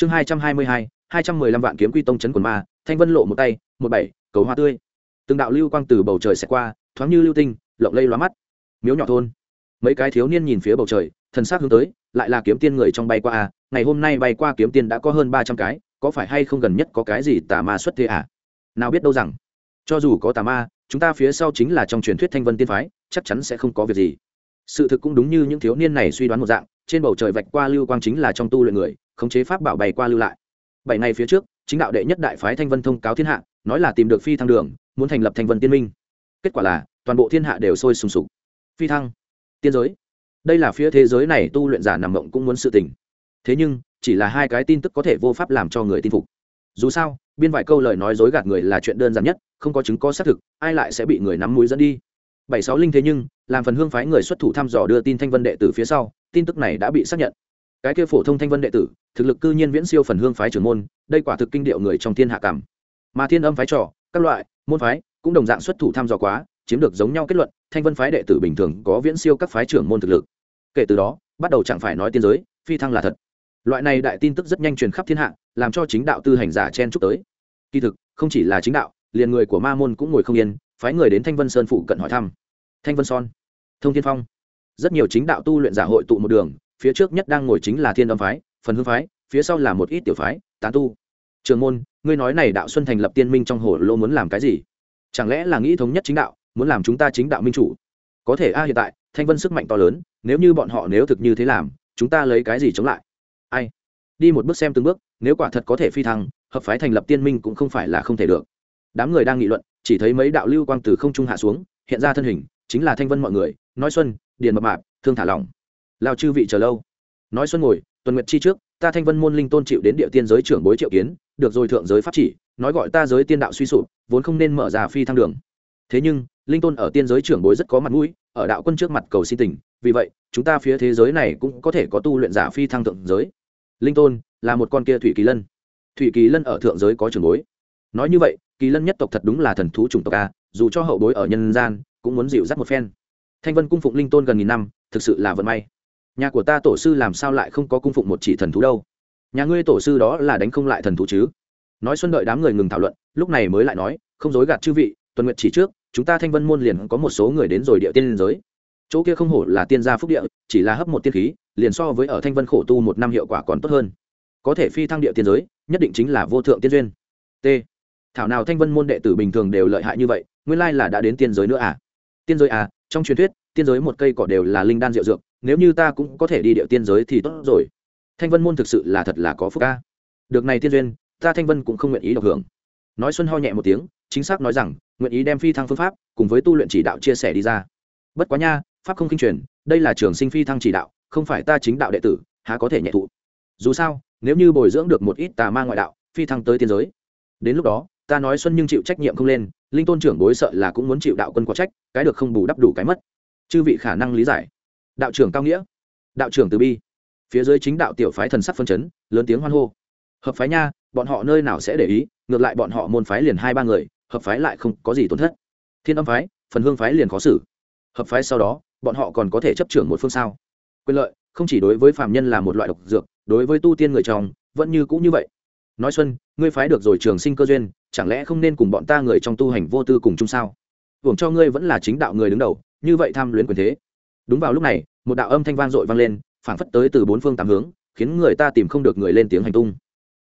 chương hai trăm hai mươi hai hai trăm mười lăm vạn kiếm quy tông chấn quần ma, thanh vân lộ một tay, một bảy, cầu hoa tươi. Từng đạo lưu quang từ bầu trời xẹt qua, thoáng như lưu tinh, lộng lây loa mắt. Miếu nhỏ thôn. Mấy cái thiếu niên nhìn phía bầu trời, thần s hướng tới, lại là kiếm tiên người trong bay qua à ngày hôm nay bay qua kiếm tiên đã có hơn ba trăm cái, có phải hay không gần nhất có cái gì tà ma xuất thế à? Nào biết đâu rằng, cho dù có tà ma, chúng ta phía sau chính là trong truyền thuyết thanh vân tiên phái, chắc chắn sẽ không có việc gì sự thực cũng đúng như những thiếu niên này suy đoán một dạng, trên bầu trời vạch qua lưu quang chính là trong tu luyện người, khống chế pháp bảo bày qua lưu lại. Bảy ngày phía trước, chính đạo đệ nhất đại phái thanh vân thông cáo thiên hạ, nói là tìm được phi thăng đường, muốn thành lập thanh vân tiên minh. Kết quả là, toàn bộ thiên hạ đều sôi sùng sục. Phi thăng, tiên giới. Đây là phía thế giới này tu luyện giả nằm mộng cũng muốn sự tình. Thế nhưng, chỉ là hai cái tin tức có thể vô pháp làm cho người tin phục. Dù sao, biên vài câu lời nói dối gạt người là chuyện đơn giản nhất, không có chứng có xác thực, ai lại sẽ bị người nắm mũi dẫn đi? Bảy sáu linh thế nhưng, làm phần hương phái người xuất thủ thăm dò đưa tin thanh vân đệ tử phía sau, tin tức này đã bị xác nhận. Cái kia phổ thông thanh vân đệ tử, thực lực cư nhiên viễn siêu phần hương phái trưởng môn, đây quả thực kinh điệu người trong thiên hạ cảm. Mà thiên âm phái trò, các loại, môn phái, cũng đồng dạng xuất thủ thăm dò quá, chiếm được giống nhau kết luận, thanh vân phái đệ tử bình thường có viễn siêu các phái trưởng môn thực lực. Kể từ đó, bắt đầu chẳng phải nói tiên giới, phi thăng là thật. Loại này đại tin tức rất nhanh truyền khắp thiên hạ, làm cho chính đạo tư hành giả chen chúc tới. Kỳ thực, không chỉ là chính đạo, liền người của ma môn cũng ngồi không yên, phái người đến thanh vân sơn phụ cận hỏi thăm thanh vân son, thông thiên phong. Rất nhiều chính đạo tu luyện giả hội tụ một đường, phía trước nhất đang ngồi chính là thiên âm phái, phần hương phái, phía sau là một ít tiểu phái, tán tu. Trường môn, ngươi nói này đạo xuân thành lập tiên minh trong hồ lô muốn làm cái gì? Chẳng lẽ là nghĩ thống nhất chính đạo, muốn làm chúng ta chính đạo minh chủ? Có thể a, hiện tại, thanh vân sức mạnh to lớn, nếu như bọn họ nếu thực như thế làm, chúng ta lấy cái gì chống lại? Ai? Đi một bước xem từng bước, nếu quả thật có thể phi thăng, hợp phái thành lập tiên minh cũng không phải là không thể được. Đám người đang nghị luận, chỉ thấy mấy đạo lưu quang từ không trung hạ xuống, hiện ra thân hình chính là thanh vân mọi người, nói xuân, điền mập mạp, thương thả lỏng. Lao chư vị chờ lâu. Nói xuân ngồi, tuần nguyệt chi trước, ta thanh vân môn linh tôn chịu đến địa tiên giới trưởng bối triệu kiến, được rồi thượng giới pháp chỉ, nói gọi ta giới tiên đạo suy sụp, vốn không nên mở ra phi thăng đường. Thế nhưng, linh tôn ở tiên giới trưởng bối rất có mặt mũi, ở đạo quân trước mặt cầu xin tình, vì vậy, chúng ta phía thế giới này cũng có thể có tu luyện giả phi thăng thượng giới. Linh tôn, là một con kia thủy kỳ lân. Thủy kỳ lân ở thượng giới có trưởng bối. Nói như vậy, kỳ lân nhất tộc thật đúng là thần thú chủng tộc a, dù cho hậu bối ở nhân gian cũng muốn dịu dắt một phen. Thanh vân cung phụng linh tôn gần nghìn năm, thực sự là vận may. Nhà của ta tổ sư làm sao lại không có cung phụng một chỉ thần thú đâu? Nhà ngươi tổ sư đó là đánh không lại thần thú chứ? Nói xuân đợi đám người ngừng thảo luận, lúc này mới lại nói, không dối gạt chư vị, tuần nguyện chỉ trước, chúng ta thanh vân môn liền có một số người đến rồi địa tiên liên giới. Chỗ kia không hổ là tiên gia phúc địa, chỉ là hấp một tiên khí, liền so với ở thanh vân khổ tu một năm hiệu quả còn tốt hơn. Có thể phi thăng địa tiên giới, nhất định chính là vô thượng tiên duyên. T. Thảo nào thanh vân môn đệ tử bình thường đều lợi hại như vậy, nguyên lai là đã đến tiên giới nữa à? Tiên giới à trong truyền thuyết, tiên giới một cây cỏ đều là linh đan diệu dược, nếu như ta cũng có thể đi điệu tiên giới thì tốt rồi. Thanh vân môn thực sự là thật là có phúc ca. Được này tiên duyên, ta thanh vân cũng không nguyện ý độc hưởng. Nói xuân ho nhẹ một tiếng, chính xác nói rằng, nguyện ý đem phi thăng phương pháp, cùng với tu luyện chỉ đạo chia sẻ đi ra. Bất quá nha, pháp không kinh truyền, đây là trường sinh phi thăng chỉ đạo, không phải ta chính đạo đệ tử, há có thể nhẹ thụ. Dù sao, nếu như bồi dưỡng được một ít tà ma ngoại đạo, phi thăng tới tiên giới, đến lúc đó ta nói xuân nhưng chịu trách nhiệm không lên, linh tôn trưởng bối sợ là cũng muốn chịu đạo quân có trách, cái được không bù đắp đủ cái mất. Chư vị khả năng lý giải. Đạo trưởng cao nghĩa. Đạo trưởng từ bi. Phía dưới chính đạo tiểu phái thần sắc phân chấn, lớn tiếng hoan hô. Hợp phái nha, bọn họ nơi nào sẽ để ý, ngược lại bọn họ môn phái liền hai ba người, hợp phái lại không có gì tổn thất. Thiên âm phái, phần hương phái liền khó xử. Hợp phái sau đó, bọn họ còn có thể chấp trưởng một phương sao? Quyền lợi, không chỉ đối với phạm nhân là một loại độc dược, đối với tu tiên người chồng vẫn như cũng như vậy nói xuân, ngươi phái được rồi trường sinh cơ duyên, chẳng lẽ không nên cùng bọn ta người trong tu hành vô tư cùng chung sao? Hưởng cho ngươi vẫn là chính đạo người đứng đầu, như vậy tham luyến quyền thế. Đúng vào lúc này, một đạo âm thanh vang dội vang lên, phảng phất tới từ bốn phương tám hướng, khiến người ta tìm không được người lên tiếng hành tung.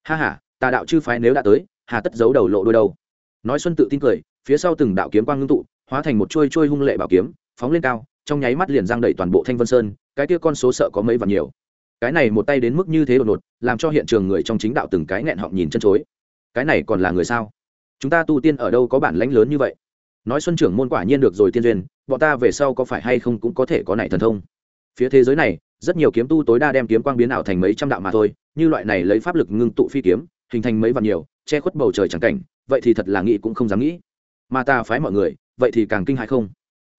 Ha ha, tà đạo chư phái nếu đã tới, hà tất giấu đầu lộ đôi đâu nói xuân tự tin cười, phía sau từng đạo kiếm quang ngưng tụ, hóa thành một chuôi chuôi hung lệ bảo kiếm, phóng lên cao, trong nháy mắt liền giang đẩy toàn bộ thanh vân sơn, cái kia con số sợ có mấy và nhiều cái này một tay đến mức như thế đột ngột, làm cho hiện trường người trong chính đạo từng cái nghẹn họng nhìn chân chối. Cái này còn là người sao? Chúng ta tu tiên ở đâu có bản lãnh lớn như vậy? Nói xuân trưởng môn quả nhiên được rồi tiên duyên, bọn ta về sau có phải hay không cũng có thể có này thần thông? Phía thế giới này, rất nhiều kiếm tu tối đa đem kiếm quang biến ảo thành mấy trăm đạo mà thôi, như loại này lấy pháp lực ngưng tụ phi kiếm, hình thành mấy vạn nhiều, che khuất bầu trời chẳng cảnh, vậy thì thật là nghĩ cũng không dám nghĩ. Mà ta phái mọi người, vậy thì càng kinh hại không?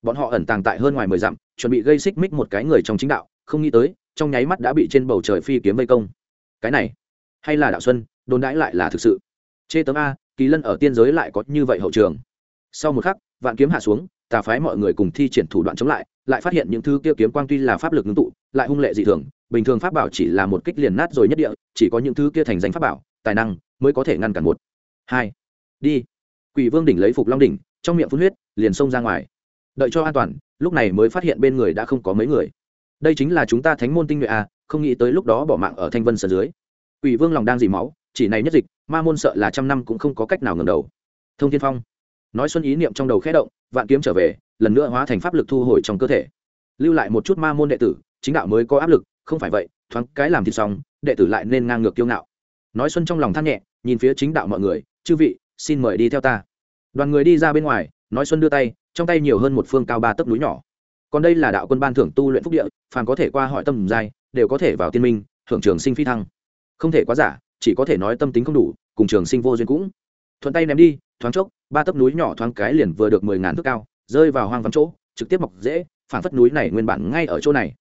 Bọn họ ẩn tàng tại hơn ngoài mười dặm, chuẩn bị gây xích mích một cái người trong chính đạo, không nghĩ tới trong nháy mắt đã bị trên bầu trời phi kiếm vây công. Cái này, hay là đạo xuân, đồn đãi lại là thực sự. Chê tấm a, kỳ lân ở tiên giới lại có như vậy hậu trường. Sau một khắc, vạn kiếm hạ xuống, tà phái mọi người cùng thi triển thủ đoạn chống lại lại phát hiện những thứ kia kiếm quang tuy là pháp lực ngưng tụ, lại hung lệ dị thường, bình thường pháp bảo chỉ là một kích liền nát rồi nhất địa, chỉ có những thứ kia thành danh pháp bảo, tài năng mới có thể ngăn cản một. Hai, đi. Quỷ vương đỉnh lấy phục long đỉnh, trong miệng phun huyết, liền xông ra ngoài. Đợi cho an toàn, lúc này mới phát hiện bên người đã không có mấy người đây chính là chúng ta thánh môn tinh nhuệ à không nghĩ tới lúc đó bỏ mạng ở thanh vân sở dưới. Quỷ vương lòng đang dì máu, chỉ này nhất dịch, ma môn sợ là trăm năm cũng không có cách nào ngầm đầu. Thông thiên phong, nói xuân ý niệm trong đầu khẽ động, vạn kiếm trở về, lần nữa hóa thành pháp lực thu hồi trong cơ thể. Lưu lại một chút ma môn đệ tử, chính đạo mới có áp lực, không phải vậy, thoáng cái làm thì xong, đệ tử lại nên ngang ngược kiêu ngạo. Nói xuân trong lòng than nhẹ, nhìn phía chính đạo mọi người, chư vị, xin mời đi theo ta. Đoàn người đi ra bên ngoài, nói xuân đưa tay, trong tay nhiều hơn một phương cao ba tấc núi nhỏ còn đây là đạo quân ban thưởng tu luyện phúc địa, phàm có thể qua hỏi tâm giai, đều có thể vào tiên minh, hưởng trường sinh phi thăng. Không thể quá giả, chỉ có thể nói tâm tính không đủ, cùng trường sinh vô duyên cũng. Thuận tay ném đi, thoáng chốc, ba tấc núi nhỏ thoáng cái liền vừa được mười ngàn thước cao, rơi vào hoang vắng chỗ, trực tiếp mọc dễ phản phất núi này nguyên bản ngay ở chỗ này.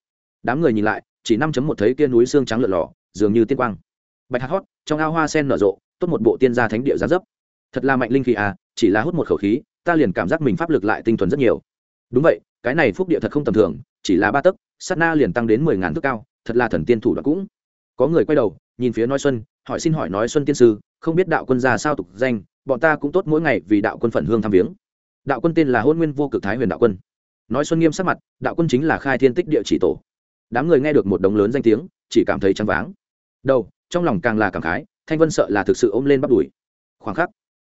Đám người nhìn lại, chỉ năm chấm một thấy kia núi xương trắng lượn lò, dường như tiên quang. Bạch hạt hót, trong ao hoa sen nở rộ, tốt một bộ tiên gia thánh địa giá dấp. Thật là mạnh linh khí à chỉ là hút một khẩu khí, ta liền cảm giác mình pháp lực lại tinh thuần rất nhiều đúng vậy, cái này phúc địa thật không tầm thường, chỉ là ba tấc, sát na liền tăng đến mười ngàn thước cao, thật là thần tiên thủ đoạn cũng. Có người quay đầu, nhìn phía nói xuân, hỏi xin hỏi nói xuân tiên sư, không biết đạo quân gia sao tục danh, bọn ta cũng tốt mỗi ngày vì đạo quân phận hương thăm viếng. Đạo quân tên là hôn nguyên vô cực thái huyền đạo quân. Nói xuân nghiêm sắc mặt, đạo quân chính là khai thiên tích địa chỉ tổ. Đám người nghe được một đống lớn danh tiếng, chỉ cảm thấy trăng váng. Đầu, trong lòng càng là cảm khái, thanh vân sợ là thực sự ôm lên bắt đùi. Khoảng khắc,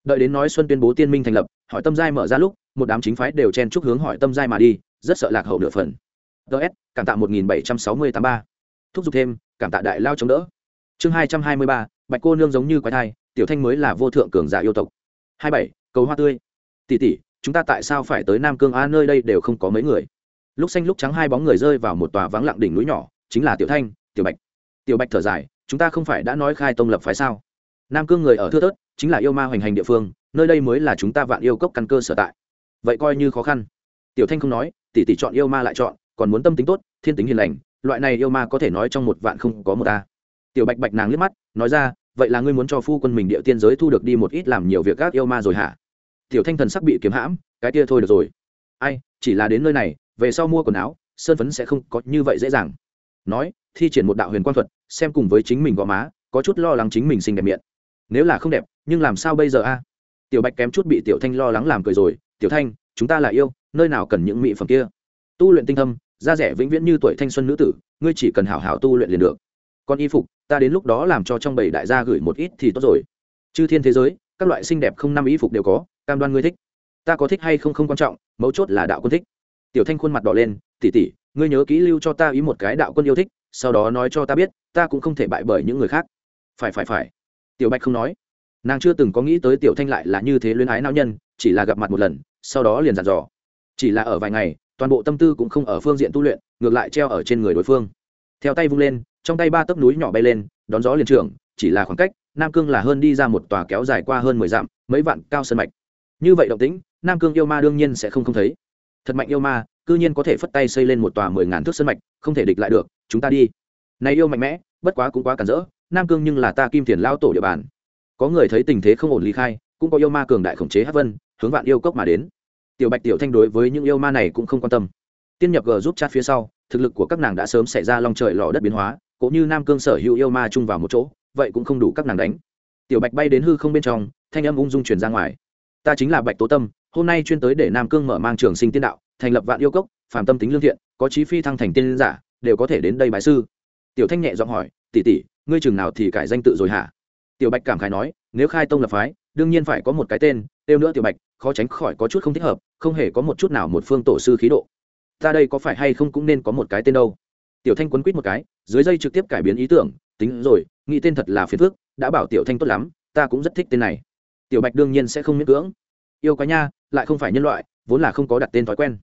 đợi đến nói xuân tuyên bố tiên minh thành lập hỏi tâm giai mở ra lúc, một đám chính phái đều chen chúc hướng hỏi tâm giai mà đi, rất sợ lạc hậu nửa phần. Ts cảm tạ một nghìn bảy trăm sáu mươi tám ba. Thúc giục thêm, cảm tạ đại lao chống đỡ. Chương hai trăm hai mươi ba, bạch cô nương giống như quái thai, tiểu thanh mới là vô thượng cường giả yêu tộc. hai bảy, cầu hoa tươi. Tỷ tỷ, chúng ta tại sao phải tới nam cương a, nơi đây đều không có mấy người. Lúc xanh lúc trắng hai bóng người rơi vào một tòa vắng lặng đỉnh núi nhỏ, chính là tiểu thanh, tiểu bạch. Tiểu bạch thở dài, chúng ta không phải đã nói khai tông lập phái sao? Nam cương người ở thưa thớt chính là yêu ma hoành hành địa phương, nơi đây mới là chúng ta vạn yêu cốc căn cơ sở tại. Vậy coi như khó khăn. Tiểu thanh không nói, tỷ tỷ chọn yêu ma lại chọn, còn muốn tâm tính tốt, thiên tính hiền lành, loại này yêu ma có thể nói trong một vạn không có một ta tiểu bạch bạch nàng liếc mắt, nói ra, vậy là ngươi muốn cho phu quân mình địa tiên giới thu được đi một ít làm nhiều việc các yêu ma rồi hả? Tiểu thanh thần sắc bị kiếm hãm, cái kia thôi được rồi. Ai, chỉ là đến nơi này, về sau mua quần áo, sơn phấn sẽ không có như vậy dễ dàng. Nói, thi triển một đạo huyền quang thuật, xem cùng với chính mình gò má, có chút lo lắng chính mình xinh đẹp miệng. Nếu là không đẹp nhưng làm sao bây giờ a? Tiểu bạch kém chút bị tiểu thanh lo lắng làm cười rồi, tiểu thanh, chúng ta là yêu, nơi nào cần những mỹ phẩm kia? Tu luyện tinh thâm, da rẻ vĩnh viễn như tuổi thanh xuân nữ tử, ngươi chỉ cần hảo hảo tu luyện liền được. Còn y phục, ta đến lúc đó làm cho trong bảy đại gia gửi một ít thì tốt rồi. Chư thiên thế giới, các loại xinh đẹp không năm y phục đều có, cam đoan ngươi thích. Ta có thích hay không không quan trọng, mấu chốt là đạo quân thích. Tiểu thanh khuôn mặt đỏ lên tỉ tỉ ngươi nhớ kỹ lưu cho ta ý một cái đạo quân yêu thích, sau đó nói cho ta biết, ta cũng không thể bại bởi những người khác. Phải phải phải. Tiểu bạch không nói nàng chưa từng có nghĩ tới tiểu thanh lại là như thế luyến ái nao nhân, chỉ là gặp mặt một lần, sau đó liền dặn dò. Chỉ là ở vài ngày, toàn bộ tâm tư cũng không ở phương diện tu luyện, ngược lại treo ở trên người đối phương. Theo tay vung lên, trong tay ba tấc núi nhỏ bay lên, đón gió liền trường chỉ là khoảng cách, nam cương là hơn đi ra một tòa kéo dài qua hơn mười dặm, mấy vạn cao sân mạch. Như vậy động tĩnh, nam cương yêu ma đương nhiên sẽ không không thấy. Thật mạnh yêu ma, cư nhiên có thể phất tay xây lên một tòa mười ngàn thước sân mạch, không thể địch lại được, chúng ta đi. Này yêu mạnh mẽ, bất quá cũng quá cản rỡ, nam cương nhưng là ta kim tiền lao tổ địa bàn có người thấy tình thế không ổn ly khai, cũng có yêu ma cường đại khống chế hát vân, hướng vạn yêu cốc mà đến. Tiểu bạch tiểu thanh đối với những yêu ma này cũng không quan tâm. Tiên nhập g giúp chat phía sau, thực lực của các nàng đã sớm xảy ra lòng trời lò đất biến hóa, cũng như nam cương sở hữu yêu ma chung vào một chỗ, vậy cũng không đủ các nàng đánh. Tiểu bạch bay đến hư không bên trong, thanh âm ung dung truyền ra ngoài. Ta chính là bạch tố tâm, hôm nay chuyên tới để nam cương mở mang trường sinh tiên đạo, thành lập vạn yêu cốc, phàm tâm tính lương thiện, có chí phi thăng thành tiên giả, đều có thể đến đây bái sư. Tiểu thanh nhẹ giọng hỏi, tỷ tỷ, ngươi chừng nào thì cải danh tự rồi hả? Tiểu bạch cảm khai nói, nếu khai tông lập phái, đương nhiên phải có một cái tên têu nữa tiểu bạch, khó tránh khỏi có chút không thích hợp, không hề có một chút nào một phương tổ sư khí độ. Ta đây có phải hay không cũng nên có một cái tên đâu? Tiểu thanh quấn quýt một cái, dưới dây trực tiếp cải biến ý tưởng, tính rồi, nghĩ tên thật là phiền phức, đã bảo tiểu thanh tốt lắm, ta cũng rất thích tên này. Tiểu bạch đương nhiên sẽ không miễn cưỡng. Yêu quái nha, lại không phải nhân loại, vốn là không có đặt tên thói quen.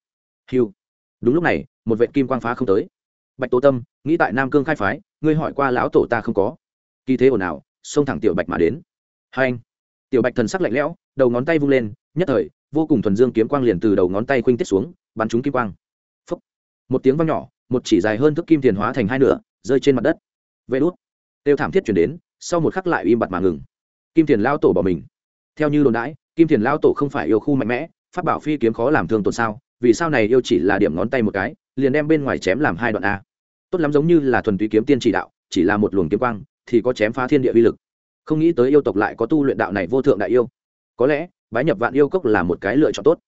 Hiu đúng lúc này, một vệ kim quang phá không tới. Bạch tố tâm, nghĩ tại nam cương khai phái, ngươi hỏi qua lão tổ ta không có. Kỳ thế ồn ào xông thẳng tiểu bạch mà đến. Hai anh, tiểu bạch thần sắc lạnh lẽo, đầu ngón tay vung lên, nhất thời, vô cùng thuần dương kiếm quang liền từ đầu ngón tay khuynh tiết xuống, bắn trúng kim quang. Phúc. một tiếng vang nhỏ, một chỉ dài hơn thước kim tiền hóa thành hai nửa, rơi trên mặt đất. Vê đốt têu thảm thiết chuyển đến, sau một khắc lại im bặt mà ngừng. Kim tiền lao tổ bỏ mình. Theo như đồn đãi, kim tiền lao tổ không phải yêu khu mạnh mẽ phát bảo phi kiếm khó làm thương tổn sao, vì sao này yêu chỉ là điểm ngón tay một cái, liền đem bên ngoài chém làm hai đoạn a. Tốt lắm giống như là thuần túy kiếm tiên chỉ đạo, chỉ là một luồng kiếm quang thì có chém phá thiên địa vi lực. Không nghĩ tới yêu tộc lại có tu luyện đạo này vô thượng đại yêu. Có lẽ, bái nhập vạn yêu cốc là một cái lựa chọn tốt.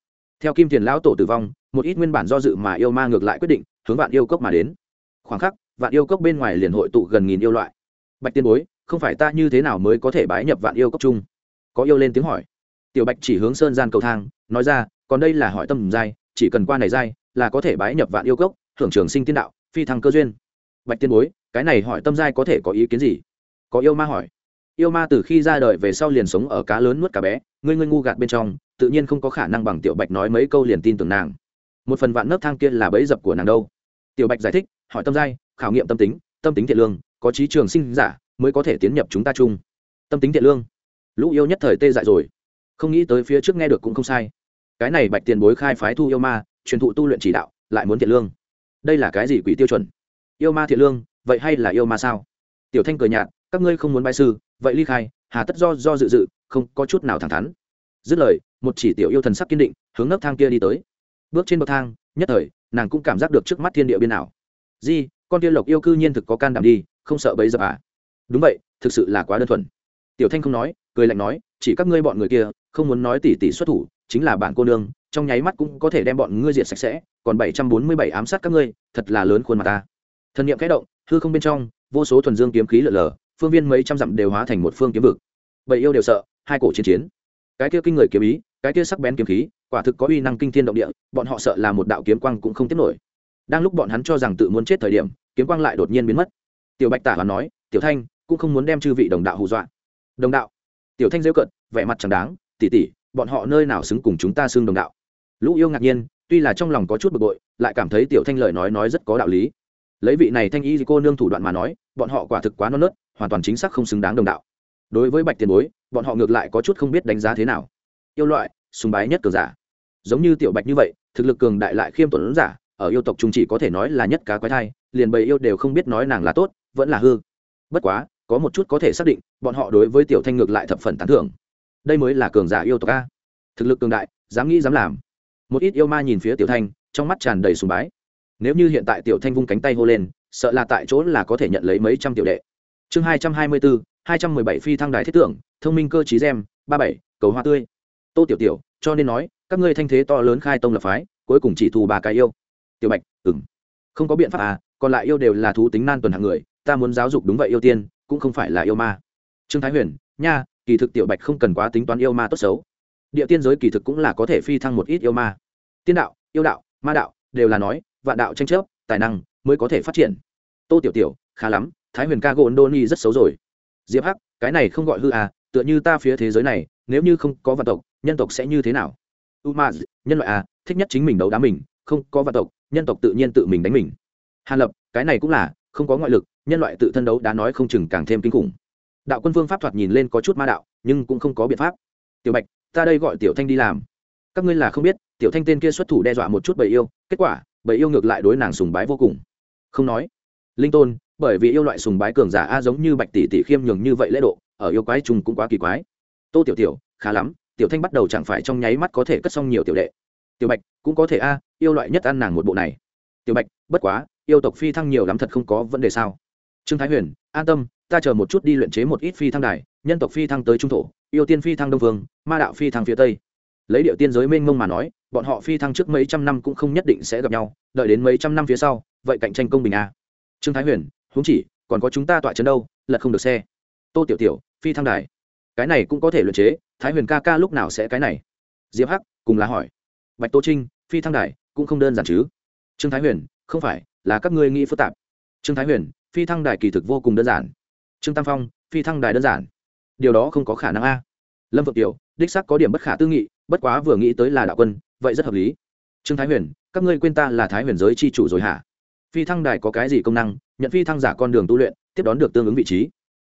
Theo kim tiền lão tổ tử vong, một ít nguyên bản do dự mà yêu ma ngược lại quyết định, hướng vạn yêu cốc mà đến. Khoảng khắc, vạn yêu cốc bên ngoài liền hội tụ gần nghìn yêu loại. Bạch tiên bối, không phải ta như thế nào mới có thể bái nhập vạn yêu cốc chung? Có yêu lên tiếng hỏi. Tiểu bạch chỉ hướng sơn gian cầu thang, nói ra, còn đây là hỏi tâm giai, chỉ cần qua này giai là có thể bái nhập vạn yêu cốc hưởng trường sinh tiên đạo, phi thăng cơ duyên. Bạch tiên bối, cái này hỏi tâm giai có thể có ý kiến gì? Có yêu ma hỏi. Yêu ma từ khi ra đời về sau liền sống ở cá lớn nuốt cá bé, ngươi ngươi ngu gạt bên trong, tự nhiên không có khả năng bằng tiểu bạch nói mấy câu liền tin tưởng nàng. Một phần vạn nấc thang kia là bẫy dập của nàng đâu. Tiểu bạch giải thích, hỏi tâm giai, khảo nghiệm tâm tính tâm tính thiện lương, có trí trường sinh giả mới có thể tiến nhập chúng ta chung. Tâm tính thiện lương. Lũ yêu nhất thời tê dại rồi. Không nghĩ tới phía trước nghe được cũng không sai. Cái này bạch tiền bối khai phái thu yêu ma, truyền thụ tu luyện chỉ đạo, lại muốn thiện lương. Đây là cái gì quỷ tiêu chuẩn? Yêu ma thiện lương, vậy hay là yêu ma sao? Tiểu thanh cười nhạt các ngươi không muốn bài sư, vậy ly khai, hà tất do do dự dự, không có chút nào thẳng thắn. Dứt lời, một chỉ tiểu yêu thần sắc kiên định, hướng nấc thang kia đi tới. Bước trên bậc thang, nhất thời, nàng cũng cảm giác được trước mắt thiên địa biên nào di, con tiên lộc yêu cư nhiên thực có can đảm đi, không sợ bấy giờ à? Đúng vậy, thực sự là quá đơn thuần. Tiểu thanh không nói, cười lạnh nói, chỉ các ngươi bọn người kia, không muốn nói tỉ tỉ xuất thủ, chính là bản cô nương, trong nháy mắt cũng có thể đem bọn ngươi diệt sạch sẽ, còn bảy trăm bốn mươi bảy ám sát các ngươi, thật là lớn khuôn mặt ta. Thần niệm kẽ động, hư không bên trong, vô số thuần dương kiếm khí lở lở phương viên mấy trăm dặm đều hóa thành một phương kiếm vực. Bảy yêu đều sợ, hai cổ chiến chiến. Cái kia kinh người kiếm ý, cái kia sắc bén kiếm khí, quả thực có uy năng kinh thiên động địa, bọn họ sợ là một đạo kiếm quang cũng không tiếp nổi. Đang lúc bọn hắn cho rằng tự muốn chết thời điểm, kiếm quang lại đột nhiên biến mất. Tiểu bạch tả hoàn nói, tiểu thanh, cũng không muốn đem chư vị đồng đạo hù dọa. Đồng đạo? Tiểu thanh dễu cận vẻ mặt chẳng đáng tỉ tỉ bọn họ nơi nào xứng cùng chúng ta xưng đồng đạo? Lũ yêu ngạc nhiên, tuy là trong lòng có chút bực bội, lại cảm thấy tiểu thanh lời nói nói rất có đạo lý lấy vị này thanh y cô nương thủ đoạn mà nói, bọn họ quả thực quá non nớt, hoàn toàn chính xác không xứng đáng đồng đạo. Đối với bạch tiền bối, bọn họ ngược lại có chút không biết đánh giá thế nào. Yêu loại, sùng bái nhất cường giả. Giống như tiểu bạch như vậy, thực lực cường đại lại khiêm tốn giả, ở yêu tộc trung chỉ có thể nói là nhất cá quái thai, liền bầy yêu đều không biết nói nàng là tốt, vẫn là hư. Bất quá, có một chút có thể xác định, bọn họ đối với tiểu thanh ngược lại thập phần tán thưởng. Đây mới là cường giả yêu tộc a. Thực lực cường đại, dám nghĩ dám làm. Một ít yêu ma nhìn phía tiểu thanh, trong mắt tràn đầy sùng bái nếu như hiện tại tiểu thanh vung cánh tay hô lên, sợ là tại chỗ là có thể nhận lấy mấy trăm tiểu đệ. Chương hai trăm hai mươi bốn hai trăm mười bảy phi thăng đài thiết tưởng, thông minh cơ chí gem ba bảy, cầu hoa tươi. Tô tiểu tiểu, cho nên nói, các ngươi thanh thế to lớn khai tông lập phái, cuối cùng chỉ thù ba cái yêu. Tiểu bạch ừng không có biện pháp à còn lại yêu đều là thú tính nan tuần hạng người, ta muốn giáo dục đúng vậy yêu tiên, cũng không phải là yêu ma. Trương thái huyền, nha, kỳ thực tiểu bạch không cần quá tính toán yêu ma tốt xấu. Địa tiên giới kỳ thực cũng là có thể phi thăng một ít yêu ma. Tiên đạo, yêu đạo, ma đạo, đều là nói vạn đạo tranh chấp, tài năng mới có thể phát triển. Tô tiểu tiểu, khá lắm, thái huyền ca gôn đô ni rất xấu rồi. Diệp hắc, cái này không gọi hư à tựa như ta phía thế giới này, nếu như không có vạn tộc, nhân tộc sẽ như thế nào? U ma nhân loại à thích nhất chính mình đấu đá mình, không có vạn tộc, nhân tộc tự nhiên tự mình đánh mình. Hàn lập, cái này cũng là, không có ngoại lực, nhân loại tự thân đấu đá nói không chừng càng thêm kinh khủng. Đạo quân Vương pháp thoạt nhìn lên có chút ma đạo, nhưng cũng không có biện pháp. Tiểu bạch, ta đây gọi tiểu thanh đi làm. Các ngươi là không biết, tiểu thanh tên kia xuất thủ đe dọa một chút bầy yêu, kết quả bầy yêu ngược lại đối nàng sùng bái vô cùng. Không nói, linh tôn, bởi vì yêu loại sùng bái cường giả a giống như bạch tỷ tỷ khiêm nhường như vậy lễ độ, ở yêu quái trùng cũng quá kỳ quái. Tô tiểu tiểu, khá lắm, tiểu thanh bắt đầu chẳng phải trong nháy mắt có thể cất xong nhiều tiểu đệ. Tiểu bạch, cũng có thể a, yêu loại nhất ăn nàng một bộ này. Tiểu bạch, bất quá, yêu tộc phi thăng nhiều lắm thật không có vấn đề sao? Trương thái huyền, an tâm, ta chờ một chút đi luyện chế một ít phi thăng đài, nhân tộc phi thăng tới trung thổ, yêu tiên phi thăng đông vương, ma đạo phi thăng phía tây lấy điệu tiên giới mênh mông mà nói, bọn họ phi thăng trước mấy trăm năm cũng không nhất định sẽ gặp nhau, đợi đến mấy trăm năm phía sau, vậy cạnh tranh công bình à. trương thái huyền, huống chỉ, còn có chúng ta tọa chân đâu, lật không được xe. Tô tiểu tiểu, phi thăng đài. Cái này cũng có thể luyện chế, thái huyền ca ca lúc nào sẽ cái này? Diệp hắc, cùng là hỏi. Bạch tô trinh, phi thăng đài, cũng không đơn giản chứ. Trương thái huyền, không phải, là các ngươi nghĩ phức tạp. Trương thái huyền, phi thăng đài kỳ thực vô cùng đơn giản. Trương tam phong, phi thăng đài đơn giản. Điều đó không có khả năng a. Lâm vượng tiểu đích xác có điểm bất khả tư nghị, bất quá vừa nghĩ tới là đạo quân, vậy rất hợp lý. Trương thái huyền, các ngươi quên ta là thái huyền giới c h i chủ rồi hả? Phi thăng đài có cái gì công năng, nhận phi thăng giả con đường tu luyện, tiếp đón được tương ứng vị trí.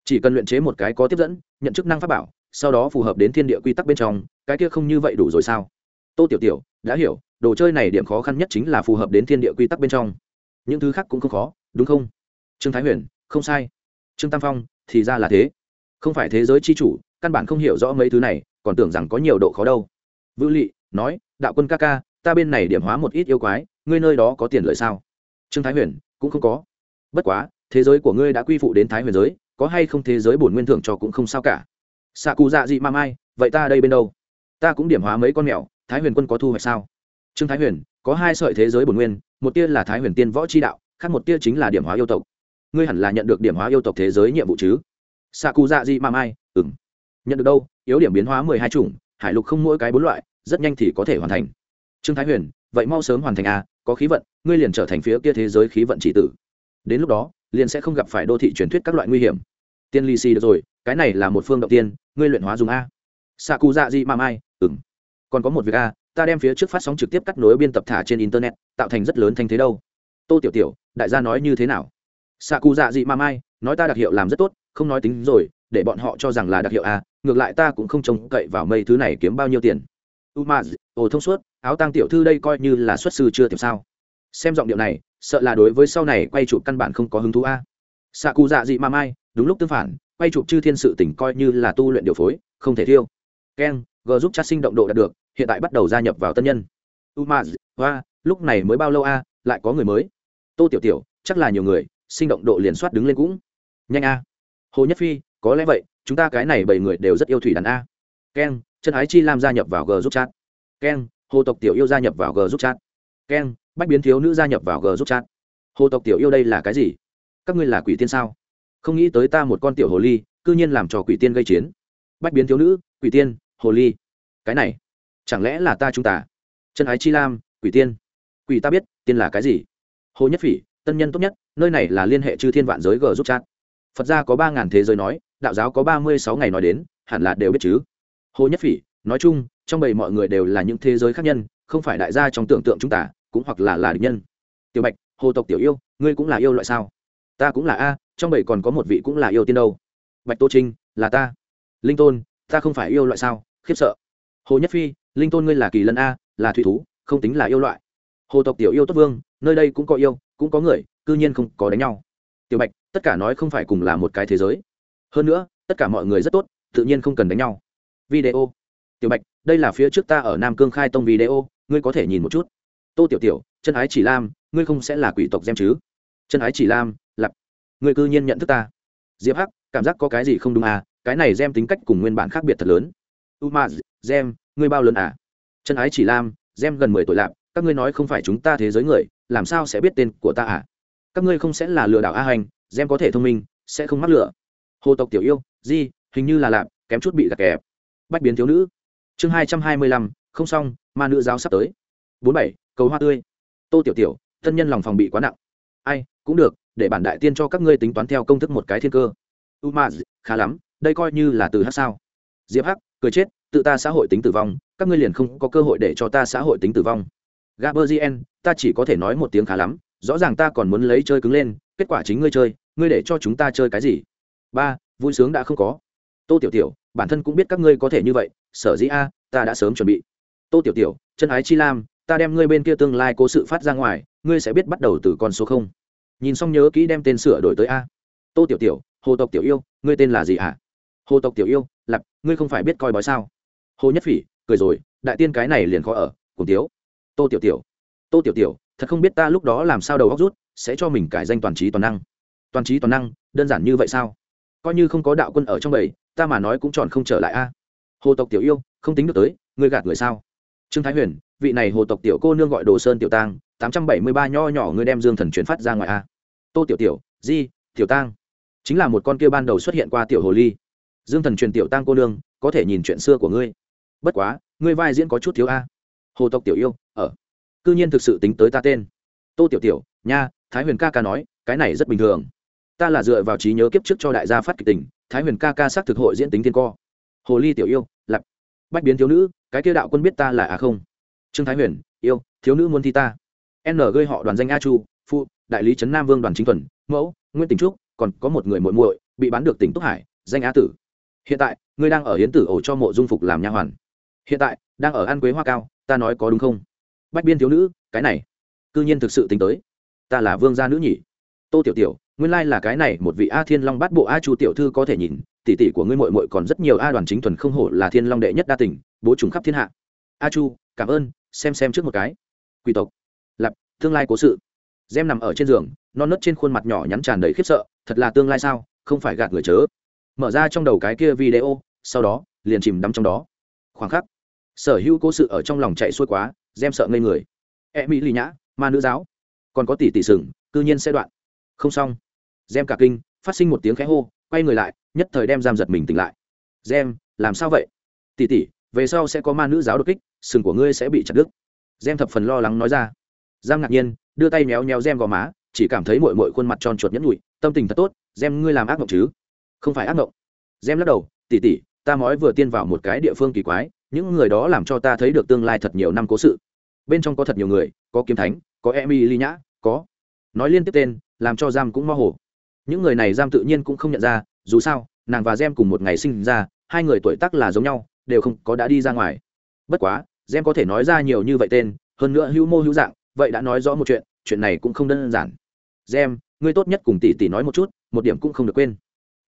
Chỉ cần luyện chế một cái có tiếp dẫn, nhận chức năng pháp bảo, sau đó phù hợp đến thiên địa quy tắc bên trong, cái kia không như vậy đủ rồi sao? Tô tiểu tiểu, đã hiểu, đồ chơi này điểm khó khăn nhất chính là phù hợp đến thiên địa quy tắc bên trong. Những thứ khác cũng không khó, đúng không? Trương thái huyền, không sai. Trương tam phong, thì ra là thế. Không phải thế giới c h i chủ, căn bản không hiểu rõ mấy thứ này còn tưởng rằng có nhiều độ khó đâu. Vữ lị nói, đạo quân ca ca, ta bên này điểm hóa một ít yêu quái, ngươi nơi đó có tiền lợi sao? Trương thái huyền, cũng không có. Bất quá, thế giới của ngươi đã quy phụ đến thái huyền giới, có hay không thế giới bổn nguyên thưởng cho cũng không sao cả. Xạ cụ dạ dị ma mai, vậy ta đây bên đâu? Ta cũng điểm hóa mấy con mèo, thái huyền quân có thu hoạch sao? Trương thái huyền, có hai sợi thế giới bổn nguyên, một tia là thái huyền tiên võ tri đạo, khác một tia chính là điểm hóa yêu tộc. Ngươi hẳn là nhận được điểm hóa yêu tộc thế giới nhiệm vụ chứ? Xạ cụ dạ dị ma mai ừng nhận được đâu yếu điểm biến hóa mười hai chủng hải lục không mỗi cái bốn loại rất nhanh thì có thể hoàn thành. Trương thái huyền vậy mau sớm hoàn thành a, có khí vận ngươi liền trở thành phía kia thế giới khí vận chỉ tử. Đến lúc đó liền sẽ không gặp phải đô thị truyền thuyết các loại nguy hiểm. Tiên ly xì được rồi cái này là một phương động tiên ngươi luyện hóa dùng a. Xạ cụ dạ di ma mai ừng còn có một việc a ta đem phía trước phát sóng trực tiếp cắt nối biên tập thả trên internet tạo thành rất lớn thanh thế đâu. Tô tiểu tiểu đại gia nói như thế nào? Xạ cụ dạ dị ma mai nói ta đặc hiệu làm rất tốt không nói tính rồi để bọn họ cho rằng là đặc hiệu a, ngược lại ta cũng không trông cậy vào mây thứ này kiếm bao nhiêu tiền. Umaz, ồ, thông suốt, áo tăng tiểu thư đây coi như là xuất sư chưa tìm sao. Xem giọng điệu này, sợ là đối với sau này quay chụp căn bản không có hứng thú a. Xạ cụ dạ dị ma mai, đúng lúc tương phản, quay chụp chư thiên sự tỉnh coi như là tu luyện điều phối, không thể thiêu. Keng g giúp chat sinh động độ đạt được, hiện tại bắt đầu gia nhập vào tân nhân. Umaz, hoa, lúc này mới bao lâu a, lại có người mới? Tô tiểu tiểu, chắc là nhiều người, sinh động độ liền soát đứng lên cũng. Nhanh a. Hồ nhất phi có lẽ vậy, chúng ta cái này bảy người đều rất yêu thủy đàn a. Keng chân ái chi lam gia nhập vào g giúp chat. Keng hồ tộc tiểu yêu gia nhập vào g giúp chat. Keng bách biến thiếu nữ gia nhập vào g giúp chat. Hồ tộc tiểu yêu đây là cái gì? Các ngươi là quỷ tiên sao? Không nghĩ tới ta một con tiểu hồ ly c ư nhiên làm trò quỷ tiên gây chiến. Bách biến thiếu nữ, quỷ tiên, hồ ly. Cái này, chẳng lẽ là ta chúng ta? Chân ái chi lam, quỷ tiên. Quỷ ta biết, tiên là cái gì? Hồ nhất phỉ, tân nhân tốt nhất, nơi này là liên hệ chư thiên vạn giới g giúp chat. Phật gia có ba ngàn thế giới nói đạo giáo có ba mươi sáu ngày nói đến, hẳn là đều biết chứ. Hồ nhất phỉ, nói chung, trong bầy mọi người đều là những thế giới khác nhân, không phải đại gia trong tưởng tượng chúng ta, cũng hoặc là là địch nhân. Tiểu bạch, hồ tộc tiểu yêu, ngươi cũng là yêu loại sao? Ta cũng là a, trong bầy còn có một vị cũng là yêu tiên đâu. Bạch tô trinh, là ta. Linh tôn, ta không phải yêu loại sao? Khiếp sợ. Hồ nhất phi, linh tôn ngươi là kỳ lân a, là thủy thú, không tính là yêu loại. Hồ tộc tiểu yêu tốt vương, nơi đây cũng có yêu, cũng có người, cư nhiên không có đánh nhau. Tiểu bạch, tất cả nói không phải cùng là một cái thế giới hơn nữa, tất cả mọi người rất tốt, tự nhiên không cần đánh nhau. Video. Tiểu bạch, đây là phía trước ta ở nam cương khai tông video, ngươi có thể nhìn một chút. Tô tiểu tiểu, chân ái chỉ lam, ngươi không sẽ là quỷ tộc gem chứ? Chân ái chỉ lam, lặp. Ngươi cư nhiên nhận thức ta. Diệp hắc, cảm giác có cái gì không đúng à? Cái này gem tính cách cùng nguyên bản khác biệt thật lớn. U gem, ngươi bao lớn à? Chân ái chỉ lam, gem gần mười tuổi lạp, các ngươi nói không phải chúng ta thế giới người, làm sao sẽ biết tên của ta à? Các ngươi không sẽ là lừa đảo a hành, gem có thể thông minh, sẽ không mắc lừa hồ tộc tiểu yêu, di, hình như là lạp, kém chút bị gạt kẹp. Bách biến thiếu nữ. Chương hai trăm hai mươi lăm, không xong, ma nữ giáo sắp tới. bốn bảy, cầu hoa tươi. Tô tiểu tiểu, thân nhân lòng phòng bị quá nặng. Ai, cũng được, để bản đại tiên cho các ngươi tính toán theo công thức một cái thiên cơ. U ma khá lắm, đây coi như là từ hát sao. Diệp hắc, cười chết, tự ta xã hội tính tử vong, các ngươi liền không có cơ hội để cho ta xã hội tính tử vong. Gaberzien ta chỉ có thể nói một tiếng khá lắm, rõ ràng ta còn muốn lấy chơi cứng lên, kết quả chính ngươi chơi, ngươi để cho chúng ta chơi cái gì? Ba, vui sướng đã không có. Tô tiểu tiểu, bản thân cũng biết các ngươi có thể như vậy, sở dĩ a, ta đã sớm chuẩn bị. Tô tiểu tiểu, chân ái chi lam, ta đem ngươi bên kia tương lai cố sự phát ra ngoài, ngươi sẽ biết bắt đầu từ con số không. Nhìn xong nhớ kỹ đem tên sửa đổi tới a. Tô tiểu tiểu, hồ tộc tiểu yêu, ngươi tên là gì ạ? À? hồ tộc tiểu yêu lặp ngươi không phải biết coi bói sao? Hồ nhất phỉ, cười rồi, đại tiên cái này liền khó ở, cùng tiếu. Tô tiểu tiểu, tô tiểu tiểu, thật không biết ta lúc đó làm sao đầu góc rút, sẽ cho mình cải danh toàn trí toàn năng. Toàn trí toàn năng, đơn giản như vậy sao? Coi như không có đạo quân ở trong bầy, ta mà nói cũng tròn không trở lại a. Hồ tộc tiểu yêu, không tính được tới, ngươi gạt người sao? Trương thái huyền, vị này hồ tộc tiểu cô nương gọi đồ sơn tiểu tang, tám trăm bảy mươi ba nho nhỏ ngươi đem dương thần chuyển phát ra ngoài a. Tô tiểu tiểu, di, tiểu tang. Chính là một con kia ban đầu xuất hiện qua tiểu hồ ly. Dương thần truyền tiểu tang cô nương, có thể nhìn chuyện xưa của ngươi. Bất quá, ngươi vai diễn có chút thiếu a. Hồ tộc tiểu yêu, ở. Cư nhiên thực sự tính tới ta tên. Tô tiểu tiểu, nha, thái huyền ca ca nói, cái này rất bình thường ta là dựa vào trí nhớ kiếp trước cho đại gia phát kịch tình, thái huyền ca ca xác thực hội diễn tính thiên co. Hồ ly tiểu yêu, lặp. Bách biến thiếu nữ, cái kia đạo quân biết ta là à không? Trương thái huyền, yêu, thiếu nữ muốn thi ta. N gây họ đoàn danh a chu phụ đại lý trấn nam vương đoàn chính thuần mẫu, nguyễn tình trúc, còn có một người muội muội, bị bán được tỉnh túc hải, danh a tử. Hiện tại, ngươi đang ở hiến tử ổ cho mộ dung phục làm nha hoàn. Hiện tại, đang ở ăn quế hoa cao, ta nói có đúng không? Bách biên thiếu nữ, cái này, cư nhiên thực sự tính tới. Ta là vương gia nữ nhỉ. Tô tiểu tiểu nguyên lai là cái này, một vị a thiên long bát bộ a chu tiểu thư có thể nhìn, tỷ tỷ của ngươi mội mội còn rất nhiều a đoàn chính thuần không hổ là thiên long đệ nhất đa tỉnh bố trùng khắp thiên hạ. A chu, cảm ơn, xem xem trước một cái. Quỷ tộc. Lập, tương lai cố sự. Gem nằm ở trên giường, non nớt trên khuôn mặt nhỏ nhắn tràn đầy khiếp sợ, thật là tương lai sao, không phải gạt người chớ. Mở ra trong đầu cái kia video, sau đó, liền chìm đắm trong đó. Khoảng khắc, sở hữu cố sự ở trong lòng chạy xuôi quá, gem sợ ngây người. E mỹ lì nhã, ma nữ giáo. Còn có tỷ tỷ sừng, cư nhiên sẽ đoạn không xong. Gem cả kinh, phát sinh một tiếng khẽ hô, quay người lại, nhất thời đem giam giật mình tỉnh lại. Gem, làm sao vậy? Tỷ tỷ, về sau sẽ có ma nữ giáo đột kích, sừng của ngươi sẽ bị chặt đứt. Gem thập phần lo lắng nói ra. Giang ngạc nhiên, đưa tay méo méo gem gò má, chỉ cảm thấy mội mội khuôn mặt tròn chuột nhẫn nhụi, tâm tình thật tốt, gem ngươi làm ác mộng chứ? Không phải ác mộng. Gem lắc đầu tỉ tỉ ta mói vừa tiên vào một cái địa phương kỳ quái, những người đó làm cho ta thấy được tương lai thật nhiều năm cố sự. Bên trong có thật nhiều người, có kiếm thánh, có emmy ly nhã, có nói liên tiếp tên, làm cho giam cũng mơ hồ. Những người này giam tự nhiên cũng không nhận ra, dù sao, nàng và gem cùng một ngày sinh ra, hai người tuổi tác là giống nhau, đều không có đã đi ra ngoài. Bất quá gem có thể nói ra nhiều như vậy tên, hơn nữa hữu mô hữu dạng, vậy đã nói rõ một chuyện chuyện này cũng không đơn giản. Gem ngươi tốt nhất cùng tỷ tỷ nói một chút, một điểm cũng không được quên.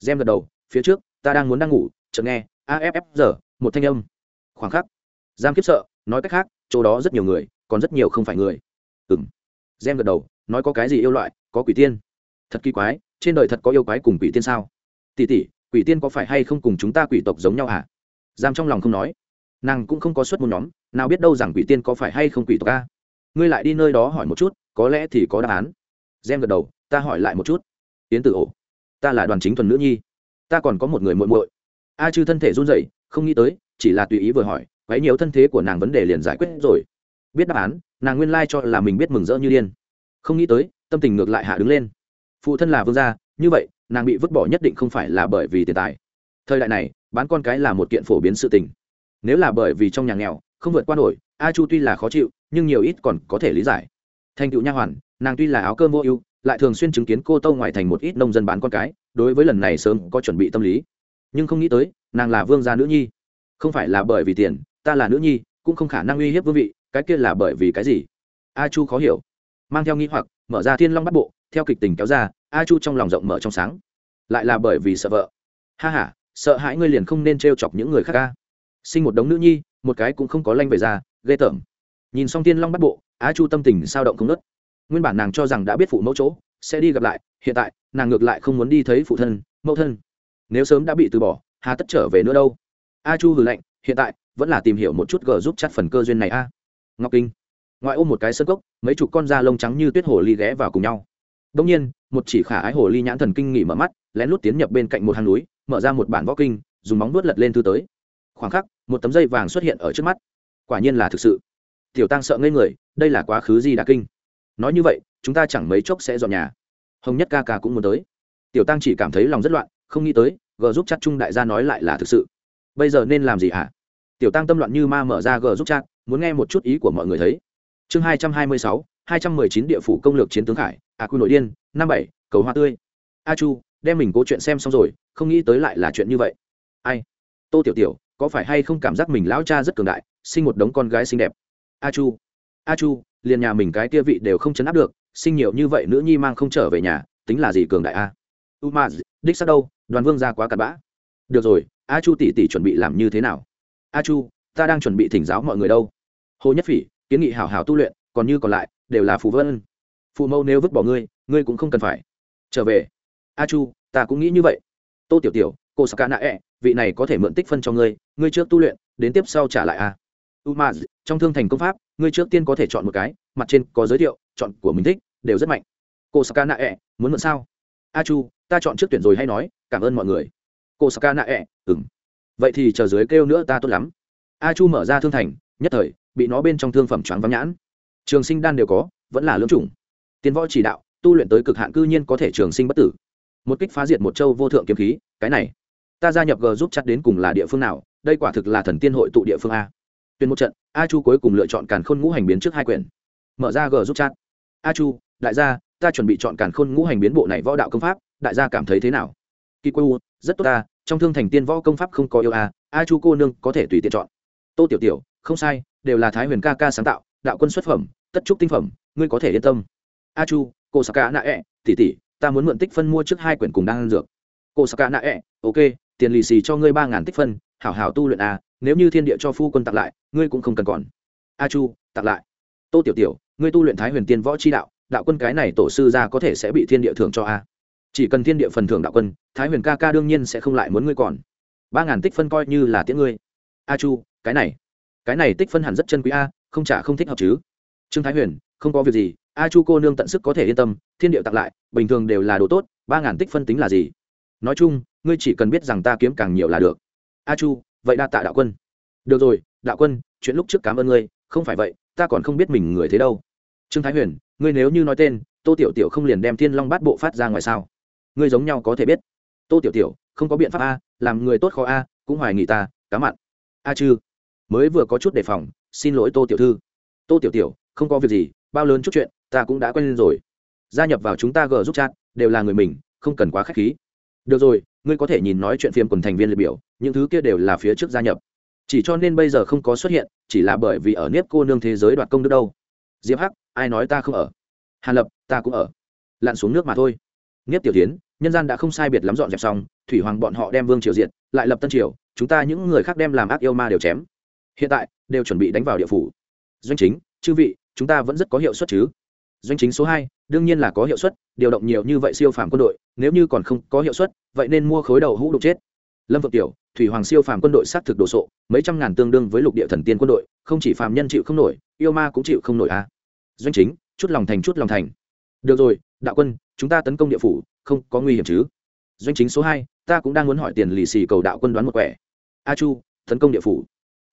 Gem gật đầu, phía trước, ta đang muốn đang ngủ, chợt nghe aff giờ một thanh âm. Khoảng khắc, giam kiếp sợ, nói cách khác, chỗ đó rất nhiều người, còn rất nhiều không phải người. Ừng gem gật đầu nói có cái gì yêu loại, có quỷ tiên. Thật kỳ quái, trên đời thật có yêu quái cùng quỷ tiên sao? Tỷ tỷ, quỷ tiên có phải hay không cùng chúng ta quỷ tộc giống nhau hả? Giam trong lòng không nói. Nàng cũng không có suất một nhóm, nào biết đâu rằng quỷ tiên có phải hay không quỷ tộc a. Ngươi lại đi nơi đó hỏi một chút, có lẽ thì có đáp án. Gem gật đầu, ta hỏi lại một chút. Yến tử ổ, ta là đoàn chính thuần nữ nhi. Ta còn có một người muội muội. A chư thân thể run rẩy, không nghĩ tới, chỉ là tùy ý vừa hỏi, quấy nhiều thân thế của nàng vấn đề liền giải quyết rồi. Biết đáp án, nàng nguyên lai cho là mình biết mừng rỡ như điên không nghĩ tới, tâm tình ngược lại hạ đứng lên. Phụ thân là vương gia, như vậy, nàng bị vứt bỏ nhất định không phải là bởi vì tiền tài. Thời đại này, bán con cái là một kiện phổ biến sự tình. Nếu là bởi vì trong nhà nghèo, không vượt qua nổi, a chu tuy là khó chịu, nhưng nhiều ít còn có thể lý giải. Thành tựu nha hoàn, nàng tuy là áo cơm vô ưu, lại thường xuyên chứng kiến cô tâu ngoài thành một ít nông dân bán con cái, đối với lần này sớm có chuẩn bị tâm lý. Nhưng không nghĩ tới, nàng là vương gia nữ nhi. Không phải là bởi vì tiền, ta là nữ nhi, cũng không khả năng uy hiếp vương vị, cái kia là bởi vì cái gì? A chu khó hiểu mang theo nghi hoặc, mở ra thiên long bắt bộ, theo kịch tình kéo ra, a chu trong lòng rộng mở trong sáng. Lại là bởi vì sợ vợ. Ha h a sợ hãi ngươi liền không nên t r e o chọc những người khác ca sinh một đống nữ nhi, một cái cũng không có lanh về ra ghê tởm. Nhìn xong thiên long bắt bộ, a chu tâm tình sao động không nớt nguyên bản nàng cho rằng đã biết phụ mẫu chỗ, sẽ đi gặp lại, hiện tại, nàng ngược lại không muốn đi thấy phụ thân, mẫu thân. Nếu sớm đã bị từ bỏ, hà tất trở về nữa đâu? A chu hừ lạnh, hiện tại, vẫn là tìm hiểu một chút g giúp chắt phần cơ duyên này a. Ngọc kinh ngoại ôm một cái sân cốc, mấy chục con da lông trắng như tuyết hồ ly ghé vào cùng nhau. Đông nhiên, một chỉ khả ái hồ ly nhãn thần kinh nghỉ mở mắt, lén lút tiến nhập bên cạnh một hang núi, mở ra một bản võ kinh, dùng móng vuốt lật lên thư tới. Khoảng khắc, một tấm dây vàng xuất hiện ở trước mắt. Quả nhiên là thực sự. Tiểu tăng sợ ngây người, đây là quá khứ gì đã kinh. Nói như vậy, chúng ta chẳng mấy chốc sẽ dọn nhà. Hồng nhất ca ca cũng muốn tới. Tiểu tăng chỉ cảm thấy lòng rất loạn, không nghĩ tới g giúp chắc trung đại gia nói lại là thực sự. Bây giờ nên làm gì hả? Tiểu tăng tâm loạn như ma mở ra g giúp chat, muốn nghe một chút ý của mọi người thấy chương hai trăm hai mươi sáu, hai trăm mười chín địa phủ công lược chiến tướng khải, a quy nội điên, năm bảy, cầu hoa tươi. A chu, đem mình cố chuyện xem xong rồi, không nghĩ tới lại là chuyện như vậy. Ai? Tô tiểu tiểu, có phải hay không cảm giác mình lão cha rất cường đại, sinh một đống con gái xinh đẹp? A chu a chu, liền nhà mình cái kia vị đều không chấn áp được, sinh nhiều như vậy nữ nhi mang không trở về nhà, tính là gì cường đại a? U ma, đích xác đâu, đoàn vương ra quá cặn bã. Được rồi, a chu tỷ tỷ chuẩn bị làm như thế nào? A chu, ta đang chuẩn bị thỉnh giáo mọi người đâu. Hồ nhất phỉ kiến nghị hảo hảo tu luyện, còn như còn lại, đều là phù vân. Phụ mẫu nếu vứt bỏ ngươi ngươi cũng không cần phải. Trở về. A chu, ta cũng nghĩ như vậy. Tô tiểu tiểu, cô saka nạ ẹ, vị này có thể mượn tích phân cho ngươi ngươi trước tu luyện, đến tiếp sau trả lại a. U trong thương thành công pháp, ngươi trước tiên có thể chọn một cái, mặt trên có giới thiệu, chọn của mình thích, đều rất mạnh. Cô saka nạ ẹ, muốn mượn sao? A chu, ta chọn trước tuyển rồi hay nói, cảm ơn mọi người. Cô saka nạ ẹ ừng vậy thì chờ dưới kêu nữa ta tốt lắm. A chu mở ra thương thành, nhất thời bị nó bên trong thương phẩm choáng vắng nhãn. Trường sinh đan đều có, vẫn là lưỡng chủng. Tiến võ chỉ đạo, tu luyện tới cực hạn cư nhiên có thể trường sinh bất tử. Một kích phá diệt một châu vô thượng kiếm khí, cái này, ta gia nhập g giúp chặt đến cùng là địa phương nào, đây quả thực là thần tiên hội tụ địa phương a. Tuyên một trận, a chu cuối cùng lựa chọn càn khôn ngũ hành biến trước hai quyển. Mở ra g giúp chat a chu, đại gia, ta chuẩn bị chọn càn khôn ngũ hành biến bộ này võ đạo công pháp, đại gia cảm thấy thế nào? Kỳ quê u rất tốt ta, trong thương thành tiên võ công pháp không có yêu a a chu cô nương có thể tùy tiện chọn. Tô tiểu tiểu, không sai đều là thái huyền ca ca sáng tạo, đạo quân xuất phẩm, tất trúc tinh phẩm, ngươi có thể yên tâm. A chu, cô saka nạ ẹ e, tỉ tỉ ta muốn mượn tích phân mua trước hai quyển cùng đang ăn dược. Cô saka nạ ẹ e, ok, tiền lì xì cho ngươi ba ngàn tích phân, hảo hảo tu luyện a nếu như thiên địa cho phu quân tặng lại, ngươi cũng không cần còn. A chu, tặng lại. Tô tiểu tiểu, ngươi tu luyện thái huyền tiên võ chi đạo đạo quân cái này tổ sư ra có thể sẽ bị thiên địa thưởng cho a chỉ cần thiên địa phần thưởng đạo quân, thái huyền ca ca đương nhiên sẽ không lại muốn ngươi còn. Ba ngàn tích phân coi như là tiễn ngươi. A chu, cái này cái này tích phân hẳn rất chân quý a, không trả không thích hợp chứ. Trương thái huyền, không có việc gì, a chu cô nương tận sức có thể yên tâm, thiên điệu tặng lại, bình thường đều là đồ tốt, ba ngàn tích phân tính là gì? Nói chung, ngươi chỉ cần biết rằng ta kiếm càng nhiều là được. A chu, vậy đa tạ đạo quân. Được rồi, đạo quân, chuyện lúc trước cảm ơn ngươi, không phải vậy, ta còn không biết mình người thế đâu. Trương thái huyền, ngươi nếu như nói tên, tô tiểu tiểu không liền đem thiên long bát bộ phát ra ngoài sao? Ngươi giống nhau có thể biết. Tô tiểu tiểu, không có biện pháp a, làm người tốt khó a, cũng hoài nghị ta, cá mặn. A chư mới vừa có chút đề phòng, xin lỗi tô tiểu thư. Tô tiểu tiểu, không có việc gì, bao lớn chút chuyện, ta cũng đã quen lên rồi. Gia nhập vào chúng ta g giúp chat, đều là người mình, không cần quá k h á c h khí. Được rồi, ngươi có thể nhìn nói chuyện phim quần thành viên liệt biểu, những thứ kia đều là phía trước gia nhập. Chỉ cho nên bây giờ không có xuất hiện, chỉ là bởi vì ở nếp cô nương thế giới đoạt công đức đâu. Diệp hắc, ai nói ta không ở? Hàn lập, ta cũng ở. Lặn xuống nước mà thôi. Nếp tiểu tiến, nhân gian đã không sai biệt lắm dọn dẹp xong, thủy hoàng bọn họ đem vương triều diệt, lại lập tân triều, chúng ta những người khác đem làm ác yêu ma đều chém hiện tại, đều chuẩn bị đánh vào địa phủ. Doanh chính, chư vị, chúng ta vẫn rất có hiệu suất chứ? Doanh chính số hai, đương nhiên là có hiệu suất, điều động nhiều như vậy siêu phàm quân đội, nếu như còn không có hiệu suất, vậy nên mua khối đầu hũ đục chết. Lâm vượng tiểu, thủy hoàng siêu phàm quân đội xác thực đồ sộ, mấy trăm ngàn tương đương với lục địa thần tiên quân đội, không chỉ phàm nhân chịu không nổi, yêu ma cũng chịu không nổi à? Doanh chính, chút lòng thành chút lòng thành. Được rồi, đạo quân, chúng ta tấn công địa phủ, không có nguy hiểm chứ? Doanh chính số hai, ta cũng đang muốn hỏi tiền lì xì cầu đạo quân đoán một quẻ. A chu, tấn công địa phủ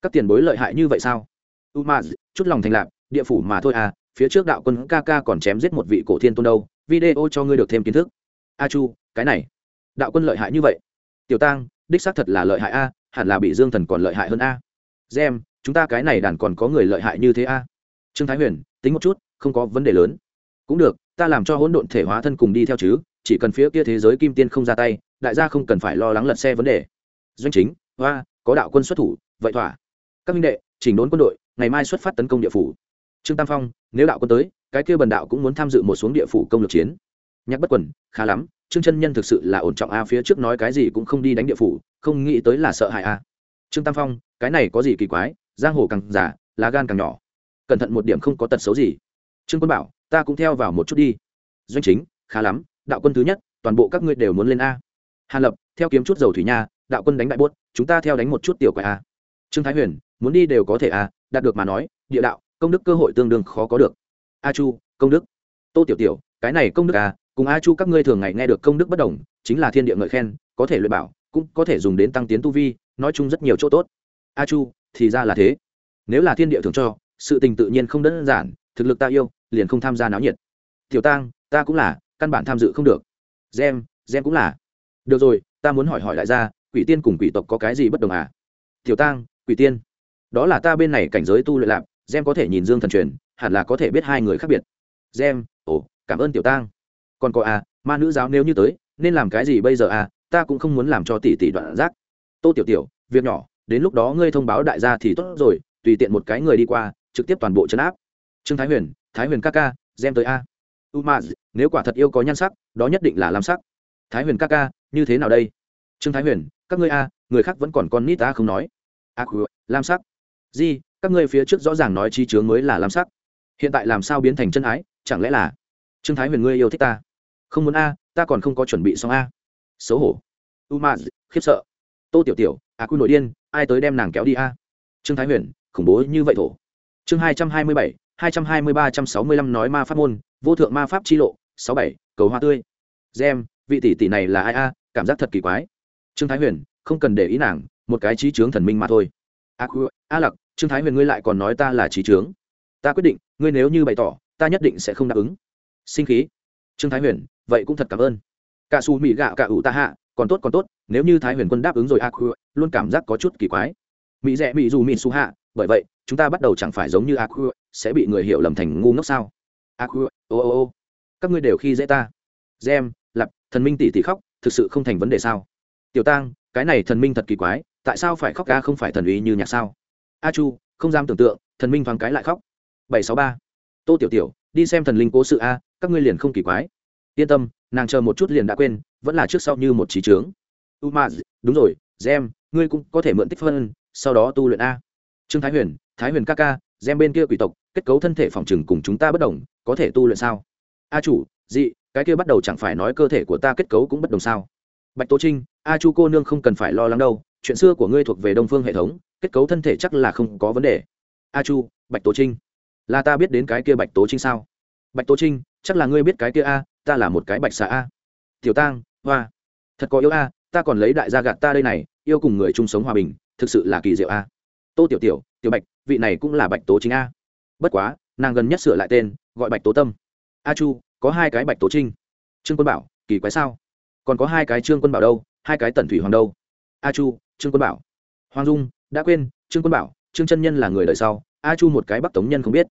các tiền bối lợi hại như vậy sao? U ma chút lòng thành lạc, địa phủ mà thôi à phía trước đạo quân ca ca còn chém giết một vị cổ thiên tôn đâu, video cho ngươi được thêm kiến thức. A chu, cái này, đạo quân lợi hại như vậy. Tiểu tăng đích xác thật là lợi hại a, hẳn là bị dương thần còn lợi hại hơn a. Gem, chúng ta cái này đàn còn có người lợi hại như thế a. Trương thái huyền, tính một chút, không có vấn đề lớn. Cũng được, ta làm cho hỗn độn thể hóa thân cùng đi theo chứ, chỉ cần phía kia thế giới kim tiên không ra tay, đại gia không cần phải lo lắng lật xe vấn đề. Doanh chính, hoa, có đạo quân xuất thủ, vậy thỏa các minh đệ, chỉnh đốn quân đội, ngày mai xuất phát tấn công địa phủ. Trương tam phong, nếu đạo quân tới, cái kia bần đạo cũng muốn tham dự một xuống địa phủ công lược chiến. Nhắc bất quần khá lắm, trương chân nhân thực sự là ổn trọng a, phía trước nói cái gì cũng không đi đánh địa phủ, không nghĩ tới là sợ hại a. Trương tam phong, cái này có gì kỳ quái, giang hồ càng giả lá gan càng nhỏ. Cẩn thận một điểm không có tật xấu gì. Trương quân bảo, ta cũng theo vào một chút đi. Doanh chính, khá lắm, đạo quân thứ nhất, toàn bộ các ngươi đều muốn lên a. Hàn lập, theo kiếm chút dầu thủy nha, đạo quân đánh đại bốt, chúng ta theo đánh một chút tiểu quái a trương thái huyền, muốn đi đều có thể à? đạt được mà nói, địa đạo, công đức cơ hội tương đương khó có được. A chu, công đức. Tô tiểu tiểu, cái này công đức à? cùng a chu các ngươi thường ngày nghe được công đức bất đồng, chính là thiên địa ngợi khen, có thể luyện bảo, cũng có thể dùng đến tăng tiến tu vi, nói chung rất nhiều chỗ tốt. A chu, thì ra là thế. Nếu là thiên địa thường cho, sự tình tự nhiên không đơn giản, thực lực ta yêu, liền không tham gia náo nhiệt. Tiểu tang, ta cũng là, căn bản tham dự không được. Gem gem cũng là. Được rồi, ta muốn hỏi hỏi đại gia, quỷ tiên cùng quỷ tộc có cái gì bất đồng à? Tiểu tang quỷ tiên. Đó là ta bên này cảnh giới tu luyện lạp, gem có thể nhìn dương thần truyền, hẳn là có thể biết hai người khác biệt. Gem, ồ, cảm ơn tiểu tang. Còn có à ma nữ giáo nếu như tới, nên làm cái gì bây giờ à ta cũng không muốn làm cho tỷ tỷ đoạn giác tô tiểu tiểu, việc nhỏ, đến lúc đó ngươi thông báo đại gia thì tốt rồi, tùy tiện một cái người đi qua, trực tiếp toàn bộ chấn áp. Trương thái huyền thái huyền ca ca, gem tới a. U ma nếu quả thật yêu có nhan sắc, đó nhất định là lam sắc. Thái huyền ca ca, như thế nào đây? Trương thái huyền, các ngươi a, người khác vẫn còn con nít ta không nói a à, lam sắc. Di các ngươi phía trước rõ ràng nói chi chướng mới là lam sắc. Hiện tại làm sao biến thành chân ái chẳng lẽ là trương thái huyền ngươi yêu thích ta? Không muốn a ta còn không có chuẩn bị xong a. Xấu hổ. U ma khiếp sợ. Tô tiểu tiểu a quy nội điên ai tới đem nàng kéo đi a? Trương thái huyền khủng bố như vậy thổ. Chương hai trăm hai mươi bảy hai trăm hai mươi ba trăm sáu mươi lăm nói ma pháp môn vô thượng ma pháp chi lộ sáu bảy cầu hoa tươi. Gem vị tỷ tỷ này là ai a? Cảm giác thật kỳ quái. Trương thái huyền không cần để ý nàng một cái trí trướng thần minh mà thôi. A khu a lặc, trương thái huyền ngươi lại còn nói ta là trí trướng ta quyết định, ngươi nếu như bày tỏ, ta nhất định sẽ không đáp ứng. Sinh khí. Trương thái huyền, vậy cũng thật cảm ơn. Cả xù mỹ gạo cả ủ ta hạ, còn tốt còn tốt, nếu như thái huyền quân đáp ứng rồi a khu luôn cảm giác có chút kỳ quái. Mỹ rẽ mỹ dù mỹ su hạ, bởi vậy, chúng ta bắt đầu chẳng phải giống như a khu sẽ bị người hiểu lầm thành ngu ngốc sao? A khu ô ô ô, các ngươi đều khi dễ ta. Gem lặp thần minh tỷ tỷ khóc, thực sự không thành vấn đề sao? Tiểu tang, cái này thần minh thật kỳ quái tại sao phải khóc ca không phải thần uy như nhạc sao? A chu, không dám tưởng tượng, thần minh thoáng cái lại khóc. Bảy sáu ba. Tô tiểu tiểu, đi xem thần linh cố sự a, các ngươi liền không kỳ quái. Yên tâm, nàng chờ một chút liền đã quên, vẫn là trước sau như một trí trướng u ma đúng rồi, gem, ngươi cũng có thể mượn tích phân, sau đó tu luyện a. Trương thái huyền thái huyền ca ca, gem bên kia quỷ tộc, kết cấu thân thể phòng trừng cùng chúng ta bất đồng, có thể tu luyện sao? A chủ dị, cái kia bắt đầu chẳng phải nói cơ thể của ta kết cấu cũng bất đồng sao? Bạch tố trinh, a chu cô nương không cần phải lo lắng đâu chuyện xưa của ngươi thuộc về đông phương hệ thống, kết cấu thân thể chắc là không có vấn đề. A chu, bạch tố trinh. Là ta biết đến cái kia bạch tố trinh sao? Bạch tố trinh, chắc là ngươi biết cái kia a, ta là một cái bạch xà a. Tiểu tang, hoa. Thật có yêu a, ta còn lấy đại gia gạt ta đây này, yêu cùng người chung sống hòa bình, thực sự là kỳ diệu a. Tô tiểu tiểu tiểu bạch, vị này cũng là bạch tố chính a. Bất quá, nàng gần nhất sửa lại tên, gọi bạch tố tâm. A chu, có hai cái bạch tố trinh. Trương quân bảo, kỳ quái sao? Còn có hai cái trương quân bảo đâu? Hai cái tần thủy hoàng đâu? A chu, trương quân bảo. Hoàng dung, đã quên, trương quân bảo, trương chân nhân là người đời sau, a chu một cái bắc tống nhân không biết.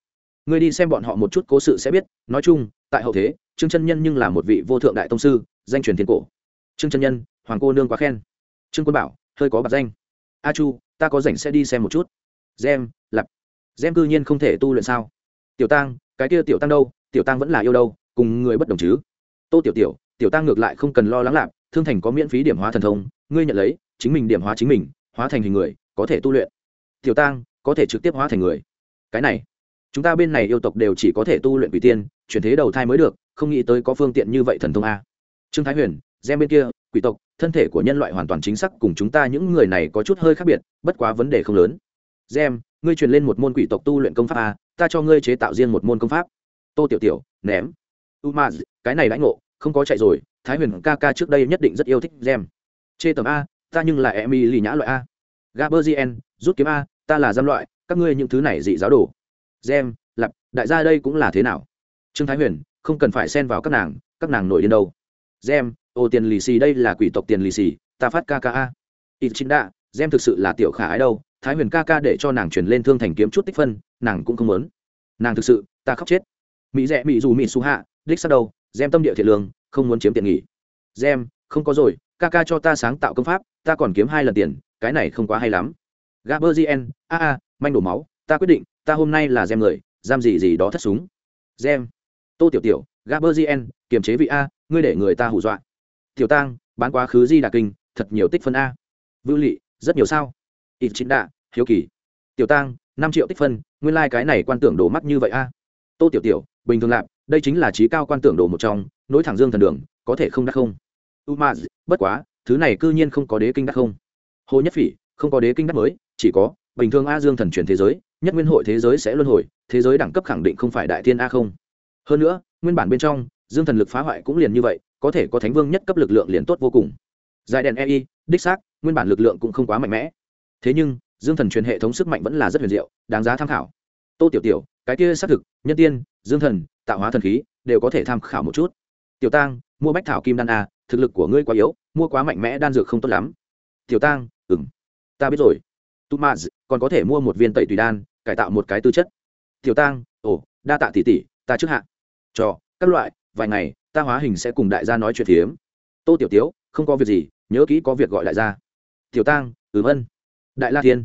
Người đi xem bọn họ một chút cố sự sẽ biết, nói chung, tại hậu thế, trương chân nhân nhưng là một vị vô thượng đại tông sư, danh truyền thiên cổ. Trương chân nhân, hoàng cô nương quá khen. Trương quân bảo, hơi có bạc danh. A chu, ta có rảnh sẽ đi xem một chút. Gem lặp gem cư nhiên không thể tu luyện sao? Tiểu tăng cái kia tiểu tăng đâu? Tiểu tăng vẫn là yêu đâu? Cùng người bất đồng chứ? Tô tiểu tiểu tiểu tăng ngược lại không cần lo lắng lạp thương thành có miễn phí điểm hóa thần thông ngươi nhận lấy, chính mình điểm hóa chính mình, hóa thành hình người, có thể tu luyện. Tiểu tăng có thể trực tiếp hóa thành người. Cái này, chúng ta bên này yêu tộc đều chỉ có thể tu luyện quỷ tiên, chuyển thế đầu thai mới được, không nghĩ tới có phương tiện như vậy thần thông a. Trương thái huyền gem bên kia, quỷ tộc, thân thể của nhân loại hoàn toàn chính xác cùng chúng ta những người này có chút hơi khác biệt, bất quá vấn đề không lớn. Gem ngươi truyền lên một môn quỷ tộc tu luyện công pháp a, ta cho ngươi chế tạo riêng một môn công pháp. Tô tiểu tiểu, ném. U ma cái này lãnh ngộ, không có chạy rồi, thái huyền ca ca trước đây nhất định rất yêu thích gem chê tầm a, ta nhưng là em y lì nhã loại a. Gaberzien rút kiếm a, ta là giam loại, các ngươi những thứ này dị giáo đồ. Gem lặp đại gia đây cũng là thế nào? Trương thái huyền, không cần phải xen vào các nàng các nàng nổi điên đâu. Gem, ô tiền lì xì đây là quỷ tộc tiền lì xì, ta phát ca ca a. Ít chính đạ gem thực sự là tiểu khả ái đâu, thái huyền ca ca để cho nàng chuyển lên thương thành kiếm chút tích phân, nàng cũng không muốn. Nàng thực sự, ta khóc chết. Mỹ rẽ mỹ dù, mỹ su hạ, đích sắc đâu, gem tâm địa thiện lương, không muốn chiếm tiện nghỉ gem không có rồi, ca ca cho ta sáng tạo công pháp, ta còn kiếm hai lần tiền, cái này không quá hay lắm. Gaberzien a a, manh đổ máu, ta quyết định, ta hôm nay là gem người, giam gì gì đó thất súng. Gem. Tô tiểu tiểu gaberzien kiềm chế vị a, ngươi để người ta hù dọa. Tiểu tang, bán quá khứ di đà kinh, thật nhiều tích phân a. Vưu lị, rất nhiều sao. Ít chính đạ, hiếu kỳ. Tiểu tang, năm triệu tích phân, nguyên lai、like、cái này quan tưởng đồ mắt như vậy a. Tô tiểu tiểu, bình thường lạp, đây chính là trí cao quan tưởng đồ một trong, nối thẳng dương thần đường, có thể không đắt không? Umaz bất quá, thứ này c ư nhiên không có đế kinh đắc không. Hồ nhất phỉ, không có đế kinh đắc mới, chỉ có, bình thường a dương thần truyền thế giới, nhất nguyên hội thế giới sẽ luân hồi, thế giới đẳng cấp khẳng định không phải đại thiên a không. Hơn nữa, nguyên bản bên trong, dương thần lực phá hoại cũng liền như vậy, có thể có thánh vương nhất cấp lực lượng liền tốt vô cùng. Dài đèn ei đích xác, nguyên bản lực lượng cũng không quá mạnh mẽ. Thế nhưng, dương thần truyền hệ thống sức mạnh vẫn là rất huyền diệu, đáng giá tham khảo. Tô tiểu tiểu, cái kia xác thực, nhân tiên, dương thần, tạo hóa thần khí, đều có thể tham khảo một chút. Tiểu tang, mua bách thảo kim đan a thực lực của ngươi quá yếu, mua quá mạnh mẽ đan dược không tốt lắm. Tiểu tang ừng ta biết rồi. Tu ma còn có thể mua một viên tẩy tùy đan, cải tạo một cái tư chất. Tiểu tang, ồ, đa tạ tỷ tỷ, ta trước hạ. Cho, các loại, vài ngày, ta hóa hình sẽ cùng đại gia nói chuyện phiếm. Tô tiểu tiếu, không có việc gì, nhớ kỹ có việc gọi đại gia. Tiểu tang, ừm ân. Đại la thiên.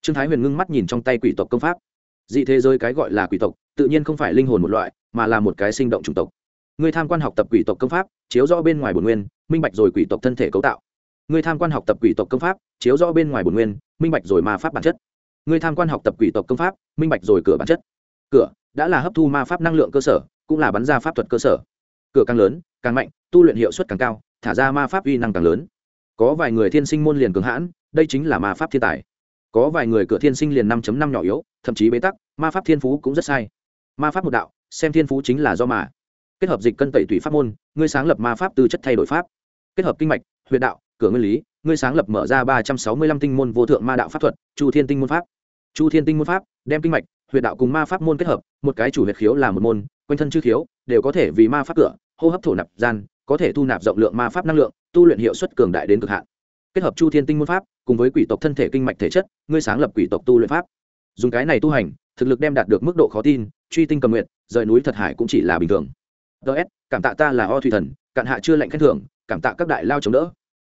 Trương thái huyền ngưng mắt nhìn trong tay quỷ tộc công pháp. Dị thế giới cái gọi là quỷ tộc, tự nhiên không phải linh hồn một loại, mà là một cái sinh động chủng tộc. Ngươi tham quan học tập quỷ tộc công pháp, chiếu rõ bên ngoài bồn nguyên, minh bạch rồi quỷ tộc thân thể cấu tạo. Ngươi tham quan học tập quỷ tộc công pháp, chiếu rõ bên ngoài bồn nguyên, minh bạch rồi ma pháp bản chất. Ngươi tham quan học tập quỷ tộc công pháp, minh bạch rồi cửa bản chất. Cửa đã là hấp thu ma pháp năng lượng cơ sở, cũng là bắn ra pháp thuật cơ sở. Cửa càng lớn, càng mạnh, tu luyện hiệu suất càng cao, thả ra ma pháp uy năng càng lớn. Có vài người thiên sinh môn liền cường hãn, đây chính là ma pháp thiên tài. Có vài người cửa thiên sinh liền năm năm nhỏ yếu, thậm chí bế tắc, ma pháp thiên phú cũng rất sai. Ma pháp một đạo, xem thiên phú chính là do mà kết hợp dịch cân tẩy tủy pháp môn, ngươi sáng lập ma pháp tư chất thay đổi pháp. Kết hợp kinh mạch, huyệt đạo, cửa nguyên lý, ngươi sáng lập mở ra ba trăm sáu mươi lăm tinh môn vô thượng ma đạo pháp thuật, chu thiên tinh môn pháp. Chu thiên tinh môn pháp, đem kinh mạch, huyệt đạo cùng ma pháp môn kết hợp, một cái chủ huyệt khiếu là một môn, quanh thân chư khiếu đều có thể vì ma pháp cửa, hô hấp thổ nạp gian, có thể thu nạp rộng lượng ma pháp năng lượng, tu luyện hiệu suất cường đại đến cực hạn. Kết hợp chu thiên tinh môn pháp, cùng với quỷ tộc thân thể kinh mạch thể chất, ngươi sáng lập quỷ tộc tu luyện pháp. Dùng cái này tu hành, thực lực đem đạt được mức độ khó tin, truy tinh cầm nguyện, rời núi thật hải cũng chỉ là bình thường ts cảm tạ ta là o thủy thần cạn hạ chưa lệnh khen thưởng cảm tạ các đại lao chống đỡ.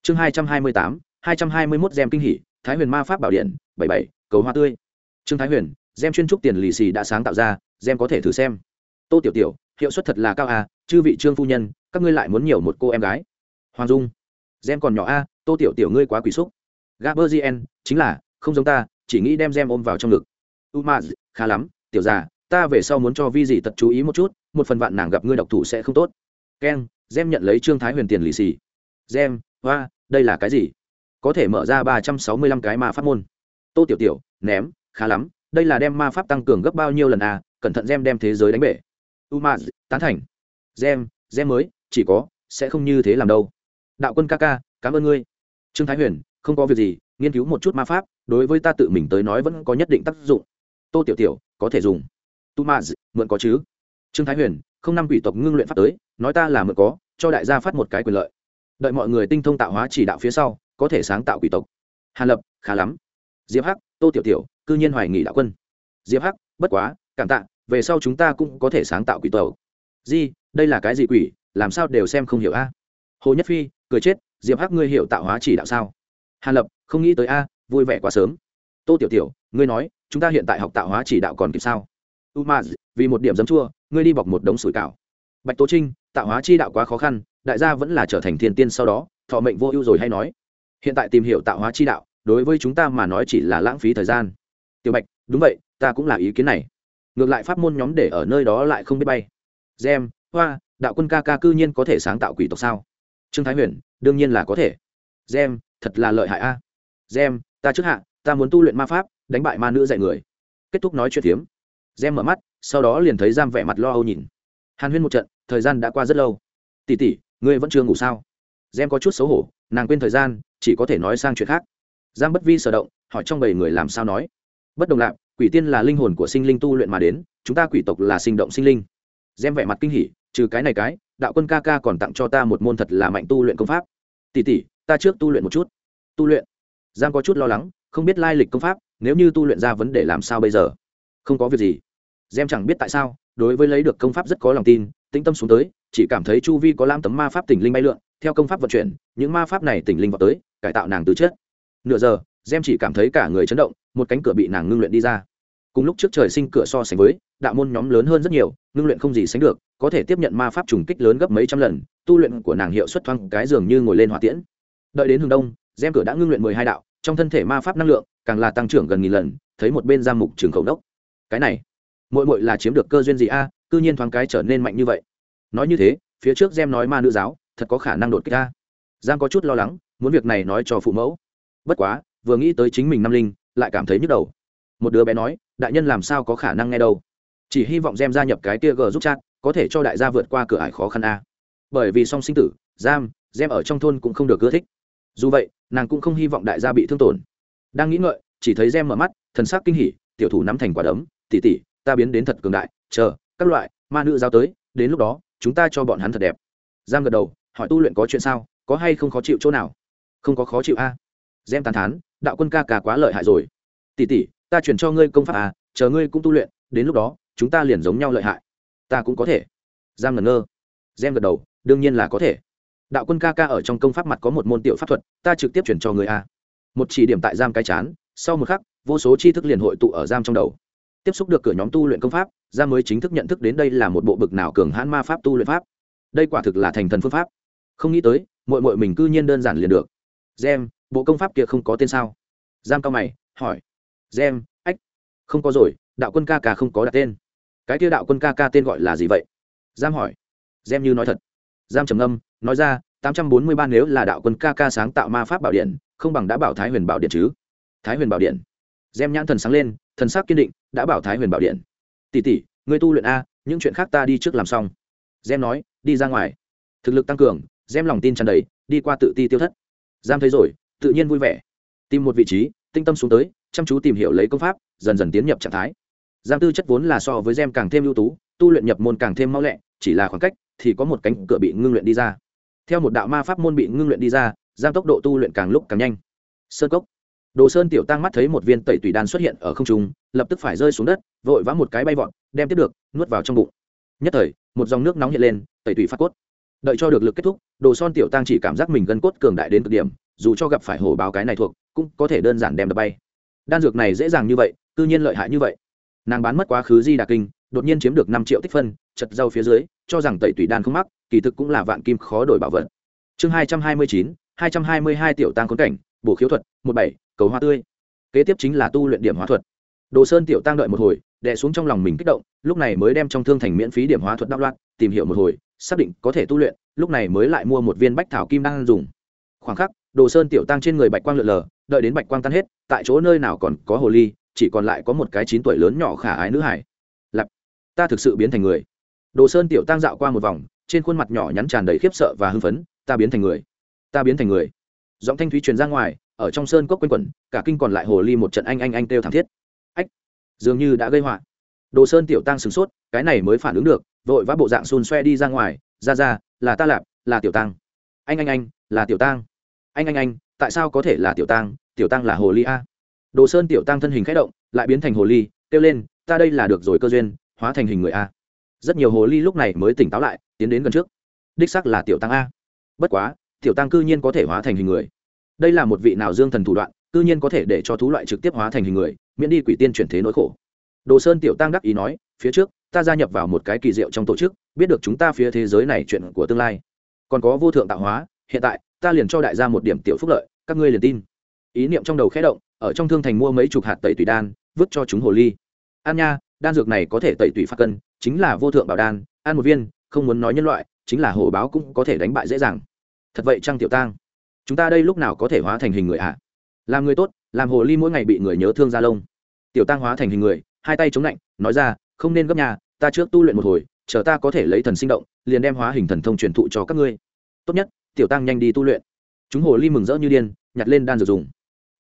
Chương hai trăm hai mươi tám hai trăm hai mươi mốt gem kinh hỷ thái huyền ma pháp bảo điện bảy bảy cầu hoa tươi. Trương thái huyền gem chuyên trúc tiền lì xì đã sáng tạo ra gem có thể thử xem. Tô tiểu tiểu hiệu suất thật là cao à chư vị trương phu nhân các ngươi lại muốn nhiều một cô em gái. Hoàng dung gem còn nhỏ a à, tô tiểu tiểu ngươi quá quỷ xúc. Gaberzien chính là không giống ta chỉ nghĩ đem gem ôm vào trong ngực. Umaz khá lắm tiểu già ta về sau muốn cho vi dị tật chú ý một chút, một phần vạn nàng gặp ngươi độc thủ sẽ không tốt. Keng gem nhận lấy trương thái huyền tiền lì xì. Gem, hoa, đây là cái gì? Có thể mở ra ba trăm sáu mươi lăm cái ma pháp môn. Tô tiểu tiểu, ném, khá lắm, đây là đem ma pháp tăng cường gấp bao nhiêu lần à cẩn thận gem đem thế giới đánh bể. U ma tán thành. Gem gem mới, chỉ có, sẽ không như thế làm đâu. Đạo quân ca ca, cảm ơn ngươi. Trương thái huyền, không có việc gì, nghiên cứu một chút ma pháp, đối với ta tự mình tới nói vẫn có nhất định tác dụng. Tô tiểu tiểu, có thể dùng tu ma mượn có chứ? Trương thái huyền, không năm quỷ tộc ngưng luyện pháp tới, nói ta là mượn có, cho đại gia phát một cái quyền lợi. Đợi mọi người tinh thông tạo hóa chỉ đạo phía sau, có thể sáng tạo quỷ tộc. Hàn lập, khá lắm. Diệp hắc, tô tiểu tiểu, cư nhiên hoài nghị đạo quân. Diệp hắc, bất quá, cảm tạ, về sau chúng ta cũng có thể sáng tạo quỷ tộc. Di, đây là cái gì quỷ, làm sao đều xem không hiểu a? Hồ nhất phi, cười chết, diệp hắc ngươi hiểu tạo hóa chỉ đạo sao? Hàn lập, không nghĩ tới a, vui vẻ quá sớm. Tô tiểu tiểu, ngươi nói, chúng ta hiện tại học tạo hóa chỉ đạo còn kịp sao? Umaz vì một điểm giấm chua, ngươi đi bọc một đống sủi cảo. Bạch tố trinh, tạo hóa chi đạo quá khó khăn, đại gia vẫn là trở thành thiên tiên sau đó, thọ mệnh vô ưu rồi hay nói. Hiện tại tìm hiểu tạo hóa chi đạo, đối với chúng ta mà nói chỉ là lãng phí thời gian. Tiểu bạch, đúng vậy, ta cũng là ý kiến này. Ngược lại pháp môn nhóm để ở nơi đó lại không biết bay. Gem, hoa, đạo quân ca ca cư nhiên có thể sáng tạo quỷ tộc sao? Trương thái huyền, đương nhiên là có thể. Gem, thật là lợi hại a. Gem, ta trước hạ, ta muốn tu luyện ma pháp, đánh bại ma nữ dạy người. Kết thúc nói chuyện phiếm gem mở mắt, sau đó liền thấy giam vẻ mặt lo âu nhìn. Hàn huyên một trận, thời gian đã qua rất lâu. Tỉ tỉ ngươi vẫn chưa ngủ sao? Gem có chút xấu hổ, nàng quên thời gian, chỉ có thể nói sang chuyện khác. Giang bất vi sở động, hỏi trong bầy người làm sao nói. Bất đồng lạc quỷ tiên là linh hồn của sinh linh tu luyện mà đến, chúng ta quỷ tộc là sinh động sinh linh. Gem vẻ mặt kinh hỉ, trừ cái này cái, đạo quân ca ca còn tặng cho ta một môn thật là mạnh tu luyện công pháp. Tỷ tỷ, ta trước tu luyện một chút. Tu luyện? Giang có chút lo lắng, không biết lai lịch công pháp, nếu như tu luyện ra vấn đề làm sao bây giờ? Không có việc gì gem chẳng biết tại sao, đối với lấy được công pháp rất có lòng tin, tĩnh tâm xuống tới, chỉ cảm thấy chu vi có lam tấm ma pháp tỉnh linh bay lượn, theo công pháp vận chuyển, những ma pháp này tỉnh linh vào tới, cải tạo nàng từ chết nửa giờ, gem chỉ cảm thấy cả người chấn động, một cánh cửa bị nàng ngưng luyện đi ra. Cùng lúc trước trời sinh cửa so sánh với, đạo môn nhóm lớn hơn rất nhiều, ngưng luyện không gì sánh được, có thể tiếp nhận ma pháp trùng kích lớn gấp mấy trăm lần, tu luyện của nàng hiệu suất thoáng cái dường như ngồi lên hỏa tiễn. Đợi đến hướng đông, gem cửa đã ngưng luyện mười hai đạo, trong thân thể ma pháp năng lượng càng là tăng trưởng gần nghìn lần, thấy một bên giam mục trường khẩu đốc. Cái này mỗi mỗi là chiếm được cơ duyên gì a, cư nhiên thoáng cái trở nên mạnh như vậy. Nói như thế, phía trước gem nói ma nữ giáo, thật có khả năng đột kích a. Giang có chút lo lắng, muốn việc này nói cho phụ mẫu. Bất quá, vừa nghĩ tới chính mình năm linh, lại cảm thấy nhức đầu. Một đứa bé nói, đại nhân làm sao có khả năng nghe đâu? Chỉ hy vọng gem gia nhập cái tia g giúp chat, có thể cho đại gia vượt qua cửa ải khó khăn a. Bởi vì song sinh tử giam gem ở trong thôn cũng không được ưa thích. Dù vậy, nàng cũng không hy vọng đại gia bị thương tổn. Đang nghĩ ngợi, chỉ thấy gem mở mắt, thần sắc kinh hỉ, tiểu thủ nắm thành quả đấm tỉ tỉ ta biến đến thật cường đại, chờ, các loại, ma nữ giao tới, đến lúc đó, chúng ta cho bọn hắn thật đẹp. Giang gật đầu, hỏi tu luyện có chuyện sao, có hay không khó chịu chỗ nào? Không có khó chịu a. À? gem tàn thán, đạo quân ca ca quá lợi hại rồi. Tỉ tỉ ta chuyển cho ngươi công pháp à chờ ngươi cũng tu luyện, đến lúc đó, chúng ta liền giống nhau lợi hại. Ta cũng có thể. Giang ngẩn ngơ. Gem gật đầu, đương nhiên là có thể. Đạo quân ca ca ở trong công pháp mặt có một môn tiểu pháp thuật, ta trực tiếp chuyển cho người a. Một chỉ điểm tại giam cái chán, sau một khắc, vô số tri thức liền hội tụ ở giam trong đầu tiếp xúc được cửa nhóm tu luyện công pháp, ra mới chính thức nhận thức đến đây là một bộ bực nào cường hãn ma pháp tu luyện pháp. Đây quả thực là thành thần phương pháp. Không nghĩ tới mội mội mình cư nhiên đơn giản liền được. Gem, bộ công pháp kia không có tên sao? Giam cao mày, hỏi. Gem, ách, không có rồi, đạo quân ca ca không có đặt tên. Cái kia đạo quân ca ca tên gọi là gì vậy? Giam hỏi. Gem như nói thật. Giam trầm âm nói ra, tám trăm bốn mươi ba nếu là đạo quân ca ca sáng tạo ma pháp bảo điện, không bằng đã bảo thái huyền bảo điện chứ. Thái huyền bảo điện gem nhãn thần sáng lên, thần sắc kiên định, đã bảo thái huyền bảo điện. Tỷ tỷ, ngươi tu luyện a, những chuyện khác ta đi trước làm xong. Gem nói, đi ra ngoài. Thực lực tăng cường, gem lòng tin tràn đầy, đi qua tự ti tiêu thất. Giam thấy rồi, tự nhiên vui vẻ. Tìm một vị trí, tinh tâm xuống tới, chăm chú tìm hiểu lấy công pháp, dần dần tiến nhập trạng thái. Giam tư chất vốn là so với gem càng thêm ưu tú, tu luyện nhập môn càng thêm mau lẹ, chỉ là khoảng cách thì có một cánh cửa bị ngưng luyện đi ra. Theo một đạo ma pháp môn bị ngưng luyện đi ra, giam tốc độ tu luyện càng lúc càng nhanh. Sơn cốc đồ sơn tiểu tăng mắt thấy một viên tẩy tùy đan xuất hiện ở không trung, lập tức phải rơi xuống đất, vội vã một cái bay vọt, đem tiếp được, nuốt vào trong bụng. Nhất thời, một dòng nước nóng hiện lên, tẩy tùy phát cốt. Đợi cho được lực kết thúc, đồ son tiểu tăng chỉ cảm giác mình gân cốt cường đại đến cực điểm, dù cho gặp phải hổ báo cái này thuộc, cũng có thể đơn giản đem đập bay. Đan dược này dễ dàng như vậy tự nhiên lợi hại như vậy. Nàng bán mất quá khứ di đà kinh, đột nhiên chiếm được năm triệu tích phân, chật rau phía dưới, cho rằng tẩy tùy đan không mắc, kỳ thực cũng là vạn kim khó đổi bảo vật. Chương hai trăm hai mươi chín, hai trăm hai mươi hai tiểu tăng khốn cảnh, bổ khiếu thuật, một bảy cầu hoa tươi. Kế tiếp chính là tu luyện điểm hóa thuật. Đồ sơn tiểu tăng đợi một hồi, đè xuống trong lòng mình kích động, lúc này mới đem trong thương thành miễn phí điểm hóa thuật đắp loạn, tìm hiểu một hồi, xác định có thể tu luyện, lúc này mới lại mua một viên bách thảo kim đang dùng. Khoảng khắc, đồ sơn tiểu tăng trên người bạch quang lượn lờ, đợi đến bạch quang tan hết, tại chỗ nơi nào còn có hồ ly, chỉ còn lại có một cái chín tuổi lớn nhỏ khả ái nữ hải. Lặp ta thực sự biến thành người. Đồ sơn tiểu tăng dạo qua một vòng, trên khuôn mặt nhỏ nhắn tràn đầy khiếp sợ và hưng phấn, ta biến thành người. Ta biến thành người. Giọng thanh thúy truyền ra ngoài ở trong sơn cốc quanh quẩn, cả kinh còn lại hồ ly một trận anh anh anh kêu thảm thiết. Ách, dường như đã gây họa. Đồ sơn tiểu tăng sửng sốt, cái này mới phản ứng được, vội vã bộ dạng xôn xoe đi ra ngoài, ra ra, là ta lạp, là tiểu tăng. Anh anh anh, là tiểu tăng. Anh anh anh, tại sao có thể là tiểu tăng? Tiểu tăng là hồ ly a. Đồ sơn tiểu tăng thân hình k h ẽ động, lại biến thành hồ ly, kêu lên, ta đây là được rồi cơ duyên, hóa thành hình người a. Rất nhiều hồ ly lúc này mới tỉnh táo lại, tiến đến gần trước. Đích sắc là tiểu tăng a. Bất quá, tiểu tăng cư nhiên có thể hóa thành hình người đây là một vị nào dương thần thủ đoạn, cư nhiên có thể để cho thú loại trực tiếp hóa thành hình người, miễn đi quỷ tiên chuyển thế nỗi khổ. Đồ sơn tiểu tăng đắc ý nói, phía trước, ta gia nhập vào một cái kỳ diệu trong tổ chức, biết được chúng ta phía thế giới này chuyện của tương lai. Còn có vô thượng tạo hóa, hiện tại, ta liền cho đại gia một điểm tiểu phúc lợi, các ngươi liền tin. Ý niệm trong đầu khẽ động, ở trong thương thành mua mấy chục hạt tẩy tùy đan, vứt cho chúng hồ ly. An nha, đan dược này có thể tẩy tùy phát cân, chính là vô thượng bảo đan, ăn một viên, không muốn nói nhân loại, chính là hồ báo cũng có thể đánh bại dễ dàng. Thật vậy trang tiểu tang chúng ta đây lúc nào có thể hóa thành hình người ạ? À? làm người tốt, làm hồ ly mỗi ngày bị người nhớ thương ra lông. Tiểu tăng hóa thành hình người, hai tay chống lạnh, nói ra, không nên gấp nhà, ta trước tu luyện một hồi, chờ ta có thể lấy thần sinh động, liền đem hóa hình thần thông truyền thụ cho các ngươi. Tốt nhất, tiểu tăng nhanh đi tu luyện. Chúng hồ ly mừng rỡ như điên, nhặt lên đan dược dùng.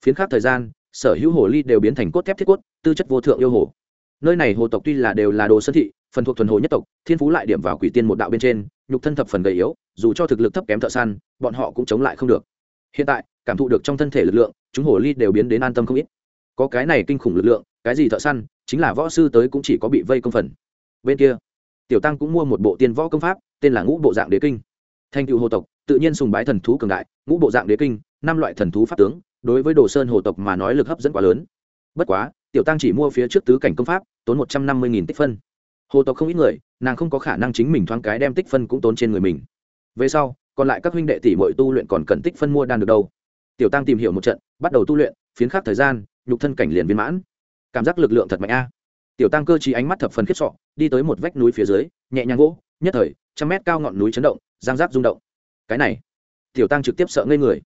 Phiến khác thời gian, sở hữu hồ ly đều biến thành cốt thép thiết cốt, tư chất vô thượng yêu hồ. Nơi này hồ tộc tuy là đều là đồ sơn thị, phần thuộc thuần hồ nhất tộc, thiên phú lại điểm vào quỷ tiên một đạo bên trên, nhục thân thập phần gầy yếu, dù cho thực lực thấp kém thợ săn, bọn họ cũng chống lại không được hiện tại, cảm thụ được trong thân thể lực lượng, chúng hồ ly đều biến đến an tâm không ít. Có cái này kinh khủng lực lượng, cái gì thợ săn, chính là võ sư tới cũng chỉ có bị vây công phần. Bên kia, tiểu tăng cũng mua một bộ tiên võ công pháp, tên là ngũ bộ dạng đế kinh. Thành cựu hồ tộc, tự nhiên sùng bái thần thú cường đại, ngũ bộ dạng đế kinh, năm loại thần thú pháp tướng, đối với đồ sơn hồ tộc mà nói lực hấp dẫn quá lớn. Bất quá, tiểu tăng chỉ mua phía trước tứ cảnh công pháp, tốn một trăm năm mươi tích phân. Hồ tộc không ít người, nàng không có khả năng chính mình thoáng cái đem tích phân cũng tốn trên người mình. Về sau còn lại các huynh đệ tỷ muội tu luyện còn cần tích phân mua đan được đâu? Tiểu tăng tìm hiểu một trận, bắt đầu tu luyện, phiến khắc thời gian, nhục thân cảnh liền viên mãn. Cảm giác lực lượng thật mạnh a. Tiểu tăng cơ trí ánh mắt thập phần khiếp sọ đi tới một vách núi phía dưới, nhẹ nhàng gỗ, nhất thời, trăm mét cao ngọn núi chấn động, giang giáp rung động. Cái này, tiểu tăng trực tiếp sợ ngây người.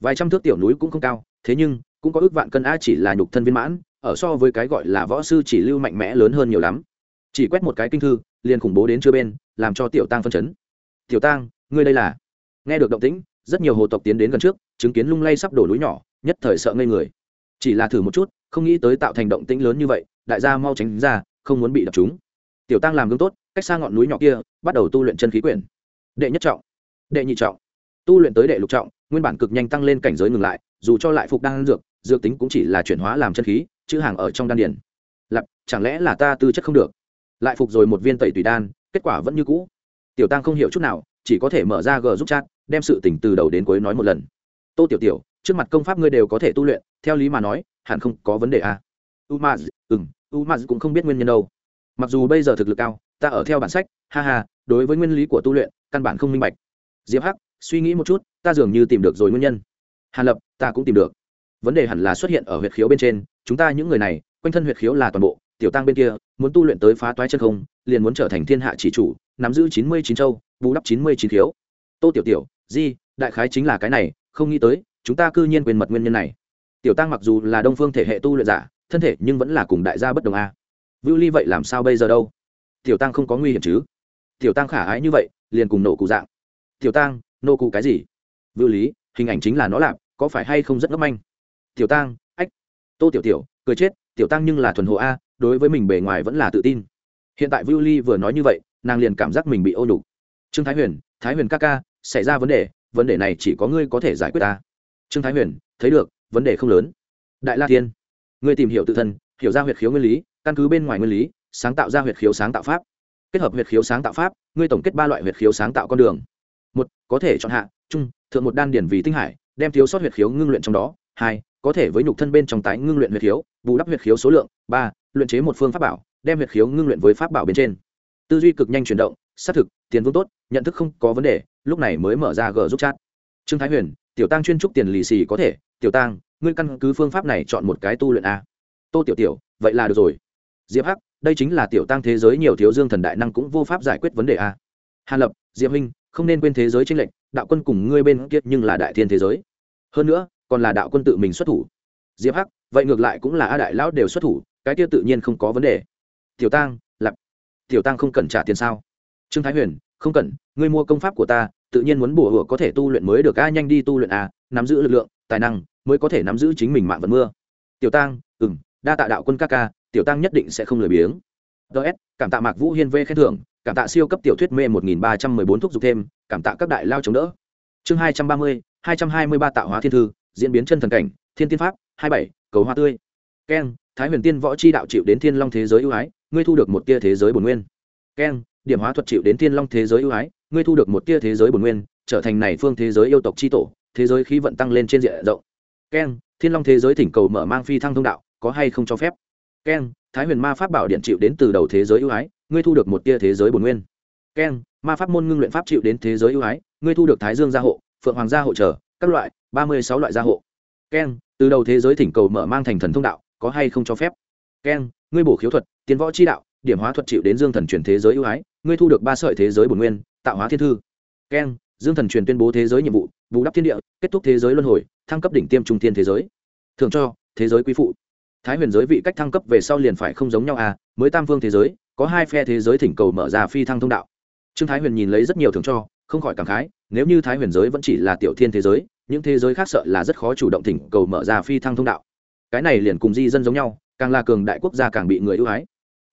Vài trăm thước tiểu núi cũng không cao, thế nhưng, cũng có ước vạn cân a chỉ là nhục thân viên mãn, ở so với cái gọi là võ sư chỉ lưu mạnh mẽ lớn hơn nhiều lắm. Chỉ quét một cái kinh thư, liền khủng bố đến chưa bên, làm cho tiểu tăng phân chấn. Tiểu tăng, ngươi đây là nghe được động tĩnh, rất nhiều hồ tộc tiến đến gần trước, chứng kiến lung lay sắp đổ núi nhỏ, nhất thời sợ ngây người. Chỉ là thử một chút, không nghĩ tới tạo thành động tĩnh lớn như vậy, đại gia mau tránh ra, không muốn bị đập chúng. Tiểu tăng làm gương tốt, cách xa ngọn núi nhỏ kia, bắt đầu tu luyện chân khí quyển. Đệ nhất trọng, đệ nhị trọng. Tu luyện tới đệ lục trọng, nguyên bản cực nhanh tăng lên cảnh giới ngừng lại, dù cho lại phục đan dược dược tính cũng chỉ là chuyển hóa làm chân khí, chữ hàng ở trong đan điển lặp chẳng lẽ là ta tư chất không được? Lại phục rồi một viên tẩy tùy đan, kết quả vẫn như cũ. Tiểu tăng không hiểu chút nào, chỉ có thể mở ra g giúp chat đem sự tình từ đầu đến cuối nói một lần. Tô tiểu tiểu, trước mặt công pháp ngươi đều có thể tu luyện, theo lý mà nói, hẳn không có vấn đề à. umaz ừ umaz cũng không biết nguyên nhân đâu. Mặc dù bây giờ thực lực cao, ta ở theo bản sách, ha ha, đối với nguyên lý của tu luyện, căn bản không minh bạch. Diệp hắc, suy nghĩ một chút, ta dường như tìm được rồi nguyên nhân. Hàn lập, ta cũng tìm được. Vấn đề hẳn là xuất hiện ở huyệt khiếu bên trên, chúng ta những người này, quanh thân huyệt khiếu là toàn bộ, tiểu tăng bên kia, muốn tu luyện tới phá toái chân không, liền muốn trở thành thiên hạ chỉ chủ, nắm giữ chín mươi chín châu, bù đắp chín mươi chín khiếu tô tiểu tiểu, di, đại khái chính là cái này, không nghĩ tới, chúng ta cư nhiên quên mật nguyên nhân này. Tiểu tăng mặc dù là đông phương thể hệ tu luyện giả, thân thể nhưng vẫn là cùng đại gia bất đồng a. Vưu ly vậy làm sao bây giờ đâu? Tiểu tăng không có nguy hiểm chứ? Tiểu tăng khả ái như vậy, liền cùng nổ cụ dạng. Tiểu tăng nô cụ cái gì? Vưu lý, hình ảnh chính là nó lạp, có phải hay không rất ngấp manh? Tiểu tăng, ách. Tô tiểu tiểu, cười chết, tiểu tăng nhưng là thuần hộ a, đối với mình bề ngoài vẫn là tự tin. Hiện tại vưu ly vừa nói như vậy, nàng liền cảm giác mình bị ô nhục. Trương thái huyền thái huyền ca ca, xảy ra vấn đề vấn đề này chỉ có ngươi có thể giải quyết ta. Trương thái huyền, thấy được, vấn đề không lớn. Đại la thiên, ngươi tìm hiểu tự thân, hiểu ra huyệt khiếu nguyên lý, căn cứ bên ngoài nguyên lý, sáng tạo ra huyệt khiếu sáng tạo pháp. Kết hợp huyệt khiếu sáng tạo pháp, ngươi tổng kết ba loại huyệt khiếu sáng tạo con đường. Một, có thể chọn hạ trung thượng một đan điển vì tinh hải, đem thiếu sót huyệt khiếu ngưng luyện trong đó. Hai, có thể với nhục thân bên trong tái ngưng luyện huyệt khiếu, bù đắp huyệt khiếu số lượng. Ba, luyện chế một phương pháp bảo, đem huyệt khiếu ngưng luyện với pháp bảo bên trên. Tư duy cực nhanh chuyển động xác thực, tiền vương tốt, nhận thức không có vấn đề, lúc này mới mở ra g giúp chat. Trương thái huyền, tiểu tăng chuyên trúc tiền lì xì có thể. Tiểu tăng ngươi căn cứ phương pháp này chọn một cái tu luyện a. Tô tiểu tiểu, vậy là được rồi. Diệp hắc, đây chính là tiểu tăng thế giới nhiều thiếu dương thần đại năng cũng vô pháp giải quyết vấn đề a. Hàn lập, diệp huynh, không nên quên thế giới tranh lệch, đạo quân cùng ngươi bên kia nhưng là đại thiên thế giới. Hơn nữa, còn là đạo quân tự mình xuất thủ. Diệp hắc, vậy ngược lại cũng là a đại lão đều xuất thủ, cái kia tự nhiên không có vấn đề. Tiểu tăng lặp tiểu tăng không cần trả tiền sao? Trương thái huyền, không cần, ngươi mua công pháp của ta, tự nhiên muốn bổ hựa có thể tu luyện mới được, a, nhanh đi tu luyện, a, nắm giữ lực lượng, tài năng, mới có thể nắm giữ chính mình mạng vận mưa. Tiểu tăng ừ m đa tạ đạo quân ca ca, tiểu tăng nhất định sẽ không lười biếng. Ts cảm tạ mạc vũ hiên v khen thưởng, cảm tạ siêu cấp tiểu thuyết mê một nghìn ba trăm mười bốn thúc giục thêm, cảm tạ các đại lao chống đỡ. Chương hai trăm ba mươi, hai trăm hai mươi ba tạo hóa thiên thư, diễn biến chân thần cảnh, thiên tiên pháp, hai bảy, cầu hoa tươi. Keng, thái huyền tiên võ c h i đạo chịu đến thiên long thế giới ưu ái, ngươi thu được một tia thế giới bồn nguyên. Keng điểm hóa thuật chịu đến thiên long thế giới ưu ái, ngươi thu được một tia thế giới bồn nguyên, trở thành này phương thế giới yêu tộc tri tổ, thế giới khí vận tăng lên trên diện rộng. Keng, thiên long thế giới thỉnh cầu mở mang phi thăng thông đạo, có hay không cho phép? Keng, thái huyền ma pháp bảo điện chịu đến từ đầu thế giới ưu ái, ngươi thu được một tia thế giới bồn nguyên. Keng, ma pháp môn ngưng luyện pháp chịu đến thế giới ưu ái, ngươi thu được thái dương gia hộ, phượng hoàng gia hộ trở, các loại, ba mươi sáu loại gia hộ. Keng, từ đầu thế giới thỉnh cầu mở mang thành thần thông đạo, có hay không cho phép? Keng, ngươi bổ khiếu thuật tiến võ chi đạo điểm hóa thuật chịu đến dương thần truyền thế giới ưu ái, ngươi thu được ba sợi thế giới bồn nguyên, tạo hóa thiên thư. Keng, dương thần truyền tuyên bố thế giới nhiệm vụ, bù đắp thiên địa, kết thúc thế giới luân hồi, thăng cấp đỉnh tiêm trung thiên thế giới. Thường cho, thế giới quý phụ. Thái huyền giới vị cách thăng cấp về sau liền phải không giống nhau à mới tam vương thế giới, có hai phe thế giới thỉnh cầu mở ra phi thăng thông đạo. Trương thái huyền nhìn lấy rất nhiều thường cho, không khỏi cảm khái, nếu như thái huyền giới vẫn chỉ là tiểu thiên thế giới, những thế giới khác sợ là rất khó chủ động thỉnh cầu mở ra phi thăng thông đạo. Cái này liền cùng di dân giống nhau, càng là cường đại quốc gia càng bị người ưu ái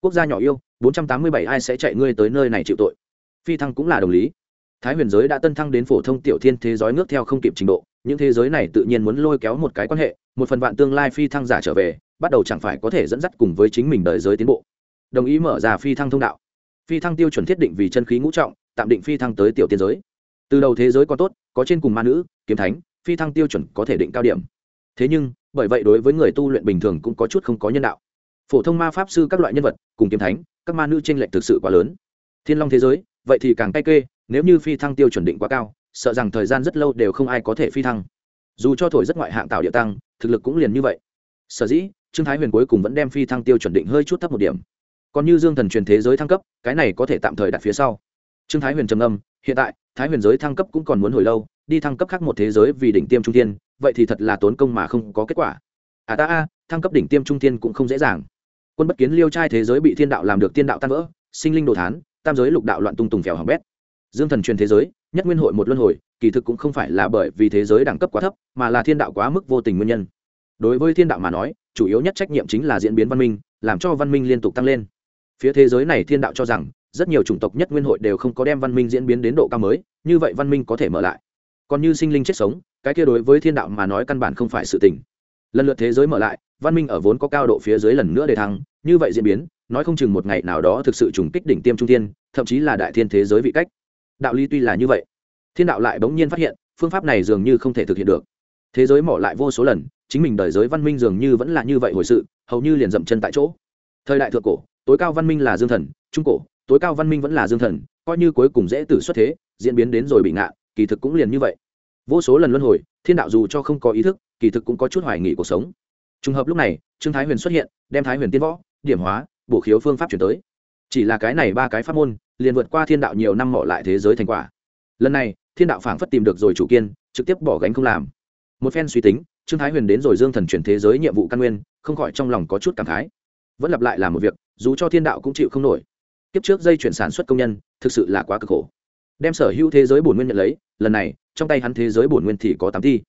quốc gia nhỏ yêu, bốn trăm tám mươi bảy ai sẽ chạy ngươi tới nơi này chịu tội. Phi thăng cũng là đồng lý. Thái huyền giới đã tân thăng đến phổ thông tiểu thiên thế giới ngước theo không kịp trình độ, những thế giới này tự nhiên muốn lôi kéo một cái quan hệ, một phần vạn tương lai phi thăng giả trở về, bắt đầu chẳng phải có thể dẫn dắt cùng với chính mình đời giới tiến bộ. Đồng ý mở ra phi thăng thông đạo. Phi thăng tiêu chuẩn thiết định vì chân khí ngũ trọng, tạm định phi thăng tới tiểu tiên giới. Từ đầu thế giới có tốt, có trên cùng ma nữ, kiếm thánh, phi thăng tiêu chuẩn có thể định cao điểm. Thế nhưng, bởi vậy đối với người tu luyện bình thường cũng có chút không có nhân đạo phổ thông ma pháp sư các loại nhân vật cùng kiếm thánh, các ma nữ t r ê n lệch thực sự quá lớn. Thiên long thế giới, vậy thì càng cay kê, nếu như phi thăng tiêu chuẩn định quá cao, sợ rằng thời gian rất lâu đều không ai có thể phi thăng. Dù cho thổi rất ngoại hạng tạo địa tăng, thực lực cũng liền như vậy. Sở dĩ, trương thái huyền cuối cùng vẫn đem phi thăng tiêu chuẩn định hơi chút thấp một điểm. Còn như dương thần truyền thế giới thăng cấp, cái này có thể tạm thời đặt phía sau. Trương thái huyền trầm âm hiện tại, thái huyền giới thăng cấp cũng còn muốn hồi lâu, đi thăng cấp khác một thế giới vì đỉnh tiêm trung tiên vậy thì thật là tốn công mà không có kết quả. À ta a, thăng cấp đỉnh tiêm trung tiên cũng không dễ dàng quân bất kiến liêu trai thế giới bị thiên đạo làm được tiên đạo tan vỡ, sinh linh đồ thán, tam giới lục đạo loạn tung tùng phèo hỏng bét. Dương thần truyền thế giới, nhất nguyên hội một luân hồi, kỳ thực cũng không phải là bởi vì thế giới đẳng cấp quá thấp, mà là thiên đạo quá mức vô tình nguyên nhân. Đối với thiên đạo mà nói, chủ yếu nhất trách nhiệm chính là diễn biến văn minh, làm cho văn minh liên tục tăng lên. Phía thế giới này thiên đạo cho rằng, rất nhiều chủng tộc nhất nguyên hội đều không có đem văn minh diễn biến đến độ cao mới, như vậy văn minh có thể mở lại. Còn như sinh linh chết sống, cái kia đối với thiên đạo mà nói căn bản không phải sự tình. Lần lượt thế giới mở lại văn minh ở vốn có cao độ phía dưới lần nữa để thăng, như vậy diễn biến, nói không chừng một ngày nào đó thực sự trùng kích đỉnh tiêm trung thiên, thậm chí là đại thiên thế giới vị cách. Đạo lý tuy là như vậy, thiên đạo lại bỗng nhiên phát hiện, phương pháp này dường như không thể thực hiện được. Thế giới mỏ lại vô số lần, chính mình đời giới văn minh dường như vẫn là như vậy hồi sự, hầu như liền dậm chân tại chỗ. Thời đại thượng cổ, tối cao văn minh là dương thần, trung cổ, tối cao văn minh vẫn là dương thần, coi như cuối cùng dễ tử xuất thế, diễn biến đến rồi bị ngạ, kỳ thực cũng liền như vậy. Vô số lần luân hồi, thiên đạo dù cho không có ý thức, kỳ thực cũng có chút hoài nghị cuộc sống trùng hợp lúc này, trương thái huyền xuất hiện, đem thái huyền tiên võ, điểm hóa, bổ khiếu phương pháp chuyển tới. Chỉ là cái này ba cái pháp môn, liền vượt qua thiên đạo nhiều năm mỏ lại thế giới thành quả. Lần này, thiên đạo phảng phất tìm được rồi chủ kiên, trực tiếp bỏ gánh không làm. Một phen suy tính, trương thái huyền đến rồi dương thần chuyển thế giới nhiệm vụ căn nguyên, không khỏi trong lòng có chút cảm khái. Vẫn lặp lại là một việc, dù cho thiên đạo cũng chịu không nổi. Kiếp trước dây chuyển sản xuất công nhân, thực sự là quá cực khổ. Đem sở hữu thế giới bổn nguyên nhận lấy, lần này, trong tay hắn thế giới bổn nguyên thì có tám thi.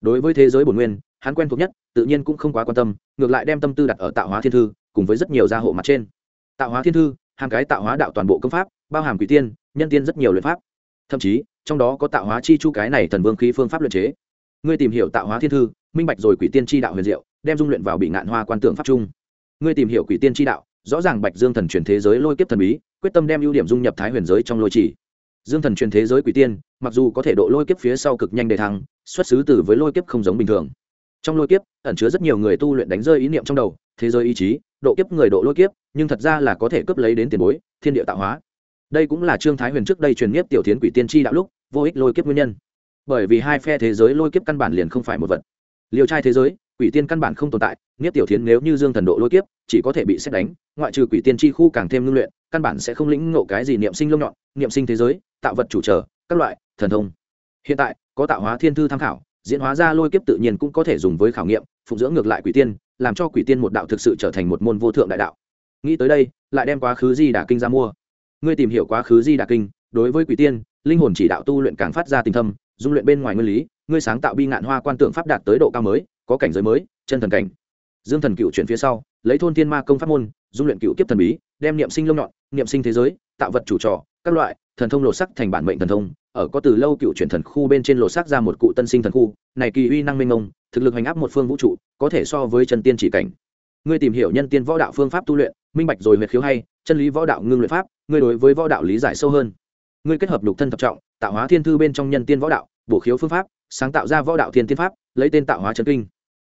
Đối với thế giới bổn nguyên hắn quen thuộc nhất, tự nhiên cũng không quá quan tâm, ngược lại đem tâm tư đặt ở tạo hóa thiên thư, cùng với rất nhiều gia hộ mặt trên. Tạo hóa thiên thư hàng cái tạo hóa đạo toàn bộ công pháp, bao hàm quỷ tiên, nhân tiên rất nhiều luyện pháp. Thậm chí, trong đó có tạo hóa chi chu cái này thần vương khí phương pháp luyện chế. Ngươi tìm hiểu tạo hóa thiên thư, minh bạch rồi quỷ tiên chi đạo huyền diệu, đem dung luyện vào bị ngạn hoa quan tượng pháp trung ngươi tìm hiểu quỷ tiên chi đạo, rõ ràng bạch dương thần truyền thế giới lôi kiếp thần bí, quyết tâm đem ưu điểm dung nhập thái huyền giới trong lôi chỉ. Dương thần truyền thế giới quỷ tiên, mặc dù có thể độ lôi kiếp phía sau cực nhanh đề thăng, xuất xứ từ với lôi kiếp không giống bình thường trong lôi kiếp, ẩn chứa rất nhiều người tu luyện đánh rơi ý niệm trong đầu, thế giới ý chí, độ kiếp người độ lôi kiếp, nhưng thật ra là có thể cướp lấy đến tiền bối, thiên địa tạo hóa. Đây cũng là trương thái huyền trước đây truyền nhiếp tiểu tiến quỷ tiên tri đạo lúc, vô ích lôi kiếp nguyên nhân. Bởi vì hai phe thế giới lôi kiếp căn bản liền không phải một vật. Liều trai thế giới, quỷ tiên căn bản không tồn tại, nhiếp tiểu thiến nếu như dương thần độ lôi kiếp, chỉ có thể bị xét đánh, ngoại trừ quỷ tiên chi khu càng thêm ngưng luyện, căn bản sẽ không lĩnh ngộ cái gì niệm sinh lông nhọn, niệm sinh thế giới, tạo vật chủ trở, các loại, thần thông. Hiện tại, có tạo hóa thiên thư tham khảo diễn hóa ra lôi kiếp tự nhiên cũng có thể dùng với khảo nghiệm, phụng dưỡng ngược lại quỷ tiên, làm cho quỷ tiên một đạo thực sự trở thành một môn vô thượng đại đạo. Nghĩ tới đây, lại đem quá khứ di đà kinh ra mua. Ngươi tìm hiểu quá khứ di đà kinh, đối với quỷ tiên, linh hồn chỉ đạo tu luyện càng phát ra tình thâm, dung luyện bên ngoài nguyên lý, ngươi sáng tạo bi ngạn hoa quan tượng pháp đạt tới độ cao mới, có cảnh giới mới, chân thần cảnh. Dương thần cựu chuyển phía sau, lấy thôn thiên ma công pháp môn, dung luyện cựu kiếp thần bí, đem niệm sinh lông nhọn, niệm sinh thế giới, tạo vật chủ trò các loại, thần thông lột sắc thành bản mệnh thần thông, ở có từ lâu cựu chuyển thần khu bên trên lột sắc ra một cụ tân sinh thần khu, này kỳ uy năng minh ông thực lực hành áp một phương vũ trụ, có thể so với chân tiên chỉ cảnh. Ngươi tìm hiểu nhân tiên võ đạo phương pháp tu luyện, minh bạch rồi huyệt khiếu hay, chân lý võ đạo ngưng luyện pháp, ngươi đối với võ đạo lý giải sâu hơn. Ngươi kết hợp lục thân thập trọng, tạo hóa thiên thư bên trong nhân tiên võ đạo, bổ khiếu phương pháp, sáng tạo ra võ đạo thiên tiên pháp, lấy tên tạo hóa chân kinh.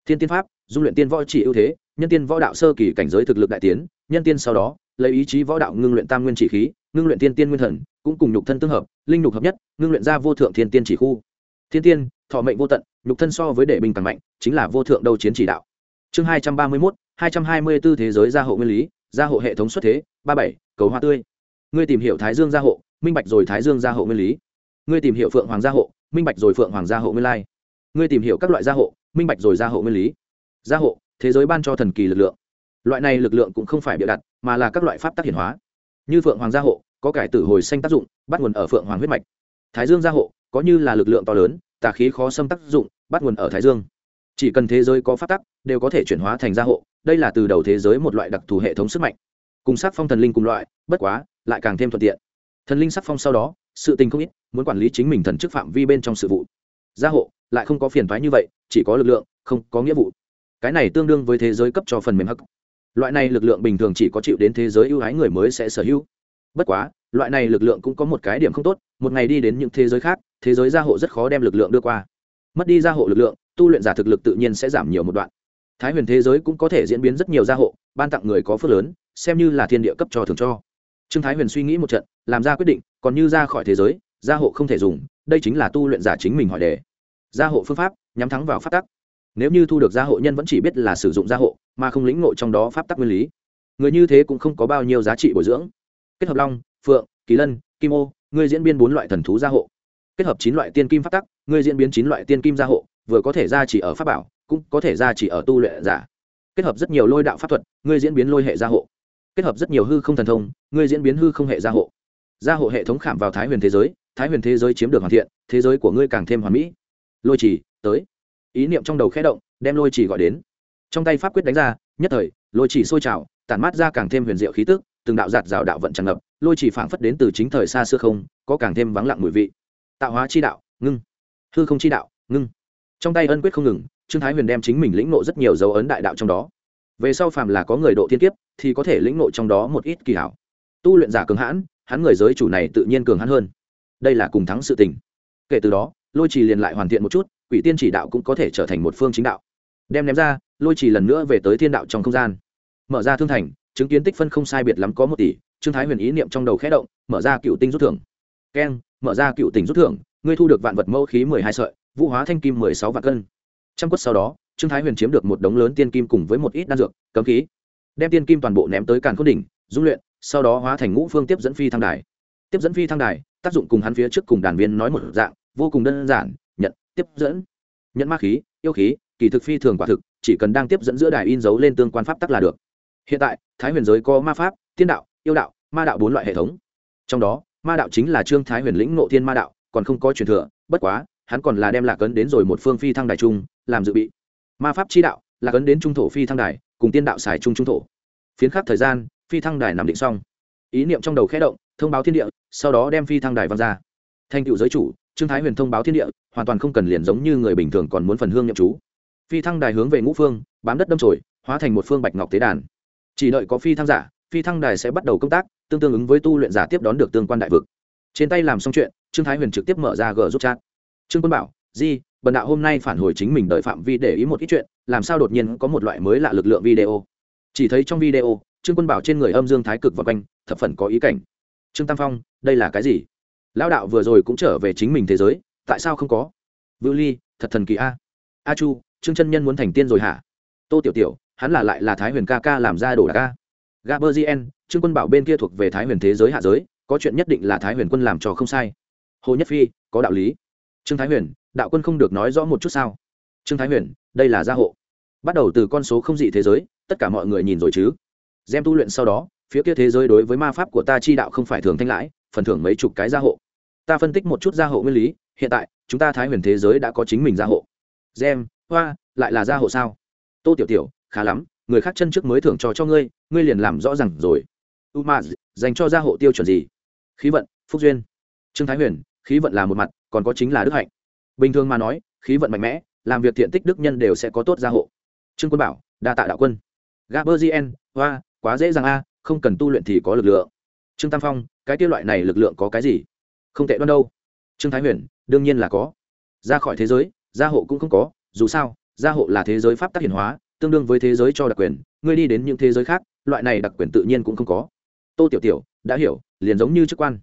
Thiên tiên pháp, dung luyện tiên võ chỉ ưu thế, nhân tiên võ đạo sơ kỳ cảnh giới thực lực đại tiến, nhân tiên sau đó, lấy ý chí võ đạo ngưng luyện tam nguyên chỉ khí ngưng luyện tiên tiên nguyên thần, cũng cùng nhục thân tương hợp, linh nhục hợp nhất, ngưng luyện ra vô thượng thiên tiên chỉ khu. Thiên tiên, thọ mệnh vô tận, nhục thân so với đệ bình càng mạnh, chính là vô thượng đâu chiến chỉ đạo. Chương hai trăm ba mươi mốt, hai trăm hai mươi b ố thế giới gia hộ nguyên lý, gia hộ hệ thống xuất thế, ba bảy, cầu hoa tươi. Ngươi tìm hiểu thái dương gia hộ, minh bạch rồi thái dương gia hộ nguyên lý. Ngươi tìm hiểu phượng hoàng gia hộ, minh bạch rồi phượng hoàng gia hộ nguyên lai. Ngươi tìm hiểu các loại gia hộ, minh bạch rồi gia hộ nguyên lý. Gia hộ, thế giới ban cho thần kỳ lực lượng. Loại này lực lượng cũng không phải bịa đặt, mà là các loại pháp tác hiển hóa. Như phượng hoàng gia hộ có cải tử hồi xanh tác dụng, bắt nguồn ở phượng hoàng huyết mạch. Thái dương gia hộ, có như là lực lượng to lớn, tà khí khó xâm tác dụng, bắt nguồn ở thái dương. Chỉ cần thế giới có pháp tắc, đều có thể chuyển hóa thành gia hộ, đây là từ đầu thế giới một loại đặc thù hệ thống sức mạnh. Cùng sắc phong thần linh cùng loại, bất quá, lại càng thêm thuận tiện. Thần linh sắc phong sau đó, sự tình không ít, muốn quản lý chính mình thần chức phạm vi bên trong sự vụ. Gia hộ, lại không có phiền thoái như vậy, chỉ có lực lượng, không có nghĩa vụ. Cái này tương đương với thế giới cấp cho phần mềm hắc. Loại này lực lượng bình thường chỉ có chịu đến thế giới ưu ái người mới sẽ sở hữu bất quá, loại này lực lượng cũng có một cái điểm không tốt, một ngày đi đến những thế giới khác, thế giới gia hộ rất khó đem lực lượng đưa qua. Mất đi gia hộ lực lượng, tu luyện giả thực lực tự nhiên sẽ giảm nhiều một đoạn. Thái huyền thế giới cũng có thể diễn biến rất nhiều gia hộ, ban tặng người có phước lớn, xem như là thiên địa cấp cho thường cho. Trương thái huyền suy nghĩ một trận, làm ra quyết định, còn như ra khỏi thế giới, gia hộ không thể dùng, đây chính là tu luyện giả chính mình hỏi đề. Gia hộ phương pháp, nhắm thắng vào phát tắc. Nếu như thu được gia hộ nhân vẫn chỉ biết là sử dụng gia hộ, mà không lĩnh ngộ trong đó pháp tắc nguyên lý, người như thế cũng không có bao nhiêu giá trị bồi dưỡng kết hợp long, phượng, kỳ lân, kim ô, ngươi diễn biến bốn loại thần thú gia hộ. Kết hợp chín loại tiên kim pháp tắc, ngươi diễn biến chín loại tiên kim gia hộ, vừa có thể ra chỉ ở pháp bảo, cũng có thể ra chỉ ở tu luyện giả. Kết hợp rất nhiều lôi đạo pháp thuật, ngươi diễn biến lôi hệ gia hộ. Kết hợp rất nhiều hư không thần thông, ngươi diễn biến hư không hệ gia hộ. Gia hộ hệ thống khảm vào thái huyền thế giới, thái huyền thế giới chiếm được hoàn thiện, thế giới của ngươi càng thêm hoàn mỹ. Lôi chỉ tới. Ý niệm trong đầu khẽ động, đem lôi chỉ gọi đến. Trong tay pháp quyết đánh ra, nhất thời, lôi chỉ sôi trào, tản mát ra càng thêm huyền diệu khí tức từng đạo giạt rào đạo vận tràn ngập, lôi chỉ phảng phất đến từ chính thời xa xưa không, có càng thêm vắng lặng mùi vị. Tạo hóa chi đạo, ngưng. Hư không chi đạo, ngưng. Trong tay ân quyết không ngừng, trương thái huyền đem chính mình lĩnh nộ rất nhiều dấu ấn đại đạo trong đó. Về sau phàm là có người độ thiên kiếp, thì có thể lĩnh nộ trong đó một ít kỳ hảo. Tu luyện giả cường hãn, hắn người giới chủ này tự nhiên cường hãn hơn. Đây là cùng thắng sự tình. Kể từ đó, lôi trì liền lại hoàn thiện một chút, quỷ tiên chỉ đạo cũng có thể trở thành một phương chính đạo. Đem ném ra, lôi trì lần nữa về tới thiên đạo trong không gian. Mở ra thương thành chứng kiến tích phân không sai biệt lắm có một tỷ, trương thái huyền ý niệm trong đầu khẽ động, mở ra cựu tinh rút thưởng. Keng mở ra cựu tỉnh rút thưởng, ngươi thu được vạn vật mẫu khí mười hai sợi, vũ hóa thanh kim mười sáu vạn cân. Trăm quất sau đó, trương thái huyền chiếm được một đống lớn tiên kim cùng với một ít đan dược, cấm khí. Đem tiên kim toàn bộ ném tới càn khôn đỉnh, dung luyện, sau đó hóa thành ngũ phương tiếp dẫn phi thăng đài. Tiếp dẫn phi thăng đài, tác dụng cùng hắn phía trước cùng đàn viên nói một dạng, vô cùng đơn giản, nhận, tiếp dẫn. Nhận ma khí, yêu khí, kỳ thực phi thường quả thực, chỉ cần đang tiếp dẫn giữa đài in dấu lên tương quan pháp tắc là được hiện tại, thái huyền giới có ma pháp, tiên đạo, yêu đạo, ma đạo bốn loại hệ thống. Trong đó, ma đạo chính là trương thái huyền lĩnh nộ thiên ma đạo, còn không có truyền thừa, bất quá, hắn còn là đem lạc ấn đến rồi một phương phi thăng đài trung, làm dự bị. Ma pháp chi đạo, lạc ấn đến trung thổ phi thăng đài, cùng tiên đạo xài trung trung thổ. Phiến khắc thời gian, phi thăng đài nằm định xong. Ý niệm trong đầu khẽ động, thông báo thiên địa, sau đó đem phi thăng đài văng ra. Thành cựu giới chủ, trương thái huyền thông báo thiên địa, hoàn toàn không cần liền giống như người bình thường còn muốn phần hương nhậm chú. Phi thăng đài hướng về ngũ phương, bám đất đâm trồi hóa thành một phương bạch ngọc tế đàn chỉ đợi có phi thăng giả, phi thăng đài sẽ bắt đầu công tác, tương tương ứng với tu luyện giả tiếp đón được tương quan đại vực. Trên tay làm xong chuyện, trương thái huyền trực tiếp mở ra g giúp chat. Trương quân bảo, di, bần đạo hôm nay phản hồi chính mình đợi phạm vi để ý một ít chuyện, làm sao đột nhiên có một loại mới lạ lực lượng video? Chỉ thấy trong video, trương quân bảo trên người âm dương thái cực và quanh, thập phần có ý cảnh. Trương tam phong, đây là cái gì? Lão đạo vừa rồi cũng trở về chính mình thế giới, tại sao không có? Vưu ly, thật thần kỳ a. A chu, trương chân nhân muốn thành tiên rồi hả? Tô tiểu tiểu hắn là lại là thái huyền ca ca làm ra đồ đạc ca. Gaberzien trương quân bảo bên kia thuộc về thái huyền thế giới hạ giới, có chuyện nhất định là thái huyền quân làm cho không sai. Hồ nhất phi, có đạo lý. Trương thái huyền, đạo quân không được nói rõ một chút sao? Trương thái huyền, đây là gia hộ. Bắt đầu từ con số không dị thế giới, tất cả mọi người nhìn rồi chứ? Gem tu luyện sau đó, phía kia thế giới đối với ma pháp của ta chi đạo không phải thường thanh lãi, phần thưởng mấy chục cái gia hộ. Ta phân tích một chút gia hộ nguyên lý, hiện tại, chúng ta thái huyền thế giới đã có chính mình gia hộ. Gem, hoa, lại là gia hộ sao? Tô tiểu tiểu khá lắm, người khác chân trước mới thưởng cho cho ngươi ngươi liền làm rõ r à n g rồi. U ma dành cho gia hộ tiêu chuẩn gì? Khí vận, phúc duyên. Trương thái huyền, khí vận là một mặt, còn có chính là đức hạnh. Bình thường mà nói, khí vận mạnh mẽ, làm việc thiện tích đức nhân đều sẽ có tốt gia hộ. Trương quân bảo, đa tạ đạo quân. Gaberzien hoa, quá dễ dàng a, không cần tu luyện thì có lực lượng. Trương tam phong, cái kêu loại này lực lượng có cái gì? Không tệ đoan đâu. Trương thái huyền, đương nhiên là có. Ra khỏi thế giới, gia hộ cũng không có, dù sao, gia hộ là thế giới pháp tác hiển hóa tương đương với thế giới cho đặc quyền, ngươi đi đến những thế giới khác, loại này đặc quyền tự nhiên cũng không có. Tô tiểu tiểu, đã hiểu, liền giống như chức quan.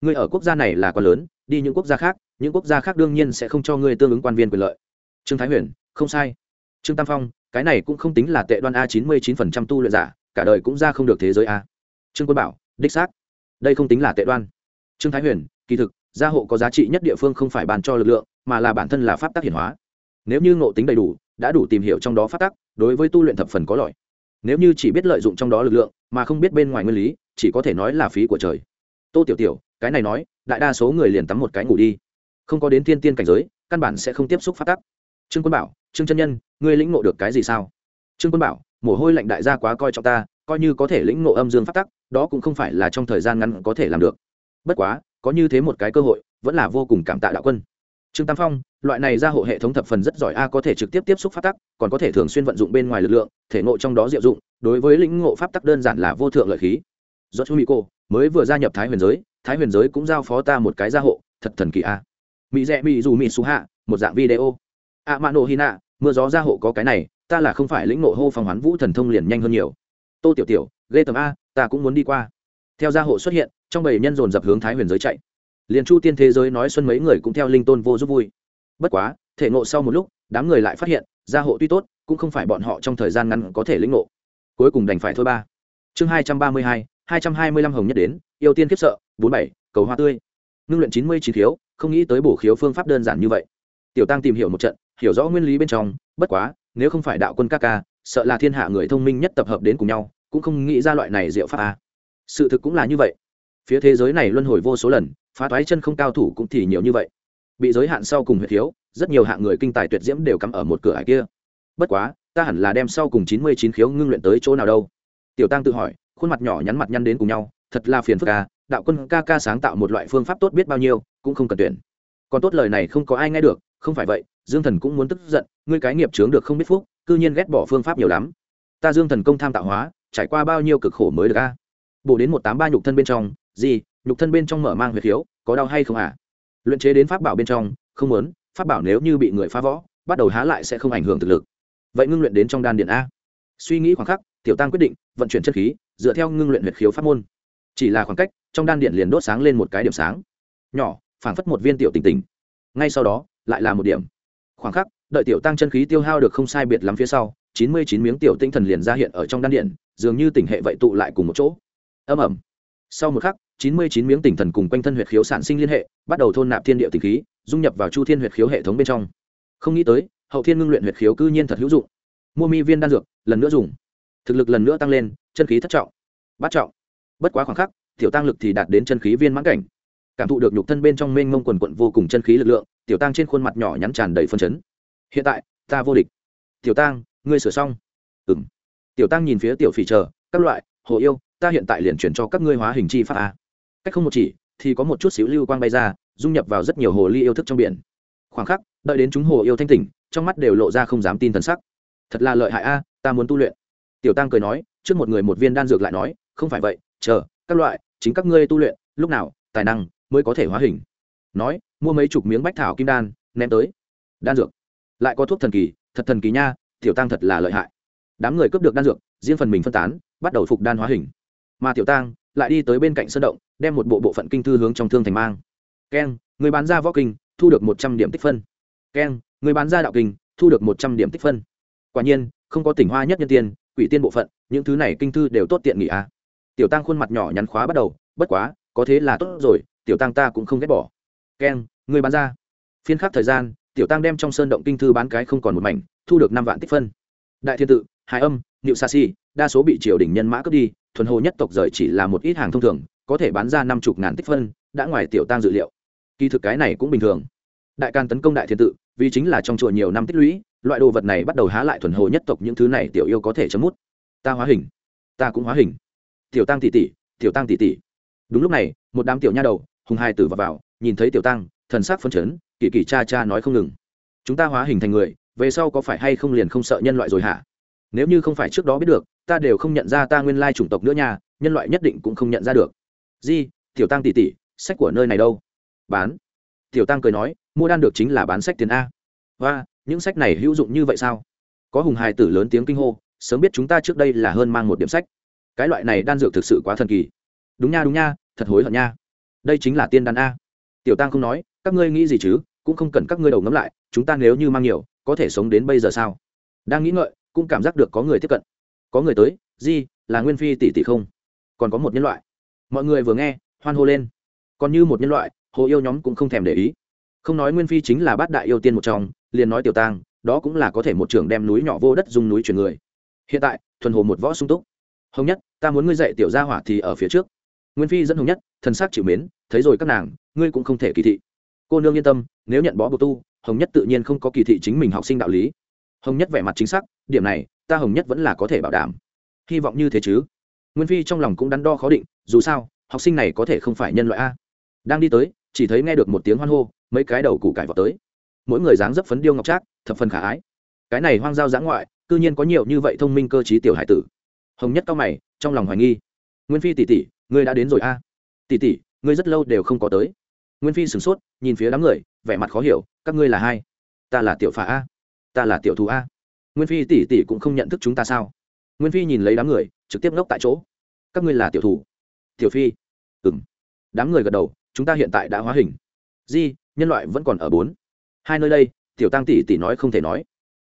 Ngươi ở quốc gia này là quan lớn, đi những quốc gia khác, những quốc gia khác đương nhiên sẽ không cho ngươi tương ứng quan viên quyền lợi. Trương thái huyền, không sai. Trương tam phong, cái này cũng không tính là tệ đoan a chín mươi chín phần trăm tu luyện giả, cả đời cũng ra không được thế giới a. Trương quân bảo, đích xác. Đây không tính là tệ đoan. Trương thái huyền, kỳ thực, gia hộ có giá trị nhất địa phương không phải bàn cho lực lượng, mà là bản thân là pháp tác hiển hóa. Nếu như ngộ tính đầy đủ đã đủ tìm hiểu trong đó phát tắc, đối với tu luyện thập phần có lợi. Nếu như chỉ biết lợi dụng trong đó lực lượng, mà không biết bên ngoài nguyên lý, chỉ có thể nói là phí của trời. Tô tiểu tiểu, cái này nói, đại đa số người liền tắm một cái ngủ đi. Không có đến tiên tiên cảnh giới, căn bản sẽ không tiếp xúc phát tắc. Trương quân bảo, trương chân nhân, ngươi lĩnh ngộ được cái gì sao? Trương quân bảo, mồ hôi lạnh đại gia quá coi trọng ta, coi như có thể lĩnh ngộ âm dương phát tắc, đó cũng không phải là trong thời gian ngắn có thể làm được. Bất quá, có như thế một cái cơ hội, vẫn là vô cùng cảm tạ đạo quân trương tam phong, loại này ra hộ hệ thống thập phần rất giỏi a, có thể trực tiếp tiếp xúc pháp tắc, còn có thể thường xuyên vận dụng bên ngoài lực lượng, thể ngộ trong đó diệu dụng, đối với lĩnh ngộ pháp tắc đơn giản là vô thượng lợi khí. Do chú mỹ cô mới vừa gia nhập thái huyền giới, thái huyền giới cũng giao phó ta một cái gia hộ, thật thần kỳ a. Mỹ rẽ mỹ dù mỹ xú hạ, một dạng video. A mano hina mưa gió gia hộ có cái này, ta là không phải lĩnh ngộ hô phòng hoán vũ thần thông liền nhanh hơn nhiều. Tô tiểu tiểu, ghê tầm a, ta cũng muốn đi qua. Theo gia hộ xuất hiện, trong bầy nhân dồn dập hướng thái huyền giới chạy liền chu tiên thế giới nói xuân mấy người cũng theo linh tôn vô giúp vui. Bất quá, thể ngộ sau một lúc, đám người lại phát hiện, gia hộ tuy tốt, cũng không phải bọn họ trong thời gian ngắn có thể lĩnh ngộ. Cuối cùng đành phải thôi ba. Chương hai trăm ba mươi hai hai trăm hai mươi lăm hồng nhất đến, yêu tiên khiếp sợ, bốn bảy, cầu hoa tươi. Ngưng luyện chín mươi chín khiếu, không nghĩ tới bổ khiếu phương pháp đơn giản như vậy. Tiểu tăng tìm hiểu một trận, hiểu rõ nguyên lý bên trong, bất quá, nếu không phải đạo quân ca ca, sợ là thiên hạ người thông minh nhất tập hợp đến cùng nhau, cũng không nghĩ ra loại này diệu pháp a. Sự thực cũng là như vậy. Phía thế giới này luân hồi vô số lần phá toái chân không cao thủ cũng thì nhiều như vậy. Bị giới hạn sau cùng huyệt thiếu, rất nhiều hạng người kinh tài tuyệt diễm đều cắm ở một cửa hải kia. Bất quá, ta hẳn là đem sau cùng chín mươi chín khiếu ngưng luyện tới chỗ nào đâu? Tiểu tăng tự hỏi, khuôn mặt nhỏ nhắn mặt nhăn đến cùng nhau, thật là phiền phức ca đạo quân ca ca sáng tạo một loại phương pháp tốt biết bao nhiêu, cũng không cần tuyển. Còn tốt lời này không có ai nghe được, không phải vậy, dương thần cũng muốn tức giận, ngươi cái nghiệp chướng được không biết phúc, cư nhiên ghét bỏ phương pháp nhiều lắm. Ta dương thần công tham tạo hóa, trải qua bao nhiêu cực khổ mới được a? Bổ đến một tám ba nhục thân bên trong gì, nhục thân bên trong mở mang huyệt khiếu, có đau hay không à? Luyện chế đến pháp bảo bên trong, không muốn, pháp bảo nếu như bị người phá võ, bắt đầu há lại sẽ không ảnh hưởng thực lực. Vậy ngưng luyện đến trong đan điện a. Suy nghĩ khoảng khắc, tiểu tăng quyết định, vận chuyển chất khí, dựa theo ngưng luyện huyệt khiếu pháp môn. Chỉ là khoảng cách, trong đan điện liền đốt sáng lên một cái điểm sáng. Nhỏ, phảng phất một viên tiểu tình tình ngay sau đó, lại là một điểm. Khoảng khắc, đợi tiểu tăng chân khí tiêu hao được không sai biệt lắm phía sau, chín mươi chín miếng tiểu tinh thần liền ra hiện ở trong đan điện, dường như tỉnh hệ vậy tụ lại cùng một chỗ. Âm ẩm sau một khắc chín mươi chín miếng tinh thần cùng quanh thân huyệt khiếu sản sinh liên hệ, bắt đầu thôn nạp thiên địa tinh khí, dung nhập vào chu thiên huyệt khiếu hệ thống bên trong. Không nghĩ tới, hậu thiên ngưng luyện huyệt khiếu cư nhiên thật hữu dụng. Mua mi viên đan dược, lần nữa dùng. Thực lực lần nữa tăng lên, chân khí thất trọng, bát trọng. Bất quá khoảng khắc, tiểu tăng lực thì đạt đến chân khí viên mãn cảnh. Cảm thụ được nhục thân bên trong mênh mông quần quận vô cùng chân khí lực lượng, tiểu tăng trên khuôn mặt nhỏ nhắn tràn đầy phân chấn. Hiện tại, ta vô địch. Tiểu tăng, ngươi sửa xong. Ừng tiểu tăng nhìn phía tiểu phỉ chờ, các loại, hồ yêu, ta hiện tại liền chuyển cho các ngươi hóa hình chi pháp a cách không một chỉ, thì có một chút xíu lưu quang bay ra, dung nhập vào rất nhiều hồ ly yêu thức trong biển. Khoảng khắc, đợi đến chúng hồ yêu thanh tỉnh, trong mắt đều lộ ra không dám tin thần sắc. Thật là lợi hại a, ta muốn tu luyện. Tiểu tăng cười nói, trước một người một viên đan dược lại nói, không phải vậy, chờ, các loại, chính các ngươi tu luyện, lúc nào, tài năng, mới có thể hóa hình. Nói, mua mấy chục miếng bách thảo kim đan, ném tới. Đan dược. Lại có thuốc thần kỳ, thật thần kỳ nha, tiểu tăng thật là lợi hại. Đám người cướp được đan dược, riêng phần mình phân tán, bắt đầu phục đan hóa hình. Mà tiểu tăng lại đi tới bên cạnh sân động, đem một bộ bộ phận kinh thư hướng trong thương thành mang. Keng người bán ra võ kinh, thu được một trăm điểm tích phân. Keng người bán ra đạo kinh, thu được một trăm điểm tích phân. Quả nhiên, không có tỉnh hoa nhất nhân tiên, quỷ tiên bộ phận, những thứ này kinh thư đều tốt tiện nghị à. tiểu tăng khuôn mặt nhỏ nhắn khóa bắt đầu, bất quá, có thế là tốt rồi, tiểu tăng ta cũng không ghét bỏ. Keng người bán ra. Phiên khắc thời gian, tiểu tăng đem trong sơn động kinh thư bán cái không còn một mảnh, thu được năm vạn tích phân. Đại thiên tự, hải âm, niệu sa si đa số bị triều đình nhân mã cướp đi thuần hồ nhất tộc rời chỉ là một ít hàng thông thường có thể bán ra năm chục ngàn tích phân đã ngoài tiểu tăng dự liệu. Kỳ thực cái này cũng bình thường. Đại can tấn công đại thiên tự vì chính là trong chùa nhiều năm tích lũy loại đồ vật này bắt đầu há lại thuần hồ nhất tộc những thứ này tiểu yêu có thể chấm mút. Ta hóa hình. Ta cũng hóa hình. Tiểu tăng tỷ tỷ tiểu tăng tỷ tỷ. Đúng lúc này một đám tiểu nha đầu hùng hai tử vào, vào nhìn thấy tiểu tăng thần sắc phấn chấn kỳ kỳ cha cha nói không ngừng. Chúng ta hóa hình thành người về sau có phải hay không liền không sợ nhân loại rồi hả? Nếu như không phải trước đó biết được ta đều không nhận ra ta nguyên lai chủng tộc nữa nha, nhân loại nhất định cũng không nhận ra được. Di, tiểu tăng tỷ tỷ, sách của nơi này đâu? Bán. Tiểu tăng cười nói, mua đan được chính là bán sách tiền a. Và những sách này hữu dụng như vậy sao? Có hùng hài tử lớn tiếng kinh hô, sớm biết chúng ta trước đây là hơn mang một điểm sách. Cái loại này đan dược thực sự quá thần kỳ. Đúng nha đúng nha, thật hối hận nha. Đây chính là tiên đan a. Tiểu tăng không nói, các ngươi nghĩ gì chứ, cũng không cần các ngươi đầu ngẫm lại, chúng ta nếu như mang nhiều, có thể sống đến bây giờ sao? Đang nghĩ ngợi, cũng cảm giác được có người tiếp cận có người tới, di, là nguyên phi tỷ tỷ không? Còn có một nhân loại. Mọi người vừa nghe, hoan hô lên. Còn như một nhân loại, hồ yêu nhóm cũng không thèm để ý. Không nói nguyên phi chính là bát đại yêu tiên một trong, liền nói tiểu tang, đó cũng là có thể một trưởng đem núi nhỏ vô đất dùng núi chuyển người. Hiện tại, thuần hồ một võ sung túc. Hồng nhất, ta muốn ngươi dạy tiểu gia hỏa thì ở phía trước. Nguyên phi dẫn hồng nhất thân xác chịu mến, thấy rồi các nàng, ngươi cũng không thể kỳ thị. Cô nương yên tâm, nếu nhận bó bộ tu, hồng nhất tự nhiên không có kỳ thị chính mình học sinh đạo lý. Hồng nhất vẻ mặt chính xác, điểm này ta hồng nhất vẫn là có thể bảo đảm. Hy vọng như thế chứ. Nguyên phi trong lòng cũng đắn đo khó định, dù sao, học sinh này có thể không phải nhân loại a. Đang đi tới, chỉ thấy nghe được một tiếng hoan hô, mấy cái đầu củ cải vào tới. Mỗi người dáng dấp phấn điêu ngọc trác, thập phần khả ái. Cái này hoang giao giã ngoại, cư nhiên có nhiều như vậy thông minh cơ t tiểu hải tử. Hồng nhất cao mày, trong lòng hoài nghi. Nguyên phi tỷ tỷ ngươi đã đến rồi a. Tỷ tỷ ngươi rất lâu đều không có tới. Nguyên phi sửng sốt, nhìn phía đám người, vẻ mặt khó hiểu, các ngươi là hai ta là tiểu phà a. Ta là tiểu thù a nguyên phi tỷ tỷ cũng không nhận thức chúng ta sao? Nguyên phi nhìn lấy đám người trực tiếp ngốc tại chỗ. Các ngươi là tiểu thủ, tiểu phi. Ừ m đám người gật đầu chúng ta hiện tại đã hóa hình. Di nhân loại vẫn còn ở bốn. Hai nơi đây tiểu tăng tỷ tỷ nói không thể nói.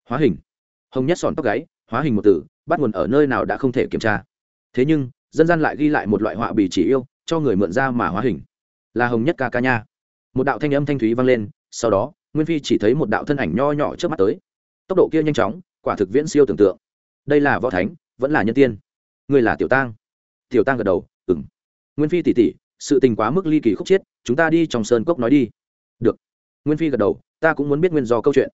Hóa hình. Hồng nhất sòn tóc gáy hóa hình một từ bắt nguồn ở nơi nào đã không thể kiểm tra. Thế nhưng dân gian lại ghi lại một loại họa bì chỉ yêu cho người mượn ra mà hóa hình. Là hồng nhất ca ca nha. Một đạo thanh âm thanh thúy vang lên sau đó nguyên phi chỉ thấy một đạo thân ảnh nho nhỏ trước mắt tới. Tốc độ kia nhanh chóng quả thực viễn siêu tưởng tượng. Đây là võ thánh, vẫn là nhân tiên. Người là tiểu tang. Tiểu tang gật đầu ừng nguyên phi tỉ tỉ sự tình quá mức ly kỳ khúc chiết, chúng ta đi trong sơn cốc nói đi. Được. Nguyên phi gật đầu, ta cũng muốn biết nguyên do câu chuyện.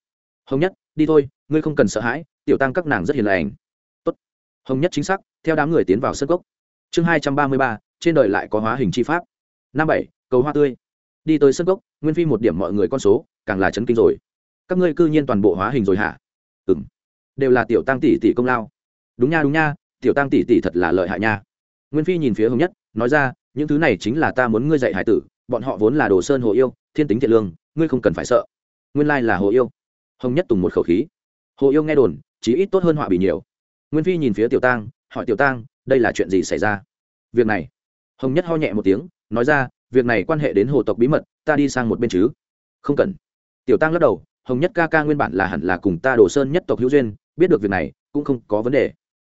Hồng nhất, đi thôi, ngươi không cần sợ hãi, tiểu tăng các nàng rất hiền lành. Tốt. hồng nhất chính xác, theo đám người tiến vào sơn cốc. Chương hai trăm ba mươi ba, trên đời lại có hóa hình chi pháp. Năm bảy, cầu hoa tươi. Đi tới sân cốc, nguyên phi một điểm mọi người con số, càng là chấn kinh rồi. Các ngươi cư nhiên toàn bộ hóa hình rồi hả? Ừ m đều là tiểu tăng tỷ tỷ công lao. Đúng nha đúng nha, tiểu tăng tỷ tỷ thật là lợi hại nha. Nguyên phi nhìn phía hồng nhất, nói ra, những thứ này chính là ta muốn ngươi dạy hải tử, bọn họ vốn là đồ sơn hồ yêu, thiên tính thiện lương, ngươi không cần phải sợ. Nguyên lai là hồ yêu. Hồng nhất tùng một khẩu khí. Hồ yêu nghe đồn, chí ít tốt hơn họa bị nhiều. Nguyên phi nhìn phía tiểu tang, hỏi tiểu tang, đây là chuyện gì xảy ra? Việc này. Hồng nhất ho nhẹ một tiếng, nói ra, việc này quan hệ đến hồ tộc bí mật, ta đi sang một bên chứ. Không cần. Tiểu tăng lắc đầu, hồng nhất ca ca nguyên bản là hẳn là cùng ta đồ sơn nhất tộc hữu duyên biết được việc này, cũng không có vấn đề.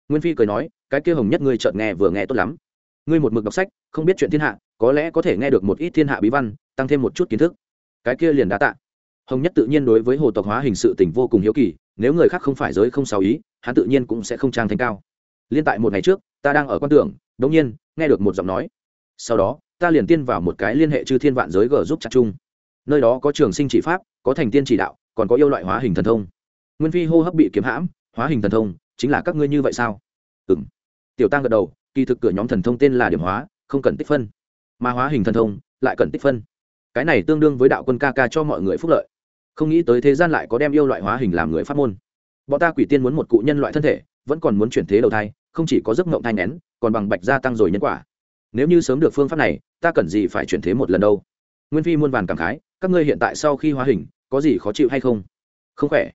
Nguyên phi cười nói, cái kia hồng nhất ngươi chợt nghe vừa nghe tốt lắm. Ngươi một mực đọc sách, không biết chuyện thiên hạ, có lẽ có thể nghe được một ít thiên hạ bí văn, tăng thêm một chút kiến thức. Cái kia liền đã tạ. Hồng nhất tự nhiên đối với hồ tộc hóa hình sự tình vô cùng hiếu kỳ, nếu người khác không phải giới không sao ý, hắn tự nhiên cũng sẽ không trang thành cao. Liên tại một ngày trước, ta đang ở quan tưởng đ nhiên, nghe được một giọng nói. Sau đó, ta liền tiên vào một cái liên hệ chư thiên vạn giới g giúp chặt chung. Nơi đó có trường sinh chỉ pháp, có thành tiên chỉ đạo, còn có yêu loại hóa hình thần thông nguyên phi hô hấp bị kiếm hãm, hóa hình thần thông, chính là các ngươi như vậy sao? Ừ m tiểu tăng gật đầu, kỳ thực cửa nhóm thần thông tên là điểm hóa, không cần tích phân. Mà hóa hình thần thông, lại cần tích phân. Cái này tương đương với đạo quân ca ca cho mọi người phúc lợi. Không nghĩ tới thế gian lại có đem yêu loại hóa hình làm người phát môn. Bọn ta quỷ tiên muốn một cụ nhân loại thân thể, vẫn còn muốn chuyển thế đầu thai, không chỉ có giấc mộng thai nén còn bằng bạch gia tăng rồi nhân quả. Nếu như sớm được phương pháp này, ta cần gì phải chuyển thế một lần đâu? Nguyên phi muôn vàn cảm khái, các ngươi hiện tại sau khi hóa hình, có gì khó chịu hay không? Không khỏe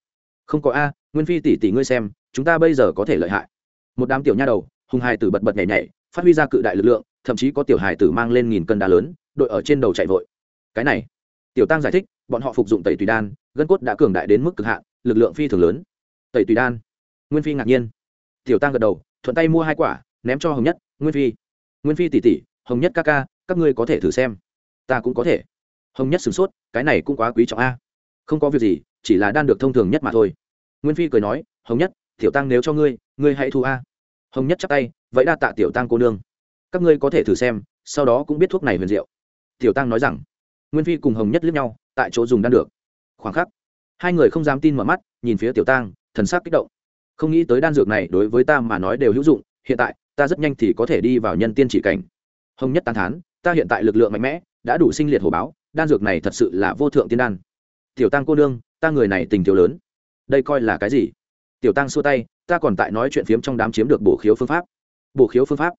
không có a nguyên phi tỷ tỷ ngươi xem chúng ta bây giờ có thể lợi hại. Một đám tiểu nha đầu hùng hài tử bật bật nhảy nhảy phát huy ra cự đại lực lượng thậm chí có tiểu hài tử mang lên nghìn cân đá lớn đội ở trên đầu chạy vội. Cái này tiểu tăng giải thích bọn họ phục dụng tẩy tùy đan gân cốt đã cường đại đến mức cực hạn lực lượng phi thường lớn. Tẩy tùy đan. Nguyên phi ngạc nhiên. Tiểu tăng gật đầu thuận tay mua hai quả ném cho hồng nhất nguyên phi nguyên phi tỷ tỷ, hồng nhất ca ca các ngươi có thể thử xem. Ta cũng có thể. Hồng nhất sửng sốt cái này cũng quá quý trọng a. Không có việc gì chỉ là đan được thông thường nhất mà thôi. Nguyên phi cười nói, hồng nhất, tiểu tăng nếu cho ngươi ngươi hãy thu a. Hồng nhất chắp tay, vậy đa tạ tiểu tăng cô nương. Các ngươi có thể thử xem, sau đó cũng biết thuốc này huyền diệu. Tiểu tăng nói rằng. Nguyên phi cùng hồng nhất liếc nhau, tại chỗ dùng đan được. Khoảng khắc, hai người không dám tin mở mắt, nhìn phía tiểu tăng, thần sắc kích động. Không nghĩ tới đan dược này đối với ta mà nói đều hữu dụng, hiện tại, ta rất nhanh thì có thể đi vào nhân tiên chỉ cảnh. Hồng nhất tán thán, ta hiện tại lực lượng mạnh mẽ, đã đủ sinh liệt hồ báo, đan dược này thật sự là vô thượng tiên đan. Tiểu tăng cô nương ta người này tình thiếu lớn. Đây coi là cái gì? Tiểu tăng xua tay, ta còn tại nói chuyện phiếm trong đám chiếm được bổ khiếu phương pháp. Bổ khiếu phương pháp?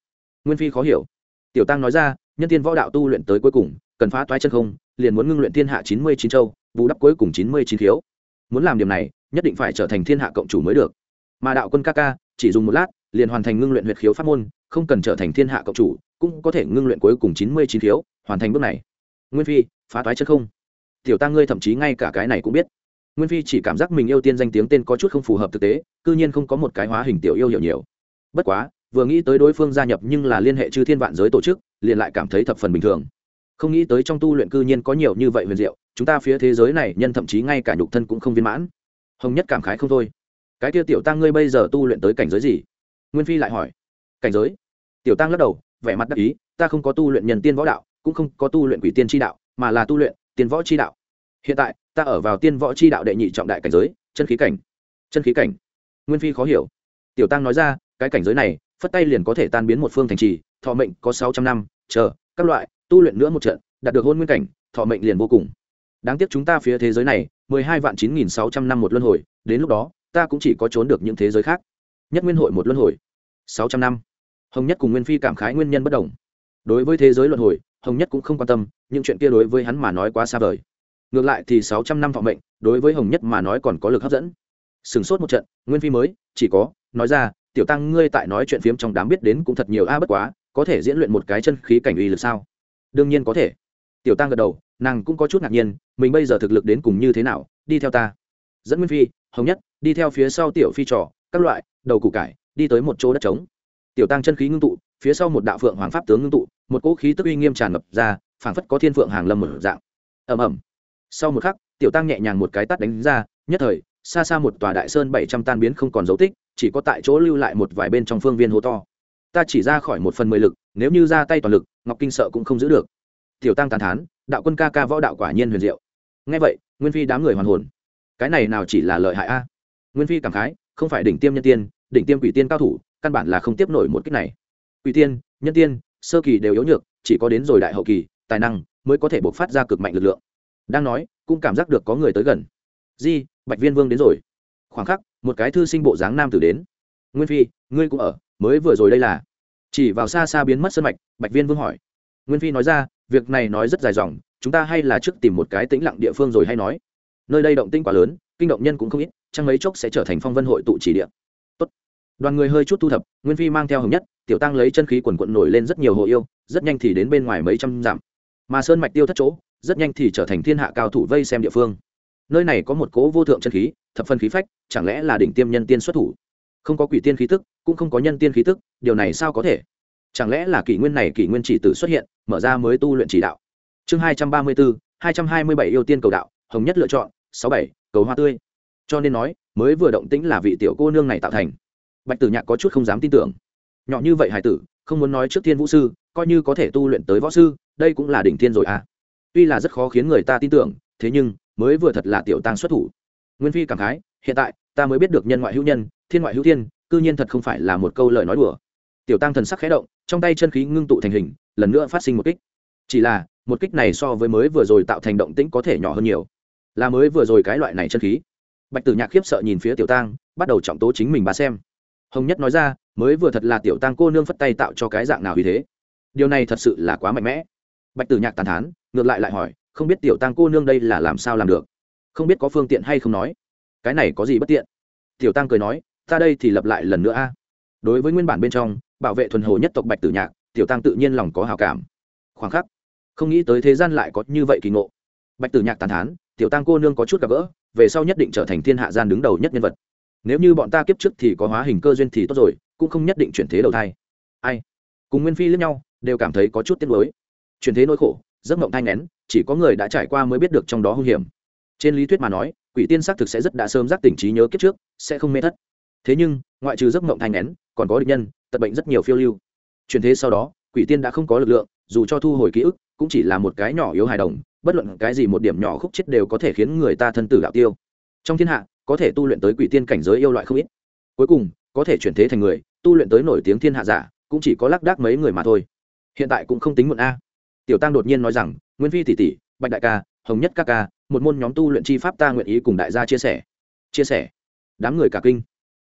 Nguyên phi khó hiểu. Tiểu tăng nói ra, nhân tiên võ đạo tu luyện tới cuối cùng, cần phá toái chân không, liền muốn ngưng luyện thiên hạ chín mươi chín châu, bù đắp cuối cùng chín mươi chín khiếu. Muốn làm điểm này, nhất định phải trở thành thiên hạ cộng chủ mới được. Mà đạo quân ca ca, chỉ dùng một lát, liền hoàn thành ngưng luyện huyệt khiếu pháp môn, không cần trở thành thiên hạ cộng chủ, cũng có thể ngưng luyện cuối cùng chín mươi chín khiếu, hoàn thành bước này. Nguyên phi, phá toái chân không. Tiểu tăng ngươi thậm chí ngay cả cái này cũng biết nguyên phi chỉ cảm giác mình yêu tiên danh tiếng tên có chút không phù hợp thực tế, cư nhiên không có một cái hóa hình tiểu yêu hiểu nhiều. Bất quá, vừa nghĩ tới đối phương gia nhập nhưng là liên hệ chư thiên vạn giới tổ chức, liền lại cảm thấy thập phần bình thường. Không nghĩ tới trong tu luyện cư nhiên có nhiều như vậy huyền diệu, chúng ta phía thế giới này nhân thậm chí ngay cả nhục thân cũng không viên mãn. Hồng nhất cảm khái không thôi. Cái kia tiểu tăng ngươi bây giờ tu luyện tới cảnh giới gì? Nguyên phi lại hỏi. Cảnh giới? Tiểu tăng lắc đầu, vẻ mặt đắc ý, ta không có tu luyện nhân tiên võ đạo, cũng không có tu luyện quỷ tiên tri đạo, mà là tu luyện tiên võ tri đạo. Hiện tại ta ở vào tiên võ tri đạo đệ nhị trọng đại cảnh giới, chân khí cảnh. Chân khí cảnh. Nguyên phi khó hiểu. Tiểu tăng nói ra, cái cảnh giới này, phất tay liền có thể tan biến một phương thành trì, thọ mệnh có sáu trăm năm, chờ, các loại, tu luyện nữa một trận, đạt được hôn nguyên cảnh, thọ mệnh liền vô cùng. Đáng tiếc chúng ta phía thế giới này, mười hai vạn chín nghìn sáu trăm năm một luân hồi, đến lúc đó, ta cũng chỉ có trốn được những thế giới khác. Nhất nguyên hội một luân hồi. Sáu trăm năm. Hồng nhất cùng nguyên phi cảm khái nguyên nhân bất đồng. Đối với thế giới luân hồi, hồng nhất cũng không quan tâm những chuyện kia đối với hắn mà nói quá xa vời ngược lại thì sáu trăm năm thọ mệnh, đối với hồng nhất mà nói còn có lực hấp dẫn. Sửng sốt một trận, nguyên phi mới, chỉ có, nói ra, tiểu tăng, ngươi tại nói chuyện phiếm trong đám biết đến cũng thật nhiều a, bất quá, có thể diễn luyện một cái chân khí cảnh uy lực sao? Đương nhiên có thể. Tiểu tăng gật đầu, nàng cũng có chút ngạc nhiên, mình bây giờ thực lực đến cùng như thế nào, đi theo ta. Dẫn nguyên phi, hồng nhất, đi theo phía sau tiểu phi trò, các loại, đầu củ cải, đi tới một chỗ đất trống. Tiểu tăng chân khí ngưng tụ, phía sau một đạo phượng hoàng pháp tướng ngưng tụ, một cỗ khí tức uy nghiêm tràn ngập ra, phảng phất có thiên phượng hàng lâm mở dạng. Ầm ầm sau một khắc, tiểu tăng nhẹ nhàng một cái tắt đánh ra, nhất thời, xa xa một tòa đại sơn bảy trăm tan biến không còn dấu tích, chỉ có tại chỗ lưu lại một vài bên trong phương viên hố to. Ta chỉ ra khỏi một phần mười lực, nếu như ra tay toàn lực, ngọc kinh sợ cũng không giữ được. Tiểu tăng tàn thán, đạo quân ca ca võ đạo quả nhiên huyền diệu. Ngay vậy, nguyên phi đám người hoàn hồn. Cái này nào chỉ là lợi hại a? Nguyên phi cảm khái, không phải đỉnh tiêm nhân tiên, đỉnh tiêm quỷ tiên cao thủ, căn bản là không tiếp nổi một cách này. Quỷ tiên, nhân tiên, sơ kỳ đều yếu nhược, chỉ có đến rồi đại hậu kỳ, tài năng mới có thể buộc phát ra cực mạnh lực lượng đang nói, cũng cảm giác được có người tới gần. Di, bạch viên vương đến rồi. Khoảng khắc, một cái thư sinh bộ dáng nam tử đến. Nguyên phi, ngươi cũng ở, mới vừa rồi đây là. Chỉ vào xa xa biến mất sân mạch, bạch viên vương hỏi. Nguyên phi nói ra, việc này nói rất dài dòng, chúng ta hay là trước tìm một cái tĩnh lặng địa phương rồi hay nói. Nơi đây động tinh quá lớn, kinh động nhân cũng không ít, chẳng mấy chốc sẽ trở thành phong vân hội tụ chỉ địa. Tốt. đoàn người hơi chút thu thập, nguyên phi mang theo hồng nhất, tiểu tăng lấy chân khí quần quận nổi lên rất nhiều hộ yêu, rất nhanh thì đến bên ngoài mấy trăm dặm. Mà sơn mạch tiêu thất chỗ rất nhanh thì trở thành thiên hạ cao thủ vây xem địa phương. Nơi này có một cố vô thượng chân khí, thập phân khí phách, chẳng lẽ là đỉnh tiêm nhân tiên xuất thủ? Không có quỷ tiên khí tức, cũng không có nhân tiên khí tức, điều này sao có thể? Chẳng lẽ là kỷ nguyên này kỷ nguyên chỉ tử xuất hiện, mở ra mới tu luyện chỉ đạo? Chương hai trăm ba mươi bốn hai trăm hai mươi bảy yêu tiên cầu đạo, hồng nhất lựa chọn, sáu bảy, cầu hoa tươi. Cho nên nói, mới vừa động tĩnh là vị tiểu cô nương này tạo thành. Bạch tử nhạc có chút không dám tin tưởng. Nhỏ như vậy hải tử, không muốn nói trước thiên vũ sư, coi như có thể tu luyện tới võ sư, đây cũng là đỉnh thiên rồi à? Tuy là rất khó khiến người ta tin tưởng, thế nhưng, mới vừa thật là tiểu tăng xuất thủ. Nguyên phi cảm khái, hiện tại, ta mới biết được nhân ngoại hữu nhân, thiên ngoại hữu thiên, cư nhiên thật không phải là một câu lời nói đùa. Tiểu tăng thần sắc khẽ động, trong tay chân khí ngưng tụ thành hình, lần nữa phát sinh một kích. Chỉ là, một kích này so với mới vừa rồi tạo thành động tĩnh có thể nhỏ hơn nhiều. Là mới vừa rồi cái loại này chân khí. Bạch tử nhạc khiếp sợ nhìn phía tiểu tăng bắt đầu trọng tố chính mình bà xem. Hồng nhất nói ra, mới vừa thật là tiểu tăng cô nương phất tay tạo cho cái dạng nào vì thế. Điều này thật sự là quá mạnh mẽ bạch tử nhạc tàn thán, ngược lại lại hỏi, không biết tiểu tăng cô nương đây là làm sao làm được? Không biết có phương tiện hay không nói? Cái này có gì bất tiện? Tiểu tăng cười nói, ta đây thì lập lại lần nữa a. Đối với nguyên bản bên trong, bảo vệ thuần hồ nhất tộc bạch tử nhạc, tiểu tăng tự nhiên lòng có hào cảm. Khoảng khắc, không nghĩ tới thế gian lại có như vậy kỳ ngộ. Bạch tử nhạc tàn thán, tiểu tăng cô nương có chút gặp gỡ, về sau nhất định trở thành thiên hạ gian đứng đầu nhất nhân vật. Nếu như bọn ta kiếp trước thì có hóa hình cơ duyên thì tốt rồi, cũng không nhất định chuyển thế đầu thai. Ai? Cùng nguyên phi lẫn nhau, đều cảm thấy có chút tiếc nuối chuyển thế nỗi khổ giấc mộng thai nén chỉ có người đã trải qua mới biết được trong đó hung hiểm. Trên lý thuyết mà nói quỷ tiên xác thực sẽ rất đã sớm giác tỉnh trí nhớ kiếp trước sẽ không mê thất. Thế nhưng ngoại trừ giấc mộng thai nén, còn có địch nhân tật bệnh rất nhiều phiêu lưu. Chuyển thế sau đó quỷ tiên đã không có lực lượng dù cho thu hồi ký ức cũng chỉ là một cái nhỏ yếu hài đồng bất luận cái gì một điểm nhỏ khúc chết đều có thể khiến người ta thân tử đạo tiêu. Trong thiên hạ có thể tu luyện tới quỷ tiên cảnh giới yêu loại không ít. Cuối cùng có thể chuyển thế thành người tu luyện tới nổi tiếng thiên hạ giả cũng chỉ có lác đác mấy người mà thôi. Hiện tại cũng không tính muộn a tiểu tăng đột nhiên nói rằng, nguyên phi tỷ tỷ, bạch đại ca, hồng nhất ca ca, một môn nhóm tu luyện chi pháp ta nguyện ý cùng đại gia chia sẻ. Chia sẻ? Đám người cả kinh.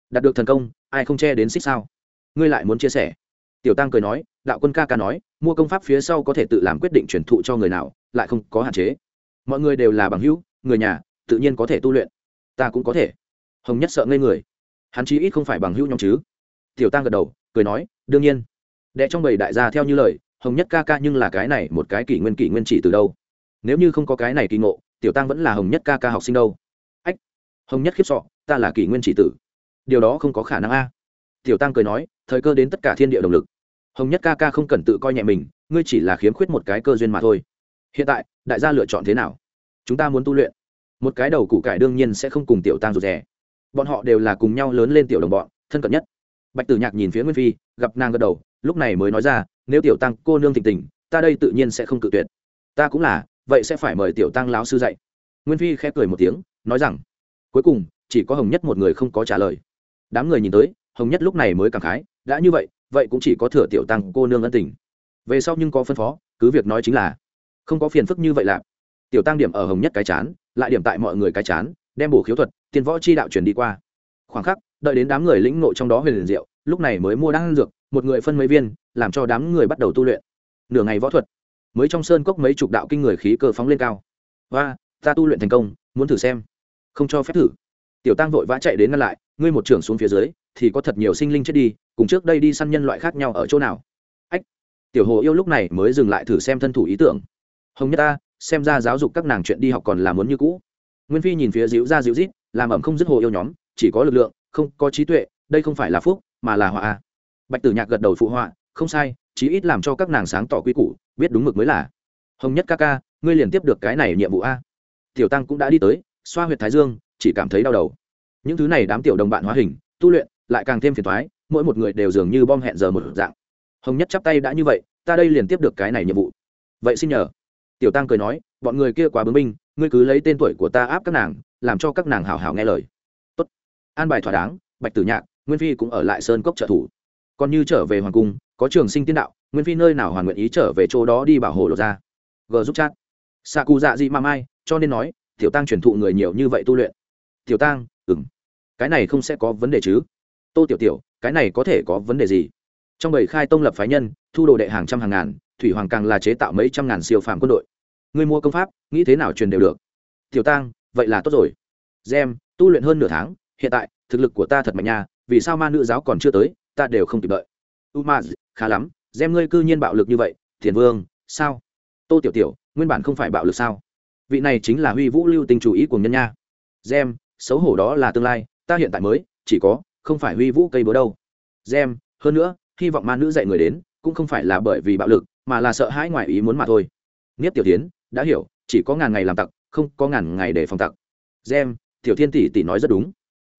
Đạt được thần công, ai không che đến xích sao? Ngươi lại muốn chia sẻ? Tiểu tăng cười nói, đạo quân ca ca nói, mua công pháp phía sau có thể tự làm quyết định truyền thụ cho người nào, lại không có hạn chế. Mọi người đều là bằng hữu, người nhà, tự nhiên có thể tu luyện. Ta cũng có thể. Hồng nhất sợ ngây người. Hắn chí ít không phải bằng hữu nhóm chứ. Tiểu tăng gật đầu, cười nói, đương nhiên. Đệ trong bầy đại gia theo như lời hồng nhất ca ca nhưng là cái này một cái kỷ nguyên kỷ nguyên chỉ từ đâu? Nếu như không có cái này kỳ ngộ, tiểu tăng vẫn là hồng nhất ca ca học sinh đâu. Ách, hồng nhất khiếp sọ, ta là kỷ nguyên chỉ tử. Điều đó không có khả năng a. Tiểu tăng cười nói, thời cơ đến tất cả thiên địa động lực. Hồng nhất ca ca không cần tự coi nhẹ mình, ngươi chỉ là khiếm khuyết một cái cơ duyên mà thôi. Hiện tại, đại gia lựa chọn thế nào? Chúng ta muốn tu luyện. Một cái đầu củ cải đương nhiên sẽ không cùng tiểu tăng rụt rè. Bọn họ đều là cùng nhau lớn lên tiểu đồng bọn, thân cận nhất. Bạch tử nhạc nhìn phía nguyên phi, gặp nàng gật đầu, lúc này mới nói ra nếu tiểu tăng cô nương thịnh tình, ta đây tự nhiên sẽ không cự tuyệt. Ta cũng là, vậy sẽ phải mời tiểu tăng lão sư dạy. Nguyên phi khẽ cười một tiếng, nói rằng, cuối cùng, chỉ có hồng nhất một người không có trả lời. Đám người nhìn tới, hồng nhất lúc này mới cảm khái, đã như vậy vậy cũng chỉ có thừa tiểu tăng cô nương ân tình. Về sau nhưng có phân phó, cứ việc nói chính là, không có phiền phức như vậy lạp tiểu tăng điểm ở hồng nhất cái chán, lại điểm tại mọi người cái chán, đem bổ khiếu thuật tiền võ chi đạo truyền đi qua. Khoảng khắc, đợi đến đám người lĩnh nộ trong đó huyền liền diệu, lúc này mới mua đan dược một người phân mấy viên, làm cho đám người bắt đầu tu luyện. Nửa ngày võ thuật, mới trong sơn cốc mấy chục đạo kinh người khí cơ phóng lên cao. Và ta tu luyện thành công, muốn thử xem. Không cho phép thử. Tiểu tăng vội vã chạy đến ngăn lại, ngươi một trưởng xuống phía dưới, thì có thật nhiều sinh linh chết đi, cùng trước đây đi săn nhân loại khác nhau ở chỗ nào? Ách, tiểu hồ yêu lúc này mới dừng lại thử xem thân thủ ý tưởng. Hồng nhất ta, xem ra giáo dục các nàng chuyện đi học còn là muốn như cũ. Nguyên phi nhìn phía dịu ra dịu rít làm ẩm không dứt hồ yêu nhóm, chỉ có lực lượng, không có trí tuệ, đây không phải là phúc, mà là họa à bạch tử nhạc gật đầu phụ họa, không sai, chí ít làm cho các nàng sáng tỏ quy củ, biết đúng mực mới là. Hồng nhất ca ca, ngươi liền tiếp được cái này nhiệm vụ a. Tiểu tăng cũng đã đi tới, xoa huyệt thái dương, chỉ cảm thấy đau đầu. Những thứ này đám tiểu đồng bạn hóa hình, tu luyện, lại càng thêm phiền thoái mỗi một người đều dường như bom hẹn giờ một dạng. Hồng nhất chắp tay, đã như vậy, ta đây liền tiếp được cái này nhiệm vụ. Vậy xin nhờ. Tiểu tăng cười nói, bọn người kia quá bướng binh ngươi cứ lấy tên tuổi của ta áp các nàng, làm cho các nàng hào hào nghe lời. Tốt. An bài thỏa đáng, bạch tử nhạc, nguyên phi cũng ở lại sơn cốc trợ thủ còn như trở về hoàng cung, có trường sinh tiên đạo, nguyên phi nơi nào hoàn nguyện ý trở về chỗ đó đi bảo hộ lột ra? G giúp chat. Xạ cụ dạ dị ma mai, cho nên nói, tiểu tăng truyền thụ người nhiều như vậy tu luyện. Tiểu tăng ừng cái này không sẽ có vấn đề chứ? Tô tiểu tiểu, cái này có thể có vấn đề gì? Trong bảy khai tông lập phái nhân, thu đồ đệ hàng trăm hàng ngàn, thủy hoàng càng là chế tạo mấy trăm ngàn siêu phàm quân đội. Người mua công pháp, nghĩ thế nào truyền đều được. Tiểu tăng vậy là tốt rồi. Gem, tu luyện hơn nửa tháng, hiện tại, thực lực của ta thật mạnh nha, vì sao ma nữ giáo còn chưa tới ta đều không kịp đợi. Umaz, khá lắm gem ngươi cư nhiên bạo lực như vậy, thiền vương, sao? Tô tiểu tiểu, nguyên bản không phải bạo lực sao? Vị này chính là huy vũ lưu tình chủ ý của nhân nha. Gem xấu hổ đó là tương lai, ta hiện tại mới, chỉ có, không phải huy vũ cây búa đâu. Gem hơn nữa, hy vọng ma nữ dạy người đến, cũng không phải là bởi vì bạo lực, mà là sợ hãi ngoài ý muốn mà thôi. Niết tiểu tiến, đã hiểu, chỉ có ngàn ngày làm tặc, không có ngàn ngày để phòng tặc. Gem tiểu thiên tỷ tỷ nói rất đúng.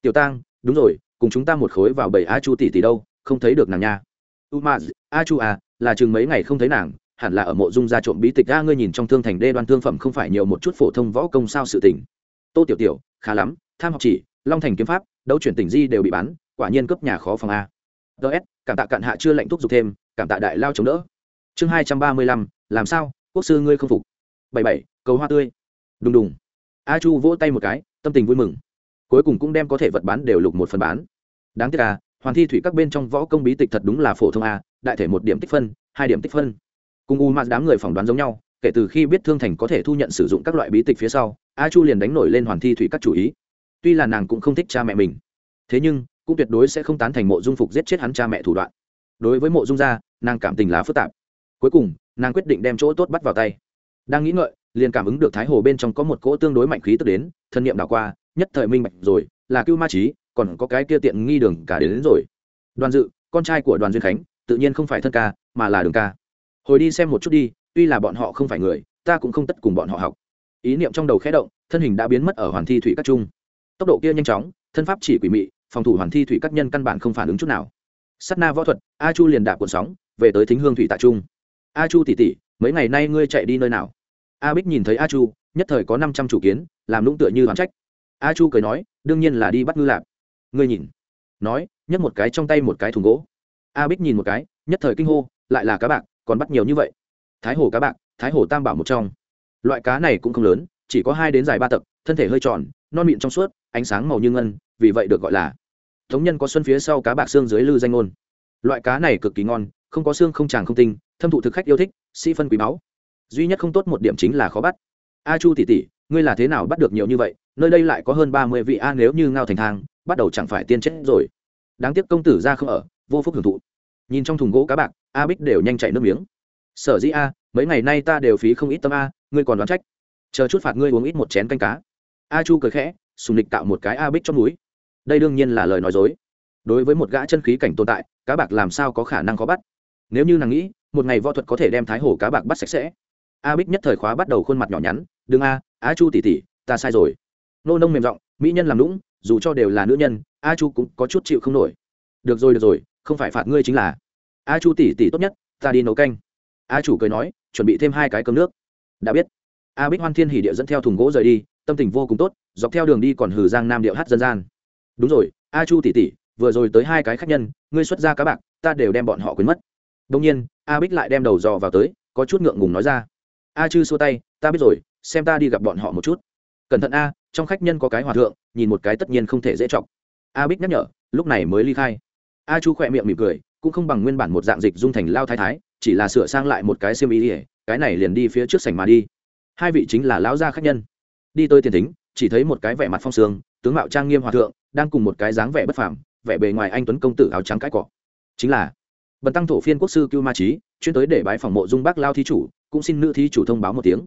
Tiểu tăng đúng rồi cùng chúng ta một khối vào bảy a chu tỷ tỷ đâu, không thấy được nàng nha. Umaz a chu à là chừng mấy ngày không thấy nàng, hẳn là ở mộ dung gia trộm bí tịch a, ngươi nhìn trong thương thành đê đoan thương phẩm không phải nhiều một chút phổ thông võ công sao sự tình. Tô tiểu tiểu, khá lắm, tham học chỉ, long thành kiếm pháp, đấu chuyển tỉnh di đều bị bán, quả nhiên cấp nhà khó phòng a. Ts cảm tạ cạn hạ chưa lệnh thúc giục thêm, cảm tạ đại lao chống đỡ. Chương hai trăm ba mươi lăm, làm sao, quốc sư ngươi không phục. Bảy bảy, cầu hoa tươi. Đùng đùng. A chu vỗ tay một cái, tâm tình vui mừng cuối cùng cũng đem có thể vật bán đều lục một phần bán. Đáng tiếc à hoàn thi thủy các bên trong võ công bí tịch thật đúng là phổ thông a đại thể một điểm tích phân, hai điểm tích phân. Cùng u Ma đám người phỏng đoán giống nhau, kể từ khi biết thương thành có thể thu nhận sử dụng các loại bí tịch phía sau, a chu liền đánh nổi lên hoàn thi thủy các chủ ý. Tuy là nàng cũng không thích cha mẹ mình, thế nhưng cũng tuyệt đối sẽ không tán thành mộ dung phục giết chết hắn cha mẹ thủ đoạn. Đối với mộ dung gia, nàng cảm tình lá phức tạp. Cuối cùng, nàng quyết định đem chỗ tốt bắt vào tay. Đang nghĩ ngợi, liền cảm ứng được thái hồ bên trong có một cỗ tương đối mạnh khí tức đến, thân nhiệm đảo qua nhất thời minh bạch rồi là cưu ma trí còn có cái kia tiện nghi đường cả đến, đến rồi. Đoàn dự con trai của đoàn duyên khánh tự nhiên không phải thân ca mà là đường ca. Hồi đi xem một chút đi tuy là bọn họ không phải người ta cũng không tất cùng bọn họ học. Ý niệm trong đầu khẽ động thân hình đã biến mất ở hoàn thi thủy các trung. Tốc độ kia nhanh chóng thân pháp chỉ quỷ mị phòng thủ hoàn thi thủy các nhân căn bản không phản ứng chút nào. Sắt na võ thuật a chu liền đạp cuộn sóng về tới thính hương thủy tạ trung. A chu tỉ tỉ mấy ngày nay ngươi chạy đi nơi nào? A bích nhìn thấy a chu nhất thời có năm trăm chủ kiến làm lũng tựa như hoàn trách a chu cười nói, đương nhiên là đi bắt ngư lạp. Ngươi nhìn. Nói, nhấc một cái trong tay một cái thùng gỗ. A bích nhìn một cái, nhất thời kinh hô, lại là cá bạc, còn bắt nhiều như vậy. Thái hồ cá bạc, thái hồ tam bảo một trong. Loại cá này cũng không lớn, chỉ có hai đến dài ba tấc, thân thể hơi tròn, non mịn trong suốt, ánh sáng màu như ngân, vì vậy được gọi là thống nhân có xuân phía sau cá bạc xương dưới lư danh ngôn. Loại cá này cực kỳ ngon, không có xương không tràng không tinh, thâm thụ thực khách yêu thích, sĩ phân quý máu duy nhất không tốt một điểm chính là khó bắt a chu tỷ tỷ, ngươi là thế nào bắt được nhiều như vậy? Nơi đây lại có hơn ba mươi vị a nếu như ngao thành thang, bắt đầu chẳng phải tiên chết rồi. Đáng tiếc công tử ra không ở, vô phúc hưởng thụ. Nhìn trong thùng gỗ cá bạc, a bích đều nhanh chạy nước miếng. Sở dĩ a, mấy ngày nay ta đều phí không ít tâm a, ngươi còn đoán trách. Chờ chút phạt ngươi uống ít một chén canh cá. A chu cười khẽ, sùng lịch tạo một cái a bích trong núi. Đây đương nhiên là lời nói dối. Đối với một gã chân khí cảnh tồn tại, cá bạc làm sao có khả năng khó bắt? Nếu như nàng nghĩ, một ngày võ thuật có thể đem thái hổ cá bạc bắt sạch sẽ a bích nhất thời khóa bắt đầu khuôn mặt nhỏ nhắn, đừng a a chu tỉ tỉ, ta sai rồi. Nô nông mềm giọng, mỹ nhân làm lũng dù cho đều là nữ nhân, a chu cũng có chút chịu không nổi. Được rồi được rồi, không phải phạt ngươi chính là. A chu tỉ tỉ tốt nhất, ta đi nấu canh. A chủ cười nói, chuẩn bị thêm hai cái cơm nước. Đã biết. A bích hoan thiên hỉ địa dẫn theo thùng gỗ rời đi, tâm tình vô cùng tốt, dọc theo đường đi còn hừ giang nam điệu hát dân gian. Đúng rồi, a chu tỉ tỉ, vừa rồi tới hai cái khách nhân, ngươi xuất ra cá bạc, ta đều đem bọn họ quên mất. Đông nhiên, a bích lại đem đầu dò vào tới, có chút ngượng ngùng nói ra a chư xua tay, ta biết rồi, xem ta đi gặp bọn họ một chút. Cẩn thận a, trong khách nhân có cái hòa thượng, nhìn một cái tất nhiên không thể dễ chọc. A bích nhắc nhở, lúc này mới ly khai. A chu khỏe miệng mỉm cười, cũng không bằng nguyên bản một dạng dịch dung thành lao thái thái, chỉ là sửa sang lại một cái xiêm ý ỉa cái này liền đi phía trước sảnh mà đi. Hai vị chính là lão gia khách nhân. Đi tôi tiền thính, chỉ thấy một cái vẻ mặt phong sương, tướng mạo trang nghiêm hòa thượng, đang cùng một cái dáng vẻ bất phàm, vẻ bề ngoài anh tuấn công tử áo trắng cãi cọ. Chính là bần tăng thổ phiên quốc sư cưu ma trí chuyên tới để bái phòng mộ dung bác lao thí chủ, cũng xin nữ thí chủ thông báo một tiếng.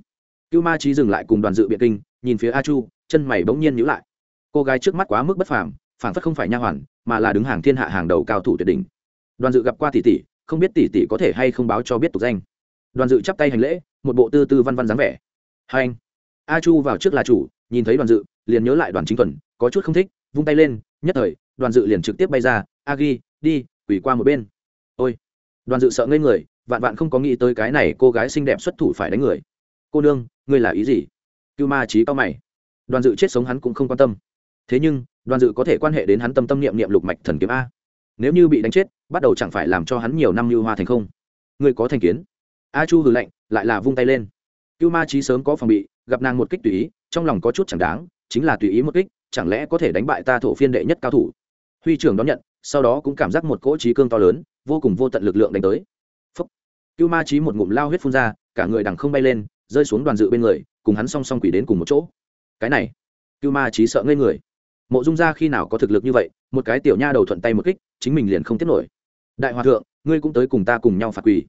Cưu ma trí dừng lại cùng đoàn dự biện kinh, nhìn phía a chu, chân mày bỗng nhiên nhíu lại. Cô gái trước mắt quá mức bất phàm phản phất không phải nha hoàn, mà là đứng hàng thiên hạ hàng đầu cao thủ tuyệt đỉnh. Đoàn dự gặp qua tỷ tỷ, không biết tỷ tỷ có thể hay không báo cho biết tục danh. Đoàn dự chắp tay hành lễ, một bộ tư tư văn văn dáng vẻ. Hai anh. A chu vào trước là chủ, nhìn thấy đoàn dự, liền nhớ lại đoàn chính thuần, có chút không thích, vung tay lên, nhất thời, đoàn dự liền trực tiếp bay ra, a ghi, đi quỷ qua một bên. Ôi. Đoàn dự sợ ngây người vạn vạn không có nghĩ tới cái này cô gái xinh đẹp xuất thủ phải đánh người. Cô nương, ngươi là ý gì? Cưu ma trí cao mày. Đoàn dự chết sống hắn cũng không quan tâm. Thế nhưng, đoàn dự có thể quan hệ đến hắn tâm tâm niệm niệm lục mạch thần kiếm a. Nếu như bị đánh chết, bắt đầu chẳng phải làm cho hắn nhiều năm như hoa thành không? Ngươi có thành kiến? A chu hừ lạnh, lại là vung tay lên. Cưu ma trí sớm có phòng bị, gặp nàng một kích tùy ý, trong lòng có chút chẳng đáng, chính là tùy ý một kích, chẳng lẽ có thể đánh bại ta thổ phiên đệ nhất cao thủ? Huy trưởng đón nhận, sau đó cũng cảm giác một cỗ trí cương to lớn, vô cùng vô tận lực lượng đánh tới cưu ma trí một ngụm lao huyết phun ra, cả người đằng không bay lên, rơi xuống đoàn dự bên người, cùng hắn song song quỷ đến cùng một chỗ. Cái này, cưu ma trí sợ ngây người. Mộ dung ra khi nào có thực lực như vậy, một cái tiểu nha đầu thuận tay một kích, chính mình liền không tiếp nổi. Đại hòa thượng, ngươi cũng tới cùng ta cùng nhau phạt quỷ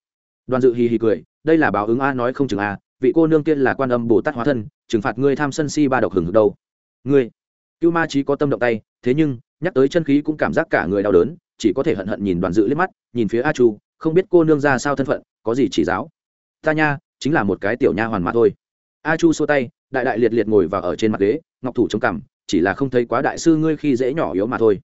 đoàn dự hì hì cười, đây là báo ứng a nói không chừng a, vị cô nương tiên là quan âm bồ tát hóa thân, trừng phạt ngươi tham sân si ba độc hừng hực đâu. Ngươi, cưu ma trí có tâm động tay, thế nhưng, nhắc tới chân khí cũng cảm giác cả người đau đớn, chỉ có thể hận hận nhìn đoàn dự liếc mắt, nhìn phía a chu không biết cô nương ra sao thân phận, có gì chỉ giáo. Ta nha, chính là một cái tiểu nha hoàn mà thôi. A chu xua tay, đại đại liệt liệt ngồi vào ở trên mặt ghế, ngọc thủ chống cằm, chỉ là không thấy quá đại sư ngươi khi dễ nhỏ yếu mà thôi.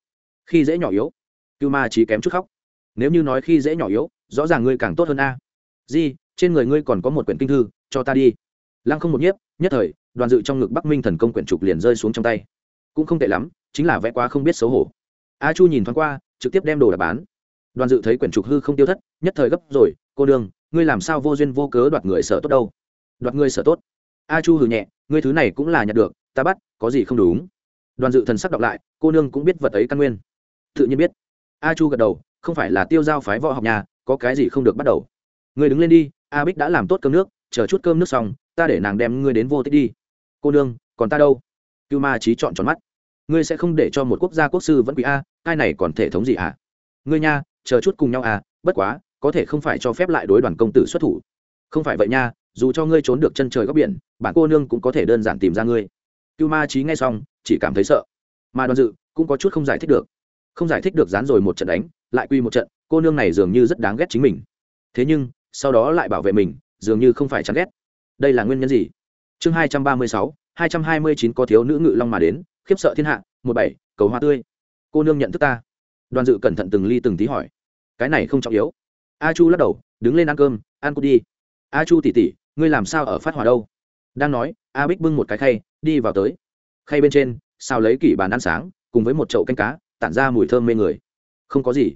Khi dễ nhỏ yếu? Cưu ma trí kém chút khóc. Nếu như nói khi dễ nhỏ yếu, rõ ràng ngươi càng tốt hơn a. Di, trên người ngươi còn có một quyển kinh thư, cho ta đi. Lăng không một nhiếp, nhất thời, đoàn dự trong ngực bắc minh thần công quyển trục liền rơi xuống trong tay. Cũng không tệ lắm, chính là vẽ quá không biết xấu hổ. A chu nhìn thoáng qua, trực tiếp đem đồ đạc bán đoàn dự thấy quyển trục hư không tiêu thất, nhất thời gấp rồi, cô đường ngươi làm sao vô duyên vô cớ đoạt người sở tốt đâu? Đoạt người sở tốt? A chu hừ nhẹ, ngươi thứ này cũng là nhặt được, ta bắt, có gì không đúng? Đoàn dự thần sắc đọc lại, cô nương cũng biết vật ấy căn nguyên. Tự nhiên biết. A chu gật đầu, không phải là tiêu giao phái võ học nhà, có cái gì không được bắt đầu. Ngươi đứng lên đi, a bích đã làm tốt cơm nước, chờ chút cơm nước xong, ta để nàng đem ngươi đến vô tích đi. Cô nương, còn ta đâu? Cưu ma trí chọn tròn mắt. Ngươi sẽ không để cho một quốc gia quốc sư vẫn quý a, cái này còn thể thống gì hả? Ngươi nha chờ chút cùng nhau à bất quá, có thể không phải cho phép lại đối đoàn công tử xuất thủ. Không phải vậy nha, dù cho ngươi trốn được chân trời góc biển, bản cô nương cũng có thể đơn giản tìm ra ngươi. Cưu ma trí nghe xong, chỉ cảm thấy sợ. Mà đoàn dự cũng có chút không giải thích được. Không giải thích được dán rồi một trận đánh, lại quy một trận, cô nương này dường như rất đáng ghét chính mình. Thế nhưng, sau đó lại bảo vệ mình, dường như không phải chán ghét. Đây là nguyên nhân gì? Chương hai trăm ba mươi sáu, hai trăm hai mươi chín có thiếu nữ ngự long mà đến, khiếp sợ thiên hạ, một bảy, cầu hoa tươi. Cô nương nhận thức ta đoàn dự cẩn thận từng ly từng tí hỏi. Cái này không trọng yếu. A chu lắc đầu, đứng lên ăn cơm, ăn cút đi. A chu tỉ tỉ, ngươi làm sao ở phát hỏa đâu? Đang nói, a bích bưng một cái khay, đi vào tới. Khay bên trên sao lấy kỷ bàn ăn sáng, cùng với một chậu canh cá, tản ra mùi thơm mê người. Không có gì.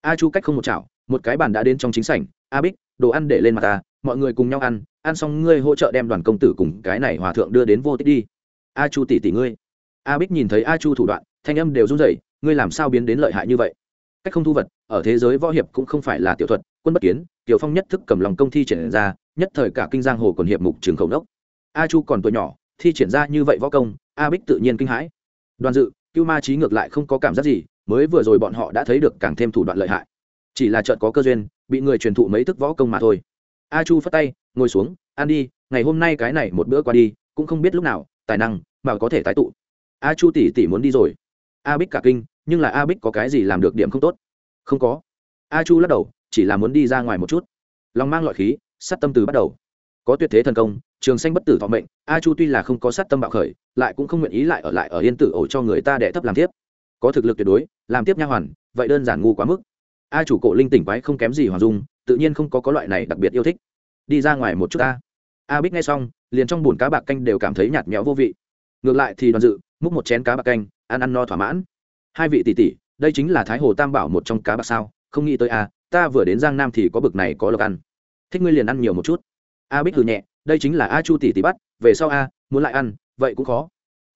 A chu cách không một chảo, một cái bàn đã đến trong chính sảnh. A bích, đồ ăn để lên mặt ta, mọi người cùng nhau ăn ăn xong ngươi hỗ trợ đem đoàn công tử cùng cái này hòa thượng đưa đến vô tích đi. A chu tỷ tỷ ngươi. A bích nhìn thấy a chu thủ đoạn, thanh âm đều run rẩy ngươi làm sao biến đến lợi hại như vậy? Cách không thu vật, ở thế giới võ hiệp cũng không phải là tiểu thuật, quân bất kiến, tiểu phong nhất thức cầm lòng công thi triển ra, nhất thời cả kinh giang hồ còn hiệp mục trường khẩu đốc. A chu còn tuổi nhỏ, thi triển ra như vậy võ công, a bích tự nhiên kinh hãi. Đoàn dự, cưu ma trí ngược lại không có cảm giác gì, mới vừa rồi bọn họ đã thấy được càng thêm thủ đoạn lợi hại. Chỉ là trận có cơ duyên, bị người truyền thụ mấy thức võ công mà thôi. A chu phất tay, ngồi xuống ăn đi, ngày hôm nay cái này một bữa qua đi, cũng không biết lúc nào, tài năng, mà có thể tái tụ. A chu tỷ tỷ muốn đi rồi. A bích cả kinh nhưng là a bích có cái gì làm được điểm không tốt? Không có. A chu lắc đầu, chỉ là muốn đi ra ngoài một chút. Lòng mang loại khí, sát tâm từ bắt đầu. Có tuyệt thế thần công, trường sanh bất tử thọ mệnh, a chu tuy là không có sát tâm bạo khởi, lại cũng không nguyện ý lại ở lại ở yên tử ổ cho người ta đẻ thấp làm tiếp có thực lực tuyệt đối, làm tiếp nha hoàn, vậy đơn giản ngu quá mức. A chủ cổ linh tỉnh quái không kém gì hoàng dung, tự nhiên không có có loại này đặc biệt yêu thích. Đi ra ngoài một chút a a bích nghe xong, liền trong bùn cá bạc canh đều cảm thấy nhạt nhẽo vô vị. Ngược lại thì đoàn dự, múc một chén cá bạc canh, ăn ăn no thỏa mãn hai vị tỷ tỷ, đây chính là thái hồ tam bảo một trong cá bạc sao? Không nghĩ tới a ta vừa đến giang nam thì có bực này có lộc ăn. Thích ngươi liền ăn nhiều một chút. A bích hừ nhẹ, đây chính là a chu tỷ tỷ bắt, về sau a, muốn lại ăn, vậy cũng khó.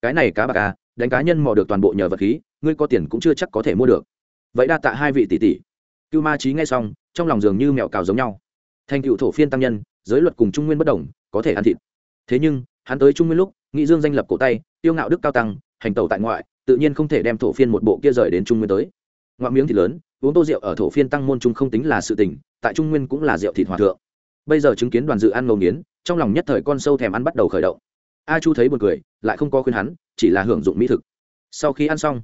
Cái này cá bạc a đánh cá nhân mò được toàn bộ nhờ vật khí, ngươi có tiền cũng chưa chắc có thể mua được. Vậy đa tạ hai vị tỷ tỷ. Cưu ma trí nghe xong, trong lòng dường như mẹo cào giống nhau. Thành cựu thổ phiên tăng nhân, giới luật cùng trung nguyên bất đồng, có thể ăn thịt. Thế nhưng, hắn tới trung nguyên lúc, nghị dương danh lập cổ tay, tiêu ngạo đức cao tăng, hành tẩu tại ngoại tự nhiên không thể đem thổ phiên một bộ kia rời đến trung nguyên tới. Ngoại miếng thì lớn, uống tô rượu ở thổ phiên tăng môn trung không tính là sự tình, tại trung nguyên cũng là rượu thịt hòa thượng. Bây giờ chứng kiến đoàn dự ăn ngầu nghiến, trong lòng nhất thời con sâu thèm ăn bắt đầu khởi động. A chu thấy buồn cười, lại không có khuyên hắn, chỉ là hưởng dụng mỹ thực. Sau khi ăn xong,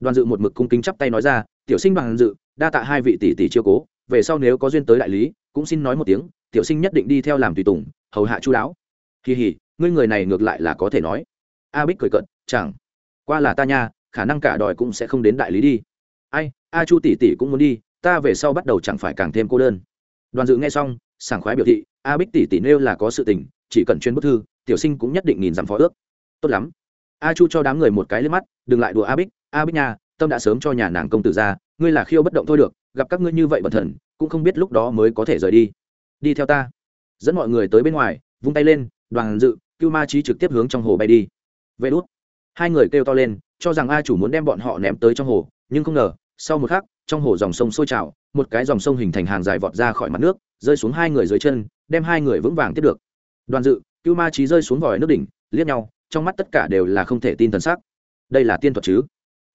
đoàn dự một mực cung kính chắp tay nói ra, tiểu sinh bằng dự, đa tạ hai vị tỷ tỷ chiêu cố, về sau nếu có duyên tới đại lý, cũng xin nói một tiếng, tiểu sinh nhất định đi theo làm tùy tùng, hầu hạ chú đáo. Kỳ hỉ ngươi người này ngược lại là có thể nói. A bích cười cận chẳng qua là ta nha, khả năng cả đòi cũng sẽ không đến đại lý đi. Ai, a chu tỷ tỷ cũng muốn đi, ta về sau bắt đầu chẳng phải càng thêm cô đơn. Đoàn dự nghe xong, sảng khoái biểu thị, a bích tỷ tỷ nêu là có sự tình, chỉ cần chuyên bức thư, tiểu sinh cũng nhất định nhìn dặm phó ước. Tốt lắm. A chu cho đám người một cái lên mắt, đừng lại đùa a bích a bích nha, tâm đã sớm cho nhà nàng công tử ra, ngươi là khiêu bất động thôi được, gặp các ngươi như vậy bẩn thần cũng không biết lúc đó mới có thể rời đi. Đi theo ta. Dẫn mọi người tới bên ngoài, vung tay lên, đoàn dự, cưu ma trí trực tiếp hướng trong hồ bay đi. Vê đốt hai người kêu to lên, cho rằng a chủ muốn đem bọn họ ném tới trong hồ, nhưng không ngờ, sau một khắc, trong hồ dòng sông sôi trào, một cái dòng sông hình thành hàng dài vọt ra khỏi mặt nước, rơi xuống hai người dưới chân, đem hai người vững vàng tiếp được. Đoàn dự, cưu ma trí rơi xuống vòi nước đỉnh, liếc nhau, trong mắt tất cả đều là không thể tin thần sắc. Đây là tiên thuật chứ?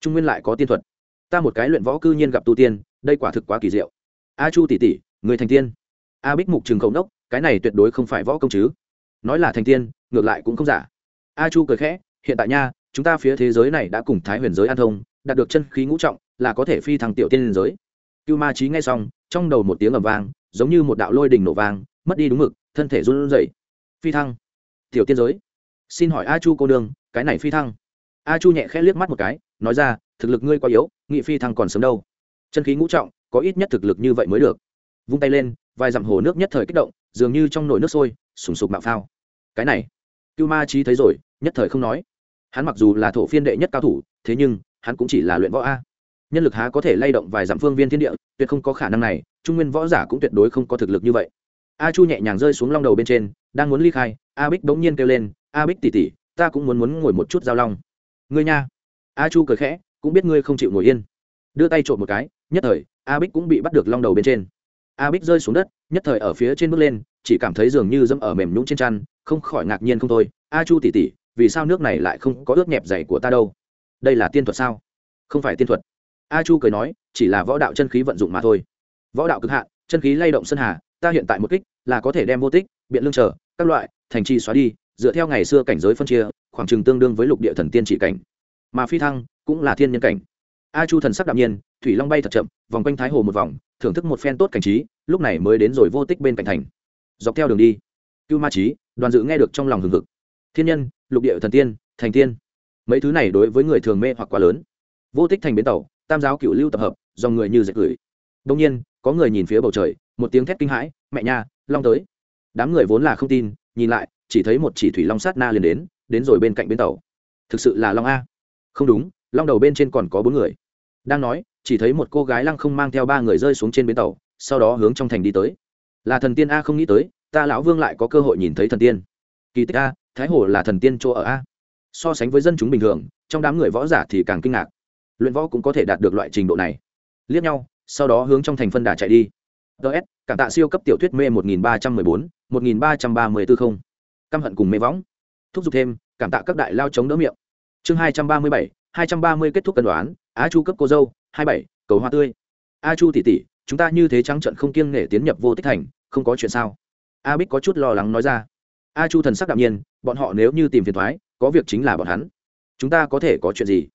Trung nguyên lại có tiên thuật. Ta một cái luyện võ cư nhiên gặp tu tiên, đây quả thực quá kỳ diệu. A chu tỷ tỷ, người thành tiên. A bích mục trường khẩu đốc cái này tuyệt đối không phải võ công chứ. Nói là thành tiên, ngược lại cũng không giả. A chu cười khẽ, hiện tại nha chúng ta phía thế giới này đã cùng thái huyền giới an thông, đạt được chân khí ngũ trọng, là có thể phi thăng tiểu tiên liên giới. Cưu ma trí nghe xong, trong đầu một tiếng ầm vang, giống như một đạo lôi đình nổ vang, mất đi đúng mực, thân thể run rẩy. Phi thăng. Tiểu tiên giới. Xin hỏi a chu cô đương cái này phi thăng. A chu nhẹ khẽ liếc mắt một cái, nói ra, thực lực ngươi quá yếu, nghị phi thăng còn sớm đâu. Chân khí ngũ trọng, có ít nhất thực lực như vậy mới được. Vung tay lên, vài dặm hồ nước nhất thời kích động, dường như trong nồi nước sôi, sùng sục mạo phao. Cái này. Cưu ma trí thấy rồi, nhất thời không nói hắn mặc dù là thổ phiên đệ nhất cao thủ, thế nhưng, hắn cũng chỉ là luyện võ a. Nhân lực há có thể lay động vài dặm phương viên thiên địa, tuyệt không có khả năng này, trung nguyên võ giả cũng tuyệt đối không có thực lực như vậy. A chu nhẹ nhàng rơi xuống long đầu bên trên, đang muốn ly khai, a bích bỗng nhiên kêu lên, a bích tỉ tỉ ta cũng muốn muốn ngồi một chút giao long. Ngươi nha. A chu cười khẽ, cũng biết ngươi không chịu ngồi yên. Đưa tay trộm một cái, nhất thời, a bích cũng bị bắt được long đầu bên trên. A bích rơi xuống đất, nhất thời ở phía trên bước lên, chỉ cảm thấy dường như dẫm ở mềm nhũng trên chăn, không khỏi ngạc nhiên không thôi. A chu tỉ tỉ vì sao nước này lại không có ướt nhẹp dày của ta đâu? Đây là tiên thuật sao? Không phải tiên thuật. A chu cười nói, chỉ là võ đạo chân khí vận dụng mà thôi. Võ đạo cực hạn, chân khí lay động sơn hà, ta hiện tại một kích là có thể đem vô tích, biện lương trở, các loại, thành chi xóa đi, dựa theo ngày xưa cảnh giới phân chia, khoảng chừng tương đương với lục địa thần tiên chỉ cảnh. Mà phi thăng cũng là thiên nhân cảnh. A chu thần sắc đạm nhiên, thủy long bay thật chậm, vòng quanh thái hồ một vòng, thưởng thức một phen tốt cảnh trí, lúc này mới đến rồi vô tích bên cạnh thành. Dọc theo đường đi, cưu ma trí đoàn dự nghe được trong lòng hừng hực. Thiên nhân lục địa thần tiên, thành tiên. Mấy thứ này đối với người thường mê hoặc quá lớn. Vô tích thành bến tàu, tam giáo cựu lưu tập hợp dòng người như dệt gửi. Đông nhiên, có người nhìn phía bầu trời, một tiếng thét kinh hãi, mẹ nha, long tới. Đám người vốn là không tin, nhìn lại, chỉ thấy một chỉ thủy long sát na liền đến đến rồi bên cạnh bến tàu. Thực sự là long a. Không đúng, long đầu bên trên còn có bốn người. Đang nói, chỉ thấy một cô gái lăng không mang theo ba người rơi xuống trên bến tàu, sau đó hướng trong thành đi tới. Là thần tiên a không nghĩ tới, ta lão vương lại có cơ hội nhìn thấy thần tiên kỳ tích a, thái hồ là thần tiên chỗ ở a. So sánh với dân chúng bình thường, trong đám người võ giả thì càng kinh ngạc. Luyện võ cũng có thể đạt được loại trình độ này. Liếc nhau, sau đó hướng trong thành phân đà chạy đi. Ts cảm tạ siêu cấp tiểu thuyết mê một nghìn ba trăm mười bốn, một nghìn ba trăm ba mươi tư không. Căm hận cùng mê võng. Thúc giục thêm, cảm tạ các đại lao chống đỡ miệng. Chương hai trăm ba mươi bảy, hai trăm ba mươi kết thúc cân đoán, á chu cấp cô dâu, hai bảy, cầu hoa tươi. A chu tỷ tỷ, chúng ta như thế trắng trận không kiêng nể tiến nhập vô tích thành, không có chuyện sao? A bích có chút lo lắng nói ra a chu thần sắc đạm nhiên, bọn họ nếu như tìm phiền thoái, có việc chính là bọn hắn. Chúng ta có thể có chuyện gì?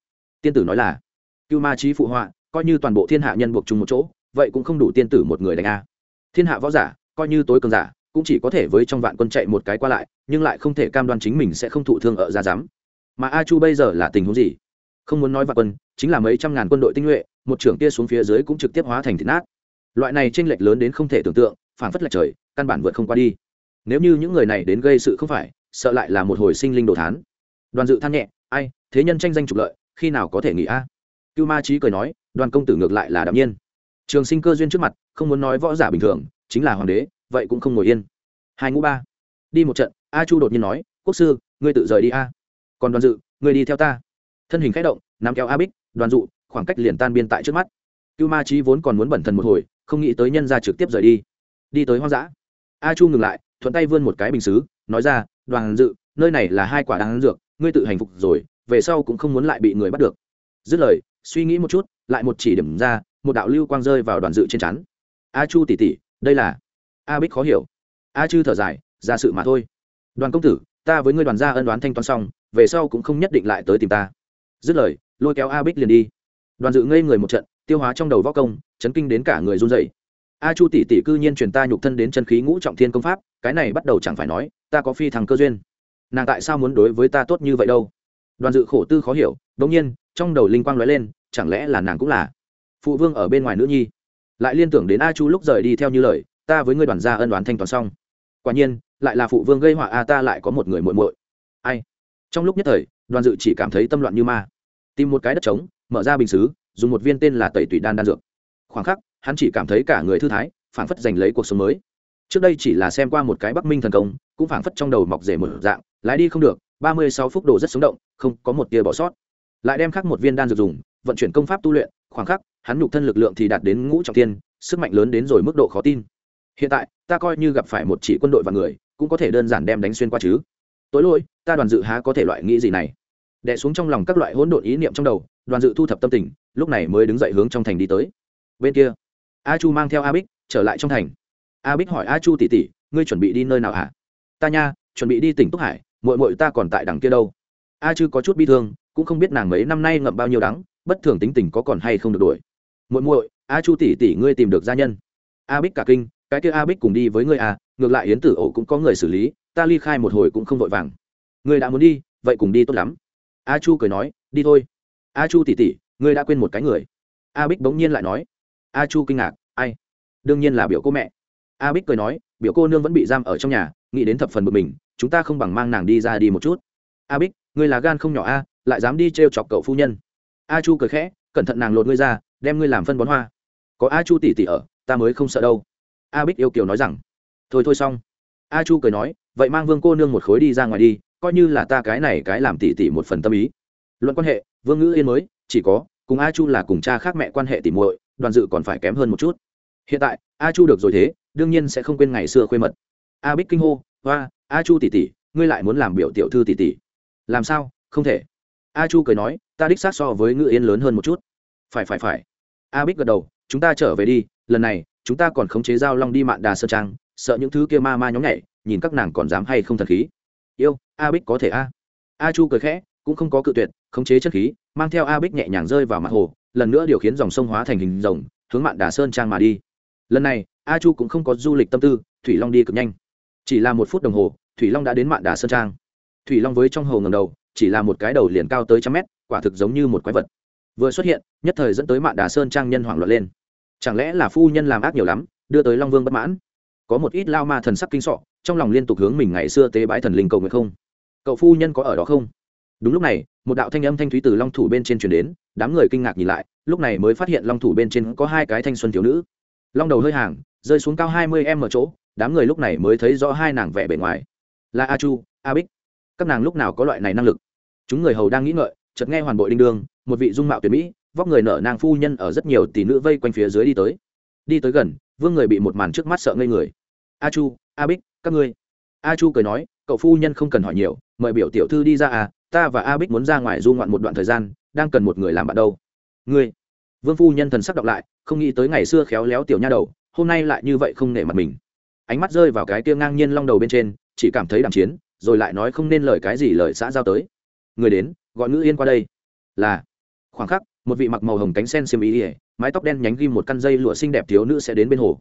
Tiên tử nói là, cưu ma trí phụ họa, coi như toàn bộ thiên hạ nhân buộc chung một chỗ, vậy cũng không đủ tiên tử một người đánh a. Thiên hạ võ giả, coi như tối cường giả, cũng chỉ có thể với trong vạn quân chạy một cái qua lại, nhưng lại không thể cam đoan chính mình sẽ không thụ thương ở ra dám mà a chu bây giờ là tình huống gì? Không muốn nói vạn quân, chính là mấy trăm ngàn quân đội tinh nhuệ, một trưởng kia xuống phía dưới cũng trực tiếp hóa thành thịt nát. Loại này tranh lệch lớn đến không thể tưởng tượng phản phất lệch trời, căn bản vượt không qua đi nếu như những người này đến gây sự không phải, sợ lại là một hồi sinh linh đồ thán. Đoàn dự than nhẹ, ai, thế nhân tranh danh trục lợi, khi nào có thể nghỉ a? Cưu ma trí cười nói, đoàn công tử ngược lại là đạm nhiên. Trường sinh cơ duyên trước mặt, không muốn nói võ giả bình thường, chính là hoàng đế, vậy cũng không ngồi yên. Hai ngũ ba. Đi một trận, a chu đột nhiên nói, quốc sư, ngươi tự rời đi a. Còn đoàn dự, ngươi đi theo ta. Thân hình k h ẽ động, nắm kéo a bích, đoàn dụ khoảng cách liền tan biên tại trước mắt. Cưu ma trí vốn còn muốn bẩn thần một hồi, không nghĩ tới nhân ra trực tiếp rời đi. Đi tới hoang dã. A chu ngừng lại thuận tay vươn một cái bình xứ, nói ra, đoàn dự, nơi này là hai quả đan dược, ngươi tự hành phục rồi, về sau cũng không muốn lại bị người bắt được. Dứt lời, suy nghĩ một chút, lại một chỉ điểm ra, một đạo lưu quang rơi vào đoàn dự trên chắn a chu tỉ tỉ đây là a bích khó hiểu. A chư thở dài, ra sự mà thôi. Đoàn công tử, ta với ngươi đoàn gia ân đoán thanh toán xong, về sau cũng không nhất định lại tới tìm ta. Dứt lời, lôi kéo a bích liền đi. Đoàn dự ngây người một trận, tiêu hóa trong đầu võ công, chấn kinh đến cả người run dậy a chu tỷ tỷ cư nhiên truyền ta nhục thân đến chân khí ngũ trọng thiên công pháp cái này bắt đầu chẳng phải nói, ta có phi thằng cơ duyên. Nàng tại sao muốn đối với ta tốt như vậy đâu? Đoàn dự khổ tư khó hiểu đ nhiên, trong đầu linh quang lóe lên, chẳng lẽ là nàng cũng là phụ vương ở bên ngoài nữ nhi? Lại liên tưởng đến a chu lúc rời đi theo như lời, ta với ngươi đoàn gia ân đoán thanh toán xong. Quả nhiên, lại là phụ vương gây họa a, ta lại có một người muội muội. Ai? Trong lúc nhất thời, đoàn dự chỉ cảm thấy tâm loạn như ma. Tìm một cái đất trống, mở ra bình xứ, dùng một viên tên là tẩy tủy đan đan dược. Khoảng khắc, hắn chỉ cảm thấy cả người thư thái, phảng phất giành lấy cuộc sống mới trước đây chỉ là xem qua một cái bắc minh thần công, cũng phảng phất trong đầu mọc rể một dạng, lái đi không được, ba mươi sáu phút đồ rất sống động, không có một tia bỏ sót. Lại đem khắc một viên đan dược dùng, vận chuyển công pháp tu luyện, khoảng khắc, hắn nhục thân lực lượng thì đạt đến ngũ trọng tiên sức mạnh lớn đến rồi mức độ khó tin. Hiện tại, ta coi như gặp phải một chỉ quân đội và người, cũng có thể đơn giản đem đánh xuyên qua chứ. Tối lỗi ta đoàn dự há có thể loại nghĩ gì này? Đẻ xuống trong lòng các loại hỗn độn ý niệm trong đầu, đoàn dự thu thập tâm tình, lúc này mới đứng dậy hướng trong thành đi tới. Bên kia, a chu mang theo a bích, trở lại trong thành a bích hỏi a chu tỷ tỷ, ngươi chuẩn bị đi nơi nào hả? Ta nha chuẩn bị đi tỉnh túc hải mội mội ta còn tại đằng kia đâu. A chư có chút bi thương cũng không biết nàng mấy năm nay ngậm bao nhiêu đắng bất thường tính tình có còn hay không được đuổi. Muội muội a chu tỷ tỷ ngươi tìm được gia nhân. A bích cả kinh cái kia a bích cùng đi với ngươi à ngược lại yến tử ổ cũng có người xử lý ta ly khai một hồi cũng không vội vàng. Ngươi đã muốn đi vậy cùng đi tốt lắm. A chu cười nói đi thôi. A chu tỷ tỷ ngươi đã quên một cái người. A bích bỗng nhiên lại nói. A chu kinh ngạc ai? Đương nhiên là biểu cô mẹ a bích cười nói, biểu cô nương vẫn bị giam ở trong nhà, nghĩ đến thập phần bực mình, chúng ta không bằng mang nàng đi ra đi một chút. A bích, ngươi là gan không nhỏ a, lại dám đi t r e o chọc cậu phu nhân. A chu cười khẽ, cẩn thận nàng lột ngươi ra, đem ngươi làm phân bón hoa. Có a chu tỷ tỷ ở, ta mới không sợ đâu. A bích yêu kiều nói rằng. Thôi thôi xong. A chu cười nói, vậy mang vương cô nương một khối đi ra ngoài đi, coi như là ta cái này cái làm tỷ tỷ một phần tâm ý. Luận quan hệ, vương ngữ yên mới, chỉ có, cùng a chu là cùng cha khác mẹ quan hệ tỉ muội, đoàn dự còn phải kém hơn một chút. Hiện tại, a chu được rồi thế đương nhiên sẽ không quên ngày xưa khuê mật. A bích kinh hô hoa a chu tỷ tỷ, ngươi lại muốn làm biểu tiểu thư tỷ tỷ? Làm sao? Không thể. A chu cười nói, ta đích xác so với ngự yên lớn hơn một chút. Phải phải phải. A bích gật đầu, chúng ta trở về đi, lần này, chúng ta còn khống chế giao long đi mạn đà sơ trang, sợ những thứ kia ma ma nhóm nhảy, nhìn các nàng còn dám hay không thần khí. Yêu, a bích có thể a. A chu cười khẽ, cũng không có cự tuyệt, khống chế chất khí, mang theo a bích nhẹ nhàng rơi vào mặt hồ, lần nữa điều khiến dòng sông hóa thành hình rồng, hướng mạn đà sơn trang mà đi. Lần này a chu cũng không có du lịch tâm tư, thủy long đi cực nhanh. Chỉ là một phút đồng hồ, thủy long đã đến mạn đà sơn trang. Thủy long với trong hồ ngầm đầu, chỉ là một cái đầu liền cao tới trăm mét, quả thực giống như một quái vật. Vừa xuất hiện, nhất thời dẫn tới mạn đà sơn trang nhân hoảng loạn lên. Chẳng lẽ là phu nhân làm ác nhiều lắm, đưa tới long vương bất mãn? Có một ít lao ma thần sắc kinh sọ, trong lòng liên tục hướng mình ngày xưa tế bái thần linh cầu nguyện không? Cậu phu nhân có ở đó không? Đúng lúc này, một đạo thanh âm thanh thúy từ long thủ bên trên truyền đến, đám người kinh ngạc nhìn lại, lúc này mới phát hiện long thủ bên trên có hai cái thanh xuân thiếu nữ. Long đầu hơi hàng rơi xuống cao hai mươi em ở chỗ, đám người lúc này mới thấy rõ hai nàng vẻ bề ngoài. Là a chu, a bích. Các nàng lúc nào có loại này năng lực? Chúng người hầu đang nghĩ ngợi, chợt nghe hoàn bội đinh đương, một vị dung mạo tuyệt mỹ, vóc người nở nàng phu nhân ở rất nhiều tỷ nữ vây quanh phía dưới đi tới. Đi tới gần, vương người bị một màn trước mắt sợ ngây người. A chu, a bích, các ngươi. A chu cười nói, cậu phu nhân không cần hỏi nhiều, mời biểu tiểu thư đi ra à ta và a bích muốn ra ngoài du ngoạn một đoạn thời gian, đang cần một người làm bạn đâu. Ngươi. Vương phu nhân thần sắc đọc lại, không nghĩ tới ngày xưa khéo léo tiểu nha đầu hôm nay lại như vậy không nể mặt mình. Ánh mắt rơi vào cái kia ngang nhiên long đầu bên trên, chỉ cảm thấy đàm chiến, rồi lại nói không nên lời cái gì lời xã giao tới. Người đến, gọi ngữ yên qua đây. Là, khoảng khắc, một vị mặc màu hồng cánh sen xiêm ý ỉa mái tóc đen nhánh ghim một căn dây lụa xinh đẹp thiếu nữ sẽ đến bên hồ.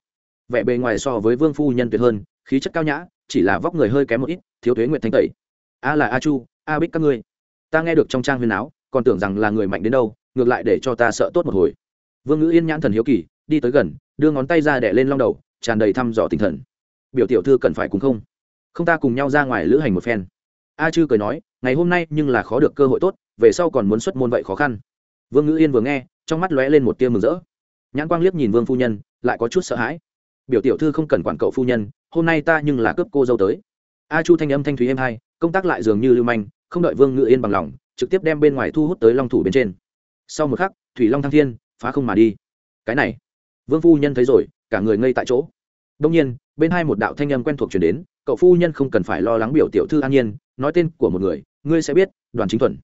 Vẻ bề ngoài so với vương phu nhân tuyệt hơn, khí chất cao nhã, chỉ là vóc người hơi kém một ít, thiếu thuế nguyện thanh tẩy. A là a chu, a bích các ngươi. Ta nghe được trong trang huyền áo, còn tưởng rằng là người mạnh đến đâu, ngược lại để cho ta sợ tốt một hồi. Vương ngữ yên nhãn thần hiếu kỳ, đi tới gần đưa ngón tay ra đẻ lên long đầu, tràn đầy thăm dò tinh thần. Biểu tiểu thư cần phải cùng không? Không ta cùng nhau ra ngoài lữ hành một phen. A chư cười nói, ngày hôm nay nhưng là khó được cơ hội tốt, về sau còn muốn xuất môn vậy khó khăn. Vương ngữ yên vừa nghe, trong mắt lóe lên một tia mừng rỡ. Nhãn quang liếc nhìn vương phu nhân, lại có chút sợ hãi. Biểu tiểu thư không cần quản cậu phu nhân, hôm nay ta nhưng là cướp cô dâu tới. A chu thanh âm thanh thúy êm hai, công tác lại dường như lưu manh, không đợi vương ngự yên bằng lòng, trực tiếp đem bên ngoài thu hút tới long thủ bên trên. Sau một khắc, thủy long thăng thiên, phá không mà đi. Cái này vương phu nhân thấy rồi, cả người ngây tại chỗ. Đông nhiên, bên hai một đạo thanh âm quen thuộc chuyển đến, cậu phu nhân không cần phải lo lắng biểu tiểu thư an nhiên, nói tên của một người, ngươi sẽ biết, đoàn chính thuần.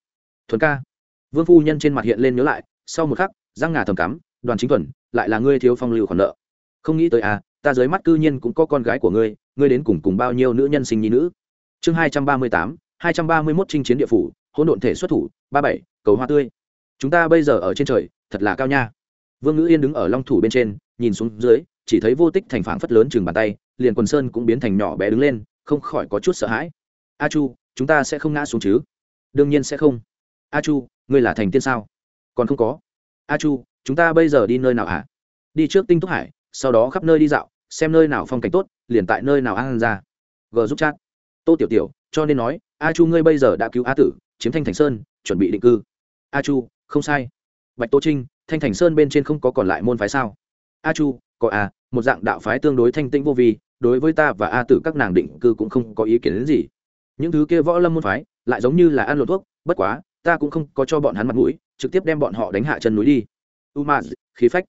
Thuần ca. Vương phu nhân trên mặt hiện lên nhớ lại, sau một khắc, răng ngà thầm cắm, đoàn chính thuần, lại là ngươi thiếu phong lưu khoản nợ. Không nghĩ tới à ta dưới mắt cư nhiên cũng có con gái của ngươi ngươi đến cùng cùng bao nhiêu nữ nhân sinh nhi nữ. Chương hai trăm ba mươi tám, hai trăm ba mươi mốt chinh chiến địa phủ, hỗn độn thể xuất thủ, ba bảy, cầu hoa tươi. Chúng ta bây giờ ở trên trời, thật là cao nha vương ngữ yên đứng ở long thủ bên trên, nhìn xuống dưới, chỉ thấy vô tích thành phảng phất lớn chừng bàn tay, liền quần sơn cũng biến thành nhỏ bé đứng lên, không khỏi có chút sợ hãi. A chu, chúng ta sẽ không ngã xuống chứ? Đương nhiên sẽ không. A chu, ngươi là thành tiên sao? Còn không có. A chu, chúng ta bây giờ đi nơi nào hả? À? đi trước tinh túc hải, sau đó khắp nơi đi dạo, xem nơi nào phong cảnh tốt, liền tại nơi nào ăn ra. G giúp chat. Tô tiểu tiểu, cho nên nói, a chu ngươi bây giờ đã cứu a tử, chiếm thanh thành sơn, chuẩn bị định cư. A chu, không sai. Bạch tô trinh thanh thành sơn bên trên không có còn lại môn phái sao? A chu, có a một dạng đạo phái tương đối thanh tĩnh vô vi, đối với ta và a tử các nàng định cư cũng không có ý kiến đến gì. Những thứ kia võ lâm môn phái lại giống như là ăn lột thuốc, bất quá, ta cũng không có cho bọn hắn mặt mũi, trực tiếp đem bọn họ đánh hạ chân núi đi. U ma khí phách.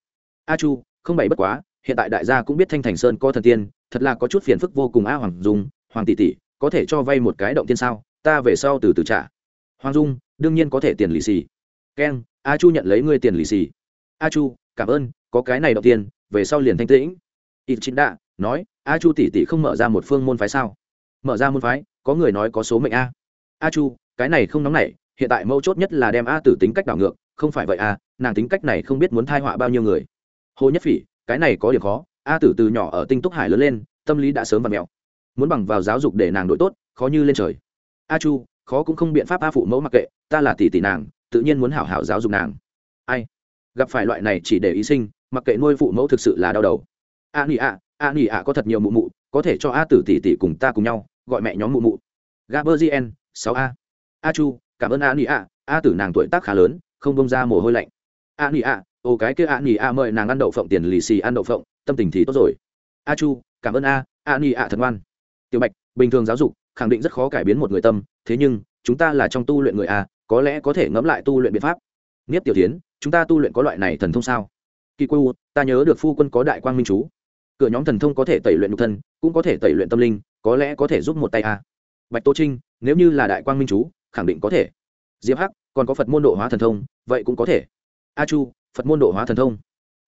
A chu, không bày bất quá, hiện tại đại gia cũng biết thanh thành sơn có thần tiên, thật là có chút phiền phức vô cùng a hoàng dung, hoàng tỷ tỷ, có thể cho vay một cái động tiên sao? Ta về sau từ từ trả. Hoàng dung, đương nhiên có thể tiền lì xì. Keng a chu nhận lấy ngươi tiền lì xì. A chu, cảm ơn, có cái này đầu tiên về sau liền thanh tĩnh. Ít chính đạ nói, a chu tỷ tỷ không mở ra một phương môn phái sao? Mở ra môn phái, có người nói có số mệnh a. A chu, cái này không nóng nảy, hiện tại mấu chốt nhất là đem a tử tính cách đảo ngược, không phải vậy a, nàng tính cách này không biết muốn thai họa bao nhiêu người. Hồ nhất phỉ, cái này có điểm khó, a tử từ nhỏ ở tinh túc hải lớn lên, tâm lý đã sớm và mẹo. Muốn bằng vào giáo dục để nàng đội tốt, khó như lên trời. A chu, khó cũng không biện pháp a phụ mẫu mặc kệ, ta là tỷ tỷ nàng tự nhiên muốn hảo hảo giáo dục nàng. Ai? Gặp phải loại này chỉ để ý sinh, mặc kệ nuôi phụ mẫu thực sự là đau đầu. A nỉ a a nỉ a có thật nhiều mụ mụ, có thể cho a tử tỷ tỷ cùng ta cùng nhau, gọi mẹ nhóm mụ mụ. Gaberzien sáu a. A chu, cảm ơn a nỉ a a tử nàng tuổi tác khá lớn, không bông ra mồ hôi lạnh. A nỉ a ô cái kia a nỉ a mời nàng ăn đậu phộng tiền lì xì ăn đậu phộng, tâm tình thì tốt rồi. A chu, cảm ơn a a nỉ a thật ngoan. Tiểu bạch, bình thường giáo dục, khẳng định rất khó cải biến một người tâm, thế nhưng, chúng ta là trong tu luyện người a có lẽ có thể ngẫm lại tu luyện biện pháp. Nghiếp tiểu tiến chúng ta tu luyện có loại này thần thông sao? Kỳ quê ta nhớ được phu quân có đại quang minh chú. Cửa nhóm thần thông có thể tẩy luyện nhục thân, cũng có thể tẩy luyện tâm linh, có lẽ có thể giúp một tay a. Bạch tô trinh, nếu như là đại quang minh chú, khẳng định có thể. Diệp hắc, còn có phật môn độ hóa thần thông, vậy cũng có thể. A chu, phật môn độ hóa thần thông.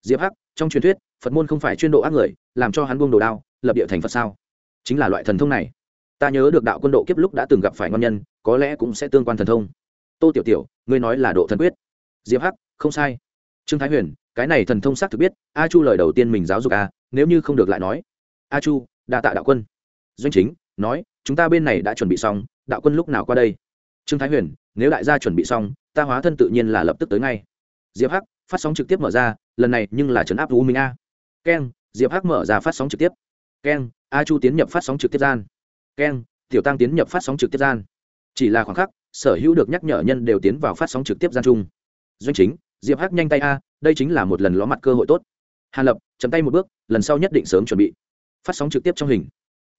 Diệp hắc, trong truyền thuyết, phật môn không phải chuyên độ ác người, làm cho hắn buông đồ đao, lập địa thành phật sao? Chính là loại thần thông này. Ta nhớ được đạo quân độ kiếp lúc đã từng gặp phải ngon nhân, có lẽ cũng sẽ tương quan thần thông tô tiểu tiểu, ngươi nói là độ thần quyết. Diệp hắc, không sai. Trương thái huyền, cái này thần thông xác thực biết, a chu lời đầu tiên mình giáo dục a, nếu như không được lại nói. A chu, đa tạ đạo quân. Doanh chính, nói, chúng ta bên này đã chuẩn bị xong, đạo quân lúc nào qua đây? Trương thái huyền, nếu đại gia chuẩn bị xong, ta hóa thân tự nhiên là lập tức tới ngay. Diệp hắc, phát sóng trực tiếp mở ra, lần này nhưng là trấn áp u minh a. Keng, diệp hắc mở ra phát sóng trực tiếp. Keng, a chu tiến nhập phát sóng trực tiếp gian. Keng, tiểu tăng tiến nhập phát sóng trực tiếp gian. Chỉ là khoảng khắc sở hữu được nhắc nhở nhân đều tiến vào phát sóng trực tiếp gian chung. Doanh chính, diệp hắc nhanh tay a, đây chính là một lần ló mặt cơ hội tốt. Hàn lập chấm tay một bước, lần sau nhất định sớm chuẩn bị. Phát sóng trực tiếp trong hình.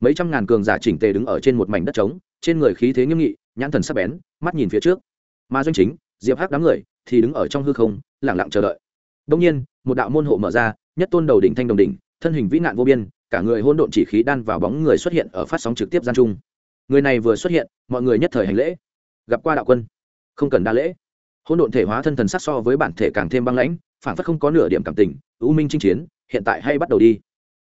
Mấy trăm ngàn cường giả chỉnh tề đứng ở trên một mảnh đất trống, trên người khí thế nghiêm nghị, nhãn thần sắc bén, mắt nhìn phía trước. Mà doanh chính, diệp hắc đám người thì đứng ở trong hư không lẳng lặng chờ đợi. Đông nhiên, một đạo môn hộ mở ra, nhất tôn đầu đỉnh thanh đồng đỉnh, thân hình vĩ nạn vô biên, cả người hôn độn chỉ khí đan vào bóng người xuất hiện ở phát sóng trực tiếp gian trung người này vừa xuất hiện, mọi người nhất thời hành lễ gặp qua đạo quân. Không cần đa lễ. Hôn độn thể hóa thân thần sắc so với bản thể càng thêm băng lãnh, phản phất không có nửa điểm cảm tình ưu minh chinh chiến, hiện tại hay bắt đầu đi.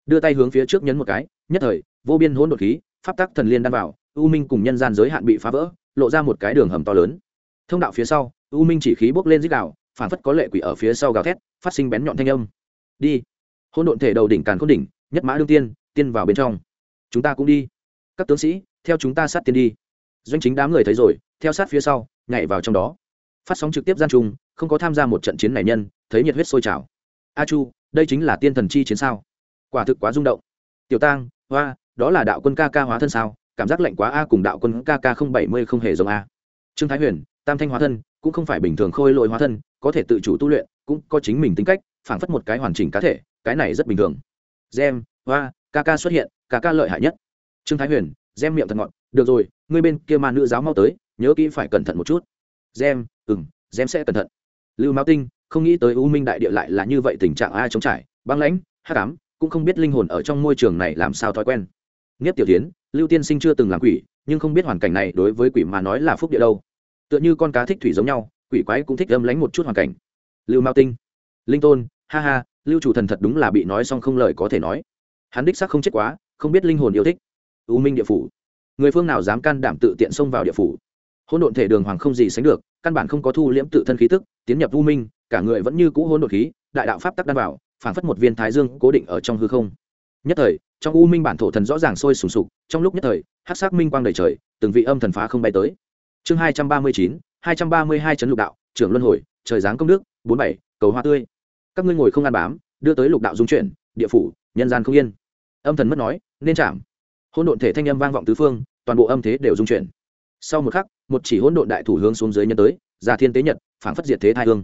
Đưa tay hướng phía trước nhấn một cái, nhất thời, vô biên hỗn độn khí, pháp tắc thần liên đan vào ưu minh cùng nhân gian giới hạn bị phá vỡ, lộ ra một cái đường hầm to lớn. Thông đạo phía sau ưu minh chỉ khí bốc lên dích đạo phản phất có lệ quỷ ở phía sau gào thét, phát sinh bén nhọn thanh âm. Đi. Hôn độn thể đầu đỉnh càn khôn đỉnh, nhất mã đương tiên tiên vào bên trong. Chúng ta cũng đi. Các tướng sĩ, theo chúng ta sát tiên đi doanh chính đám người thấy rồi, theo sát phía sau, nhảy vào trong đó. Phát sóng trực tiếp gian trung không có tham gia một trận chiến này nhân, thấy nhiệt huyết sôi trào. A chu, đây chính là tiên thần chi chiến sao? Quả thực quá rung động. Tiểu tang, hoa, đó là đạo quân ca ca hóa thân sao? Cảm giác lạnh quá a cùng đạo quân ca ca không bảy mươi không hề giống a. Trương thái huyền, tam thanh hóa thân, cũng không phải bình thường khôi lội hóa thân, có thể tự chủ tu luyện, cũng có chính mình tính cách, phảng phất một cái hoàn chỉnh cá thể, cái này rất bình thường. Gem, hoa, ca ca xuất hiện, ca ca lợi hại nhất. Trương thái huyền gem miệng thật ngọt, được rồi, ngươi bên kia mà nữ giáo mau tới, nhớ kỹ phải cẩn thận một chút. Gem ừng gem sẽ cẩn thận. Lưu mao tinh không nghĩ tới u minh đại địa lại là như vậy tình trạng ai chống trải, băng lãnh hát cám cũng không biết linh hồn ở trong môi trường này làm sao thói quen. Nghiếp tiểu tiến, lưu tiên sinh chưa từng làm quỷ, nhưng không biết hoàn cảnh này đối với quỷ mà nói là phúc địa đâu. Tựa như con cá thích thủy giống nhau, quỷ quái cũng thích âm lánh một chút hoàn cảnh. Lưu mao tinh, linh tôn, ha ha, lưu chủ thần thật đúng là bị nói xong không lời có thể nói. Hắn đích xác không chết quá, không biết linh hồn yêu thích u minh địa phủ. Người phương nào dám can đảm tự tiện xông vào địa phủ? Hỗn độn thể đường hoàng không gì sánh được, căn bản không có thu liễm tự thân khí tức, tiến nhập u minh, cả người vẫn như cũ hỗn độn khí, đại đạo pháp tắc đan vào, phảng phất một viên thái dương cố định ở trong hư không. Nhất thời, trong u minh bản thổ thần rõ ràng sôi sùng sục, trong lúc nhất thời, hắc sắc minh quang đầy trời, từng vị âm thần phá không bay tới. Chương hai trăm ba mươi chín, hai trăm ba mươi hai trấn lục đạo, trưởng luân hồi, trời giáng công đức, bốn bảy, cầu hoa tươi. Các ngươi ngồi không ăn bám, đưa tới lục đạo dung chuyển, địa phủ, nhân gian không yên. Âm thần mất nói, nên chạm hỗn độn thể thanh âm vang vọng tứ phương, toàn bộ âm thế đều dung chuyển. Sau một khắc, một chỉ hỗn độn đại thủ hướng xuống dưới nhân tới ra thiên tế nhật phản phất diệt thế thai hương.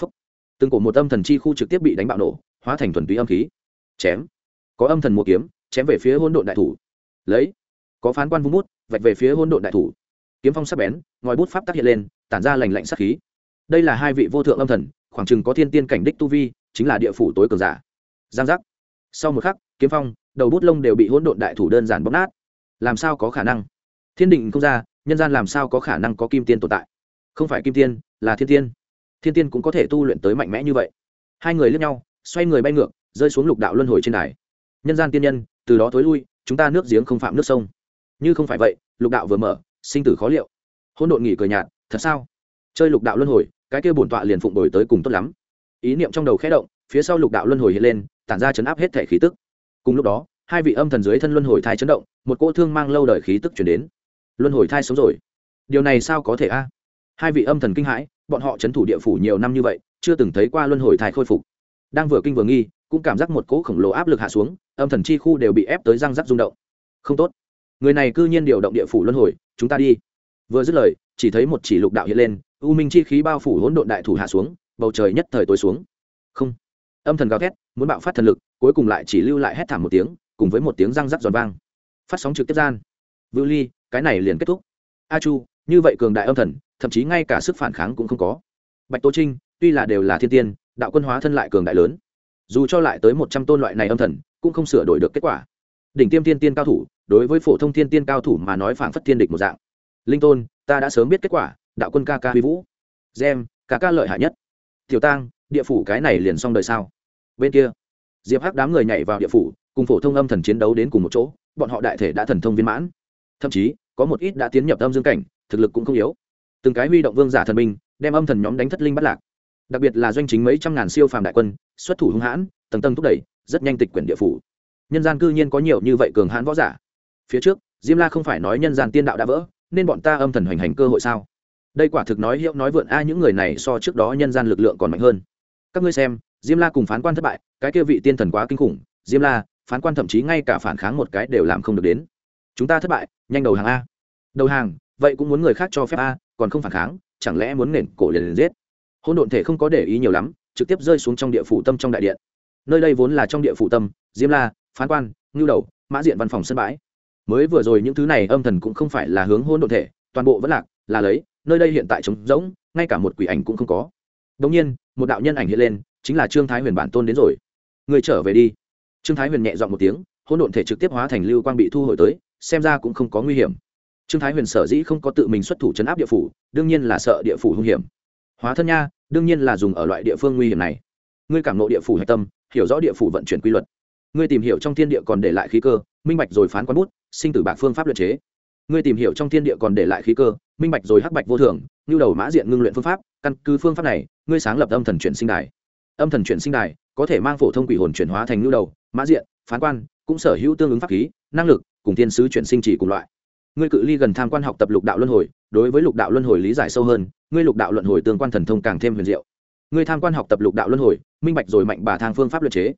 Phúc từng cổ một âm thần chi khu trực tiếp bị đánh bạo nổ, hóa thành thuần túy âm khí. Chém. Có âm thần mua kiếm, chém về phía hỗn độn đại thủ. Lấy. Có phán quan vung bút, vạch về phía hỗn độn đại thủ. Kiếm phong sắc bén, ngòi bút pháp tác hiện lên, tản ra lành lạnh sắc khí. Đây là hai vị vô thượng âm thần, khoảng chừng có thiên tiên cảnh đích tu vi, chính là địa phủ tối cường giả. Giang giác. Sau một khắc, kiếm phong đầu bút lông đều bị hỗn độn đại thủ đơn giản bóp nát. Làm sao có khả năng? Thiên định không ra, nhân gian làm sao có khả năng có kim tiên tồn tại? Không phải kim tiên, là thiên tiên. Thiên tiên cũng có thể tu luyện tới mạnh mẽ như vậy. Hai người lướt nhau, xoay người bay ngược, rơi xuống lục đạo luân hồi trên đài. Nhân gian tiên nhân, từ đó thối lui, chúng ta nước giếng không phạm nước sông. Như không phải vậy, lục đạo vừa mở, sinh tử khó liệu. Hỗn độn nghỉ cười nhạt, thật sao? Chơi lục đạo luân hồi, cái kia bổn tọa liền phụng đổi tới cùng tốt lắm. Ý niệm trong đầu khẽ động, phía sau lục đạo luân hồi hiện lên, tản ra chấn áp hết thể khí tức cùng lúc đó, hai vị âm thần dưới thân luân hồi thai chấn động, một cỗ thương mang lâu đời khí tức chuyển đến. Luân hồi thai sống rồi. Điều này sao có thể a? Hai vị âm thần kinh hãi, bọn họ c h ấ n thủ địa phủ nhiều năm như vậy, chưa từng thấy qua luân hồi thai khôi phục. Đang vừa kinh vừa nghi, cũng cảm giác một cỗ khổng lồ áp lực hạ xuống, âm thần chi khu đều bị ép tới răng rắc rung động. Không tốt. Người này cư nhiên điều động địa phủ luân hồi, chúng ta đi. Vừa dứt lời, chỉ thấy một chỉ lục đạo hiện lên, u minh chi khí bao phủ hỗn độn đại thủ hạ xuống, bầu trời nhất thời tối xuống. Không âm thần gào thét, muốn bạo phát thần lực, cuối cùng lại chỉ lưu lại hét thảm một tiếng, cùng với một tiếng răng rắc giòn vang. Phát sóng trực tiếp gian. Vưu ly, cái này liền kết thúc. A chu, như vậy cường đại âm thần, thậm chí ngay cả sức phản kháng cũng không có. Bạch tô trinh, tuy là đều là thiên tiên, đạo quân hóa thân lại cường đại lớn. Dù cho lại tới một trăm tôn loại này âm thần, cũng không sửa đổi được kết quả. Đỉnh tiêm thiên tiên cao thủ, đối với phổ thông thiên tiên cao thủ mà nói phảng phất thiên địch một dạng. Linh tôn, ta đã sớm biết kết quả, đạo quân ca ca huy vũ. Gem, ca ca lợi hại nhất. Tiểu tang địa phủ cái này liền xong đời sao? Bên kia diệp hắc đám người nhảy vào địa phủ cùng phổ thông âm thần chiến đấu đến cùng một chỗ bọn họ đại thể đã thần thông viên mãn. Thậm chí có một ít đã tiến nhập âm dương cảnh thực lực cũng không yếu. Từng cái huy động vương giả thần minh, đem âm thần nhóm đánh thất linh bắt lạc. Đặc biệt là doanh chính mấy trăm ngàn siêu phàm đại quân xuất thủ hung hãn tầng tầng thúc đẩy rất nhanh tịch quyển địa phủ. Nhân gian cư nhiên có nhiều như vậy cường hãn võ giả. Phía trước diêm la không phải nói nhân gian tiên đạo đã vỡ nên bọn ta âm thần hoành hành cơ hội sao? Đây quả thực nói hiệu nói vượn a những người này so trước đó nhân gian lực lượng còn mạnh hơn các ngươi xem diêm la cùng phán quan thất bại cái kia vị tiên thần quá kinh khủng diêm la phán quan thậm chí ngay cả phản kháng một cái đều làm không được đến. Chúng ta thất bại nhanh đầu hàng a. Đầu hàng vậy cũng muốn người khác cho phép a còn không phản kháng chẳng lẽ muốn nền cổ liền, liền giết? Hôn độn thể không có để ý nhiều lắm trực tiếp rơi xuống trong địa phủ tâm trong đại điện. Nơi đây vốn là trong địa phủ tâm diêm la phán quan ngưu đầu mã diện văn phòng sân bãi. Mới vừa rồi những thứ này âm thần cũng không phải là hướng hôn độn thể toàn bộ vẫn lạc là lấy nơi đây hiện tại trống rỗng ngay cả một quỷ ảnh cũng không có. Đống nhiên một đạo nhân ảnh hiện lên, chính là trương thái huyền bản tôn đến rồi. Người trở về đi. Trương thái huyền nhẹ dọn một tiếng, hỗn độn thể trực tiếp hóa thành lưu quang bị thu hồi tới, xem ra cũng không có nguy hiểm. Trương thái huyền sở dĩ không có tự mình xuất thủ chấn áp địa phủ, đương nhiên là sợ địa phủ hung hiểm. Hóa thân nha, đương nhiên là dùng ở loại địa phương nguy hiểm này. Ngươi cảm nộ địa phủ hạch tâm, hiểu rõ địa phủ vận chuyển quy luật. Ngươi tìm hiểu trong thiên địa còn để lại khí cơ, minh bạch rồi phán quán bút, sinh tử bạc phương pháp luật chế. Ngươi tìm hiểu trong thiên địa còn để lại khí cơ, minh bạch rồi hắc bạch vô thường, như đầu mã diện ngưng luyện phương pháp, căn cứ phương pháp này ngươi sáng lập âm thần chuyển sinh đài. Âm thần chuyển sinh đài có thể mang phổ thông quỷ hồn chuyển hóa thành nhu đầu, mã diện, phán quan, cũng sở hữu tương ứng pháp khí, năng lực, cùng thiên sứ chuyển sinh chỉ cùng loại. Ngươi cự ly gần tham quan học tập lục đạo luân hồi, đối với lục đạo luân hồi lý giải sâu hơn, ngươi lục đạo luân hồi tương quan thần thông càng thêm huyền diệu. Ngươi tham quan học tập lục đạo luân hồi, minh bạch rồi mạnh bà thang phương pháp luật chế.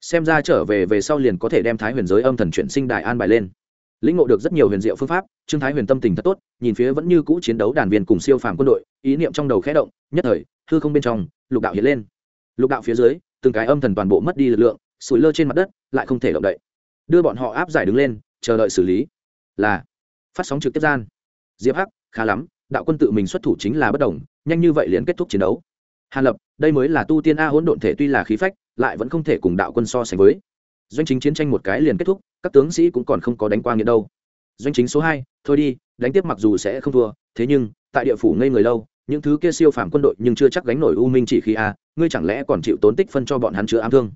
Xem ra trở về về sau liền có thể đem thái huyền giới âm thần chuyển sinh đại an bài lên lĩnh ngộ được rất nhiều huyền diệu phương pháp, trương thái huyền tâm tình thật tốt, nhìn phía vẫn như cũ chiến đấu đàn viên cùng siêu phàm quân đội, ý niệm trong đầu khẽ động, nhất thời, hư không bên trong, lục đạo hiện lên. Lục đạo phía dưới, từng cái âm thần toàn bộ mất đi lực lượng, sủi lơ trên mặt đất, lại không thể động đậy. Đưa bọn họ áp giải đứng lên, chờ đợi xử lý. Là, phát sóng trực tiếp gian. Diệp hắc, khá lắm, đạo quân tự mình xuất thủ chính là bất đồng, nhanh như vậy liền kết thúc chiến đấu. Hàn lập, đây mới là tu tiên a hỗn độn thể tuy là khí phách, lại vẫn không thể cùng đạo quân so sánh với doanh chính chiến tranh một cái liền kết thúc, các tướng sĩ cũng còn không có đánh qua nghĩa đâu. Doanh chính số hai, thôi đi, đánh tiếp mặc dù sẽ không thua, thế nhưng, tại địa phủ ngây người lâu, những thứ kia siêu phàm quân đội nhưng chưa chắc gánh nổi u minh chỉ khí a, ngươi chẳng lẽ còn chịu tốn tích phân cho bọn hắn chữa ám thương?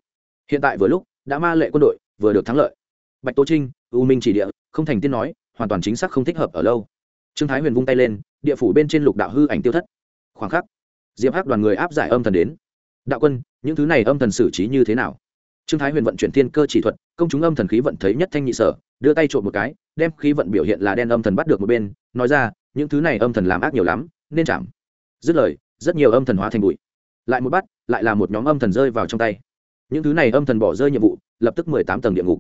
Hiện tại vừa lúc, đã ma lệ quân đội, vừa được thắng lợi. Bạch tô trinh, u minh chỉ địa, không thành tiên nói, hoàn toàn chính xác không thích hợp ở lâu. Trương thái huyền vung tay lên, địa phủ bên trên lục đạo hư ảnh tiêu thất. Khoảng khắc, diệp hắc đoàn người áp giải âm thần đến. Đạo quân, những thứ này âm thần xử trí như thế nào? Trương thái huyền vận chuyển thiên cơ chỉ thuật, công chúng âm thần khí vận thấy nhất thanh nhị sở, đưa tay trộm một cái, đem khí vận biểu hiện là đen âm thần bắt được một bên, nói ra, những thứ này âm thần làm ác nhiều lắm, nên chạm. Dứt lời, rất nhiều âm thần hóa thành bụi. Lại một bắt lại là một nhóm âm thần rơi vào trong tay. Những thứ này âm thần bỏ rơi nhiệm vụ, lập tức mười tám tầng địa ngục.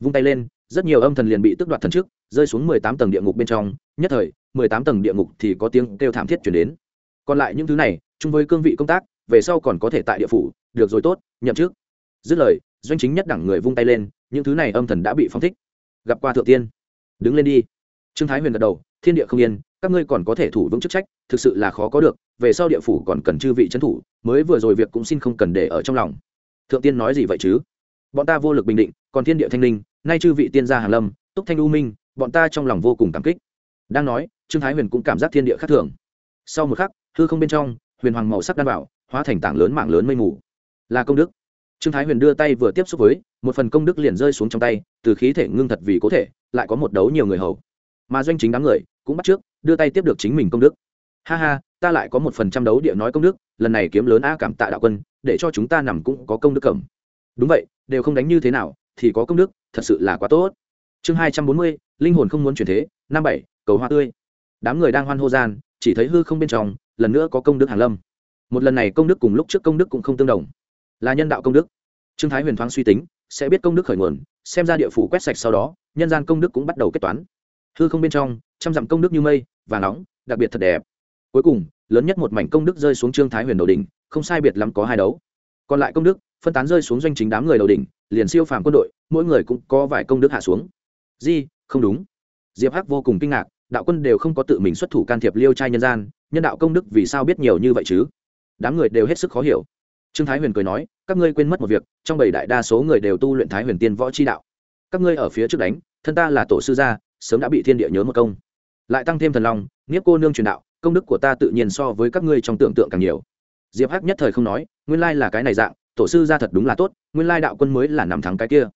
Vung tay lên, rất nhiều âm thần liền bị tước đoạt thần trước, rơi xuống mười tám tầng địa ngục bên trong. Nhất thời, mười tám tầng địa ngục thì có tiếng kêu thảm thiết chuyển đến. Còn lại những thứ này, chung với cương vị công tác, về sau còn có thể tại địa phủ, được rồi tốt, nhậm trước dứt lời, doanh chính nhất đẳng người vung tay lên, những thứ này âm thần đã bị phong thích. Gặp qua thượng tiên. Đứng lên đi. Trương thái huyền gật đầu, thiên địa không yên, các ngươi còn có thể thủ vững chức trách, thực sự là khó có được, về sau địa phủ còn cần chư vị trấn thủ, mới vừa rồi việc cũng xin không cần để ở trong lòng. Thượng tiên nói gì vậy chứ? Bọn ta vô lực bình định, còn thiên địa thanh linh, nay chư vị tiên gia hàn lâm, túc thanh u minh, bọn ta trong lòng vô cùng cảm kích. Đang nói, trương thái huyền cũng cảm giác thiên địa khác thường. Sau một khắc, hư không bên trong, huyền hoàng màu sắc đan bảo, hóa thành tảng lớn mạng lớn mây mù. Là công đức trương thái huyền đưa tay vừa tiếp xúc với, một phần công đức liền rơi xuống trong tay, từ khí thể ngưng thật vì có thể, lại có một đấu nhiều người hầu. Mà doanh chính đám người cũng bắt trước, đưa tay tiếp được chính mình công đức. Ha ha, ta lại có một phần trăm đấu địa nói công đức, lần này kiếm lớn a cảm tạ đạo quân, để cho chúng ta nằm cũng có công đức cầm. Đúng vậy, đều không đánh như thế nào, thì có công đức, thật sự là quá tốt. Chương hai trăm bốn mươi, linh hồn không muốn chuyển thế, năm bảy, cầu hoa tươi. Đám người đang hoan hô gian, chỉ thấy hư không bên trong, lần nữa có công đức hàn lâm. Một lần này công đức cùng lúc trước công đức cũng không tương đồng là nhân đạo công đức. Trương thái huyền thoáng suy tính, sẽ biết công đức khởi nguồn, xem ra địa phủ quét sạch sau đó, nhân gian công đức cũng bắt đầu kết toán. Hư không bên trong, trăm dặm công đức như mây, và nóng, đặc biệt thật đẹp. Cuối cùng, lớn nhất một mảnh công đức rơi xuống trương thái huyền đầu đỉnh, không sai biệt lắm có hai đấu. Còn lại công đức, phân tán rơi xuống doanh chính đám người đầu đỉnh, liền siêu phàm quân đội, mỗi người cũng có vài công đức hạ xuống. Di, không đúng. Diệp hắc vô cùng kinh ngạc, đạo quân đều không có tự mình xuất thủ can thiệp liêu trai nhân gian, nhân đạo công đức vì sao biết nhiều như vậy chứ? Đám người đều hết sức khó hiểu trương thái huyền cười nói, các ngươi quên mất một việc, trong bảy đại đa số người đều tu luyện thái huyền tiên võ chi đạo. Các ngươi ở phía trước đánh, thân ta là tổ sư gia, sớm đã bị thiên địa nhớ một công. Lại tăng thêm thần long, nghiếp cô nương truyền đạo, công đức của ta tự nhiên so với các ngươi trong tưởng tượng càng nhiều. Diệp hắc nhất thời không nói, nguyên lai là cái này dạng, tổ sư gia thật đúng là tốt, nguyên lai đạo quân mới là nằm thắng cái kia.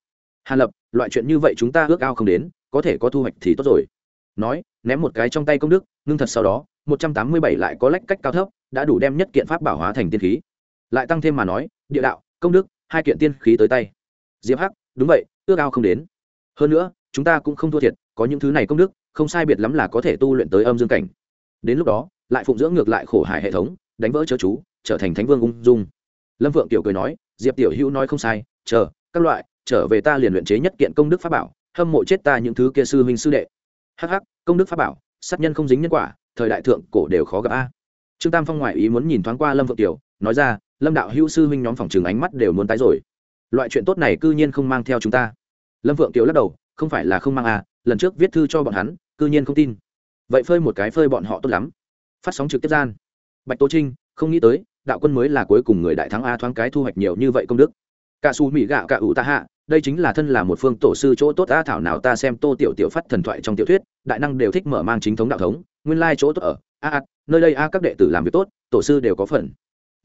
Hàn lập, loại chuyện như vậy chúng ta ước ao không đến, có thể có thu hoạch thì tốt rồi. Nói, ném một cái trong tay công đức, ngưng thật sau đó, một trăm tám mươi bảy lại có lách cách cao thấp, đã đủ đem nhất kiện pháp bảo hóa thành tiên khí lại tăng thêm mà nói, địa đạo, công đức, hai kiện tiên khí tới tay. Diệp hắc, đúng vậy, ước ao không đến. Hơn nữa, chúng ta cũng không thua thiệt, có những thứ này công đức, không sai biệt lắm là có thể tu luyện tới âm dương cảnh. Đến lúc đó, lại phụng dưỡng ngược lại khổ hải hệ thống, đánh vỡ chớ chú, trở thành thánh vương ung dung. Lâm vượng tiểu cười nói, diệp tiểu hữu nói không sai, chờ, các loại, trở về ta liền luyện chế nhất kiện công đức pháp bảo, hâm mộ chết ta những thứ kia sư huynh sư đệ. Hắc hắc, công đức pháp bảo, sát nhân không dính nhân quả, thời đại thượng cổ đều khó gặp a. Trương tam phong ngoại ý muốn nhìn thoáng qua lâm vượng tiểu, nói ra lâm đạo hữu sư huynh nhóm phòng trường ánh mắt đều muốn tái rồi. Loại chuyện tốt này cư nhiên không mang theo chúng ta. Lâm vượng kiều lắc đầu, không phải là không mang à lần trước viết thư cho bọn hắn, cư nhiên không tin. Vậy phơi một cái phơi bọn họ tốt lắm. Phát sóng trực tiếp gian. Bạch tô trinh, không nghĩ tới, đạo quân mới là cuối cùng người đại thắng a thoáng cái thu hoạch nhiều như vậy công đức. Cả xù mỹ gạo cả ủ ta hạ, đây chính là thân là một phương tổ sư chỗ tốt a thảo nào ta xem tô tiểu tiểu phát thần thoại trong tiểu thuyết, đại năng đều thích mở mang chính thống đạo thống, nguyên lai chỗ tốt ở. A a, nơi đây a các đệ tử làm việc tốt, tổ sư đều có phần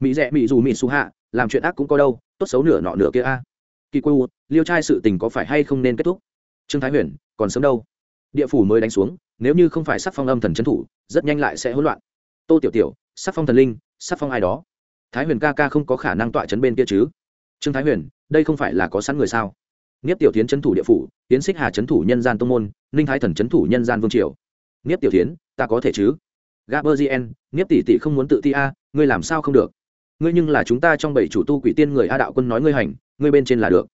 mỹ rẻ mỹ dù mỹ su hạ, làm chuyện ác cũng có đâu, tốt xấu nửa nọ nửa kia a. Kỳ quê liêu trai sự tình có phải hay không nên kết thúc? Trương thái huyền, còn sớm đâu. Địa phủ mới đánh xuống, nếu như không phải sắc phong âm thần trấn thủ, rất nhanh lại sẽ hỗn loạn. Tô tiểu tiểu, sắc phong thần linh, sắc phong ai đó. Thái huyền ca ca không có khả năng tọa chấn bên kia chứ. Trương thái huyền, đây không phải là có sẵn người sao? Nghiếp tiểu tiến trấn thủ địa phủ tiến xích hà trấn thủ nhân gian tô môn, ninh thái thần trấn thủ nhân gian vương triều. Nghiếp tiểu tiến ta có thể chứ? Gaberzien nghiếp tỷ tỷ không muốn tự ti a, ngươi làm sao không được? Ngươi nhưng là chúng ta trong bảy chủ tu quỷ tiên người a đạo quân nói ngươi hành, ngươi bên trên là được.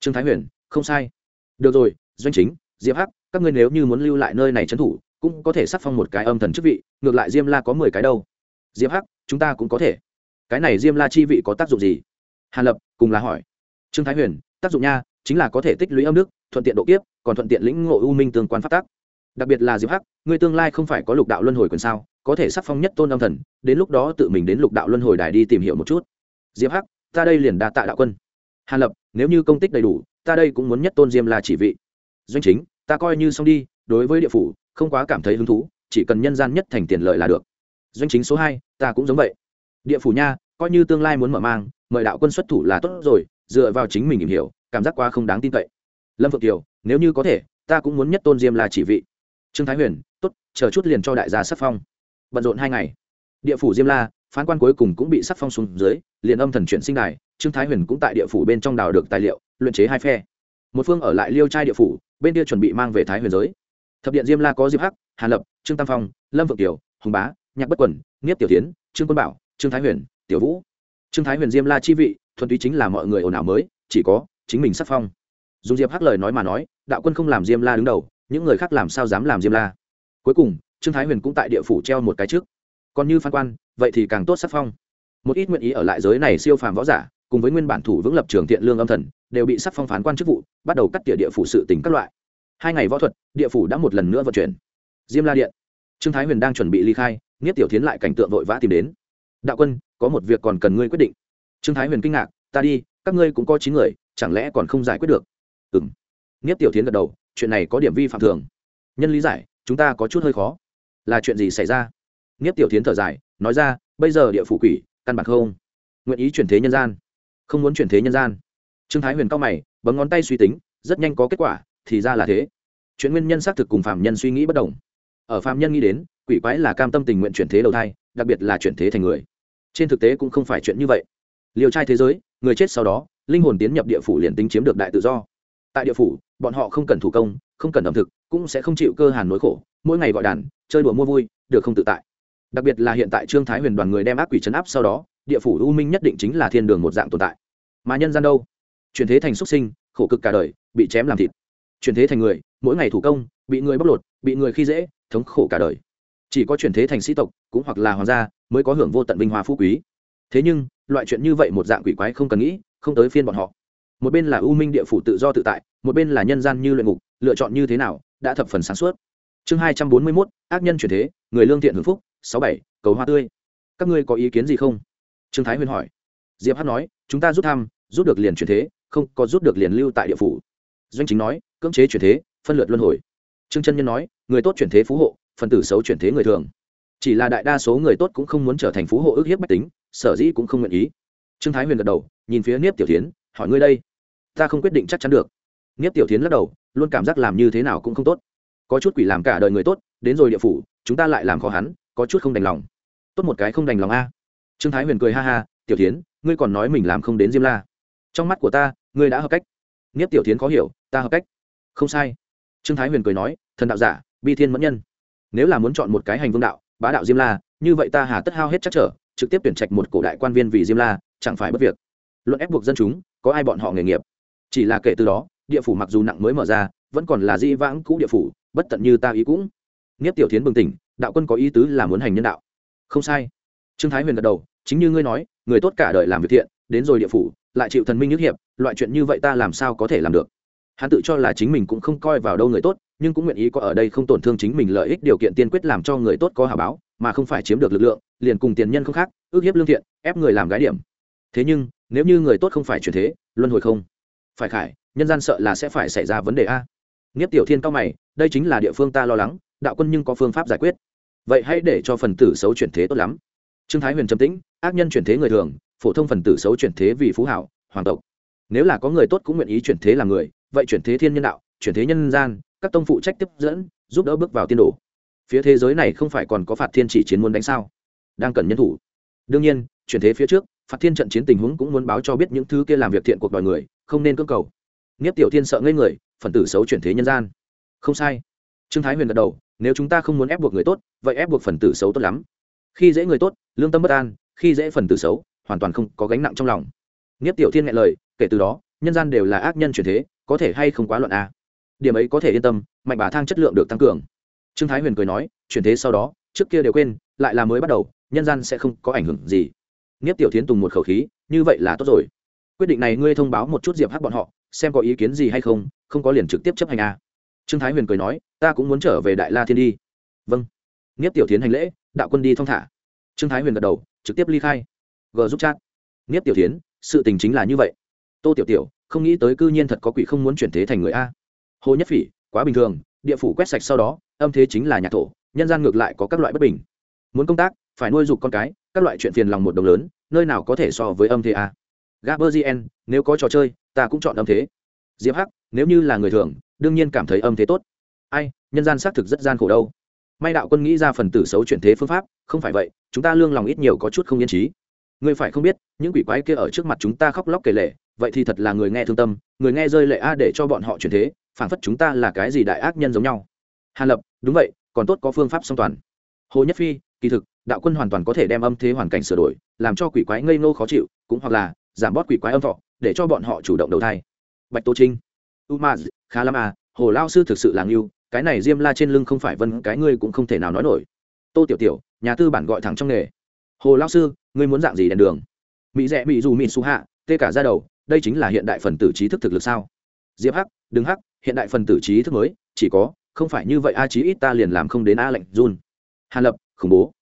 Trương thái huyền, không sai. Được rồi, doanh chính, diệp hắc, các ngươi nếu như muốn lưu lại nơi này trấn thủ, cũng có thể sắc phong một cái âm thần chức vị, ngược lại diêm la có mười cái đâu. Diệp hắc, chúng ta cũng có thể. Cái này diêm la chi vị có tác dụng gì? Hàn lập, cùng là hỏi. Trương thái huyền, tác dụng nha, chính là có thể tích lũy âm đức, thuận tiện độ kiếp, còn thuận tiện lĩnh ngộ u minh tương quan phát tác đặc biệt là diệp hắc, ngươi tương lai không phải có lục đạo luân hồi quyền sao? Có thể sắc phong nhất tôn âm thần, đến lúc đó tự mình đến lục đạo luân hồi đài đi tìm hiểu một chút. Diệp hắc, ta đây liền đa tạ đạo quân. Hàn lập, nếu như công tích đầy đủ, ta đây cũng muốn nhất tôn diêm là chỉ vị. Doanh chính, ta coi như xong đi, đối với địa phủ, không quá cảm thấy hứng thú, chỉ cần nhân gian nhất thành tiền lợi là được. Doanh chính số hai, ta cũng giống vậy. Địa phủ nha, coi như tương lai muốn mở mang, mời đạo quân xuất thủ là tốt rồi, dựa vào chính mình tìm hiểu, cảm giác quá không đáng tin cậy. Lâm phượng kiều, nếu như có thể, ta cũng muốn nhất tôn diêm là chỉ vị. Trương thái huyền, tốt, chờ chút liền cho đại gia sắc phong bận rộn hai ngày. Địa phủ diêm la, phán quan cuối cùng cũng bị sắc phong xuống dưới, liền âm thần chuyển sinh đài, trương thái huyền cũng tại địa phủ bên trong đào được tài liệu, luyện chế hai phe. Một phương ở lại liêu trai địa phủ, bên kia chuẩn bị mang về thái huyền giới. Thập điện diêm la có diệp hắc hàn lập, trương tam phong, lâm vượng tiểu, hùng bá, nhạc bất quần nghiếp tiểu tiến, trương quân bảo, trương thái huyền, tiểu vũ. Trương thái huyền diêm la chi vị, thuần túy chính là mọi người ồn ào mới, chỉ có chính mình sắc phong. Dùng diệp hắc lời nói mà nói, đạo quân không làm diêm la đứng đầu, những người khác làm sao dám làm diêm la? Cuối cùng trương thái huyền cũng tại địa phủ treo một cái trước. Còn như phan quan, vậy thì càng tốt sắc phong. Một ít nguyện ý ở lại giới này siêu phàm võ giả, cùng với nguyên bản thủ vững lập trường thiện lương âm thần, đều bị sắc phong phán quan chức vụ, bắt đầu cắt tỉa địa phủ sự tỉnh các loại. Hai ngày võ thuật, địa phủ đã một lần nữa vận chuyển. Diêm la điện. Trương thái huyền đang chuẩn bị ly khai nghiết tiểu tiến lại cảnh tượng vội vã tìm đến. Đạo quân, có một việc còn cần ngươi quyết định. Trương thái huyền kinh ngạc, ta đi, các ngươi cũng có chín người, chẳng lẽ còn không giải quyết được? Ừ m nghiết tiểu tiến gật đầu, chuyện này có điểm vi phạm thường. Nhân lý giải, chúng ta có chút hơi khó là chuyện gì xảy ra? Nghiết tiểu tiến thở dài, nói ra, bây giờ địa phủ quỷ, căn bản không. Nguyện ý chuyển thế nhân gian. Không muốn chuyển thế nhân gian. Trương thái huyền cao mày, bấm ngón tay suy tính, rất nhanh có kết quả, thì ra là thế. Chuyện nguyên nhân xác thực cùng phạm nhân suy nghĩ bất đồng. Ở phạm nhân nghĩ đến, quỷ quái là cam tâm tình nguyện chuyển thế đầu thai, đặc biệt là chuyển thế thành người. Trên thực tế cũng không phải chuyện như vậy. Liều trai thế giới, người chết sau đó, linh hồn tiến nhập địa phủ liền tính chiếm được đại tự do. Tại địa phủ bọn họ không cần thủ công, không cần ẩm thực, cũng sẽ không chịu cơ hàn nỗi khổ, mỗi ngày gọi đàn, chơi đùa mua vui, được không tự tại. Đặc biệt là hiện tại trương thái huyền đoàn người đem ác quỷ chấn áp sau đó, địa phủ u minh nhất định chính là thiên đường một dạng tồn tại. Mà nhân gian đâu? Chuyển thế thành xuất sinh, khổ cực cả đời, bị chém làm thịt. Chuyển thế thành người, mỗi ngày thủ công, bị người bóc lột, bị người khi dễ, thống khổ cả đời. Chỉ có chuyển thế thành sĩ tộc, cũng hoặc là hoàng gia, mới có hưởng vô tận vinh hoa phú quý. Thế nhưng, loại chuyện như vậy một dạng quỷ quái không cần nghĩ, không tới phiên bọn họ. Một bên là u minh địa phủ tự do tự tại một bên là nhân gian như luyện ngục, lựa chọn như thế nào, đã thập phần sáng suốt. Chương hai trăm bốn mươi mốt, ác nhân chuyển thế, người lương thiện hưởng phúc, sáu bảy, cầu hoa tươi. Các ngươi có ý kiến gì không? Trương thái huyền hỏi. Diệp hát nói, chúng ta rút thăm, rút được liền chuyển thế, không có rút được liền lưu tại địa phủ. Doanh chính nói, cưỡng chế chuyển thế, phân lượt luân hồi. Trương chân nhân nói, người tốt chuyển thế phú hộ, phần tử xấu chuyển thế người thường. Chỉ là đại đa số người tốt cũng không muốn trở thành phú hộ ước hiếp bách tính, sở dĩ cũng không nguyện ý. Trương thái huyền gật đầu, nhìn phía niếp tiểu tiến hỏi ngươi đây. Ta không quyết định chắc chắn được niếp tiểu tiến lắc đầu, luôn cảm giác làm như thế nào cũng không tốt. Có chút quỷ làm cả đời người tốt, đến rồi địa phủ, chúng ta lại làm khó hắn, có chút không đành lòng. Tốt một cái không đành lòng a. Trương thái huyền cười ha ha, tiểu tiến ngươi còn nói mình làm không đến diêm la. Trong mắt của ta, ngươi đã hợp cách. Nghiếp tiểu tiến khó hiểu, ta hợp cách? Không sai. Trương thái huyền cười nói, thần đạo giả, bi thiên mẫn nhân. Nếu là muốn chọn một cái hành vương đạo, bá đạo diêm la, như vậy ta hà tất hao hết chắc trở, trực tiếp tuyển trạch một cổ đại quan viên vì diêm la, chẳng phải bất việc. Luận ép buộc dân chúng, có ai bọn họ nghề nghiệp? Chỉ là kể từ đó địa phủ mặc dù nặng mới mở ra, vẫn còn là di vãng cũ địa phủ, bất tận như ta ý cũng. Nghiếp tiểu tiến bừng tỉnh, đạo quân có ý tứ là muốn hành nhân đạo. Không sai. Trương thái huyền gật đầu, chính như ngươi nói, người tốt cả đời làm việc thiện, đến rồi địa phủ, lại chịu thần minh nhức hiệp, loại chuyện như vậy ta làm sao có thể làm được? Hắn tự cho là chính mình cũng không coi vào đâu người tốt, nhưng cũng nguyện ý có ở đây không tổn thương chính mình lợi ích điều kiện tiên quyết làm cho người tốt có hà báo, mà không phải chiếm được lực lượng, liền cùng tiền nhân không khác, ước hiếp lương thiện, ép người làm gái điểm. Thế nhưng, nếu như người tốt không phải chuyển thế, luân hồi không? Phải khải, nhân gian sợ là sẽ phải xảy ra vấn đề a. Nghiếp tiểu thiên cao mày, đây chính là địa phương ta lo lắng, đạo quân nhưng có phương pháp giải quyết. Vậy hãy để cho phần tử xấu chuyển thế tốt lắm. Trương thái huyền trầm tĩnh, ác nhân chuyển thế người thường, phổ thông phần tử xấu chuyển thế vì phú hảo, hoàng tộc. Nếu là có người tốt cũng nguyện ý chuyển thế làm người, vậy chuyển thế thiên nhân đạo, chuyển thế nhân gian, các tông phụ trách tiếp dẫn, giúp đỡ bước vào tiên đồ. Phía thế giới này không phải còn có phạt thiên chỉ chiến muốn đánh sao? Đang cần nhân thủ. Đương nhiên, chuyển thế phía trước phạt thiên trận chiến tình huống cũng muốn báo cho biết những thứ kia làm việc thiện cuộc đời người, không nên cưỡng cầu. Nghiếp tiểu thiên sợ ngây người, phần tử xấu chuyển thế nhân gian. Không sai. Trương thái huyền gật đầu, nếu chúng ta không muốn ép buộc người tốt, vậy ép buộc phần tử xấu tốt lắm. Khi dễ người tốt, lương tâm bất an, khi dễ phần tử xấu, hoàn toàn không có gánh nặng trong lòng. Nghiếp tiểu thiên nghe lời, kể từ đó, nhân gian đều là ác nhân chuyển thế, có thể hay không quá luận a? Điểm ấy có thể yên tâm, mạnh bà thang chất lượng được tăng cường. Trương thái huyền cười nói, chuyển thế sau đó, trước kia đều quên, lại là mới bắt đầu, nhân gian sẽ không có ảnh hưởng gì nghiếp tiểu tiến tùng một khẩu khí, như vậy là tốt rồi. Quyết định này ngươi thông báo một chút diệp hắc bọn họ, xem có ý kiến gì hay không không có liền trực tiếp chấp hành a trương thái huyền cười nói, ta cũng muốn trở về đại la thiên đi. Vâng. Nghiếp tiểu tiến hành lễ, đạo quân đi thong thả. Trương thái huyền gật đầu, trực tiếp ly khai. G giúp chat. Nghiếp tiểu tiến sự tình chính là như vậy. Tô tiểu tiểu, không nghĩ tới cư nhiên thật có quỷ không muốn chuyển thế thành người a. Hồ nhất phỉ, quá bình thường, địa phủ quét sạch sau đó, âm thế chính là nhà thổ, nhân gian ngược lại có các loại bất bình. Muốn công tác, phải nuôi dục con cái các loại chuyện phiền lòng một đồng lớn, nơi nào có thể so với âm thế à? a gaberzien nếu có trò chơi, ta cũng chọn âm thế. Diệp hắc, nếu như là người thường, đương nhiên cảm thấy âm thế tốt. Ai, nhân gian xác thực rất gian khổ đâu. May đạo quân nghĩ ra phần tử xấu chuyển thế phương pháp, không phải vậy, chúng ta lương lòng ít nhiều có chút không yên trí. Ngươi phải không biết, những quỷ quái kia ở trước mặt chúng ta khóc lóc kể lệ vậy thì thật là người nghe thương tâm, người nghe rơi lệ a để cho bọn họ chuyển thế, phảng phất chúng ta là cái gì đại ác nhân giống nhau. Hàn lập, đúng vậy, còn tốt có phương pháp song toàn. Hồ nhất phi, kỳ thực đạo quân hoàn toàn có thể đem âm thế hoàn cảnh sửa đổi, làm cho quỷ quái ngây ngô khó chịu, cũng hoặc là giảm bót quỷ quái âm thọ, để cho bọn họ chủ động đầu thai. Bạch tô trinh, umaz, khá lắm à hồ lao sư thực sự là ngưu cái này diêm la trên lưng không phải vân, cái ngươi cũng không thể nào nói nổi. Tô tiểu tiểu, nhà tư bản gọi thẳng trong nghề. Hồ lao sư, ngươi muốn dạng gì đèn đường? Mỹ rẽ mỹ dù mỹ su hạ, tê cả ra đầu, đây chính là hiện đại phần tử trí thức thực lực sao? Diệp hắc đứng hắc, hiện đại phần tử trí thức mới, chỉ có, không phải như vậy a, chí ít ta liền làm không đến a lệnh run hàn lập, khủng bố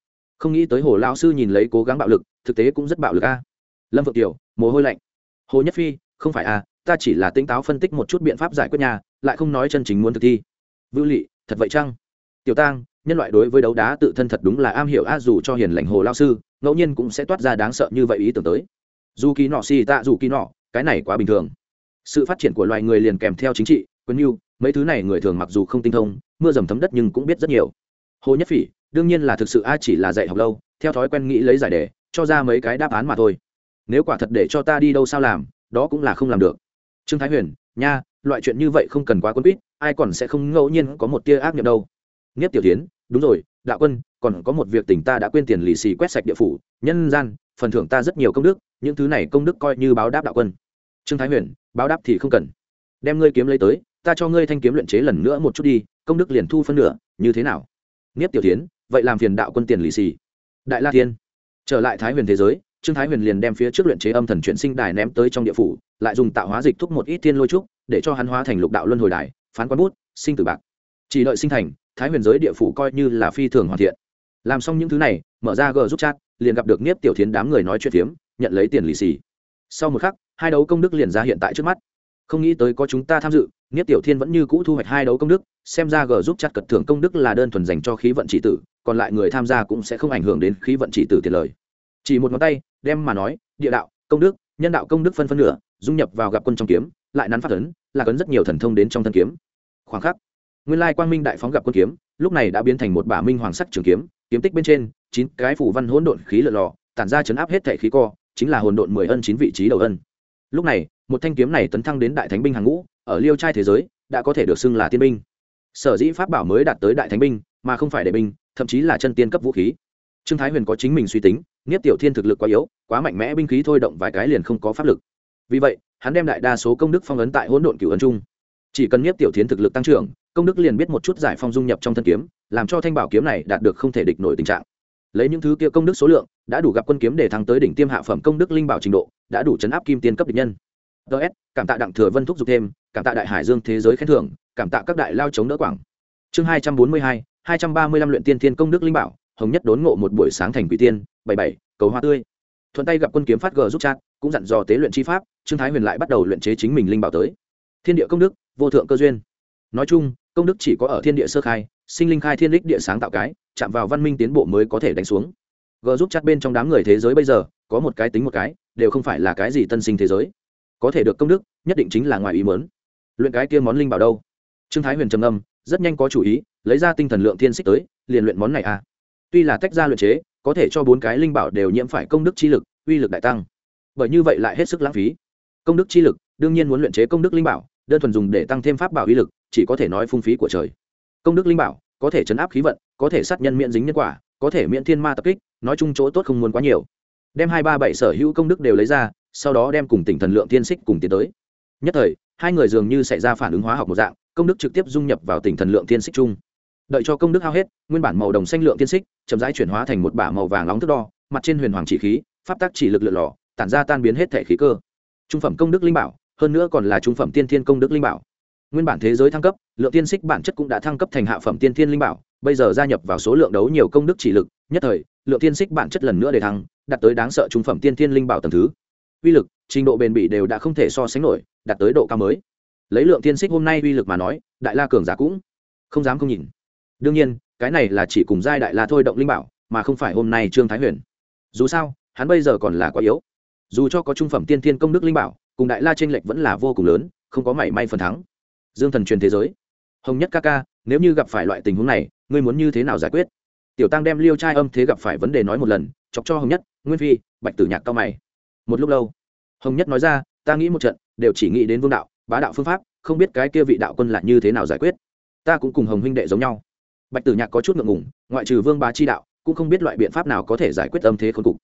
không nghĩ tới hồ lao sư nhìn lấy cố gắng bạo lực, thực tế cũng rất bạo lực a. Lâm vượng tiểu, mồ hôi lạnh. Hồ nhất phi, không phải a ta chỉ là tinh táo phân tích một chút biện pháp giải quyết nhà, lại không nói chân chính muốn thực thi. Vưu lị, thật vậy chăng? Tiểu tang, nhân loại đối với đấu đá tự thân thật đúng là am hiểu a, dù cho hiền lành hồ lao sư, ngẫu nhiên cũng sẽ toát ra đáng sợ như vậy ý tưởng tới. Dù kỳ nọ xì tạ dù kỳ nọ, cái này quá bình thường. Sự phát triển của loài người liền kèm theo chính trị, quân yêu mấy thứ này người thường mặc dù không tinh thông, mưa dầm thấm đất nhưng cũng biết rất nhiều. Hồ nhất phỉ đương nhiên là thực sự a chỉ là dạy học lâu, theo thói quen nghĩ lấy giải đề, cho ra mấy cái đáp án mà thôi. Nếu quả thật để cho ta đi đâu sao làm, đó cũng là không làm được. Trương thái huyền, nha, loại chuyện như vậy không cần quá quân quýt, ai còn sẽ không ngẫu nhiên có một tia ác nghiệm đâu. Nghiếp tiểu tiến đúng rồi, đạo quân, còn có một việc tỉnh ta đã quên tiền lì xì quét sạch địa phủ, nhân gian, phần thưởng ta rất nhiều công đức, những thứ này công đức coi như báo đáp đạo quân. Trương thái huyền, báo đáp thì không cần. Đem ngươi kiếm lấy tới, ta cho ngươi thanh kiếm luyện chế lần nữa một chút đi, công đức liền thu phân nửa, như thế nào? Nghiếp tiểu tiến vậy làm phiền đạo quân tiền lì xì. Đại la thiên. Trở lại thái huyền thế giới, trương thái huyền liền đem phía trước luyện chế âm thần chuyển sinh đài ném tới trong địa phủ, lại dùng tạo hóa dịch thúc một ít thiên lôi trúc, để cho hắn hóa thành lục đạo luân hồi đài, phán quán bút, sinh tử bạc. Chỉ đợi sinh thành, thái huyền giới địa phủ coi như là phi thường hoàn thiện. Làm xong những thứ này, mở ra g giúp chat, liền gặp được nhiếp tiểu thiến đám người nói chuyện phiếm, nhận lấy tiền lì xì. Sau một khắc, hai đấu công đức liền ra hiện tại trước mắt. Không nghĩ tới có chúng ta tham dự nhiếp tiểu thiên vẫn như cũ thu hoạch hai đấu công đức, xem ra g giúp chặt cật thưởng công đức là đơn thuần dành cho khí vận trị tử còn lại người tham gia cũng sẽ không ảnh hưởng đến khí vận trị tử tiền lời. Chỉ một ngón tay, đem mà nói, địa đạo, công đức, nhân đạo công đức phân phân nửa, dung nhập vào gặp quân trong kiếm, lại nắn phát ấn, là cấn rất nhiều thần thông đến trong thân kiếm. Khoảng khắc, nguyên lai quang minh đại phóng gặp quân kiếm, lúc này đã biến thành một bả minh hoàng sắc trường kiếm kiếm tích bên trên, chín cái phủ văn hỗn độn khí lợn lò, tản ra chấn áp hết thảy khí co, chính là hồn độn mười ân chín vị trí đầu ân. Lúc này, một thanh kiếm này tấn thăng đến đại thánh binh hàng ngũ, ở liêu trai thế giới, đã có thể được xưng là tiên binh. Sở dĩ pháp bảo mới đạt tới đại thánh binh, mà không phải đệ binh thậm chí là chân tiên cấp vũ khí. Trương thái huyền có chính mình suy tính nghiếp tiểu thiên thực lực quá yếu, quá mạnh mẽ binh khí thôi động vài cái liền không có pháp lực. Vì vậy, hắn đem đại đa số công đức phong ấn tại hỗn độn cửu ấn trung. Chỉ cần nghiếp tiểu thiên thực lực tăng trưởng, công đức liền biết một chút giải phong dung nhập trong thân kiếm, làm cho thanh bảo kiếm này đạt được không thể địch nổi tình trạng. Lấy những thứ kia công đức số lượng, đã đủ gặp quân kiếm để thăng tới đỉnh tiêm hạ phẩm công đức linh bảo trình độ, đã đủ chấn áp kim tiên cấp địch nhân. Ts cảm tạ đặng thừa vân thúc giục thêm, cảm tạ đại hải dương thế giới khen thưởng, cảm tạ các đại lao chống đỡ quảng. Chương hai trăm bốn mươi hai hai trăm ba mươi lăm luyện tiên thiên công đức linh bảo, hồng nhất đốn ngộ một buổi sáng thành quỷ tiên, bảy bảy, cầu hoa tươi. Thuận tay gặp quân kiếm phát g giúp chat, cũng dặn dò tế luyện chi pháp, trương thái huyền lại bắt đầu luyện chế chính mình linh bảo tới. Thiên địa công đức, vô thượng cơ duyên. Nói chung, công đức chỉ có ở thiên địa sơ khai, sinh linh khai thiên lịch địa sáng tạo cái, chạm vào văn minh tiến bộ mới có thể đánh xuống. G giúp chat bên trong đám người thế giới bây giờ, có một cái tính một cái, đều không phải là cái gì tân sinh thế giới. Có thể được công đức, nhất định chính là ngoài ý mớn luyện cái kia món linh bảo đâu? Trương thái huyền trầm âm rất nhanh có chủ ý, lấy ra tinh thần lượng thiên xích tới, liền luyện món này à. Tuy là tách ra luyện chế, có thể cho bốn cái linh bảo đều nhiễm phải công đức chi lực, uy lực đại tăng. Bởi như vậy lại hết sức lãng phí. Công đức chi lực, đương nhiên muốn luyện chế công đức linh bảo, đơn thuần dùng để tăng thêm pháp bảo uy lực, chỉ có thể nói phung phí của trời. Công đức linh bảo, có thể chấn áp khí vận, có thể sát nhân miễn dính nhân quả, có thể miễn thiên ma tập kích, nói chung chỗ tốt không muốn quá nhiều. Đem hai ba bảy sở hữu công đức đều lấy ra, sau đó đem cùng tỉnh thần lượng thiên xích cùng tiến tới. Nhất thời hai người dường như xảy ra phản ứng hóa học một dạng, công đức trực tiếp dung nhập vào tỉnh thần lượng tiên xích chung. Đợi cho công đức hao hết, nguyên bản màu đồng xanh lượng tiên xích chậm rãi chuyển hóa thành một bả màu vàng nóng thức đo, mặt trên huyền hoàng chỉ khí, pháp tác chỉ lực lượn lò tản ra tan biến hết thể khí cơ. Trung phẩm công đức linh bảo, hơn nữa còn là trung phẩm tiên thiên công đức linh bảo. Nguyên bản thế giới thăng cấp, lượng tiên xích bản chất cũng đã thăng cấp thành hạ phẩm tiên thiên linh bảo, bây giờ gia nhập vào số lượng đấu nhiều công đức chỉ lực, nhất thời, lượng tiên xích bản chất lần nữa để thăng, đạt tới đáng sợ trung phẩm tiên thiên linh bảo tầm thứ uy lực, trình độ bền bỉ đều đã không thể so sánh nổi, đạt tới độ cao mới. Lấy lượng Thiên xích hôm nay uy lực mà nói, đại la cường giả cũng không dám không nhìn. Đương nhiên, cái này là chỉ cùng giai đại la thôi động linh bảo, mà không phải hôm nay trương thái huyền. Dù sao, hắn bây giờ còn là quá yếu. Dù cho có trung phẩm tiên thiên công đức linh bảo, cùng đại la tranh lệch vẫn là vô cùng lớn, không có mảy may phần thắng. Dương thần truyền thế giới. Hồng nhất ca ca, nếu như gặp phải loại tình huống này, ngươi muốn như thế nào giải quyết? Tiểu tăng đem liêu trai âm thế gặp phải vấn đề nói một lần, chọc cho hồng nhất, nguyên phi, bạch tử nhạc cao mày một lúc lâu. Hồng nhất nói ra, ta nghĩ một trận, đều chỉ nghĩ đến vương đạo, bá đạo phương pháp, không biết cái kia vị đạo quân là như thế nào giải quyết. Ta cũng cùng hồng huynh đệ giống nhau. Bạch tử nhạc có chút ngượng ngùng, ngoại trừ vương bá chi đạo, cũng không biết loại biện pháp nào có thể giải quyết âm thế khốn cục.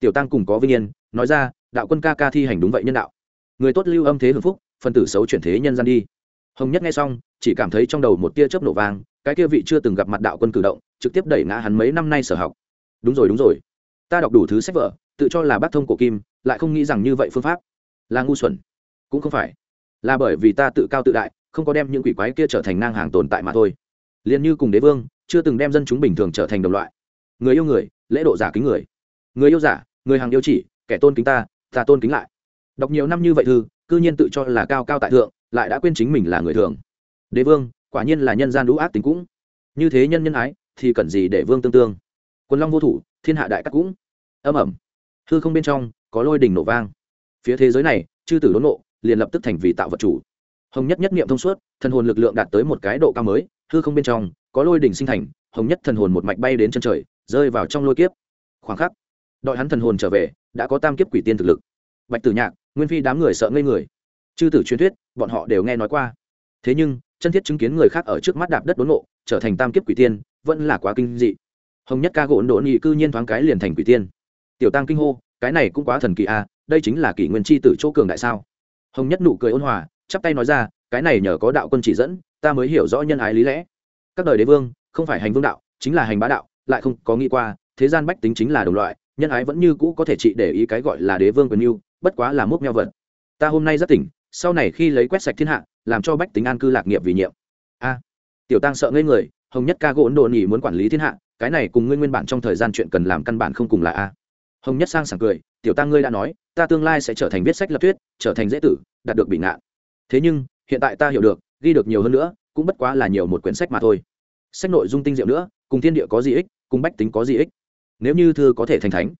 Tiểu tăng cùng có vinh yên, nói ra, đạo quân ca ca thi hành đúng vậy nhân đạo. Người tốt lưu âm thế hưởng phúc, phần tử xấu chuyển thế nhân gian đi. Hồng nhất nghe xong, chỉ cảm thấy trong đầu một tia chớp nổ vang, cái kia vị chưa từng gặp mặt đạo quân cử động, trực tiếp đẩy ngã hắn mấy năm nay sở học. Đúng rồi đúng rồi. Ta đọc đủ thứ sách vở, tự cho là bác thông cổ kim lại không nghĩ rằng như vậy phương pháp là ngu xuẩn. Cũng không phải. Là bởi vì ta tự cao tự đại, không có đem những quỷ quái kia trở thành ngang hàng tồn tại mà thôi. Liền như cùng đế vương, chưa từng đem dân chúng bình thường trở thành đồng loại. Người yêu người, lễ độ giả kính người. Người yêu giả, người hàng yêu chỉ, kẻ tôn kính ta ta tôn kính lại. Đọc nhiều năm như vậy thư, cư nhiên tự cho là cao cao tại thượng, lại đã quên chính mình là người thường. Đế vương, quả nhiên là nhân gian đũ ác tính cũng. Như thế nhân nhân ái, thì cần gì để vương tương tương? Quân long vô thủ, thiên hạ đại các cũng. Âm ẩm hư không bên trong, có lôi đình nổ vang. Phía thế giới này, chư tử đốn nộ liền lập tức thành vì tạo vật chủ. Hồng nhất nhất niệm thông suốt, thần hồn lực lượng đạt tới một cái độ cao mới, hư không bên trong, có lôi đỉnh sinh thành, hồng nhất thần hồn một mạch bay đến chân trời, rơi vào trong lôi kiếp. Khoảng khắc, đợi hắn thần hồn trở về, đã có tam kiếp quỷ tiên thực lực. Bạch tử nhạc, nguyên phi đám người sợ ngây người. Chư tử truyền thuyết, bọn họ đều nghe nói qua. Thế nhưng, chân thiết chứng kiến người khác ở trước mắt đạp đất đốn ngộ, trở thành tam kiếp quỷ tiên, vẫn là quá kinh dị. Hồng nhất ca gỗ đỗ nghị cư nhiên thoáng cái liền thành quỷ tiên tiểu tăng kinh hô cái này cũng quá thần kỳ à, đây chính là kỷ nguyên chi tử chỗ cường đại sao? Hồng nhất nụ cười ôn hòa chắp tay nói ra cái này nhờ có đạo quân chỉ dẫn ta mới hiểu rõ nhân ái lý lẽ. Các đời đế vương không phải hành vương đạo chính là hành bá đạo lại không có nghĩ qua thế gian bách tính chính là đồng loại nhân ái vẫn như cũ có thể trị để ý cái gọi là đế vương quyền yêu bất quá là mốc nhau vật. Ta hôm nay rất tỉnh sau này khi lấy quét sạch thiên hạ làm cho bách tính an cư lạc nghiệp vì nhiệm. A. Tiểu tăng sợ ngây người hồng nhất ca gỗ ấn độ nhỉ muốn quản lý thiên hạ cái này cùng ngươi nguyên bản trong thời gian chuyện cần làm căn bản không cùng là a hồng nhất sang sảng cười, tiểu tăng ngươi đã nói, ta tương lai sẽ trở thành viết sách lập thuyết, trở thành dễ tử, đạt được bị ngạn thế nhưng, hiện tại ta hiểu được, ghi được nhiều hơn nữa, cũng bất quá là nhiều một quyển sách mà thôi. Sách nội dung tinh diệu nữa, cùng thiên địa có gì ích, cùng bách tính có gì ích. Nếu như thư có thể thành thánh,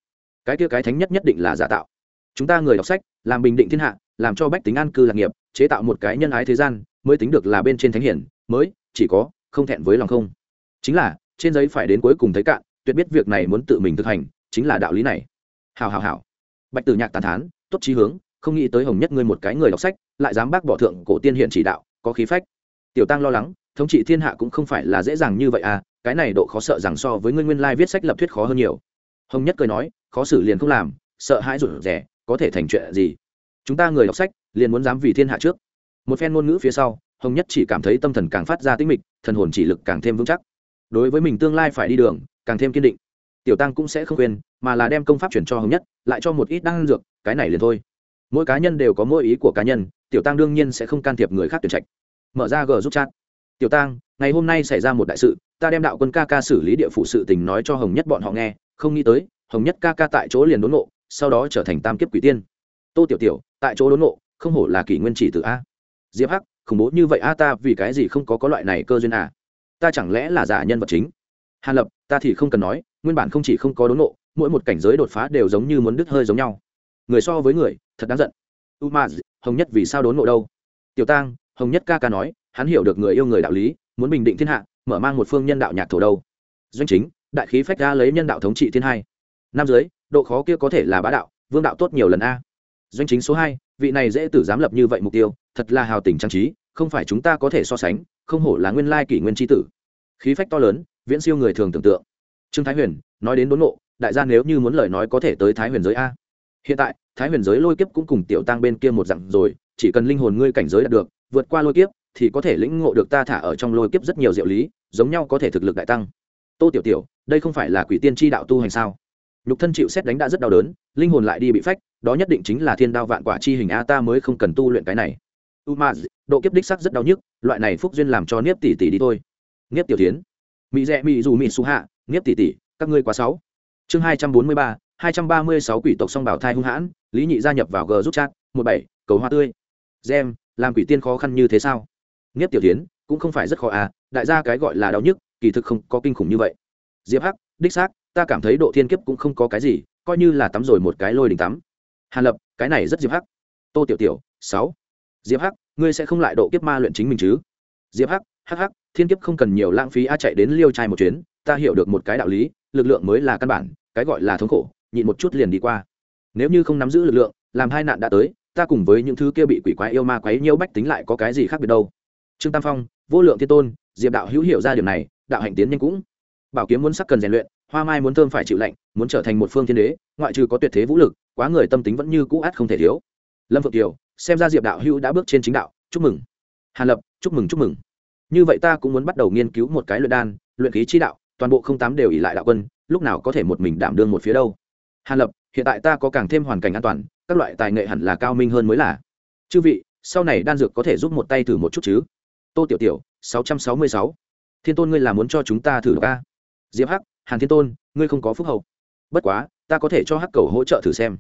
cái kia cái thánh nhất nhất định là giả tạo. Chúng ta người đọc sách, làm bình định thiên hạ, làm cho bách tính an cư lạc nghiệp, chế tạo một cái nhân ái thế gian, mới tính được là bên trên thánh hiển, mới chỉ có không thẹn với lòng không. Chính là, trên giấy phải đến cuối cùng thấy cạn, tuyệt biết việc này muốn tự mình thực hành, chính là đạo lý này hào hào hào. Bạch tử nhạc tàn thán, tốt trí hướng, không nghĩ tới hồng nhất ngươi một cái người đọc sách, lại dám bác bỏ thượng cổ tiên hiện chỉ đạo, có khí phách. Tiểu tăng lo lắng, thống trị thiên hạ cũng không phải là dễ dàng như vậy à cái này độ khó sợ rằng so với ngươi nguyên lai viết sách lập thuyết khó hơn nhiều. Hồng nhất cười nói, khó xử liền không làm, sợ hãi rủi rẻ có thể thành chuyện gì? Chúng ta người đọc sách, liền muốn dám vì thiên hạ trước. Một phen ngôn ngữ phía sau, hồng nhất chỉ cảm thấy tâm thần càng phát ra tinh mịch, thần hồn chỉ lực càng thêm vững chắc. Đối với mình tương lai phải đi đường, càng thêm kiên định tiểu tăng cũng sẽ không quên mà là đem công pháp chuyển cho hồng nhất, lại cho một ít đan dược, cái này liền thôi. Mỗi cá nhân đều có mỗi ý của cá nhân, tiểu tăng đương nhiên sẽ không can thiệp người khác tuyển trạch. Mở ra g giúp chat. Tiểu tăng ngày hôm nay xảy ra một đại sự, ta đem đạo quân ca ca xử lý địa phụ sự tình nói cho hồng nhất bọn họ nghe, không nghĩ tới, hồng nhất ca ca tại chỗ liền đốn nộ sau đó trở thành tam kiếp quỷ tiên. Tô tiểu tiểu, tại chỗ đốn nộ không hổ là kỷ nguyên chỉ từ a. Diệp hắc, khủng bố như vậy a, ta vì cái gì không có có loại này cơ duyên à? Ta chẳng lẽ là giả nhân vật chính? Hàn lập ta thì không cần nói, nguyên bản không chỉ không có đốn nộ mỗi một cảnh giới đột phá đều giống như muốn đứt hơi giống nhau. Người so với người, thật đáng giận. U ma hồng nhất vì sao đốn nộ đâu? Tiểu tang, hồng nhất ca ca nói, hắn hiểu được người yêu người đạo lý, muốn bình định thiên hạ, mở mang một phương nhân đạo nhạc thổ đâu. Doanh chính, đại khí phách ra lấy nhân đạo thống trị thiên hai. Nam giới, độ khó kia có thể là bá đạo, vương đạo tốt nhiều lần a. Doanh chính số hai, vị này dễ tử dám lập như vậy mục tiêu, thật là hào tình trang trí, không phải chúng ta có thể so sánh, không hổ là nguyên lai kỷ nguyên tri tử. Khí phách to lớn viễn siêu người thường tưởng tượng. Trương thái huyền, nói đến đốn nộ, đại gia nếu như muốn lời nói có thể tới thái huyền giới a. Hiện tại, thái huyền giới lôi kiếp cũng cùng tiểu tăng bên kia một dặn rồi, chỉ cần linh hồn ngươi cảnh giới đạt được, vượt qua lôi kiếp, thì có thể lĩnh ngộ được ta thả ở trong lôi kiếp rất nhiều diệu lý, giống nhau có thể thực lực đại tăng. Tô tiểu tiểu, đây không phải là quỷ tiên tri đạo tu hành sao? Nhục thân chịu xét đánh đã rất đau đớn, linh hồn lại đi bị phách, đó nhất định chính là thiên đao vạn quả chi hình a, ta mới không cần tu luyện cái này. U ma độ kiếp đích sắc rất đau nhức, loại này phúc duyên làm cho niếp tỷ tỷ đi thôi. Niếp tiểu tiến mỹ rẽ mỹ dù mỹ su hạ, nghiếp tỷ tỷ, các ngươi quá sáu chương hai trăm bốn mươi ba, hai trăm ba mươi sáu quỷ tộc song bảo thai hung hãn, lý nhị gia nhập vào g rút chat, một bảy, cầu hoa tươi. Gem, làm quỷ tiên khó khăn như thế sao? Nghiếp tiểu tiến, cũng không phải rất khó à đại gia cái gọi là đau nhức, kỳ thực không có kinh khủng như vậy. Diệp hắc, đích xác, ta cảm thấy độ thiên kiếp cũng không có cái gì, coi như là tắm rồi một cái lôi đình tắm. Hàn lập, cái này rất diệp hắc. Tô tiểu tiểu, sáu. Diệp hắc, ngươi sẽ không lại độ kiếp ma luyện chính mình chứ? Diệp hắc hắc hắc thiên kiếp không cần nhiều lãng phí a, chạy đến liêu trai một chuyến, ta hiểu được một cái đạo lý, lực lượng mới là căn bản, cái gọi là thống khổ, nhịn một chút liền đi qua. Nếu như không nắm giữ lực lượng, làm hai nạn đã tới, ta cùng với những thứ kia bị quỷ quái yêu ma quấy nhiêu bách tính lại có cái gì khác biệt đâu. Trương tam phong, vô lượng thiên tôn, diệp đạo hữu hiểu ra điều này, đạo hạnh tiến nhanh cũng. Bảo kiếm muốn sắc cần rèn luyện, hoa mai muốn thơm phải chịu lạnh, muốn trở thành một phương thiên đế, ngoại trừ có tuyệt thế vũ lực, quá người tâm tính vẫn như cũ át không thể thiếu. Lâm phượng kiều, xem ra diệp đạo hữu đã bước trên chính đạo, chúc mừng. Hàn lập, chúc mừng chúc mừng như vậy ta cũng muốn bắt đầu nghiên cứu một cái luyện đan, luyện khí chi đạo, toàn bộ không tám đều ỉ lại đạo quân, lúc nào có thể một mình đảm đương một phía đâu. Hàn lập, hiện tại ta có càng thêm hoàn cảnh an toàn, các loại tài nghệ hẳn là cao minh hơn mới là. Chư vị, sau này đan dược có thể giúp một tay thử một chút chứ? Tô tiểu tiểu, sáu trăm sáu mươi sáu. Thiên tôn ngươi là muốn cho chúng ta thử ca diệp hắc, hàn thiên tôn, ngươi không có phúc hậu. Bất quá, ta có thể cho hắc cầu hỗ trợ thử xem.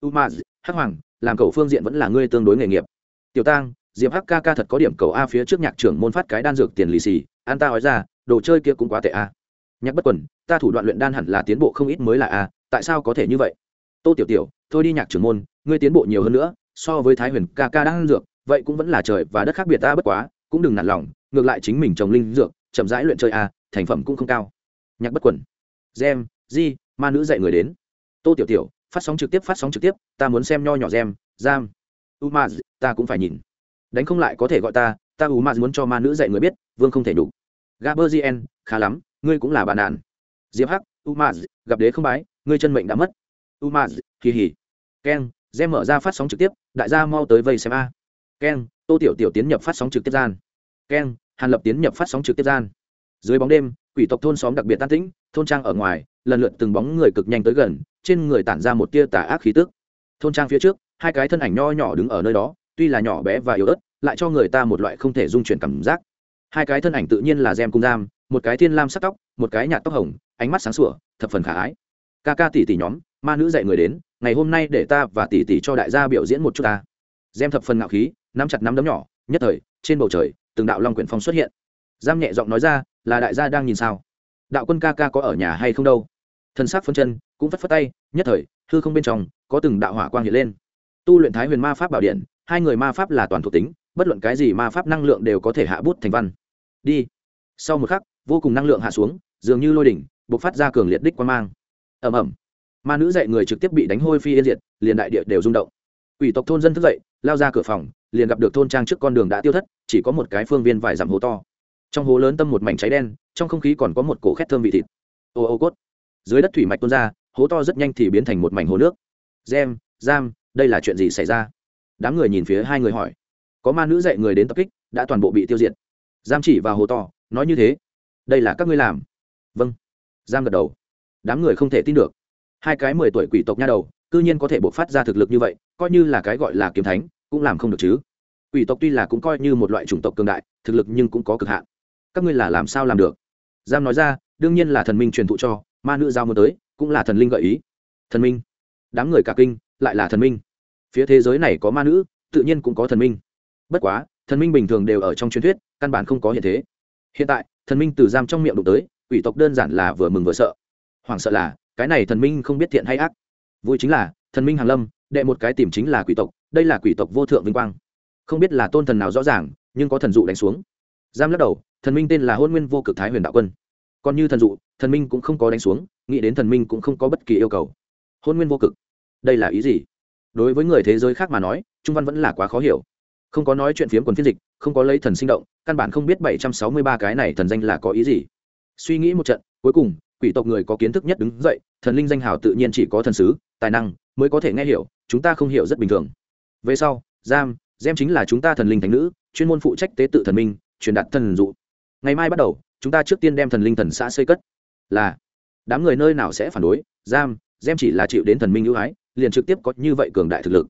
U ma hắc hoàng, làm cầu phương diện vẫn là ngươi tương đối nghề nghiệp. Tiểu tang diệp hắc ca ca thật có điểm cầu a phía trước nhạc trưởng môn phát cái đan dược tiền lì xì, an ta nói ra, đồ chơi kia cũng quá tệ a. Nhạc bất quần, ta thủ đoạn luyện đan hẳn là tiến bộ không ít mới là a, tại sao có thể như vậy? Tô tiểu tiểu, thôi đi nhạc trưởng môn, ngươi tiến bộ nhiều hơn nữa, so với thái huyền ca ca đan dược, vậy cũng vẫn là trời và đất khác biệt ta bất quá, cũng đừng nản lòng, ngược lại chính mình trồng linh dược, chậm rãi luyện chơi a, thành phẩm cũng không cao. Nhạc bất quần, gem, di, ma nữ dạy người đến. Tô tiểu tiểu, phát sóng trực tiếp, phát sóng trực tiếp, ta muốn xem nho nhỏ gem giam umaz, ta cũng phải nhìn đánh không lại có thể gọi ta ta u ma muốn cho ma nữ dạy người biết, vương không thể đủ gaberzien khá lắm, ngươi cũng là bà nạn. Diệp hắc u ma gặp đế không bái, ngươi chân mệnh đã mất. U ma kỳ hỉ keng, gem mở ra phát sóng trực tiếp, đại gia mau tới vây xem a. Keng, tô tiểu tiểu tiến nhập phát sóng trực tiếp gian. Keng, hàn lập tiến nhập phát sóng trực tiếp gian. Dưới bóng đêm, quỷ tộc thôn xóm đặc biệt tan tĩnh, thôn trang ở ngoài, lần lượt từng bóng người cực nhanh tới gần, trên người tản ra một tia tà ác khí tức. Thôn trang phía trước, hai cái thân ảnh nho nhỏ đứng ở nơi đó tuy là nhỏ bé và yếu ớt, lại cho người ta một loại không thể dung chuyển cảm giác. Hai cái thân ảnh tự nhiên là gem cung giam, một cái thiên lam sắc tóc, một cái nhạt tóc hồng, ánh mắt sáng sủa, thập phần khả ái. Ca ca tỷ tỷ nhóm, ma nữ dạy người đến, ngày hôm nay để ta và tỷ tỷ cho đại gia biểu diễn một chút ta. Gem thập phần ngạo khí, nắm chặt nắm đấm nhỏ, nhất thời, trên bầu trời, từng đạo long quyển phong xuất hiện. Giam nhẹ giọng nói ra, là đại gia đang nhìn sao? Đạo quân ca ca có ở nhà hay không đâu? Thân xác phân chân, cũng phất phất tay, nhất thời, hư không bên trong, có từng đạo hỏa quang hiện lên. Tu luyện thái huyền ma pháp bảo điện hai người ma pháp là toàn thuộc tính, bất luận cái gì ma pháp năng lượng đều có thể hạ bút thành văn. Đi. Sau một khắc, vô cùng năng lượng hạ xuống, dường như lôi đỉnh, bộc phát ra cường liệt đích quan mang. Ẩm ẩm ma nữ dạy người trực tiếp bị đánh hôi phi yên diệt, liền đại địa đều rung động. Quỷ tộc thôn dân thức dậy, lao ra cửa phòng, liền gặp được thôn trang trước con đường đã tiêu thất, chỉ có một cái phương viên vài dặm hố to. Trong hố lớn tâm một mảnh cháy đen, trong không khí còn có một cổ khét thơm vị thịt. Ô ô, cốt. Dưới đất thủy mạch tuôn ra, hố to rất nhanh thì biến thành một mảnh hồ nước. Gem, giam, đây là chuyện gì xảy ra? Đám người nhìn phía hai người hỏi. Có ma nữ dạy người đến tập kích, đã toàn bộ bị tiêu diệt. Giam chỉ vào hồ to, nói như thế. Đây là các ngươi làm. Vâng. Giam gật đầu. Đám người không thể tin được. Hai cái mười tuổi quỷ tộc nha đầu, cư nhiên có thể bộc phát ra thực lực như vậy, coi như là cái gọi là kiếm thánh, cũng làm không được chứ. Quỷ tộc tuy là cũng coi như một loại chủng tộc cường đại, thực lực nhưng cũng có cực hạn. Các ngươi là làm sao làm được? Giam nói ra, đương nhiên là thần minh truyền thụ cho, ma nữ giao muốn tới, cũng là thần linh gợi ý. Thần minh. Đám người cả kinh, lại là thần minh phía thế giới này có ma nữ, tự nhiên cũng có thần minh. Bất quá, thần minh bình thường đều ở trong truyền thuyết, căn bản không có hiện thế. Hiện tại, thần minh từ giam trong miệng đụng tới, quỷ tộc đơn giản là vừa mừng vừa sợ. Hoảng sợ là, cái này thần minh không biết thiện hay ác. Vui chính là, thần minh hàng lâm, đệ một cái tìm chính là quỷ tộc, đây là quỷ tộc vô thượng vinh quang. Không biết là tôn thần nào rõ ràng, nhưng có thần dụ đánh xuống. Giam lắc đầu, thần minh tên là hôn nguyên vô cực thái huyền đạo quân. Còn như thần dụ, thần minh cũng không có đánh xuống, nghĩ đến thần minh cũng không có bất kỳ yêu cầu. Hôn nguyên vô cực, đây là ý gì? Đối với người thế giới khác mà nói, trung văn vẫn là quá khó hiểu. Không có nói chuyện phiếm quần phiên dịch, không có lấy thần sinh động, căn bản không biết bảy trăm sáu mươi ba cái này thần danh là có ý gì. Suy nghĩ một trận, cuối cùng, quỷ tộc người có kiến thức nhất đứng dậy, thần linh danh hào tự nhiên chỉ có thần sứ, tài năng mới có thể nghe hiểu, chúng ta không hiểu rất bình thường. Về sau, giam gem chính là chúng ta thần linh thánh nữ, chuyên môn phụ trách tế tự thần minh, truyền đạt thần dụ. Ngày mai bắt đầu, chúng ta trước tiên đem thần linh thần xã xây cất. Là, đám người nơi nào sẽ phản đối, giam gem chỉ là chịu đến thần minh ưu ái liền trực tiếp có như vậy cường đại thực lực.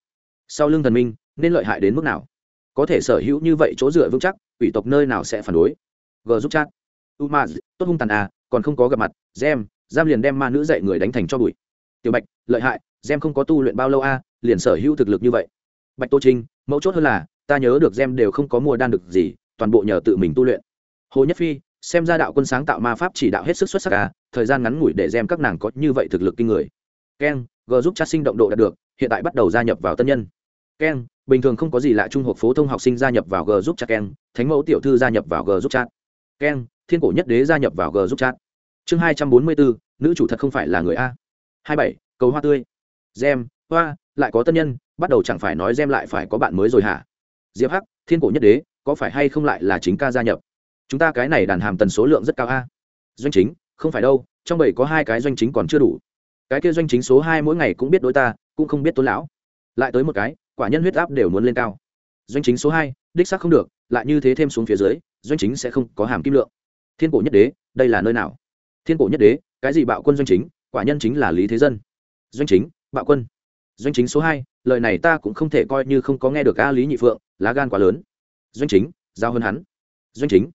Sau lưng thần minh nên lợi hại đến mức nào? Có thể sở hữu như vậy chỗ dựa vững chắc quỷ tộc nơi nào sẽ phản đối? G giúp chat. U ma tốt hung tàn à còn không có gặp mặt gem giam liền đem ma nữ dạy người đánh thành cho bụi. Tiểu bạch lợi hại gem không có tu luyện bao lâu a à, liền sở hữu thực lực như vậy. Bạch tô trinh mẫu chốt hơn là ta nhớ được gem đều không có mua đan được gì toàn bộ nhờ tự mình tu luyện. Hồ nhất phi xem ra đạo quân sáng tạo ma pháp chỉ đạo hết sức xuất sắc à thời gian ngắn ngủi để gem các nàng có như vậy thực lực kinh người. Keng g giúp chat sinh động độ đạt được, hiện tại bắt đầu gia nhập vào tân nhân. Keng bình thường không có gì lạ trung học phổ thông học sinh gia nhập vào g giúp chat keng thánh mẫu tiểu thư gia nhập vào g giúp chat. Keng thiên cổ nhất đế gia nhập vào g giúp chat. Chương hai trăm bốn mươi bốn, nữ chủ thật không phải là người a. Hai bảy, cầu hoa tươi. Gem, hoa, lại có tân nhân, bắt đầu chẳng phải nói gem lại phải có bạn mới rồi hả? Diệp hắc, thiên cổ nhất đế, có phải hay không lại là chính ca gia nhập? Chúng ta cái này đàn hàm tần số lượng rất cao a. Doanh chính, không phải đâu, trong bảy có hai cái doanh chính còn chưa đủ cái kia doanh chính số hai mỗi ngày cũng biết đối ta, cũng không biết tôn lão. Lại tới một cái, quả nhân huyết áp đều muốn lên cao. Doanh chính số hai, đích xác không được, lại như thế thêm xuống phía dưới, doanh chính sẽ không có hàm kim lượng. Thiên cổ nhất đế, đây là nơi nào? Thiên cổ nhất đế, cái gì bạo quân doanh chính, quả nhân chính là lý thế dân. Doanh chính, bạo quân. Doanh chính số hai, lời này ta cũng không thể coi như không có nghe được a lý nhị phượng, lá gan quá lớn. Doanh chính, giao hơn hắn. Doanh chính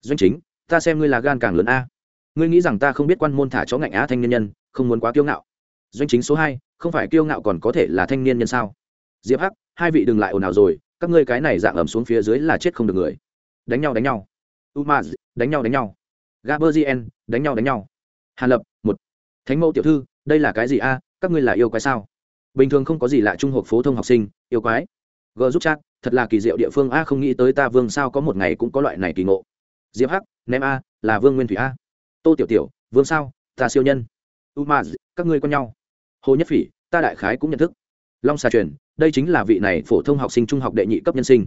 doanh chính, ta xem ngươi là gan càng lớn a. Ngươi nghĩ rằng ta không biết quan môn thả chó ngạnh á thanh nhân nhân không muốn quá kiêu ngạo. Doanh chính số hai, không phải kiêu ngạo còn có thể là thanh niên nhân sao? Diệp hắc, hai vị đừng lại ồn ào rồi, các ngươi cái này dạng ẩm xuống phía dưới là chết không được người. Đánh nhau đánh nhau. Umaz, đánh nhau đánh nhau. Gaberzien đánh nhau đánh nhau. Hàn lập, một. Thánh mẫu tiểu thư, đây là cái gì a? Các ngươi là yêu quái sao? Bình thường không có gì lạ trung học phổ thông học sinh, yêu quái. G giúp chat, thật là kỳ diệu địa phương a, không nghĩ tới ta vương sao có một ngày cũng có loại này kỳ ngộ. Diệp hắc, ném a, là vương nguyên thủy a. Tô tiểu tiểu, vương sao, ta siêu nhân umaz các ngươi con nhau. Hồ nhất phỉ, ta đại khái cũng nhận thức. Long xà truyền, đây chính là vị này phổ thông học sinh trung học đệ nhị cấp nhân sinh.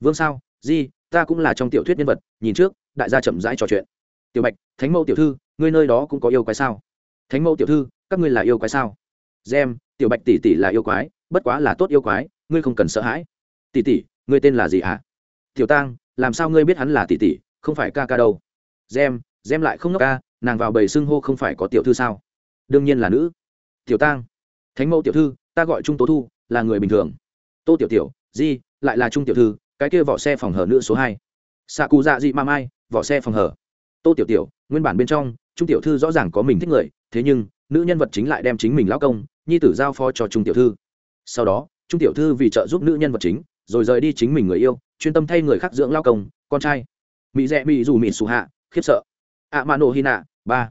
Vương sao, di, ta cũng là trong tiểu thuyết nhân vật, nhìn trước, đại gia chậm rãi trò chuyện. Tiểu bạch, thánh mẫu tiểu thư, ngươi nơi đó cũng có yêu quái sao? Thánh mẫu tiểu thư, các ngươi là yêu quái sao? Gem, tiểu bạch tỷ tỷ là yêu quái, bất quá là tốt yêu quái, ngươi không cần sợ hãi. Tỷ tỷ, ngươi tên là gì hả? À? tiểu tang, làm sao ngươi biết hắn là tỷ tỷ, không phải ca ca đâu? Gem gem lại không ngốc ca, nàng vào bầy xưng hô không phải có tiểu thư sao? Đương nhiên là nữ. Tiểu tang, thánh mẫu tiểu thư, ta gọi trung tố thu, là người bình thường. Tô tiểu tiểu, di, lại là trung tiểu thư, cái kia vỏ xe phòng hở nữ số hai. Xạ cụ dạ dị ma mai, vỏ xe phòng hở. Tô tiểu tiểu, nguyên bản bên trong, trung tiểu thư rõ ràng có mình thích người, thế nhưng, nữ nhân vật chính lại đem chính mình lão công, nhi tử giao phó cho trung tiểu thư. Sau đó, trung tiểu thư vì trợ giúp nữ nhân vật chính, rồi rời đi chính mình người yêu, chuyên tâm thay người khác dưỡng lao công, con trai. Mỹ rẽ mỹ dù mỹ xù hạ, khiếp sợ. Ạ mã nổ hy nạ ba.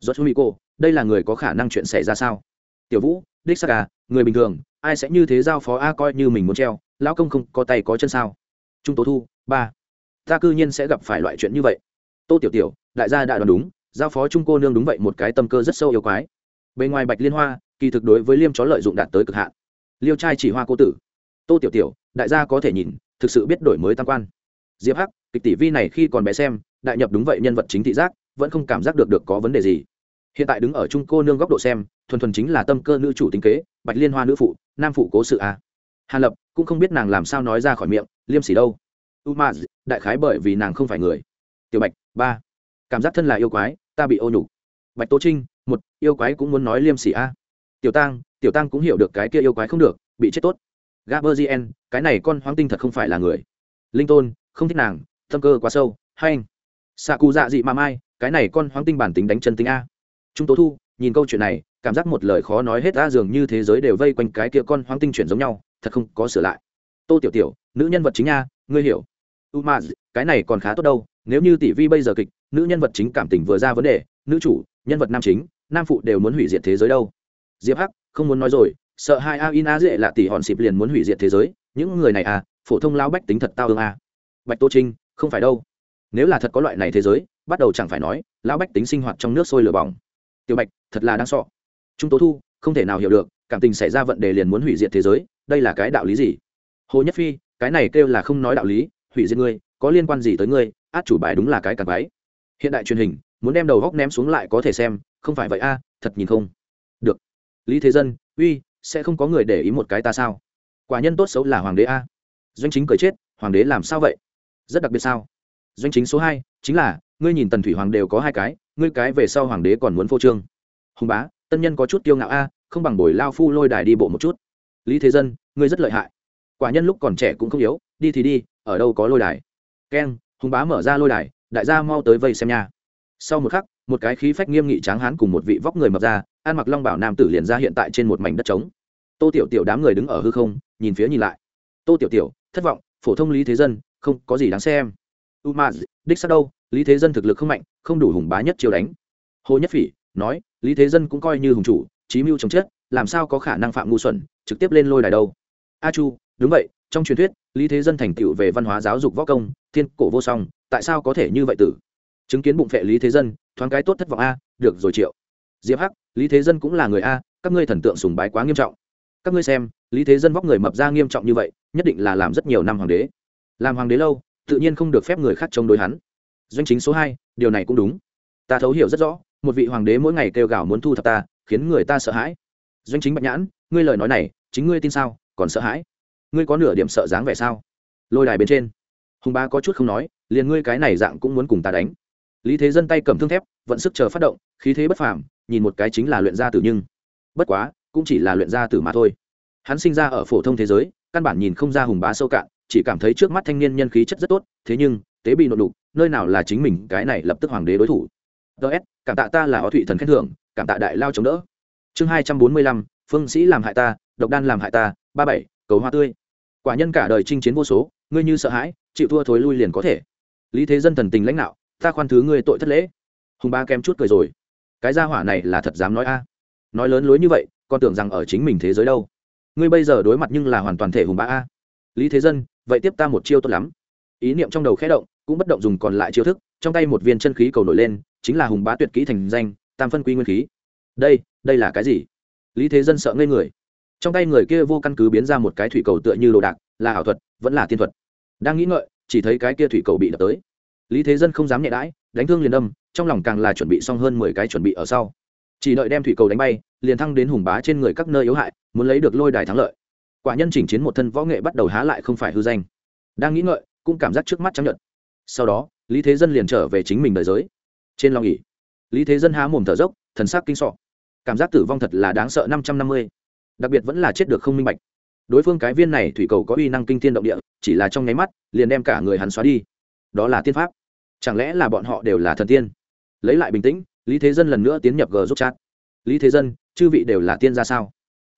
Giọt mỹ cô đây là người có khả năng chuyện xảy ra sao? Tiểu vũ, đích sắc à người bình thường, ai sẽ như thế giao phó a coi như mình muốn treo, lão công không có tay có chân sao? Trung tố thu, ba. Ta cư nhiên sẽ gặp phải loại chuyện như vậy. Tô tiểu tiểu, đại gia đã đoán đúng, giao phó trung cô nương đúng vậy một cái tâm cơ rất sâu yêu quái. Bề ngoài bạch liên hoa, kỳ thực đối với liêm chó lợi dụng đạt tới cực hạn. Liêu trai chỉ hoa cô tử. Tô tiểu tiểu, đại gia có thể nhìn, thực sự biết đổi mới tam quan. Diệp hắc, kịch tỷ vi này khi còn bé xem, đại nhập đúng vậy nhân vật chính thị giác, vẫn không cảm giác được được có vấn đề gì hiện tại đứng ở trung cô nương góc độ xem, thuần thuần chính là tâm cơ nữ chủ tính kế, bạch liên hoa nữ phụ, nam phụ cố sự a. Hàn lập cũng không biết nàng làm sao nói ra khỏi miệng, liêm sỉ đâu. U ma đại khái bởi vì nàng không phải người. Tiểu bạch, ba. Cảm giác thân là yêu quái, ta bị ô nhục. Bạch tố trinh, một, yêu quái cũng muốn nói liêm sỉ a. Tiểu tăng tiểu tăng cũng hiểu được cái kia yêu quái không được, bị chết tốt. Gaberzien cái này con hoang tinh thật không phải là người. Linh tôn, không thích nàng, tâm cơ quá sâu, hay anh. Xạ cụ dạ dị mà mai, cái này con hoang tinh bản tính đánh chân tính a trung tố thu, nhìn câu chuyện này, cảm giác một lời khó nói hết ra dường như thế giới đều vây quanh cái kia con hoang tinh chuyển giống nhau, thật không có sửa lại. Tô tiểu tiểu, nữ nhân vật chính nha, ngươi hiểu. U cái này còn khá tốt đâu, nếu như tỷ vi bây giờ kịch, nữ nhân vật chính cảm tình vừa ra vấn đề, nữ chủ, nhân vật nam chính, nam phụ đều muốn hủy diệt thế giới đâu. Diệp hắc, không muốn nói rồi, sợ hai a in a dễ là tỷ hòn xịp liền muốn hủy diệt thế giới, những người này à phổ thông lão bách tính thật tao ương à. bạch tô trinh, không phải đâu. Nếu là thật có loại này thế giới, bắt đầu chẳng phải nói, lão bách tính sinh hoạt trong nước sôi lửa bỏng tiểu bạch, thật là đáng sọ trung tố thu, không thể nào hiểu được, cảm tình xảy ra vận đề liền muốn hủy diệt thế giới, đây là cái đạo lý gì? Hồ nhất phi, cái này kêu là không nói đạo lý, hủy diệt ngươi, có liên quan gì tới ngươi? Át chủ bài đúng là cái càng váy hiện đại truyền hình, muốn đem đầu góc ném xuống lại có thể xem, không phải vậy a, thật nhìn không được. Lý thế dân, uy, sẽ không có người để ý một cái ta sao? Quả nhân tốt xấu là hoàng đế a. Doanh chính cười chết, hoàng đế làm sao vậy? Rất đặc biệt sao? Doanh chính số hai, chính là, ngươi nhìn tần thủy hoàng đều có hai cái ngươi cái về sau hoàng đế còn muốn phô trương. Hùng bá, tân nhân có chút kiêu ngạo a, không bằng bồi lao phu lôi đài đi bộ một chút. Lý thế dân, ngươi rất lợi hại. Quả nhân lúc còn trẻ cũng không yếu, đi thì đi, ở đâu có lôi đài. Keng, hùng bá mở ra lôi đài, đại gia mau tới vây xem nha. Sau một khắc, một cái khí phách nghiêm nghị tráng hán cùng một vị vóc người mập ra ăn mặc long bảo nam tử liền ra hiện tại trên một mảnh đất trống. Tô tiểu tiểu đám người đứng ở hư không, nhìn phía nhìn lại. Tô tiểu tiểu, thất vọng, phổ thông lý thế dân, không có gì đáng xem. U ma đích xác đâu? Lý thế dân thực lực không mạnh, không đủ hùng bá nhất chiêu đánh. Hồ nhất phỉ nói, lý thế dân cũng coi như hùng chủ trí mưu chống chết, làm sao có khả năng phạm ngu xuẩn, trực tiếp lên lôi đài đâu. A chu, đúng vậy, trong truyền thuyết, lý thế dân thành tựu về văn hóa giáo dục võ công, thiên cổ vô song, tại sao có thể như vậy tử? Chứng kiến bụng phệ lý thế dân, thoáng cái tốt thất vọng a, được rồi triệu. Diệp hắc, lý thế dân cũng là người a, các ngươi thần tượng sùng bái quá nghiêm trọng. Các ngươi xem, lý thế dân vóc người mập ra nghiêm trọng như vậy, nhất định là làm rất nhiều năm hoàng đế. Làm hoàng đế lâu, tự nhiên không được phép người khác chống đối hắn doanh chính số hai, điều này cũng đúng. Ta thấu hiểu rất rõ, một vị hoàng đế mỗi ngày kêu gào muốn thu thập ta, khiến người ta sợ hãi. Doanh chính bạch nhãn, ngươi lời nói này, chính ngươi tin sao, còn sợ hãi? Ngươi có nửa điểm sợ dáng vẻ sao? Lôi đài bên trên. Hùng ba có chút không nói, liền ngươi cái này dạng cũng muốn cùng ta đánh. Lý thế dân tay cầm thương thép vận sức chờ phát động, khí thế bất phàm, nhìn một cái chính là luyện gia tử nhưng. Bất quá, cũng chỉ là luyện gia tử mà thôi. Hắn sinh ra ở phổ thông thế giới, căn bản nhìn không ra hùng bá sâu cạn, chỉ cảm thấy trước mắt thanh niên nhân khí chất rất tốt, thế nhưng, tế bị nội đục nơi nào là chính mình, cái này lập tức hoàng đế đối thủ. Ts cảm tạ ta là ó thụy thần khen thưởng, cảm tạ đại lao chống đỡ. Chương hai trăm bốn mươi lăm, phương sĩ làm hại ta, độc đan làm hại ta, ba bảy, cầu hoa tươi. Quả nhân cả đời chinh chiến vô số, ngươi như sợ hãi, chịu thua thối lui liền có thể. Lý thế dân thần tình lãnh đạo, ta khoan thứ ngươi tội thất lễ. Hùng ba kém chút cười rồi. Cái gia hỏa này là thật dám nói a. Nói lớn lối như vậy con tưởng rằng ở chính mình thế giới đâu. Ngươi bây giờ đối mặt nhưng là hoàn toàn thể hùng Ba a. Lý thế dân, vậy tiếp ta một chiêu tốt lắm. Ý niệm trong đầu khẽ động cũng bất động dùng còn lại chiêu thức, trong tay một viên chân khí cầu nổi lên, chính là hùng bá tuyệt kỹ thành danh, tam phân quy nguyên khí. Đây đây là cái gì? Lý thế dân sợ ngây người. Trong tay người kia vô căn cứ biến ra một cái thủy cầu tựa như đồ đạc, là ảo thuật, vẫn là tiên thuật. Đang nghĩ ngợi, chỉ thấy cái kia thủy cầu bị đập tới. Lý thế dân không dám nhẹ đãi, đánh thương liền đâm, trong lòng càng là chuẩn bị xong hơn mười cái chuẩn bị ở sau. Chỉ đợi đem thủy cầu đánh bay, liền thăng đến hùng bá trên người các nơi yếu hại, muốn lấy được lôi đài thắng lợi. Quả nhân chỉnh chiến một thân võ nghệ bắt đầu há lại không phải hư danh. Đang nghĩ ngợi, cũng cảm giác trước mắt chấp nhận sau đó, lý thế dân liền trở về chính mình đời giới. Trên lòng nghỉ lý thế dân há mồm thở dốc, thần sắc kinh sọ. Cảm giác tử vong thật là đáng sợ năm trăm năm mươi. Đặc biệt vẫn là chết được không minh bạch. Đối phương cái viên này thủy cầu có uy năng kinh thiên động địa, chỉ là trong nháy mắt, liền đem cả người hắn xóa đi. Đó là tiên pháp. Chẳng lẽ là bọn họ đều là thần tiên? Lấy lại bình tĩnh, lý thế dân lần nữa tiến nhập g giúp chat. Lý thế dân, chư vị đều là tiên gia sao?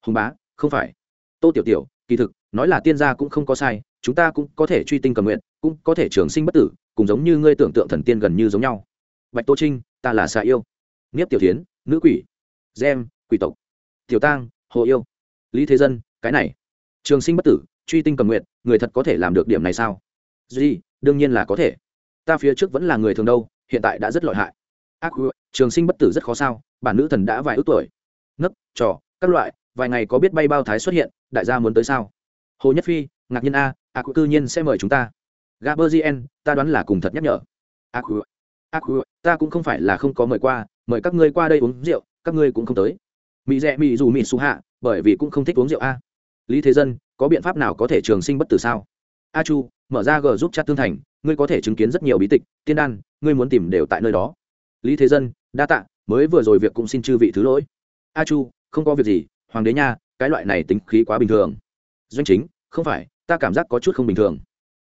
Hùng bá, không phải. Tô tiểu tiểu, kỳ thực, nói là tiên gia cũng không có sai, chúng ta cũng có thể truy tinh cầm nguyện cũng có thể trường sinh bất tử cùng giống như ngươi tưởng tượng thần tiên gần như giống nhau. Bạch tô trinh, ta là xà yêu. Nghiếp tiểu tiến nữ quỷ. Gem, quỷ tộc. Tiểu tang, hồ yêu. Lý thế dân, cái này. Trường sinh bất tử, truy tinh cầm nguyện người thật có thể làm được điểm này sao? Duy, đương nhiên là có thể. Ta phía trước vẫn là người thường đâu, hiện tại đã rất lợi hại. Ác trường sinh bất tử rất khó sao, bản nữ thần đã vài ước tuổi. Nấc, trò, các loại, vài ngày có biết bay bao thái xuất hiện, đại gia muốn tới sao? Hồ nhất phi, ngạc nhiên a ác cư nhiên sẽ mời chúng ta gaberzien ta đoán là cùng thật nhắc nhở. À, aku, aku, à, ta cũng không phải là không có mời qua mời các ngươi qua đây uống rượu các ngươi cũng không tới. Mị rẻ mị dù mị su hạ bởi vì cũng không thích uống rượu a. À. Lý thế dân có biện pháp nào có thể trường sinh bất tử sao? A chu mở ra g giúp chat tương thành ngươi có thể chứng kiến rất nhiều bí tịch tiên đan ngươi muốn tìm đều tại nơi đó. Lý thế dân đa tạ mới vừa rồi việc cũng xin chư vị thứ lỗi. A chu không có việc gì hoàng đế nha cái loại này tính khí quá bình thường. Doanh chính không phải ta cảm giác có chút không bình thường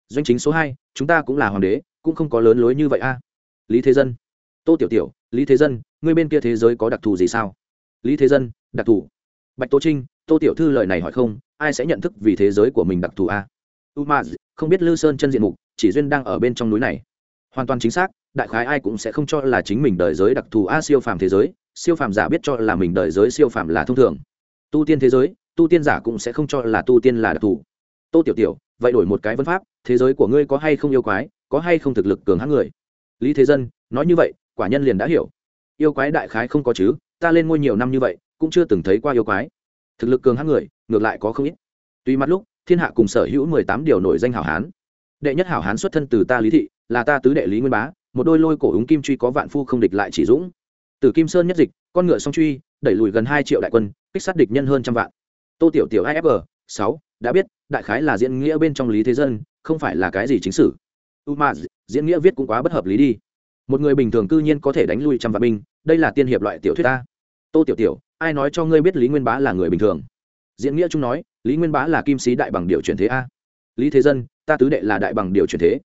doanh chính số hai, chúng ta cũng là hoàng đế, cũng không có lớn lối như vậy a. Lý thế dân. Tô tiểu tiểu, lý thế dân, ngươi bên kia thế giới có đặc thù gì sao? Lý thế dân, đặc thù. Bạch tô trinh, tô tiểu thư lời này hỏi không, ai sẽ nhận thức vì thế giới của mình đặc thù a? U ma không biết lư sơn chân diện mục, chỉ duyên đang ở bên trong núi này. Hoàn toàn chính xác, đại khái ai cũng sẽ không cho là chính mình đời giới đặc thù a siêu phàm thế giới, siêu phàm giả biết cho là mình đời giới siêu phàm là thông thường. Tu tiên thế giới, tu tiên giả cũng sẽ không cho là tu tiên là đặc thù tô tiểu tiểu, vậy đổi một cái vấn pháp, thế giới của ngươi có hay không yêu quái, có hay không thực lực cường hãn người? Lý thế dân, nói như vậy, quả nhân liền đã hiểu. Yêu quái đại khái không có chứ, ta lên ngôi nhiều năm như vậy, cũng chưa từng thấy qua yêu quái. Thực lực cường hãn người, ngược lại có không ít. Tuy mắt lúc, thiên hạ cùng sở hữu mười tám điều nổi danh hảo hán. Đệ nhất hảo hán xuất thân từ ta lý thị, là ta tứ đệ lý nguyên bá, một đôi lôi cổ ứng kim truy có vạn phu không địch lại chỉ dũng. Từ kim sơn nhất dịch, con ngựa song truy, đẩy lùi gần hai triệu đại quân, kích sát địch nhân hơn trăm vạn. Tô tiểu tiểu ifg sáu đã biết, đại khái là diễn nghĩa bên trong lý thế dân, không phải là cái gì chính sử. U ma diễn nghĩa viết cũng quá bất hợp lý đi. Một người bình thường cư nhiên có thể đánh lui trăm vạn binh, đây là tiên hiệp loại tiểu thuyết ta. Tô tiểu tiểu, ai nói cho ngươi biết lý nguyên bá là người bình thường? Diễn nghĩa trung nói, lý nguyên bá là kim sĩ đại bằng điều truyền thế a. Lý thế dân, ta tứ đệ là đại bằng điều truyền thế.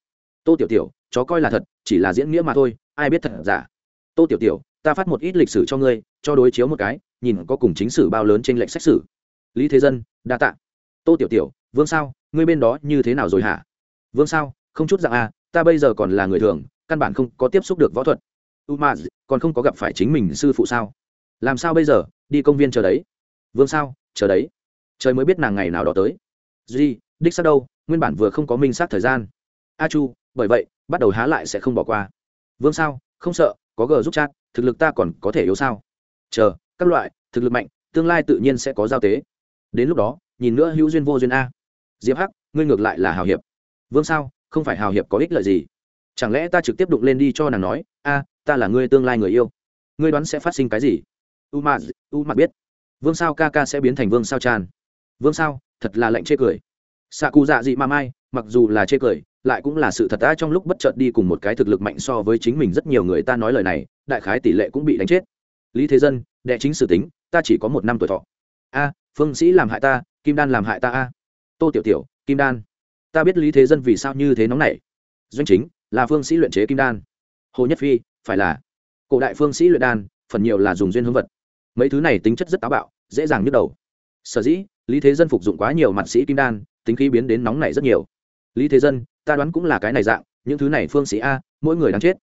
Tô tiểu tiểu, chó coi là thật, chỉ là diễn nghĩa mà thôi, ai biết thật giả? Tô tiểu tiểu, ta phát một ít lịch sử cho ngươi, cho đối chiếu một cái, nhìn có cùng chính sử bao lớn trên lệnh xét xử. Lý thế dân, đa tạ tô tiểu tiểu, vương sao, ngươi bên đó như thế nào rồi hả? Vương sao, không chút dạng a ta bây giờ còn là người thường, căn bản không có tiếp xúc được võ thuật. U ma, còn không có gặp phải chính mình sư phụ sao? Làm sao bây giờ, đi công viên chờ đấy? Vương sao, chờ đấy. Trời mới biết nàng ngày nào đó tới. Duy, đích xác đâu, nguyên bản vừa không có minh sát thời gian. A chu, bởi vậy, bắt đầu há lại sẽ không bỏ qua. Vương sao, không sợ, có g giúp chat, thực lực ta còn có thể yếu sao? Chờ, các loại, thực lực mạnh, tương lai tự nhiên sẽ có giao tế. Đến lúc đó nhìn nữa hữu duyên vô duyên a. Diệp hắc, ngươi ngược lại là hào hiệp. Vương sao, không phải hào hiệp có ích lợi gì? Chẳng lẽ ta trực tiếp đụng lên đi cho nàng nói, a, ta là ngươi tương lai người yêu. Ngươi đoán sẽ phát sinh cái gì? U m u m biết. Vương sao ca ca sẽ biến thành vương sao tràn vương sao, thật là lệnh chê cười. Xạ cụ dạ dị ma mai, mặc dù là chê cười, lại cũng là sự thật ta trong lúc bất chợt đi cùng một cái thực lực mạnh so với chính mình rất nhiều người ta nói lời này, đại khái tỷ lệ cũng bị đánh chết. Lý thế dân, đệ chính sử tính, ta chỉ có một năm tuổi thọ. A, phương sĩ làm hại ta kim đan làm hại ta a. Tô tiểu tiểu, kim đan. Ta biết lý thế dân vì sao như thế nóng này doanh chính, là phương sĩ luyện chế kim đan. Hồ nhất phi, phải là. Cổ đại phương sĩ luyện đan, phần nhiều là dùng duyên hướng vật. Mấy thứ này tính chất rất táo bạo, dễ dàng nhức đầu. Sở dĩ, lý thế dân phục dụng quá nhiều mặt sĩ kim đan, tính khí biến đến nóng này rất nhiều. Lý thế dân, ta đoán cũng là cái này dạng, những thứ này phương sĩ a, mỗi người đáng chết.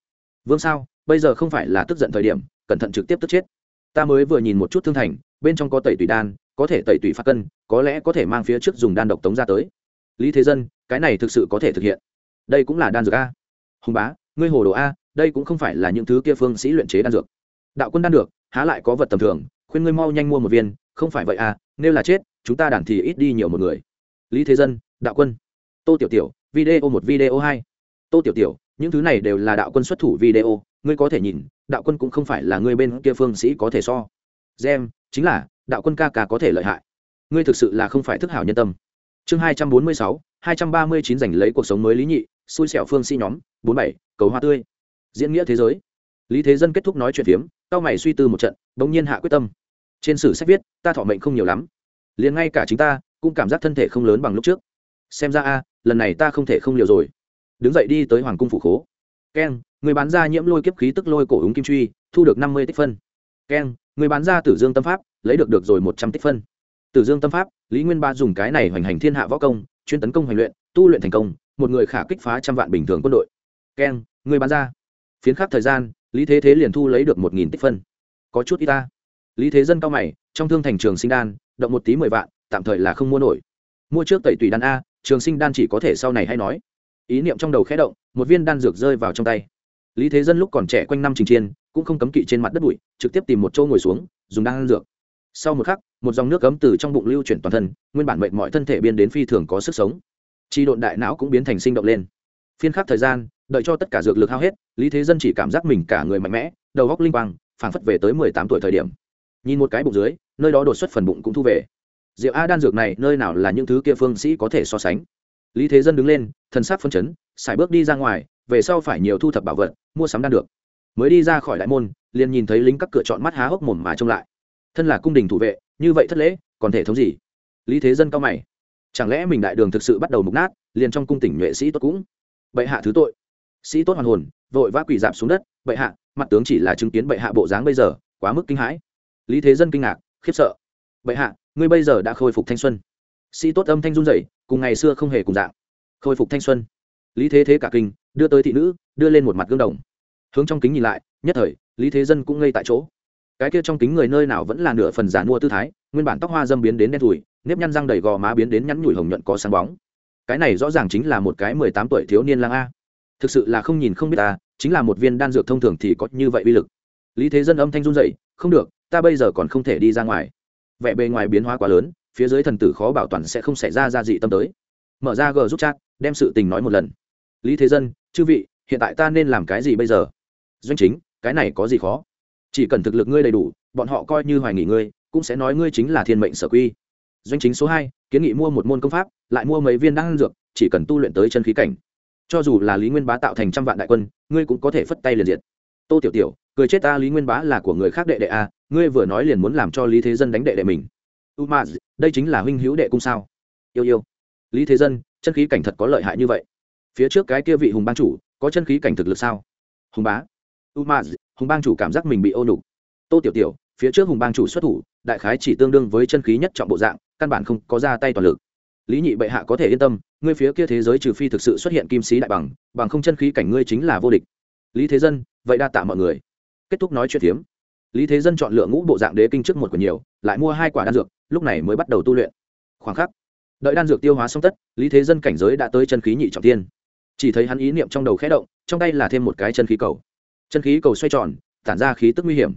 Vương sao, bây giờ không phải là tức giận thời điểm, cẩn thận trực tiếp tức chết. Ta mới vừa nhìn một chút thương thành bên trong có tẩy tùy đan, có thể tẩy tùy phát cân, có lẽ có thể mang phía trước dùng đan độc tống ra tới. Lý thế dân, cái này thực sự có thể thực hiện. Đây cũng là đan dược a. Hùng bá, ngươi hồ đồ a, đây cũng không phải là những thứ kia phương sĩ luyện chế đan dược. Đạo quân đan được, há lại có vật tầm thường, khuyên ngươi mau nhanh mua một viên, không phải vậy à nếu là chết, chúng ta đàn thì ít đi nhiều một người. Lý thế dân, đạo quân. Tô tiểu tiểu, video một, video hai. Tô tiểu tiểu, những thứ này đều là đạo quân xuất thủ video, ngươi có thể nhìn, đạo quân cũng không phải là ngươi bên kia phương sĩ có thể so. Gem chính là, đạo quân ca ca có thể lợi hại. Ngươi thực sự là không phải thức hảo nhân tâm. Chương hai trăm bốn mươi sáu, hai trăm ba mươi chín giành lấy cuộc sống mới lý nhị, xui xẻo phương si nhóm, bốn bảy, cầu hoa tươi. Diễn nghĩa thế giới. Lý thế dân kết thúc nói chuyện phiếm, cao mày suy tư một trận, bỗng nhiên hạ quyết tâm. Trên sử sách viết, ta thọ mệnh không nhiều lắm. Liền ngay cả chính ta, cũng cảm giác thân thể không lớn bằng lúc trước. Xem ra a, lần này ta không thể không liều rồi. Đứng dậy đi tới hoàng cung phủ khố. Keng, người bán ra nhiễm lôi kiếp khí tức lôi cổ ứng kim truy, thu được năm mươi tích phân. Keng người bán ra tử dương tâm pháp, lấy được được rồi một trăm tích phân. Tử dương tâm pháp, lý nguyên ba dùng cái này hoành hành thiên hạ võ công, chuyên tấn công hoành luyện, tu luyện thành công, một người khả kích phá trăm vạn bình thường quân đội. Keng, người bán ra. Phiến khắc thời gian, lý thế thế liền thu lấy được một nghìn tích phân. Có chút y ta. Lý thế dân cao mày, trong thương thành trường sinh đan, động một tí mười vạn, tạm thời là không mua nổi. Mua trước tẩy tùy đan a, trường sinh đan chỉ có thể sau này hay nói. Ý niệm trong đầu khẽ động, một viên đan dược rơi vào trong tay lý thế dân lúc còn trẻ quanh năm trình chiên, cũng không cấm kỵ trên mặt đất bụi, trực tiếp tìm một chỗ ngồi xuống, dùng đang ăn dược. Sau một khắc, một dòng nước cấm từ trong bụng lưu chuyển toàn thân, nguyên bản mệnh mọi thân thể biên đến phi thường có sức sống. Chi độn đại não cũng biến thành sinh động lên. Phiên khắc thời gian, đợi cho tất cả dược lực hao hết, lý thế dân chỉ cảm giác mình cả người mạnh mẽ, đầu góc linh quang, phảng phất về tới mười tám tuổi thời điểm. Nhìn một cái bụng dưới, nơi đó đột xuất phần bụng cũng thu về. Rượu a đan dược này nơi nào là những thứ kia phương sĩ có thể so sánh? Lý thế dân đứng lên thân xác phân chấn xài bước đi ra ngoài, về sau phải nhiều thu thập bảo vật, mua sắm đan được. Mới đi ra khỏi đại môn, liền nhìn thấy lính các cửa chọn mắt há hốc mồm mà trông lại. Thân là cung đình thủ vệ, như vậy thất lễ, còn thể thống gì? Lý thế dân cao mày. Chẳng lẽ mình đại đường thực sự bắt đầu mục nát, liền trong cung tỉnh nhuệ sĩ tốt cũng? Bệ hạ thứ tội. Sĩ tốt hoàn hồn, vội vã quỳ dạp xuống đất, bệ hạ, mặt tướng chỉ là chứng kiến bệ hạ bộ dáng bây giờ, quá mức kinh hãi. Lý thế dân kinh ngạc, khiếp sợ. Bệ hạ, ngươi bây giờ đã khôi phục thanh xuân sĩ tốt âm thanh run rẩy, cùng ngày xưa không hề cùng dạng. Khôi phục thanh xuân. Lý thế thế cả kinh, đưa tới thị nữ, đưa lên một mặt gương đồng. Hướng trong kính nhìn lại, nhất thời, lý thế dân cũng ngây tại chỗ. Cái kia trong kính người nơi nào vẫn là nửa phần giả mua tư thái, nguyên bản tóc hoa dâm biến đến đen thùi nếp nhăn răng đầy gò má biến đến nhắn nhủi hồng nhuận có sáng bóng. Cái này rõ ràng chính là một cái mười tám tuổi thiếu niên lang a. Thực sự là không nhìn không biết ta, chính là một viên đan dược thông thường thì có như vậy uy lực. Lý thế dân âm thanh run dậy không được, ta bây giờ còn không thể đi ra ngoài. Vẻ bề ngoài biến hóa quá lớn phía dưới thần tử khó bảo toàn sẽ không xảy ra ra dị tâm tới. Mở ra g giúp chat, đem sự tình nói một lần. Lý thế dân, chư vị, hiện tại ta nên làm cái gì bây giờ? Doanh chính, cái này có gì khó? Chỉ cần thực lực ngươi đầy đủ, bọn họ coi như hoài nghỉ ngươi, cũng sẽ nói ngươi chính là thiên mệnh sở quy. Doanh chính số hai, kiến nghị mua một môn công pháp, lại mua mấy viên đan dược, chỉ cần tu luyện tới chân khí cảnh. Cho dù là lý nguyên bá tạo thành trăm vạn đại quân, ngươi cũng có thể phất tay liền diệt. Tô tiểu tiểu, cười chết ta, lý nguyên bá là của người khác đệ đệ a ngươi vừa nói liền muốn làm cho lý thế dân đánh đệ đệ mình umaz, đây chính là huynh hữu đệ cung sao? Yêu yêu. Lý thế dân, chân khí cảnh thật có lợi hại như vậy. Phía trước cái kia vị hùng bang chủ, có chân khí cảnh thực lực sao? Hùng bá. U ma hùng bang chủ cảm giác mình bị ô nhục. Tô tiểu tiểu, phía trước hùng bang chủ xuất thủ, đại khái chỉ tương đương với chân khí nhất trọng bộ dạng, căn bản không có ra tay toàn lực. Lý nhị bệ hạ có thể yên tâm, ngươi phía kia thế giới trừ phi thực sự xuất hiện kim sĩ đại bằng bằng không chân khí cảnh ngươi chính là vô địch. Lý thế dân, vậy đa tạ mọi người. Kết thúc nói chuyện phiếm. Lý thế dân chọn lựa ngũ bộ dạng đế kinh trước một của nhiều, lại mua hai quả đan dược lúc này mới bắt đầu tu luyện. Khoảng khắc, đợi đan dược tiêu hóa xong tất, lý thế dân cảnh giới đã tới chân khí nhị trọng tiên chỉ thấy hắn ý niệm trong đầu khẽ động, trong tay là thêm một cái chân khí cầu. Chân khí cầu xoay tròn, tản ra khí tức nguy hiểm.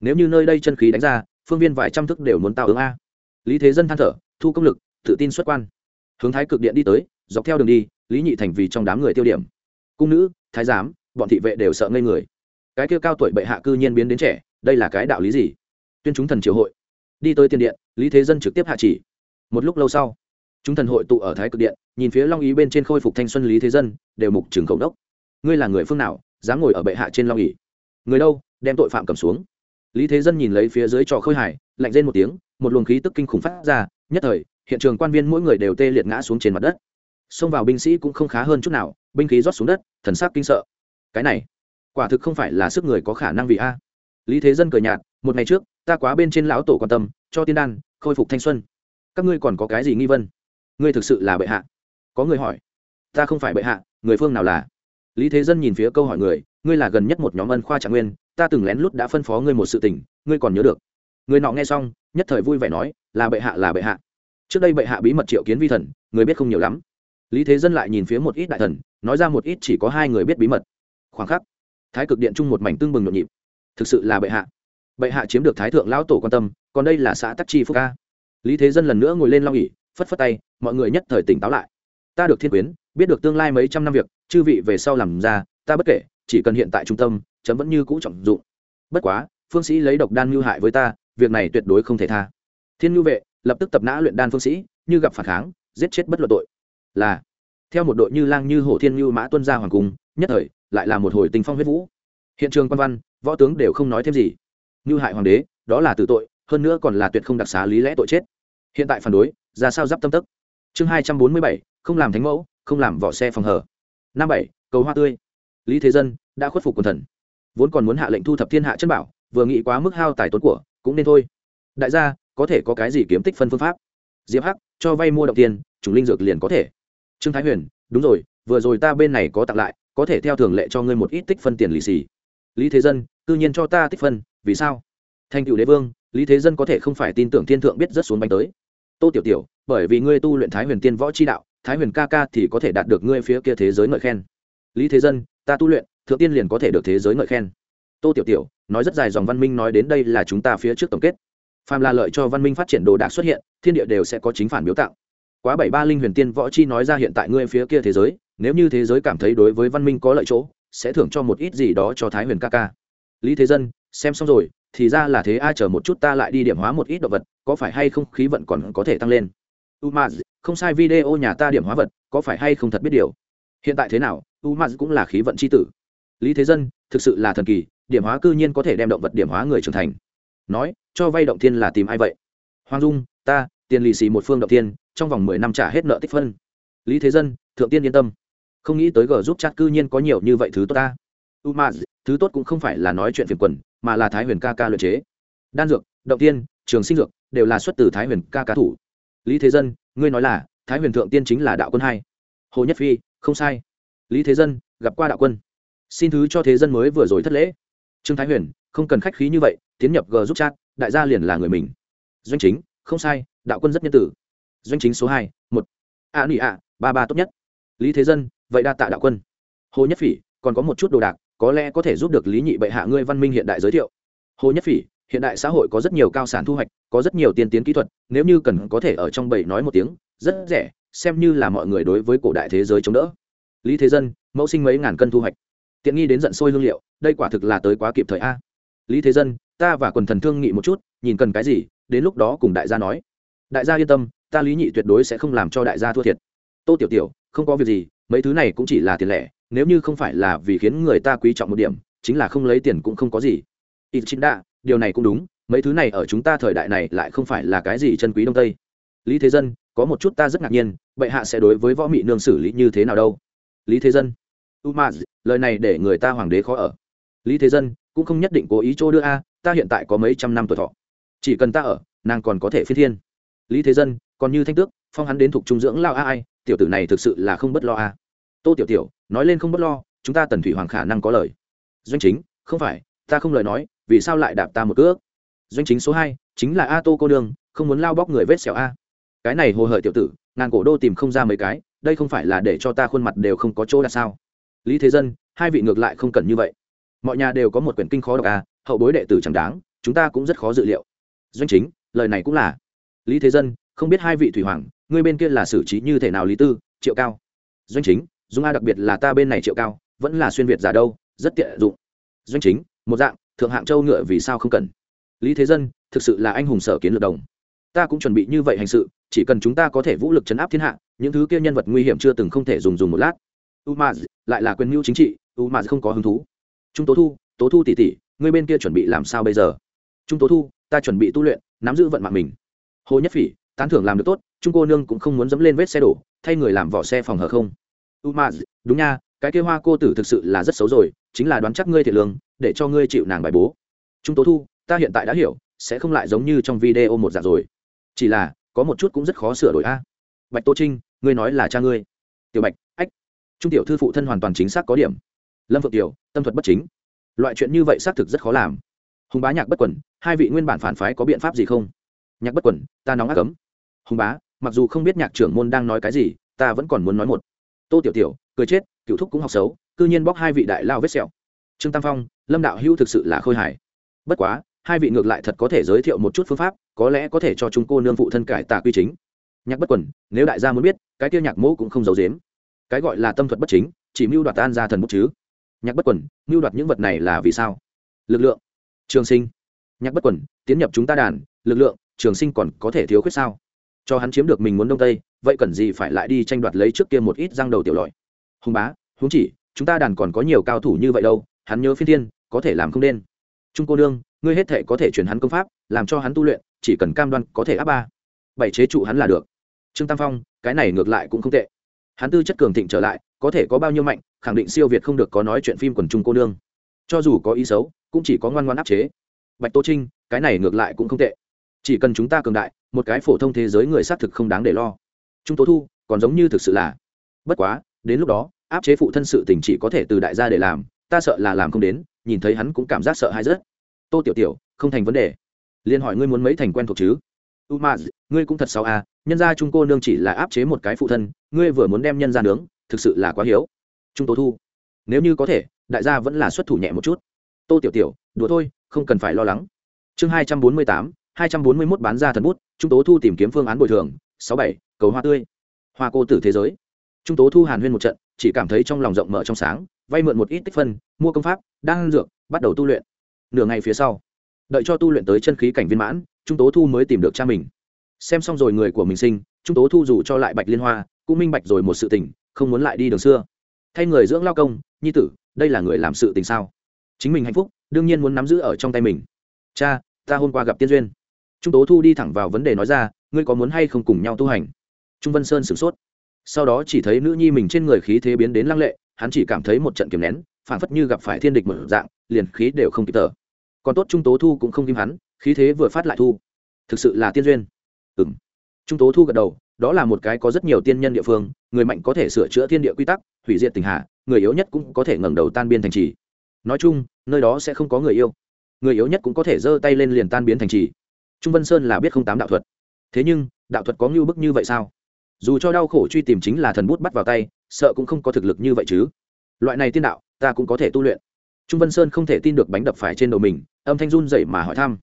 Nếu như nơi đây chân khí đánh ra, phương viên vài trăm thức đều muốn tạo ứng a. Lý thế dân than thở, thu công lực, tự tin xuất quan. Hướng thái cực điện đi tới, dọc theo đường đi, lý nhị thành vì trong đám người tiêu điểm. Cung nữ, thái giám, bọn thị vệ đều sợ ngây người. Cái kia cao tuổi bệ hạ cư nhiên biến đến trẻ, đây là cái đạo lý gì? Tuyên chúng thần triều hội đi tới tiền điện, lý thế dân trực tiếp hạ chỉ. Một lúc lâu sau, chúng thần hội tụ ở thái cực điện, nhìn phía long ý bên trên khôi phục thanh xuân lý thế dân, đều mục trường cầu đốc. Ngươi là người phương nào, dám ngồi ở bệ hạ trên long Ý? người đâu, đem tội phạm cầm xuống. Lý thế dân nhìn lấy phía dưới trò khơi hải lạnh lên một tiếng, một luồng khí tức kinh khủng phát ra, nhất thời, hiện trường quan viên mỗi người đều tê liệt ngã xuống trên mặt đất. Xông vào binh sĩ cũng không khá hơn chút nào, binh khí rót xuống đất, thần sắc kinh sợ. Cái này, quả thực không phải là sức người có khả năng vì a. Lý thế dân cười nhạt, một ngày trước ta quá bên trên lão tổ quan tâm, cho tiên đan, khôi phục thanh xuân. Các ngươi còn có cái gì nghi vân ngươi thực sự là bệ hạ. Có người hỏi. Ta không phải bệ hạ, người phương nào là? Lý thế dân nhìn phía câu hỏi người, ngươi là gần nhất một nhóm ân khoa trạng nguyên, ta từng lén lút đã phân phó ngươi một sự tình, ngươi còn nhớ được. Người nọ nghe xong, nhất thời vui vẻ nói, là bệ hạ, là bệ hạ. Trước đây bệ hạ bí mật triệu kiến vi thần, người biết không nhiều lắm. Lý thế dân lại nhìn phía một ít đại thần, nói ra một ít chỉ có hai người biết bí mật. Khoảng khắc, thái cực điện chung một mảnh tương bừng nhộn nhịp. Thực sự là bệ hạ bệ hạ chiếm được thái thượng lão tổ quan tâm, còn đây là xã tắc chi phúc ca. Lý thế dân lần nữa ngồi lên long ỉ phất phất tay, mọi người nhất thời tỉnh táo lại. Ta được thiên quyến, biết được tương lai mấy trăm năm việc, chư vị về sau làm ra, ta bất kể, chỉ cần hiện tại trung tâm, chấm vẫn như cũ trọng dụng. Bất quá, phương sĩ lấy độc đan mưu hại với ta, việc này tuyệt đối không thể tha. Thiên nhu vệ, lập tức tập nã luyện đan phương sĩ, như gặp phản kháng, giết chết bất luận tội. Là, theo một đội như lang như hổ thiên như mã tuân gia hoàng cung, nhất thời, lại là một hồi tình phong huyết vũ. Hiện trường quan văn, võ tướng đều không nói thêm gì như hại hoàng đế, đó là tử tội, hơn nữa còn là tuyệt không đặc xá lý lẽ tội chết. Hiện tại phản đối, ra sao giáp tâm tức chương hai trăm bốn mươi bảy, không làm thánh mẫu, không làm vỏ xe phòng hở năm bảy, cầu hoa tươi. Lý thế dân đã khuất phục quần thần. Vốn còn muốn hạ lệnh thu thập thiên hạ chân bảo, vừa nghĩ quá mức hao tài tốn của, cũng nên thôi. Đại gia, có thể có cái gì kiếm tích phân phương pháp? Diệp hắc, cho vay mua động tiền chủng linh dược liền có thể. Trương thái huyền, đúng rồi, vừa rồi ta bên này có tặng lại, có thể theo thường lệ cho ngươi một ít tích phân tiền lì xì. Lý thế dân, tự nhiên cho ta tích phân vì sao? Thành cựu đế vương, lý thế dân có thể không phải tin tưởng thiên thượng biết rất xuống bánh tới. Tô tiểu tiểu, bởi vì ngươi tu luyện thái huyền tiên võ chi đạo, thái huyền ca ca thì có thể đạt được ngươi phía kia thế giới ngợi khen. Lý thế dân, ta tu luyện, thượng tiên liền có thể được thế giới ngợi khen. Tô tiểu tiểu, nói rất dài dòng văn minh nói đến đây là chúng ta phía trước tổng kết. Phàm là lợi cho văn minh phát triển đồ đạc xuất hiện, thiên địa đều sẽ có chính phản biểu tạo quá bảy ba linh huyền tiên võ chi nói ra hiện tại ngươi phía kia thế giới, nếu như thế giới cảm thấy đối với văn minh có lợi chỗ, sẽ thưởng cho một ít gì đó cho thái huyền ca ca. Lý thế dân xem xong rồi thì ra là thế ai chờ một chút ta lại đi điểm hóa một ít động vật có phải hay không khí vận còn có thể tăng lên? Umaz không sai video nhà ta điểm hóa vật có phải hay không thật biết điều? Hiện tại thế nào? Umaz cũng là khí vận c h i tử. Lý thế dân thực sự là thần kỳ điểm hóa cư nhiên có thể đem động vật điểm hóa người trưởng thành. Nói cho vay động thiên là tìm ai vậy? Hoàng dung ta tiền lì xì một phương động thiên, trong vòng mười năm trả hết nợ tích phân. Lý thế dân thượng tiên yên tâm. Không nghĩ tới g giúp chat cư nhiên có nhiều như vậy thứ tốt ta. U thứ tốt cũng không phải là nói chuyện phiền quần mà là thái huyền ca ca luyện chế. Đan dược, động tiên, trường sinh dược đều là xuất từ thái huyền ca ca thủ. Lý thế dân, ngươi nói là, thái huyền thượng tiên chính là đạo quân hai. Hồ nhất phi, không sai. Lý thế dân, gặp qua đạo quân. Xin thứ cho thế dân mới vừa rồi thất lễ. Trương thái huyền, không cần khách khí như vậy, tiến nhập g giúp chat, đại gia liền là người mình. Doanh chính, không sai, đạo quân rất nhân tử. Doanh chính số hai, một. A nị ạ ba ba tốt nhất. Lý thế dân, vậy đa tạ đạo quân. Hồ nhất phỉ còn có một chút đồ đạc có lẽ có thể giúp được lý nhị bệ hạ ngươi văn minh hiện đại giới thiệu. Hồ nhất phỉ, hiện đại xã hội có rất nhiều cao sản thu hoạch, có rất nhiều tiên tiến kỹ thuật, nếu như cần có thể ở trong bảy nói một tiếng, rất rẻ, xem như là mọi người đối với cổ đại thế giới chống đỡ. Lý thế dân, mẫu sinh mấy ngàn cân thu hoạch. Tiện nghi đến giận sôi hương liệu, đây quả thực là tới quá kịp thời a. Lý thế dân, ta và quần thần thương nghị một chút, nhìn cần cái gì, đến lúc đó cùng đại gia nói. Đại gia yên tâm, ta lý nhị tuyệt đối sẽ không làm cho đại gia thua thiệt. Tô tiểu tiểu, không có việc gì, mấy thứ này cũng chỉ là tiền lẻ nếu như không phải là vì khiến người ta quý trọng một điểm, chính là không lấy tiền cũng không có gì. Ít chính đa điều này cũng đúng, mấy thứ này ở chúng ta thời đại này lại không phải là cái gì chân quý đông tây. Lý thế dân, có một chút ta rất ngạc nhiên, bệ hạ sẽ đối với võ mị nương xử lý như thế nào đâu? Lý thế dân u lời này để người ta hoàng đế khó ở. Lý thế dân, cũng không nhất định cố ý chỗ đưa a, ta hiện tại có mấy trăm năm tuổi thọ. Chỉ cần ta ở, nàng còn có thể phi thiên. Lý thế dân, còn như thanh tước, phong hắn đến thuộc trung dưỡng lao a ai, tiểu tử này thực sự là không bất lo a. Tô tiểu tiểu nói lên không bất lo, chúng ta tần thủy hoàng khả năng có lời. Doanh chính, không phải, ta không lời nói, vì sao lại đạp ta một cước? Doanh chính số hai, chính là a tô cô đương không muốn lao bóc người vết xẻo a. Cái này hồ hởi tiểu tử, ngàn cổ đô tìm không ra mấy cái, đây không phải là để cho ta khuôn mặt đều không có chỗ đặt sao? Lý thế dân, hai vị ngược lại không cần như vậy. Mọi nhà đều có một quyển kinh khó đọc a, hậu bối đệ tử chẳng đáng, chúng ta cũng rất khó dự liệu. Doanh chính, lời này cũng là. Lý thế dân, không biết hai vị thủy hoàng, ngươi bên kia là xử trí như thế nào lý tư, triệu cao? Doanh chính dung a đặc biệt là ta bên này triệu cao, vẫn là xuyên việt giả đâu, rất tiện dụng. Doanh chính, một dạng, thượng hạng châu ngựa vì sao không cần? Lý thế dân, thực sự là anh hùng sở kiến lược đồng. Ta cũng chuẩn bị như vậy hành sự, chỉ cần chúng ta có thể vũ lực chấn áp thiên hạ, những thứ kia nhân vật nguy hiểm chưa từng không thể dùng dùng một lát. U m lại là quyền mưu chính trị, u m không có hứng thú. Trung tố thu tố thu tỷ tỷ ngươi bên kia chuẩn bị làm sao bây giờ? Trung tố thu, ta chuẩn bị tu luyện, nắm giữ vận mạng mình. Hồ nhất phỉ, tán thưởng làm được tốt, trung cô nương cũng không muốn dẫm lên vết xe đổ, thay người làm vỏ xe phòng hở không? U đúng nha, cái kia hoa cô tử thực sự là rất xấu rồi, chính là đoán chắc ngươi thiệt lương, để cho ngươi chịu nàng bài bố. Trung tố thu, ta hiện tại đã hiểu, sẽ không lại giống như trong video một dạng rồi. Chỉ là, có một chút cũng rất khó sửa đổi a. Bạch tô trinh, ngươi nói là cha ngươi. Tiểu bạch, ách. Trung tiểu thư phụ thân hoàn toàn chính xác có điểm. Lâm phượng tiểu, tâm thuật bất chính. Loại chuyện như vậy xác thực rất khó làm. Hùng bá nhạc bất quẩn, hai vị nguyên bản phản phái có biện pháp gì không? Nhạc bất quẩn, ta nóng ác cấm hùng bá, mặc dù không biết nhạc trưởng môn đang nói cái gì, ta vẫn còn muốn nói một tô tiểu tiểu, cười chết, cựu thúc cũng học xấu, cư nhiên bóc hai vị đại lao vết sẹo. Trương tam phong, lâm đạo hữu thực sự là khôi hài. Bất quá, hai vị ngược lại thật có thể giới thiệu một chút phương pháp, có lẽ có thể cho chúng cô nương phụ thân cải tà quy chính. Nhạc bất quần, nếu đại gia muốn biết, cái tiêu nhạc mẫu cũng không giấu dếm cái gọi là tâm thuật bất chính, chỉ mưu đoạt tan ra thần bút chứ. Nhạc bất quần, mưu đoạt những vật này là vì sao? Lực lượng. Trường sinh. Nhạc bất quần, tiến nhập chúng ta đàn, lực lượng, trường sinh còn có thể thiếu khuyết sao? Cho hắn chiếm được mình muốn đông tây vậy cần gì phải lại đi tranh đoạt lấy trước kia một ít răng đầu tiểu lọi? Hùng bá húng chỉ, chúng ta đàn còn có nhiều cao thủ như vậy đâu, hắn nhớ phiên thiên, có thể làm không đen. Trung cô đương ngươi hết thể có thể chuyển hắn công pháp, làm cho hắn tu luyện, chỉ cần cam đoan có thể áp ba. Bảy chế trụ hắn là được. Trương tam phong, cái này ngược lại cũng không tệ. Hắn tư chất cường thịnh trở lại, có thể có bao nhiêu mạnh, khẳng định siêu việt không được có nói chuyện phim quần trung cô nương. Cho dù có ý xấu, cũng chỉ có ngoan ngoan áp chế. Bạch tô trinh, cái này ngược lại cũng không tệ. Chỉ cần chúng ta cường đại, một cái phổ thông thế giới người xác thực không đáng để lo trung tố thu còn giống như thực sự là. Bất quá, đến lúc đó, áp chế phụ thân sự tình chỉ có thể từ đại gia để làm, ta sợ là làm không đến, nhìn thấy hắn cũng cảm giác sợ hãi rất. Tô tiểu tiểu, không thành vấn đề. Liền hỏi ngươi muốn mấy thành quen thuộc chứ? U ma, ngươi cũng thật sao à nhân gia trung cô nương chỉ là áp chế một cái phụ thân, ngươi vừa muốn đem nhân ra nướng, thực sự là quá hiếu. Trung tố thu, nếu như có thể, đại gia vẫn là xuất thủ nhẹ một chút. Tô tiểu tiểu, đùa thôi, không cần phải lo lắng. Chương hai trăm bốn mươi tám, hai trăm bốn mươi mốt bán ra thần bút, trung tố thu tìm kiếm phương án bồi thường sáu bảy, cầu hoa tươi. Hoa cô tử thế giới. Trung tố thu hàn huyên một trận, chỉ cảm thấy trong lòng rộng mở trong sáng, vay mượn một ít tích phân, mua công pháp đang dược, bắt đầu tu luyện. Nửa ngày phía sau, đợi cho tu luyện tới chân khí cảnh viên mãn, trung tố thu mới tìm được cha mình. Xem xong rồi người của mình sinh, trung tố thu dù cho lại bạch liên hoa, cũng minh bạch rồi một sự tình, không muốn lại đi đường xưa. Thay người dưỡng lao công, nhi tử, đây là người làm sự tình sao? Chính mình hạnh phúc, đương nhiên muốn nắm giữ ở trong tay mình. Cha, ta hôm qua gặp tiên duyên. Trung tố thu đi thẳng vào vấn đề nói ra ngươi có muốn hay không cùng nhau tu hành? Trung vân sơn sửng sốt. Sau đó chỉ thấy nữ nhi mình trên người khí thế biến đến lăng lệ, hắn chỉ cảm thấy một trận kiềm nén phản phất như gặp phải thiên địch một dạng, liền khí đều không kịp tở còn tốt trung tố thu cũng không kim hắn, khí thế vừa phát lại thu. Thực sự là tiên duyên. Ừ m trung tố thu gật đầu, đó là một cái có rất nhiều tiên nhân địa phương, người mạnh có thể sửa chữa thiên địa quy tắc, hủy diệt tình hạ, người yếu nhất cũng có thể ngẩng đầu tan biên thành trì. Nói chung, nơi đó sẽ không có người yêu. Người yếu nhất cũng có thể giơ tay lên liền tan biến thành trì. Trung vân sơn là biết không tám đạo thuật thế nhưng, đạo thuật có ngưu bức như vậy sao? Dù cho đau khổ truy tìm chính là thần bút bắt vào tay, sợ cũng không có thực lực như vậy chứ. Loại này tiên đạo, ta cũng có thể tu luyện. Trung vân sơn không thể tin được bánh đập phải trên đầu mình, âm thanh run dậy mà hỏi thăm.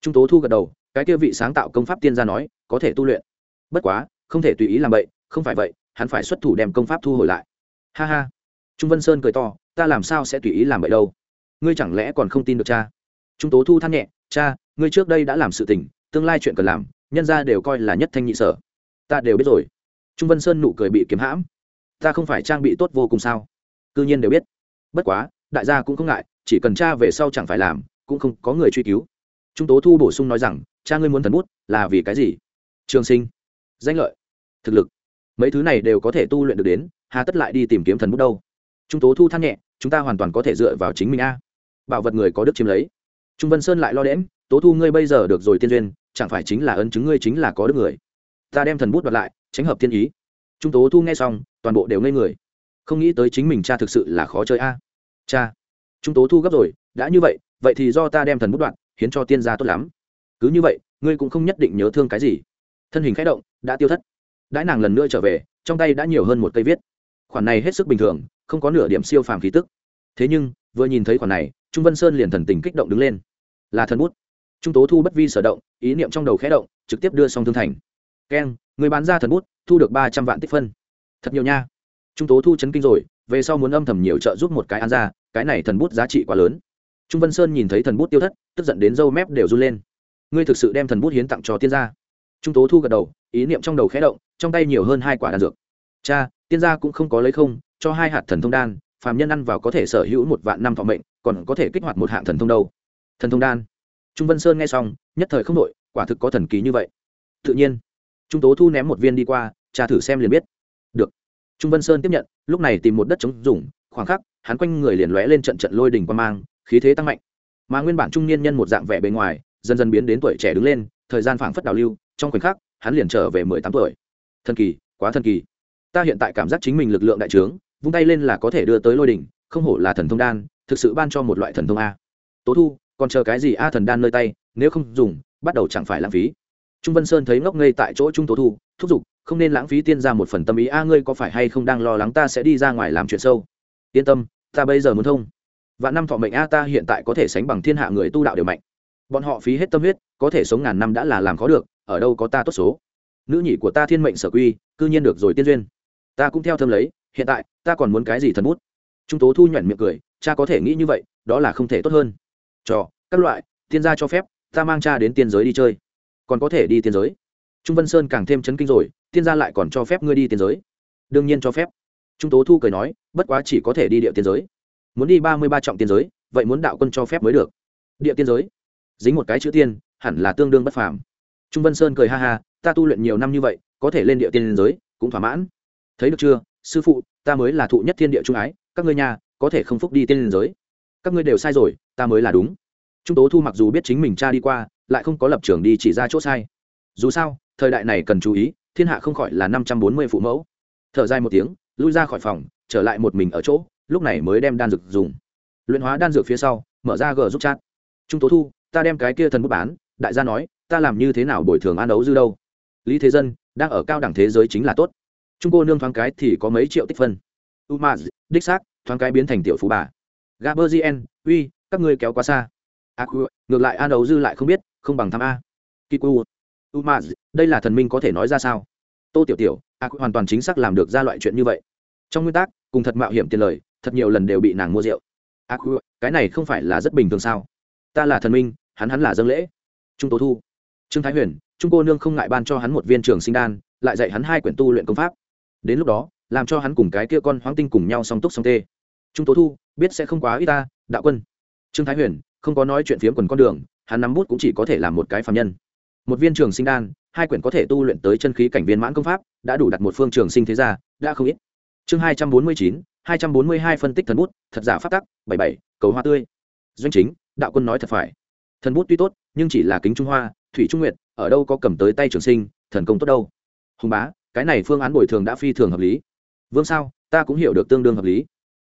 Trung tố thu gật đầu, cái kia vị sáng tạo công pháp tiên gia nói, có thể tu luyện. Bất quá, không thể tùy ý làm vậy, không phải vậy, hắn phải xuất thủ đem công pháp thu hồi lại. Ha ha. Trung vân sơn cười to, ta làm sao sẽ tùy ý làm vậy đâu? Ngươi chẳng lẽ còn không tin được cha? Trung tố thu than nhẹ, cha, ngươi trước đây đã làm sự tình, tương lai chuyện cần làm nhân ra đều coi là nhất thanh nhị sở. Ta đều biết rồi. Trung vân sơn nụ cười bị kiếm hãm. Ta không phải trang bị tốt vô cùng sao? Cư nhiên đều biết. Bất quá, đại gia cũng không ngại, chỉ cần cha về sau chẳng phải làm, cũng không có người truy cứu. Trung tố thu bổ sung nói rằng, cha ngươi muốn thần bút, là vì cái gì? Trường sinh. Danh lợi. Thực lực. Mấy thứ này đều có thể tu luyện được đến, hà tất lại đi tìm kiếm thần bút đâu? Trung tố thu than nhẹ, chúng ta hoàn toàn có thể dựa vào chính mình a. Bảo vật người có đức chiếm lấy. Trung vân sơn lại lo đễm tố thu ngươi bây giờ được rồi tiên duyên chẳng phải chính là ân chứng ngươi chính là có đức người. Ta đem thần bút đoạt lại, tránh hợp thiên ý. Trung tố thu nghe xong, toàn bộ đều ngây người. Không nghĩ tới chính mình cha thực sự là khó chơi a. Cha, trung tố thu gấp rồi, đã như vậy vậy thì do ta đem thần bút đoạn hiến cho tiên gia tốt lắm. Cứ như vậy, ngươi cũng không nhất định nhớ thương cái gì. Thân hình k h ẽ động, đã tiêu thất. Đãi nàng lần nữa trở về, trong tay đã nhiều hơn một cây viết. Khoản này hết sức bình thường, không có nửa điểm siêu phàm khí tức. Thế nhưng, vừa nhìn thấy khoản này, trung vân sơn liền thần tình kích động đứng lên. Là thần bút trung tố thu bất vi sở động, ý niệm trong đầu khẽ động, trực tiếp đưa xong thương thành. Keng, người bán ra thần bút, thu được ba trăm vạn tích phân. Thật nhiều nha. Trung tố thu chấn kinh rồi, về sau muốn âm thầm nhiều trợ giúp một cái ăn ra, cái này thần bút giá trị quá lớn. Trung vân sơn nhìn thấy thần bút tiêu thất, tức giận đến râu mép đều run lên. Ngươi thực sự đem thần bút hiến tặng cho tiên gia. Trung tố thu gật đầu, ý niệm trong đầu khẽ động, trong tay nhiều hơn hai quả đan dược. Cha, tiên gia cũng không có lấy không, cho hai hạt thần thông đan, phàm nhân ăn vào có thể sở hữu một vạn năm thọ mệnh, còn có thể kích hoạt một hạng thần thông đâu. Thần thông đan trung vân sơn nghe xong, nhất thời không đội quả thực có thần kỳ như vậy. Tự nhiên, trung tố thu ném một viên đi qua, tra thử xem liền biết. Được. Trung vân sơn tiếp nhận, lúc này tìm một đất chống dùng, khoảng khắc, hắn quanh người liền lóe lên trận trận lôi đỉnh quan mang, khí thế tăng mạnh. Mà nguyên bản trung niên nhân một dạng vẻ bề ngoài, dần dần biến đến tuổi trẻ đứng lên, thời gian phảng phất đào lưu, trong khoảnh khắc, hắn liền trở về mười tám tuổi. Thần kỳ, quá thần kỳ. Ta hiện tại cảm giác chính mình lực lượng đại trướng, vung tay lên là có thể đưa tới lôi đỉnh, không hổ là thần thông đan, thực sự ban cho một loại thần thông a. Tố thu còn chờ cái gì a thần đan nơi tay, nếu không dùng, bắt đầu chẳng phải lãng phí. Trung vân sơn thấy ngốc ngây tại chỗ trung tố thu, thúc giục, không nên lãng phí tiên ra một phần tâm ý. A ngươi có phải hay không đang lo lắng ta sẽ đi ra ngoài làm chuyện sâu? Yên tâm, ta bây giờ muốn thông. Và năm thọ mệnh a ta hiện tại có thể sánh bằng thiên hạ người tu đạo đều mạnh. Bọn họ phí hết tâm huyết, có thể sống ngàn năm đã là làm khó được, ở đâu có ta tốt số. Nữ nhị của ta thiên mệnh sở quy, cư nhiên được rồi tiên duyên. Ta cũng theo thâm lấy, hiện tại, ta còn muốn cái gì thần bút? Trung tố thu nhuận miệng cười, cha có thể nghĩ như vậy, đó là không thể tốt hơn cho, các loại, tiên gia cho phép, ta mang cha đến tiên giới đi chơi. Còn có thể đi tiên giới. Trung vân sơn càng thêm chấn kinh rồi, tiên gia lại còn cho phép ngươi đi tiên giới. Đương nhiên cho phép. Trung tố thu cười nói, bất quá chỉ có thể đi địa tiên giới. Muốn đi ba mươi ba trọng tiên giới, vậy muốn đạo quân cho phép mới được. Địa tiên giới. Dính một cái chữ tiên, hẳn là tương đương bất phàm. Trung vân sơn cười ha ha, ta tu luyện nhiều năm như vậy, có thể lên địa tiên giới, cũng thỏa mãn. Thấy được chưa, sư phụ, ta mới là thụ nhất thiên địa trung ái, các ngươi nhà, có thể không phúc đi tiên giới các ngươi đều sai rồi, ta mới là đúng. Trung tố thu mặc dù biết chính mình cha đi qua, lại không có lập trường đi chỉ ra chỗ sai. Dù sao, thời đại này cần chú ý, thiên hạ không khỏi là năm trăm bốn mươi phụ mẫu. Thở dài một tiếng, lui ra khỏi phòng, trở lại một mình ở chỗ, lúc này mới đem đan dược dùng. Luyện hóa đan dược phía sau, mở ra gờ giúp chat. Trung tố thu, ta đem cái kia thần bút bán, đại gia nói, ta làm như thế nào bồi thường an đấu dư đâu? Lý thế dân, đang ở cao đẳng thế giới chính là tốt. Trung cô nương thoáng cái thì có mấy triệu tích phân. U ma đích xác, thoáng cái biến thành tiểu phú bà gaberzien uy, các ngươi kéo quá xa. À, a ngược lại an đấu dư lại không biết, không bằng tham a. Kiku, umaz, đây là thần minh có thể nói ra sao? Tô tiểu tiểu à, a hoàn toàn chính xác làm được ra loại chuyện như vậy. Trong nguyên tắc, cùng thật mạo hiểm tiền lời, thật nhiều lần đều bị nàng mua rượu. À, a cái này không phải là rất bình thường sao? Ta là thần minh, hắn hắn là dâng lễ. Trung tố thu, trương thái huyền, trung cô nương không ngại ban cho hắn một viên trường sinh đan, lại dạy hắn hai quyển tu luyện công pháp. Đến lúc đó, làm cho hắn cùng cái kia con hoang tinh cùng nhau song túc song tê trung tố thu, biết sẽ không quá ít ta, đạo quân. Trương thái huyền, không có nói chuyện phiếm quần con đường, hắn nắm bút cũng chỉ có thể làm một cái phạm nhân. Một viên trường sinh đan, hai quyển có thể tu luyện tới chân khí cảnh viên mãn công pháp, đã đủ đặt một phương trường sinh thế gia, đã không ít. Chương hai trăm bốn mươi chín, hai trăm bốn mươi hai phân tích thần bút, thật giả phát tắc, bảy bảy, cầu hoa tươi. Doanh chính, đạo quân nói thật phải. Thần bút tuy tốt, nhưng chỉ là kính trung hoa, thủy trung nguyệt, ở đâu có cầm tới tay trường sinh, thần công tốt đâu. Hùng bá, cái này phương án bồi thường đã phi thường hợp lý. Vương sao, ta cũng hiểu được tương đương hợp lý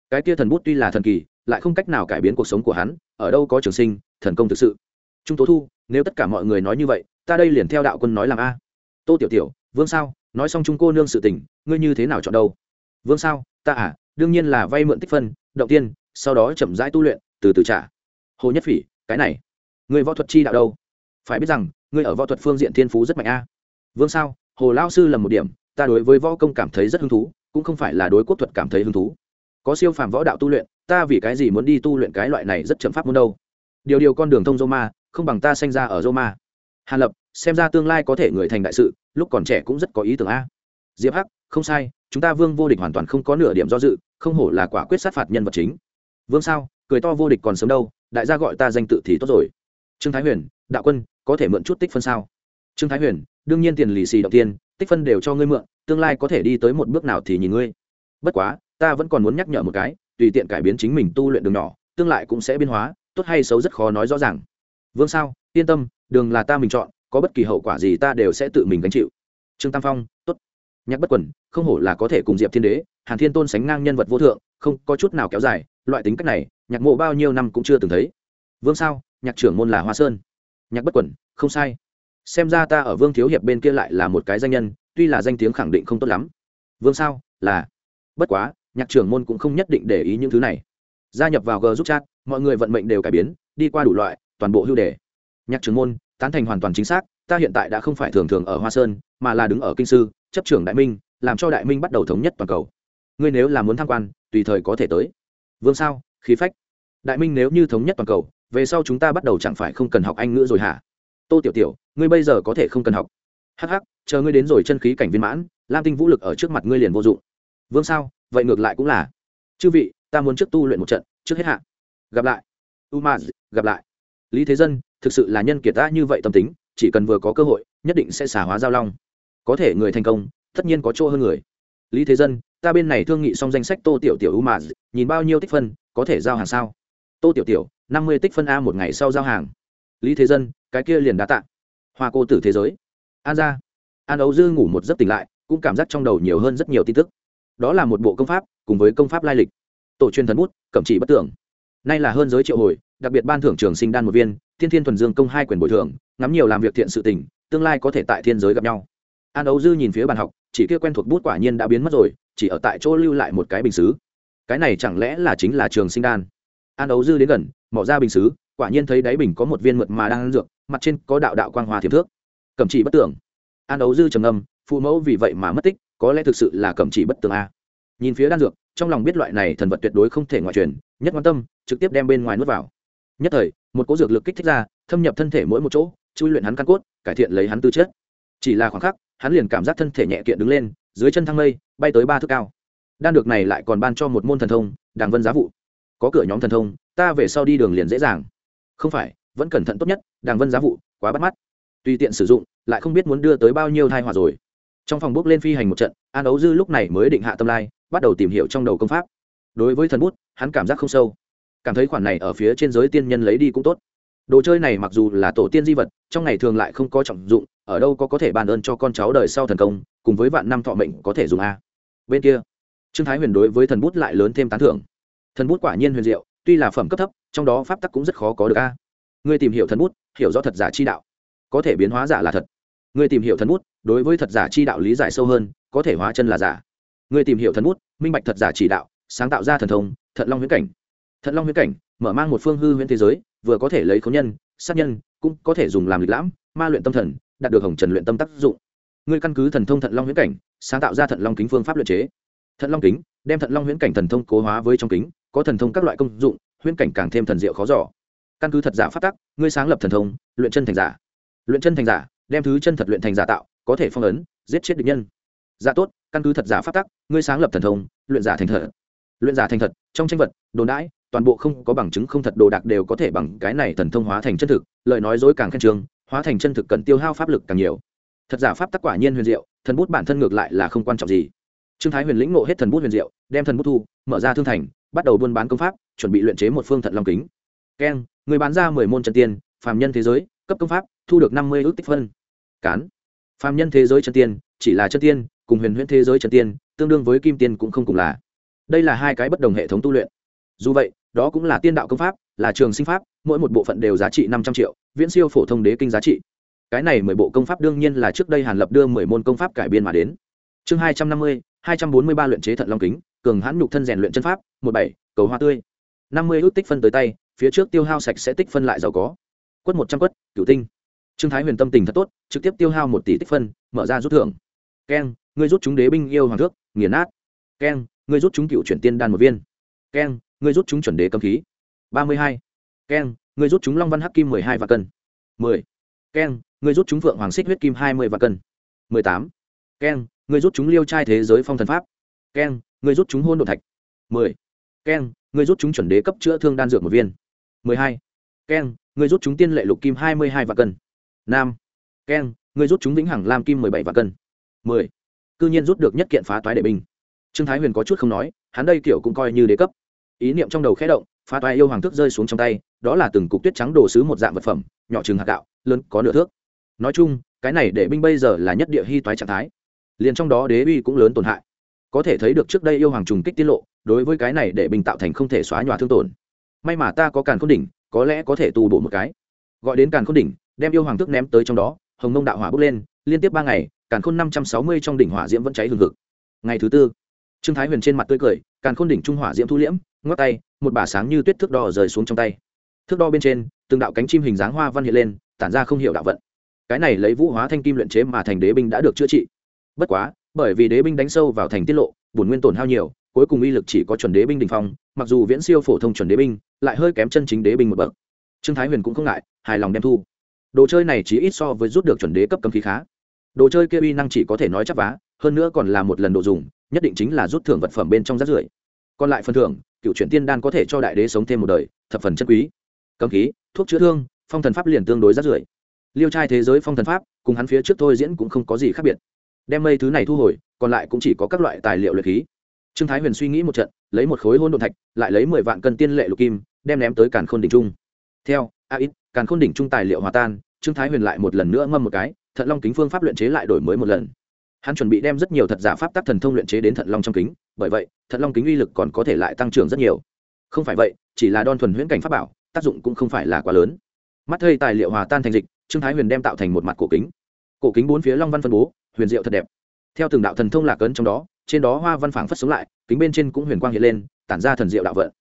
cái kia thần bút tuy là thần kỳ, lại không cách nào cải biến cuộc sống của hắn, ở đâu có trường sinh, thần công thực sự. Trung tố thu, nếu tất cả mọi người nói như vậy, ta đây liền theo đạo quân nói làm a. Tô tiểu tiểu, vương sao, nói xong trung cô nương sự tình, ngươi như thế nào chọn đâu? Vương sao, ta à đương nhiên là vay mượn tích phân, động tiên, sau đó chậm rãi tu luyện, từ từ trả. Hồ nhất phỉ, cái này người võ thuật chi đạo đâu? Phải biết rằng, ngươi ở võ thuật phương diện thiên phú rất mạnh a. Vương sao, hồ lao sư lầm một điểm, ta đối với võ công cảm thấy rất hứng thú, cũng không phải là đối quốc thuật cảm thấy hứng thú có siêu phàm võ đạo tu luyện, ta vì cái gì muốn đi tu luyện cái loại này rất chậm pháp môn đâu? Điều điều con đường thông roma, không bằng ta sanh ra ở roma. Hàn lập, xem ra tương lai có thể người thành đại sự, lúc còn trẻ cũng rất có ý tưởng a. Diệp hắc, không sai, chúng ta vương vô địch hoàn toàn không có nửa điểm do dự, không hổ là quả quyết sát phạt nhân vật chính. Vương sao, cười to vô địch còn sớm đâu, đại gia gọi ta danh tự thì tốt rồi. Trương thái huyền, đạo quân, có thể mượn chút tích phân sao? Trương thái huyền, đương nhiên tiền lì xì đầu tiên, tích phân đều cho ngươi mượn, tương lai có thể đi tới một bước nào thì nhìn ngươi. Bất quá ta vẫn còn muốn nhắc nhở một cái, tùy tiện cải biến chính mình tu luyện đường nhỏ, tương lai cũng sẽ biến hóa, tốt hay xấu rất khó nói rõ ràng. Vương sao, yên tâm, đường là ta mình chọn, có bất kỳ hậu quả gì ta đều sẽ tự mình gánh chịu. Trương tam phong, tốt. Nhắc bất quẩn không hổ là có thể cùng diệp thiên đế, hàn thiên tôn sánh ngang nhân vật vô thượng, không có chút nào kéo dài, loại tính cách này, nhạc mộ bao nhiêu năm cũng chưa từng thấy. Vương sao, nhạc trưởng môn là hoa sơn. Nhạc bất quẩn không sai. Xem ra ta ở vương thiếu hiệp bên kia lại là một cái danh nhân, tuy là danh tiếng khẳng định không tốt lắm. Vương sao, là. Bất quá nhạc trưởng môn cũng không nhất định để ý những thứ này. Gia nhập vào g giúp chat, mọi người vận mệnh đều cải biến, đi qua đủ loại, toàn bộ hưu đề. Nhạc trưởng môn, tán thành hoàn toàn chính xác, ta hiện tại đã không phải thường thường ở hoa sơn, mà là đứng ở kinh sư, chấp trưởng đại minh, làm cho đại minh bắt đầu thống nhất toàn cầu. Ngươi nếu là muốn tham quan, tùy thời có thể tới. Vương sao, khí phách. Đại minh nếu như thống nhất toàn cầu, về sau chúng ta bắt đầu chẳng phải không cần học anh ngữ rồi hả? Tô tiểu tiểu, ngươi bây giờ có thể không cần học. Hh chờ ngươi đến rồi chân khí cảnh viên mãn, lam tinh vũ lực ở trước mặt ngươi liền vô dụng. Vương sao vậy ngược lại cũng là. Chư vị, ta muốn trước tu luyện một trận, trước hết hạ. Gặp lại. Umaz, gặp lại. Lý thế dân, thực sự là nhân kiệt ta như vậy tâm tính, chỉ cần vừa có cơ hội, nhất định sẽ xả hóa giao long. Có thể người thành công, tất nhiên có chỗ hơn người. Lý thế dân, ta bên này thương nghị xong danh sách tô tiểu tiểu umaz, nhìn bao nhiêu tích phân, có thể giao hàng sao? Tô tiểu tiểu, năm mươi tích phân a một ngày sau giao hàng. Lý thế dân, cái kia liền đã tạ. Hoa cô tử thế giới. An ra. An ấu dư ngủ một giấc tỉnh lại, cũng cảm giác trong đầu nhiều hơn rất nhiều tin tức đó là một bộ công pháp, cùng với công pháp lai lịch. Tổ truyền thần bút, cẩm chỉ bất tưởng. Nay là hơn giới triệu hồi, đặc biệt ban thưởng trường sinh đan một viên, thiên thiên thuần dương công hai quyền bồi thường, ngắm nhiều làm việc thiện sự tình, tương lai có thể tại thiên giới gặp nhau. An ấu dư nhìn phía bàn học, chỉ kia quen thuộc bút quả nhiên đã biến mất rồi, chỉ ở tại chỗ lưu lại một cái bình xứ. Cái này chẳng lẽ là chính là trường sinh đan? An ấu dư đến gần mỏ ra bình xứ, quả nhiên thấy đáy bình có một viên mượt mà đang ăn dược, mặt trên có đạo đạo quang hoa thiệp thước. Cẩm chỉ bất tưởng. An ấu dư trầm ngâm, phụ mẫu vì vậy mà mất tích có lẽ thực sự là cẩm chỉ bất tường a. Nhìn phía đan dược, trong lòng biết loại này thần vật tuyệt đối không thể ngoại truyền, nhất quan tâm, trực tiếp đem bên ngoài nuốt vào. Nhất thời, một cỗ dược lực kích thích ra, thâm nhập thân thể mỗi một chỗ, chui luyện hắn căn cốt, cải thiện lấy hắn tư chất. Chỉ là khoảng khắc, hắn liền cảm giác thân thể nhẹ kiện đứng lên, dưới chân thang mây, bay tới ba thước cao. Đan dược này lại còn ban cho một môn thần thông, đàng vân giá vụ. Có cửa nhóm thần thông, ta về sau đi đường liền dễ dàng. Không phải, vẫn cẩn thận tốt nhất, đàng vân giá vụ, quá bắt mắt. Tùy tiện sử dụng, lại không biết muốn đưa tới bao nhiêu thai họa rồi trong phòng bước lên phi hành một trận, an ấu dư lúc này mới định hạ tâm lai, bắt đầu tìm hiểu trong đầu công pháp. Đối với thần bút, hắn cảm giác không sâu. Cảm thấy khoản này ở phía trên giới tiên nhân lấy đi cũng tốt. Đồ chơi này mặc dù là tổ tiên di vật, trong ngày thường lại không có trọng dụng, ở đâu có có thể bàn ơn cho con cháu đời sau thần công, cùng với vạn năm thọ mệnh có thể dùng a. Bên kia, trương thái huyền đối với thần bút lại lớn thêm tán thưởng. Thần bút quả nhiên huyền diệu, tuy là phẩm cấp thấp, trong đó pháp tắc cũng rất khó có được a. Ngươi tìm hiểu thần bút, hiểu rõ thật giả chi đạo, có thể biến hóa giả là thật ngươi tìm hiểu thần bút, đối với thật giả chi đạo lý giải sâu hơn, có thể hóa chân là giả. Ngươi tìm hiểu thần bút, minh bạch thật giả chỉ đạo, sáng tạo ra thần thông, thận long huyễn cảnh. Thận long huyễn cảnh, mở mang một phương hư huyễn thế giới, vừa có thể lấy khống nhân, sát nhân, cũng có thể dùng làm lịch lãm, ma luyện tâm thần, đạt được hồng trần luyện tâm tác dụng. Ngươi căn cứ thần thông thận long huyễn cảnh, sáng tạo ra thận long kính phương pháp luyện chế. Thận long kính, đem thận long huyễn cảnh thần thông cố hóa với trong kính, có thần thông các loại công dụng, huyễn cảnh càng thêm thần diệu khó giỏ căn cứ thật giả phát tắc, ngươi sáng lập thần thông, luyện chân thành giả. Luyện chân thành giả đem thứ chân thật luyện thành giả tạo, có thể phong ấn, giết chết địch nhân. Giả tốt, căn cứ thật giả phát tắc, ngươi sáng lập thần thông, luyện giả thành thật. Luyện giả thành thật, trong tranh vật, đồn đãi, toàn bộ không có bằng chứng không thật đồ đạc đều có thể bằng cái này thần thông hóa thành chân thực, lời nói dối càng khen trường, hóa thành chân thực cần tiêu hao pháp lực càng nhiều. Thật giả pháp tắc quả nhiên huyền diệu, thần bút bản thân ngược lại là không quan trọng gì. Trương thái huyền lĩnh ngộ hết thần bút huyền diệu, đem thần bút thu, mở ra thương thành, bắt đầu buôn bán công pháp, chuẩn bị luyện chế một phương thận long kính. Keng, người bán ra mười môn chân tiên, phàm nhân thế giới, cấp công pháp, thu được năm mươi ước tích phân cán. Phàm nhân thế giới chân tiên, chỉ là chân tiên, cùng huyền huyễn thế giới chân tiên, tương đương với kim tiên cũng không cùng là. Đây là hai cái bất đồng hệ thống tu luyện. Dù vậy, đó cũng là tiên đạo công pháp, là trường sinh pháp, mỗi một bộ phận đều giá trị năm trăm triệu, viễn siêu phổ thông đế kinh giá trị. Cái này mười bộ công pháp đương nhiên là trước đây hàn lập đưa mười môn công pháp cải biên mà đến. Chương hai trăm năm mươi, hai trăm bốn mươi ba luyện chế thận long kính, cường hãn nhục thân rèn luyện chân pháp, một bảy, cầu hoa tươi. năm mươi ước tích phân tới tay, phía trước tiêu hao sạch sẽ tích phân lại giàu có. Quất một trăm quất, cửu tinh trương thái huyền tâm tình thật tốt, trực tiếp tiêu hao một tỷ tích phân, mở ra rút thưởng. Keng ngươi rút chúng đế binh yêu hoàng thước, nghiền nát. Keng ngươi rút chúng cựu chuyển tiên đan một viên. Keng ngươi rút chúng chuẩn đế cầm khí. Ba mươi hai. Keng ngươi rút chúng long văn hắc kim mười hai và cân. Mười. Keng ngươi rút chúng phượng hoàng xích huyết kim hai mươi và cân. Mười tám. Keng ngươi rút chúng liêu trai thế giới phong thần pháp. Keng ngươi rút chúng hôn đ ộ thạch. Mười. Keng ngươi rút chúng chuẩn đế cấp chữa thương đan dược một viên. Mười hai. Keng ngươi rút chúng tiên lệ lục kim hai mươi hai và cân nam. Keng ngươi rút chúng vĩnh hằng lam kim mười bảy và cân. Mười. Cư nhiên rút được nhất kiện phá toái đệ binh. Trương thái huyền có chút không nói, hắn đây kiểu cũng coi như đế cấp. Ý niệm trong đầu khẽ động, phá toái yêu hoàng thức rơi xuống trong tay, đó là từng cục tuyết trắng đồ sứ một dạng vật phẩm, nhỏ chừng hạt gạo, lớn, có nửa thước. Nói chung, cái này để binh bây giờ là nhất địa hy toái trạng thái. Liền trong đó đế uy cũng lớn tổn hại. Có thể thấy được trước đây yêu hoàng trùng kích tiết lộ, đối với cái này để binh tạo thành không thể xóa nhòa thương tổn. May mà ta có càn khôn đỉnh, có lẽ có thể tu bổ một cái. Gọi đến càn khôn đỉnh đem yêu hoàng thức ném tới trong đó, hồng mông đạo hỏa bốc lên, liên tiếp ba ngày, càn khôn năm trăm sáu mươi trong đỉnh hỏa diễm vẫn cháy hừng hực. Ngày thứ tư, trương thái huyền trên mặt tươi cười, càn khôn đỉnh trung hỏa diễm thu liễm, ngoắc tay, một bả sáng như tuyết thước đo rời xuống trong tay. Thước đo bên trên, từng đạo cánh chim hình dáng hoa văn hiện lên, tản ra không hiểu đạo vận. Cái này lấy vũ hóa thanh kim luyện chế mà thành đế binh đã được chữa trị. Bất quá, bởi vì đế binh đánh sâu vào thành tiết lộ, bổn nguyên tổn hao nhiều, cuối cùng uy lực chỉ có chuẩn đế binh đình phong, mặc dù viễn siêu phổ thông chuẩn đế binh, lại hơi kém chân chính đế binh một bậc. Trương thái huyền cũng không ngại, hài lòng đem thu đồ chơi này chỉ ít so với rút được chuẩn đế cấp cầm khí khá. Đồ chơi kia uy năng chỉ có thể nói chắc vá, hơn nữa còn là một lần đồ dùng, nhất định chính là rút thưởng vật phẩm bên trong rác rưởi. Còn lại phần thưởng, cựu chuyển tiên đan có thể cho đại đế sống thêm một đời, thập phần chân quý. Cầm khí, thuốc chữa thương, phong thần pháp liền tương đối rác rưởi. Liêu trai thế giới phong thần pháp, cùng hắn phía trước thôi diễn cũng không có gì khác biệt. Đem mây thứ này thu hồi, còn lại cũng chỉ có các loại tài liệu luyện khí. Trương thái huyền suy nghĩ một trận, lấy một khối hôn đồn thạch, lại lấy mười vạn cân tiên lệ lục kim, đem ném tới càn khôn đỉnh trung. Theo, a ít càn khôn đỉnh trung tài liệu hòa tan, trương thái huyền lại một lần nữa ngâm một cái, thận long kính phương pháp luyện chế lại đổi mới một lần. Hắn chuẩn bị đem rất nhiều thật giả pháp tác thần thông luyện chế đến thận long trong kính, bởi vậy, thận long kính uy lực còn có thể lại tăng trưởng rất nhiều. Không phải vậy, chỉ là đon thuần huyễn cảnh pháp bảo, tác dụng cũng không phải là quá lớn. Mắt thây tài liệu hòa tan thành dịch, trương thái huyền đem tạo thành một mặt cổ kính. Cổ kính bốn phía long văn phân bố, huyền diệu thật đẹp. Theo từng đạo thần thông lạc ấn trong đó, trên đó hoa văn phảng phất sống lại, kính bên trên cũng huyền quang hiện lên, tản ra thần diệu đạo vận.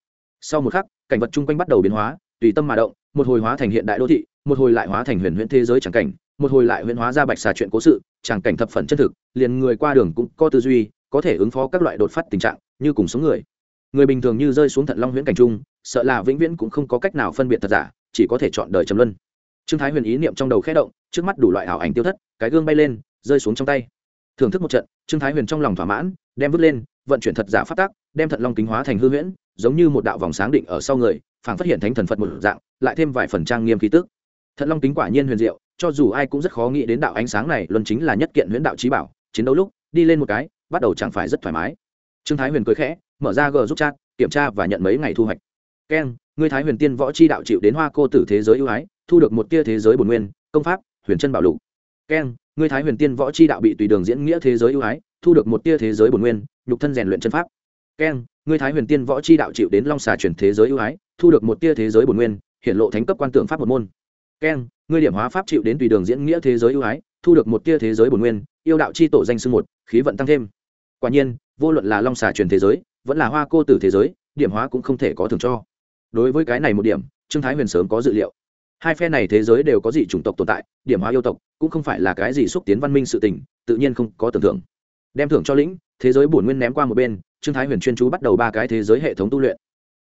Sau một khắc, cảnh vật chung quanh bắt đầu biến hóa, tùy tâm mà động một hồi hóa thành hiện đại đô thị, một hồi lại hóa thành huyền huyễn thế giới tràng cảnh, một hồi lại huyễn hóa ra bạch xà chuyện cố sự tràng cảnh thập phần chân thực, liền người qua đường cũng có tư duy, có thể ứng phó các loại đột phát tình trạng, như cùng sống người. Người bình thường như rơi xuống thận long huyễn cảnh trung, sợ là vĩnh viễn cũng không có cách nào phân biệt thật giả, chỉ có thể chọn đời trầm luân. Trương thái huyền ý niệm trong đầu khẽ động, trước mắt đủ loại ảo ảnh tiêu thất, cái gương bay lên, rơi xuống trong tay. Thưởng thức một trận, trương thái huyền trong lòng thỏa mãn, đem vứt lên, vận chuyển thật giả phát tác đem thận long kính hóa thành hư huyễn, giống như một đạo vòng sáng định ở sau người phảng phát hiện thánh thần phật một dạng, lại thêm vài phần trang nghiêm khí tức. Thận long kính quả nhiên huyền diệu, cho dù ai cũng rất khó nghĩ đến đạo ánh sáng này luân chính là nhất kiện huyễn đạo trí bảo, chiến đấu lúc, đi lên một cái, bắt đầu chẳng phải rất thoải mái. Trương thái huyền cười khẽ, mở ra g giúp chat, kiểm tra và nhận mấy ngày thu hoạch. Keng người thái huyền tiên võ c h i đạo chịu đến hoa cô tử thế giới ưu ái, thu được một tia thế giới bồn nguyên, công pháp, huyền chân bảo lục. Keng người thái huyền tiên võ c h i đạo bị tùy đường diễn nghĩa thế giới ưu ái, thu được một tia thế giới bồn nguyên, nhục thân rèn luyện chân pháp. Keng người thái huyền tiên võ c h i đạo chịu đến long xà chuyển thế giới ưu ái thu được một tia thế giới bổn nguyên hiện lộ thánh cấp quan tượng pháp một môn. Keng ngươi điểm hóa pháp chịu đến tùy đường diễn nghĩa thế giới ưu ái, thu được một tia thế giới bổn nguyên, yêu đạo c h i tổ danh sư một, khí vận tăng thêm. Quả nhiên, vô luận là long xà truyền thế giới, vẫn là hoa cô tử thế giới, điểm hóa cũng không thể có thường cho. Đối với cái này một điểm, trương thái huyền sớm có dự liệu. Hai phe này thế giới đều có gì chủng tộc tồn tại, điểm hóa yêu tộc cũng không phải là cái gì xúc tiến văn minh sự tình, tự nhiên không có tưởng thưởng đem thưởng cho lĩnh, thế giới bổn nguyên ném qua một bên, trương thái huyền chuyên chú bắt đầu ba cái thế giới hệ thống tu luyện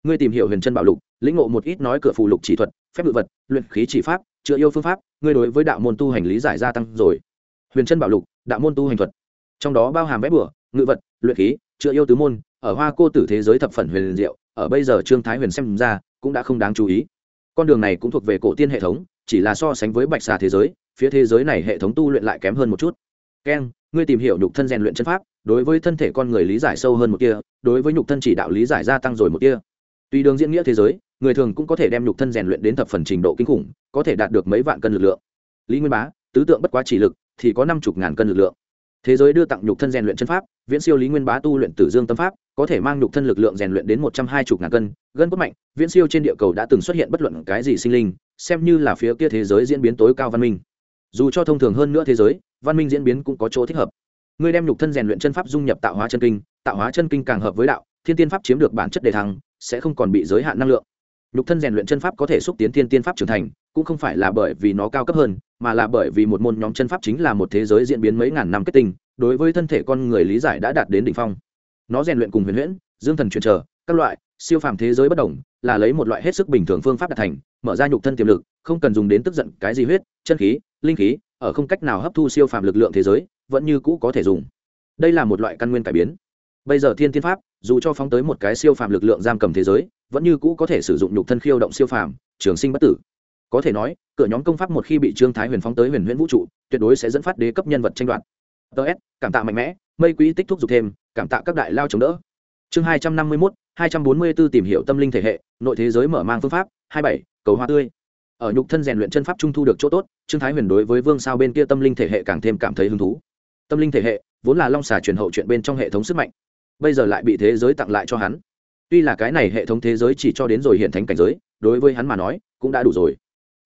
ngươi tìm hiểu huyền chân bảo lục, lĩnh ngộ một ít nói cửa phù lục chỉ thuật, phép ngự vật, luyện khí chỉ pháp chữa yêu phương pháp, ngươi đối với đạo môn tu hành lý giải gia tăng rồi. Huyền chân bảo lục, đạo môn tu hành thuật. Trong đó bao hàm vẽ bửa ngự vật, luyện khí chữa yêu tứ môn, ở hoa cô tử thế giới thập phần huyền diệu, ở bây giờ trương thái huyền xem ra, cũng đã không đáng chú ý. Con đường này cũng thuộc về cổ tiên hệ thống, chỉ là so sánh với bạch xà thế giới, phía thế giới này hệ thống tu luyện lại kém hơn một chút. Keng ngươi tìm hiểu nhục thân rèn luyện chân pháp, đối với thân thể con người lý giải sâu hơn một kia đối với nhục thân chỉ đạo lý giải gia tăng rồi một kia Tuy đường diễn nghĩa thế giới, người thường cũng có thể đem nhục thân rèn luyện đến thập phần trình độ kinh khủng, có thể đạt được mấy vạn cân lực lượng. Lý nguyên bá, tứ tượng bất quá chỉ lực, thì có năm chục ngàn cân lực lượng. Thế giới đưa tặng nhục thân rèn luyện chân pháp, viễn siêu lý nguyên bá tu luyện tử dương tâm pháp, có thể mang nhục thân lực lượng rèn luyện đến một trăm hai mươi ngàn cân, gân cốt mạnh, viễn siêu trên địa cầu đã từng xuất hiện bất luận cái gì sinh linh, xem như là phía kia thế giới diễn biến tối cao văn minh. Dù cho thông thường hơn nữa thế giới, văn minh diễn biến cũng có chỗ thích hợp. Ngươi đem nhục thân rèn luyện chân pháp dung nhập tạo hóa chân kinh, tạo hóa chân kinh càng hợp với đạo, thiên tiên pháp chiếm được bản chất đề thăng sẽ không còn bị giới hạn năng lượng. Nhục thân rèn luyện chân pháp có thể xúc tiến thiên tiên pháp trưởng thành, cũng không phải là bởi vì nó cao cấp hơn, mà là bởi vì một môn nhóm chân pháp chính là một thế giới diễn biến mấy ngàn năm kết tinh, đối với thân thể con người lý giải đã đạt đến đỉnh phong. Nó rèn luyện cùng huyền huyễn, dương thần truyền trở, các loại, siêu phàm thế giới bất đồng, là lấy một loại hết sức bình thường phương pháp đạt thành, mở ra nhục thân tiềm lực, không cần dùng đến tức giận cái gì huyết, chân khí, linh khí, ở không cách nào hấp thu siêu phàm lực lượng thế giới, vẫn như cũ có thể dùng. Đây là một loại căn nguyên cải biến. Bây giờ thiên tiên pháp dù cho phóng tới một cái siêu phàm lực lượng giam cầm thế giới, vẫn như cũ có thể sử dụng nhục thân khiêu động siêu phàm, trường sinh bất tử. Có thể nói, cửa nhóm công pháp một khi bị trương thái huyền phóng tới huyền huyễn vũ trụ, tuyệt đối sẽ dẫn phát đế cấp nhân vật tranh đoạt. Ts cảm tạ mạnh mẽ, mây quỹ tích thúc giục thêm, cảm tạ các đại lao chống đỡ. Chương hai trăm năm mươi mốt, hai trăm bốn mươi b ố tìm hiểu tâm linh thể hệ, nội thế giới mở mang phương pháp, hai bảy, cầu hoa tươi. Ở nhục thân rèn luyện chân pháp trung thu được chỗ tốt, trương thái huyền đối với vương sao bên kia tâm linh thể hệ càng thêm cảm thấy hứng thú. Tâm linh thể hệ, vốn là long xà truyền hậu chuyện bên trong hệ thống sức mạnh bây giờ lại bị thế giới tặng lại cho hắn. Tuy là cái này hệ thống thế giới chỉ cho đến rồi hiện thánh cảnh giới, đối với hắn mà nói, cũng đã đủ rồi.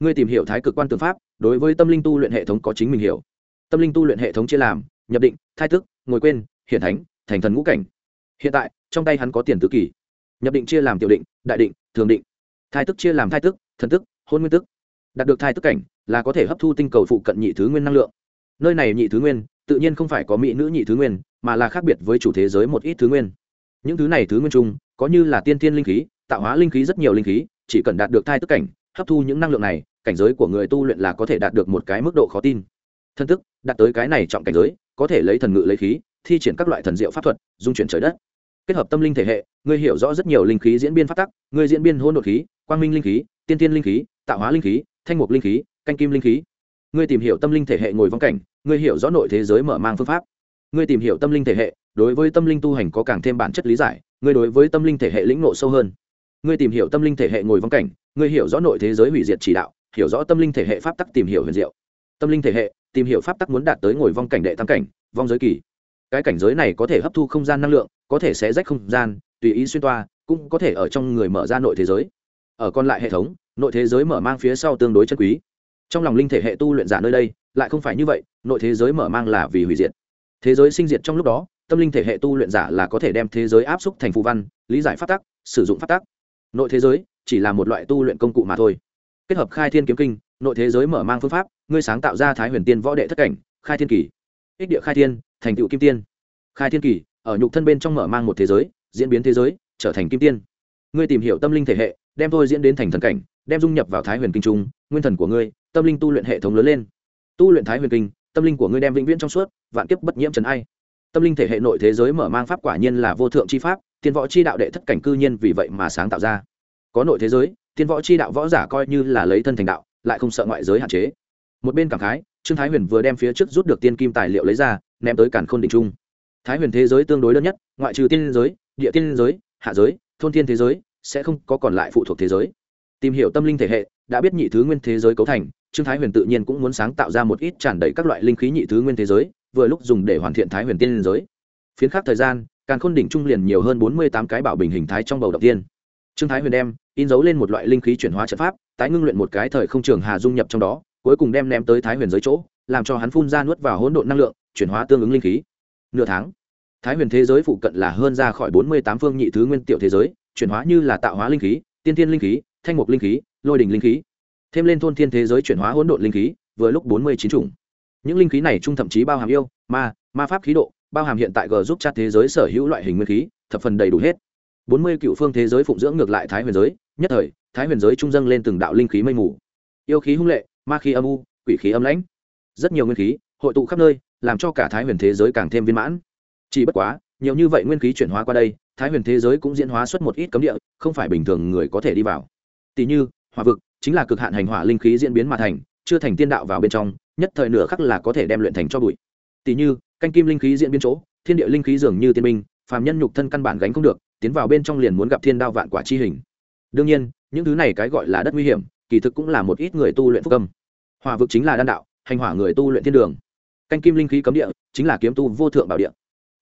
Ngươi tìm hiểu thái cực quan tư pháp, đối với tâm linh tu luyện hệ thống có chính mình hiểu. Tâm linh tu luyện hệ thống chia làm, nhập định, thai tức ngồi quên, hiện thánh, thành thần ngũ cảnh. Hiện tại, trong tay hắn có tiền tứ kỳ. Nhập định chia làm tiểu định, đại định, thường định. Thai tức chia làm thai tức thần tức hôn nguyên tức đạt được thai tức cảnh, là có thể hấp thu tinh cầu phụ cận nhị thứ nguyên năng lượng. Nơi này nhị thứ nguyên, tự nhiên không phải có mỹ nữ nhị thứ nguyên mà là khác biệt với chủ thế giới một ít thứ nguyên. Những thứ này thứ nguyên chung, có như là tiên tiên linh khí, tạo hóa linh khí rất nhiều linh khí, chỉ cần đạt được thai tức cảnh, hấp thu những năng lượng này, cảnh giới của người tu luyện là có thể đạt được một cái mức độ khó tin. Thân tức, đạt tới cái này trọng cảnh giới, có thể lấy thần ngự lấy khí, thi triển các loại thần diệu pháp thuật, dung chuyển trời đất. Kết hợp tâm linh thể hệ, ngươi hiểu rõ rất nhiều linh khí diễn biên phát tắc, ngươi diễn biên hôn đột khí, quang minh linh khí, tiên tiên linh khí, tạo hóa linh khí, thanh mục linh khí, canh kim linh khí. Ngươi tìm hiểu tâm linh thể hệ ngồi vong cảnh, ngươi hiểu rõ nội thế giới mở mang phương pháp ngươi tìm hiểu tâm linh thể hệ, đối với tâm linh tu hành có càng thêm bản chất lý giải, ngươi đối với tâm linh thể hệ lĩnh nộ sâu hơn. Ngươi tìm hiểu tâm linh thể hệ ngồi vong cảnh, ngươi hiểu rõ nội thế giới hủy diệt chỉ đạo, hiểu rõ tâm linh thể hệ pháp tắc tìm hiểu huyền diệu. Tâm linh thể hệ, tìm hiểu pháp tắc muốn đạt tới ngồi vong cảnh đệ tam cảnh, vong giới kỳ. Cái cảnh giới này có thể hấp thu không gian năng lượng, có thể sẽ rách không gian, tùy ý xuyên toa, cũng có thể ở trong người mở ra nội thế giới. Ở còn lại hệ thống, nội thế giới mở mang phía sau tương đối chân quý. Trong lòng linh thể hệ tu luyện giả nơi đây, lại không phải như vậy, nội thế giới mở mang là vì hủy diệt thế giới sinh diệt trong lúc đó, tâm linh thể hệ tu luyện giả là có thể đem thế giới áp xúc thành phù văn, lý giải phát tắc, sử dụng phát tắc. Nội thế giới chỉ là một loại tu luyện công cụ mà thôi. Kết hợp khai thiên kiếm kinh, nội thế giới mở mang phương pháp, ngươi sáng tạo ra thái huyền tiên võ đệ thất cảnh, khai thiên kỳ. Ích địa khai thiên, thành tựu kim tiên. Khai thiên kỳ, ở nhục thân bên trong mở mang một thế giới, diễn biến thế giới, trở thành kim tiên. Ngươi tìm hiểu tâm linh thể hệ, đem thôi diễn đến thành thần cảnh, đem dung nhập vào thái huyền kinh trung, nguyên thần của ngươi, tâm linh tu luyện hệ thống lớn lên. Tu luyện thái huyền kinh tâm linh của ngươi đem vĩnh viễn trong suốt, vạn kiếp bất nhiễm trần ai. Tâm linh thể hệ nội thế giới mở mang pháp quả nhiên là vô thượng chi pháp tiên võ chi đạo đệ thất cảnh cư nhiên vì vậy mà sáng tạo ra. Có nội thế giới tiên võ chi đạo võ giả coi như là lấy thân thành đạo, lại không sợ ngoại giới hạn chế. Một bên cảm khái, trương thái huyền vừa đem phía trước rút được tiên kim tài liệu lấy ra, ném tới cản khôn đỉnh trung. Thái huyền thế giới tương đối đơn nhất, ngoại trừ tiên giới, địa tiên giới, hạ giới, thôn thiên thế giới, sẽ không có còn lại phụ thuộc thế giới. Tìm hiểu tâm linh thể hệ, đã biết nhị thứ nguyên thế giới cấu thành trương thái huyền tự nhiên cũng muốn sáng tạo ra một ít tràn đầy các loại linh khí nhị thứ nguyên thế giới, vừa lúc dùng để hoàn thiện thái huyền tiên giới. Phiến khác thời gian càng khôn đỉnh trung liền nhiều hơn bốn mươi tám cái bảo bình hình thái trong bầu đầu tiên. Trương thái huyền đem, in dấu lên một loại linh khí chuyển hóa trận pháp, tái ngưng luyện một cái thời không trường hà dung nhập trong đó, cuối cùng đem ném tới thái huyền giới chỗ, làm cho hắn phun ra nuốt vào hỗn độn năng lượng, chuyển hóa tương ứng linh khí. Nửa tháng, thái huyền thế giới phụ cận là hơn ra khỏi bốn mươi tám phương nhị thứ nguyên tiểu thế giới, chuyển hóa như là tạo hóa linh khí, tiên thiên linh khí, thanh mục linh khí, lôi đình linh khí thêm lên thôn thiên thế giới chuyển hóa hỗn độn linh khí, vừa lúc bốn mươi chín chủng. Những linh khí này chung thậm chí bao hàm yêu, ma ma pháp khí độ, bao hàm hiện tại g giúp chat thế giới sở hữu loại hình nguyên khí, thập phần đầy đủ hết. bốn mươi cựu phương thế giới phụng dưỡng ngược lại thái huyền giới, nhất thời, thái huyền giới trung dâng lên từng đạo linh khí mây mù. Yêu khí hung lệ, ma khí âm u, quỷ khí âm lãnh. Rất nhiều nguyên khí, hội tụ khắp nơi, làm cho cả thái huyền thế giới càng thêm viên mãn. Chỉ bất quá, nhiều như vậy nguyên khí chuyển hóa qua đây, thái huyền thế giới cũng diễn hóa xuất một ít cấm địa, không phải bình thường người có thể đi vào. Tỷ như hòa vực chính là cực hạn hành hỏa linh khí diễn biến mà thành, chưa thành tiên đạo vào bên trong, nhất thời nửa khắc là có thể đem luyện thành cho bụi. Tỷ như, canh kim linh khí diễn biến chỗ, thiên địa linh khí dường như tiên minh, phàm nhân nhục thân căn bản gánh không được, tiến vào bên trong liền muốn gặp thiên đao vạn quả chi hình. Đương nhiên, những thứ này cái gọi là đất nguy hiểm, kỳ thực cũng là một ít người tu luyện phúc âm. Hỏa vực chính là đan đạo, hành hỏa người tu luyện thiên đường. Canh kim linh khí cấm địa, chính là kiếm tu vô thượng bảo địa.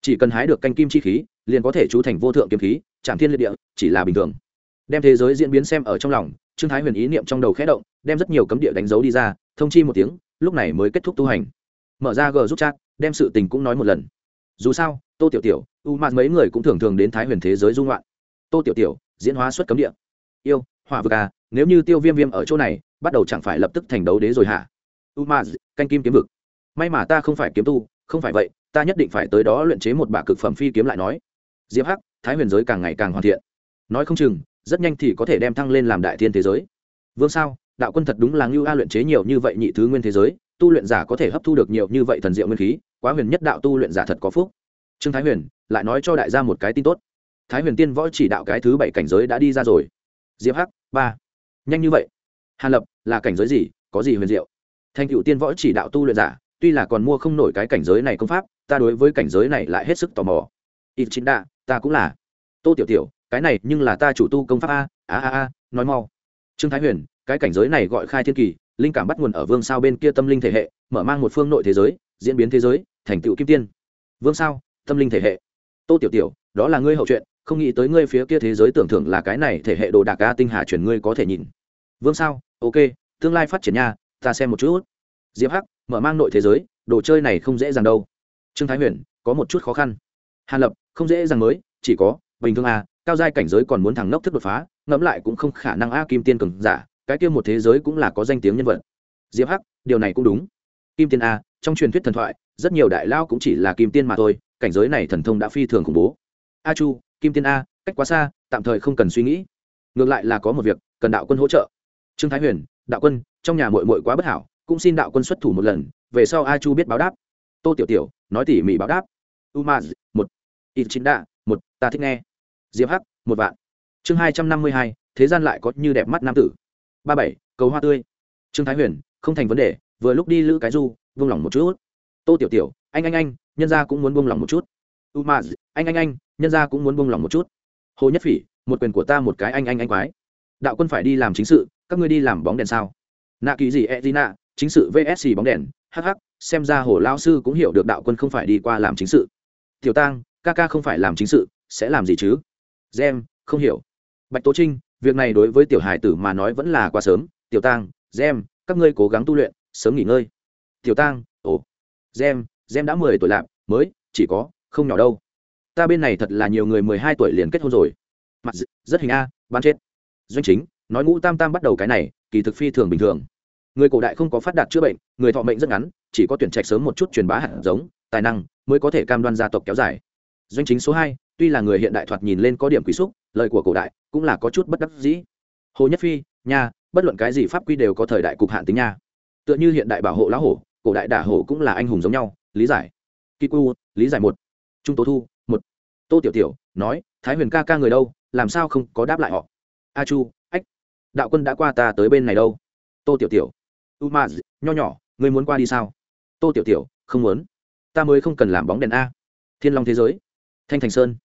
Chỉ cần hái được canh kim chi khí, liền có thể chú thành vô thượng kiếm khí, chạm thiên liệt địa, chỉ là bình thường đem thế giới diễn biến xem ở trong lòng, trương thái huyền ý niệm trong đầu khẽ động, đem rất nhiều cấm địa đánh dấu đi ra, thông chi một tiếng, lúc này mới kết thúc tu hành. Mở ra g giúp chat, đem sự tình cũng nói một lần. Dù sao, tô tiểu tiểu, u mạt mấy người cũng thường thường đến thái huyền thế giới dung loạn. Tô tiểu tiểu, diễn hóa xuất cấm địa. Yêu, hỏa vực à nếu như tiêu viêm viêm ở chỗ này, bắt đầu chẳng phải lập tức thành đấu đế rồi hả? U mạt canh kim kiếm vực. May mà ta không phải kiếm tu, không phải vậy, ta nhất định phải tới đó luyện chế một bả cực phẩm phi kiếm lại nói. Diệp hắc, thái huyền giới càng ngày càng hoàn thiện. Nói không chừng rất nhanh thì có thể đem thăng lên làm đại thiên thế giới. Vương sao, đạo quân thật đúng là ngưu a luyện chế nhiều như vậy nhị thứ nguyên thế giới, tu luyện giả có thể hấp thu được nhiều như vậy thần diệu nguyên khí, quá huyền nhất đạo tu luyện giả thật có phúc. Trương thái huyền, lại nói cho đại gia một cái tin tốt. Thái huyền tiên võ chỉ đạo cái thứ bảy cảnh giới đã đi ra rồi. Diệp hắc, ba. Nhanh như vậy. Hàn lập, là cảnh giới gì, có gì huyền diệu? Thành cựu tiên võ chỉ đạo tu luyện giả, tuy là còn mua không nổi cái cảnh giới này công pháp, ta đối với cảnh giới này lại hết sức tò mò. Ít chính đa, ta cũng là. Tô tiểu tiểu cái này nhưng là ta chủ tu công pháp a a a a, nói mau. Trương thái huyền, cái cảnh giới này gọi khai thiên kỳ, linh cảm bắt nguồn ở vương sao bên kia tâm linh thể hệ, mở mang một phương nội thế giới, diễn biến thế giới, thành tựu kim tiên. Vương sao, tâm linh thể hệ. Tô tiểu tiểu, đó là ngươi hậu chuyện, không nghĩ tới ngươi phía kia thế giới tưởng thưởng là cái này thể hệ đồ đạc ca tinh hà chuyển ngươi có thể nhìn. Vương sao, ok, tương lai phát triển nha, ta xem một chút. Diệp hắc, mở mang nội thế giới, đồ chơi này không dễ dàng đâu. Trương thái huyền, có một chút khó khăn. Hàn lập, không dễ dàng mới, chỉ có bình thường à cao giai cảnh giới còn muốn thằng nốc thức đột phá, ngẫm lại cũng không khả năng a kim tiên cường giả, cái kia một thế giới cũng là có danh tiếng nhân vật. Diệp hắc, điều này cũng đúng. Kim tiên a, trong truyền thuyết thần thoại, rất nhiều đại lao cũng chỉ là kim tiên mà thôi, cảnh giới này thần thông đã phi thường khủng bố. A chu, kim tiên a, cách quá xa, tạm thời không cần suy nghĩ. Ngược lại là có một việc, cần đạo quân hỗ trợ. Trương thái huyền, đạo quân, trong nhà mội mội quá bất hảo, cũng xin đạo quân xuất thủ một lần, về sau a chu biết báo đáp. Tô tiểu tiểu, nói tỉ mỉ báo đáp. Umaz, một. Ít chính đạ một, ta thích nghe diệp hắc, một vạn. Chương hai trăm năm mươi hai, thế gian lại có như đẹp mắt nam tử. Ba bảy, cầu hoa tươi. Trương thái huyền, không thành vấn đề, vừa lúc đi lữ cái du vung lòng một chút. Tô tiểu tiểu, anh anh anh, nhân gia cũng muốn buông lòng một chút. Umaz, anh anh anh, nhân gia cũng muốn buông lòng một chút. Hồ nhất phỉ, một quyền của ta một cái anh anh anh quái. Đạo quân phải đi làm chính sự, các ngươi đi làm bóng đèn sao? Nạ kỳ gì e d chính sự vsc bóng đèn hh xem ra hồ lao sư cũng hiểu được đạo quân không phải đi qua làm chính sự. Tiểu tang, ca ca không phải làm chính sự, sẽ làm gì chứ? Gem, không hiểu. Bạch tố trinh, việc này đối với tiểu hải tử mà nói vẫn là quá sớm. Tiểu tang, gem, các ngươi cố gắng tu luyện, sớm nghỉ ngơi. Tiểu tang, ồ. Gem gem đã mười tuổi lạp, mới, chỉ có, không nhỏ đâu. Ta bên này thật là nhiều người mười hai tuổi liền kết hôn rồi. Mặt rất hình a, bán chết. Doanh chính, nói ngũ tam tam bắt đầu cái này, kỳ thực phi thường bình thường. Người cổ đại không có phát đạt chữa bệnh, người thọ mệnh rất ngắn, chỉ có tuyển trạch sớm một chút truyền bá hạt giống, tài năng, mới có thể cam đoan gia tộc kéo dài. Doanh chính số hai tuy là người hiện đại thoạt nhìn lên có điểm quý xúc, lời của cổ đại cũng là có chút bất đắc dĩ. Hồ nhất phi, nha, bất luận cái gì pháp quy đều có thời đại cục hạn tính nha. Tựa như hiện đại bảo hộ lão hổ, cổ đại đả hổ cũng là anh hùng giống nhau. Lý giải. Kiku, lý giải một. Trung tố thu, một. Tô tiểu tiểu, nói, thái huyền ca ca người đâu, làm sao không có đáp lại họ? A chu, ách. Đạo quân đã qua ta tới bên này đâu? Tô tiểu tiểu. U ma nho nhỏ, ngươi muốn qua đi sao? Tô tiểu tiểu, không muốn. Ta mới không cần làm bóng đèn a. Thiên long thế giới. Thanh thành sơn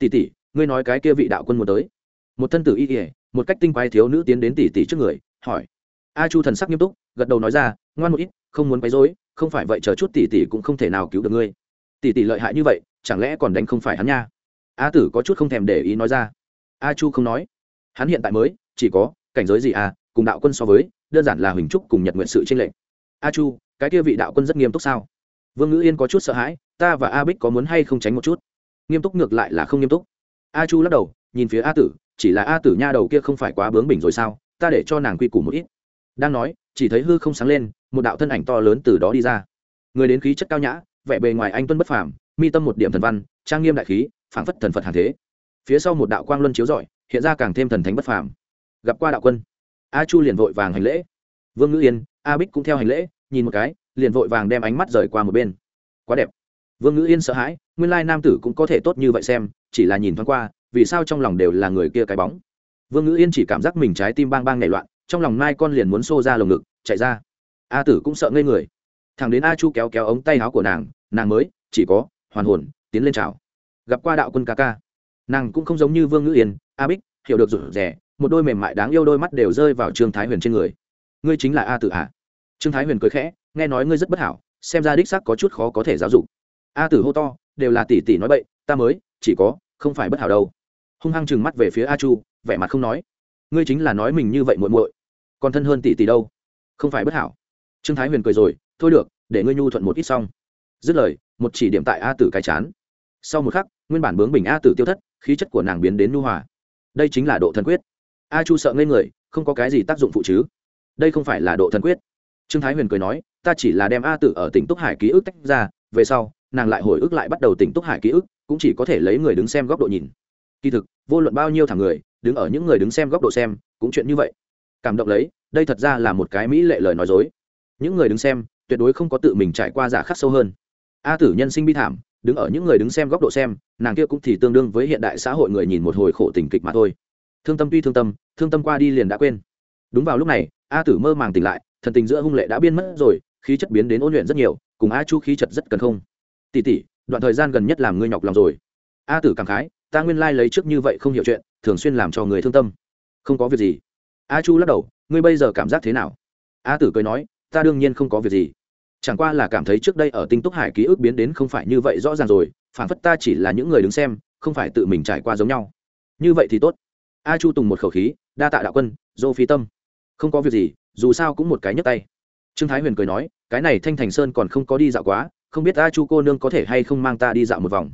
tỷ tỷ, ngươi nói cái kia vị đạo quân muốn tới. Một thân tử y ỉa một cách tinh quái thiếu nữ tiến đến tỷ tỷ trước người, hỏi. A chu thần sắc nghiêm túc, gật đầu nói ra, ngoan một ít, không muốn quấy rối, không phải vậy chờ chút tỷ tỷ cũng không thể nào cứu được ngươi. Tỷ tỷ lợi hại như vậy, chẳng lẽ còn đánh không phải hắn nha? A tử có chút không thèm để ý nói ra. A chu không nói. Hắn hiện tại mới, chỉ có, cảnh giới gì à cùng đạo quân so với, đơn giản là huỳnh trúc cùng nhật nguyện sự tranh lệch. A chu, cái kia vị đạo quân rất nghiêm túc sao? Vương ngữ yên có chút sợ hãi, ta và a bích có muốn hay không tránh một chút? Nghiêm túc ngược lại là không nghiêm túc. A chu lắc đầu, nhìn phía a tử, chỉ là a tử nha đầu kia không phải quá bướng bỉnh rồi sao, ta để cho nàng quy củ một ít. Đang nói, chỉ thấy hư không sáng lên, một đạo thân ảnh to lớn từ đó đi ra. Người đến khí chất cao nhã, vẻ bề ngoài anh tuân bất phàm, mi tâm một điểm thần văn, trang nghiêm đại khí, phảng phất thần phật hàng thế. Phía sau một đạo quang luân chiếu rọi, hiện ra càng thêm thần thánh bất phàm. Gặp qua đạo quân, a chu liền vội vàng hành lễ. Vương ngữ yên, a bích cũng theo hành lễ, nhìn một cái, liền vội vàng đem ánh mắt rời qua một bên. Quá đẹp vương ngữ yên sợ hãi, nguyên lai nam tử cũng có thể tốt như vậy xem, chỉ là nhìn thoáng qua, vì sao trong lòng đều là người kia cái bóng. Vương ngữ yên chỉ cảm giác mình trái tim bang bang nảy loạn, trong lòng mai con liền muốn xô ra lồng ngực, chạy ra. A tử cũng sợ ngây người. Thằng đến a chu kéo kéo ống tay áo của nàng nàng mới, chỉ có, hoàn hồn, tiến lên chào. Gặp qua đạo quân ca ca. Nàng cũng không giống như vương ngữ yên, a bích, hiểu được rủ rẻ một đôi mềm mại đáng yêu đôi mắt đều rơi vào trương thái huyền trên người. Ngươi chính là a tử à? trương thái huyền cười khẽ, nghe nói ngươi rất bất hảo, xem ra đích sắc có chút khó có thể giáo dục a tử hô to, đều là tỷ tỷ nói bậy, ta mới, chỉ có, không phải bất hảo đâu. Hung hăng chừng mắt về phía a chu, vẻ mặt không nói. Ngươi chính là nói mình như vậy muội muội, còn thân hơn tỷ tỷ đâu? Không phải bất hảo. Trương thái huyền cười rồi, thôi được, để ngươi nhu thuận một ít xong. Dứt lời, một chỉ điểm tại a tử cái chán. Sau một khắc, nguyên bản bướng bình a tử tiêu thất, khí chất của nàng biến đến nhu hòa. Đây chính là độ thần quyết. A chu sợ ngây người, không có cái gì tác dụng phụ chứ. Đây không phải là độ thần quyết. Trương thái huyền cười nói, ta chỉ là đem a tử ở tỉnh túc hải ký ức tách ra, về sau nàng lại hồi ức lại bắt đầu tỉnh túc hải ký ức, cũng chỉ có thể lấy người đứng xem góc độ nhìn. Kỳ thực, vô luận bao nhiêu thằng người, đứng ở những người đứng xem góc độ xem, cũng chuyện như vậy. Cảm động lấy, đây thật ra là một cái mỹ lệ lời nói dối. Những người đứng xem, tuyệt đối không có tự mình trải qua giả khắc sâu hơn. A tử nhân sinh bi thảm, đứng ở những người đứng xem góc độ xem, nàng kia cũng thì tương đương với hiện đại xã hội người nhìn một hồi khổ tình kịch mà thôi. Thương tâm tuy thương tâm thương tâm qua đi liền đã quên. Đúng vào lúc này, a tử mơ màng tỉnh lại, thần tình giữa hung lệ đã biên mất rồi, khí chất biến đến ôn luyện rất nhiều, cùng a chu khí chất rất cần không tỷ tỷ đoạn thời gian gần nhất làm ngươi nhọc lòng rồi. A tử cảm khái, ta nguyên lai lấy trước như vậy không hiểu chuyện, thường xuyên làm cho người thương tâm. Không có việc gì. A chu lắc đầu, ngươi bây giờ cảm giác thế nào? A tử cười nói, ta đương nhiên không có việc gì. Chẳng qua là cảm thấy trước đây ở tinh túc hải ký ức biến đến không phải như vậy rõ ràng rồi phản phất ta chỉ là những người đứng xem, không phải tự mình trải qua giống nhau. Như vậy thì tốt. A chu tùng một khẩu khí, đa tạ đạo quân, dô phi tâm. Không có việc gì, dù sao cũng một cái nhấp tay. Trương thái huyền cười nói, cái này thanh thành sơn còn không có đi dạo quá không biết a chu cô nương có thể hay không mang ta đi dạo một vòng.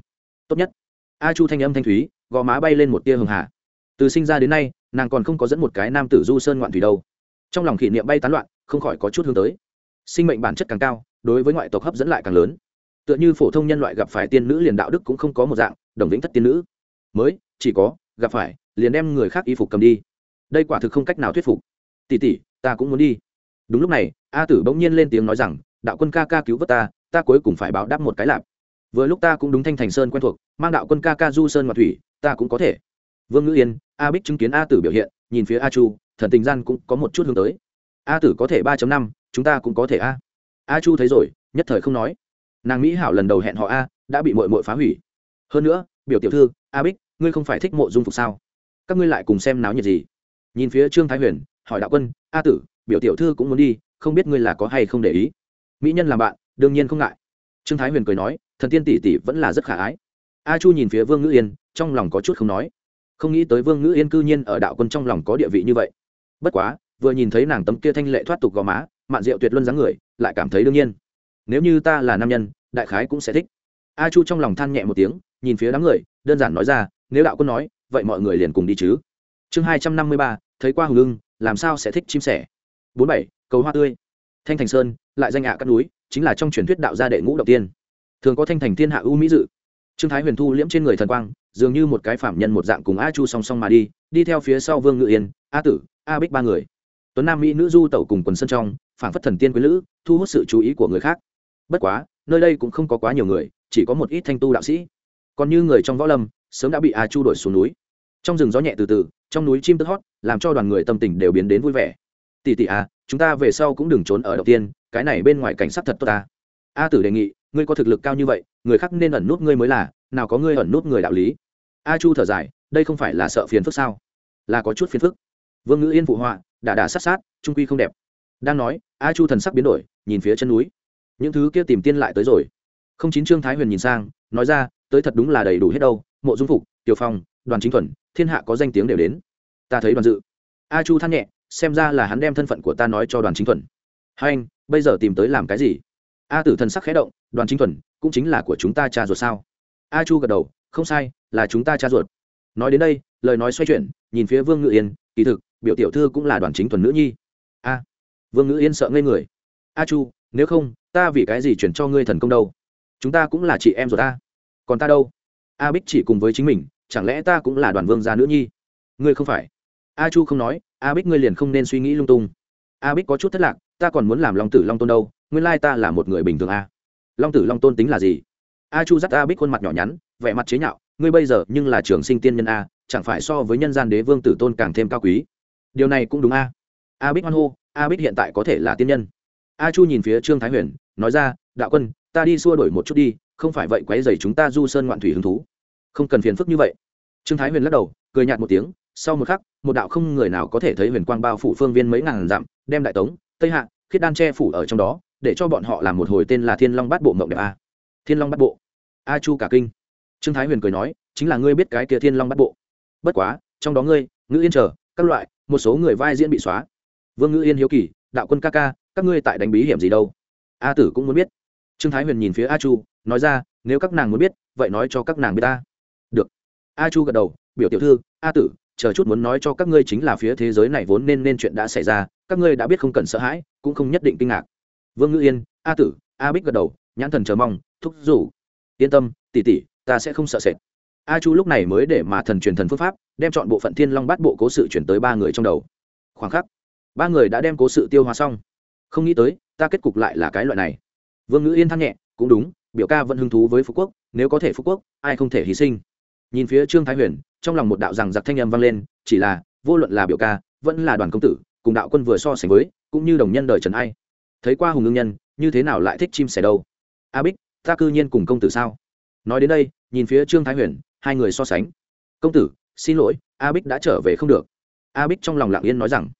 Tốt nhất. A chu thanh âm thanh thúy, gò má bay lên một tia hường hà. Từ sinh ra đến nay, nàng còn không có dẫn một cái nam tử du sơn ngoạn thủy đâu. Trong lòng kỷ niệm bay tán loạn, không khỏi có chút hướng tới. Sinh mệnh bản chất càng cao, đối với ngoại tộc hấp dẫn lại càng lớn. Tựa như phổ thông nhân loại gặp phải tiên nữ liền đạo đức cũng không có một dạng, đồng vĩnh thất tiên nữ. Mới, chỉ có, gặp phải, liền đem người khác y phục cầm đi. Đây quả thực không cách nào thuyết phục. Tỉ tỉ ta cũng muốn đi. Đúng lúc này, a tử bỗng nhiên lên tiếng nói rằng, đạo quân ca ca cứu vớt ta ta cuối cùng phải báo đáp một cái lạp. Vừa lúc ta cũng đúng thanh thành sơn quen thuộc, mang đạo quân ca ca du sơn và thủy, ta cũng có thể. Vương ngữ yên, a bích chứng kiến a tử biểu hiện, nhìn phía a chu, thần tình gian cũng có một chút hướng tới. A tử có thể ba năm, chúng ta cũng có thể a. A chu thấy rồi, nhất thời không nói. Nàng mỹ hảo lần đầu hẹn họ a, đã bị mội mội phá hủy. Hơn nữa, biểu tiểu thư, a bích, ngươi không phải thích mộ dung phục sao? Các ngươi lại cùng xem náo nhiệt gì? Nhìn phía trương thái huyền, hỏi đạo quân, a tử, biểu tiểu thư cũng muốn đi, không biết ngươi là có hay không để ý? Mỹ nhân làm bạn đương nhiên không ngại. Trương thái huyền cười nói, thần tiên tỷ tỷ vẫn là rất khả ái. A chu nhìn phía vương ngữ yên, trong lòng có chút không nói. Không nghĩ tới vương ngữ yên cư nhiên ở đạo quân trong lòng có địa vị như vậy. Bất quá, vừa nhìn thấy nàng tấm kia thanh lệ thoát tục gò má, mạn rượu tuyệt luân dáng người, lại cảm thấy đương nhiên. Nếu như ta là nam nhân, đại khái cũng sẽ thích. A chu trong lòng than nhẹ một tiếng, nhìn phía đám người, đơn giản nói ra, nếu đạo quân nói, vậy mọi người liền cùng đi chứ. Chương hai trăm năm mươi ba, thấy qua hùng lưng làm sao sẽ thích chim sẻ? Bốn bảy, cầu hoa tươi. Thanh thành sơn, lại danh ạ à các núi chính là trong truyền thuyết đạo gia đệ ngũ đầu tiên. Thường có thanh thành thiên hạ ưu mỹ dự. Trương thái huyền thu liễm trên người thần quang, dường như một cái phạm nhân một dạng cùng a chu song song mà đi đi theo phía sau vương ngự yên, a tử, a bích ba người. Tuấn nam mỹ nữ du tẩu cùng quần sân trong phản phất thần tiên quý lữ, thu hút sự chú ý của người khác. Bất quá, nơi đây cũng không có quá nhiều người, chỉ có một ít thanh tu đạo sĩ. Còn như người trong võ lâm, sớm đã bị a chu đổi xuống núi. Trong rừng gió nhẹ từ từ, trong núi chim tức hót, làm cho đoàn người tâm tình đều biến đến vui vẻ. Tỷ tỷ a chúng ta về sau cũng đừng trốn ở đầu tiên cái này bên ngoài cảnh sát thật tốt ta. A tử đề nghị, ngươi có thực lực cao như vậy, người khác nên ẩn nút ngươi mới là, nào có ngươi ẩn nút người đạo lý. A chu thở dài, đây không phải là sợ phiền phức sao? Là có chút phiền phức. Vương ngữ yên phụ họa đà đà sát sát, trung quy không đẹp. Đang nói, a chu thần sắc biến đổi, nhìn phía chân núi. Những thứ kia tìm tiên lại tới rồi. Không chín trương thái huyền nhìn sang, nói ra, tới thật đúng là đầy đủ hết đâu, mộ dung phục, tiểu phong, đoàn chính thuần, thiên hạ có danh tiếng đều đến. Ta thấy đoàn dự. A chu than nhẹ, xem ra là hắn đem thân phận của ta nói cho đoàn chính thuần. Hai anh bây giờ tìm tới làm cái gì? A tử thần sắc khẽ động, đoàn chính thuần, cũng chính là của chúng ta cha ruột sao? A chu gật đầu, không sai, là chúng ta cha ruột. Nói đến đây, lời nói xoay chuyển, nhìn phía vương ngự yên, kỳ thực, biểu tiểu thư cũng là đoàn chính thuần nữ nhi. A, vương ngự yên sợ ngây người. A chu, nếu không, ta vì cái gì chuyển cho ngươi thần công đâu? Chúng ta cũng là chị em rồi ta. Còn ta đâu? A bích chỉ cùng với chính mình, chẳng lẽ ta cũng là đoàn vương gia nữ nhi? Ngươi không phải. A chu không nói, a bích ngươi liền không nên suy nghĩ lung tung. A bích có chút thất lạc ta còn muốn làm long tử long tôn đâu, nguyên lai ta là một người bình thường a. Long tử long tôn tính là gì? A chu dắt a bích khuôn mặt nhỏ nhắn, vẻ mặt chế nhạo, ngươi bây giờ nhưng là trường sinh tiên nhân a, chẳng phải so với nhân gian đế vương tử tôn càng thêm cao quý. Điều này cũng đúng a. A bích hoan hô, a bích hiện tại có thể là tiên nhân. A chu nhìn phía trương thái huyền, nói ra, đạo quân, ta đi xua đổi một chút đi, không phải vậy quấy dày chúng ta du sơn ngoạn thủy hứng thú. Không cần phiền phức như vậy. Trương thái huyền lắc đầu, cười nhạt một tiếng, sau một khắc, một đạo không người nào có thể thấy huyền quang bao phủ phương viên mấy ngàn dặm, đem đại tống tây hạ, khiết đan che phủ ở trong đó, để cho bọn họ làm một hồi tên là thiên long bát bộ mộng đẹp a. Thiên long bát bộ. A chu cả kinh. Trương thái huyền cười nói, chính là ngươi biết cái kia thiên long bát bộ. Bất quá, trong đó ngươi, ngữ yên chờ, các loại, một số người vai diễn bị xóa. Vương ngữ yên hiếu kỳ, đạo quân ca ca, các ngươi tại đánh bí hiểm gì đâu? A tử cũng muốn biết. Trương thái huyền nhìn phía a chu, nói ra, nếu các nàng muốn biết, vậy nói cho các nàng biết ta. Được. A chu gật đầu, biểu tiểu thư, a tử chờ chút muốn nói cho các ngươi chính là phía thế giới này vốn nên nên chuyện đã xảy ra, các ngươi đã biết không cần sợ hãi, cũng không nhất định kinh ngạc. Vương ngữ yên, a tử, a bích gật đầu, nhãn thần chờ mong, thúc rủ yên tâm tỉ tỉ ta sẽ không sợ sệt. A chu lúc này mới để mà thần truyền thần phương pháp, đem chọn bộ phận thiên long bát bộ cố sự chuyển tới ba người trong đầu. Khoảng khắc, ba người đã đem cố sự tiêu hóa xong. Không nghĩ tới, ta kết cục lại là cái loại này. Vương ngữ yên thăng nhẹ, cũng đúng, biểu ca vẫn hứng thú với phú quốc, nếu có thể phú quốc, ai không thể hy sinh. Nhìn phía trương thái huyền trong lòng một đạo rằng giặc thanh âm vang lên, chỉ là, vô luận là biểu ca, vẫn là đoàn công tử, cùng đạo quân vừa so sánh với, cũng như đồng nhân đời trần ai. Thấy qua hùng ngưng nhân, như thế nào lại thích chim sẻ đâu? A bích, ta cư nhiên cùng công tử sao? Nói đến đây, nhìn phía trương thái huyền, hai người so sánh. Công tử, xin lỗi, a bích đã trở về không được. A bích trong lòng lặng yên nói rằng,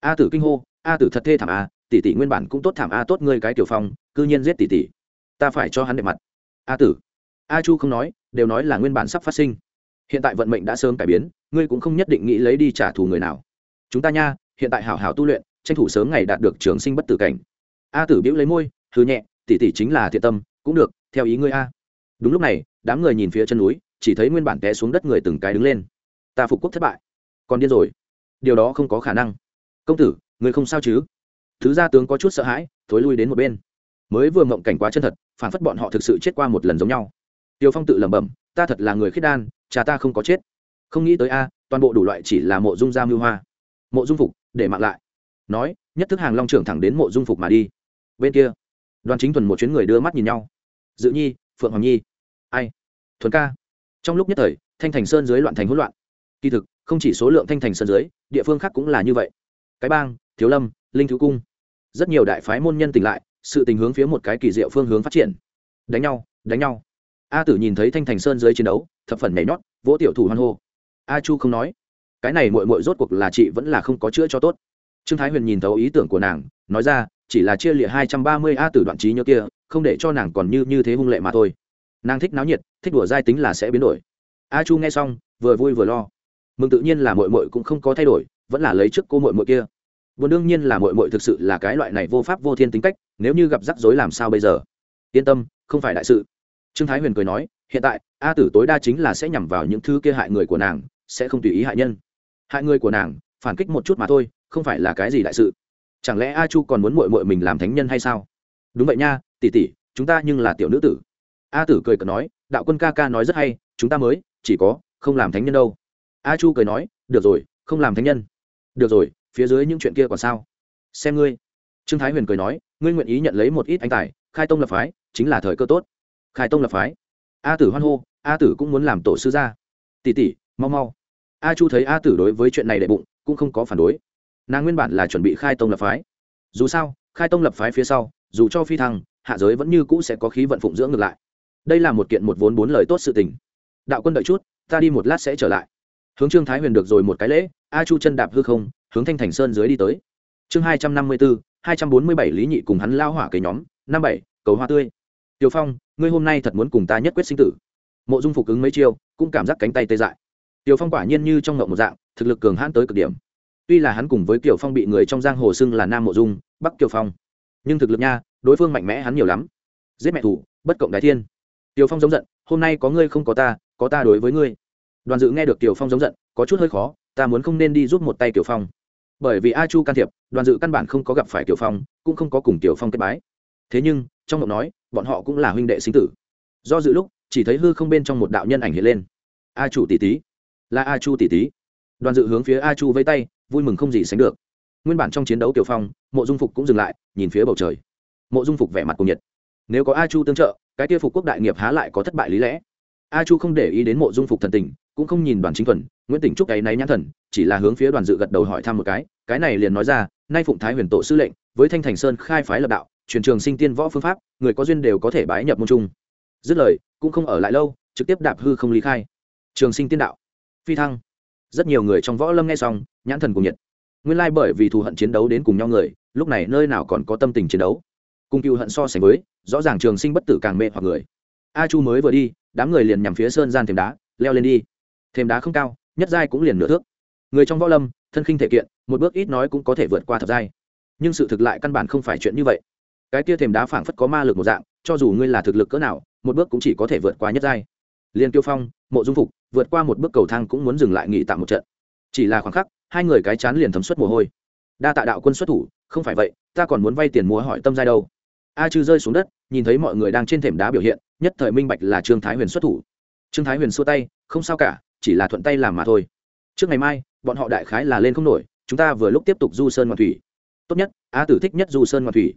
a tử kinh hô, a tử thật thê thảm a tỷ tỷ nguyên bản cũng tốt thảm a tốt ngươi cái tiểu phong, cư nhiên giết tỷ tỷ. Ta phải cho hắn đẹp mặt. A tử. A chu không nói, đều nói là nguyên bản sắp phát sinh hiện tại vận mệnh đã sớm cải biến, ngươi cũng không nhất định nghĩ lấy đi trả thù người nào. Chúng ta nha, hiện tại hảo hảo tu luyện, tranh thủ sớm ngày đạt được trường sinh bất tử cảnh. A tử biễu lấy môi hư nhẹ, tỷ tỷ chính là thiện tâm, cũng được, theo ý ngươi a. Đúng lúc này, đám người nhìn phía chân núi, chỉ thấy nguyên bản té xuống đất người từng cái đứng lên. Ta phục quốc thất bại, còn điên rồi. Điều đó không có khả năng. Công tử người không sao chứ? Thứ gia tướng có chút sợ hãi, thối lui đến một bên. Mới vừa mộng cảnh quá chân thật, phản phất bọn họ thực sự chết qua một lần giống nhau. Tiêu phong tự lẩm bẩm ta thật là người khiết đan, cha ta không có chết. Không nghĩ tới a, toàn bộ đủ loại chỉ là mộ dung gia mưu hoa. Mộ dung phục, để mạng lại. Nói, nhất thức hàng long trưởng thẳng đến mộ dung phục mà đi. Bên kia, đoàn chính thuần một chuyến người đưa mắt nhìn nhau. Dự nhi, phượng hoàng nhi. Ai? Thuần ca. Trong lúc nhất thời, thanh thành sơn dưới loạn thành hỗn loạn. Kỳ thực, không chỉ số lượng thanh thành sơn dưới, địa phương khác cũng là như vậy. Cái bang, thiếu lâm, linh thứ cung. Rất nhiều đại phái môn nhân tỉnh lại, sự tình hướng phía một cái kỳ diệu phương hướng phát triển. Đánh nhau đánh nhau a tử nhìn thấy thanh thành sơn dưới chiến đấu, thập phần nhảy nhót, vỗ tiểu thủ hoan hô. A chu không nói. Cái này mội mội rốt cuộc là chị vẫn là không có chữa cho tốt. Trương thái huyền nhìn thấu ý tưởng của nàng, nói ra, chỉ là chia lịa hai trăm ba mươi a tử đoạn trí nhớ kia, không để cho nàng còn như như thế hung lệ mà thôi. Nàng thích náo nhiệt, thích đùa giai tính là sẽ biến đổi. A chu nghe xong, vừa vui vừa lo. Mừng tự nhiên là mội mội cũng không có thay đổi, vẫn là lấy trước cô mội mội kia. Vốn đương nhiên là mội mội thực sự là cái loại này vô pháp vô thiên tính cách, nếu như gặp rắc rối làm sao bây giờ? Yên tâm, không phải đại sự trương thái huyền cười nói, hiện tại, a tử tối đa chính là sẽ nhằm vào những thứ kia hại người của nàng, sẽ không tùy ý hại nhân. Hại người của nàng, phản kích một chút mà thôi, không phải là cái gì đại sự. Chẳng lẽ a chu còn muốn mội mội mình làm thánh nhân hay sao? Đúng vậy nha, tỷ tỷ, chúng ta nhưng là tiểu nữ tử. A tử cười cợt nói, đạo quân ca ca nói rất hay, chúng ta mới, chỉ có, không làm thánh nhân đâu. A chu cười nói, được rồi, không làm thánh nhân. Được rồi, phía dưới những chuyện kia còn sao? Xem ngươi. Trương thái huyền cười nói, ngươi nguyện ý nhận lấy một ít anh tài, khai tông lập phái, chính là thời cơ tốt khai tông lập phái. A tử hoan hô, a tử cũng muốn làm tổ sư gia. Tỷ tỷ, mau mau. A chu thấy a tử đối với chuyện này đệ bụng, cũng không có phản đối. Nàng nguyên bản là chuẩn bị khai tông lập phái. Dù sao, khai tông lập phái phía sau, dù cho phi thăng, hạ giới vẫn như cũ sẽ có khí vận phụng dưỡng ngược lại. Đây là một kiện một vốn bốn lời tốt sự tình. Đạo quân đợi chút, ta đi một lát sẽ trở lại. Hướng trương thái huyền được rồi một cái lễ, a chu chân đạp hư không, hướng thanh thành sơn dưới đi tới. Chương hai trăm năm mươi bốn hai trăm bốn mươi bảy lý nhị cùng hắn lao hỏa cái nhóm, năm bảy, cầu hoa tươi tiểu phong, ngươi hôm nay thật muốn cùng ta nhất quyết sinh tử. Mộ dung phục ứng mấy chiêu, cũng cảm giác cánh tay tê dại. Tiểu phong quả nhiên như trong ngộng một dạng, thực lực cường hãn tới cực điểm. Tuy là hắn cùng với tiểu phong bị người trong giang hồ xưng là nam mộ dung, bắc tiểu phong. Nhưng thực lực nha, đối phương mạnh mẽ hắn nhiều lắm. Giết mẹ thủ, bất cộng đại thiên. Tiểu phong giống giận, hôm nay có ngươi không có ta có ta đối với ngươi. Đoàn dự nghe được tiểu phong giống giận, có chút hơi khó, ta muốn không nên đi giúp một tay tiểu phong. Bởi vì a chu can thiệp, đoàn dự căn bản không có gặp phải tiểu phong, cũng không có cùng tiểu phong kết bái. Thế nhưng, trong mộng nói bọn họ cũng là huynh đệ sinh tử. Do dự lúc, chỉ thấy hư không bên trong một đạo nhân ảnh hiện lên. A chủ tỷ tỷ. Là a chu tỷ tỷ. Đoàn dự hướng phía a chu vây tay, vui mừng không gì sánh được. Nguyên bản trong chiến đấu tiểu phong, mộ dung phục cũng dừng lại, nhìn phía bầu trời. Mộ dung phục vẻ mặt cùng nhiệt. Nếu có a chu tương trợ, cái tiêu phục quốc đại nghiệp há lại có thất bại lý lẽ. A chu không để ý đến mộ dung phục thần tình, cũng không nhìn đoàn chính thuần, nguyễn tỉnh trúc ấy náy nhãn thần, chỉ là hướng phía đoàn dự gật đầu hỏi thăm một cái cái này liền nói ra, nay phụng thái huyền tổ sư lệnh, với thanh thành sơn khai phái lập đạo truyền trường sinh tiên võ phương pháp, người có duyên đều có thể bái nhập môn trung. Dứt lời, cũng không ở lại lâu, trực tiếp đạp hư không lý khai. Trường sinh tiên đạo. Phi thăng. Rất nhiều người trong võ lâm nghe xong, nhãn thần cùng nhiệt. Nguyên lai bởi vì thù hận chiến đấu đến cùng nhau người, lúc này nơi nào còn có tâm tình chiến đấu. Cùng cựu hận so sánh với, rõ ràng trường sinh bất tử càng mê hoặc người. A chu mới vừa đi, đám người liền nhằm phía sơn gian thềm đá, leo lên đi. Thềm đá không cao, nhất giai cũng liền nửa thước. Người trong võ lâm, thân khinh thể kiện, một bước ít nói cũng có thể vượt qua thập giai. Nhưng sự thực lại căn bản không phải chuyện như vậy cái kia thềm đá phảng phất có ma lực một dạng, cho dù ngươi là thực lực cỡ nào, một bước cũng chỉ có thể vượt qua nhất giai. Liên tiêu phong, mộ dung phục, vượt qua một bước cầu thang cũng muốn dừng lại nghỉ tạm một trận. Chỉ là khoảng khắc, hai người cái chán liền thấm suất mồ hôi. Đa tạ đạo quân xuất thủ, không phải vậy, ta còn muốn vay tiền múa hỏi tâm giai đâu. A chư rơi xuống đất, nhìn thấy mọi người đang trên thềm đá biểu hiện, nhất thời minh bạch là trương thái huyền xuất thủ. Trương thái huyền xua tay, không sao cả, chỉ là thuận tay làm mà thôi. Trước ngày mai, bọn họ đại khái là lên không nổi, chúng ta vừa lúc tiếp tục du sơn ngoan thủy. Tốt nhất, a tử thích nhất du sơn ngoan thủy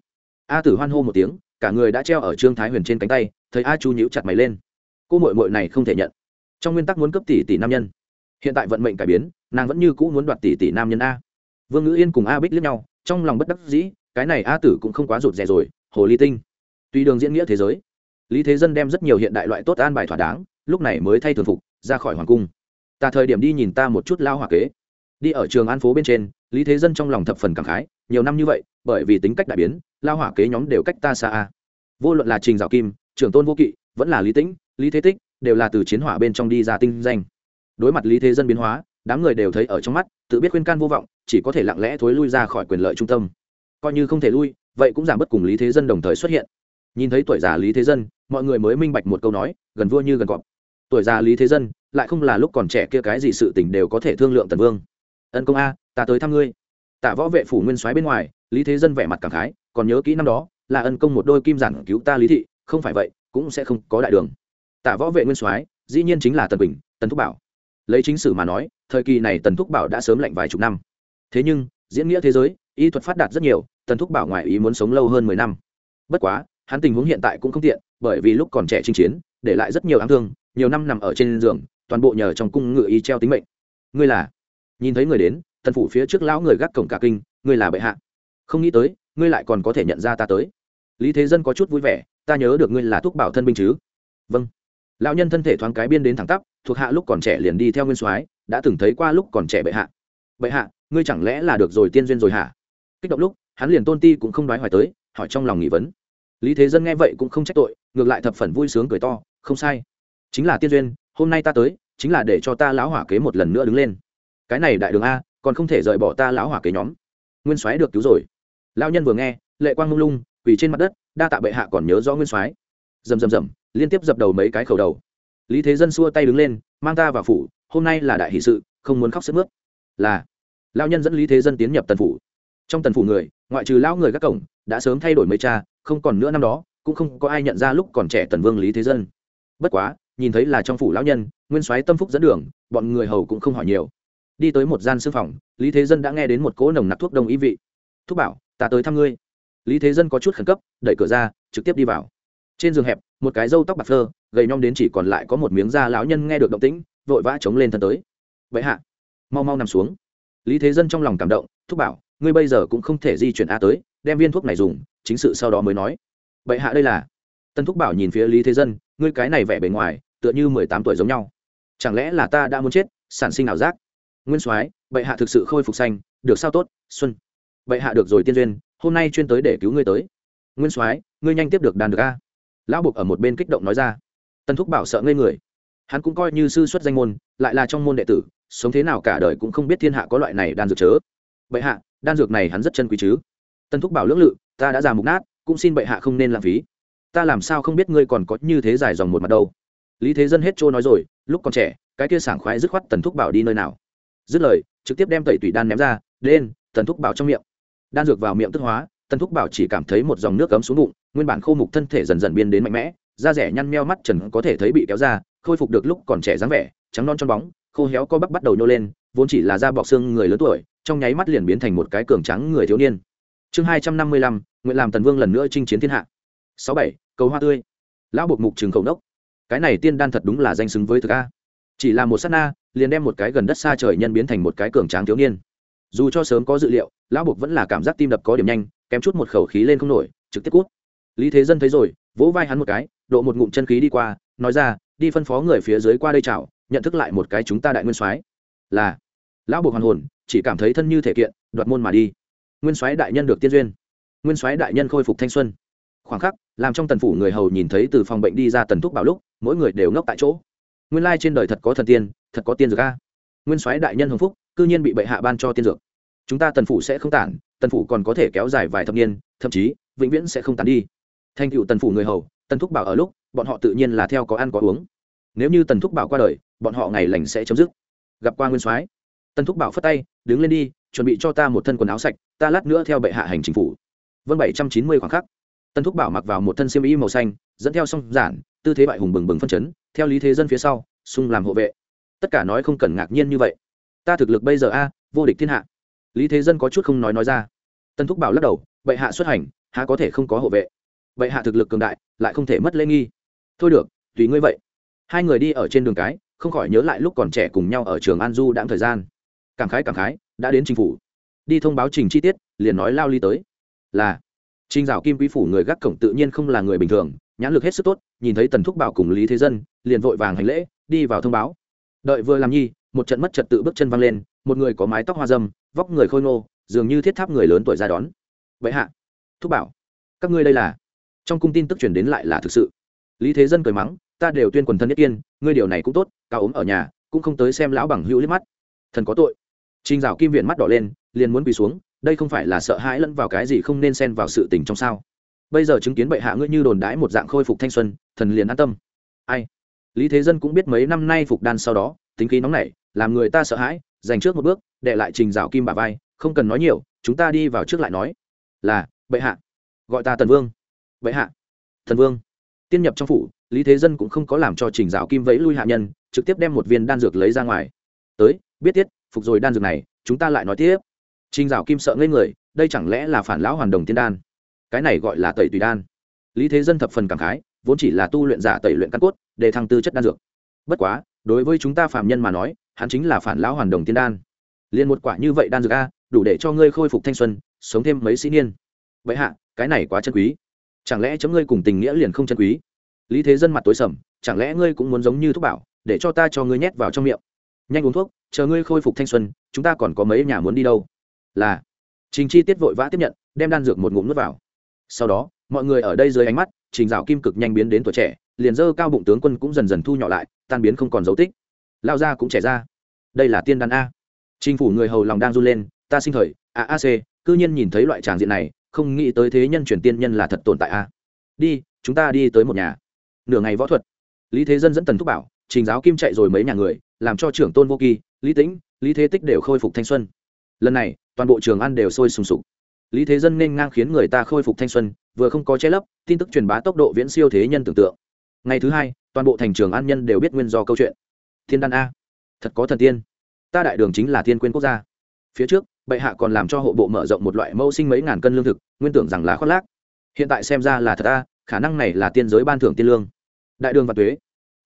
a tử hoan hô một tiếng, cả người đã treo ở trương thái huyền trên cánh tay, thấy a chu nhíu chặt mày lên. Cô mội mội này không thể nhận. Trong nguyên tắc muốn cấp tỷ tỷ nam nhân. Hiện tại vận mệnh cải biến, nàng vẫn như cũ muốn đoạt tỷ tỷ nam nhân a. Vương ngữ yên cùng a bích liếc nhau, trong lòng bất đắc dĩ, cái này a tử cũng không quá rụt rè rồi, hồ ly tinh. Tùy đường diễn nghĩa thế giới, lý thế dân đem rất nhiều hiện đại loại tốt an bài thỏa đáng, lúc này mới thay thường phục, ra khỏi hoàng cung. Ta thời điểm đi nhìn ta một chút lao hỏa kế. Đi ở trường an phố bên trên, lý thế dân trong lòng thập phần cảm khái, nhiều năm như vậy, bởi vì tính cách đại biến lao hỏa kế nhóm đều cách ta xa a. Vô luận là trình dạo kim, trưởng tôn vô kỵ, vẫn là lý tĩnh, lý thế tích, đều là từ chiến hỏa bên trong đi ra tinh danh. Đối mặt lý thế dân biến hóa, đám người đều thấy ở trong mắt, tự biết khuyên can vô vọng, chỉ có thể lặng lẽ thối lui ra khỏi quyền lợi trung tâm. Coi như không thể lui, vậy cũng giảm bớt cùng lý thế dân đồng thời xuất hiện. Nhìn thấy tuổi già lý thế dân, mọi người mới minh bạch một câu nói, gần vua như gần cọp. Tuổi già lý thế dân, lại không là lúc còn trẻ kia cái gì sự tình đều có thể thương lượng tần vương. Ân công a, ta tới thăm ngươi. Tạ võ vệ phủ nguyên soái bên ngoài, lý thế dân vẻ mặt cảm khái còn nhớ kỹ năm đó, là ân công một đôi kim giản cứu ta lý thị, không phải vậy, cũng sẽ không có đại đường. Tạ võ vệ nguyên soái, dĩ nhiên chính là tần bình tần thúc bảo. Lấy chính sử mà nói, thời kỳ này tần thúc bảo đã sớm lạnh vài chục năm. Thế nhưng, diễn nghĩa thế giới, y thuật phát đạt rất nhiều, tần thúc bảo ngoài ý muốn sống lâu hơn mười năm. Bất quá, hắn tình huống hiện tại cũng không tiện, bởi vì lúc còn trẻ chinh chiến, để lại rất nhiều ám thương, nhiều năm nằm ở trên giường, toàn bộ nhờ trong cung ngự y treo tính mệnh. Ngươi là? Nhìn thấy người đến, tần phủ phía trước lão người gác cổng cả kinh, ngươi là bệ hạ. Không nghĩ tới ngươi lại còn có thể nhận ra ta tới. Lý thế dân có chút vui vẻ, ta nhớ được ngươi là thúc bảo thân binh chứ? Vâng. Lão nhân thân thể thoáng cái biên đến thẳng tắp, thuộc hạ lúc còn trẻ liền đi theo nguyên soái, đã từng thấy qua lúc còn trẻ bệ hạ. Bệ hạ, ngươi chẳng lẽ là được rồi tiên duyên rồi hả? Kích động lúc, hắn liền tôn ti cũng không đoái hoài tới, hỏi trong lòng nghị vấn. Lý thế dân nghe vậy cũng không trách tội, ngược lại thập phần vui sướng cười to, không sai. Chính là tiên duyên, hôm nay ta tới, chính là để cho ta lão hỏa kế một lần nữa đứng lên. Cái này đại đường a, còn không thể rời bỏ ta lão hỏa kế nhóm. Nguyên soái được cứu rồi lao nhân vừa nghe, lệ quang lung lung, quỳ trên mặt đất, đa tạ bệ hạ còn nhớ rõ nguyên soái. Rầm rầm rầm, liên tiếp dập đầu mấy cái khẩu đầu. Lý thế dân xua tay đứng lên, mang ta vào phủ, hôm nay là đại hỷ sự, không muốn khóc sức mướt. Là lao nhân dẫn lý thế dân tiến nhập tần phủ. Trong tần phủ người, ngoại trừ lão người các cổng, đã sớm thay đổi mấy cha, không còn nữa năm đó, cũng không có ai nhận ra lúc còn trẻ tần vương lý thế dân. Bất quá, nhìn thấy là trong phủ lão nhân, nguyên soái tâm phúc dẫn đường, bọn người hầu cũng không hỏi nhiều. Đi tới một gian sư phòng, lý thế dân đã nghe đến một cỗ nồng nặc thuốc đông ý vị. Thúc bảo ta tới thăm ngươi. Lý thế dân có chút khẩn cấp, đẩy cửa ra, trực tiếp đi vào. Trên giường hẹp, một cái râu tóc bạc phơ, gầy nhom đến chỉ còn lại có một miếng da lão nhân nghe được động tĩnh, vội vã chống lên thân tới. Vậy hạ. Mau mau nằm xuống. Lý thế dân trong lòng cảm động, thúc bảo, ngươi bây giờ cũng không thể di chuyển a tới, đem viên thuốc này dùng, chính sự sau đó mới nói. Vậy hạ đây là. Tân thúc bảo nhìn phía lý thế dân, ngươi cái này vẻ bề ngoài, tựa như mười tám tuổi giống nhau. Chẳng lẽ là ta đã muốn chết, sản sinh ảo giác? Nguyên soái bệ hạ thực sự khôi phục xanh được sao tốt, xuân? Bệ hạ được rồi tiên duyên, hôm nay chuyên tới để cứu ngươi tới. Nguyên soái, ngươi nhanh tiếp được đàn được a? Lão buộc ở một bên kích động nói ra. Tần thúc bảo sợ ngây người. Hắn cũng coi như sư xuất danh môn, lại là trong môn đệ tử, sống thế nào cả đời cũng không biết thiên hạ có loại này đan dược chớ. Bệ hạ, đan dược này hắn rất chân quý chứ? Tần thúc bảo lưỡng lự, ta đã già mục nát, cũng xin bệ hạ không nên lãng phí. Ta làm sao không biết ngươi còn có như thế dài dòng một mặt đâu? Lý thế dân hết trôi nói rồi, lúc còn trẻ, cái kia sảng khoái dứt khoát tần thúc bảo đi nơi nào? Dứt lời, trực tiếp đem tẩy tủy đan ném ra, lên, tần thúc bảo trong miệng đan dược vào miệng tức hóa, tần thúc bảo chỉ cảm thấy một dòng nước cấm xuống bụng, nguyên bản khô mục thân thể dần dần biên đến mạnh mẽ, da rẻ nhăn meo mắt trần có thể thấy bị kéo ra, khôi phục được lúc còn trẻ dáng vẻ, trắng non trong bóng, khô héo co bắp bắt đầu nhô lên, vốn chỉ là da bọc xương người lớn tuổi, trong nháy mắt liền biến thành một cái cường trắng người thiếu niên. Chương hai trăm năm mươi lăm, nguyện làm tần vương lần nữa chinh chiến thiên hạ. Sáu bảy, cầu hoa tươi. Lão bột mục trường khẩu đốc cái này tiên đan thật đúng là danh xứng với thực a. Chỉ là một s á t na, liền đem một cái gần đất xa trời nhân biến thành một cái cường tráng thiếu niên dù cho sớm có dự liệu, lão buộc vẫn là cảm giác tim đập có điểm nhanh, kém chút một khẩu khí lên không nổi, trực tiếp cút. Lý thế dân thấy rồi, vỗ vai hắn một cái, độ một ngụm chân khí đi qua, nói ra, đi phân phó người phía dưới qua đây chào, nhận thức lại một cái chúng ta đại nguyên soái. Là. Lão buộc hoàn hồn, chỉ cảm thấy thân như thể kiện, đoạt môn mà đi. Nguyên soái đại nhân được tiên duyên. Nguyên soái đại nhân khôi phục thanh xuân. Khoảng khắc, làm trong tần phủ người hầu nhìn thấy từ phòng bệnh đi ra tần thúc bảo lúc, mỗi người đều ngốc tại chỗ. Nguyên lai trên đời thật có thần tiên, thật có tiên dược a. Nguyên soái đại nhân hồng phúc cư nhiên bị bệ hạ ban cho tiên dược. Chúng ta tần phủ sẽ không tản, tần phủ còn có thể kéo dài vài thập niên, thậm chí, vĩnh viễn sẽ không tàn đi. Thành cựu tần phủ người hầu, tần thúc bảo ở lúc, bọn họ tự nhiên là theo có ăn có uống. Nếu như tần thúc bảo qua đời, bọn họ ngày lành sẽ chấm dứt. Gặp qua nguyên soái. Tần thúc bảo phất tay, đứng lên đi, chuẩn bị cho ta một thân quần áo sạch, ta lát nữa theo bệ hạ hành chính phủ. Vân bảy trăm chín mươi khoảng khắc. Tần thúc bảo mặc vào một thân xiêm y màu xanh, dẫn theo song giản, tư thế bại hùng bừng bừng phân chấn, theo lý thế dân phía sau sung làm hộ vệ. Tất cả nói không cần ngạc nhiên như vậy ta thực lực bây giờ a, vô địch thiên hạ. Lý thế dân có chút không nói nói ra. Tần thúc bảo lắc đầu, bệ hạ xuất hành, há có thể không có hộ vệ. Bệ hạ thực lực cường đại, lại không thể mất lễ nghi. Thôi được, tùy ngươi vậy. Hai người đi ở trên đường cái, không khỏi nhớ lại lúc còn trẻ cùng nhau ở trường an du đãng thời gian. Cảm khái cảm khái, đã đến chính phủ. Đi thông báo trình chi tiết, liền nói lao ly tới. Là. Trình dạo kim quý phủ người gác cổng tự nhiên không là người bình thường, nhãn lực hết sức tốt, nhìn thấy tần thúc bảo cùng lý thế dân, liền vội vàng hành lễ, đi vào thông báo. Đợi vừa làm nhi một trận mất trật tự bước chân văng lên, một người có mái tóc hoa dâm, vóc người khôi ngô, dường như thiết tháp người lớn tuổi ra đón. Vậy hạ, thúc bảo, các ngươi đây là? Trong cung tin tức truyền đến lại là thực sự. Lý thế dân cười mắng, ta đều tuyên quần thân nhất tiên, ngươi điều này cũng tốt cao ốm ở nhà, cũng không tới xem lão bằng hữu liếc mắt. Thần có tội. Trinh dạo kim viện mắt đỏ lên, liền muốn quỳ xuống, đây không phải là sợ hãi lẫn vào cái gì không nên xen vào sự tình trong sao. Bây giờ chứng kiến bệ hạ ngươi như đồn đãi một dạng khôi phục thanh xuân, thần liền an tâm. Ai? Lý thế dân cũng biết mấy năm nay phục đan sau đó, tính khí nóng nảy làm người ta sợ hãi dành trước một bước, để lại trình rào kim bà vai, không cần nói nhiều, chúng ta đi vào trước lại nói. Là, bệ hạ. Gọi ta tần vương. Bệ hạ. Thần vương. Tiên nhập trong phủ, lý thế dân cũng không có làm cho trình rào kim vẫy lui hạ nhân, trực tiếp đem một viên đan dược lấy ra ngoài. Tới, biết tiết, phục rồi đan dược này, chúng ta lại nói tiếp. Trình rào kim sợ ngây người, đây chẳng lẽ là phản lão hoàn đồng tiên đan? Cái này gọi là tẩy tùy đan. Lý thế dân thập phần cảm khái, vốn chỉ là tu luyện giả tẩy luyện căn cốt, để thăng tư chất đan dược. Bất quá, đối với chúng ta phạm nhân mà nói hắn chính là phản lão hoàn đồng tiên đan. Liền một quả như vậy đan dược a, đủ để cho ngươi khôi phục thanh xuân, sống thêm mấy sĩ niên. Vậy hạ, cái này quá chân quý. Chẳng lẽ chấm ngươi cùng tình nghĩa liền không chân quý? Lý thế dân mặt tối sầm, chẳng lẽ ngươi cũng muốn giống như thuốc bảo, để cho ta cho ngươi nhét vào trong miệng? Nhanh uống thuốc, chờ ngươi khôi phục thanh xuân, chúng ta còn có mấy nhà muốn đi đâu? Là, trình chi tiết vội vã tiếp nhận, đem đan dược một ngụm nuốt vào. Sau đó, mọi người ở đây dưới ánh mắt, trình dạo kim cực nhanh biến đến tuổi trẻ, liền dơ cao bụng tướng quân cũng dần dần thu nhỏ lại, tan biến không còn dấu tích lao ra cũng trẻ ra. Đây là tiên đan a. Chính phủ người hầu lòng đang run lên, ta sinh thời, a a, c, cư nhiên nhìn thấy loại tràng diện này, không nghĩ tới thế nhân truyền tiên nhân là thật tồn tại a. Đi, chúng ta đi tới một nhà. Nửa ngày võ thuật. Lý thế dân dẫn tần thúc bảo, trình giáo kim chạy rồi mấy nhà người, làm cho trưởng tôn vô kỳ, lý tĩnh, lý thế tích đều khôi phục thanh xuân. Lần này, toàn bộ trường ăn đều sôi sùng sục. Lý thế dân nên ngang khiến người ta khôi phục thanh xuân, vừa không có che lấp, tin tức truyền bá tốc độ viễn siêu thế nhân tưởng tượng. Ngày thứ hai, toàn bộ thành trường an nhân đều biết nguyên do câu chuyện thiên đan a. Thật có thần tiên. Ta đại đường chính là thiên quyên quốc gia. Phía trước, bệ hạ còn làm cho hộ bộ mở rộng một loại mẫu sinh mấy ngàn cân lương thực, nguyên tưởng rằng là khoác lác. Hiện tại xem ra là thật a, khả năng này là tiên giới ban thưởng tiên lương. Đại đường và thuế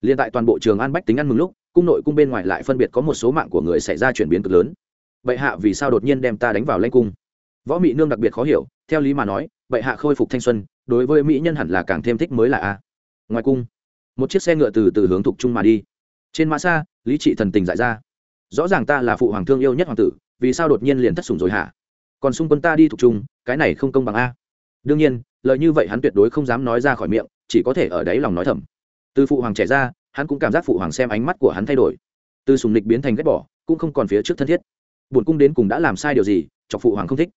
liên tại toàn bộ trường an bách tính ăn mừng lúc, cung nội cung bên ngoài lại phân biệt có một số mạng của người xảy ra chuyển biến cực lớn. Bệ hạ vì sao đột nhiên đem ta đánh vào lanh cung? Võ mỹ nương đặc biệt khó hiểu, theo lý mà nói, bệ hạ khôi phục thanh xuân, đối với mỹ nhân hẳn là càng thêm thích mới là a. Ngoài cung, một chiếc xe ngựa từ từ hướng thục trung mà đi trên mã xa, lý trị thần tình dại ra. Rõ ràng ta là phụ hoàng thương yêu nhất hoàng tử, vì sao đột nhiên liền thất sủng rồi hả? Còn xung quân ta đi thuộc trung cái này không công bằng a. Đương nhiên, lời như vậy hắn tuyệt đối không dám nói ra khỏi miệng, chỉ có thể ở đáy lòng nói thầm. Từ phụ hoàng trẻ ra, hắn cũng cảm giác phụ hoàng xem ánh mắt của hắn thay đổi. Từ sùng lịch biến thành ghét bỏ, cũng không còn phía trước thân thiết. Buồn cung đến cùng đã làm sai điều gì cho phụ hoàng không thích.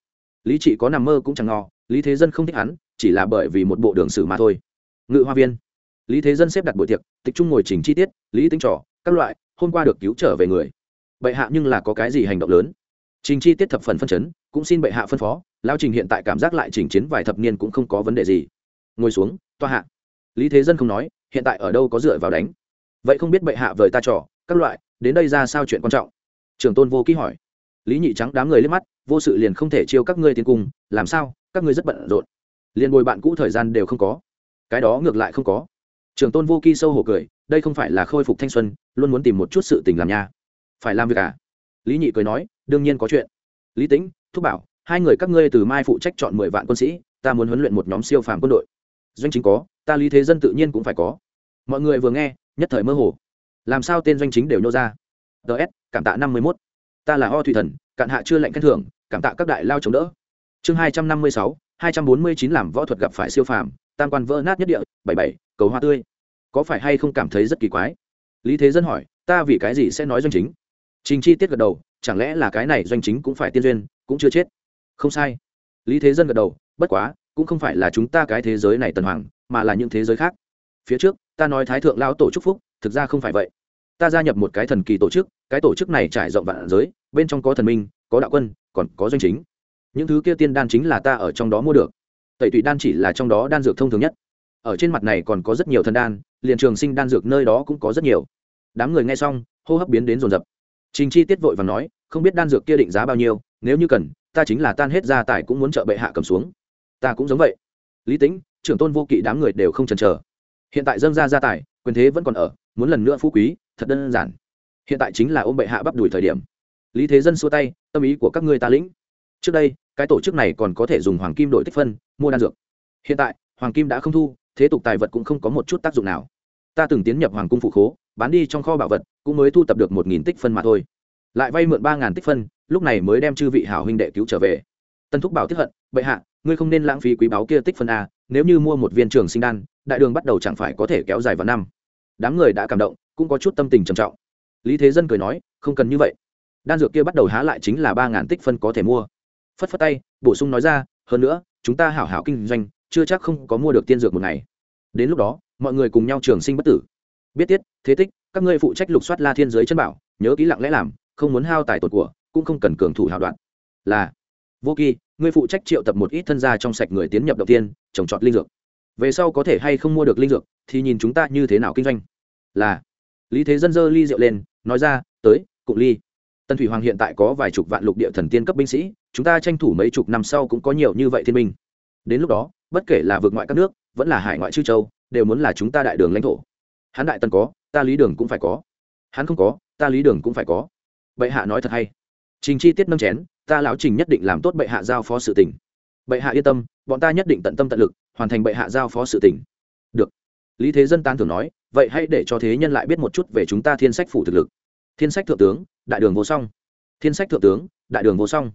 Lý trị có nằm mơ cũng chẳng ngò lý thế dân không thích hắn, chỉ là bởi vì một bộ đường sử mà thôi. Ngự hoa viên lý thế dân xếp đặt buổi tiệc, tịch trung ngồi trình chi tiết, lý tính trỏ các loại, hôm qua được cứu trở về người. Bệ hạ nhưng là có cái gì hành động lớn? Trình chi tiết thập phần phân chấn, cũng xin bệ hạ phân phó lao trình hiện tại cảm giác lại trình chiến vài thập niên cũng không có vấn đề gì. Ngồi xuống, toa hạ. Lý thế dân không nói, hiện tại ở đâu có dựa vào đánh? Vậy không biết bệ hạ vời ta trò, các loại, đến đây ra sao chuyện quan trọng? Trường tôn vô ký hỏi. Lý nhị trắng đám người liếc mắt, vô sự liền không thể chiêu các ngươi tiến cung, làm sao, các ngươi rất bận rộn. Liền bồi bạn cũ thời gian đều không có. Cái đó ngược lại không có trường tôn vô kỳ sâu hổ cười, đây không phải là khôi phục thanh xuân, luôn muốn tìm một chút sự tình làm nha. Phải làm việc à? Lý nhị cười nói, đương nhiên có chuyện. Lý tĩnh, thúc bảo, hai người các ngươi từ mai phụ trách chọn mười vạn quân sĩ, ta muốn huấn luyện một nhóm siêu phàm quân đội. Doanh chính có, ta lý thế dân tự nhiên cũng phải có. Mọi người vừa nghe, nhất thời mơ hồ. Làm sao tên doanh chính đều nhô ra? Ts cảm tạ năm mươi mốt. Ta là ho thủy thần, cạn hạ chưa lệnh khen thưởng, cảm tạ các đại lao chống đỡ. Chương hai trăm năm mươi sáu, hai trăm bốn mươi chín làm võ thuật gặp phải siêu phàm, tam quan vỡ nát nhất địa, bảy bảy cầu hoa tươi. Có phải hay không cảm thấy rất kỳ quái? Lý thế dân hỏi, ta vì cái gì sẽ nói doanh chính? Trình chi tiết gật đầu, chẳng lẽ là cái này doanh chính cũng phải tiên duyên, cũng chưa chết? Không sai. Lý thế dân gật đầu, bất quá, cũng không phải là chúng ta cái thế giới này tần hoàng, mà là những thế giới khác. Phía trước, ta nói thái thượng lao tổ chúc phúc, thực ra không phải vậy. Ta gia nhập một cái thần kỳ tổ chức, cái tổ chức này trải rộng vạn giới, bên trong có thần minh, có đạo quân, còn có doanh chính. Những thứ kia tiên đan chính là ta ở trong đó mua được. Tẩy tụy đan chỉ là trong đó đan dược thông thường nhất ở trên mặt này còn có rất nhiều thần đan, liền trường sinh đan dược nơi đó cũng có rất nhiều. Đám người nghe xong, hô hấp biến đến rồn rập. Trình chi tiết vội và nói, không biết đan dược kia định giá bao nhiêu, nếu như cần, ta chính là tan hết gia tài cũng muốn trợ bệ hạ cầm xuống. Ta cũng giống vậy. Lý tính trưởng tôn vô kỵ đám người đều không chần chờ. Hiện tại dâng ra gia tài, quyền thế vẫn còn ở, muốn lần nữa phú quý, thật đơn giản. Hiện tại chính là ôm bệ hạ bắp đùi thời điểm. Lý thế dân xua tay, tâm ý của các ngươi ta lĩnh. Trước đây, cái tổ chức này còn có thể dùng hoàng kim đổi tích phân, mua đan dược. Hiện tại, hoàng kim đã không thu thế tục tài vật cũng không có một chút tác dụng nào. Ta từng tiến nhập hoàng cung phụ khố, bán đi trong kho bảo vật, cũng mới thu tập được một nghìn tích phân mà thôi. Lại vay mượn ba ngàn tích phân, lúc này mới đem chư vị hảo huynh đệ cứu trở về. Tân thúc bảo tiếp hận, bệ hạ, ngươi không nên lãng phí quý báu kia tích phân a nếu như mua một viên trường sinh đan, đại đường bắt đầu chẳng phải có thể kéo dài vào năm. Đám người đã cảm động, cũng có chút tâm tình trầm trọng. Lý thế dân cười nói, không cần như vậy. Đan dược kia bắt đầu há lại chính là ba ngàn tích phân có thể mua. Phất phất tay, bổ sung nói ra, hơn nữa, chúng ta hảo hảo kinh doanh chưa chắc không có mua được tiên dược một ngày. Đến lúc đó, mọi người cùng nhau trường sinh bất tử. Biết tiết, thế tích, các ngươi phụ trách lục soát la thiên giới chân bảo, nhớ kỹ lặng lẽ làm, không muốn hao tài tột của, cũng không cần cường thủ hào đoạn. Là, vô kỳ, ngươi phụ trách triệu tập một ít thân gia trong sạch người tiến nhập đầu tiên, trồng trọt linh dược. Về sau có thể hay không mua được linh dược, thì nhìn chúng ta như thế nào kinh doanh. Là, lý thế dân dơ ly rượu lên, nói ra, tới, cụng ly. Tân thủy hoàng hiện tại có vài chục vạn lục địa thần tiên cấp binh sĩ, chúng ta tranh thủ mấy chục năm sau cũng có nhiều như vậy thiên minh đến lúc đó bất kể là vượt ngoại các nước, vẫn là hải ngoại chư châu, đều muốn là chúng ta đại đường lãnh thổ. Hắn đại tần có, ta lý đường cũng phải có. Hắn không có, ta lý đường cũng phải có. Bệ hạ nói thật hay. Trình chi tiết nâng chén, ta lão trình nhất định làm tốt bệ hạ giao phó sự tỉnh bệ hạ yên tâm, bọn ta nhất định tận tâm tận lực, hoàn thành bệ hạ giao phó sự tỉnh được. Lý thế dân tan thường nói, vậy hãy để cho thế nhân lại biết một chút về chúng ta thiên sách phủ thực lực. Thiên sách thượng tướng, đại đường vô song. Thiên sách thượng tướng, đại đường vô song.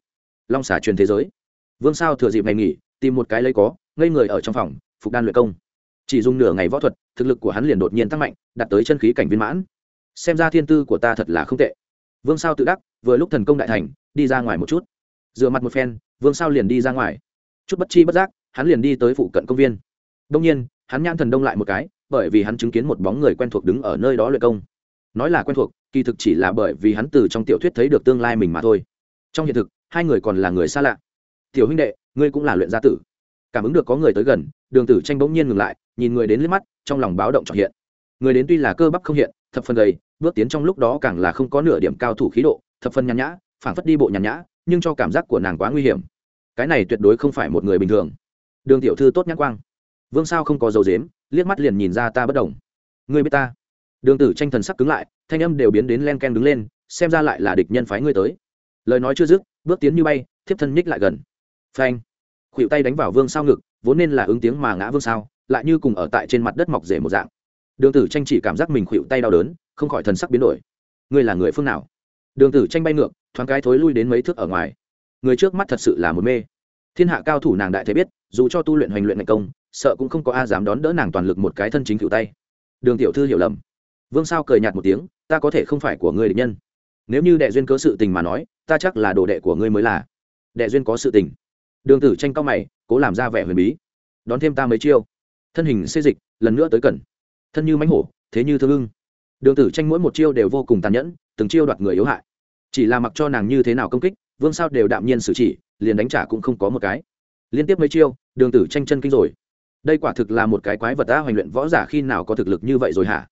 Long xả truyền thế giới. Vương sao thừa dịp ngày nghỉ, tìm một cái lấy có ngây người ở trong phòng, phục đan luyện công. Chỉ dùng nửa ngày võ thuật, thực lực của hắn liền đột nhiên tăng mạnh, đạt tới chân khí cảnh viên mãn. Xem ra thiên tư của ta thật là không tệ. Vương sao tự đắc, vừa lúc thần công đại thành, đi ra ngoài một chút. Dựa mặt một phen, vương sao liền đi ra ngoài. Chút bất chi bất giác, hắn liền đi tới phụ cận công viên. Đông nhiên, hắn nhãn thần đông lại một cái, bởi vì hắn chứng kiến một bóng người quen thuộc đứng ở nơi đó luyện công. Nói là quen thuộc, kỳ thực chỉ là bởi vì hắn từ trong tiểu thuyết thấy được tương lai mình mà thôi. Trong hiện thực, hai người còn là người xa lạ. Tiểu huynh đệ, ngươi cũng là luyện gia tử cảm ứng được có người tới gần, đường tử tranh bỗng nhiên ngừng lại, nhìn người đến liếc mắt, trong lòng báo động trọn hiện. Người đến tuy là cơ bắp không hiện, thập phần gầy, bước tiến trong lúc đó càng là không có nửa điểm cao thủ khí độ, thập phần nhàn nhã, phảng phất đi bộ nhàn nhã, nhưng cho cảm giác của nàng quá nguy hiểm. Cái này tuyệt đối không phải một người bình thường. Đường tiểu thư tốt nhãn quang. Vương sao không có dấu dếm, liếc mắt liền nhìn ra ta bất đồng. Ngươi biết ta. Đường tử tranh thần sắc cứng lại, thanh âm đều biến đến len ken đứng lên, xem ra lại là địch nhân phái ngươi tới. Lời nói chưa dứt, bước tiến như bay, thiếp thân nhích lại gần. Phanh khuỵu tay đánh vào vương sao ngực, vốn nên là ứng tiếng mà ngã vương sao, lại như cùng ở tại trên mặt đất mọc rể một dạng. Đường tử tranh chỉ cảm giác mình khuỵu tay đau đớn, không khỏi thần sắc biến đổi. Ngươi là người phương nào? Đường tử tranh bay ngược, thoáng cái thối lui đến mấy thước ở ngoài. Người trước mắt thật sự là một mê. Thiên hạ cao thủ nàng đại thể biết, dù cho tu luyện hoành luyện thành công, sợ cũng không có a dám đón đỡ nàng toàn lực một cái thân chính cựu tay. Đường tiểu thư hiểu lầm. Vương sao cười nhạt một tiếng, ta có thể không phải của ngươi địch nhân. Nếu như đệ duyên có sự tình mà nói, ta chắc là đồ đệ của ngươi mới là. Đệ duyên có sự tình đường tử tranh cao mày, cố làm ra vẻ huyền bí. Đón thêm ta mấy chiêu. Thân hình xê dịch, lần nữa tới cần. Thân như mánh hổ, thế như thương ưng. Đường tử tranh mỗi một chiêu đều vô cùng tàn nhẫn, từng chiêu đoạt người yếu hại. Chỉ là mặc cho nàng như thế nào công kích, vương sao đều đạm nhiên xử chỉ, liền đánh trả cũng không có một cái. Liên tiếp mấy chiêu, đường tử tranh chân kinh rồi. Đây quả thực là một cái quái vật ta hoành luyện võ giả khi nào có thực lực như vậy rồi hả?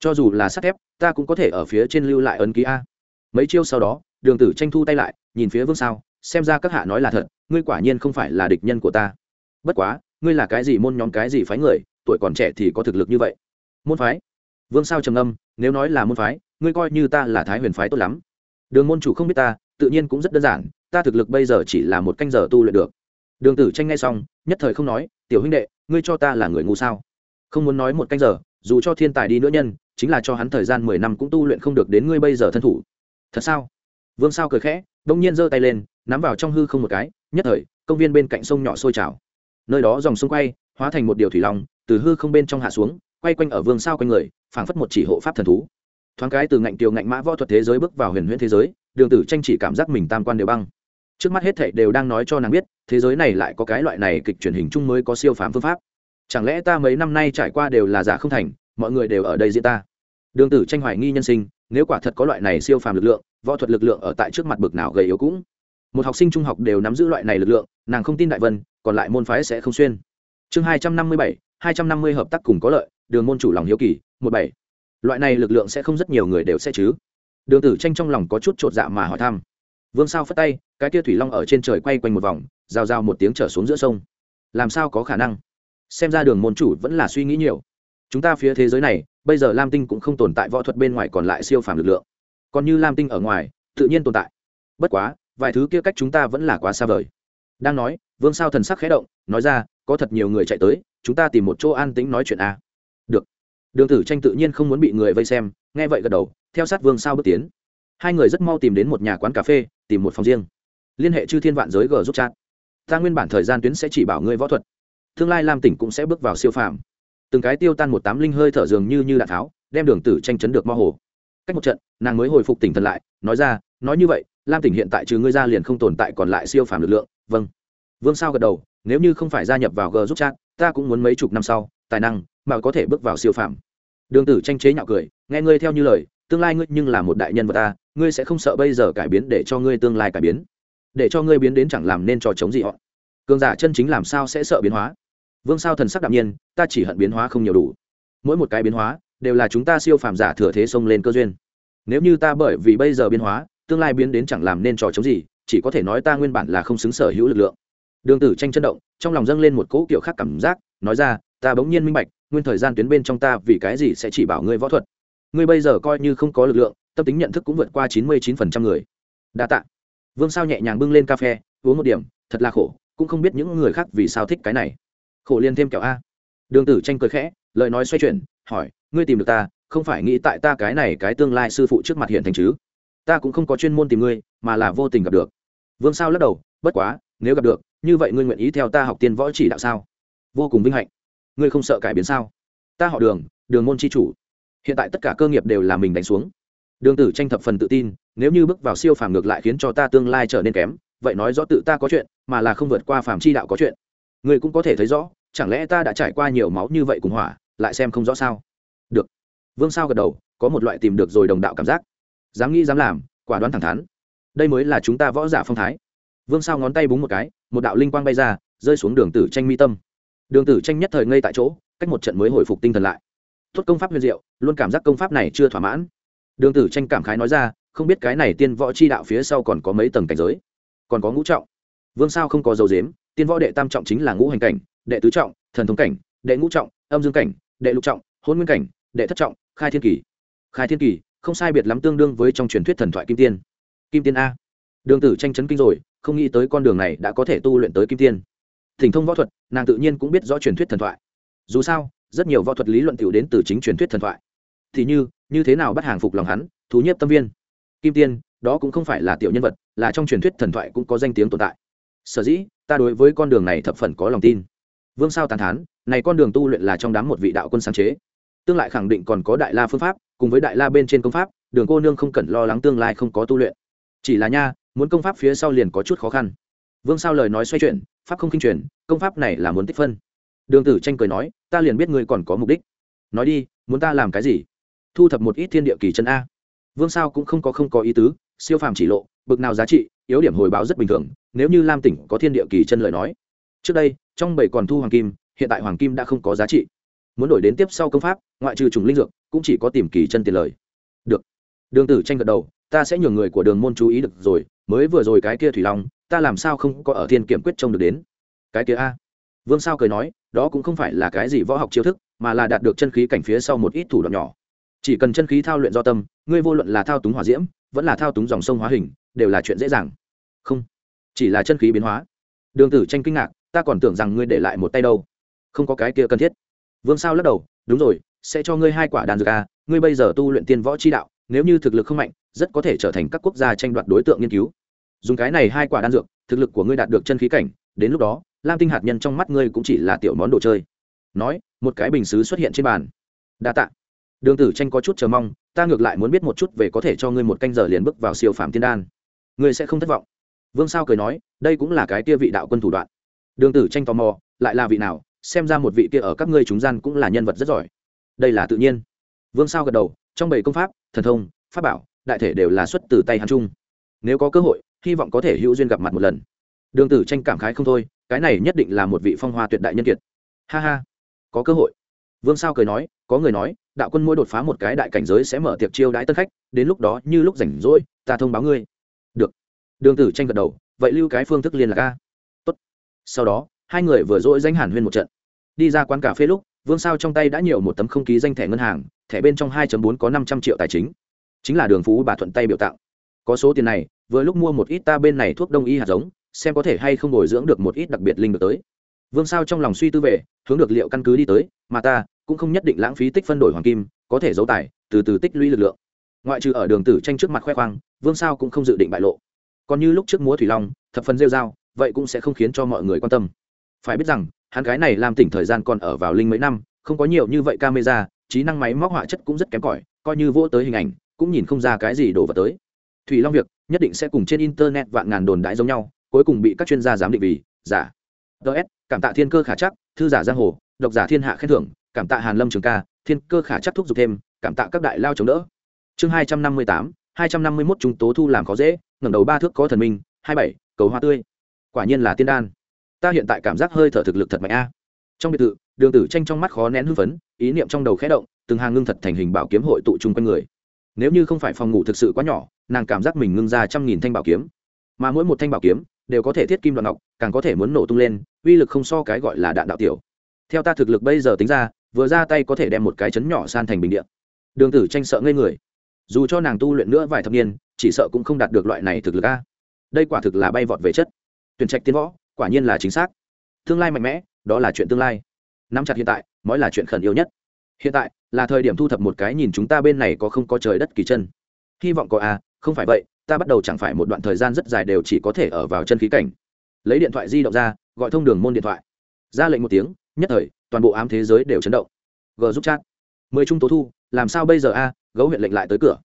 Cho dù là sắt thép, ta cũng có thể ở phía trên lưu lại ấn ký a. Mấy chiêu sau đó, đường tử tranh thu tay lại, nhìn phía vương sao xem ra các hạ nói là thật, ngươi quả nhiên không phải là địch nhân của ta. Bất quá, ngươi là cái gì môn nhóm, cái gì phái người, tuổi còn trẻ thì có thực lực như vậy. Môn phái? Vương sao trầm âm nếu nói là môn phái, ngươi coi như ta là thái huyền phái tốt lắm. Đường môn chủ không biết ta, tự nhiên cũng rất đơn giản, ta thực lực bây giờ chỉ là một canh giờ tu luyện được. Đường tử tranh ngay xong, nhất thời không nói, tiểu huynh đệ, ngươi cho ta là người ngu sao? Không muốn nói một canh giờ, dù cho thiên tài đi nữa nhân, chính là cho hắn thời gian mười năm cũng tu luyện không được đến ngươi bây giờ thân thủ. Thật sao? Vương sao cười khẽ đông nhiên giơ tay lên, nắm vào trong hư không một cái, nhất thời, công viên bên cạnh sông nhỏ sôi trào. Nơi đó dòng sông quay, hóa thành một điều thủy long từ hư không bên trong hạ xuống, quay quanh ở vương sao quanh người, phảng phất một chỉ hộ pháp thần thú. Thoáng cái từ ngạnh tiều ngạnh mã võ thuật thế giới bước vào huyền huyễn thế giới, đường tử tranh chỉ cảm giác mình tam quan đều băng. Trước mắt hết thảy đều đang nói cho nàng biết, thế giới này lại có cái loại này kịch truyền hình chung mới có siêu phàm phương pháp. Chẳng lẽ ta mấy năm nay trải qua đều là giả không thành, mọi người đều ở đây diễn ta? Đường tử tranh hoài nghi nhân sinh, nếu quả thật có loại này siêu phàm lực lượng võ thuật lực lượng ở tại trước mặt bực nào gầy yếu cũng. Một học sinh trung học đều nắm giữ loại này lực lượng, nàng không tin đại vân, còn lại môn phái sẽ không xuyên. Chương hai trăm năm mươi bảy, hai trăm năm mươi hợp tác cùng có lợi, đường môn chủ lòng hiếu kỳ, một bảy. Loại này lực lượng sẽ không rất nhiều người đều sẽ chứ. Đường tử tranh trong lòng có chút t r ộ t dạ mà hỏi thăm. Vương sao phất tay, cái kia thủy long ở trên trời quay quanh một vòng, rào rào một tiếng trở xuống giữa sông. Làm sao có khả năng? Xem ra đường môn chủ vẫn là suy nghĩ nhiều. Chúng ta phía thế giới này, bây giờ lam tinh cũng không tồn tại võ thuật bên ngoài còn lại siêu phàm lực lượng còn như lam tinh ở ngoài, tự nhiên tồn tại. Bất quá, vài thứ kia cách chúng ta vẫn là quá xa vời. Đang nói, vương sao thần sắc khẽ động, nói ra, có thật nhiều người chạy tới, chúng ta tìm một chỗ an tĩnh nói chuyện a. Được. Đường tử tranh tự nhiên không muốn bị người vây xem, nghe vậy gật đầu, theo sát vương sao bước tiến. Hai người rất mau tìm đến một nhà quán cà phê, tìm một phòng riêng. Liên hệ chư thiên vạn giới g giúp chat. Ta nguyên bản thời gian tuyến sẽ chỉ bảo ngươi võ thuật. Tương lai lam tỉnh cũng sẽ bước vào siêu phàm. Từng cái tiêu tan một tám linh hơi thở dường như như đạn tháo, đem đường tử tranh chấn được mơ hồ cách một trận, nàng mới hồi phục tỉnh thần lại, nói ra, nói như vậy, lam tỉnh hiện tại trừ ngươi ra liền không tồn tại còn lại siêu phàm lực lượng. Vâng. Vương sao gật đầu, nếu như không phải gia nhập vào g giúp chat, ta cũng muốn mấy chục năm sau, tài năng mà có thể bước vào siêu phàm. Đường tử tranh chế nhạo cười, nghe ngươi theo như lời, tương lai ngươi nhưng là một đại nhân vật ta, ngươi sẽ không sợ bây giờ cải biến để cho ngươi tương lai cải biến. Để cho ngươi biến đến chẳng làm nên trò chống gì họ. Cường giả chân chính làm sao sẽ sợ biến hóa? Vương sao thần sắc đạm nhiên, ta chỉ hận biến hóa không nhiều đủ. Mỗi một cái biến hóa đều là chúng ta siêu phàm giả thừa thế xông lên cơ duyên. Nếu như ta bởi vì bây giờ biến hóa, tương lai biến đến chẳng làm nên trò chống gì, chỉ có thể nói ta nguyên bản là không xứng sở hữu lực lượng. Đường tử tranh chân động, trong lòng dâng lên một cỗ kiểu khác cảm giác, nói ra, ta bỗng nhiên minh bạch, nguyên thời gian tuyến bên trong ta vì cái gì sẽ chỉ bảo ngươi võ thuật. Ngươi bây giờ coi như không có lực lượng, tâm tính nhận thức cũng vượt qua chín mươi chín phần trăm người. Đa t ạ vương sao nhẹ nhàng bưng lên cà phê, uống một điểm, thật là khổ, cũng không biết những người khác vì sao thích cái này. Khổ liên thêm kẹo a. Đường tử tranh cười khẽ, lời nói xoay chuyển, hỏi ngươi tìm được ta, không phải nghĩ tại ta cái này cái tương lai sư phụ trước mặt hiện thành chứ? Ta cũng không có chuyên môn tìm ngươi, mà là vô tình gặp được. Vương sao lắc đầu, bất quá, nếu gặp được, như vậy ngươi nguyện ý theo ta học tiên võ chỉ đạo sao? Vô cùng vinh hạnh. Ngươi không sợ cải biến sao? Ta họ đường đường môn c h i chủ. Hiện tại tất cả cơ nghiệp đều là mình đánh xuống. Đường tử tranh thập phần tự tin, nếu như bước vào siêu phàm ngược lại khiến cho ta tương lai trở nên kém, vậy nói rõ tự ta có chuyện, mà là không vượt qua phàm chi đạo có chuyện. Ngươi cũng có thể thấy rõ, chẳng lẽ ta đã trải qua nhiều máu như vậy cùng hỏa, lại xem không rõ sao? Vương sao gật đầu, có một loại tìm được rồi đồng đạo cảm giác. Dám nghĩ dám làm, quả đoán thẳng thắn. Đây mới là chúng ta võ giả phong thái. Vương sao ngón tay búng một cái, một đạo linh quang bay ra, rơi xuống đường tử tranh mi tâm. Đường tử tranh nhất thời ngây tại chỗ, cách một trận mới hồi phục tinh thần lại. Tốt công pháp huyền diệu, luôn cảm giác công pháp này chưa thỏa mãn. Đường tử tranh cảm khái nói ra, không biết cái này tiên võ chi đạo phía sau còn có mấy tầng cảnh giới. Còn có ngũ trọng. Vương sao không có dấu dếm tiên võ đệ tam trọng chính là ngũ hành cảnh, đệ tứ trọng, thần thống cảnh, đệ ngũ trọng, âm dương cảnh, đệ lục trọng, hôn nguyên cảnh, đệ thất trọng khai thiên kỳ. Khai thiên kỳ, không sai biệt lắm tương đương với trong truyền thuyết thần thoại kim tiên. Kim tiên a. Đường tử tranh chấn kinh rồi, không nghĩ tới con đường này đã có thể tu luyện tới kim tiên. Thỉnh thông võ thuật, nàng tự nhiên cũng biết rõ truyền thuyết thần thoại. Dù sao, rất nhiều võ thuật lý luận t đến từ chính truyền thuyết thần thoại. Thì như như thế nào bắt hàng phục lòng hắn, thú nhiếp tâm viên? Kim tiên, đó cũng không phải là tiểu nhân vật, là trong truyền thuyết thần thoại cũng có danh tiếng tồn tại. Sở dĩ, ta đối với con đường này thập phần có lòng tin. Vương sao tàn thán, này con đường tu luyện là trong đám một vị đạo quân sáng chế tương lại khẳng định còn có đại la phương pháp, cùng với đại la bên trên công pháp, đường cô nương không cần lo lắng tương lai không có tu luyện. Chỉ là nha, muốn công pháp phía sau liền có chút khó khăn. Vương sao lời nói xoay chuyển, pháp không kinh truyền, công pháp này là muốn tích phân. Đường tử tranh cười nói, ta liền biết ngươi còn có mục đích. Nói đi, muốn ta làm cái gì? Thu thập một ít thiên địa kỳ chân a. Vương sao cũng không có không có ý tứ, siêu phàm chỉ lộ, bực nào giá trị, yếu điểm hồi báo rất bình thường, nếu như lam tỉnh có thiên địa kỳ chân lời nói. Trước đây, trong bảy còn thu hoàng kim, hiện tại hoàng kim đã không có giá trị muốn đổi đến tiếp sau công pháp, ngoại trừ trùng linh dược, cũng chỉ có tìm kỳ chân tiền lời. Được. Đường tử tranh gật đầu, ta sẽ nhường người của đường môn chú ý được rồi, mới vừa rồi cái kia thủy long, ta làm sao không có ở thiên kiểm quyết trông được đến? Cái kia a. Vương sao cười nói, đó cũng không phải là cái gì võ học chiêu thức, mà là đạt được chân khí cảnh phía sau một ít thủ đoạn nhỏ. Chỉ cần chân khí thao luyện do tâm, ngươi vô luận là thao túng hỏa diễm, vẫn là thao túng dòng sông hóa hình, đều là chuyện dễ dàng. Không. Chỉ là chân khí biến hóa. Đường tử tranh kinh ngạc, ta còn tưởng rằng ngươi để lại một tay đâu. Không có cái kia cần thiết vương sao lắc đầu, đúng rồi, sẽ cho ngươi hai quả đàn dược a, ngươi bây giờ tu luyện tiên võ chi đạo, nếu như thực lực không mạnh, rất có thể trở thành các quốc gia tranh đoạt đối tượng nghiên cứu. Dùng cái này hai quả đan dược, thực lực của ngươi đạt được chân khí cảnh, đến lúc đó, lam tinh hạt nhân trong mắt ngươi cũng chỉ là tiểu món đồ chơi. Nói, một cái bình xứ xuất hiện trên bàn. Đa t ạ đường tử tranh có chút chờ mong, ta ngược lại muốn biết một chút về có thể cho ngươi một canh giờ liền bước vào siêu phàm tiên đan. Ngươi sẽ không thất vọng. Vương sao cười nói, đây cũng là cái kia vị đạo quân thủ đoạn. Đường tử tranh tò mò, lại là vị nào? Xem ra một vị kia ở các ngươi chúng gian cũng là nhân vật rất giỏi. Đây là tự nhiên. Vương sao gật đầu, trong bảy công pháp, thần thông, pháp bảo, đại thể đều là xuất từ tay hắn trung nếu có cơ hội, hy vọng có thể hữu duyên gặp mặt một lần. Đường tử tranh cảm khái không thôi, cái này nhất định là một vị phong hoa tuyệt đại nhân kiệt. Ha ha, có cơ hội. Vương sao cười nói, có người nói, đạo quân mỗi đột phá một cái đại cảnh giới sẽ mở tiệc chiêu đãi tân khách, đến lúc đó như lúc rảnh rỗi, ta thông báo ngươi. Được. Đường tử tranh gật đầu, vậy lưu cái phương thức liên lạc a. Tốt. Sau đó, hai người vừa dỗi danh hàn huyên một trận đi ra quán cà phê lúc, vương sao trong tay đã nhiều một tấm không ký danh thẻ ngân hàng, thẻ bên trong 2 bốn có năm trăm triệu tài chính. Chính là đường phú bà thuận tay biểu tặng. Có số tiền này, vừa lúc mua một ít ta bên này thuốc đông y hạt giống, xem có thể hay không bồi dưỡng được một ít đặc biệt linh được tới. Vương sao trong lòng suy tư về, hướng được liệu căn cứ đi tới, mà ta cũng không nhất định lãng phí tích phân đổi hoàng kim, có thể giấu tài, từ từ tích lũy lực lượng. Ngoại trừ ở đường tử tranh trước mặt khoe khoang, vương sao cũng không dự định bại lộ. Còn như lúc trước múa thủy long, thập phần rêu dao vậy cũng sẽ không khiến cho mọi người quan tâm. Phải biết rằng hắn gái này làm tỉnh thời gian còn ở vào linh mấy năm, không có nhiều như vậy camera, trí năng máy móc họa chất cũng rất kém cỏi, coi như vỗ tới hình ảnh, cũng nhìn không ra cái gì đổ vào tới. Thủy long việc, nhất định sẽ cùng trên internet vạn ngàn đồn đãi giống nhau, cuối cùng bị các chuyên gia giám định vì, giả. Ts cảm tạ thiên cơ khả chắc, thư giả giang hồ, độc giả thiên hạ khen thưởng, cảm tạ hàn lâm trường ca, thiên cơ khả chắc thúc giục thêm, cảm tạ các đại lao chống đỡ. Chương hai trăm năm mươi tám, hai trăm năm mươi mốt chúng tố thu làm khó dễ, ngẩng đầu ba thước có thần minh, hai bảy, cầu hoa tươi. Quả nhiên là tiên đan ta hiện tại cảm giác hơi thở thực lực thật mạnh a. Trong biệt thự, đường tử tranh trong mắt khó nén hưng phấn, ý niệm trong đầu khẽ động, từng hàng ngưng thật thành hình bảo kiếm hội tụ chung quanh người. Nếu như không phải phòng ngủ thực sự quá nhỏ, nàng cảm giác mình ngưng ra trăm nghìn thanh bảo kiếm. Mà mỗi một thanh bảo kiếm đều có thể thiết kim đoạn ngọc, càng có thể muốn nổ tung lên, uy lực không so cái gọi là đạn đạo tiểu. Theo ta thực lực bây giờ tính ra, vừa ra tay có thể đem một cái chấn nhỏ san thành bình điện đường tử tranh sợ ngây người. Dù cho nàng tu luyện nữa vài thập niên, chỉ sợ cũng không đạt được loại này thực lực a. Đây quả thực là bay vọt về chất. Tuyển trạch tiến võ quả nhiên là chính xác. Tương lai mạnh mẽ, đó là chuyện tương lai. Nắm chặt hiện tại, mới là chuyện khẩn yếu nhất. Hiện tại là thời điểm thu thập một cái nhìn chúng ta bên này có không có trời đất kỳ chân. Hy vọng có a không phải vậy, ta bắt đầu chẳng phải một đoạn thời gian rất dài đều chỉ có thể ở vào chân khí cảnh. Lấy điện thoại di động ra, gọi thông đường môn điện thoại. Ra lệnh một tiếng, nhất thời, toàn bộ ám thế giới đều chấn động. G giúp chat. Mười trung tố thu, làm sao bây giờ a, gấu huyện lệnh lại tới cửa.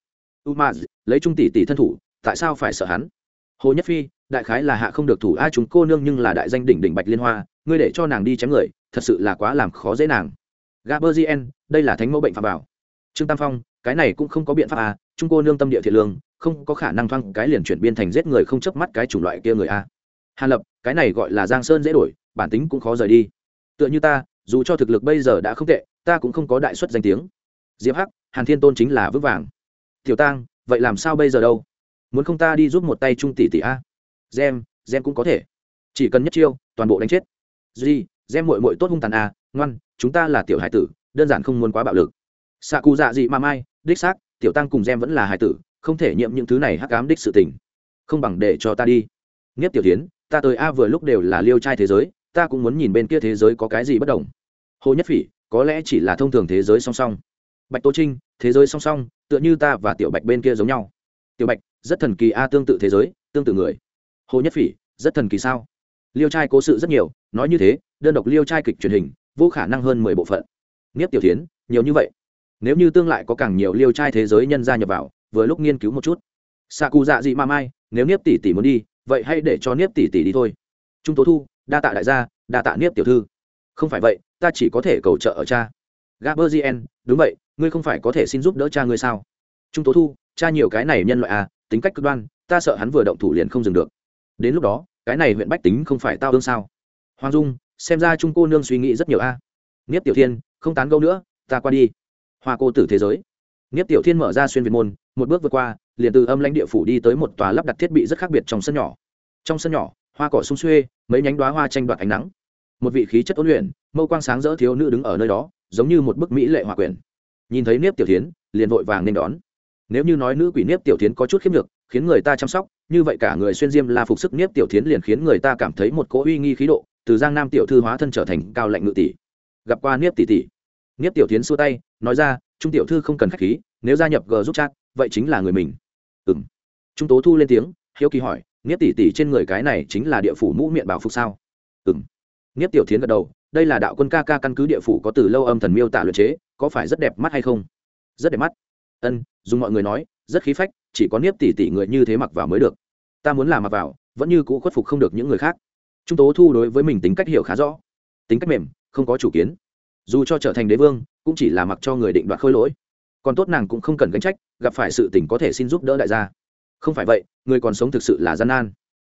U ma lấy trung tỷ tỷ thân thủ, tại sao phải sợ hắn? Hồ nhất phi đại khái là hạ không được thủ a chúng cô nương nhưng là đại danh đỉnh đỉnh bạch liên hoa, ngươi để cho nàng đi chém người, thật sự là quá làm khó dễ nàng. Gaberzien đây là thánh mẫu bệnh phạm bảo trương tam phong, cái này cũng không có biện pháp a trung cô nương tâm địa thiện lương, không có khả năng thoang cái liền chuyển biên thành giết người không chớp mắt cái chủng loại kia người a. Hàn lập, cái này gọi là giang sơn dễ đổi, bản tính cũng khó rời đi. Tựa như ta, dù cho thực lực bây giờ đã không tệ, ta cũng không có đại suất danh tiếng. Diệp hắc, hàn thiên tôn chính là vững vàng. Tiểu tang, vậy làm sao bây giờ đâu? Muốn không ta đi giúp một tay trung tỷ tỷ a? Gem gem cũng có thể. Chỉ cần nhất chiêu, toàn bộ đánh chết. Duy, gem mội mội tốt hung tàn à? ngoan, chúng ta là tiểu hải tử, đơn giản không muốn quá bạo lực. Xạ cụ dạ dị mà mai, đích xác, tiểu tăng cùng gem vẫn là hải tử, không thể nhiệm những thứ này hắc ám đích sự tình. Không bằng để cho ta đi. Nghiếp tiểu tiến ta tới a vừa lúc đều là liêu trai thế giới, ta cũng muốn nhìn bên kia thế giới có cái gì bất đồng. Hồ nhất phỉ, có lẽ chỉ là thông thường thế giới song song. Bạch tô trinh, thế giới song song, tựa như ta và tiểu bạch bên kia giống nhau. Tiểu bạch, rất thần kỳ a tương tự thế giới, tương tự người hồ nhất phỉ, rất thần kỳ sao? Liêu trai cố sự rất nhiều, nói như thế, đơn độc liêu trai kịch truyền hình, vô khả năng hơn mười bộ phận. Nghiếp tiểu tiến nhiều như vậy. Nếu như tương lại có càng nhiều liêu trai thế giới nhân gia nhập vào, vừa lúc nghiên cứu một chút. Xạ cụ dạ dị ma mai, nếu niếp tỷ tỷ muốn đi, vậy hãy để cho niếp tỷ tỷ đi thôi. Trung tố thu, đa tạ đại gia, đa tạ niếp tiểu thư. Không phải vậy, ta chỉ có thể cầu trợ ở cha. Gaberzien đúng vậy, ngươi không phải có thể xin giúp đỡ cha ngươi sao? Trung tố thu, cha nhiều cái này nhân loại à tính cách cực đoan, ta sợ hắn vừa động thủ liền không dừng được đến lúc đó, cái này huyện bách tính không phải tao ương sao? Hoàng dung, xem ra trung cô nương suy nghĩ rất nhiều a. À. nghiếp tiểu thiên, không tán gâu nữa, ta qua đi. Hoa cô tử thế giới. Nghiếp tiểu thiên mở ra xuyên việt môn, một bước vượt qua, liền từ âm lãnh địa phủ đi tới một tòa lắp đặt thiết bị rất khác biệt trong sân nhỏ. Trong sân nhỏ, hoa cỏ sung xuê, mấy nhánh đoá hoa tranh đoạt ánh nắng. Một vị khí chất ôn luyện, mâu quang sáng rỡ thiếu nữ đứng ở nơi đó, giống như một bức mỹ lệ hòa quyền nhìn thấy nếp tiểu tiến liền vội vàng nên đón. Nếu như nói nữ quỷ nếp tiểu tiến có chút khiếp nhược khiến người ta chăm sóc, như vậy cả người xuyên diêm la phục sức nếp tiểu tiến liền khiến người ta cảm thấy một cỗ uy nghi khí độ, từ giang nam tiểu thư hóa thân trở thành cao lạnh ngự tỷ. Gặp qua nếp tỷ tỷ. Nếp tiểu tiến xua tay, nói ra, trung tiểu thư không cần khách khí, nếu gia nhập g giúp chat, vậy chính là người mình. Ừ m trung tố thu lên tiếng, hiếu kỳ hỏi nếp tỷ tỷ trên người cái này chính là địa phủ mũ miệng bảo phục sao? Ừ m nếp tiểu tiến gật đầu, đây là đạo quân ca ca căn cứ địa phủ có từ lâu âm thần miêu tả luyện chế, có phải rất đẹp mắt hay không? Rất đẹp mắt. Ân, dùng mọi người nói, rất khí phách chỉ có niếp tỷ tỷ người như thế mặc vào mới được. Ta muốn làm mặc vào vẫn như cũ khuất phục không được những người khác. Trung tố thu đối với mình tính cách hiểu khá rõ. Tính cách mềm không có chủ kiến. Dù cho trở thành đế vương cũng chỉ là mặc cho người định đoạt khôi lỗi. Còn tốt nàng cũng không cần gánh trách gặp phải sự tình có thể xin giúp đỡ đại gia. Không phải vậy người còn sống thực sự là gian nan.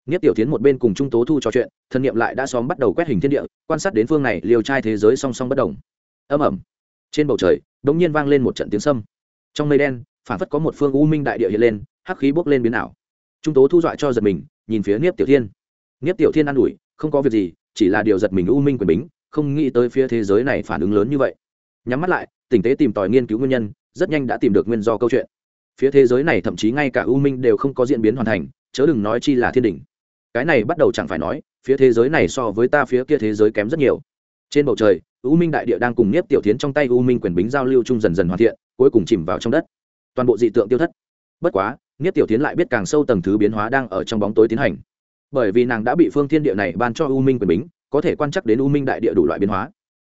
Niết Tiểu Thiến một bên cùng Trung Tố Thu trò chuyện, thân niệm lại đã xóm bắt đầu quét hình thiên địa, quan sát đến phương này liều trai thế giới song song bất động. Ầm ầm. Trên bầu trời, đột nhiên vang lên một trận tiếng sấm. Trong mây đen, phản phất có một phương u minh đại địa hiện lên, hắc khí bốc lên biến ảo. Trung Tố Thu dọa cho giật mình, nhìn phía Niếp Tiểu Thiên. Niếp Tiểu Thiên an ủi, không có việc gì, chỉ là điều giật mình u minh quyền bính, không nghĩ tới phía thế giới này phản ứng lớn như vậy. Nhắm mắt lại, tỉnh tế tìm tòi nghiên cứu nguyên nhân, rất nhanh đã tìm được nguyên do câu chuyện. Phía thế giới này thậm chí ngay cả u minh đều không có diễn biến hoàn thành, chớ đừng nói chi là thiên đỉnh cái này bắt đầu chẳng phải nói phía thế giới này so với ta phía kia thế giới kém rất nhiều trên bầu trời u minh đại địa đang cùng nếp tiểu tiến trong tay u minh quyền bính giao lưu chung dần dần hoàn thiện cuối cùng chìm vào trong đất toàn bộ dị tượng tiêu thất. Bất quá nếp tiểu tiến lại biết càng sâu tầng thứ biến hóa đang ở trong bóng tối tiến hành. Bởi vì nàng đã bị phương thiên địa này ban cho u minh quyền bính, có thể quan chắc đến u minh đại địa đủ loại biến hóa.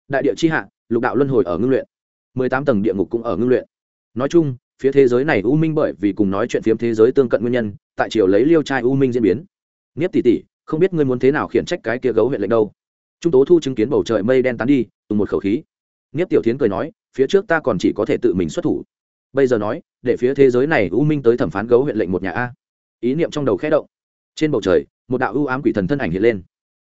Đại địa chi hạ, lục đạo luân hồi ở ngưng luyện. Mười tám tầng địa ngục cũng ở ngưng luyện. Nói chung, phía thế giới này u minh bởi vì cùng nói chuyện phiếm thế giới tương cận nguyên nhân, tại triều lấy liêu trai u minh diễn biến. Nghiếp tỷ tỷ, không biết ngươi muốn thế nào khiển trách cái kia gấu huyện lệnh đâu. Trung tố thu chứng kiến bầu trời mây đen tán đi, tùng một khẩu khí. Nghiếp tiểu tiến cười nói, phía trước ta còn chỉ có thể tự mình xuất thủ bây giờ nói, để phía thế giới này u minh tới thẩm phán gấu huyện lệnh một nhà a. Ý niệm trong đầu khẽ động. Trên bầu trời, một đạo ưu ám quỷ thần thân ảnh hiện lên.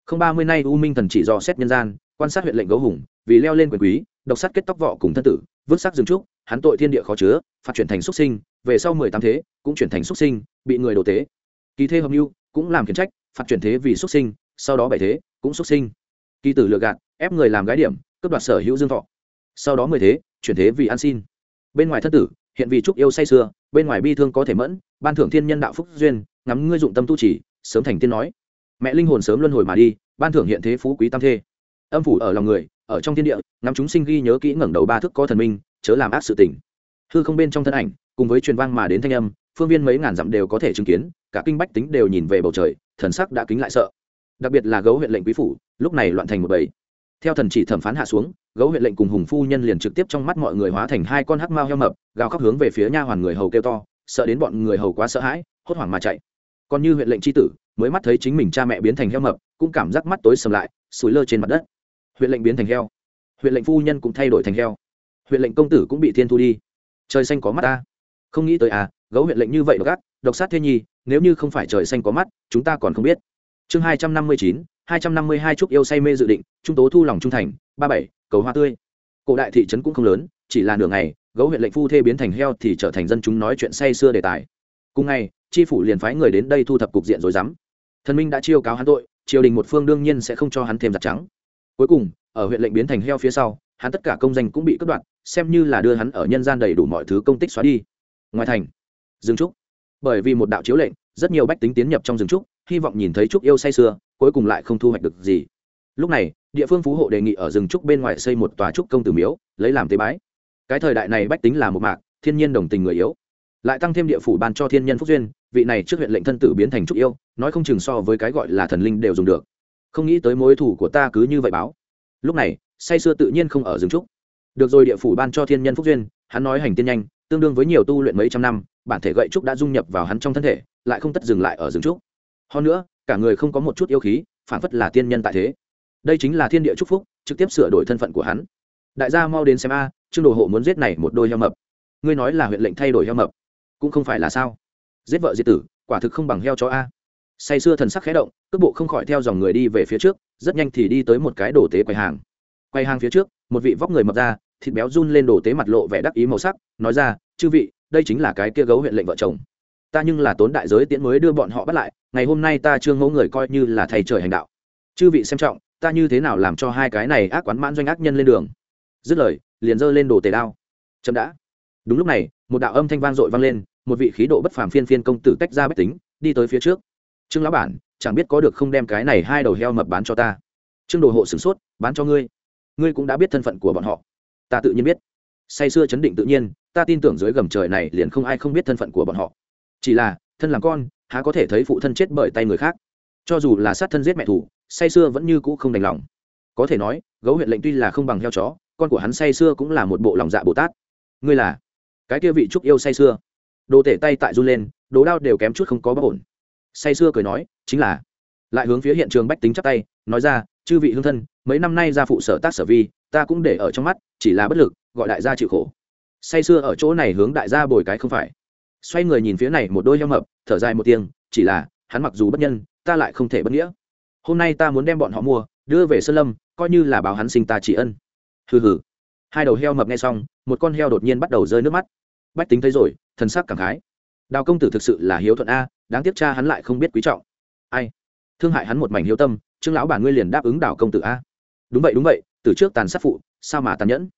Không ba mươi nay u minh thần chỉ do xét nhân gian, quan sát huyện lệnh gấu hùng, vì leo lên quyền quý, độc sát kết tóc vọ cùng thân tử, vứt sắc dừng trúc, hắn tội thiên địa khó chứa, phạt chuyển thành xuất sinh, về sau mười tám thế, cũng chuyển thành xuất sinh, bị người đồ tế. Kỳ thế hợp mưu, cũng làm khiển trách, phạt chuyển thế vì xuất sinh, sau đó bảy thế, cũng xuất sinh. Kỳ tử lừa gạt, ép người làm gái điểm, cướp đoạt sở hữu dương thọ. Sau đó mười thế, chuyển thế vì an xin bên ngoài thân tử, hiện vì trúc yêu say sưa, bên ngoài bi thương có thể mẫn, ban thưởng thiên nhân đạo phúc duyên, ngắm ngươi dụng tâm tu chỉ sớm thành tiên nói. Mẹ linh hồn sớm luân hồi mà đi, ban thưởng hiện thế phú quý tam thê. Âm phủ ở lòng người, ở trong thiên địa, ngắm chúng sinh ghi nhớ kỹ ngẩng đầu ba thức có thần minh, chớ làm ác sự tình. Hư không bên trong thân ảnh, cùng với truyền vang mà đến thanh âm, phương viên mấy ngàn dặm đều có thể chứng kiến, cả kinh bách tính đều nhìn về bầu trời, thần sắc đã kính lại sợ. Đặc biệt là gấu huyện lệnh quý phủ, lúc này loạn thành một bầy. Theo thần chỉ thẩm phán hạ xuống gấu huyện lệnh cùng hùng phu nhân liền trực tiếp trong mắt mọi người hóa thành hai con hắc mao heo mập, gào khóc hướng về phía nha hoàn người hầu kêu to, sợ đến bọn người hầu quá sợ hãi, hốt hoảng mà chạy. Còn như huyện lệnh c tử, mới mắt thấy chính mình cha mẹ biến thành heo mập, cũng cảm giác mắt tối sầm lại, sủi lơ trên mặt đất. Huyện lệnh biến thành heo. Huyện lệnh phu nhân cũng thay đổi thành heo. Huyện lệnh công tử cũng bị thiên thu đi. Trời xanh có mắt ta. Không nghĩ tới à gấu huyện lệnh như vậy độc ác, độc sát thế nhi, nếu như không phải trời xanh có mắt, chúng ta còn không biết. Chương hai trăm năm mươi chín, hai trăm năm mươi hai trúc yêu say mê dự định, trung tố thu lòng trung thành, ba bảy cầu hoa tươi. Cổ đại thị trấn cũng không lớn, chỉ là nửa ngày, gấu huyện lệnh phu thê biến thành heo thì trở thành dân chúng nói chuyện say xưa đề tài. Cùng ngày, tri phủ liền phái người đến đây thu thập cục diện rồi dám. Thần minh đã chiêu cáo hắn tội, triều đình một phương đương nhiên sẽ không cho hắn thêm giặt trắng. Cuối cùng, ở huyện lệnh biến thành heo phía sau, hắn tất cả công danh cũng bị cắt đoạn xem như là đưa hắn ở nhân gian đầy đủ mọi thứ công tích xóa đi. Ngoài thành, dương trúc. Bởi vì một đạo chiếu lệnh, rất nhiều bách tính tiến nhập trong rừng trúc, hy vọng nhìn thấy trúc yêu say sưa, cuối cùng lại không thu hoạch được gì. Lúc này địa phương phú hộ đề nghị ở rừng trúc bên ngoài xây một tòa trúc công tử miếu, lấy làm tế bái. Cái thời đại này bách tính là một mạc, thiên nhiên đồng tình người yếu. Lại tăng thêm địa phủ ban cho thiên nhân phúc duyên, vị này trước huyện lệnh thân tử biến thành trúc yêu, nói không chừng so với cái gọi là thần linh đều dùng được. Không nghĩ tới mối thủ của ta cứ như vậy báo. Lúc này, say xưa tự nhiên không ở rừng trúc. Được rồi địa phủ ban cho thiên nhân phúc duyên, hắn nói hành tiên nhanh, tương đương với nhiều tu luyện mấy trăm năm, bản thể gậy trúc đã dung nhập vào hắn trong thân thể, lại không tất dừng lại ở rừng trúc. Hơn nữa, cả người không có một chút yêu khí, phản phất là tiên nhân tại thế đây chính là thiên địa chúc phúc, trực tiếp sửa đổi thân phận của hắn. Đại gia mau đến xem a, trương đồ hộ muốn giết này một đôi heo mập. Ngươi nói là huyện lệnh thay đổi heo mập, cũng không phải là sao? Giết vợ diệt tử, quả thực không bằng heo cho a. Say xưa thần sắc khẽ động, cước bộ không khỏi theo dòng người đi về phía trước, rất nhanh thì đi tới một cái đồ tế quầy hàng. Quay hàng phía trước, một vị vóc người mập ra thịt béo run lên đồ tế mặt lộ vẻ đắc ý màu sắc, nói ra, chư vị, đây chính là cái kia gấu huyện lệnh vợ chồng. Ta nhưng là tốn đại giới tiễn mới đưa bọn họ bắt lại, ngày hôm nay ta chưa ngẫu người coi như là thầy trời hành đạo. Chư vị xem trọng ta như thế nào làm cho hai cái này ác quán mãn doanh ác nhân lên đường? Dứt lời, liền giơ lên đồ tề đao. Chậm đã. Đúng lúc này, một đạo âm thanh vang dội vang lên, một vị khí độ bất phàm phiên phiên công tử tách ra bách tính, đi tới phía trước. Trương lão bản, chẳng biết có được không đem cái này hai đầu heo mập bán cho ta. Trương đồ hộ sửng sốt, bán cho ngươi. Ngươi cũng đã biết thân phận của bọn họ. Ta tự nhiên biết. Say xưa chấn định tự nhiên, ta tin tưởng dưới gầm trời này liền không ai không biết thân phận của bọn họ. Chỉ là, thân làm con, há có thể thấy phụ thân chết bởi tay người khác. Cho dù là sát thân giết mẹ thủ say xưa vẫn như cũ không đành lòng. Có thể nói, gấu huyện lệnh tuy là không bằng heo chó, con của hắn say xưa cũng là một bộ lòng dạ bồ tát. Ngươi là? Cái kia vị trúc yêu say xưa đồ tể tay tại run lên, đồ đao đều kém chút không có bất ổn. Say xưa cười nói, chính là. Lại hướng phía hiện trường bách tính chắp tay, nói ra, chư vị hương thân, mấy năm nay ra phụ sở tác sở vi, ta cũng để ở trong mắt, chỉ là bất lực, gọi đại gia chịu khổ. Say xưa ở chỗ này hướng đại gia bồi cái không phải. Xoay người nhìn phía này một đôi heo mập, thở dài một tiếng, chỉ là, hắn mặc dù bất nhân, ta lại không thể bất nghĩa hôm nay ta muốn đem bọn họ mua, đưa về sơn lâm, coi như là báo hắn sinh ta chỉ ân. Hừ hừ. Hai đầu heo mập nghe xong, một con heo đột nhiên bắt đầu rơi nước mắt. Bách tính thấy rồi, thần sắc cảm khái. Đào công tử thực sự là hiếu thuận a, đáng tiếc cha hắn lại không biết quý trọng. Ai? Thương hại hắn một mảnh hiếu tâm, trương lão bản ngươi liền đáp ứng đào công tử a. Đúng vậy đúng vậy, từ trước tàn sát phụ, sao mà tàn nhẫn?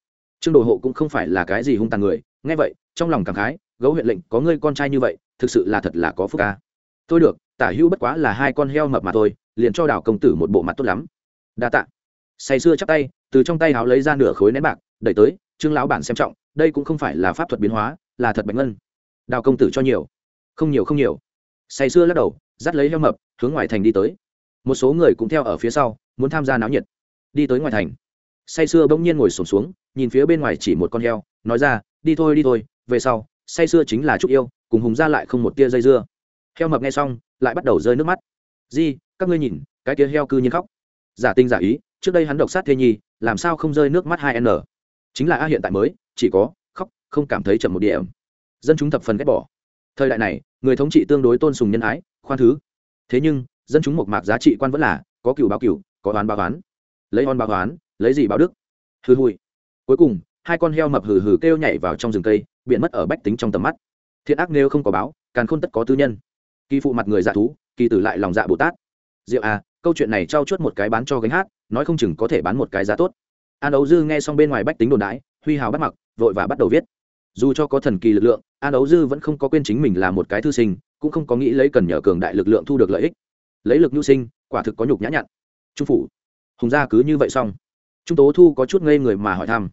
Trương đồ hộ cũng không phải là cái gì hung tàn người, nghe vậy, trong lòng cảm khái, gấu huyện lệnh, có ngươi con trai như vậy, thực sự là thật là có phúc ca tôi được, tả hữu bất quá là hai con heo mập mà thôi liền cho đào công tử một bộ mặt tốt lắm. Đa tạ. Say xưa chắp tay từ trong tay háo lấy ra nửa khối nén bạc đẩy tới trương lão bản xem trọng đây cũng không phải là pháp thuật biến hóa là thật bạch ngân. Đào công tử cho nhiều. Không nhiều không nhiều. Say xưa lắc đầu dắt lấy heo mập hướng ngoài thành đi tới. Một số người cũng theo ở phía sau muốn tham gia náo nhiệt. Đi tới ngoài thành. Say xưa bỗng nhiên ngồi sổm xuống, xuống nhìn phía bên ngoài chỉ một con heo nói ra đi thôi đi thôi về sau say xưa chính là trúc yêu cùng hùng ra lại không một tia dây dưa. Heo mập nghe xong lại bắt đầu rơi nước mắt. Di các ngươi nhìn, cái kia heo cư nhiên khóc. Giả tinh giả ý, trước đây hắn độc sát thê nhi, làm sao không rơi nước mắt hai n? Chính là a hiện tại mới, chỉ có khóc, không cảm thấy chậm một điểm. Dân chúng thập phần ghét bỏ. Thời đại này, người thống trị tương đối tôn sùng nhân ái, khoan thứ. Thế nhưng, dân chúng một mạc giá trị quan vẫn là, có cựu báo cựu có oán báo oán. Lấy oán báo oán, lấy gì báo đức? Hư hùi. Cuối cùng, hai con heo mập hừ hừ kêu nhảy vào trong rừng cây biện mất ở bách tính trong tầm mắt. Thiện ác nếu không có báo càng khôn tất có tư nhân. Kỳ phụ mặt người dạ thú, kỳ tử lại lòng dạ bồ tát diệu à câu chuyện này trao chuốt một cái bán cho gánh hát, nói không chừng có thể bán một cái giá tốt. An ấu dư nghe xong bên ngoài bách tính đồn đãi, huy hào bắt mặc, vội và bắt đầu viết. Dù cho có thần kỳ lực lượng, an ấu dư vẫn không có quên chính mình là một cái thư sinh, cũng không có nghĩ lấy cần nhờ cường đại lực lượng thu được lợi ích. Lấy lực nhu sinh, quả thực có nhục nhã nhặn. Trung phủ, hùng gia cứ như vậy xong. Trung tố thu có chút ngây người mà hỏi thăm.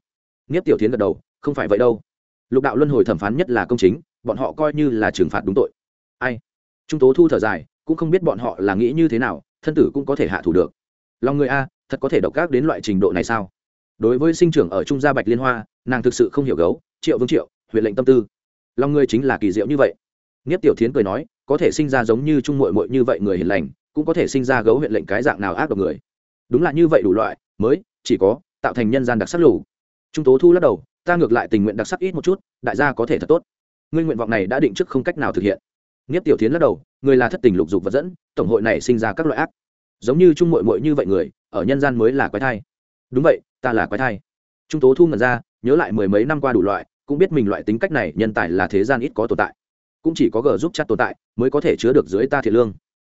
Nghiếp tiểu tiến gật đầu, không phải vậy đâu. Lục đạo luân hồi thẩm phán nhất là công chính, bọn họ coi như là trừng phạt đúng tội. Ai? Trung tố thu thở dài cũng không biết bọn họ là nghĩ như thế nào, thân tử cũng có thể hạ thủ được. Lòng người a, thật có thể độc ác đến loại trình độ này sao? Đối với sinh trưởng ở trung gia bạch liên hoa, nàng thực sự không hiểu gấu, triệu vương triệu, huyện lệnh tâm tư. Lòng người chính là kỳ diệu như vậy. Nghiếp tiểu thiến cười nói, có thể sinh ra giống như trung mội mội như vậy người hiền lành, cũng có thể sinh ra gấu huyện lệnh cái dạng nào ác độc người. Đúng là như vậy đủ loại, mới, chỉ có, tạo thành nhân gian đặc sắc lù. Trung tố thu lắc đầu, ta ngược lại tình nguyện đặc sắc ít một chút, đại gia có thể thật tốt. Nguyên nguyện vọng này đã định trước không cách nào thực hiện nghiếp tiểu tiến lắc đầu, người là thất tình lục dục vật dẫn, tổng hội này sinh ra các loại ác. Giống như trung mội mội như vậy người, ở nhân gian mới là quái thai. Đúng vậy, ta là quái thai. Trung tố thu ngần ra, nhớ lại mười mấy năm qua đủ loại, cũng biết mình loại tính cách này nhân tài là thế gian ít có tồn tại. Cũng chỉ có g giúp chắc tồn tại, mới có thể chứa được dưới ta thiệt lương.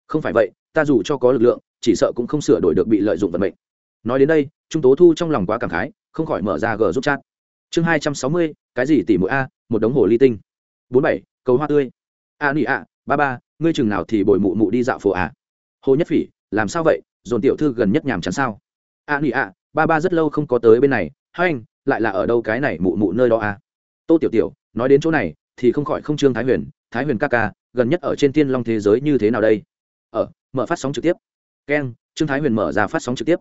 Không phải vậy, ta dù cho có lực lượng, chỉ sợ cũng không sửa đổi được bị lợi dụng vận mệnh. Nói đến đây, trung tố thu trong lòng quá cảm khái, không khỏi mở ra g giúp chat. Chương hai trăm sáu mươi, cái gì tỷ mỗi a, một đống hồ ly tinh. Bốn bảy, cầu hoa tươi. À a nị ạ, ba ba, ngươi chừng nào thì bồi mụ mụ đi dạo phố à? Hồ nhất phỉ, làm sao vậy? Dồn tiểu thư gần nhất nhàm chán sao? À a nị ạ, ba ba rất lâu không có tới bên này. Hai anh, lại là ở đâu cái này mụ mụ nơi đó à? Tô tiểu tiểu, nói đến chỗ này thì không khỏi không trương thái huyền. Thái huyền ca ca, gần nhất ở trên tiên long thế giới như thế nào đây? Ở mở phát sóng trực tiếp. Keng, trương thái huyền mở ra phát sóng trực tiếp.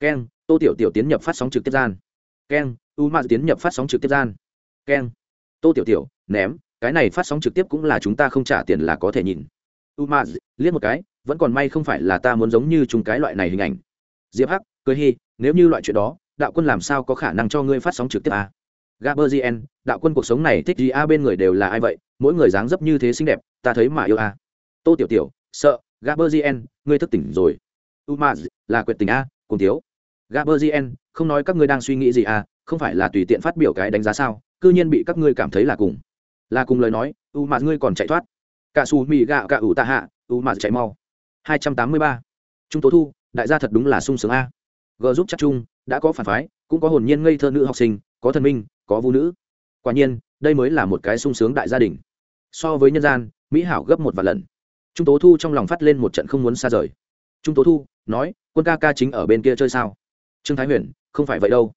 Keng, tô tiểu tiểu tiến nhập phát sóng trực tiếp gian. Keng u ma tiến nhập phát sóng trực tiếp gian. Keng, tô tiểu tiểu, ném cái này phát sóng trực tiếp cũng là chúng ta không trả tiền là có thể nhìn. Umaz, liếc một cái, vẫn còn may không phải là ta muốn giống như chúng cái loại này hình ảnh. Diệp hắc, cười hi, nếu như loại chuyện đó, đạo quân làm sao có khả năng cho ngươi phát sóng trực tiếp à? gaberzien đạo quân cuộc sống này thích gì a bên người đều là ai vậy? Mỗi người dáng dấp như thế xinh đẹp, ta thấy mà yêu a tô tiểu tiểu, sợ gaberzien ngươi thức tỉnh rồi. Umaz, là quyệt tình a à? cùng thiếu gaberzien không nói các ngươi đang suy nghĩ gì à? Không phải là tùy tiện phát biểu cái đánh giá sao? Cư nhiên bị các ngươi cảm thấy là cùng là cùng lời nói mà ngươi còn chạy thoát. Cả xù mì gạo cả ủ tạ hạ umaz chạy mau. Hai trăm tám mươi ba. Trung tố thu, đại gia thật đúng là sung sướng a. G giúp chắc chung, đã có phản phái, cũng có hồn nhiên ngây thơ nữ học sinh, có thần minh, có vũ nữ. Quả nhiên, đây mới là một cái sung sướng đại gia đình. So với nhân gian, mỹ hảo gấp một vài lần. Trung tố thu trong lòng phát lên một trận không muốn xa rời. Trung tố thu, nói, quân ca ca chính ở bên kia chơi sao? Trương thái huyền, không phải vậy đâu.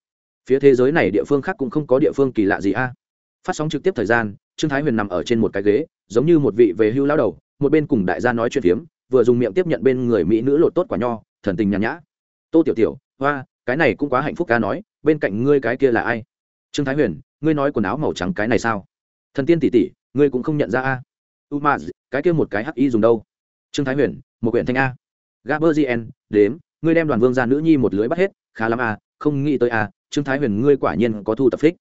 Phía thế giới này địa phương khác cũng không có địa phương kỳ lạ gì a. Phát sóng trực tiếp thời gian trương thái huyền nằm ở trên một cái ghế, giống như một vị về hưu lao đầu, một bên cùng đại gia nói chuyện phiếm, vừa dùng miệng tiếp nhận bên người mỹ nữ lột tốt quả nho, thần tình nhàn nhã. Tô tiểu tiểu, hoa, cái này cũng quá hạnh phúc ca nói, bên cạnh ngươi cái kia là ai? Trương thái huyền, ngươi nói quần áo màu trắng cái này sao? Thần tiên tỷ tỷ, ngươi cũng không nhận ra a. U ma cái kia một cái hắc y dùng đâu? Trương thái huyền, một quyển thanh a. Gaberzien đếm, ngươi đem đoàn vương ra nữ nhi một lưới bắt hết, khá lắm a, không nghĩ tới a, trương thái huyền ngươi quả nhiên có thu tập thích.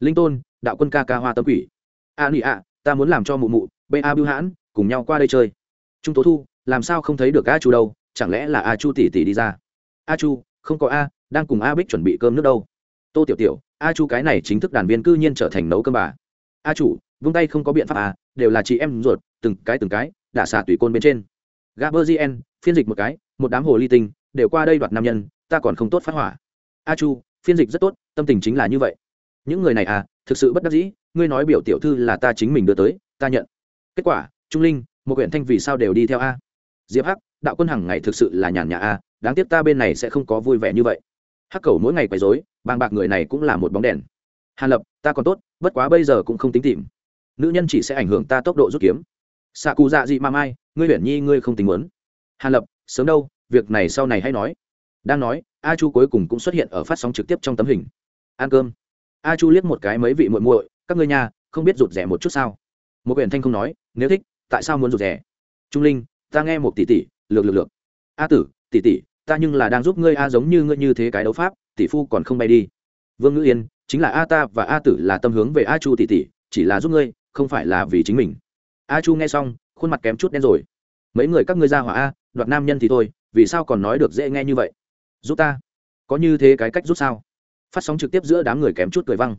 linh tôn, đạo quân ca ca hoa tâm quỷ a nị a, ta muốn làm cho mụ mụ, bê a bưu hãn, cùng nhau qua đây chơi. Trung tố thu, làm sao không thấy được a chu đâu, chẳng lẽ là a chu tỷ tỷ đi ra? A chu, không có a, đang cùng a bích chuẩn bị cơm nước đâu. Tô tiểu tiểu, a chu cái này chính thức đàn viên cư nhiên trở thành nấu cơm bà. A chủ, vung tay không có biện pháp à đều là chị em ruột, từng cái từng cái đã xả tùy côn bên trên. Gaberzien phiên dịch một cái, một đám hồ ly tinh, đều qua đây đoạt nam nhân, ta còn không tốt phát hỏa. A chu, phiên dịch rất tốt, tâm tình chính là như vậy. Những người này à thực sự bất đắc dĩ ngươi nói biểu tiểu thư là ta chính mình đưa tới, ta nhận. Kết quả, trung linh, một quyển thanh vì sao đều đi theo a. Diệp hắc, đạo quân hằng ngày thực sự là nhàn nhã a, đáng tiếc ta bên này sẽ không có vui vẻ như vậy. Hắc cầu mỗi ngày quấy rối, bàng bạc người này cũng là một bóng đèn. Hàn lập, ta còn tốt, bất quá bây giờ cũng không tính tìm. Nữ nhân chỉ sẽ ảnh hưởng ta tốc độ rút kiếm. Xạ cụ dạ dị ma mai, ngươi huyền nhi ngươi không tính muốn. Hàn lập, sớm đâu, việc này sau này hay nói. Đang nói, a chu cuối cùng cũng xuất hiện ở phát sóng trực tiếp trong tấm hình. Ăn cơm. A chu liếc một cái mấy vị muội muội các ngươi nhà không biết rụt rẻ một chút sao? Một quyển thanh không nói, nếu thích, tại sao muốn rụt rẻ trung linh, ta nghe một tỷ tỷ, lược lược lược. A tử, tỷ tỷ, ta nhưng là đang giúp ngươi a giống như ngươi như thế cái đấu pháp, tỷ phu còn không bay đi. Vương ngữ yên, chính là a ta và a tử là tâm hướng về a chu tỷ tỷ, chỉ là giúp ngươi, không phải là vì chính mình. A chu nghe xong, khuôn mặt kém chút đen rồi. Mấy người các ngươi ra hỏa a, đoạt nam nhân thì thôi, vì sao còn nói được dễ nghe như vậy? Giúp ta. Có như thế cái cách giúp sao? Phát sóng trực tiếp giữa đám người kém chút cười văng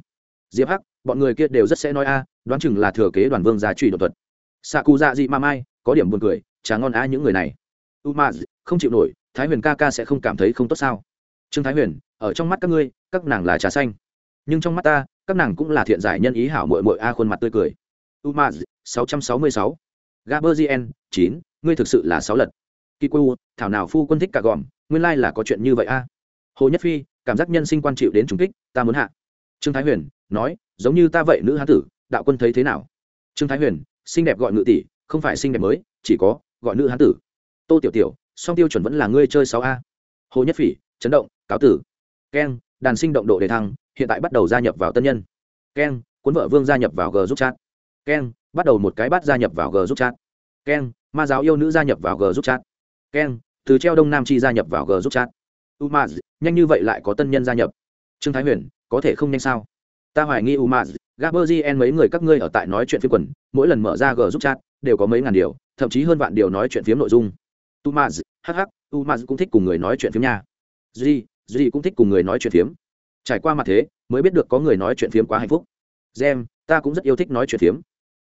diệp hắc, bọn người kia đều rất sẽ nói a, đoán chừng là thừa kế đoàn vương gia truy đột thuật. Xạ cụ dạ dị ma mai, có điểm buồn cười, chả ngon a những người này. U ma không chịu nổi, thái huyền ca ca sẽ không cảm thấy không tốt sao? Trương thái huyền, ở trong mắt các ngươi, các nàng là trà xanh. Nhưng trong mắt ta, các nàng cũng là thiện giải nhân ý hảo mội mội a khuôn mặt tươi cười. Umaz, sáu trăm sáu mươi sáu. Gaberzien chín, ngươi thực sự là sáu lật. Kiku, thảo nào phu quân thích cả gòm, nguyên lai là có chuyện như vậy a. Hồ nhất phi, cảm giác nhân sinh quan chịu đến trùng kích, ta muốn hạ. Trương thái huyền nói, giống như ta vậy nữ hán tử, đạo quân thấy thế nào? Trương thái huyền, xinh đẹp gọi ngự tỷ, không phải xinh đẹp mới, chỉ có gọi nữ hán tử. Tô tiểu tiểu, song tiêu chuẩn vẫn là ngươi chơi sáu a. Hồ nhất phỉ, chấn động, cáo tử. Keng, đàn sinh động độ đề thăng, hiện tại bắt đầu gia nhập vào tân nhân. Keng, cuốn vợ vương gia nhập vào g giúp chat. Keng, bắt đầu một cái bắt gia nhập vào g giúp chat. Keng, ma giáo yêu nữ gia nhập vào g giúp chat. Keng, từ treo đông nam chi gia nhập vào g giúp chat. Umaz nhanh như vậy lại có tân nhân gia nhập. Trương thái huyền, có thể không nhanh sao? Ta hoài nghi umaz gaberzien mấy người các ngươi ở tại nói chuyện phiếm quần, mỗi lần mở ra g giúp chat, đều có mấy ngàn điều, thậm chí hơn vạn điều nói chuyện phiếm nội dung. Umaz hh umaz cũng thích cùng người nói chuyện phiếm nha. Duy duy cũng thích cùng người nói chuyện phiếm. Trải qua mặt thế, mới biết được có người nói chuyện phiếm quá hạnh phúc. Gem, ta cũng rất yêu thích nói chuyện phiếm.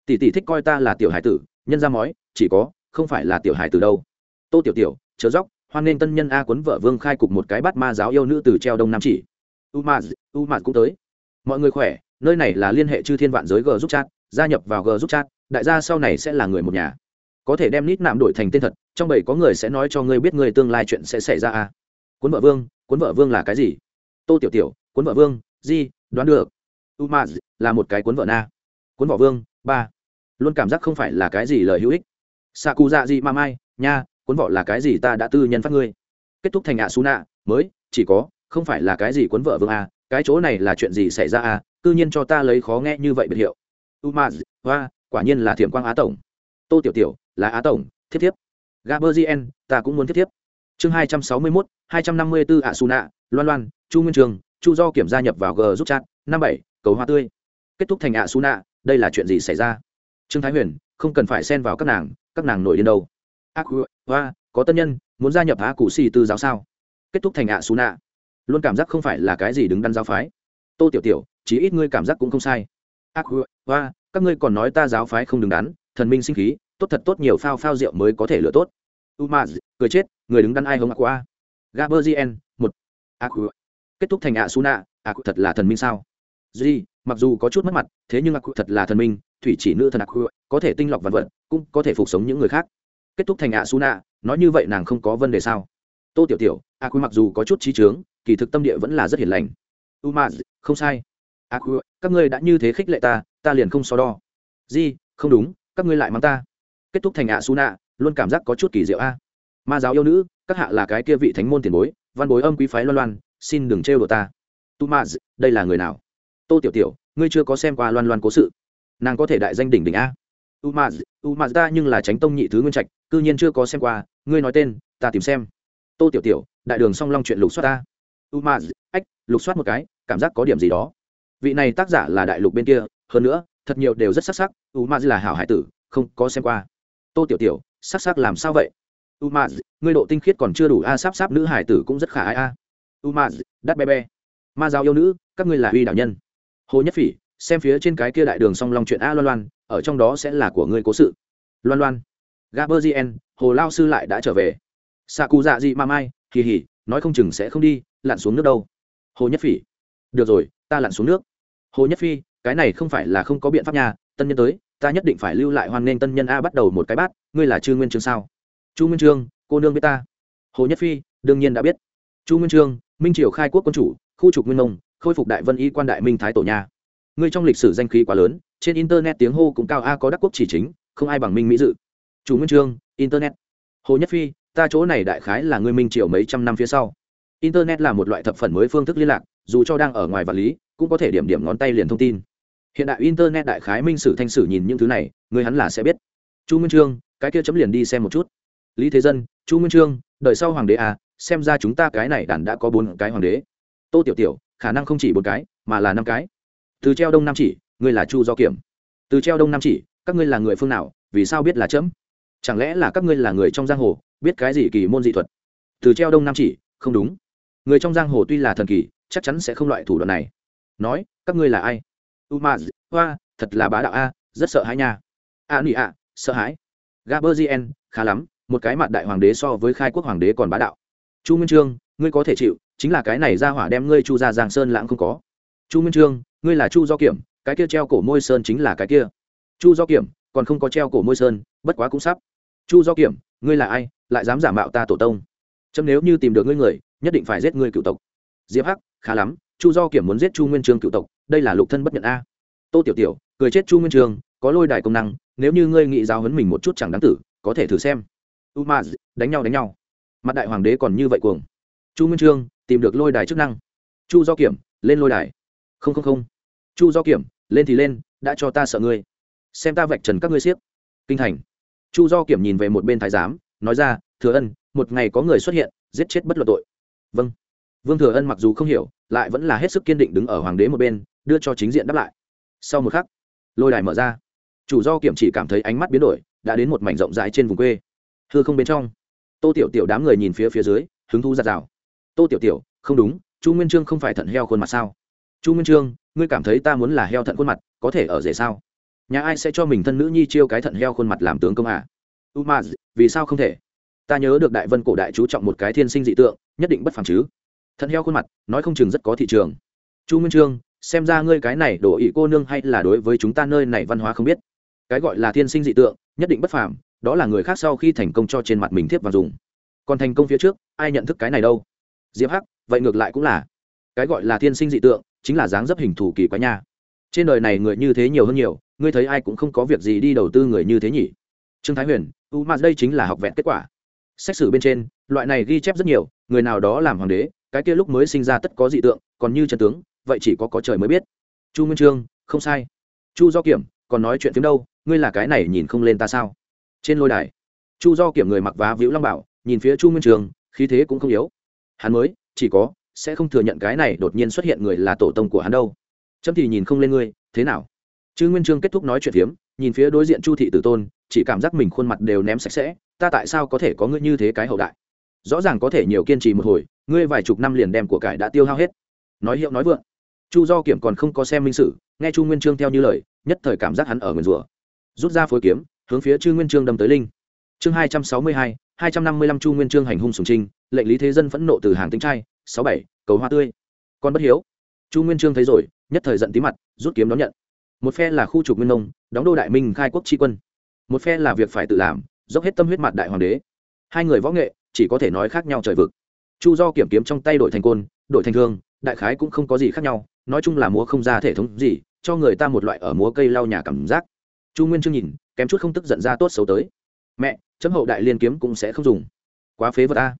Tỷ tỷ thích coi ta là tiểu hải tử, nhân ra mói, chỉ có, không phải là tiểu hải tử đâu. Tô tiểu tiểu, chớ dóc hoan nghênh tân nhân a quấn vợ vương khai cục một cái bắt ma giáo yêu nữ từ treo đông nam chỉ. U m u m cũng tới mọi người khỏe, nơi này là liên hệ chư thiên vạn giới g giúp chat, gia nhập vào g giúp chat, đại gia sau này sẽ là người một nhà. Có thể đem nít nạm đổi thành tên thật, trong bảy có người sẽ nói cho ngươi biết người tương lai chuyện sẽ xảy ra à? cuốn vợ vương, cuốn vợ vương là cái gì? Tô tiểu tiểu, cuốn vợ vương, di, đoán được. U ma là một cái cuốn vợ na. Cuốn vợ vương, ba. Luôn cảm giác không phải là cái gì lời hữu ích. Xạ cụ dạ gì ma mai, nha, cuốn vợ là cái gì ta đã tư nhân phát ngươi. Kết thúc thành ạ su nạ mới, chỉ có, không phải là cái gì cuốn vợ vương a cái chỗ này là chuyện gì xảy ra à? tư nhiên cho ta lấy khó nghe như vậy biệt hiệu. U hoa, quả nhiên là thiểm quang á tổng. Tô tiểu tiểu, là á tổng thiết thiếp. Gaberzien ta cũng muốn thiết thiếp. Chương hai trăm sáu mươi mốt, hai trăm năm mươi bốn ạ su nạ loan loan, chu nguyên trường, chu do kiểm gia nhập vào g giúp chat, năm bảy, cầu hoa tươi. Kết thúc thành ạ su nạ đây là chuyện gì xảy ra? Trương thái huyền, không cần phải xen vào các nàng các nàng nổi điên đâu. Ác hoa, có tân nhân, muốn gia nhập á cụ xì tư giáo sao? Kết thúc thành ạ su nạ luôn cảm giác không phải là cái gì đứng đắn giáo phái. Tô tiểu tiểu, chí ít ngươi cảm giác cũng không sai. Ác hoa, các ngươi còn nói ta giáo phái không đứng đắn, thần minh sinh khí, tốt thật tốt nhiều phao phao rượu mới có thể lựa tốt. Umaz, cười chết, người đứng đắn ai hông ác qua gaberzien một. Ác kết thúc thành ạ su nạ ác thật là thần minh sao? Duy, mặc dù có chút mất mặt, thế nhưng ác thật là thần minh, thủy chỉ nữ thần ác có thể tinh lọc vật vật, cũng có thể phục sống những người khác. Kết thúc thành ạ su nạ nói như vậy nàng không có vấn đề sao? Tô tiểu tiểu, ác mặc dù có chút trí trướng kỳ thực tâm địa vẫn là rất hiền lành. Umaz, không sai. À, Ác các ngươi đã như thế khích lệ ta ta liền không so đo. Di, không đúng, các ngươi lại mắng ta. Kết thúc thành ạ su nạ luôn cảm giác có chút kỳ diệu a. Ma giáo yêu nữ, các hạ là cái kia vị thánh môn tiền bối, văn bối âm quý phái loan loan, xin đừng trêu đồ ta. Tu ma đây là người nào? Tô tiểu tiểu, ngươi chưa có xem qua loan loan cố sự. Nàng có thể đại danh đỉnh đỉnh a. U ma u ma ta nhưng là tránh tông nhị thứ nguyên trạch, cư nhiên chưa có xem qua, ngươi nói tên, ta tìm xem. Tô tiểu tiểu, đại đường song long chuyện lục xoát ta umaz ách, lục soát một cái, cảm giác có điểm gì đó. Vị này tác giả là đại lục bên kia, hơn nữa, thật nhiều đều rất sắc sắc umaz là hảo hải tử, không có xem qua. Tô tiểu tiểu, sắc sắc làm sao vậy? Umaz ngươi độ tinh khiết còn chưa đủ a sáp sáp nữ hải tử cũng rất khả ai a. U ma, đắt be be ma giáo yêu nữ, các ngươi là uy đạo nhân. Hồ nhất phỉ, xem phía trên cái kia đại đường song long chuyện a loan loan, ở trong đó sẽ là của ngươi cố sự. Loan loan. Gaberzien hồ lao sư lại đã trở về. Xạ cụ dạ dị ma mai kỳ hỉ nói không chừng sẽ không đi lặn xuống nước đâu? Hồ nhất phỉ. Được rồi, ta lặn xuống nước. Hồ nhất phi, cái này không phải là không có biện pháp nhà tân nhân tới, ta nhất định phải lưu lại hoan nghênh tân nhân a bắt đầu một cái bát, ngươi là chư nguyên trương sao? Chu nguyên trương, cô nương biết ta. Hồ nhất phi, đương nhiên đã biết. Chu nguyên trương, minh triều khai quốc quân chủ, khu trục nguyên mông, khôi phục đại vân y quan đại minh thái tổ nha. Ngươi trong lịch sử danh khí quá lớn, trên internet tiếng hô cũng cao a có đắc quốc chỉ chính, không ai bằng minh mỹ dự. Chủ nguyên trương, internet. Hồ nhất phi, ta chỗ này đại khái là ngươi minh triều mấy trăm năm phía sau internet là một loại thập phần mới phương thức liên lạc, dù cho đang ở ngoài vật lý, cũng có thể điểm điểm ngón tay liền thông tin. Hiện đại internet đại khái minh sử thanh sử nhìn những thứ này, người hắn là sẽ biết. Chu nguyên trương, cái kia chấm liền đi xem một chút. Lý thế dân, chu nguyên trương đợi sau hoàng đế à xem ra chúng ta cái này đàn đã có bốn cái hoàng đế. Tô tiểu tiểu, khả năng không chỉ bốn cái, mà là năm cái. Từ treo đông nam chỉ, ngươi là chu do kiểm. Từ treo đông nam chỉ, các ngươi là người phương nào, vì sao biết là chấm? Chẳng lẽ là các ngươi là người trong giang hồ, biết cái gì kỳ môn dị thuật? Từ treo đông nam chỉ, không đúng người trong giang hồ tuy là thần kỳ, chắc chắn sẽ không loại thủ đoạn này. Nói, các ngươi là ai? U ma hoa, thật là bá đạo a, rất sợ hãi nha. A nị a, sợ hãi. Gaberzien khá lắm, một cái mặt đại hoàng đế so với khai quốc hoàng đế còn bá đạo. Chu nguyên trương, ngươi có thể chịu, chính là cái này ra hỏa đem ngươi chu ra giang sơn lãng không có. Chu nguyên trương, ngươi là chu do kiểm, cái kia treo cổ môi sơn chính là cái kia. Chu do kiểm, còn không có treo cổ môi sơn, bất quá cũng sắp. Chu do kiểm, ngươi là ai, lại dám giả mạo ta tổ tông? Chấm nếu như tìm được ngươi người nhất định phải giết ngươi cựu tộc. Diệp hắc, khá lắm, chu do kiểm muốn giết chu nguyên trương cựu tộc, đây là lục thân bất nhận a. Tô tiểu tiểu, cười chết chu nguyên trương, có lôi đài công năng, nếu như ngươi nghĩ giáo hấn mình một chút chẳng đáng tử, có thể thử xem. U ma đánh nhau đánh nhau. Mặt đại hoàng đế còn như vậy cuồng. Chu nguyên trương, tìm được lôi đài chức năng. Chu do kiểm, lên lôi đài. Không không không. Chu do kiểm, lên thì lên, đã cho ta sợ ngươi. Xem ta vạch trần các ngươi siếc kinh thành. Chu do kiểm nhìn về một bên thái giám, nói ra, thừa ân, một ngày có người xuất hiện, giết chết bất luận tội vâng. Vương thừa ân mặc dù không hiểu, lại vẫn là hết sức kiên định đứng ở hoàng đế một bên, đưa cho chính diện đáp lại. Sau một khắc, lôi đài mở ra. Chủ do kiểm chỉ cảm thấy ánh mắt biến đổi, đã đến một mảnh rộng rãi trên vùng quê. Thưa không bên trong, tô tiểu tiểu đám người nhìn phía phía dưới, hứng thú ra rào tô tiểu tiểu, không đúng, chu nguyên trương không phải thận heo khuôn mặt sao? Chu nguyên trương, ngươi cảm thấy ta muốn là heo thận khuôn mặt, có thể ở rể sao? Nhà ai sẽ cho mình thân nữ nhi chiêu cái thận heo khuôn mặt làm tướng công à? umaz, vì sao không thể? Ta nhớ được đại vân cổ đại chú trọng một cái thiên sinh dị tượng, nhất định bất phàm chứ. Thận heo khuôn mặt, nói không chừng rất có thị trường. Chu nguyên trương, xem ra ngươi cái này đổ ỵ cô nương hay là đối với chúng ta nơi này văn hóa không biết. Cái gọi là thiên sinh dị tượng, nhất định bất phàm, đó là người khác sau khi thành công cho trên mặt mình thiếp và dùng. Còn thành công phía trước, ai nhận thức cái này đâu? Diệp hắc, vậy ngược lại cũng là. Cái gọi là thiên sinh dị tượng, chính là dáng dấp hình thủ kỳ quái nha. Trên đời này người như thế nhiều hơn nhiều, ngươi thấy ai cũng không có việc gì đi đầu tư người như thế nhỉ? Trương thái huyền u m đây chính là học vẹn kết quả xét xử bên trên, loại này ghi chép rất nhiều, người nào đó làm hoàng đế, cái kia lúc mới sinh ra tất có dị tượng, còn như trần tướng, vậy chỉ có có trời mới biết. Chu nguyên trương, không sai. Chu do kiểm, còn nói chuyện phiếm đâu, ngươi là cái này nhìn không lên ta sao? Trên lôi đài, chu do kiểm người mặc vá víu long bảo, nhìn phía chu nguyên trường khí thế cũng không yếu. Hắn mới, chỉ có, sẽ không thừa nhận cái này đột nhiên xuất hiện người là tổ tông của hắn đâu. Chấm thì nhìn không lên ngươi, thế nào? Chứ nguyên trương kết thúc nói chuyện phiếm, nhìn phía đối diện chu thị tử tôn, chỉ cảm giác mình khuôn mặt đều ném sạch sẽ ta tại sao có thể có ngươi như thế cái hậu đại? Rõ ràng có thể nhiều kiên trì một hồi, ngươi vài chục năm liền đem của cải đã tiêu hao hết. Nói hiệu nói vượng. Chu do kiểm còn không có xem minh sử, nghe chu nguyên trương theo như lời, nhất thời cảm giác hắn ở nguyền rủa. Rút ra phối kiếm, hướng phía chư nguyên trương đâm tới linh. Chương hai trăm sáu mươi hai hai trăm năm mươi lăm chu nguyên trương hành hung sùng trinh, lệnh lý thế dân phẫn nộ từ hàng tính trai, sáu bảy, cầu hoa tươi. Con bất hiếu. Chu nguyên trương thấy rồi, nhất thời giận tí mặt, rút kiếm đón nhận. Một phe là khu trục nguyên nông, đóng đô đại minh khai quốc tri quân. Một phe là việc phải tự làm dốc hết tâm huyết mặt đại hoàng đế. Hai người võ nghệ, chỉ có thể nói khác nhau trời vực. Chu do kiểm kiếm trong tay đổi thành côn, đổi thành thương, đại khái cũng không có gì khác nhau, nói chung là múa không ra thể thống gì, cho người ta một loại ở múa cây lau nhà cảm giác. Chu nguyên chương nhìn, kém chút không tức giận ra tốt xấu tới. Mẹ, chấm hậu đại liên kiếm cũng sẽ không dùng. Quá phế vật ta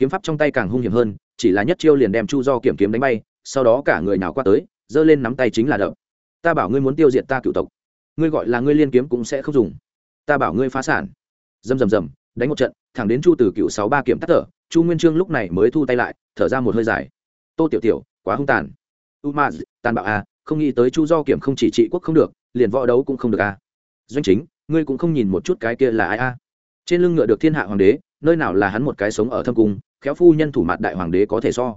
kiếm pháp trong tay càng hung hiểm hơn, chỉ là nhất chiêu liền đem chu do kiểm kiếm đánh bay, sau đó cả người nào qua tới, giơ lên nắm tay chính là đập. Ta bảo ngươi muốn tiêu diệt ta cựu tộc. Ngươi gọi là ngươi liên kiếm cũng sẽ không dùng. Ta bảo ngươi phá sản dầm dầm dầm, đánh một trận, thẳng đến chu từ cựu sáu ba kiểm tắt thở, chu nguyên trương lúc này mới thu tay lại, thở ra một hơi dài. Tô tiểu tiểu, quá hung tàn. U ma tàn bạo à không nghĩ tới chu do kiểm không chỉ trị quốc không được, liền võ đấu cũng không được à. Doanh chính, ngươi cũng không nhìn một chút cái kia là ai à. Trên lưng ngựa được thiên hạ hoàng đế, nơi nào là hắn một cái sống ở thâm cung, khéo phu nhân thủ mặt đại hoàng đế có thể so.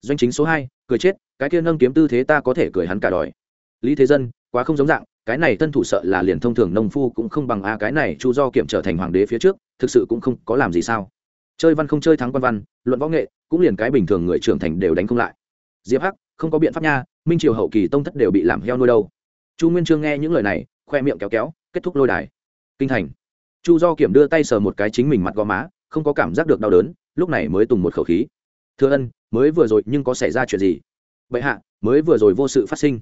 Doanh chính số hai, cười chết, cái kia nâng kiếm tư thế ta có thể cười hắn cả đòi. Lý thế dân, quá không giống dạng cái này tân thủ sợ là liền thông thường nông phu cũng không bằng a, cái này chu do kiểm trở thành hoàng đế phía trước, thực sự cũng không có làm gì sao. Chơi văn không chơi thắng quan văn, luận võ nghệ, cũng liền cái bình thường người trưởng thành đều đánh không lại. Diệp hắc, không có biện pháp nha, minh triều hậu kỳ tông thất đều bị làm heo nuôi đâu. Chu nguyên trương nghe những lời này, khoe miệng kéo kéo, kết thúc lôi đài. Kinh thành. Chu do kiểm đưa tay sờ một cái chính mình mặt gò má, không có cảm giác được đau đớn, lúc này mới tùng một khẩu khí. Thưa ân, mới vừa rồi nhưng có xảy ra chuyện gì? Bệ hạ, mới vừa rồi vô sự phát sinh.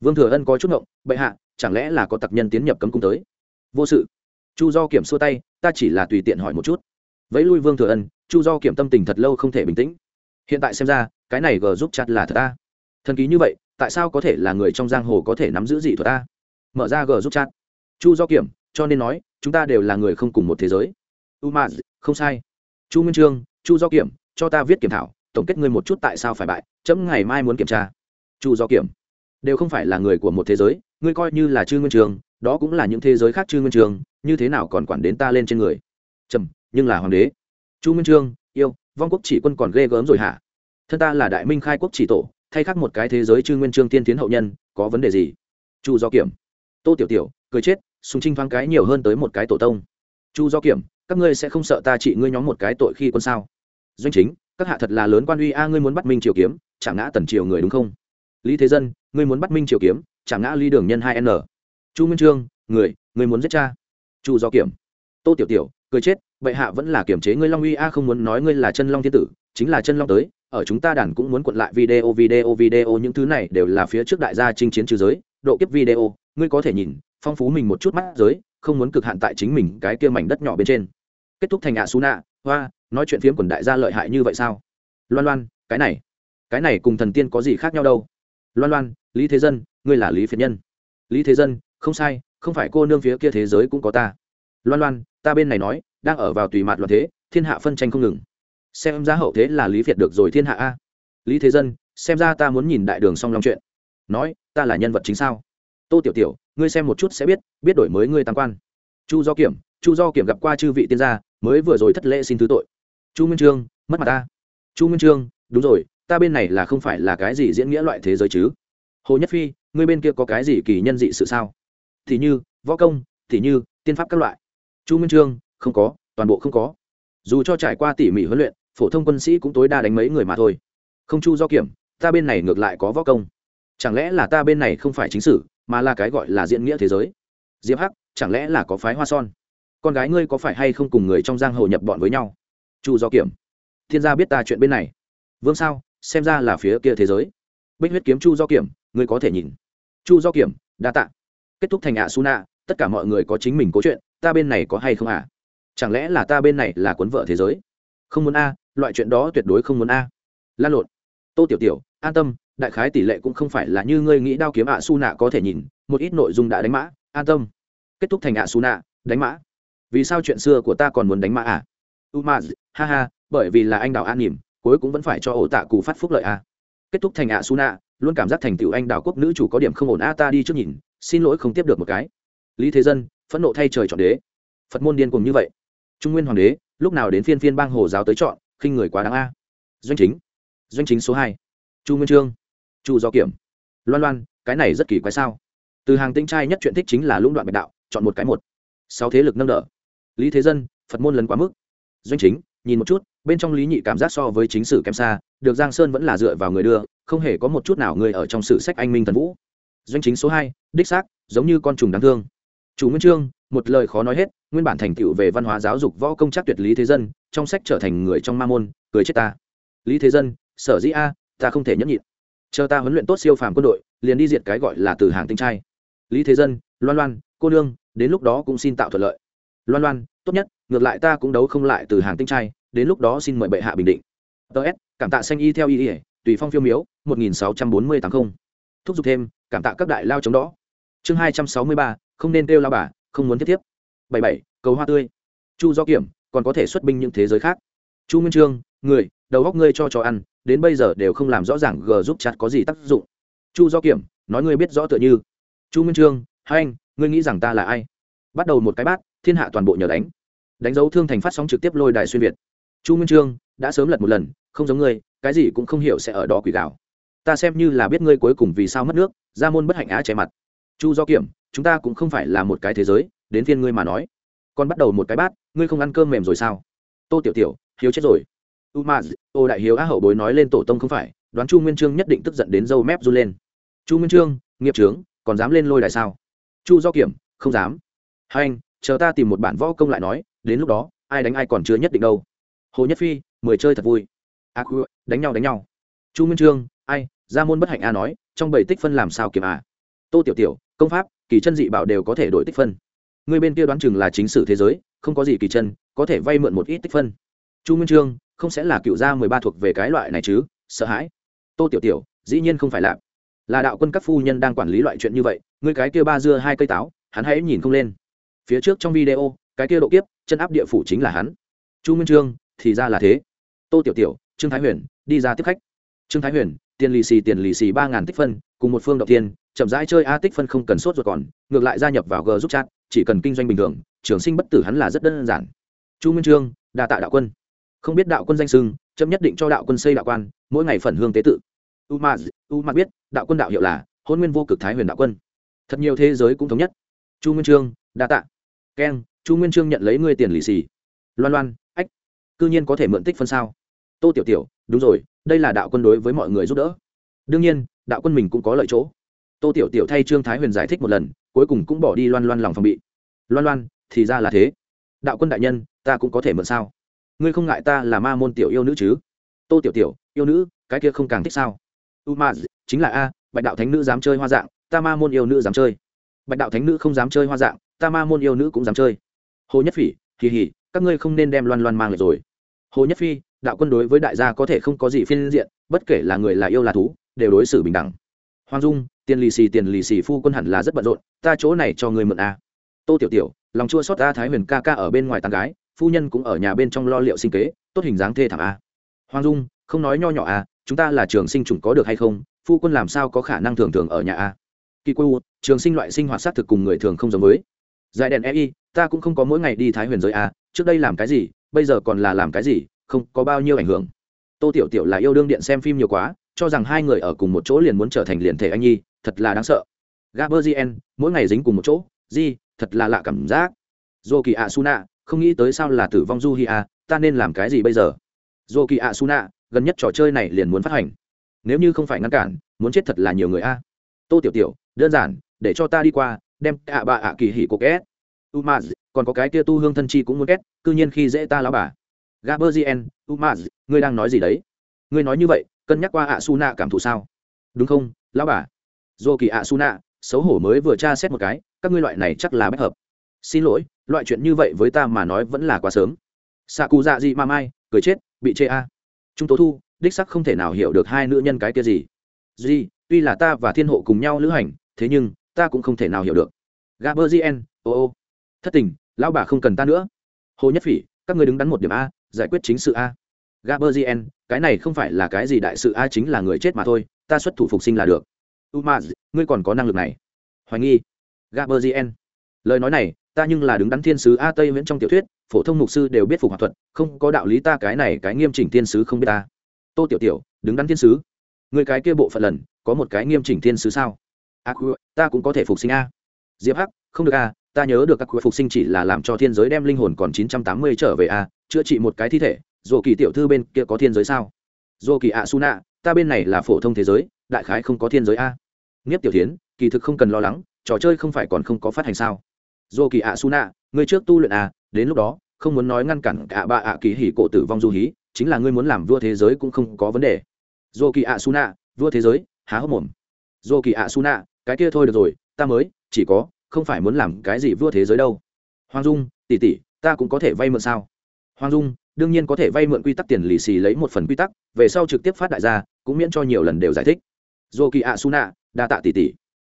Vương thừa ân có chút ngộng, bệ hạ chẳng lẽ là có tặc nhân tiến nhập cấm cung tới? Vô sự. Chu do kiểm xua tay, ta chỉ là tùy tiện hỏi một chút. Vẫy lui vương thừa ân, chu do kiểm tâm tình thật lâu không thể bình tĩnh. Hiện tại xem ra, cái này g giúp chặt là thật ta. Thần ký như vậy, tại sao có thể là người trong giang hồ có thể nắm giữ dị thuật ta? Mở ra g giúp chặt. Chu do kiểm, cho nên nói, chúng ta đều là người không cùng một thế giới. U m không sai. Chu nguyên trương, chu do kiểm, cho ta viết kiểm thảo, tổng kết ngươi một chút tại sao phải bại, chấm ngày mai muốn kiểm tra. Chu do kiểm đều không phải là người của một thế giới, ngươi coi như là chư nguyên trường, đó cũng là những thế giới khác chư nguyên trường, như thế nào còn quản đến ta lên trên người? Trầm nhưng là hoàng đế. Chu nguyên trương yêu, vong quốc chỉ quân còn ghê gớm rồi hả? Thân ta là đại minh khai quốc chỉ tổ, thay khác một cái thế giới chư nguyên trương tiên tiến hậu nhân, có vấn đề gì? Chu do kiểm. Tô tiểu tiểu, cười chết, súng trinh thoáng cái nhiều hơn tới một cái tổ tông. Chu do kiểm, các ngươi sẽ không sợ ta trị ngươi nhóm một cái tội khi quân sao? Doanh chính, các hạ thật là lớn quan uy a, ngươi muốn bắt minh triều kiếm chả ngã tần triều người đúng không? Lý thế dân, ngươi muốn bắt minh triều kiếm, chả ngã ly đường nhân hai n. Chu Minh trương, người người muốn giết cha. Chu do kiểm. Tô tiểu tiểu, cười chết, bệ hạ vẫn là kiểm chế ngươi long uy, a không muốn nói ngươi là chân long thiên tử, chính là chân long tới, ở chúng ta đàn cũng muốn quận lại video video video, những thứ này đều là phía trước đại gia chinh chiến trừ giới, độ kiếp video, ngươi có thể nhìn, phong phú mình một chút mắt giới, không muốn cực hạn tại chính mình cái kia mảnh đất nhỏ bên trên. Kết thúc thành ạ su nạ hoa, nói chuyện phiếm quần đại gia lợi hại như vậy sao? Loan loan, cái này cái này cùng thần tiên có gì khác nhau đâu? Loan loan, lý thế dân, ngươi là lý phiệt nhân. Lý thế dân, không sai, không phải cô nương phía kia thế giới cũng có ta. Loan loan, ta bên này nói, đang ở vào tùy mặt loạn thế, thiên hạ phân tranh không ngừng. Xem ra hậu thế là lý phiệt được rồi thiên hạ a. Lý thế dân, xem ra ta muốn nhìn đại đường song long chuyện. Nói, ta là nhân vật chính sao? Tô tiểu tiểu, ngươi xem một chút sẽ biết biết đổi mới ngươi tam quan. Chu do kiểm, chu do kiểm gặp qua chư vị tiên gia, mới vừa rồi thất lễ xin thứ tội. Chu nguyên trương, mất mặt ta. Chu nguyên trương, đúng rồi ta bên này là không phải là cái gì diễn nghĩa loại thế giới chứ? Hồ nhất phi, ngươi bên kia có cái gì kỳ nhân dị sự sao? Thì như, võ công, thì như, tiên pháp các loại. Chu Minh trương, không có, toàn bộ không có. Dù cho trải qua tỉ mỉ huấn luyện, phổ thông quân sĩ cũng tối đa đánh mấy người mà thôi. Không chu do kiểm, ta bên này ngược lại có võ công. Chẳng lẽ là ta bên này không phải chính sử, mà là cái gọi là diễn nghĩa thế giới? Diệp hắc, chẳng lẽ là có phái hoa son? Con gái ngươi có phải hay không cùng người trong giang hồ nhập bọn với nhau? Chu do kiểm. Thiên gia biết ta chuyện bên này. Vương sao? Xem ra là phía kia thế giới. Bích huyết kiếm chu do kiểm, ngươi có thể nhìn. Chu do kiểm, đa tạ. Kết thúc thành ạ su nạ tất cả mọi người có chính mình cố chuyện, ta bên này có hay không à? Chẳng lẽ là ta bên này là cuốn vợ thế giới? Không muốn a, loại chuyện đó tuyệt đối không muốn a. Lan lộn. Tô tiểu tiểu, an tâm, đại khái tỷ lệ cũng không phải là như ngươi nghĩ đao kiếm ạ su nạ có thể nhìn, một ít nội dung đã đánh mã, an tâm. Kết thúc thành ạ su nạ đánh mã. Vì sao chuyện xưa của ta còn muốn đánh mã à? U ha ha, bởi vì là anh đạo an nỉm cuối cũng vẫn phải cho ổ tạ cụ phát phúc lợi a. Kết thúc thành ạ su nạ luôn cảm giác thành tựu anh đảo quốc nữ chủ có điểm không ổn. A, ta đi trước nhìn, xin lỗi không tiếp được một cái. Lý thế dân, phẫn nộ thay trời chọn đế. Phật môn điên cùng như vậy. Trung nguyên hoàng đế, lúc nào đến phiên phiên bang hồ giáo tới chọn, khinh người quá đáng a. Doanh chính. Doanh chính số hai. Chu nguyên trương. Chu do kiểm. Loan loan, cái này rất kỳ quái sao? Từ hàng tinh trai nhất chuyện thích chính là lũng đoạn bạch đạo, chọn một cái một. Sáu thế lực nâng đỡ. Lý thế dân, phật môn lần quá mức. Doanh chính, nhìn một chút bên trong lý nhị cảm giác so với chính sử kém xa, được giang sơn vẫn là dựa vào người đưa, không hề có một chút nào người ở trong sử sách anh minh thần vũ. Doanh chính số hai, đích xác, giống như con trùng đáng thương. Chủ nguyên trương, một lời khó nói hết, nguyên bản thành tựu về văn hóa giáo dục võ công chắc tuyệt lý thế dân, trong sách trở thành người trong ma môn, cười chết ta. Lý thế dân, sở dĩ a, ta không thể nhẫn nhịn. Chờ ta huấn luyện tốt siêu phàm quân đội, liền đi diệt cái gọi là từ hàng tinh trai. Lý thế dân, loan loan, cô nương, đến lúc đó cũng xin tạo thuận lợi. Loan loan, tốt nhất, ngược lại ta cũng đấu không lại từ hàng tinh trai đến lúc đó xin mời bệ hạ bình định. Ts cảm tạ xanh y theo y ỉa tùy phong phiêu miếu, một nghìn sáu trăm bốn mươi tám không. Thúc giục thêm, cảm tạ các đại lao chống đó. Chương hai trăm sáu mươi ba, không nên kêu lao bà, không muốn thiết tiếp bảy bảy, cầu hoa tươi. Chu do kiểm, còn có thể xuất binh những thế giới khác. Chu nguyên trương, người, đầu góc ngươi cho cho ăn, đến bây giờ đều không làm rõ ràng g giúp chặt có gì tác dụng. Chu do kiểm, nói ngươi biết rõ tựa như. Chu nguyên trương, hai anh, ngươi nghĩ rằng ta là ai? Bắt đầu một cái bát, thiên hạ toàn bộ nhờ đánh. Đánh dấu thương thành phát sóng trực tiếp lôi đài xuyên việt chu nguyên trương đã sớm lật một lần không giống ngươi cái gì cũng không hiểu sẽ ở đó quỷ gạo ta xem như là biết ngươi cuối cùng vì sao mất nước ra môn bất hạnh á che mặt chu do kiểm chúng ta cũng không phải là một cái thế giới đến phiên ngươi mà nói còn bắt đầu một cái bát ngươi không ăn cơm mềm rồi sao tô tiểu tiểu hiếu chết rồi u ma ô đại hiếu á hậu bối nói lên tổ tông không phải đoán chu nguyên trương nhất định tức giận đến dâu mép run lên chu nguyên trương nghiệp trướng còn dám lên lôi đại sao chu do kiểm không dám hai anh, chờ ta tìm một bản võ công lại nói đến lúc đó ai đánh ai còn chưa nhất định đâu hồ nhất phi mười chơi thật vui. A à, đánh nhau đánh nhau. Chu Minh trương ai ra môn bất hạnh a nói trong bảy tích phân làm sao kiểm à tô tiểu tiểu công pháp kỳ chân dị bảo đều có thể đổi tích phân. Người bên kia đoán chừng là chính sử thế giới không có gì kỳ chân có thể vay mượn một ít tích phân. Chu Minh trương không sẽ là cựu gia mười ba thuộc về cái loại này chứ sợ hãi. Tô tiểu tiểu dĩ nhiên không phải là. Là đạo quân các phu nhân đang quản lý loại chuyện như vậy người cái kia ba dưa hai cây táo hắn hãy nhìn không lên. Phía trước trong video cái kia độ kiếp chân áp địa phủ chính là hắn. Chu Minh trương thì ra là thế. Tô tiểu tiểu, trương thái huyền, đi ra tiếp khách. Trương thái huyền, tiền lì xì, tiền lì xì ba ngàn tích phân, cùng một phương động tiên, chậm rãi chơi a tích phân không cần sốt ruột còn, ngược lại gia nhập vào g giúp chat, chỉ cần kinh doanh bình thường, trường sinh bất tử hắn là rất đơn giản. Chu nguyên trương, đa tạ đạo quân. Không biết đạo quân danh sưng chấm nhất định cho đạo quân xây đạo quan, mỗi ngày phần hương tế tự. U ma u ma biết, đạo quân đạo hiệu là hôn nguyên vô cực thái huyền đạo quân. Thật nhiều thế giới cũng thống nhất. Chu nguyên trương, đa tạ. Keng, chu nguyên trương nhận lấy ngươi tiền lì xì. Loan loan cư nhiên có thể mượn tích phân sao? Tô tiểu tiểu, đúng rồi, đây là đạo quân đối với mọi người giúp đỡ. Đương nhiên, đạo quân mình cũng có lợi chỗ. Tô tiểu tiểu thay trương thái huyền giải thích một lần, cuối cùng cũng bỏ đi loan loan lòng phòng bị. Loan loan, thì ra là thế. Đạo quân đại nhân, ta cũng có thể mượn sao? Ngươi không ngại ta là ma môn tiểu yêu nữ chứ? Tô tiểu tiểu, yêu nữ, cái kia không càng thích sao? U ma, chính là a, bạch đạo thánh nữ dám chơi hoa dạng, ta ma môn yêu nữ dám chơi. Bạch đạo thánh nữ không dám chơi hoa dạng, ta ma môn yêu nữ cũng dám chơi. Hồ nhất phỉ, kỳ hỉ, các ngươi không nên đem loan loan mang lại rồi hồ nhất phi, đạo quân đối với đại gia có thể không có gì phiên diện, bất kể là người là yêu là thú, đều đối xử bình đẳng. Hoàng dung, tiền lì xì, tiền lì xì phu quân hẳn là rất bận rộn, ta chỗ này cho người mượn a tô tiểu tiểu, lòng chua xót ta thái huyền ca ca ở bên ngoài tàn gái, phu nhân cũng ở nhà bên trong lo liệu sinh kế, tốt hình dáng thê thảm a hoàng dung, không nói nho nhỏ a chúng ta là trường sinh chủng có được hay không, phu quân làm sao có khả năng thường thường ở nhà a kỳ quê trường sinh loại sinh hoạt xác thực cùng người thường không giống với. Giải đèn ei ta cũng không có mỗi ngày đi thái huyền giới a trước đây làm cái gì, bây giờ còn là làm cái gì, không có bao nhiêu ảnh hưởng. Tô tiểu tiểu là yêu đương điện xem phim nhiều quá, cho rằng hai người ở cùng một chỗ liền muốn trở thành liền thể anh nhi, thật là đáng sợ. Gaberzien mỗi ngày dính cùng một chỗ di thật là lạ cảm giác. Dô kỳ ạ suna không nghĩ tới sao là tử vong du hi a à, ta nên làm cái gì bây giờ? Dô kỳ ạ suna gần nhất trò chơi này liền muốn phát hành. Nếu như không phải ngăn cản, muốn chết thật là nhiều người a. Tô tiểu tiểu, đơn giản, để cho ta đi qua, đem ạ bà ạ kỳ hỉ cô két umaz, còn có cái kia tu hương thân chi cũng muốn két cư nhiên khi dễ ta lão bà. Gaberzien umaz, ngươi đang nói gì đấy? Ngươi nói như vậy, cân nhắc qua ạ su nạ cảm thụ sao? Đúng không, lão bà? Dô kỳ ạ su nạ xấu hổ mới vừa tra xét một cái, các ngươi loại này chắc là bất hợp. Xin lỗi, loại chuyện như vậy với ta mà nói vẫn là quá sớm. Xạ cụ dạ gì mà mai, cười chết, bị chê a. À. trung tố thu, đích sắc không thể nào hiểu được hai nữ nhân cái kia gì. Gì tuy là ta và thiên hộ cùng nhau lữ hành, thế nhưng, ta cũng không thể nào hiểu được. Gaberzien ô ô thất tình lão bà không cần ta nữa. Hồ nhất phỉ các ngươi đứng đắn một điểm a giải quyết chính sự a. Gaberzien cái này không phải là cái gì đại sự a chính là người chết mà thôi ta xuất thủ phục sinh là được. Umaz ngươi còn có năng lực này. Hoài nghi. Gaberzien lời nói này ta nhưng là đứng đắn thiên sứ a tây viễn trong tiểu thuyết phổ thông mục sư đều biết phục hòa thuật không có đạo lý ta cái này cái nghiêm chỉnh thiên sứ không biết ta tô tiểu tiểu đứng đắn thiên sứ. Người cái kia bộ phận lần có một cái nghiêm chỉnh thiên sứ sao? A à, ta cũng có thể phục sinh a. Diệp hắc không được a ta nhớ được các quy phục sinh chỉ là làm cho thiên giới đem linh hồn còn chín trăm tám mươi trở về a, chữa trị một cái thi thể, dù kỳ tiểu thư bên kia có thiên giới sao? Dù kỳ ạ su nạ ta bên này là phổ thông thế giới, đại khái không có thiên giới a. Nghiếp tiểu tiến kỳ thực không cần lo lắng, trò chơi không phải còn không có phát hành sao? Dù kỳ ạ su nạ người trước tu luyện a, đến lúc đó, không muốn nói ngăn cản cả ba ạ kỳ hỉ cổ tử vong du hí, chính là ngươi muốn làm vua thế giới cũng không có vấn đề. Dù kỳ ạ su nạ vua thế giới, há hốc mồm. Dù kỳ ạ su nạ cái kia thôi được rồi, ta mới, chỉ có không phải muốn làm cái gì vua thế giới đâu. Hoàng dung, tỷ tỷ, ta cũng có thể vay mượn sao? Hoàng dung, đương nhiên có thể vay mượn quy tắc tiền lì xì lấy một phần quy tắc, về sau trực tiếp phát đại gia, cũng miễn cho nhiều lần đều giải thích. Dô kỳ ạ su nạ đa tạ tỷ tỷ.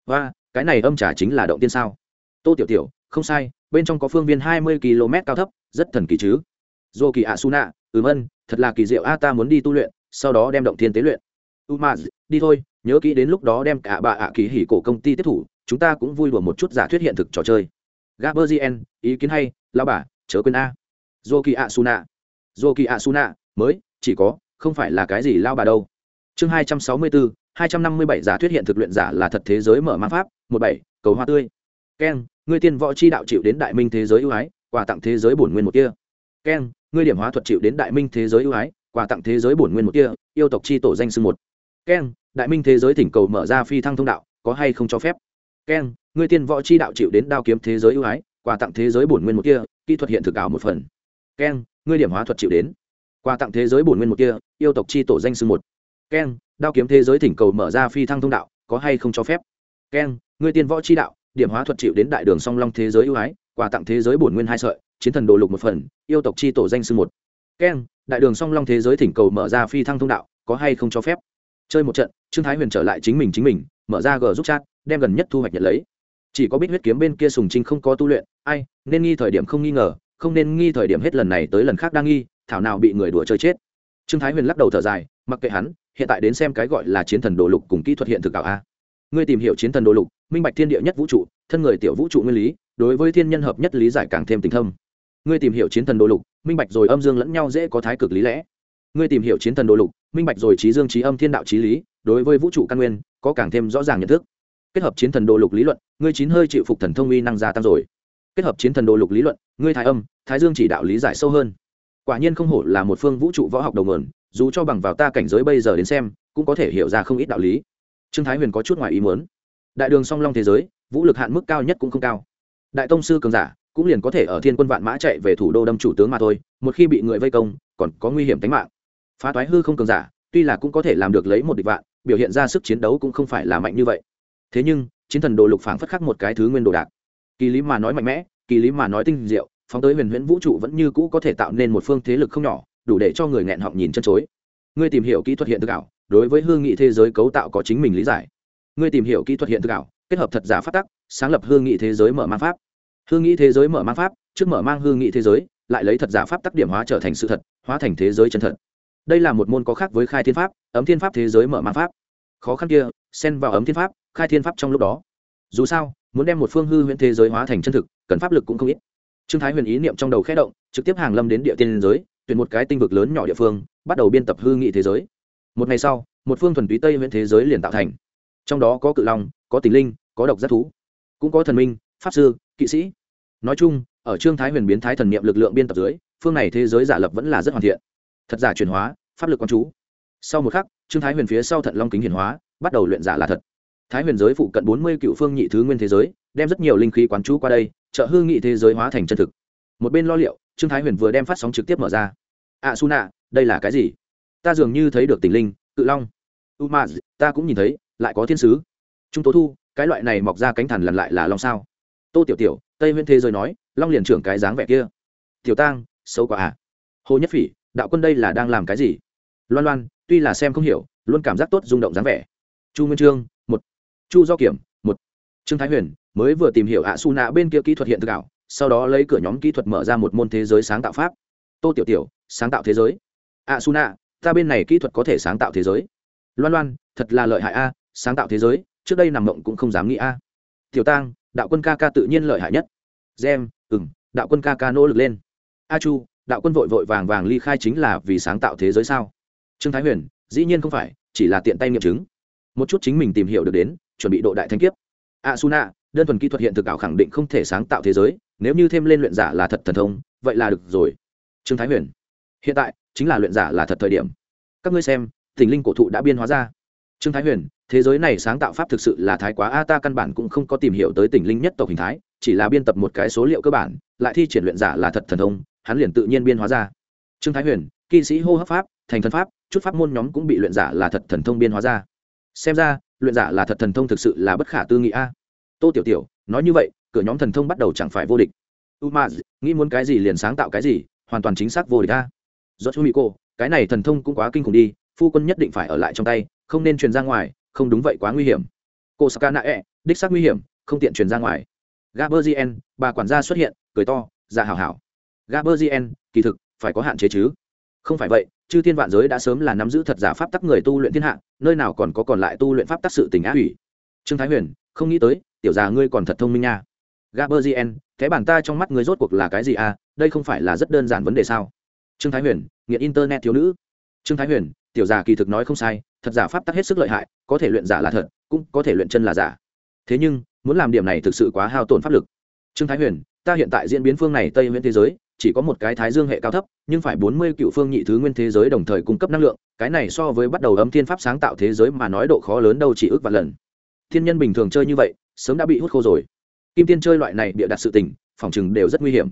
Và, cái này âm trả chính là động tiên sao? Tô tiểu tiểu, không sai, bên trong có phương viên hai mươi km cao thấp, rất thần kỳ chứ? Dô kỳ ạ su nạ ừm ân, thật là kỳ diệu. A, ta muốn đi tu luyện, sau đó đem động thiên tế luyện. U đi thôi, nhớ kỹ đến lúc đó đem cả bà ạ kỳ hỉ cổ công ty tiếp thủ chúng ta cũng vui đùa một chút giả thuyết hiện thực trò chơi. Gaberzien ý kiến hay lao bà, chớ quên a. Dô kỳ ạ su nạ dô kỳ ạ su nạ mới, chỉ có, không phải là cái gì lao bà đâu. Chương hai trăm sáu mươi bốn hai trăm năm mươi bảy giả thuyết hiện thực luyện giả là thật thế giới mở mang pháp, một bảy, cầu hoa tươi. Keng ngươi tiên võ chi đạo chịu đến đại minh thế giới ưu ái, quà tặng thế giới bổn nguyên một kia. Keng ngươi điểm hóa thuật chịu đến đại minh thế giới ưu ái, quà tặng thế giới bổn nguyên một kia, yêu tộc chi tổ danh sư một. Keng đại minh thế giới thỉnh cầu mở ra phi thăng thông đạo, có hay không cho phép? Keng ngươi tiên võ chi đạo chịu đến đao kiếm thế giới ưu ái, quà tặng thế giới bổn nguyên một kia, kỹ thuật hiện thực ảo một phần. Keng ngươi điểm hóa thuật chịu đến. Quà tặng thế giới bổn nguyên một kia, yêu tộc chi tổ danh sư một. Keng đao kiếm thế giới thỉnh cầu mở ra phi thăng thông đạo, có hay không cho phép? Keng ngươi tiên võ chi đạo, điểm hóa thuật chịu đến đại đường song long thế giới ưu ái, quà tặng thế giới bổn nguyên hai sợi, chiến thần đồ lục một phần, yêu tộc chi tổ danh sư một. Keng đại đường song long thế giới thỉnh cầu mở ra phi thăng thông đạo, có hay không cho phép? Chơi một trận, trương thái huyền trở lại chính mình chính mình, mở ra g giúp chat đem gần nhất thu hoạch nhận lấy. Chỉ có bích huyết kiếm bên kia sùng trinh không có tu luyện, ai, nên nghi thời điểm không nghi ngờ, không nên nghi thời điểm hết lần này tới lần khác đang nghi, thảo nào bị người đùa chơi chết. Trương thái huyền lắc đầu thở dài, mặc kệ hắn, hiện tại đến xem cái gọi là chiến thần đồ lục cùng kỹ thuật hiện thực ảo a. Ngươi tìm hiểu chiến thần đồ lục, minh bạch thiên địa nhất vũ trụ, thân người tiểu vũ trụ nguyên lý, đối với thiên nhân hợp nhất lý giải càng thêm tình thâm. Ngươi tìm hiểu chiến thần đồ lục, minh bạch rồi âm dương lẫn nhau dễ có thái cực lý lẽ. Ngươi tìm hiểu chiến thần đồ lục, minh bạch rồi trí dương trí âm thiên đạo trí lý, đối với vũ trụ căn nguyên, có càng thêm rõ ràng nhận thức kết hợp chiến thần đồ lục lý luận, ngươi chín hơi chịu phục thần thông uy năng gia tăng rồi. Kết hợp chiến thần đồ lục lý luận, ngươi thái âm, thái dương chỉ đạo lý giải sâu hơn. Quả nhiên không hổ là một phương vũ trụ võ học đầu nguồn, dù cho bằng vào ta cảnh giới bây giờ đến xem, cũng có thể hiểu ra không ít đạo lý. Trương thái huyền có chút ngoài ý muốn. Đại đường song long thế giới, vũ lực hạn mức cao nhất cũng không cao. Đại tông sư cường giả cũng liền có thể ở thiên quân vạn mã chạy về thủ đô đâm chủ tướng mà thôi, một khi bị người vây công, còn có nguy hiểm tính mạng. Phá toái hư không cường giả, tuy là cũng có thể làm được lấy một địch vạn, biểu hiện ra sức chiến đấu cũng không phải là mạnh như vậy thế nhưng, chiến thần đồ lục phảng phất khắc một cái thứ nguyên đồ đạc. Kỳ lý mà nói mạnh mẽ, kỳ lý mà nói tinh diệu, phóng tới huyền huyễn vũ trụ vẫn như cũ có thể tạo nên một phương thế lực không nhỏ, đủ để cho người nghẹn họng nhìn chân chối. Ngươi tìm hiểu kỹ thuật hiện thực ảo, đối với hương nghị thế giới cấu tạo có chính mình lý giải. Ngươi tìm hiểu kỹ thuật hiện thực ảo, kết hợp thật giả phát tắc, sáng lập hương nghị thế giới mở mang pháp. Hương nghị thế giới mở mang pháp, trước mở mang hương nghị thế giới, lại lấy thật giả pháp tắc điểm hóa trở thành sự thật, hóa thành thế giới chân thật. Đây là một môn có khác với khai thiên pháp, ấm thiên pháp thế giới mở mang pháp. Khó khăn kia, xen vào ấm thiên pháp khai thiên pháp trong lúc đó. Dù sao, muốn đem một phương hư huyễn thế giới hóa thành chân thực, cần pháp lực cũng không ít. Trương thái huyền ý niệm trong đầu khẽ động, trực tiếp hàng lâm đến địa tiên giới, tuyển một cái tinh vực lớn nhỏ địa phương, bắt đầu biên tập hư nghị thế giới. Một ngày sau, một phương thuần túy tây huyễn thế giới liền tạo thành. Trong đó có cự long, có tình linh, có độc giác thú, cũng có thần minh, pháp sư, kỵ sĩ. Nói chung, ở trương thái huyền biến thái thần niệm lực lượng biên tập dưới, phương này thế giới giả lập vẫn là rất hoàn thiện. Thật giả chuyển hóa, pháp lực con chú. Sau một khắc, trương thái huyền phía sau thận long kính hiển hóa, bắt đầu luyện giả là thật thái huyền giới phụ cận bốn mươi cựu phương nhị thứ nguyên thế giới đem rất nhiều linh khí quán chú qua đây trợ hương nghị thế giới hóa thành chân thực. Một bên lo liệu trương thái huyền vừa đem phát sóng trực tiếp mở ra. A à, su nạ đây là cái gì? Ta dường như thấy được tình linh cự long. U ma ta cũng nhìn thấy lại có thiên sứ. Trung tố thu cái loại này mọc ra cánh thằn lần lại là long sao? Tô tiểu tiểu tây nguyên thế giới nói long liền trưởng cái dáng vẻ kia. Tiểu tang xấu quá à. Hồ nhất phỉ đạo quân đây là đang làm cái gì? Loan loan tuy là xem không hiểu luôn cảm giác tốt rung động dáng vẻ. Chu nguyên trương chu do kiểm, một. Trương thái huyền mới vừa tìm hiểu ạ su nạ bên kia kỹ thuật hiện thực ảo, sau đó lấy cửa nhóm kỹ thuật mở ra một môn thế giới sáng tạo pháp. Tô tiểu tiểu, sáng tạo thế giới. a su nạ ta bên này kỹ thuật có thể sáng tạo thế giới. Loan loan, thật là lợi hại a, sáng tạo thế giới, trước đây nằm mộng cũng không dám nghĩ a. Tiểu tang, đạo quân ca ca tự nhiên lợi hại nhất. Gem ừng đạo quân ca ca nỗ lực lên. A chu, đạo quân vội vội vàng vàng ly khai chính là vì sáng tạo thế giới sao? Trương thái huyền, dĩ nhiên không phải, chỉ là tiện tay nghiệm chứng. Một chút chính mình tìm hiểu được đến chuẩn bị độ đại thanh kiếp. A su đơn thuần kỹ thuật hiện thực ảo khẳng định không thể sáng tạo thế giới, nếu như thêm lên luyện giả là thật thần thông, vậy là được rồi. Trương thái huyền, hiện tại chính là luyện giả là thật thời điểm. Các ngươi xem tình linh cổ thụ đã biên hóa ra. Trương thái huyền, thế giới này sáng tạo pháp thực sự là thái quá, a, ta căn bản cũng không có tìm hiểu tới tình linh nhất tộc hình thái, chỉ là biên tập một cái số liệu cơ bản, lại thi triển luyện giả là thật thần thông, hắn liền tự nhiên biên hóa ra. Trương thái huyền, kỵ sĩ hô hấp pháp, thành thần pháp, chút pháp môn nhóm cũng bị luyện giả là thật thần thông biên hóa ra. Xem ra luyện giả là thật thần thông thực sự là bất khả tư nghị a. Tô tiểu tiểu, nói như vậy, cửa nhóm thần thông bắt đầu chẳng phải vô địch. Umaz, nghĩ muốn cái gì liền sáng tạo cái gì, hoàn toàn chính xác vô địch a. Do chú mỹ cô cái này thần thông cũng quá kinh khủng đi, phu quân nhất định phải ở lại trong tay, không nên truyền ra ngoài, không đúng vậy quá nguy hiểm. Cô saka nạ đích xác nguy hiểm, không tiện truyền ra ngoài. Gaberzien, bà quản gia xuất hiện, cười to ra hảo hảo. Gaberzien, kỳ thực, phải có hạn chế chứ. Không phải vậy chư thiên vạn giới đã sớm là nắm giữ thật giả pháp tắc người tu luyện thiên hạ, nơi nào còn có còn lại tu luyện pháp tắc sự tình á hủy. Trương thái huyền, không nghĩ tới, tiểu già ngươi còn thật thông minh nha. Gaberzien cái bàn ta trong mắt ngươi rốt cuộc là cái gì à? Đây không phải là rất đơn giản vấn đề sao? Trương thái huyền, nghiện internet thiếu nữ. Trương thái huyền, tiểu già kỳ thực nói không sai, thật giả pháp tắc hết sức lợi hại, có thể luyện giả là thật, cũng có thể luyện chân là giả. Thế nhưng, muốn làm điểm này thực sự quá hao tổn pháp lực. Trương thái huyền, ta hiện tại diễn biến phương này tây nguyên thế giới chỉ có một cái thái dương hệ cao thấp, nhưng phải bốn mươi cựu phương nhị thứ nguyên thế giới đồng thời cung cấp năng lượng, cái này so với bắt đầu âm thiên pháp sáng tạo thế giới mà nói độ khó lớn đâu chỉ ước và lần. Thiên nhân bình thường chơi như vậy, sớm đã bị hút khô rồi. Kim tiên chơi loại này bịa đặt sự tình, phòng chừng đều rất nguy hiểm.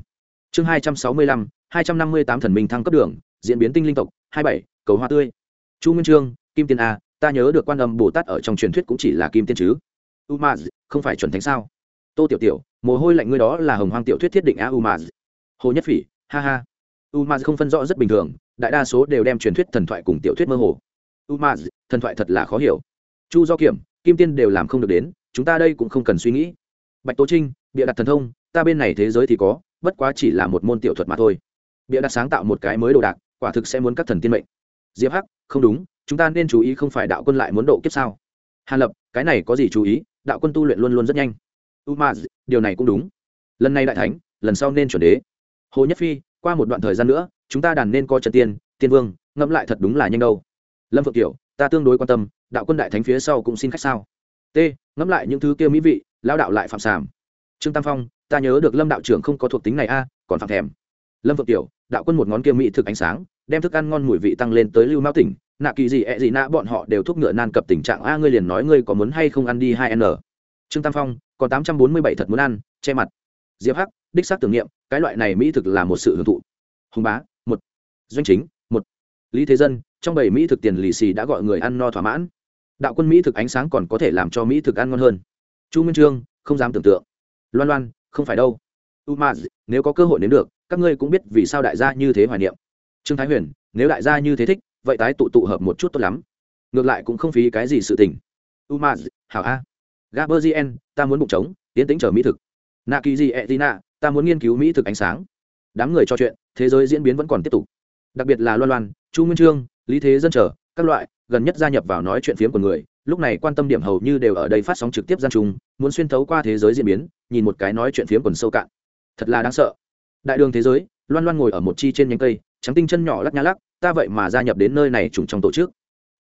Chương hai trăm sáu mươi lăm, hai trăm năm mươi tám thần minh thăng cấp đường, diễn biến tinh linh tộc, hai bảy, cầu hoa tươi. Chu nguyên trương, kim tiên a, ta nhớ được quan âm bồ tát ở trong truyền thuyết cũng chỉ là kim tiên chứ. U không phải chuẩn thánh sao? Tô tiểu tiểu, mồ hôi lạnh ngươi đó là hồng hoang tiểu thuyết thiết định a u hồ nhất phỉ, ha ha. U ma không phân rõ rất bình thường, đại đa số đều đem truyền thuyết thần thoại cùng tiểu thuyết mơ hồ. U ma thần thoại thật là khó hiểu. Chu do kiểm, kim tiên đều làm không được đến, chúng ta đây cũng không cần suy nghĩ. Bạch tố trinh, bịa đặt thần thông, ta bên này thế giới thì có, bất quá chỉ là một môn tiểu thuật mà thôi. Bịa đặt sáng tạo một cái mới đồ đạc, quả thực sẽ muốn các thần tiên mệnh. Diệp hắc, không đúng, chúng ta nên chú ý không phải đạo quân lại muốn độ kiếp sao? Hàn lập, cái này có gì chú ý, đạo quân tu luyện luôn luôn rất nhanh. U ma điều này cũng đúng. Lần này đại thánh, lần sau nên chuẩn đế hồ nhất phi, qua một đoạn thời gian nữa, chúng ta đàn nên coi trần tiên tiên vương, ngẫm lại thật đúng là nhanh đâu. Lâm phượng tiểu ta tương đối quan tâm, đạo quân đại thánh phía sau cũng xin khách sao? T, ngẫm lại những thứ kia mỹ vị lao đạo lại phạm sàm. Trương tam phong, ta nhớ được lâm đạo trưởng không có thuộc tính này a, còn phạm thèm. Lâm phượng tiểu đạo quân một ngón kia mỹ thực ánh sáng, đem thức ăn ngon mùi vị tăng lên tới lưu mao tỉnh, nạ kỳ gì, ẹ gì nạ, bọn họ đều thúc ngựa nan cập tình trạng a, ngươi liền nói ngươi có muốn hay không ăn đi hai n. Trương tam phong, còn tám trăm bốn mươi bảy thật muốn ăn, che mặt. Diệp hắc đích xác tưởng niệm, cái loại này mỹ thực là một sự hưởng thụ. Hùng bá, một. Doanh chính, một. Lý thế dân, trong bảy mỹ thực tiền lì xì đã gọi người ăn no thỏa mãn. Đạo quân mỹ thực ánh sáng còn có thể làm cho mỹ thực ăn ngon hơn. Chu minh trương, không dám tưởng tượng. Loan loan, không phải đâu. U ma, nếu có cơ hội đến được, các ngươi cũng biết vì sao đại gia như thế hoài niệm. Trương thái huyền, nếu đại gia như thế thích, vậy tái tụ tụ hợp một chút tốt lắm. Ngược lại cũng không phí cái gì sự tình. U ma, hảo a. Gaberzien ta muốn bụng trống, tiến tính chờ mỹ thực. Naki kỳ tina ta muốn nghiên cứu mỹ thực ánh sáng. Đám người trò chuyện, thế giới diễn biến vẫn còn tiếp tục. Đặc biệt là loan loan, chu nguyên trương, lý thế dân trở, các loại, gần nhất gia nhập vào nói chuyện phiếm của người, lúc này quan tâm điểm hầu như đều ở đây phát sóng trực tiếp gian trung muốn xuyên thấu qua thế giới diễn biến, nhìn một cái nói chuyện phiếm quần sâu cạn. Thật là đáng sợ. Đại đường thế giới, loan loan ngồi ở một chi trên nhánh cây, trắng tinh chân nhỏ lắc nhá lắc, ta vậy mà gia nhập đến nơi này trùng trong tổ chức.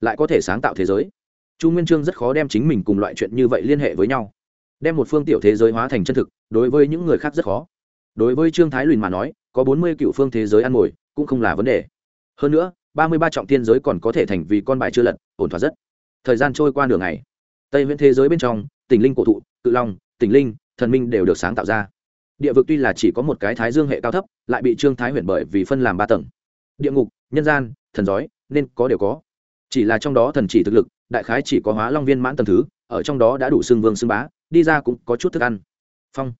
Lại có thể sáng tạo thế giới. Chu nguyên trương rất khó đem chính mình cùng loại chuyện như vậy liên hệ với nhau. Đem một phương tiểu thế giới hóa thành chân thực, đối với những người khác rất khó đối với trương thái lùn mà nói, có bốn mươi cựu phương thế giới ăn ngồi cũng không là vấn đề. Hơn nữa, ba mươi ba trọng tiên giới còn có thể thành vì con bài chưa lật, ổn thỏa rất. Thời gian trôi qua nửa ngày. Tây viễn thế giới bên trong, tỉnh linh cổ thụ, cự long, tỉnh linh, thần minh đều được sáng tạo ra. Địa vực tuy là chỉ có một cái thái dương hệ cao thấp, lại bị trương thái huyền bởi vì phân làm ba tầng. Địa ngục, nhân gian, thần giói, nên có đều có. Chỉ là trong đó thần chỉ thực lực, đại khái chỉ có hóa long viên mãn tầng thứ, ở trong đó đã đủ xương vương xương bá, đi ra cũng có chút thức ăn. Phong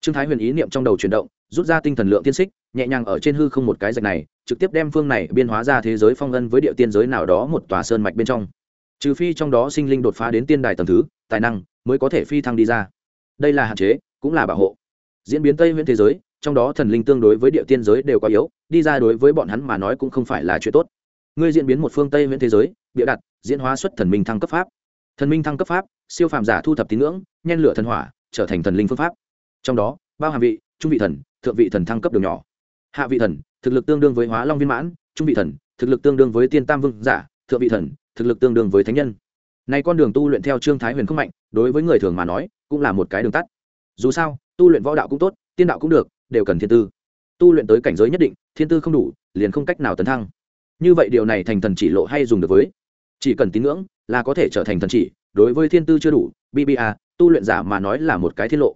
trương thái huyền ý niệm trong đầu chuyển động, rút ra tinh thần lượng tiên xích, nhẹ nhàng ở trên hư không một cái rạch này, trực tiếp đem phương này biên hóa ra thế giới phong ân với địa tiên giới nào đó một tòa sơn mạch bên trong. Trừ phi trong đó sinh linh đột phá đến tiên đài tầng thứ, tài năng mới có thể phi thăng đi ra. Đây là hạn chế, cũng là bảo hộ. Diễn biến tây huyện thế giới, trong đó thần linh tương đối với địa tiên giới đều quá yếu, đi ra đối với bọn hắn mà nói cũng không phải là chuyện tốt. Ngươi diễn biến một phương tây huyện thế giới, bịa đặt, diễn hóa xuất thần minh thăng cấp pháp. Thần minh thăng cấp pháp, siêu phàm giả thu thập tín ngưỡng, nhen lửa thần hỏa, trở thành thần linh phương pháp trong đó, bao hàm vị, trung vị thần, thượng vị thần thăng cấp đường nhỏ. Hạ vị thần, thực lực tương đương với hóa long viên mãn, trung vị thần, thực lực tương đương với tiên tam vương giả, thượng vị thần, thực lực tương đương với thánh nhân. Nay con đường tu luyện theo trương thái huyền không mạnh, đối với người thường mà nói, cũng là một cái đường tắt. Dù sao, tu luyện võ đạo cũng tốt, tiên đạo cũng được, đều cần thiên tư. Tu luyện tới cảnh giới nhất định, thiên tư không đủ, liền không cách nào tấn thăng. Như vậy điều này thành thần chỉ lộ hay dùng được với? Chỉ cần tín ngưỡng, là có thể trở thành thần chỉ, đối với thiên tư chưa đủ bba tu luyện giả mà nói là một cái tiết lộ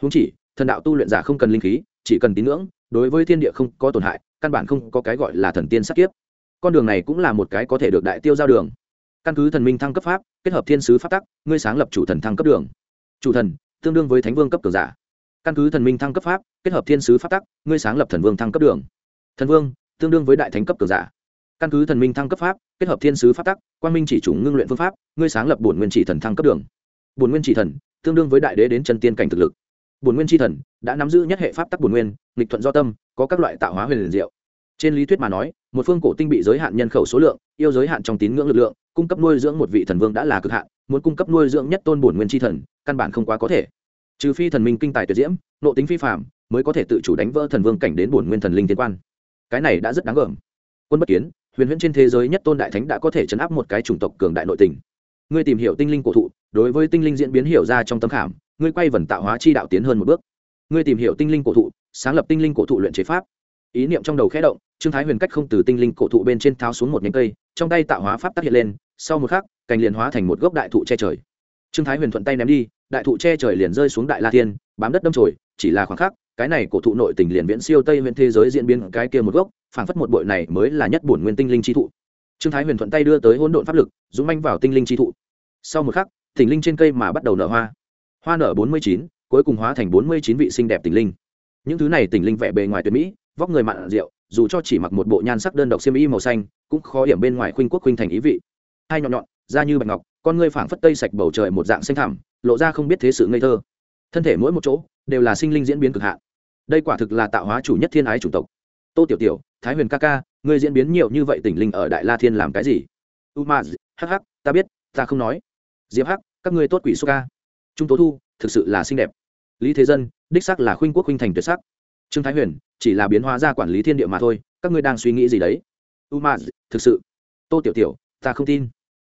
húng chỉ, thần đạo tu luyện giả không cần linh khí, chỉ cần tín ngưỡng, đối với thiên địa không có tổn hại, căn bản không có cái gọi là thần tiên sắc kiếp. Con đường này cũng là một cái có thể được đại tiêu giao đường. Căn cứ thần minh thăng cấp pháp, kết hợp thiên sứ pháp tắc, ngươi sáng lập chủ thần thăng cấp đường. Chủ thần, tương đương với thánh vương cấp cường giả. Căn cứ thần minh thăng cấp pháp, kết hợp thiên sứ pháp tắc, ngươi sáng lập thần vương thăng cấp đường. Thần vương, tương đương với đại thánh cấp cường giả. Căn cứ thần minh thăng cấp pháp, kết hợp thiên sứ pháp tắc quan minh chỉ chủ ngưng luyện phương pháp, ngươi sáng lập bổn nguyên chỉ thần thăng cấp đường. Bổn nguyên chỉ thần, tương đương với đại đế đến chân tiên cảnh thực lực bổn nguyên tri thần đã nắm giữ nhất hệ pháp tắc bổn nguyên, nghịch thuận do tâm, có các loại tạo hóa huyền liền diệu. Trên lý thuyết mà nói, một phương cổ tinh bị giới hạn nhân khẩu số lượng, yêu giới hạn trong tín ngưỡng lực lượng, cung cấp nuôi dưỡng một vị thần vương đã là cực hạn, muốn cung cấp nuôi dưỡng nhất tôn bổn nguyên tri thần, căn bản không quá có thể. Trừ phi thần minh kinh tài tuyệt diễm, nộ tính phi phạm mới có thể tự chủ đánh vỡ thần vương cảnh đến bổn nguyên thần linh tiến quan. Cái này đã rất đáng gờm quân bất kiến, huyền huyễn trên thế giới nhất tôn đại thánh đã có thể chấn áp một cái chủng tộc cường đại nội tình. Ngươi tìm hiểu tinh linh cổ thụ, đối với tinh linh diễn biến hiểu ra trong tâm khảm ngươi quay vần tạo hóa chi đạo tiến hơn một bước. Ngươi tìm hiểu tinh linh cổ thụ, sáng lập tinh linh cổ thụ luyện chế pháp. Ý niệm trong đầu khẽ động, trương thái huyền cách không từ tinh linh cổ thụ bên trên tháo xuống một nhánh cây, trong tay tạo hóa pháp tác hiện lên, sau một khắc, cành liền hóa thành một gốc đại thụ che trời. Trương thái huyền thuận tay ném đi, đại thụ che trời liền rơi xuống đại la thiên, bám đất đâm trồi chỉ là khoảng khắc, cái này cổ thụ nội tình liền viễn siêu tây huyện thế giới diễn biến, cái kia một gốc, phảng phất một bội này mới là nhất bổn nguyên tinh linh chi thụ. Trương thái huyền thuận tay đưa tới hỗn độn pháp lực, dũng manh vào tinh linh chi thụ. Sau một khắc thỉnh linh trên cây mà bắt đầu nở hoa hoa nở bốn mươi chín, cuối cùng hóa thành bốn mươi chín vị xinh đẹp tình linh. Những thứ này tình linh vẻ bề ngoài tuyệt mỹ, vóc người mặn rượu, dù cho chỉ mặc một bộ nhan sắc đơn độc xiêm y màu xanh, cũng khó điểm bên ngoài khuynh quốc khuynh thành ý vị. Hai nhọn nhọn, da như bạch ngọc, con ngươi phảng phất tây sạch bầu trời một dạng xanh thẳm, lộ ra không biết thế sự ngây thơ. Thân thể mỗi một chỗ, đều là sinh linh diễn biến cực hạn. Đây quả thực là tạo hóa chủ nhất thiên ái chủ tộc. Tô tiểu tiểu, thái huyền ca ca, ngươi diễn biến nhiều như vậy tỉnh linh ở đại la thiên làm cái gì? Umaz, hắc hắc, ta biết, ta không nói. Diệp hắc, các ngươi tốt quỷ số ca trung tố thu, thực sự là xinh đẹp. Lý thế dân, đích sắc là khuynh quốc khuynh thành tuyệt sắc. Trương thái huyền, chỉ là biến hóa ra quản lý thiên địa mà thôi, các ngươi đang suy nghĩ gì đấy? U ma, thực sự. Tô tiểu tiểu, ta không tin.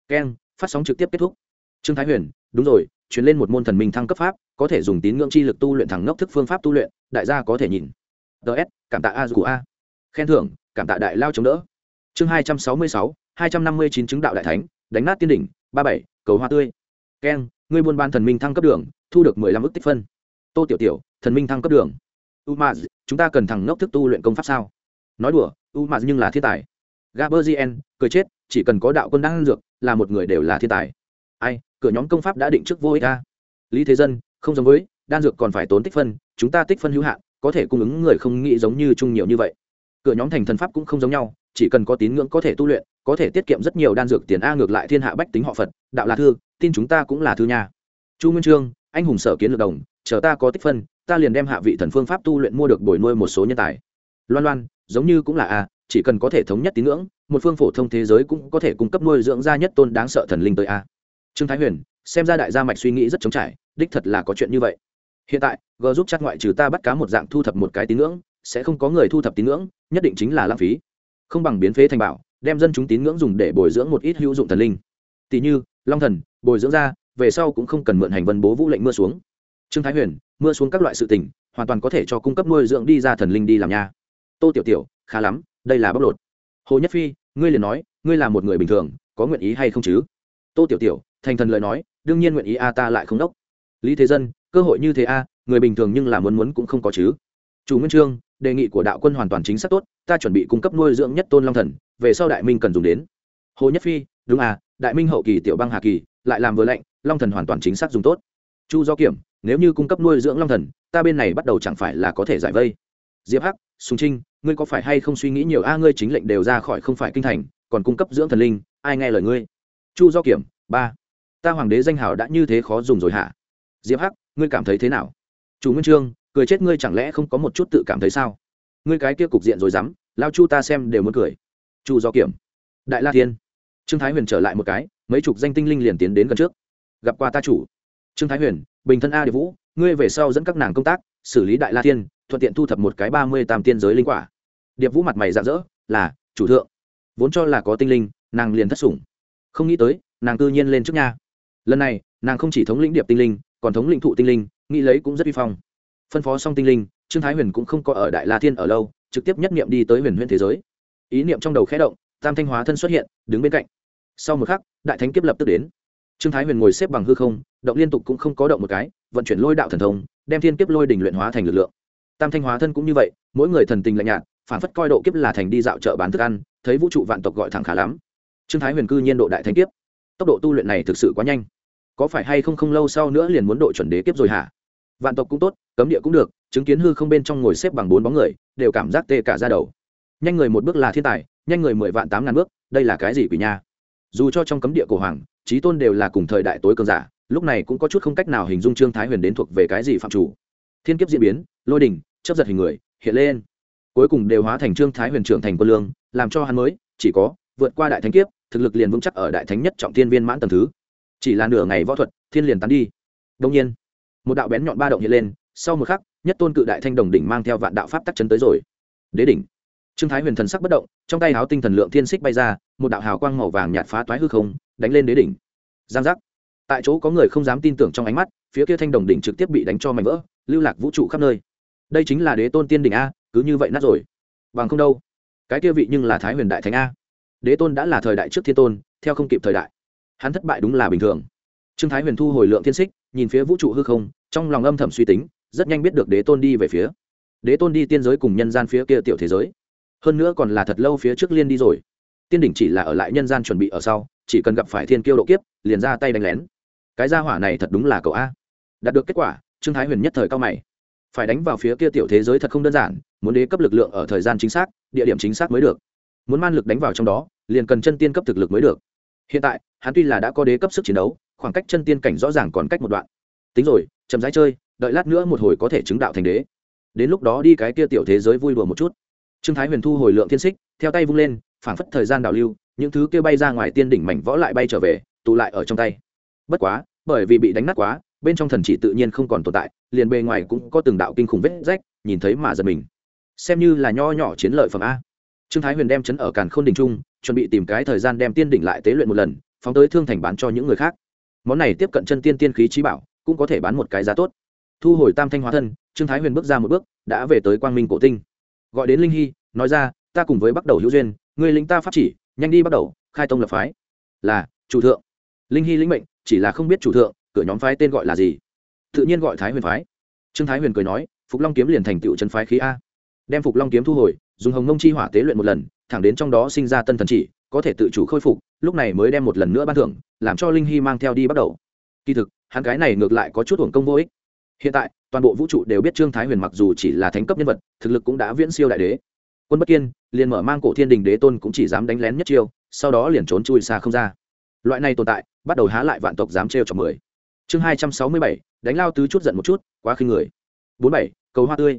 Keng, phát sóng trực tiếp kết thúc. Trương thái huyền, đúng rồi chuyển lên một môn thần minh thăng cấp pháp, có thể dùng tín ngưỡng chi lực tu luyện thẳng ngốc thức phương pháp tu luyện, đại gia có thể nhìn. Ts cảm tạ a của a. Khen thưởng, cảm tạ đại lao chống đỡ. Chương hai trăm sáu mươi sáu, hai trăm năm mươi chín chứng đạo đại thánh, đánh nát tiên đỉnh, ba bảy, cầu hoa tươi. Keng ngươi buôn bán thần minh thăng cấp đường, thu được mười lăm ước tích phân. Tô tiểu tiểu, thần minh thăng cấp đường. U m chúng ta cần thằng ngốc thức tu luyện công pháp sao? Nói đùa u m nhưng là thiên tài. Gaberzien cười chết, chỉ cần có đạo quân đang dược, là một người đều là thiên tài. Ai, cửa nhóm công pháp đã định trước vô ích a. Lý thế dân, không giống với, đan dược còn phải tốn tích phân, chúng ta tích phân hữu hạn, có thể cung ứng người không nghĩ giống như chung nhiều như vậy. Cửa nhóm thành thần pháp cũng không giống nhau, chỉ cần có tín ngưỡng có thể tu luyện, có thể tiết kiệm rất nhiều đan dược tiền a ngược lại thiên hạ bách tính họ phật, đạo là thư tin chúng ta cũng là thư nhà chu nguyên trương, anh hùng sở kiến lược đồng, chờ ta có tích phân, ta liền đem hạ vị thần phương pháp tu luyện mua được bồi nuôi một số nhân tài. Loan loan, giống như cũng là a, chỉ cần có thể thống nhất tín ngưỡng, một phương phổ thông thế giới cũng có thể cung cấp nuôi dưỡng gia nhất tôn đáng sợ thần linh tới a. Trương thái huyền, xem ra đại gia mạch suy nghĩ rất chống trải, đích thật là có chuyện như vậy. Hiện tại, g giúp chắc ngoại trừ ta bắt cá một dạng thu thập một cái tín ngưỡng, sẽ không có người thu thập tín ngưỡng, nhất định chính là lãng phí. Không bằng biến phế thành bảo, đem dân chúng tín ngưỡng dùng để bồi dưỡng một ít hữu dụng thần linh. Tỷ như long thần, bồi dưỡng ra, về sau cũng không cần mượn hành vân bố vũ lệnh mưa xuống. Trương thái huyền, mưa xuống các loại sự tình, hoàn toàn có thể cho cung cấp nuôi dưỡng đi ra thần linh đi làm nha. Tô tiểu tiểu, khá lắm, đây là bóc lột. Hồ nhất phi, ngươi liền nói, ngươi là một người bình thường, có nguyện ý hay không chứ? Tô tiểu tiểu, thành thần lời nói, đương nhiên nguyện ý a, ta lại không đốc. Lý thế dân, cơ hội như thế a, người bình thường nhưng là muốn muốn cũng không có chứ. Chủ nguyên trương, đề nghị của đạo quân hoàn toàn chính xác tốt, ta chuẩn bị cung cấp nuôi dưỡng nhất tôn long thần, về sau đại minh cần dùng đến. Hồ nhất phi đúng à đại minh hậu kỳ tiểu băng hà kỳ, lại làm vừa lệnh long thần hoàn toàn chính xác dùng tốt. Chu do kiểm, nếu như cung cấp nuôi dưỡng long thần, ta bên này bắt đầu chẳng phải là có thể giải vây. Diệp hắc, sùng trinh, ngươi có phải hay không suy nghĩ nhiều? A, ngươi chính lệnh đều ra khỏi không phải kinh thành, còn cung cấp dưỡng thần linh, ai nghe lời ngươi? Chu do kiểm, ba, ta hoàng đế danh hào đã như thế khó dùng rồi hả? Diệp hắc, ngươi cảm thấy thế nào? Chủ nguyên trương, cười chết ngươi chẳng lẽ không có một chút tự cảm thấy sao? Ngươi cái kia cục diện rồi dám, lao chu ta xem đều muốn cười. Chu do kiểm, đại la thiên trương thái huyền trở lại một cái, mấy chục danh tinh linh liền tiến đến gần trước. Gặp qua ta chủ. Trương thái huyền, bình thân a địa vũ, ngươi về sau dẫn các nàng công tác, xử lý đại la thiên, thuận tiện thu thập một cái ba mươi tam tiên giới linh quả. Điệp vũ mặt mày rạng rỡ, là, chủ thượng. Vốn cho là có tinh linh, nàng liền thất sủng. Không nghĩ tới, nàng tự nhiên lên trước nha. Lần này, nàng không chỉ thống lĩnh điệp tinh linh, còn thống lĩnh thụ tinh linh, nghĩ lấy cũng rất vi phong. Phân phó xong tinh linh, trương thái huyền cũng không có ở đại la thiên ở lâu, trực tiếp nhất niệm đi tới huyền huyền thế giới. Ý niệm trong đầu khẽ động, tam thanh hóa thân xuất hiện, đứng bên cạnh sau một khắc, đại thánh kiếp lập tức đến. Trương thái huyền ngồi xếp bằng hư không, động liên tục cũng không có động một cái, vận chuyển lôi đạo thần thông, đem thiên kiếp lôi đỉnh luyện hóa thành lực lượng. Tam thanh hóa thân cũng như vậy, mỗi người thần tình lạnh nhạt, phản phất coi độ kiếp là thành đi dạo chợ bán thức ăn, thấy vũ trụ vạn tộc gọi thẳng khá lắm. Trương thái huyền cư nhiên độ đại thánh kiếp. Tốc độ tu luyện này thực sự quá nhanh. Có phải hay không không lâu sau nữa liền muốn độ chuẩn đế kiếp rồi hả? Vạn tộc cũng tốt, cấm địa cũng được, chứng kiến hư không bên trong ngồi xếp bằng bốn bóng người, đều cảm giác tê cả ra đầu. Nhanh người một bước là thiên tài, nhanh người mười vạn tám ngàn bước, đây là cái gì quỷ nha? Dù cho trong cấm địa cổ hoàng trí tôn đều là cùng thời đại tối cường giả, lúc này cũng có chút không cách nào hình dung trương thái huyền đến thuộc về cái gì phạm chủ. Thiên kiếp diễn biến, lôi đình, chấp giật hình người, hiện lên. Cuối cùng đều hóa thành trương thái huyền trưởng thành quân lương, làm cho hắn mới, chỉ có vượt qua đại thánh kiếp, thực lực liền vững chắc ở đại thánh nhất trọng thiên viên mãn tầm thứ. Chỉ là nửa ngày võ thuật, thiên liền tán đi. Đông nhiên, một đạo bén nhọn ba động hiện lên, sau một khắc, nhất tôn cự đại thanh đồng đỉnh mang theo vạn đạo pháp tắc chấn tới rồi. Đế đỉnh. Trương thái huyền thần sắc bất động, trong tay háo tinh thần lượng thiên xích bay ra một đạo hào quang màu vàng nhạt phá toái hư không, đánh lên đế đỉnh. Giang giác. Tại chỗ có người không dám tin tưởng trong ánh mắt, phía kia thanh đồng đỉnh trực tiếp bị đánh cho mảnh vỡ, lưu lạc vũ trụ khắp nơi. Đây chính là đế tôn tiên đỉnh a, cứ như vậy nát rồi. Bằng không đâu. Cái kia vị nhưng là thái huyền đại thánh a. Đế tôn đã là thời đại trước thiên tôn, theo không kịp thời đại. Hắn thất bại đúng là bình thường. Trương thái huyền thu hồi lượng thiên xích, nhìn phía vũ trụ hư không, trong lòng âm thầm suy tính, rất nhanh biết được đế tôn đi về phía. Đế tôn đi tiên giới cùng nhân gian phía kia tiểu thế giới. Hơn nữa còn là thật lâu phía trước liên đi rồi tiên đỉnh chỉ là ở lại nhân gian chuẩn bị ở sau, chỉ cần gặp phải thiên kiêu độ kiếp, liền ra tay đánh lén. Cái gia hỏa này thật đúng là cậu a. Đạt được kết quả, trương thái huyền nhất thời cao mày. Phải đánh vào phía kia tiểu thế giới thật không đơn giản, muốn đế cấp lực lượng ở thời gian chính xác, địa điểm chính xác mới được. Muốn man lực đánh vào trong đó, liền cần chân tiên cấp thực lực mới được. Hiện tại, hắn tuy là đã có đế cấp sức chiến đấu, khoảng cách chân tiên cảnh rõ ràng còn cách một đoạn. Tính rồi, chậm rãi chơi, đợi lát nữa một hồi có thể chứng đạo thành đế. Đến lúc đó đi cái kia tiểu thế giới vui đùa một chút. Trương thái huyền thu hồi lượng thiên xích, theo tay vung lên phảng phất thời gian đảo lưu, những thứ kia bay ra ngoài tiên đỉnh mảnh võ lại bay trở về, tụ lại ở trong tay. Bất quá, bởi vì bị đánh nát quá, bên trong thần chỉ tự nhiên không còn tồn tại, liền bề ngoài cũng có từng đạo kinh khủng vết rách, nhìn thấy mà giật mình. Xem như là nho nhỏ chiến lợi phẩm a. Trương thái huyền đem chấn ở càn k h ô n đình trung, chuẩn bị tìm cái thời gian đem tiên đỉnh lại tế luyện một lần, phóng tới thương thành bán cho những người khác. Món này tiếp cận chân tiên tiên khí trí bảo, cũng có thể bán một cái giá tốt. Thu hồi tam thanh hóa thân, trương thái huyền bước ra một bước, đã về tới quang minh cổ tinh. Gọi đến linh hy, nói ra, ta cùng với bắt đầu hữu duyên người lính ta pháp chỉ, nhanh đi bắt đầu, khai tông lập phái. Là, chủ thượng. Linh hy lĩnh mệnh, chỉ là không biết chủ thượng, cửa nhóm phái tên gọi là gì. Tự nhiên gọi thái huyền phái. Trương thái huyền cười nói, phục long kiếm liền thành tựu chân phái khí a. Đem phục long kiếm thu hồi, dùng hồng mông chi hỏa tế luyện một lần, thẳng đến trong đó sinh ra tân thần chỉ, có thể tự chủ khôi phục, lúc này mới đem một lần nữa ban thưởng, làm cho linh hy mang theo đi bắt đầu. Kỳ thực, hắn cái này ngược lại có chút hưởng công vô ích. Hiện tại, toàn bộ vũ trụ đều biết trương thái huyền mặc dù chỉ là thánh cấp nhân vật, thực lực cũng đã viễn siêu đại đế quân bất kiên, liền mở mang cổ thiên đình đế tôn cũng chỉ dám đánh lén nhất chiêu, sau đó liền trốn chui xa không ra. Loại này tồn tại, bắt đầu há lại vạn tộc dám trêu chọc mười. Chương hai trăm sáu mươi bảy, đánh lao tứ chút giận một chút, quá khinh người. Bốn bảy, cầu hoa tươi.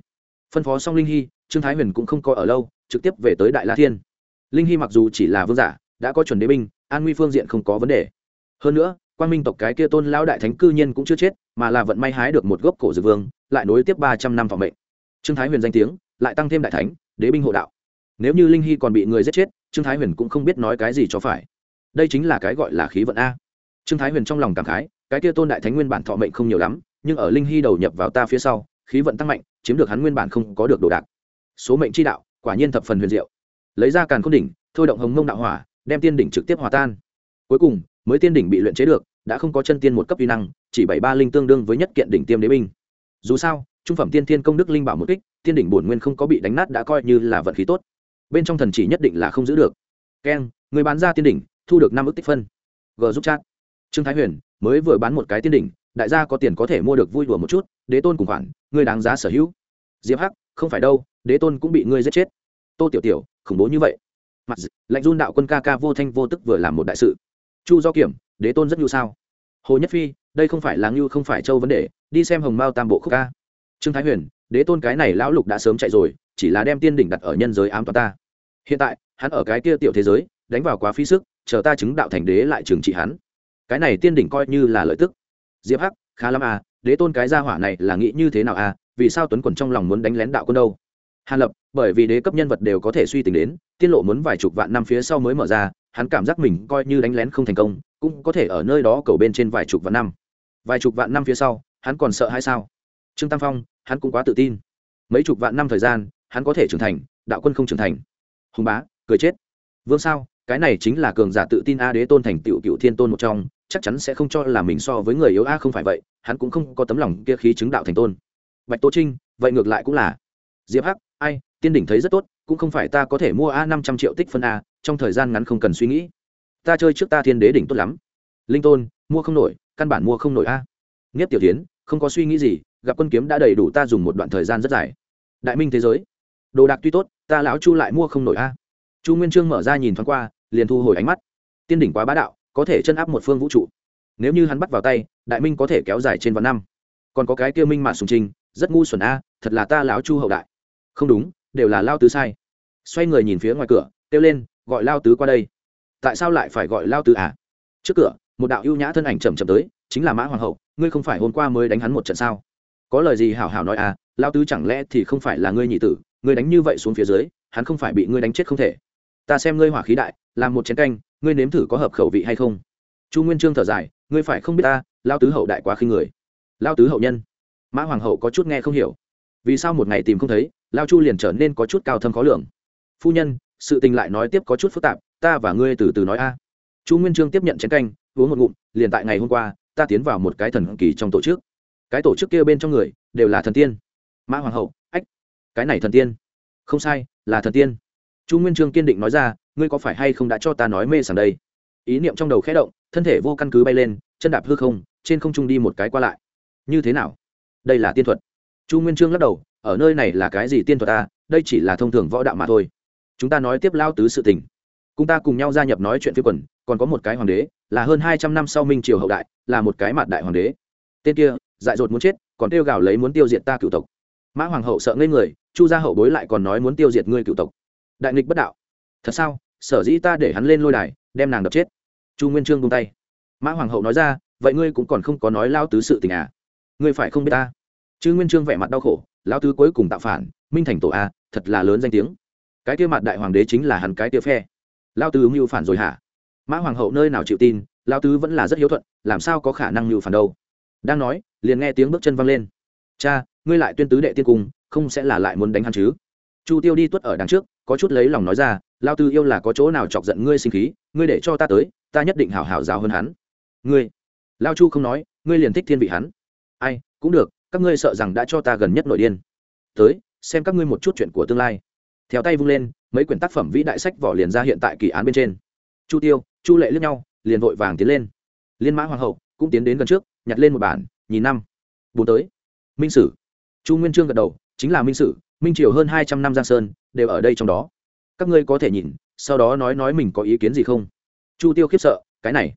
Phân phó xong linh hy, trương thái huyền cũng không coi ở lâu, trực tiếp về tới đại la thiên. Linh hy mặc dù chỉ là vương giả, đã có chuẩn đế binh, an nguy phương diện không có vấn đề. Hơn nữa quan minh tộc cái kia tôn lão đại thánh cư nhiên cũng chưa chết, mà là vận may hái được một gốc cổ dược vương, lại nối tiếp ba trăm năm phòng mệnh. Trương thái huyền danh tiếng, lại tăng thêm đại thánh đế binh hộ đạo. Nếu như linh hy còn bị người giết chết, trương thái huyền cũng không biết nói cái gì cho phải. Đây chính là cái gọi là khí vận a. Trương thái huyền trong lòng cảm khái, cái kia tôn đại thánh nguyên bản thọ mệnh không nhiều lắm, nhưng ở linh hy đầu nhập vào ta phía sau, khí vận tăng mạnh, chiếm được hắn nguyên bản không có được đồ đạc. Số mệnh chi đạo, quả nhiên thập phần huyền diệu. Lấy ra càn khôn đỉnh, thôi động hồng mông đạo hỏa, đem tiên đỉnh trực tiếp hòa tan. Cuối cùng, mới tiên đỉnh bị luyện chế được, đã không có chân tiên một cấp uy năng, chỉ bảy ba linh tương đương với nhất kiện đỉnh tiêm đế binh. Dù sao trung phẩm tiên thiên công đức linh bảo một kích, tiên đỉnh bổn nguyên không có bị đánh nát đã coi như là vận khí tốt. Bên trong thần chỉ nhất định là không giữ được. Keng, người bán ra tiên đỉnh, thu được năm ước tích phân. G giúp chat. Trương thái huyền, mới vừa bán một cái tiên đỉnh, đại gia có tiền có thể mua được vui đùa một chút, đế tôn cùng khoản, người đáng giá sở hữu. Diệp hắc, không phải đâu, đế tôn cũng bị ngươi giết chết. Tô tiểu tiểu, khủng bố như vậy. Mặt lạnh run đạo quân ca ca vô thanh vô tức vừa làm một đại sự. Chu do kiểm, đế tôn rất nhu sao? Hồ nhất phi, đây không phải là ngưu không phải châu vấn đề, đi xem hồng mao tam bộ khúc ca trương thái huyền, đế tôn cái này lão lục đã sớm chạy rồi, chỉ là đem tiên đỉnh đặt ở nhân giới ám toàn ta. Hiện tại, hắn ở cái kia tiểu thế giới, đánh vào quá phí sức, chờ ta chứng đạo thành đế lại trừng trị hắn. Cái này tiên đỉnh coi như là lợi tức. Diệp hắc, khá lắm à đế tôn cái gia hỏa này là nghĩ như thế nào à vì sao tuấn quẩn trong lòng muốn đánh lén đạo quân đâu? Hàn lập, bởi vì đế cấp nhân vật đều có thể suy tính đến tiên lộ muốn vài chục vạn năm phía sau mới mở ra, hắn cảm giác mình coi như đánh lén không thành công, cũng có thể ở nơi đó cầu bên trên vài chục vạn năm. Vài chục vạn năm phía sau, hắn còn sợ hay sao? Trương tam phong, hắn cũng quá tự tin. Mấy chục vạn năm thời gian, hắn có thể trưởng thành, đạo quân không trưởng thành. Hùng bá, cười chết. Vương sao, cái này chính là cường giả tự tin a đế tôn thành tựu cựu thiên tôn một trong, chắc chắn sẽ không cho là mình so với người yếu a không phải vậy, hắn cũng không có tấm lòng kia khí chứng đạo thành tôn. Bạch Tô trinh, vậy ngược lại cũng là. Diệp hắc, ai, tiên đỉnh thấy rất tốt, cũng không phải ta có thể mua a năm trăm triệu tích phân a, trong thời gian ngắn không cần suy nghĩ. Ta chơi trước ta thiên đế đỉnh tốt lắm. Linh tôn, mua không nổi, căn bản mua không nổi a. Nghiếp tiểu tiến không có suy nghĩ gì gặp quân kiếm đã đầy đủ ta dùng một đoạn thời gian rất dài. Đại minh thế giới. Đồ đạc tuy tốt, ta lão chu lại mua không nổi a. Chu nguyên trương mở ra nhìn thoáng qua, liền thu hồi ánh mắt. Tiên đỉnh quá bá đạo, có thể chân áp một phương vũ trụ. Nếu như hắn bắt vào tay, đại minh có thể kéo dài trên vạn năm. Còn có cái kia minh mà sùng trinh rất ngu xuẩn a, thật là ta lão chu hậu đại. Không đúng, đều là lao tứ sai. Xoay người nhìn phía ngoài cửa, kêu lên, gọi lao tứ qua đây. Tại sao lại phải gọi lao tứ à? Trước cửa, một đạo ưu nhã thân ảnh chậm chậm tới, chính là mã hoàng hậu, ngươi không phải hôm qua mới đánh hắn một trận sao? Có lời gì hảo hảo nói à lao tứ chẳng lẽ thì không phải là ngươi nhị tử, ngươi đánh như vậy xuống phía dưới, hắn không phải bị ngươi đánh chết không thể. Ta xem ngươi hỏa khí đại, làm một chén canh, ngươi nếm thử có hợp khẩu vị hay không. Chu nguyên trương thở dài, ngươi phải không biết ta lao tứ hậu đại quá khi người. Lao tứ hậu nhân. Mã hoàng hậu có chút nghe không hiểu. Vì sao một ngày tìm không thấy lao chu liền trở nên có chút cao thâm khó lường. Phu nhân, sự tình lại nói tiếp có chút phức tạp, ta và ngươi từ từ nói a. Chu nguyên trương tiếp nhận chén canh, uống một ngụm, liền tại ngày hôm qua, ta tiến vào một cái thần kỳ trong tổ chức cái tổ chức kia bên trong người đều là thần tiên. Mã hoàng hậu, ách, cái này thần tiên. Không sai, là thần tiên. Chu nguyên trương kiên định nói ra, ngươi có phải hay không đã cho ta nói mê sảng đây? Ý niệm trong đầu khẽ động, thân thể vô căn cứ bay lên, chân đạp hư không, trên không trung đi một cái qua lại. Như thế nào? Đây là tiên thuật. Chu nguyên trương lắc đầu, ở nơi này là cái gì tiên thuật ta? Đây chỉ là thông thường võ đạo mà thôi. Chúng ta nói tiếp lao tứ sự tình. Cùng ta cùng nhau gia nhập nói chuyện phía quần, còn có một cái hoàng đế, là hơn hai trăm năm sau minh triều hậu đại, là một cái mặt đại hoàng đế. Tên kia dại dột muốn chết, còn kêu gào lấy muốn tiêu diệt ta cựu tộc. Mã hoàng hậu sợ ngây người, chu gia hậu bối lại còn nói muốn tiêu diệt ngươi cựu tộc. Đại nghịch bất đạo. Thật sao? Sở dĩ ta để hắn lên lôi đài, đem nàng đập chết. Chu nguyên trương buông tay. Mã hoàng hậu nói ra, vậy ngươi cũng còn không có nói lao tứ sự tình à? Ngươi phải không biết ta? Chứ nguyên trương vẻ mặt đau khổ, lao tứ cuối cùng tạo phản, minh thành tổ a thật là lớn danh tiếng. Cái kia mặt đại hoàng đế chính là hắn cái kia phe. Lao tứ mưu phản rồi hả? Mã hoàng hậu nơi nào chịu tin, lao tứ vẫn là rất hiếu thuận, làm sao có khả năng mưu phản đâu? Đang nói, liền nghe tiếng bước chân văng lên. Cha, ngươi lại tuyên tứ đệ tiên cung không sẽ là lại muốn đánh hắn chứ? Chu tiêu đi tuất ở đằng trước, có chút lấy lòng nói ra, lao tư yêu là có chỗ nào chọc giận ngươi sinh khí, ngươi để cho ta tới, ta nhất định hảo hảo giáo hơn hắn. Ngươi? Lao chu không nói, ngươi liền thích thiên vị hắn. Ai, cũng được, các ngươi sợ rằng đã cho ta gần nhất nội điên. Tới, xem các ngươi một chút chuyện của tương lai. Theo tay vung lên, mấy quyển tác phẩm vĩ đại sách vỏ liền ra hiện tại kỳ án bên trên. Chu tiêu, chu lệ lướt nhau, liền vội vàng tiến lên. Liên mã hoàng hậu cũng tiến đến gần trước, nhặt lên một bản, nhìn năm, bốn tới. Minh sử. Chu nguyên trương gật đầu, chính là minh sử, minh triều hơn hai trăm năm giang sơn, đều ở đây trong đó. Các ngươi có thể nhìn, sau đó nói nói mình có ý kiến gì không? Chu tiêu khiếp sợ, cái này,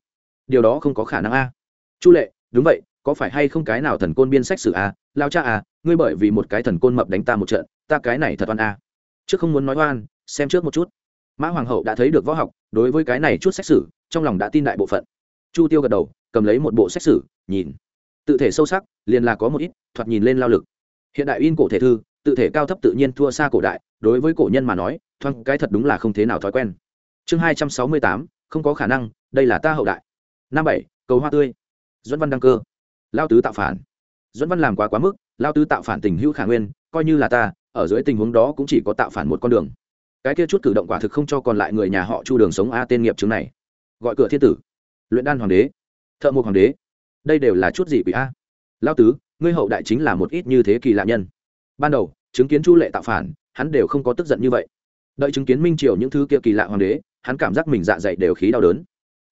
điều đó không có khả năng a. Chu lệ, đúng vậy, có phải hay không cái nào thần côn biên sách sử a? Lao cha à ngươi bởi vì một cái thần côn mập đánh ta một trận, ta cái này thật oan a. Trước không muốn nói oan, xem trước một chút. Mã hoàng hậu đã thấy được võ học, đối với cái này chút xét xử trong lòng đã tin đại bộ phận. Chu tiêu gật đầu cầm lấy một bộ xét xử, nhìn. Tự thể sâu sắc, liền là có một ít, thoạt nhìn lên lao lực. Hiện đại in cổ thể thư, tự thể cao thấp tự nhiên thua xa cổ đại, đối với cổ nhân mà nói, thoáng cái thật đúng là không thế nào thói quen. Chương hai trăm sáu mươi tám, không có khả năng, đây là ta hậu đại. Năm bảy, cầu hoa tươi. Dẫn văn đăng cơ. Lao tứ tạo phản. Dẫn văn làm quá quá mức, lao tứ tạo phản tình hữu khả nguyên, coi như là ta, ở dưới tình huống đó cũng chỉ có tạo phản một con đường. Cái kia chút cử động quả thực không cho còn lại người nhà họ chu đường sống a tên nghiệp chứng này. Gọi cửa thiên tử. Luyện đan hoàng đế thợ mộc hoàng đế. Đây đều là chút gì quỷ a? Lao tứ, ngươi hậu đại chính là một ít như thế kỳ lạ nhân. Ban đầu, chứng kiến chu lệ tạo phản, hắn đều không có tức giận như vậy. Đợi chứng kiến minh triều những thứ kia kỳ lạ hoàng đế, hắn cảm giác mình dạ dày đều khí đau đớn.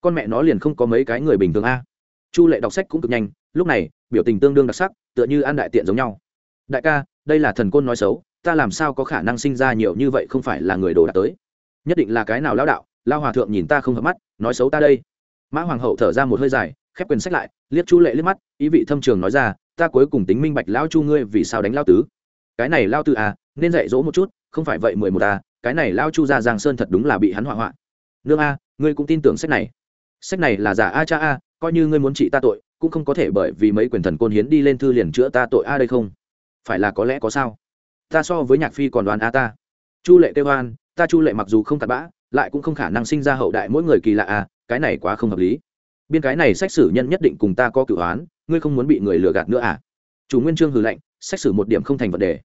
Con mẹ nó liền không có mấy cái người bình thường a. Chu lệ đọc sách cũng cực nhanh, lúc này, biểu tình tương đương đặc sắc, tựa như an đại tiện giống nhau. Đại ca, đây là thần côn nói xấu, ta làm sao có khả năng sinh ra nhiều như vậy không phải là người đồ đạt tới? Nhất định là cái nào lao đạo lao hòa thượng nhìn ta không hợp mắt, nói xấu ta đây mã hoàng hậu thở ra một hơi dài, khép quyền sách lại, liếc chu lệ liếc mắt, ý vị thâm trường nói ra, ta cuối cùng tính minh bạch lão chu ngươi vì sao đánh lao tứ. Cái này lao tứ à nên dạy dỗ một chút, không phải vậy mười một à cái này lao chu ra giang sơn thật đúng là bị hắn hỏa hoạn nương a, ngươi cũng tin tưởng sách này. Sách này là giả a cha a, coi như ngươi muốn trị ta tội, cũng không có thể bởi vì mấy quyền thần côn hiến đi lên thư liền chữa ta tội a đây không? Phải là có lẽ có sao? Ta so với nhạc phi còn đoàn a ta. Chu lệ kêu hoan ta chu lệ mặc dù không tạt bã, lại cũng không khả năng sinh ra hậu đại mỗi người kỳ lạ a cái này quá không hợp lý. Biên cái này sách xử nhân nhất định cùng ta có cửu án, ngươi không muốn bị người lừa gạt nữa à? Chủ nguyên trương hừ lạnh sách xử một điểm không thành vấn đề.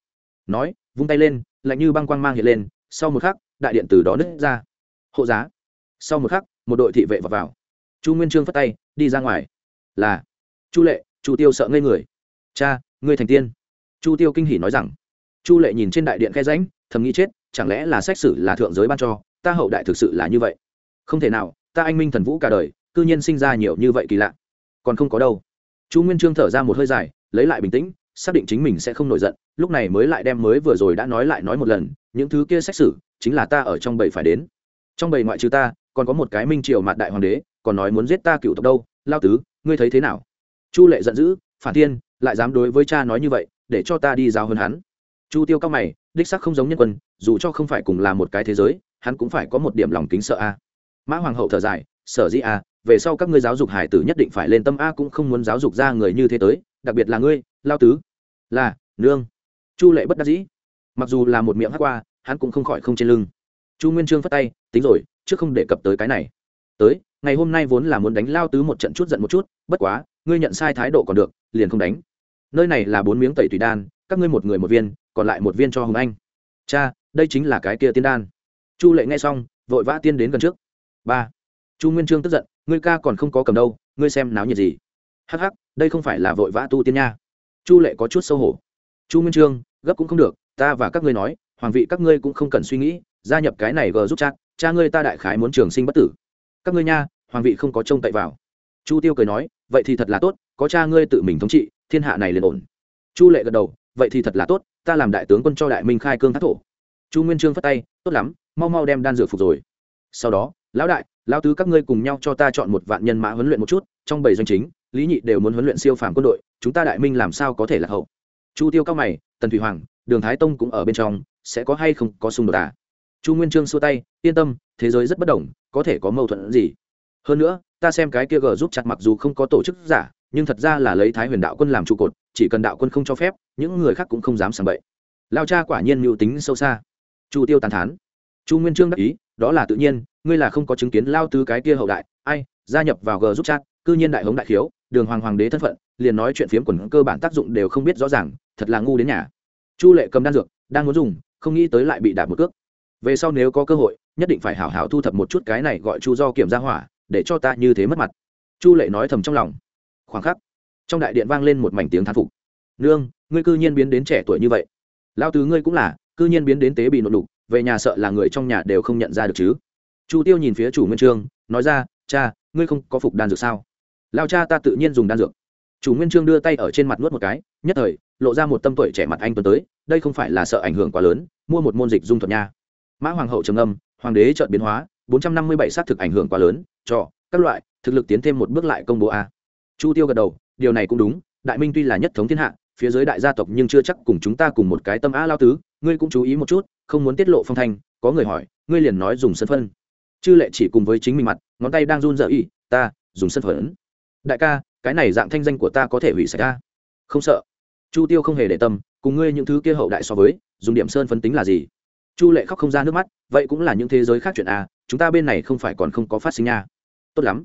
Nói vung tay lên lạnh như băng quang mang hiện lên sau một khắc đại điện từ đó nứt ra. Hộ giá. Sau một khắc một đội thị vệ vào, vào. chu nguyên trương phất tay đi ra ngoài. Là chu lệ chu tiêu sợ ngây người. Cha ngươi thành tiên. Chu tiêu kinh hỉ nói rằng. Chu lệ nhìn trên đại điện khe ránh thầm nghĩ chết chẳng lẽ là xét xử là thượng giới ban cho ta hậu đại thực sự là như vậy? Không thể nào ta anh minh thần vũ cả đời, cư nhiên sinh ra nhiều như vậy kỳ lạ. Còn không có đâu. Chu nguyên trương thở ra một hơi dài, lấy lại bình tĩnh, xác định chính mình sẽ không nổi giận, lúc này mới lại đem mới vừa rồi đã nói lại nói một lần, những thứ kia xét xử, chính là ta ở trong bầy phải đến. Trong bầy ngoại trừ ta, còn có một cái minh triều mạt đại hoàng đế, còn nói muốn giết ta cựu tộc đâu, lao tứ, ngươi thấy thế nào? Chu lệ giận dữ, phản thiên lại dám đối với cha nói như vậy, để cho ta đi giao hơn hắn. Chu tiêu cao mày, đích sắc không giống nhân quân, dù cho không phải cùng là một cái thế giới, hắn cũng phải có một điểm lòng kính sợ a mã hoàng hậu thở dài sở dĩ à, về sau các ngươi giáo dục hải tử nhất định phải lên tâm a cũng không muốn giáo dục ra người như thế tới đặc biệt là ngươi lao tứ. Là nương. Chu lệ bất đắc dĩ. Mặc dù là một miệng hát qua hắn cũng không khỏi không trên lưng. Chu nguyên trương phất tay tính rồi chứ không đề cập tới cái này. Tới ngày hôm nay vốn là muốn đánh lao tứ một trận chút giận một chút bất quá ngươi nhận sai thái độ còn được liền không đánh. Nơi này là bốn miếng tẩy tùy đan các ngươi một người một viên còn lại một viên cho hồng anh. Cha đây chính là cái kia tiên đan. Chu lệ nghe xong vội vã tiên đến gần trước ba. Chu nguyên trương tức giận, ngươi ca còn không có cầm đâu, ngươi xem náo nhiệt gì. Hắc hắc, đây không phải là vội vã tu tiên nha. Chu lệ có chút xấu hổ. Chu nguyên trương, gấp cũng không được, ta và các ngươi nói, hoàng vị các ngươi cũng không cần suy nghĩ, gia nhập cái này gờ giúp cha cha ngươi ta đại khái muốn trường sinh bất tử. Các ngươi nha, hoàng vị không có trông cậy vào. Chu tiêu cười nói, vậy thì thật là tốt, có cha ngươi tự mình thống trị, thiên hạ này liền ổn. Chu lệ gật đầu, vậy thì thật là tốt, ta làm đại tướng quân cho đại minh khai cương thác thổ. Chu nguyên trương phất tay, tốt lắm, mau mau đem đan dược phục rồi. Sau đó lão đại, lão tứ các ngươi cùng nhau cho ta chọn một vạn nhân mã huấn luyện một chút, trong bảy doanh chính, lý nhị đều muốn huấn luyện siêu phàm quân đội, chúng ta đại minh làm sao có thể là hậu? Chu tiêu cao mày, tần thủy hoàng, đường thái tông cũng ở bên trong, sẽ có hay không có xung đột à? Chu nguyên trương xua tay, yên tâm, thế giới rất bất đồng, có thể có mâu thuẫn gì? Hơn nữa, ta xem cái kia g giúp chặt mặc dù không có tổ chức giả, nhưng thật ra là lấy thái huyền đạo quân làm trụ cột, chỉ cần đạo quân không cho phép, những người khác cũng không dám sàng bậy. Lao cha quả nhiên mưu tính sâu xa. Chu tiêu tàn thán. Chu nguyên trương đắc ý, đó là tự nhiên ngươi là không có chứng kiến lao tứ cái kia hậu đại, ai, gia nhập vào g giúp chat, cư nhiên đại hống đại khiếu, đường hoàng hoàng đế thân phận, liền nói chuyện phiếm quần cơ bản tác dụng đều không biết rõ ràng, thật là ngu đến nhà. Chu lệ cầm đan dược, đang muốn dùng, không nghĩ tới lại bị đạp một cước. Về sau nếu có cơ hội, nhất định phải hảo hảo thu thập một chút cái này gọi chu do kiểm ra hỏa, để cho ta như thế mất mặt. Chu lệ nói thầm trong lòng. Khoảng khắc, trong đại điện vang lên một mảnh tiếng thán phục. Nương, ngươi cư nhiên biến đến trẻ tuổi như vậy. Lao tứ ngươi cũng là, cư nhiên biến đến tế bị nội đục về nhà sợ là người trong nhà đều không nhận ra được chứ chu tiêu nhìn phía chủ nguyên trương, nói ra, cha, ngươi không có phục đan dược sao? Lao cha ta tự nhiên dùng đan dược. Chủ nguyên trương đưa tay ở trên mặt nuốt một cái, nhất thời, lộ ra một tâm tuổi trẻ mặt anh tuấn tới, đây không phải là sợ ảnh hưởng quá lớn, mua một môn dịch dung thuật nha. Mã hoàng hậu trầm âm hoàng đế chợt biến hóa, bốn trăm năm mươi bảy xác thực ảnh hưởng quá lớn cho các loại, thực lực tiến thêm một bước lại công bố a. Chu tiêu gật đầu, điều này cũng đúng, đại minh tuy là nhất thống thiên hạ, phía dưới đại gia tộc nhưng chưa chắc cùng chúng ta cùng một cái tâm a lao tứ, ngươi cũng chú ý một chút, không muốn tiết lộ phong thanh, có người hỏi, ngươi liền nói dùng sân phân chư lệ chỉ cùng với chính mình mặt, ngón tay đang run rợ y ta, dùng sân phấn. Đại ca, cái này dạng thanh danh của ta có thể hủy sạch ra không sợ. Chu tiêu không hề để tâm, cùng ngươi những thứ kia hậu đại so với, dùng điểm sơn phấn tính là gì? Chu lệ khóc không ra nước mắt, vậy cũng là những thế giới khác chuyện à? chúng ta bên này không phải còn không có phát sinh nha. Tốt lắm.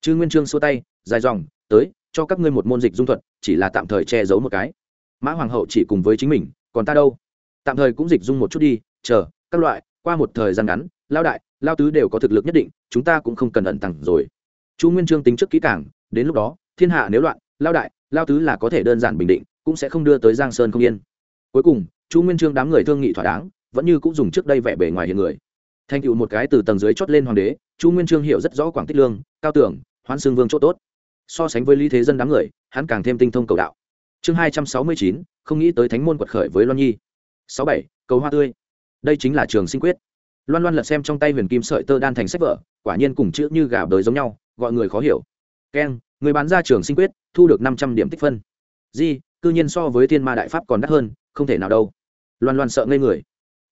Chư nguyên trương xua tay, dài dòng, tới, cho các ngươi một môn dịch dung thuật, chỉ là tạm thời che giấu một cái. Mã hoàng hậu chỉ cùng với chính mình, còn ta đâu? Tạm thời cũng dịch dung một chút đi, chờ, các loại, qua một thời gian ngắn lao đại, lao tứ đều có thực lực nhất định, chúng ta cũng không cần ẩn tặng rồi. Chu nguyên trương tính trước kỹ cảng đến lúc đó, thiên hạ nếu loạn, lao đại, lao tứ là có thể đơn giản bình định, cũng sẽ không đưa tới giang sơn không yên. Cuối cùng, chu nguyên trương đám người thương nghị thỏa đáng, vẫn như cũng dùng trước đây vẻ bề ngoài hiện người. Thành tựu một cái từ tầng dưới chót lên hoàng đế, chu nguyên trương hiểu rất rõ quảng tích lương, cao tưởng hoan xương vương chỗ tốt. So sánh với lý thế dân đám người, hắn càng thêm tinh thông cầu đạo. Chương hai trăm sáu mươi chín, không nghĩ tới thánh môn quật khởi với loan nhi. sáu bảy, cầu hoa tươi. Đây chính là trường sinh quyết loan loan lật xem trong tay huyền kim sợi tơ đan thành sách vở, quả nhiên cùng chữ như gà bới giống nhau, gọi người khó hiểu. Keng người bán ra trường sinh quyết, thu được năm trăm điểm tích phân. Di, cư nhiên so với thiên ma đại pháp còn đắt hơn, không thể nào đâu. Loan loan sợ ngây người.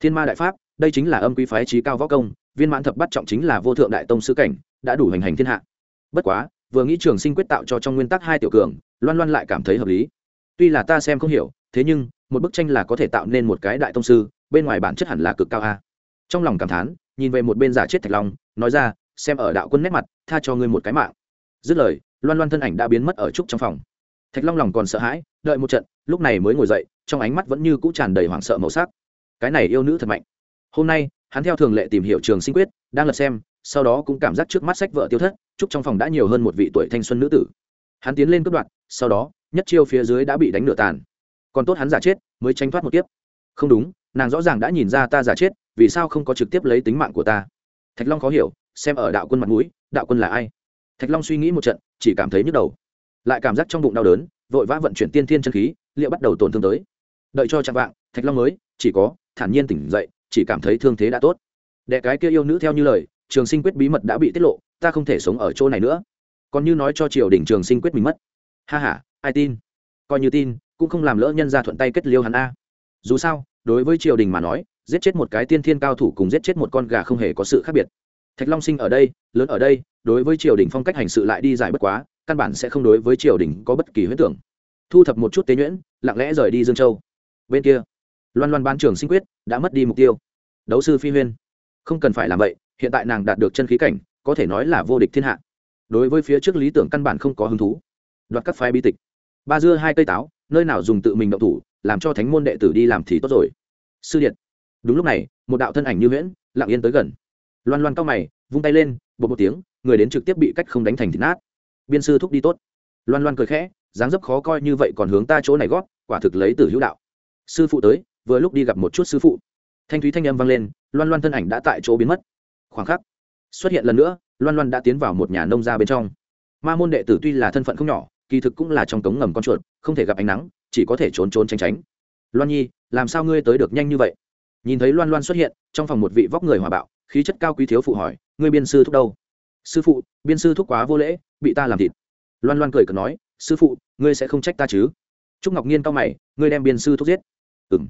Thiên ma đại pháp, đây chính là âm quý phái trí cao võ công, viên mãn thập bắt trọng chính là vô thượng đại tông sư cảnh, đã đủ hành hành thiên hạ. Bất quá, vừa nghĩ trường sinh quyết tạo cho trong nguyên tắc hai tiểu cường, loan loan lại cảm thấy hợp lý. Tuy là ta xem không hiểu, thế nhưng, một bức tranh là có thể tạo nên một cái đại tông sư, bên ngoài bản chất hẳn là cực cao a trong lòng cảm thán, nhìn về một bên giả chết thạch long, nói ra, xem ở đạo quân nét mặt, tha cho ngươi một cái mạng. Dứt lời, loan loan thân ảnh đã biến mất ở trúc trong phòng. Thạch long lòng còn sợ hãi, đợi một trận, lúc này mới ngồi dậy, trong ánh mắt vẫn như cũ tràn đầy hoảng sợ màu sắc. Cái này yêu nữ thật mạnh. Hôm nay, hắn theo thường lệ tìm hiểu trường sinh quyết, đang lật xem, sau đó cũng cảm giác trước mắt sách vợ tiêu thất, trúc trong phòng đã nhiều hơn một vị tuổi thanh xuân nữ tử. Hắn tiến lên cướp đoạn sau đó, nhất chiêu phía dưới đã bị đánh nửa tàn. Còn tốt hắn giả chết, mới tranh thoát một kiếp. Không đúng nàng rõ ràng đã nhìn ra ta giả chết, vì sao không có trực tiếp lấy tính mạng của ta? Thạch long khó hiểu, xem ở đạo quân mặt mũi, đạo quân là ai? Thạch long suy nghĩ một trận, chỉ cảm thấy nhức đầu. Lại cảm giác trong bụng đau đớn, vội vã vận chuyển tiên thiên chân khí, liệu bắt đầu tổn thương tới. Đợi cho chạm vạng, thạch long mới, chỉ có, thản nhiên tỉnh dậy, chỉ cảm thấy thương thế đã tốt. Đệ cái kia yêu nữ theo như lời, trường sinh quyết bí mật đã bị tiết lộ, ta không thể sống ở chỗ này nữa. Còn như nói cho triều đình trường sinh quyết mình mất. Ha h a ai tin? Coi như tin, cũng không làm lỡ nhân ra thuận tay kết liêu hắn a. Dù sao đối với triều đình mà nói, giết chết một cái tiên thiên cao thủ cùng giết chết một con gà không hề có sự khác biệt. Thạch long sinh ở đây, lớn ở đây, đối với triều đình phong cách hành sự lại đi giải bất quá, căn bản sẽ không đối với triều đình có bất kỳ huyết tưởng. Thu thập một chút tế nhuyễn, lặng lẽ rời đi dương châu. Bên kia, loan loan ban trường sinh quyết đã mất đi mục tiêu. Đấu sư phi huyên. Không cần phải làm vậy, hiện tại nàng đạt được chân khí cảnh, có thể nói là vô địch thiên hạ. Đối với phía trước lý tưởng căn bản không có hứng thú. Đoạt các phái bi tịch. Ba dưa hai cây táo, nơi nào dùng tự mình động thủ làm cho thánh môn đệ tử đi làm thì tốt rồi. Sư điện đúng lúc này, một đạo thân ảnh như huyễn, lặng yên tới gần. Loan loan cao mày, vung tay lên bột một tiếng, người đến trực tiếp bị cách không đánh thành thịt nát. Biên sư thúc đi tốt. Loan loan cười khẽ, dáng dấp khó coi như vậy còn hướng ta chỗ này gót quả thực lấy từ hữu đạo. Sư phụ tới, vừa lúc đi gặp một chút sư phụ. Thanh thúy thanh âm vang lên, loan loan thân ảnh đã tại chỗ biến mất. Khoảng khắc, xuất hiện lần nữa, loan loan đã tiến vào một nhà nông gia bên trong. Ma môn đệ tử tuy là thân phận không nhỏ, kỳ thực cũng là trong cống ngầm con chuột, không thể gặp ánh nắng chỉ có thể trốn trốn tránh tránh. Loan nhi, làm sao ngươi tới được nhanh như vậy? Nhìn thấy loan loan xuất hiện, trong phòng một vị vóc người hòa bạo, khí chất cao quý thiếu phụ hỏi, ngươi biên sư thúc đâu? Sư phụ, biên sư thúc quá vô lễ, bị ta làm thịt. Loan loan cười cợt nói, sư phụ, ngươi sẽ không trách ta chứ? Trúc ngọc nhiên cao mày, ngươi đem biên sư thúc giết. Ừng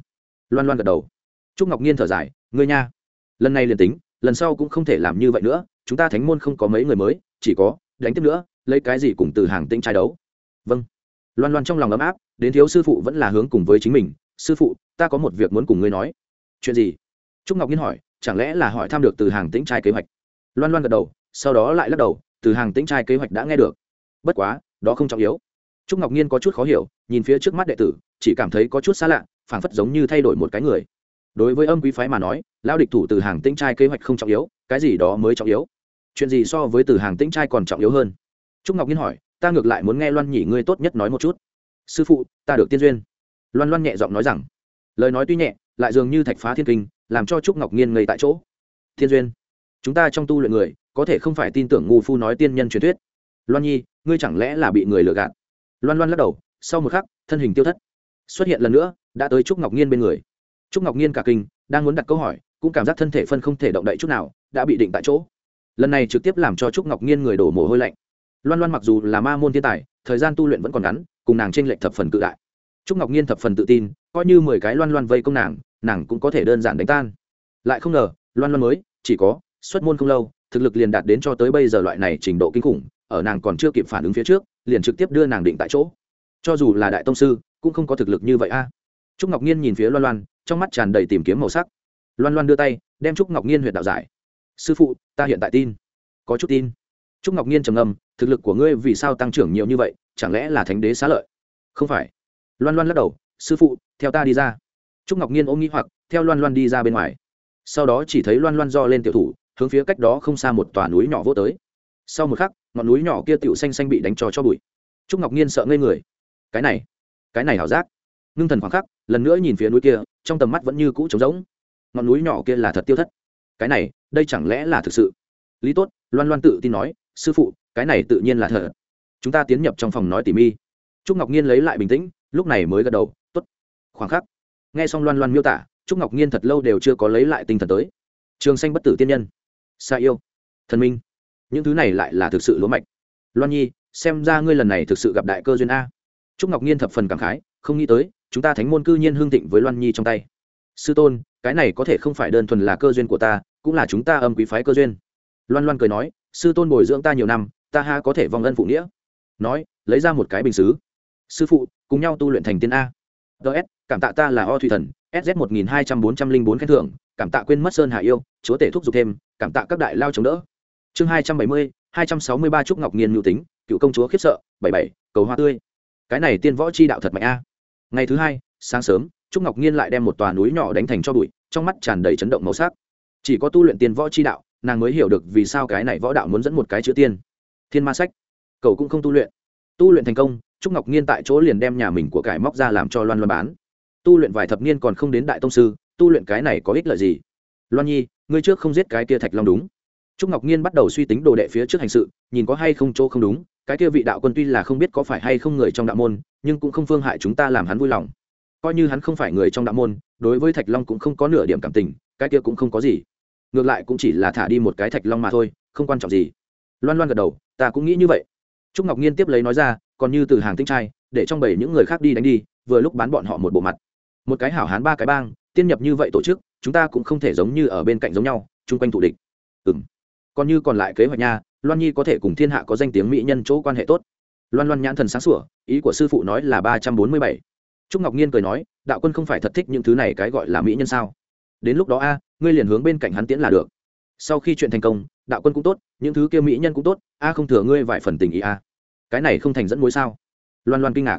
loan loan gật đầu. Trúc ngọc nhiên thở dài, ngươi nha. Lần này liền tính, lần sau cũng không thể làm như vậy nữa, chúng ta thánh môn không có mấy người mới, chỉ có, đánh tiếp nữa, lấy cái gì cùng từ hàng tĩnh trai đấu? Vâng loan loan trong lòng ấm áp, đến thiếu sư phụ vẫn là hướng cùng với chính mình, sư phụ, ta có một việc muốn cùng ngươi nói. Chuyện gì? Trúc ngọc nhiên hỏi, chẳng lẽ là hỏi tham được từ hàng tĩnh trai kế hoạch? Loan loan gật đầu, sau đó lại lắc đầu, từ hàng tĩnh trai kế hoạch đã nghe được. Bất quá, đó không trọng yếu. Trúc ngọc nhiên có chút khó hiểu, nhìn phía trước mắt đệ tử, chỉ cảm thấy có chút xa lạ, phảng phất giống như thay đổi một cái người. Đối với âm quý phái mà nói lao địch thủ từ hàng tĩnh trai kế hoạch không trọng yếu, cái gì đó mới trọng yếu. Chuyện gì so với từ hàng tĩnh trai còn trọng yếu hơn? Trúc ngọc nhiên hỏi ta ngược lại muốn nghe loan nhỉ ngươi tốt nhất nói một chút. Sư phụ, ta được tiên duyên. Loan loan nhẹ giọng nói rằng. Lời nói tuy nhẹ, lại dường như thạch phá thiên kinh, làm cho trúc ngọc nhiên ngây tại chỗ. Thiên duyên. Chúng ta trong tu luyện người, có thể không phải tin tưởng ngu phu nói tiên nhân truyền thuyết. Loan nhi, ngươi chẳng lẽ là bị người lừa gạt? Loan loan lắc đầu, sau một khắc, thân hình tiêu thất. Xuất hiện lần nữa, đã tới trúc ngọc nhiên bên người. Trúc ngọc nhiên cả kinh, đang muốn đặt câu hỏi, cũng cảm giác thân thể phân không thể động đậy chút nào, đã bị định tại chỗ. Lần này trực tiếp làm cho trúc ngọc nhiên người đổ mồ hôi lạnh loan loan mặc dù là ma môn thiên tài, thời gian tu luyện vẫn còn ngắn, cùng nàng t r ê n lệch thập phần cự đại. Trúc ngọc nhiên thập phần tự tin, coi như mười cái loan loan vây công nàng nàng cũng có thể đơn giản đánh tan. Lại không ngờ, loan loan mới, chỉ có, xuất môn không lâu, thực lực liền đạt đến cho tới bây giờ loại này trình độ kinh khủng, ở nàng còn chưa kịp phản ứng phía trước, liền trực tiếp đưa nàng định tại chỗ. Cho dù là đại tông sư, cũng không có thực lực như vậy a. Trúc ngọc nhiên nhìn phía loan loan, trong mắt tràn đầy tìm kiếm màu sắc. Loan loan đưa tay, đem trúc ngọc nhiên huyện đạo giải. Sư phụ, ta hiện tại tin. Có chút tin trúc ngọc nhiên trầm ngâm, thực lực của ngươi vì sao tăng trưởng nhiều như vậy, chẳng lẽ là thánh đế xá lợi? Không phải. Loan loan lắc đầu, sư phụ, theo ta đi ra. Trúc ngọc nhiên ôm nghĩ hoặc, theo loan loan đi ra bên ngoài. Sau đó chỉ thấy loan loan do lên tiểu thủ, hướng phía cách đó không xa một tòa núi nhỏ vô tới. Sau một khắc, ngọn núi nhỏ kia tựu xanh xanh bị đánh cho cho bụi. Trúc ngọc nhiên sợ ngây người. Cái này cái này hảo giác. Ngưng thần khoảng khắc, lần nữa nhìn phía núi kia, trong tầm mắt vẫn như cũ trống rỗng. Ngọn núi nhỏ kia là thật tiêu thất. Cái này, đây chẳng lẽ là thực sự? Lý tốt, loan loan tự tin nói sư phụ, cái này tự nhiên là thợ. chúng ta tiến nhập trong phòng nói tỉ mi trúc ngọc nhiên lấy lại bình tĩnh, lúc này mới gật đầu t ố t khoảng khắc, nghe xong loan loan miêu tả, trúc ngọc nhiên thật lâu đều chưa có lấy lại tinh thần tới. Trường xanh bất tử tiên nhân. Xa yêu. Thần minh. Những thứ này lại là thực sự lúa mạch. Loan nhi, xem ra ngươi lần này thực sự gặp đại cơ duyên a. Trúc ngọc nhiên thập phần cảm khái, không nghĩ tới, chúng ta thánh môn cư nhiên hương thịnh với loan nhi trong tay. Sư tôn, cái này có thể không phải đơn thuần là cơ duyên của ta, cũng là chúng ta âm quý phái cơ duyên. Loan loan cười nói sư tôn bồi dưỡng ta nhiều năm, ta ha có thể vong ân phụ nghĩa. Nói, lấy ra một cái bình xứ. Sư phụ, cùng nhau tu luyện thành tiên a. Ts cảm tạ ta là o thủy thần sz một nghìn hai trăm bốn trăm linh bốn khen thưởng, cảm tạ quên mất sơn hạ yêu, chúa tể thúc giục thêm, cảm tạ các đại lao chống đỡ. Chương hai trăm bảy mươi, hai trăm sáu mươi ba trúc ngọc nghiên mưu tính, cựu công chúa khiếp sợ, bảy bảy, cầu hoa tươi. Cái này tiên võ chi đạo thật mạnh a. Ngày thứ hai, sáng sớm, trúc ngọc nghiên lại đem một tòa núi nhỏ đánh thành cho bụi, trong mắt tràn đầy chấn động màu sắc. Chỉ có tu luyện tiên võ chi đạo nàng mới hiểu được vì sao cái này võ đạo muốn dẫn một cái chữ tiên. Thiên ma sách. Cậu cũng không tu luyện. Tu luyện thành công, trúc ngọc nhiên tại chỗ liền đem nhà mình của cải móc ra làm cho loan loan bán. Tu luyện vài thập niên còn không đến đại tông sư, tu luyện cái này có ích lợi gì? Loan nhi, ngươi trước không giết cái kia thạch long đúng. Trúc ngọc nhiên bắt đầu suy tính đồ đệ phía trước hành sự, nhìn có hay không chỗ không đúng, cái kia vị đạo quân tuy là không biết có phải hay không người trong đạo môn, nhưng cũng không phương hại chúng ta làm hắn vui lòng. Coi như hắn không phải người trong đạo môn, đối với thạch long cũng không có nửa điểm cảm tình, cái kia cũng không có gì ngược lại cũng chỉ là thả đi một cái thạch long mà thôi, không quan trọng gì. Loan loan gật đầu, ta cũng nghĩ như vậy. Trúc ngọc nhiên tiếp lấy nói ra, còn như từ hàng tinh trai, để trong bảy những người khác đi đánh đi, vừa lúc bán bọn họ một bộ mặt. Một cái hảo hán ba cái bang, tiên nhập như vậy tổ chức, chúng ta cũng không thể giống như ở bên cạnh giống nhau, chung quanh thủ địch. Ừ m còn như còn lại kế hoạch nha, loan nhi có thể cùng thiên hạ có danh tiếng mỹ nhân chỗ quan hệ tốt. Loan loan nhãn thần sáng sủa, ý của sư phụ nói là ba trăm bốn mươi bảy. Trúc ngọc nhiên cười nói, đạo quân không phải thật thích những thứ này cái gọi là mỹ nhân sao? Đến lúc đó a, ngươi liền hướng bên cạnh hắn tiễn là được. Sau khi chuyện thành công, đạo quân cũng tốt, những thứ kia mỹ nhân cũng tốt, a không thừa ngươi vài phần tình ý a. Cái này không thành dẫn mối sao? Loan loan kinh ngạc.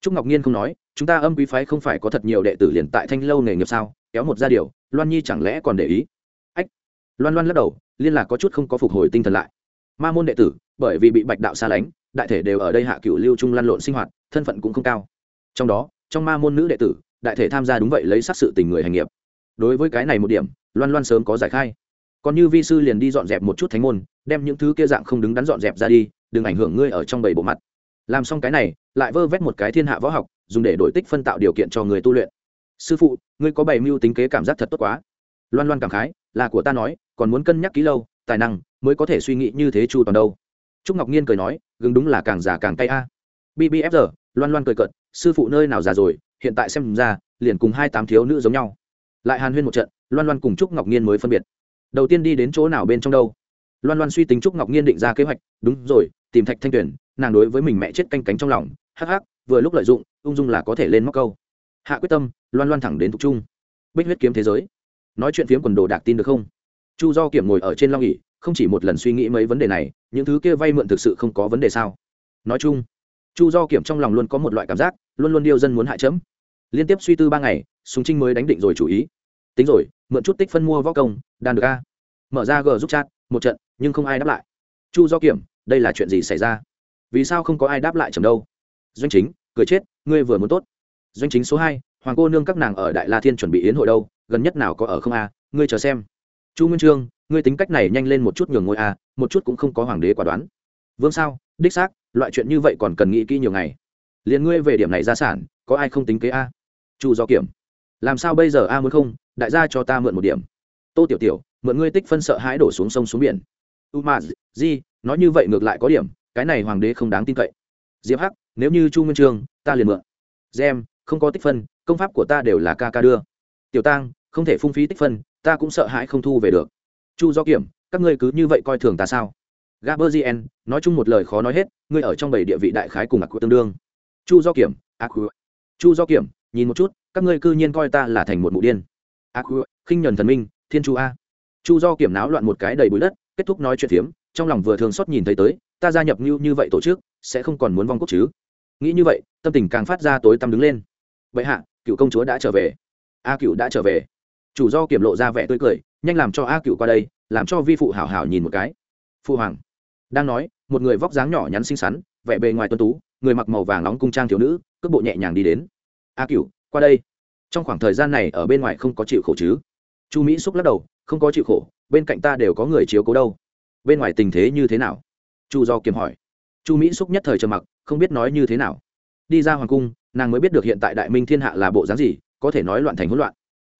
Trúc ngọc nhiên không nói, chúng ta âm quý phái không phải có thật nhiều đệ tử liền tại thanh lâu nghề nghiệp sao? Kéo một ra điều, loan nhi chẳng lẽ còn để ý? Ách. Loan loan lắc đầu, liên lạc có chút không có phục hồi tinh thần lại. Ma môn đệ tử, bởi vì bị bạch đạo xa lánh, đại thể đều ở đây hạ cựu lưu trung lăn lộn sinh hoạt, thân phận cũng không cao. Trong đó, trong ma môn nữ đệ tử, đại thể tham gia đúng vậy lấy sát sự tình người hành nghiệp đối với cái này một điểm, loan loan sớm có giải khai. Còn như vi sư liền đi dọn dẹp một chút thánh môn, đem những thứ kia dạng không đứng đắn dọn dẹp ra đi, đừng ảnh hưởng ngươi ở trong bảy bộ mặt. Làm xong cái này, lại vơ vét một cái thiên hạ võ học, dùng để đổi tích phân tạo điều kiện cho người tu luyện. Sư phụ, ngươi có bảy mưu tính kế cảm giác thật tốt quá. Loan loan cảm khái, là của ta nói, còn muốn cân nhắc kỹ lâu, tài năng, mới có thể suy nghĩ như thế chu toàn đâu. Trúc ngọc nhiên cười nói, gừng đúng là càng già càng cay a. À. bbfr loan loan cười cợt, sư phụ nơi nào già rồi, hiện tại xem ra, liền cùng hai tám thiếu nữ giống nhau lại hàn huyên một trận, loan loan cùng trúc ngọc nhiên mới phân biệt. Đầu tiên đi đến chỗ nào bên trong đâu? Loan loan suy tính trúc ngọc nhiên định ra kế hoạch, đúng rồi, tìm thạch thanh tuyển nàng đối với mình mẹ chết canh cánh trong lòng, hắc hắc, vừa lúc lợi dụng, ung dung là có thể lên móc câu. Hạ quyết tâm, loan loan thẳng đến thục trung. Bích huyết kiếm thế giới. Nói chuyện phiếm quần đồ đạc tin được không? Chu do kiểm ngồi ở trên long ỉ không chỉ một lần suy nghĩ mấy vấn đề này, những thứ kia vay mượn thực sự không có vấn đề sao? Nói chung, chu do kiểm trong lòng luôn có một loại cảm giác, luôn luôn điêu dân muốn hại chấm. Liên tiếp suy tư ba ngày súng trinh mới đánh định rồi chủ ý. Tính rồi, mượn chút tích phân mua võ công, đan được a. Mở ra g giúp chat, một trận, nhưng không ai đáp lại. Chu do kiểm, đây là chuyện gì xảy ra? Vì sao không có ai đáp lại chầm đâu? Doanh chính, cười chết, ngươi vừa muốn tốt. Doanh chính số hai, hoàng cô nương các nàng ở đại la thiên chuẩn bị yến hội đâu, gần nhất nào có ở không a? Ngươi chờ xem. Chu nguyên trương, ngươi tính cách này nhanh lên một chút nhường ngôi a, một chút cũng không có hoàng đế quả đoán. Vương sao, đích xác, loại chuyện như vậy còn cần nghĩ kỹ nhiều ngày. Liền ngươi về điểm này ra sản, có ai không tính kế a? Chu do kiểm làm sao bây giờ a muốn không, đại gia cho ta mượn một điểm. Tô tiểu tiểu, mượn ngươi tích phân sợ hãi đổ xuống sông xuống biển. U ma di, nói như vậy ngược lại có điểm, cái này hoàng đế không đáng tin cậy. Diệp hắc, nếu như chu nguyên trương ta liền mượn. Gem, không có tích phân, công pháp của ta đều là ca ca đưa. Tiểu tang, không thể phung phí tích phân, ta cũng sợ hãi không thu về được. Chu do kiểm, các ngươi cứ như vậy coi thường ta sao? Gaberzien nói chung một lời khó nói hết, ngươi ở trong bảy địa vị đại khái cùng ạc tương đương. Chu do kiểm ạc chu do kiểm nhìn một chút, các ngươi cư nhiên coi ta là thành một mụ điên. A khu khinh nhuần thần minh, thiên chu a. Chu do kiểm náo loạn một cái đầy bụi đất, kết thúc nói chuyện phiếm, trong lòng vừa thường xót nhìn thấy tới, ta gia nhập như như vậy tổ chức, sẽ không còn muốn vong quốc chứ. Nghĩ như vậy, tâm tình càng phát ra tối tăm đứng lên. Vậy hạ, cựu công chúa đã trở về. A cựu đã trở về. Chủ do kiểm lộ ra vẻ tươi cười, nhanh làm cho a cựu qua đây, làm cho vi phụ hảo hảo nhìn một cái. Phụ hoàng, đang nói, một người vóc dáng nhỏ nhắn xinh xắn, vẻ bề ngoài tuân tú, người mặc màu vàng nóng cung trang thiếu nữ, cước bộ nhẹ nhàng đi đến a cựu qua đây. Trong khoảng thời gian này ở bên ngoài không có chịu khổ chứ? Chu mỹ xúc lắc đầu, không có chịu khổ, bên cạnh ta đều có người chiếu cố đâu. Bên ngoài tình thế như thế nào? Chu do kiềm hỏi. Chu mỹ xúc nhất thời trầm mặc, không biết nói như thế nào. Đi ra hoàng cung, nàng mới biết được hiện tại đại minh thiên hạ là bộ dáng gì, có thể nói loạn thành hỗn loạn.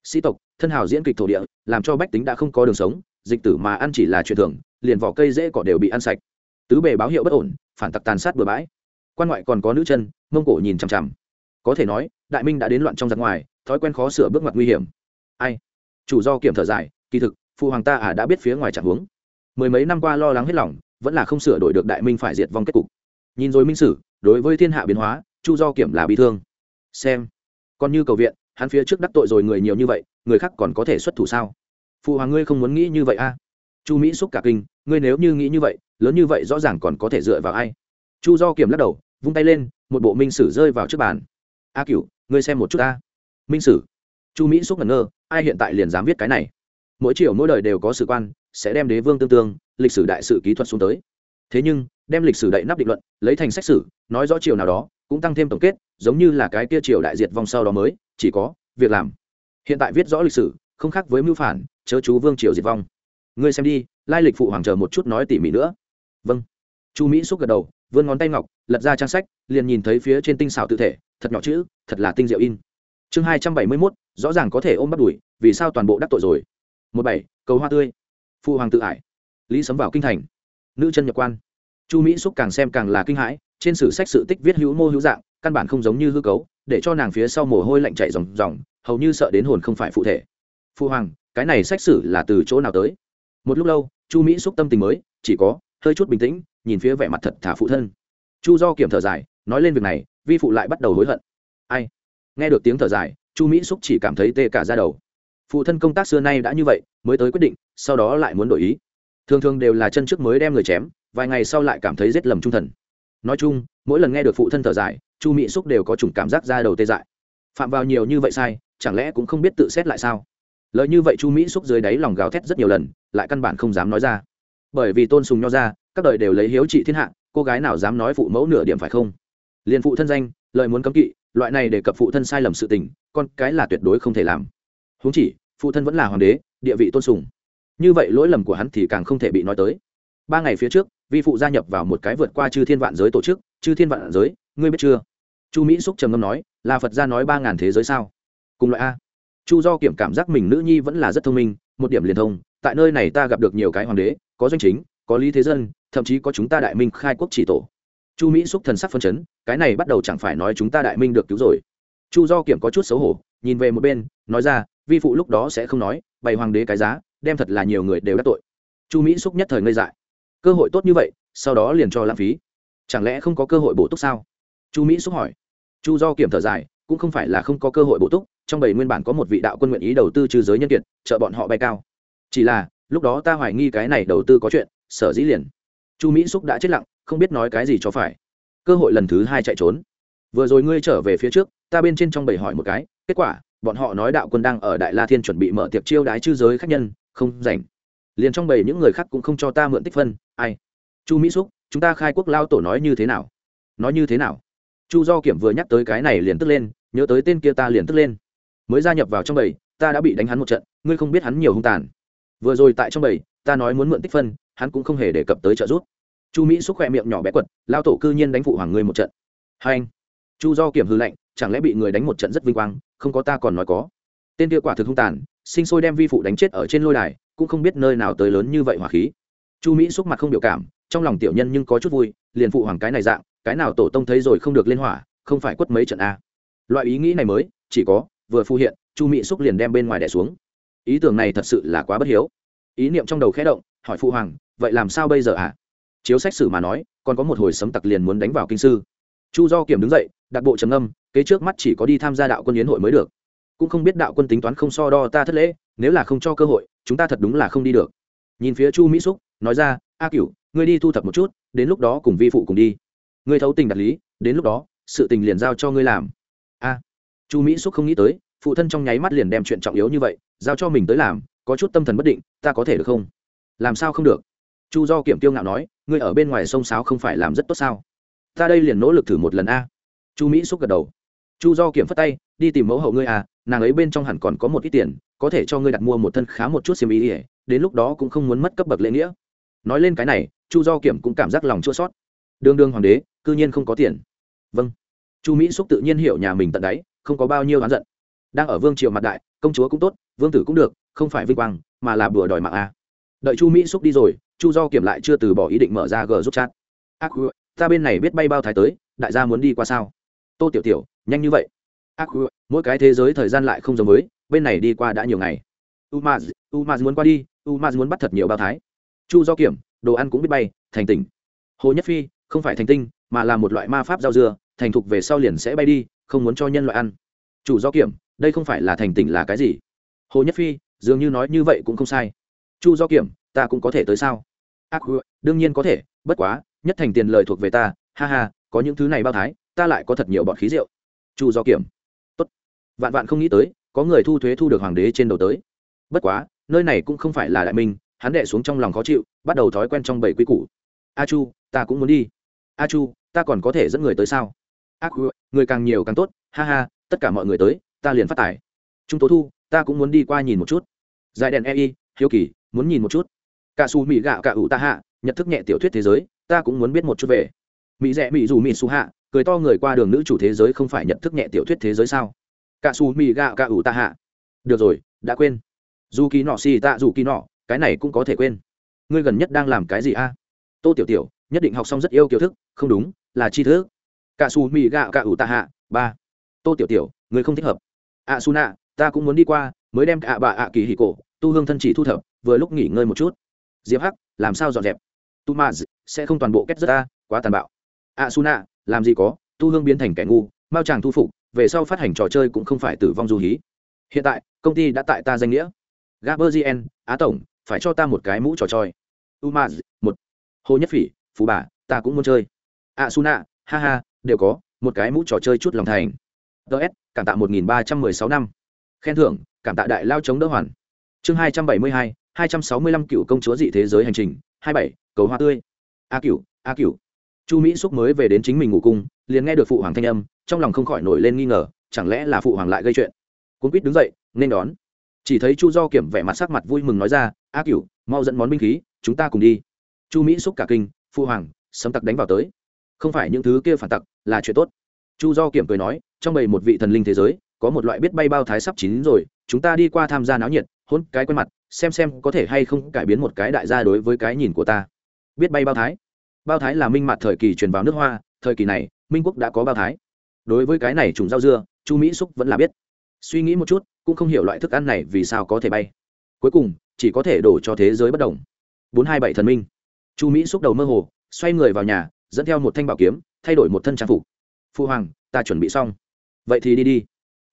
Sĩ tộc, thân hào diễn kịch thổ địa, làm cho bách tính đã không có đường sống, dịch tử mà ăn chỉ là chuyện thường, liền vỏ cây dễ cỏ đều bị ăn sạch. Tứ bề báo hiệu bất ổn, phản tặc tàn sát bừa bãi. Quan ngoại còn có nữ chân, mông cổ nhìn chằm chằm có thể nói, đại minh đã đến loạn trong giặc ngoài, thói quen khó sửa bước ngoặt nguy hiểm. Ai? Chủ do kiểm thở dài, kỳ thực, phụ hoàng ta à đã biết phía ngoài chẳng hướng. Mười mấy năm qua lo lắng hết lòng, vẫn là không sửa đổi được đại minh phải diệt vong kết cục. Nhìn rồi minh sử, đối với thiên hạ biến hóa, chu do kiểm là bị thương. Xem, còn như cầu viện, hắn phía trước đắc tội rồi người nhiều như vậy, người khác còn có thể xuất thủ sao? Phụ hoàng ngươi không muốn nghĩ như vậy a à? chu mỹ xúc cả kinh, ngươi nếu như nghĩ như vậy, lớn như vậy rõ ràng còn có thể dựa vào ai? Chu do kiểm lắc đầu, vung tay lên, một bộ minh sử rơi vào trước bàn a cựu ngươi xem một chút ta. Minh sử. Chu mỹ xúc ngẩn ngơ, ai hiện tại liền dám viết cái này? Mỗi chiều mỗi đời đều có sự quan, sẽ đem đế vương tương tương, lịch sử đại sự kỹ thuật xuống tới. Thế nhưng, đem lịch sử đậy nắp định luận, lấy thành sách sử, nói rõ chiều nào đó, cũng tăng thêm tổng kết, giống như là cái kia triều đại diệt vong sau đó mới, chỉ có việc làm. Hiện tại viết rõ lịch sử, không khác với mưu phản, chớ chú vương triều diệt vong. Ngươi xem đi, lai lịch phụ hoàng chờ một chút nói tỉ mỉ nữa. Vâng. Chu mỹ xúc gật đầu vươn ngón tay ngọc, lật ra trang sách, liền nhìn thấy phía trên tinh xảo tự thể, thật nhỏ chữ, thật là tinh diệu in. Chương hai trăm bảy mươi mốt, rõ ràng có thể ôm bắt đuổi, vì sao toàn bộ đắc tội rồi? Một bảy, cầu hoa tươi. Phụ hoàng tự ải. Lý sấm vào kinh thành. Nữ chân nhập quan. Chu mỹ xúc càng xem càng là kinh hãi, trên sử sách sự tích viết hữu mô hữu dạng, căn bản không giống như hư cấu, để cho nàng phía sau mồ hôi lạnh chạy ròng ròng, hầu như sợ đến hồn không phải phụ thể. Phụ hoàng, cái này sách sử là từ chỗ nào tới? Một lúc lâu, chu mỹ xúc tâm tình mới, chỉ có hơi chút bình tĩnh nhìn phía vẻ mặt thật thả phụ thân. Chu do kiểm thở dài, nói lên việc này, vi phụ lại bắt đầu hối hận. Ai? Nghe được tiếng thở dài, chu mỹ xúc chỉ cảm thấy tê cả ra đầu. Phụ thân công tác xưa nay đã như vậy, mới tới quyết định, sau đó lại muốn đổi ý. Thường thường đều là chân trước mới đem người chém, vài ngày sau lại cảm thấy rét lầm trung thần. Nói chung, mỗi lần nghe được phụ thân thở dài, chu mỹ xúc đều có chủng cảm giác ra đầu tê dại. Phạm vào nhiều như vậy sai, chẳng lẽ cũng không biết tự xét lại sao? Lời như vậy chu mỹ xúc dưới đáy lòng gào thét rất nhiều lần, lại căn bản không dám nói ra bởi vì tôn sùng nho ra, các đời đều lấy hiếu trị thiên hạ, cô gái nào dám nói phụ mẫu nửa điểm phải không? Liền phụ thân danh, lời muốn cấm kỵ, loại này để cập phụ thân sai lầm sự tình, con cái là tuyệt đối không thể làm. Huống chỉ, phụ thân vẫn là hoàng đế, địa vị tôn sùng. Như vậy lỗi lầm của hắn thì càng không thể bị nói tới. Ba ngày phía trước, vi phụ gia nhập vào một cái vượt qua chư thiên vạn giới tổ chức, chư thiên vạn giới, ngươi biết chưa? Chu mỹ xúc trầm ngâm nói, là phật gia nói ba ngàn thế giới sao? Cùng loại a. Chu do kiểm cảm giác mình nữ nhi vẫn là rất thông minh, một điểm liền thông, tại nơi này ta gặp được nhiều cái hoàng đế có doanh chính, có lý thế dân, thậm chí có chúng ta đại minh khai quốc chỉ tổ. Chu mỹ xúc thần sắc phân chấn, cái này bắt đầu chẳng phải nói chúng ta đại minh được cứu rồi. Chu do kiểm có chút xấu hổ, nhìn về một bên, nói ra, vi phụ lúc đó sẽ không nói, bày hoàng đế cái giá, đem thật là nhiều người đều đắc tội. Chu mỹ xúc nhất thời ngây dại. Cơ hội tốt như vậy, sau đó liền cho lãng phí. Chẳng lẽ không có cơ hội bổ túc sao? Chu mỹ xúc hỏi. Chu do kiểm thở dài, cũng không phải là không có cơ hội bổ túc, trong bảy nguyên bản có một vị đạo quân nguyện ý đầu tư trừ giới nhân kiệt, trợ bọn họ bay cao. Chỉ là lúc đó ta hoài nghi cái này đầu tư có chuyện, sở dĩ liền. Chu mỹ xúc đã chết lặng, không biết nói cái gì cho phải. Cơ hội lần thứ hai chạy trốn. Vừa rồi ngươi trở về phía trước, ta bên trên trong bầy hỏi một cái, kết quả, bọn họ nói đạo quân đang ở đại la thiên chuẩn bị mở tiệc chiêu đái chư giới khách nhân, không rảnh. Liền trong bầy những người khác cũng không cho ta mượn tích phân, ai? Chu mỹ xúc, chúng ta khai quốc lao tổ nói như thế nào? Nói như thế nào? Chu do kiểm vừa nhắc tới cái này liền tức lên, nhớ tới tên kia ta liền tức lên. Mới gia nhập vào trong bầy, ta đã bị đánh hắn một trận, ngươi không biết hắn nhiều hung tàn vừa rồi tại trong bầy, ta nói muốn mượn tích phân, hắn cũng không hề đề cập tới trợ giúp. Chu mỹ xúc khoe miệng nhỏ bé quật, lao tổ cư nhiên đánh phụ hoàng ngươi một trận. Hai anh, chu do kiểm hư lệnh, chẳng lẽ bị người đánh một trận rất vinh quang, không có ta còn nói có. Tên kia quả thực hung tàn, sinh sôi đem vi phụ đánh chết ở trên lôi đài, cũng không biết nơi nào tới lớn như vậy hỏa khí. Chu mỹ xúc mặt không biểu cảm, trong lòng tiểu nhân nhưng có chút vui, liền phụ hoàng cái này dạng, cái nào tổ tông thấy rồi không được lên hỏa, không phải quất mấy trận a. Loại ý nghĩ này mới, chỉ có, vừa phu hiện, chu mỹ xúc liền đem bên ngoài đẻ xuống ý tưởng này thật sự là quá bất hiếu. Ý niệm trong đầu khẽ động, hỏi phụ hoàng, vậy làm sao bây giờ ạ? À? chiếu sách sử mà nói, còn có một hồi sấm tặc liền muốn đánh vào kinh sư. Chu do kiểm đứng dậy, đặc bộ trầm âm kế trước mắt chỉ có đi tham gia đạo quân yến hội mới được. Cũng không biết đạo quân tính toán không so đo ta thất lễ, nếu là không cho cơ hội, chúng ta thật đúng là không đi được. Nhìn phía chu mỹ xúc, nói ra, a cửu, ngươi đi thu thập một chút, đến lúc đó cùng vi phụ cùng đi. Ngươi thấu tình đạt lý, đến lúc đó, sự tình liền giao cho ngươi làm. A. Chu mỹ xúc không nghĩ tới phụ thân trong nháy mắt liền đem chuyện trọng yếu như vậy giao cho mình tới làm, có chút tâm thần bất định, ta có thể được không? Làm sao không được? Chu do kiểm tiêu ngạo nói, ngươi ở bên ngoài sông sáo không phải làm rất tốt sao? Ta đây liền nỗ lực thử một lần a. Chu mỹ xúc gật đầu. Chu do kiểm phất tay, đi tìm mẫu hậu ngươi à nàng ấy bên trong hẳn còn có một ít tiền, có thể cho ngươi đặt mua một thân khá một chút xiêm ý ỉa đến lúc đó cũng không muốn mất cấp bậc lễ nghĩa. Nói lên cái này, chu do kiểm cũng cảm giác lòng chua sót đương đương hoàng đế, cư nhiên không có tiền. Vâng. Chu mỹ xúc tự nhiên hiểu nhà mình tận đáy, không có bao nhiêu oán giận đang ở vương triều mặt đại, công chúa cũng tốt, vương tử cũng được, không phải vinh quang, mà là bừa đòi mạng a. Đợi chu mỹ xúc đi rồi, chu do kiểm lại chưa từ bỏ ý định mở ra g giúp chat. Ác ta bên này biết bay bao thái tới, đại gia muốn đi qua sao? Tô tiểu tiểu, nhanh như vậy. Ác mỗi cái thế giới thời gian lại không giống với, bên này đi qua đã nhiều ngày. Umaz umaz muốn qua đi, umaz ma muốn bắt thật nhiều bao thái. Chu do kiểm, đồ ăn cũng biết bay, thành tỉnh. Hồ nhất phi, không phải thành tinh, mà là một loại ma pháp rau dưa, thành thục về sau liền sẽ bay đi, không muốn cho nhân loại ăn. Chủ do kiểm đây không phải là thành tỉnh là cái gì? Hồ nhất phi, dường như nói như vậy cũng không sai. Chu do kiểm, ta cũng có thể tới sao? Ác đương nhiên có thể, bất quá, nhất thành tiền lời thuộc về ta, ha ha, có những thứ này bao thái, ta lại có thật nhiều bọn khí rượu. Chu do kiểm. Tốt. Vạn vạn không nghĩ tới, có người thu thuế thu được hoàng đế trên đầu tới. Bất quá, nơi này cũng không phải là đại minh, hắn đệ xuống trong lòng khó chịu, bắt đầu thói quen trong bảy quy củ. A chu, ta cũng muốn đi. A chu, ta còn có thể dẫn người tới sao? Ác người càng nhiều càng tốt, ha ha, tất cả mọi người tới ta liền phát tải trung tố thu, ta cũng muốn đi qua nhìn một chút. Dài đèn ei hiếu kỳ, muốn nhìn một chút. Cả xù mỹ gạo cả ủ ta hạ, nhận thức nhẹ tiểu thuyết thế giới, ta cũng muốn biết một chút về. Mỹ rẽ mỹ dù mỹ su hạ, cười to người qua đường nữ chủ thế giới không phải nhận thức nhẹ tiểu thuyết thế giới sao? Cả xù mỹ gạo cả ủ ta hạ. Được rồi, đã quên. Dù kỳ nọ xì tạ dù kỳ nọ, cái này cũng có thể quên. Ngươi gần nhất đang làm cái gì a? Tô tiểu tiểu, nhất định học xong rất yêu kiểu thức, không đúng, là chi thức. Cả xù mỹ gạo cả ủ ta hạ, ba. Tô tiểu tiểu, ngươi không thích hợp a su nạ ta cũng muốn đi qua, mới đem cả bà ạ kỳ hì cổ tu hương thân chỉ thu thập, vừa lúc nghỉ ngơi một chút. Diệp hắc, làm sao dọn dẹp? Tu ma sẽ không toàn bộ kết rất ta, quá tàn bạo. A su nạ làm gì có, tu hương biến thành kẻ ngu mao chàng thu phục, về sau phát hành trò chơi cũng không phải tử vong du hí. Hiện tại, công ty đã tại ta danh nghĩa. Gaberzien á tổng, phải cho ta một cái mũ trò chơi. Umaz một. Hồ nhất phỉ, phú bà, ta cũng muốn chơi. A su nạ ha ha, đều có, một cái mũ trò chơi chút lòng thành ts cảm tạ một nghìn ba trăm mười sáu năm. Khen thưởng, cảm tạ đại lao chống đỡ hoàn. Chương hai trăm bảy mươi hai hai trăm sáu mươi lăm cựu công chúa dị thế giới hành trình, hai bảy, cầu hoa tươi. A cựu a cựu chu mỹ xúc mới về đến chính mình ngủ cung liền nghe được phụ hoàng thanh âm, trong lòng không khỏi nổi lên nghi ngờ, chẳng lẽ là phụ hoàng lại gây chuyện? Cuốn quýt đứng dậy, nên đón. Chỉ thấy chu do kiểm vẻ mặt sắc mặt vui mừng nói ra, a cựu mau dẫn món binh khí, chúng ta cùng đi. Chu mỹ xúc cả kinh, phụ hoàng, sấm tặc đánh vào tới. Không phải những thứ kia phản tặc, là chuyện tốt chu do kiểm cười nói, trong bầy một vị thần linh thế giới, có một loại biết bay bao thái sắp chín rồi, chúng ta đi qua tham gia náo nhiệt, hôn cái quen mặt, xem xem có thể hay không cải biến một cái đại gia đối với cái nhìn của ta. Biết bay bao thái. Bao thái là minh mặt thời kỳ truyền vào nước hoa, thời kỳ này, minh quốc đã có bao thái. Đối với cái này trùng rau dưa, chu mỹ xúc vẫn là biết. Suy nghĩ một chút, cũng không hiểu loại thức ăn này vì sao có thể bay. Cuối cùng, chỉ có thể đổ cho thế giới bất đồng. Bốn hai bảy thần minh. Chu mỹ xúc đầu mơ hồ, xoay người vào nhà, dẫn theo một thanh bảo kiếm, thay đổi một thân trang phục phu hoàng, ta chuẩn bị xong. Vậy thì đi đi.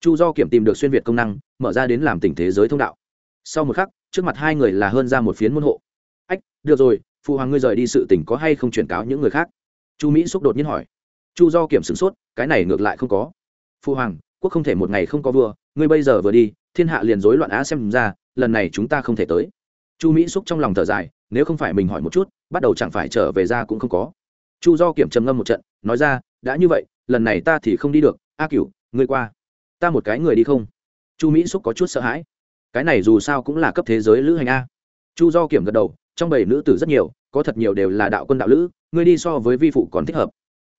Chu do kiểm tìm được xuyên việt công năng, mở ra đến làm tỉnh thế giới thông đạo. Sau một khắc, trước mặt hai người là hơn ra một phiến môn hộ. Ách, được rồi phụ hoàng ngươi rời đi sự tỉnh có hay không chuyển cáo những người khác? Chu mỹ xúc đột nhiên hỏi. Chu do kiểm sửng sốt, cái này ngược lại không có. Phụ hoàng, quốc không thể một ngày không có vua, ngươi bây giờ vừa đi, thiên hạ liền rối loạn á xem ra, lần này chúng ta không thể tới. Chu mỹ xúc trong lòng thở dài, nếu không phải mình hỏi một chút, bắt đầu chẳng phải trở về ra cũng không có. Chu do kiểm trầm ngâm một trận, nói ra, đã như vậy lần này ta thì không đi được, a cửu, ngươi qua. Ta một cái người đi không? Chu mỹ xúc có chút sợ hãi. Cái này dù sao cũng là cấp thế giới lữ hành a. Chu do kiểm gật đầu, trong bảy nữ tử rất nhiều, có thật nhiều đều là đạo quân đạo lữ, ngươi đi so với vi phụ còn thích hợp.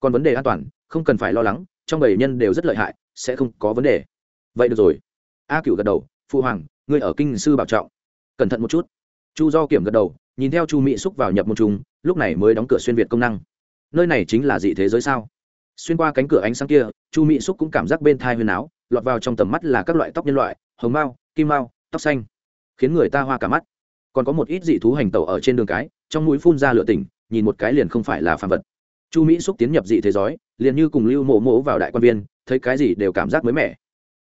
Còn vấn đề an toàn, không cần phải lo lắng, trong bảy nhân đều rất lợi hại, sẽ không có vấn đề. Vậy được rồi. A cửu gật đầu phụ hoàng, ngươi ở kinh sư bảo trọng. Cẩn thận một chút. Chu do kiểm gật đầu, nhìn theo chu mỹ xúc vào nhập môn trung lúc này mới đóng cửa xuyên việt công năng. Nơi này chính là dị thế giới sao? Xuyên qua cánh cửa ánh sáng kia, chu mỹ xúc cũng cảm giác bên thai huyền áo, lọt vào trong tầm mắt là các loại tóc nhân loại, hồng mao, kim mao, tóc xanh. Khiến người ta hoa cả mắt. Còn có một ít dị thú hành tẩu ở trên đường cái, trong mũi phun ra lửa tỉnh, nhìn một cái liền không phải là phàm vật. Chu mỹ xúc tiến nhập dị thế giới, liền như cùng lưu mộ mộ vào đại quan viên, thấy cái gì đều cảm giác mới mẻ.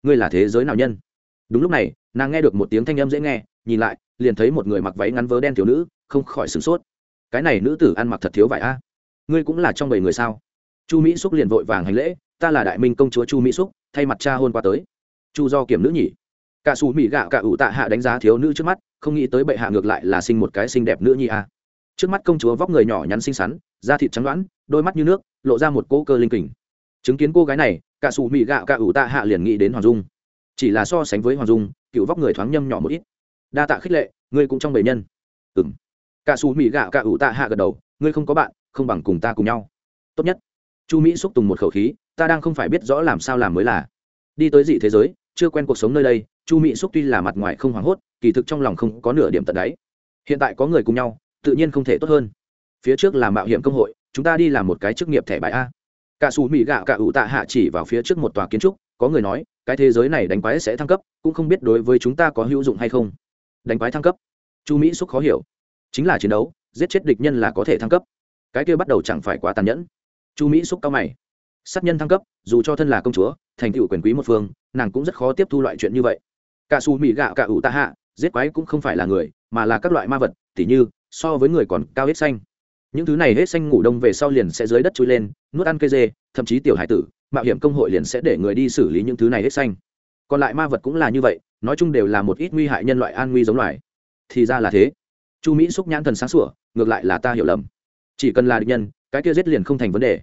Ngươi là thế giới nào nhân? Đúng lúc này, nàng nghe được một tiếng thanh âm dễ nghe, nhìn lại, liền thấy một người mặc váy ngắn vớ đen thiếu nữ, không khỏi sửng sốt. Cái này nữ tử ăn mặc thật thiếu vải a. Ngươi cũng là trong bảy người sao? Chu mỹ xúc liền vội vàng hành lễ, ta là đại minh công chúa chu mỹ xúc, thay mặt cha hôn qua tới. Chu do kiểm nữ nhỉ. Cả xù mỹ gạo cả ủ tạ hạ đánh giá thiếu nữ trước mắt, không nghĩ tới bệ hạ ngược lại là sinh một cái xinh đẹp nữ nhi a. Trước mắt công chúa vóc người nhỏ nhắn xinh xắn, da thịt trắng đoãn đôi mắt như nước, lộ ra một cỗ cơ linh kình. Chứng kiến cô gái này, cả xù mỹ gạo cả ủ tạ hạ liền nghĩ đến hoàng dung. Chỉ là so sánh với hoàng dung, cựu vóc người thoáng nhâm nhỏ một ít. Đa tạ khích lệ, ngươi cũng trong bầy nhân. Ừng cả xù mỹ gạo cả ủ tạ hạ gật đầu, ngươi không có bạn, không bằng cùng ta cùng nhau. Tốt nhất chu mỹ xúc tùng một khẩu khí, ta đang không phải biết rõ làm sao làm mới là. Đi tới dị thế giới, chưa quen cuộc sống nơi đây, chu mỹ xúc tuy là mặt ngoài không hoảng hốt, kỳ thực trong lòng không có nửa điểm tận đáy. Hiện tại có người cùng nhau, tự nhiên không thể tốt hơn. Phía trước là mạo hiểm công hội, chúng ta đi làm một cái chức nghiệp thẻ bài a. Cả xù mỹ gạo cả ủ tạ hạ chỉ vào phía trước một tòa kiến trúc, có người nói, cái thế giới này đánh quái sẽ thăng cấp, cũng không biết đối với chúng ta có hữu dụng hay không. Đánh quái thăng cấp. Chu mỹ xúc khó hiểu. Chính là chiến đấu, giết chết địch nhân là có thể thăng cấp. Cái kia bắt đầu chẳng phải quá tàn nhẫn chu mỹ xúc cao mày. Sát nhân thăng cấp, dù cho thân là công chúa, thành tựu quyền quý một phương, nàng cũng rất khó tiếp thu loại chuyện như vậy. Cả xù mỹ gạo cả ủ tạ hạ, giết quái cũng không phải là người, mà là các loại ma vật, tỉ như, so với người còn cao hết xanh. Những thứ này hết xanh ngủ đông về sau liền sẽ dưới đất chui lên, nuốt ăn cây dê, thậm chí tiểu hải tử, mạo hiểm công hội liền sẽ để người đi xử lý những thứ này hết xanh. Còn lại ma vật cũng là như vậy, nói chung đều là một ít nguy hại nhân loại an nguy giống loài. Thì ra là thế. Chu mỹ xúc nhãn thần sáng sủa, ngược lại là ta hiểu lầm. Chỉ cần là địch nhân, cái kia giết liền không thành vấn đề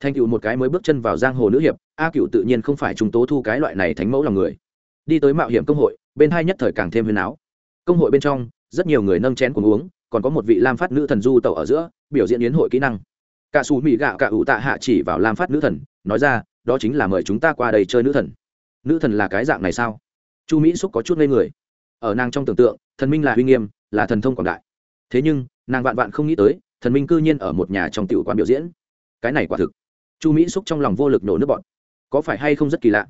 thành cựu một cái mới bước chân vào giang hồ nữ hiệp, a cựu tự nhiên không phải chúng tố thu cái loại này thánh mẫu lòng người. Đi tới mạo hiểm công hội, bên hai nhất thời càng thêm huyền áo. Công hội bên trong, rất nhiều người nâng chén cùng uống, còn có một vị lam phát nữ thần du tẩu ở giữa, biểu diễn yến hội kỹ năng. Cả xù mỹ gạo cả ủ tạ hạ chỉ vào lam phát nữ thần, nói ra, đó chính là mời chúng ta qua đây chơi nữ thần. Nữ thần là cái dạng này sao? Chu mỹ xúc có chút ngây người. Ở nàng trong tưởng tượng, thần minh là uy nghiêm, là thần thông quảng đại. Thế nhưng, nàng vạn vạn không nghĩ tới, thần minh cư nhiên ở một nhà trong tiểu quán biểu diễn. Cái này quả thực chu mỹ xúc trong lòng vô lực nổ nước bọn có phải hay không rất kỳ lạ?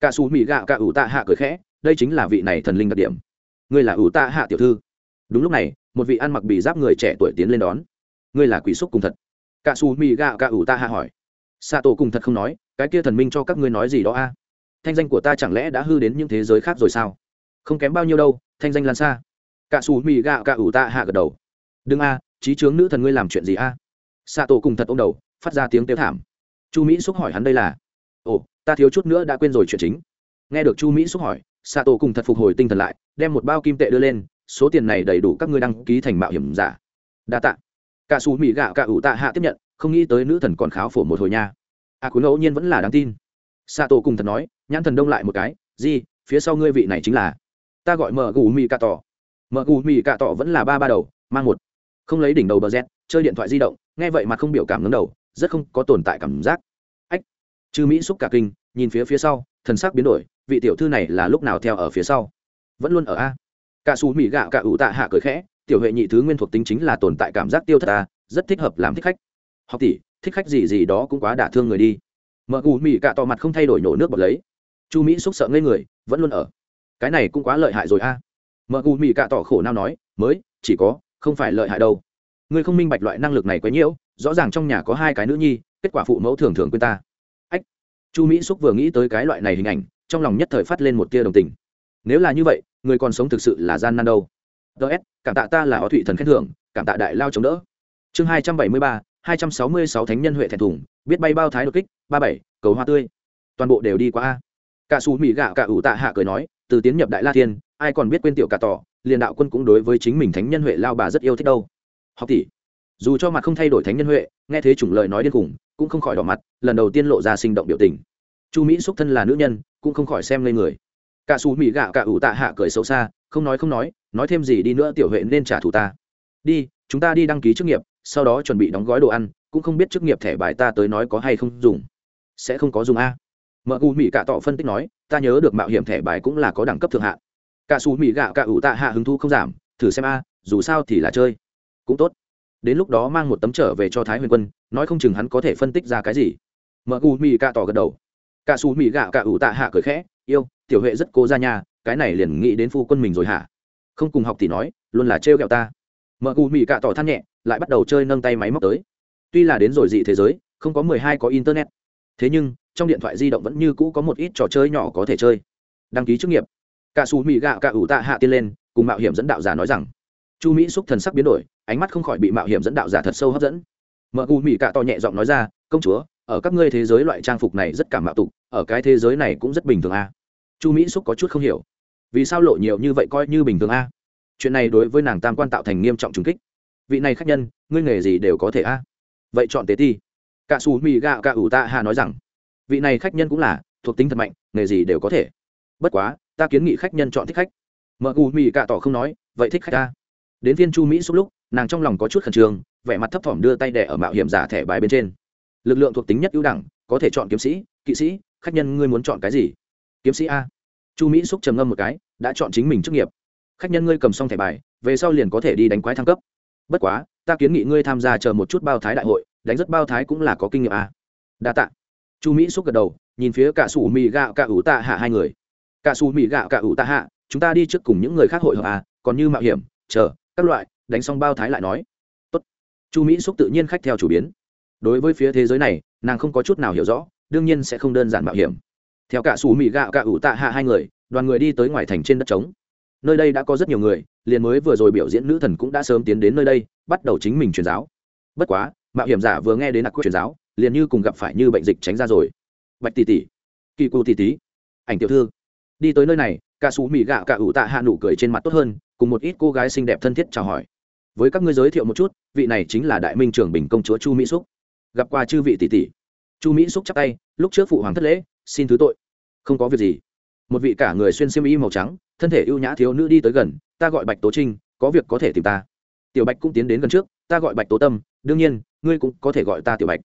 Cả xù mỹ gạo cả ủ tạ hạ cười khẽ, đây chính là vị này thần linh đặc điểm. Ngươi là ủ tạ hạ tiểu thư. Đúng lúc này, một vị ăn mặc bị giáp người trẻ tuổi tiến lên đón. Ngươi là quỷ xúc cùng thật. Cả xù mỹ gạo cả ủ tạ hạ hỏi. Xạ tổ cùng thật không nói, cái kia thần minh cho các ngươi nói gì đó a? Thanh danh của ta chẳng lẽ đã hư đến những thế giới khác rồi sao? Không kém bao nhiêu đâu, thanh danh lan xa. Cả xù mỹ gạo cả ủ tạ hạ gật đầu. Đừng a trí chướng nữ thần ngươi làm chuyện gì a? Xạ tổ cùng thật ô m đầu, phát ra tiếng kêu thảm chu mỹ xúc hỏi hắn đây là ồ ta thiếu chút nữa đã quên rồi chuyện chính. Nghe được chu mỹ xúc hỏi xạ tổ cùng thật phục hồi tinh thần lại đem một bao kim tệ đưa lên số tiền này đầy đủ các ngươi đăng ký thành mạo hiểm giả. Đa tạ. Cả xù mỹ gạo cả ủ tạ hạ tiếp nhận không nghĩ tới nữ thần còn kháo phổ một hồi nha. A à, ngẫu nhiên vẫn là đáng tin. Xạ tổ cùng thật nói nhãn thần đông lại một cái gì phía sau ngươi vị này chính là? Ta gọi mờ gù mỹ cà tỏ. Mờ gù mỹ cà tỏ vẫn là ba ba đầu mang một. Không lấy đỉnh đầu bờ z chơi điện thoại di động nghe vậy mà không biểu cảm ngấm đầu rất không có tồn tại cảm giác. Ách chư mỹ xúc cả kinh, nhìn phía phía sau, thần sắc biến đổi, vị tiểu thư này là lúc nào theo ở phía sau? Vẫn luôn ở a. Cả xù mỹ gạo cả ủ tạ hạ cười khẽ, tiểu hệ nhị thứ nguyên thuộc tính chính là tồn tại cảm giác tiêu thật a, rất thích hợp làm thích khách. Học tỷ, thích khách gì gì đó cũng quá đả thương người đi. Mợ ủ mỹ cạ to mặt không thay đổi nổ nước bật lấy. Chu mỹ xúc sợ ngây người, vẫn luôn ở. Cái này cũng quá lợi hại rồi a. Mợ ù mỹ cạ tỏ khổ nào nói, mới, chỉ có, không phải lợi hại đâu ngươi không minh bạch loại năng lực này quấy nhiễu, rõ ràng trong nhà có hai cái nữ nhi, kết quả phụ mẫu thường thường quên ta. Ách. Chu mỹ xúc vừa nghĩ tới cái loại này hình ảnh, trong lòng nhất thời phát lên một tia đồng tình. Nếu là như vậy, người còn sống thực sự là gian nan đâu. Ts cảm tạ ta là ó thụy thần khen thưởng, cảm tạ đại lao chống đỡ. Chương hai trăm bảy mươi ba, hai trăm sáu mươi sáu thánh nhân huệ thẹn thùng, biết bay bao thái đột kích, ba bảy, cầu hoa tươi. Toàn bộ đều đi qua a. Cả xù mỹ gạo cả ủ tạ hạ cười nói, từ tiến nhập đại la thiên, ai còn biết quên tiểu cả tỏ, liền đạo quân cũng đối với chính mình thánh nhân huệ lao bà rất yêu thích đâu học tỷ. Dù cho mặt không thay đổi thánh nhân huệ, nghe thế chủng lời nói điên khủng, cũng không khỏi đỏ mặt, lần đầu tiên lộ ra sinh động biểu tình. Chu mỹ xúc thân là nữ nhân, cũng không khỏi xem lên người. Cả xù mỹ gạo cả ủ tạ hạ cười xấu xa, không nói không nói nói thêm gì đi nữa tiểu huệ nên trả thù ta. Đi, chúng ta đi đăng ký chức nghiệp, sau đó chuẩn bị đóng gói đồ ăn, cũng không biết chức nghiệp thẻ bài ta tới nói có hay không dùng. Sẽ không có dùng a. Mợ u mỹ cạ tọ phân tích nói, ta nhớ được mạo hiểm thẻ bài cũng là có đẳng cấp thượng hạ. Cả xù mỹ gạo cả ủ tạ hạ hứng thu không giảm, thử xem a, dù sao thì là chơi cũng tốt. Đến lúc đó mang một tấm trở về cho thái huyền quân, nói không chừng hắn có thể phân tích ra cái gì. Mợ u mì cạ tỏ gật đầu. Cạ xù mì gạo cạ ủ tạ hạ cười khẽ, yêu, tiểu huệ rất cố ra nhà cái này liền nghĩ đến phu quân mình rồi hả? Không cùng học thì nói, luôn là trêu ghẹo ta. Mợ u mì cạ tỏ than nhẹ, lại bắt đầu chơi nâng tay máy móc tới. Tuy là đến rồi dị thế giới, không có mười hai có internet. Thế nhưng, trong điện thoại di động vẫn như cũ có một ít trò chơi nhỏ có thể chơi. Đăng ký chức nghiệp. Cả xù mỹ gạo cả ủ tạ hạ tiên lên, cùng mạo hiểm dẫn đạo giả nói rằng, chu mỹ xúc thần sắc biến đổi ánh mắt không khỏi bị mạo hiểm dẫn đạo giả thật sâu hấp dẫn. Mợ gù mỹ cạ to nhẹ giọng nói ra, công chúa, ở các ngươi thế giới loại trang phục này rất cảm mạo tục, ở cái thế giới này cũng rất bình thường a. Chu mỹ xúc có chút không hiểu. Vì sao lộ nhiều như vậy coi như bình thường a? Chuyện này đối với nàng tam quan tạo thành nghiêm trọng trùng kích. Vị này khách nhân, ngươi nghề gì đều có thể a? Vậy chọn tế ti. Cả xù mì gạo cả ủ tạ hà nói rằng, vị này khách nhân cũng là, thuộc tính thật mạnh, nghề gì đều có thể. Bất quá, ta kiến nghị khách nhân chọn thích khách. Mợ gù mì cạ tỏ không nói, vậy thích khách ta. Đến viên chu mỹ xúc lúc nàng trong lòng có chút khẩn trương, vẻ mặt thấp thỏm đưa tay đẻ ở mạo hiểm giả thẻ bài bên trên. Lực lượng thuộc tính nhất ưu đẳng, có thể chọn kiếm sĩ, kỵ sĩ, khách nhân ngươi muốn chọn cái gì? Kiếm sĩ a. Chu mỹ xúc trầm ngâm một cái, đã chọn chính mình chức nghiệp. Khách nhân ngươi cầm xong thẻ bài, về sau liền có thể đi đánh quái thăng cấp. Bất quá, ta kiến nghị ngươi tham gia chờ một chút bao thái đại hội, đánh rất bao thái cũng là có kinh nghiệm a. Đa tạ. Chu mỹ xúc gật đầu, nhìn phía cả sủ mì gạo cả ủ tạ hạ hai người. Cả sủ mì gạo cả ủ tạ hạ, chúng ta đi trước cùng những người khác hội hợp a, còn như mạo hiểm, chờ, các loại đánh xong bao thái lại nói, tốt. Chu mỹ xúc tự nhiên khách theo chủ biến. Đối với phía thế giới này, nàng không có chút nào hiểu rõ, đương nhiên sẽ không đơn giản mạo hiểm. Theo cả xù mỹ gạo cả ủ tạ hạ hai người, đoàn người đi tới ngoài thành trên đất trống. Nơi đây đã có rất nhiều người, liền mới vừa rồi biểu diễn nữ thần cũng đã sớm tiến đến nơi đây, bắt đầu chính mình truyền giáo. Bất quá, mạo hiểm giả vừa nghe đến nặc quyết truyền giáo, liền như cùng gặp phải như bệnh dịch tránh ra rồi. Bạch tỷ tỷ, kỳ cụ tỷ tỷ, ảnh tiểu thư. Đi tới nơi này, cả sú mỹ gạo cả ủ tạ hạ nụ cười trên mặt tốt hơn, cùng một ít cô gái xinh đẹp thân thiết chào hỏi với các ngươi giới thiệu một chút, vị này chính là đại minh trưởng bình công chúa chu mỹ xúc. Gặp qua chư vị tỷ tỷ. Chu mỹ xúc chắp tay, lúc trước phụ hoàng thất lễ, xin thứ tội. Không có việc gì. Một vị cả người xuyên xiêm y màu trắng, thân thể ưu nhã thiếu nữ đi tới gần, ta gọi bạch tố trinh, có việc có thể tìm ta. Tiểu bạch cũng tiến đến gần trước, ta gọi bạch tố tâm, đương nhiên, ngươi cũng có thể gọi ta tiểu bạch.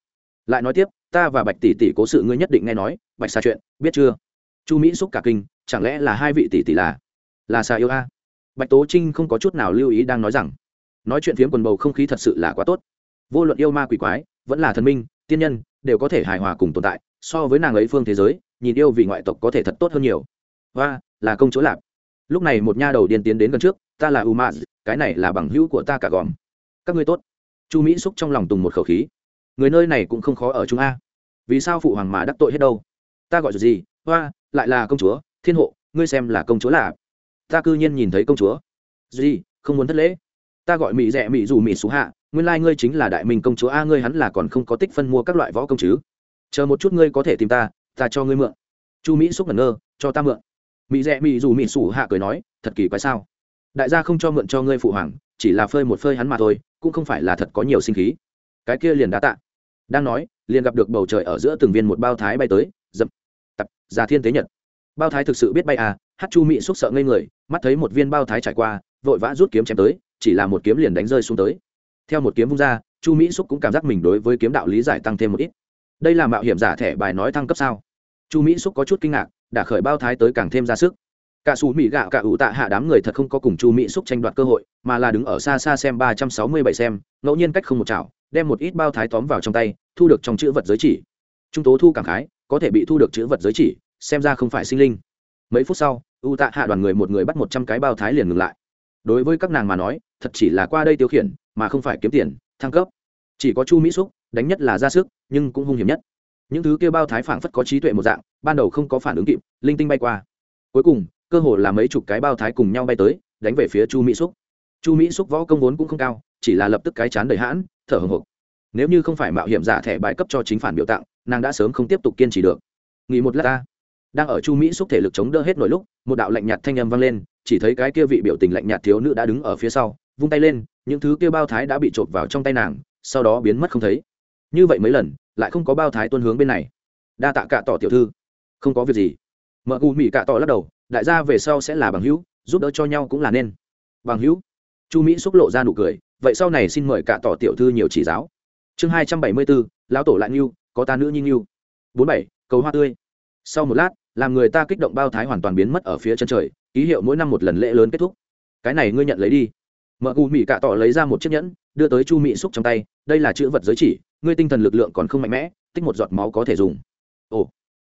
Lại nói tiếp, ta và bạch tỷ tỷ cố sự ngươi nhất định nghe nói, bạch xa chuyện, biết chưa? Chu mỹ xúc cả kinh, chẳng lẽ là hai vị tỷ tỷ là là xa yêu a? Bạch tố trinh không có chút nào lưu ý đang nói rằng nói chuyện phiếm quần bầu không khí thật sự là quá tốt. Vô luận yêu ma quỷ quái, vẫn là thần minh, tiên nhân, đều có thể hài hòa cùng tồn tại, so với nàng ấy phương thế giới, nhìn yêu vì ngoại tộc có thể thật tốt hơn nhiều. Và là công chúa lạp. Lúc này một nha đầu điên tiến đến gần trước, ta là u cái này là bằng hữu của ta cả gòm. Các ngươi tốt. Chu mỹ xúc trong lòng tùng một khẩu khí. Người nơi này cũng không khó ở chúng a. Vì sao phụ hoàng mà đắc tội hết đâu? Ta gọi gì? Hoa, lại là công chúa, thiên hộ, ngươi xem là công chúa là ta cư nhiên nhìn thấy công chúa. Gì, không muốn thất lễ ta gọi mỹ rẻ mỹ dù mỹ xú hạ, nguyên lai、like、ngươi chính là đại minh công chúa a, ngươi hắn là còn không có tích phân mua các loại võ công chứ. Chờ một chút ngươi có thể tìm ta ta cho ngươi mượn. Chu mỹ xúc ngẩn ngơ, cho ta mượn. Mỹ rẽ mỹ dù mỹ sủ hạ cười nói, thật kỳ quái sao? Đại gia không cho mượn cho ngươi phụ hoàng, chỉ là phơi một phơi hắn mà thôi, cũng không phải là thật có nhiều sinh khí. Cái kia liền đã tạ. Đang nói, liền gặp được bầu trời ở giữa từng viên một bao thái bay tới dậm tập, già thiên tế nhật. Bao thái thực sự biết bay à hát chu mỹ xúc sợ ngây người, mắt thấy một viên bao thái trải qua, vội vã rút kiếm chém tới chỉ là một kiếm liền đánh rơi xuống tới. Theo một kiếm vung ra, chu mỹ xúc cũng cảm giác mình đối với kiếm đạo lý giải tăng thêm một ít. Đây là mạo hiểm giả thẻ bài nói thăng cấp sao? Chu mỹ xúc có chút kinh ngạc, đã khởi bao thái tới càng thêm ra sức. Cả xù mỹ gạo cả ủ tạ hạ đám người thật không có cùng chu mỹ xúc tranh đoạt cơ hội, mà là đứng ở xa xa xem ba trăm sáu mươi bảy xem, ngẫu nhiên cách không một chảo, đem một ít bao thái tóm vào trong tay, thu được trong chữ vật giới chỉ. Trung tố thu cảm khái, có thể bị thu được chữ vật giới chỉ, xem ra không phải sinh linh. Mấy phút sau u tạ hạ đoàn người một người bắt một trăm cái bao thái liền ngừng lại đối với các nàng mà nói, thật chỉ là qua đây tiêu khiển, mà không phải kiếm tiền, thăng cấp. Chỉ có chu mỹ xúc, đánh nhất là ra sức, nhưng cũng hung hiểm nhất. Những thứ kia bao thái phảng phất có trí tuệ một dạng, ban đầu không có phản ứng kịp, linh tinh bay qua. Cuối cùng, cơ hồ là mấy chục cái bao thái cùng nhau bay tới, đánh về phía chu mỹ xúc. Chu mỹ xúc võ công vốn cũng không cao, chỉ là lập tức cái chán đầy hãn, thở hồng hộc. Nếu như không phải mạo hiểm giả thẻ bài cấp cho chính phản biểu tặng, nàng đã sớm không tiếp tục kiên trì được. Nghỉ một lát ta. Đang ở chu mỹ xúc thể lực chống đỡ hết nổi lúc một đạo lạnh nhạt thanh âm vang lên, chỉ thấy cái kia vị biểu tình lạnh nhạt thiếu nữ đã đứng ở phía sau, vung tay lên, những thứ kia bao thái đã bị trộn vào trong tay nàng, sau đó biến mất không thấy. Như vậy mấy lần, lại không có bao thái tuân hướng bên này. Đa tạ cạ tỏ tiểu thư. Không có việc gì. Mợ u mỹ cạ tỏ lắc đầu, đại gia về sau sẽ là bằng hữu, giúp đỡ cho nhau cũng là nên. Bằng hữu? Chu mỹ xúc lộ ra nụ cười, vậy sau này xin mời cạ tỏ tiểu thư nhiều chỉ giáo. Chương hai trăm bảy mươi bốn, lão tổ lại nghiêu có ta nữ nhi nghiêu bốn bảy, cầu hoa tươi. Sau một lát làm người ta kích động bao thái hoàn toàn biến mất ở phía chân trời, ký hiệu mỗi năm một lần lễ lớn kết thúc. Cái này ngươi nhận lấy đi. Mợ gù mỹ cạ tỏ lấy ra một chiếc nhẫn, đưa tới chu mỹ xúc trong tay, đây là chữ vật giới chỉ, ngươi tinh thần lực lượng còn không mạnh mẽ, tích một giọt máu có thể dùng. Ồ.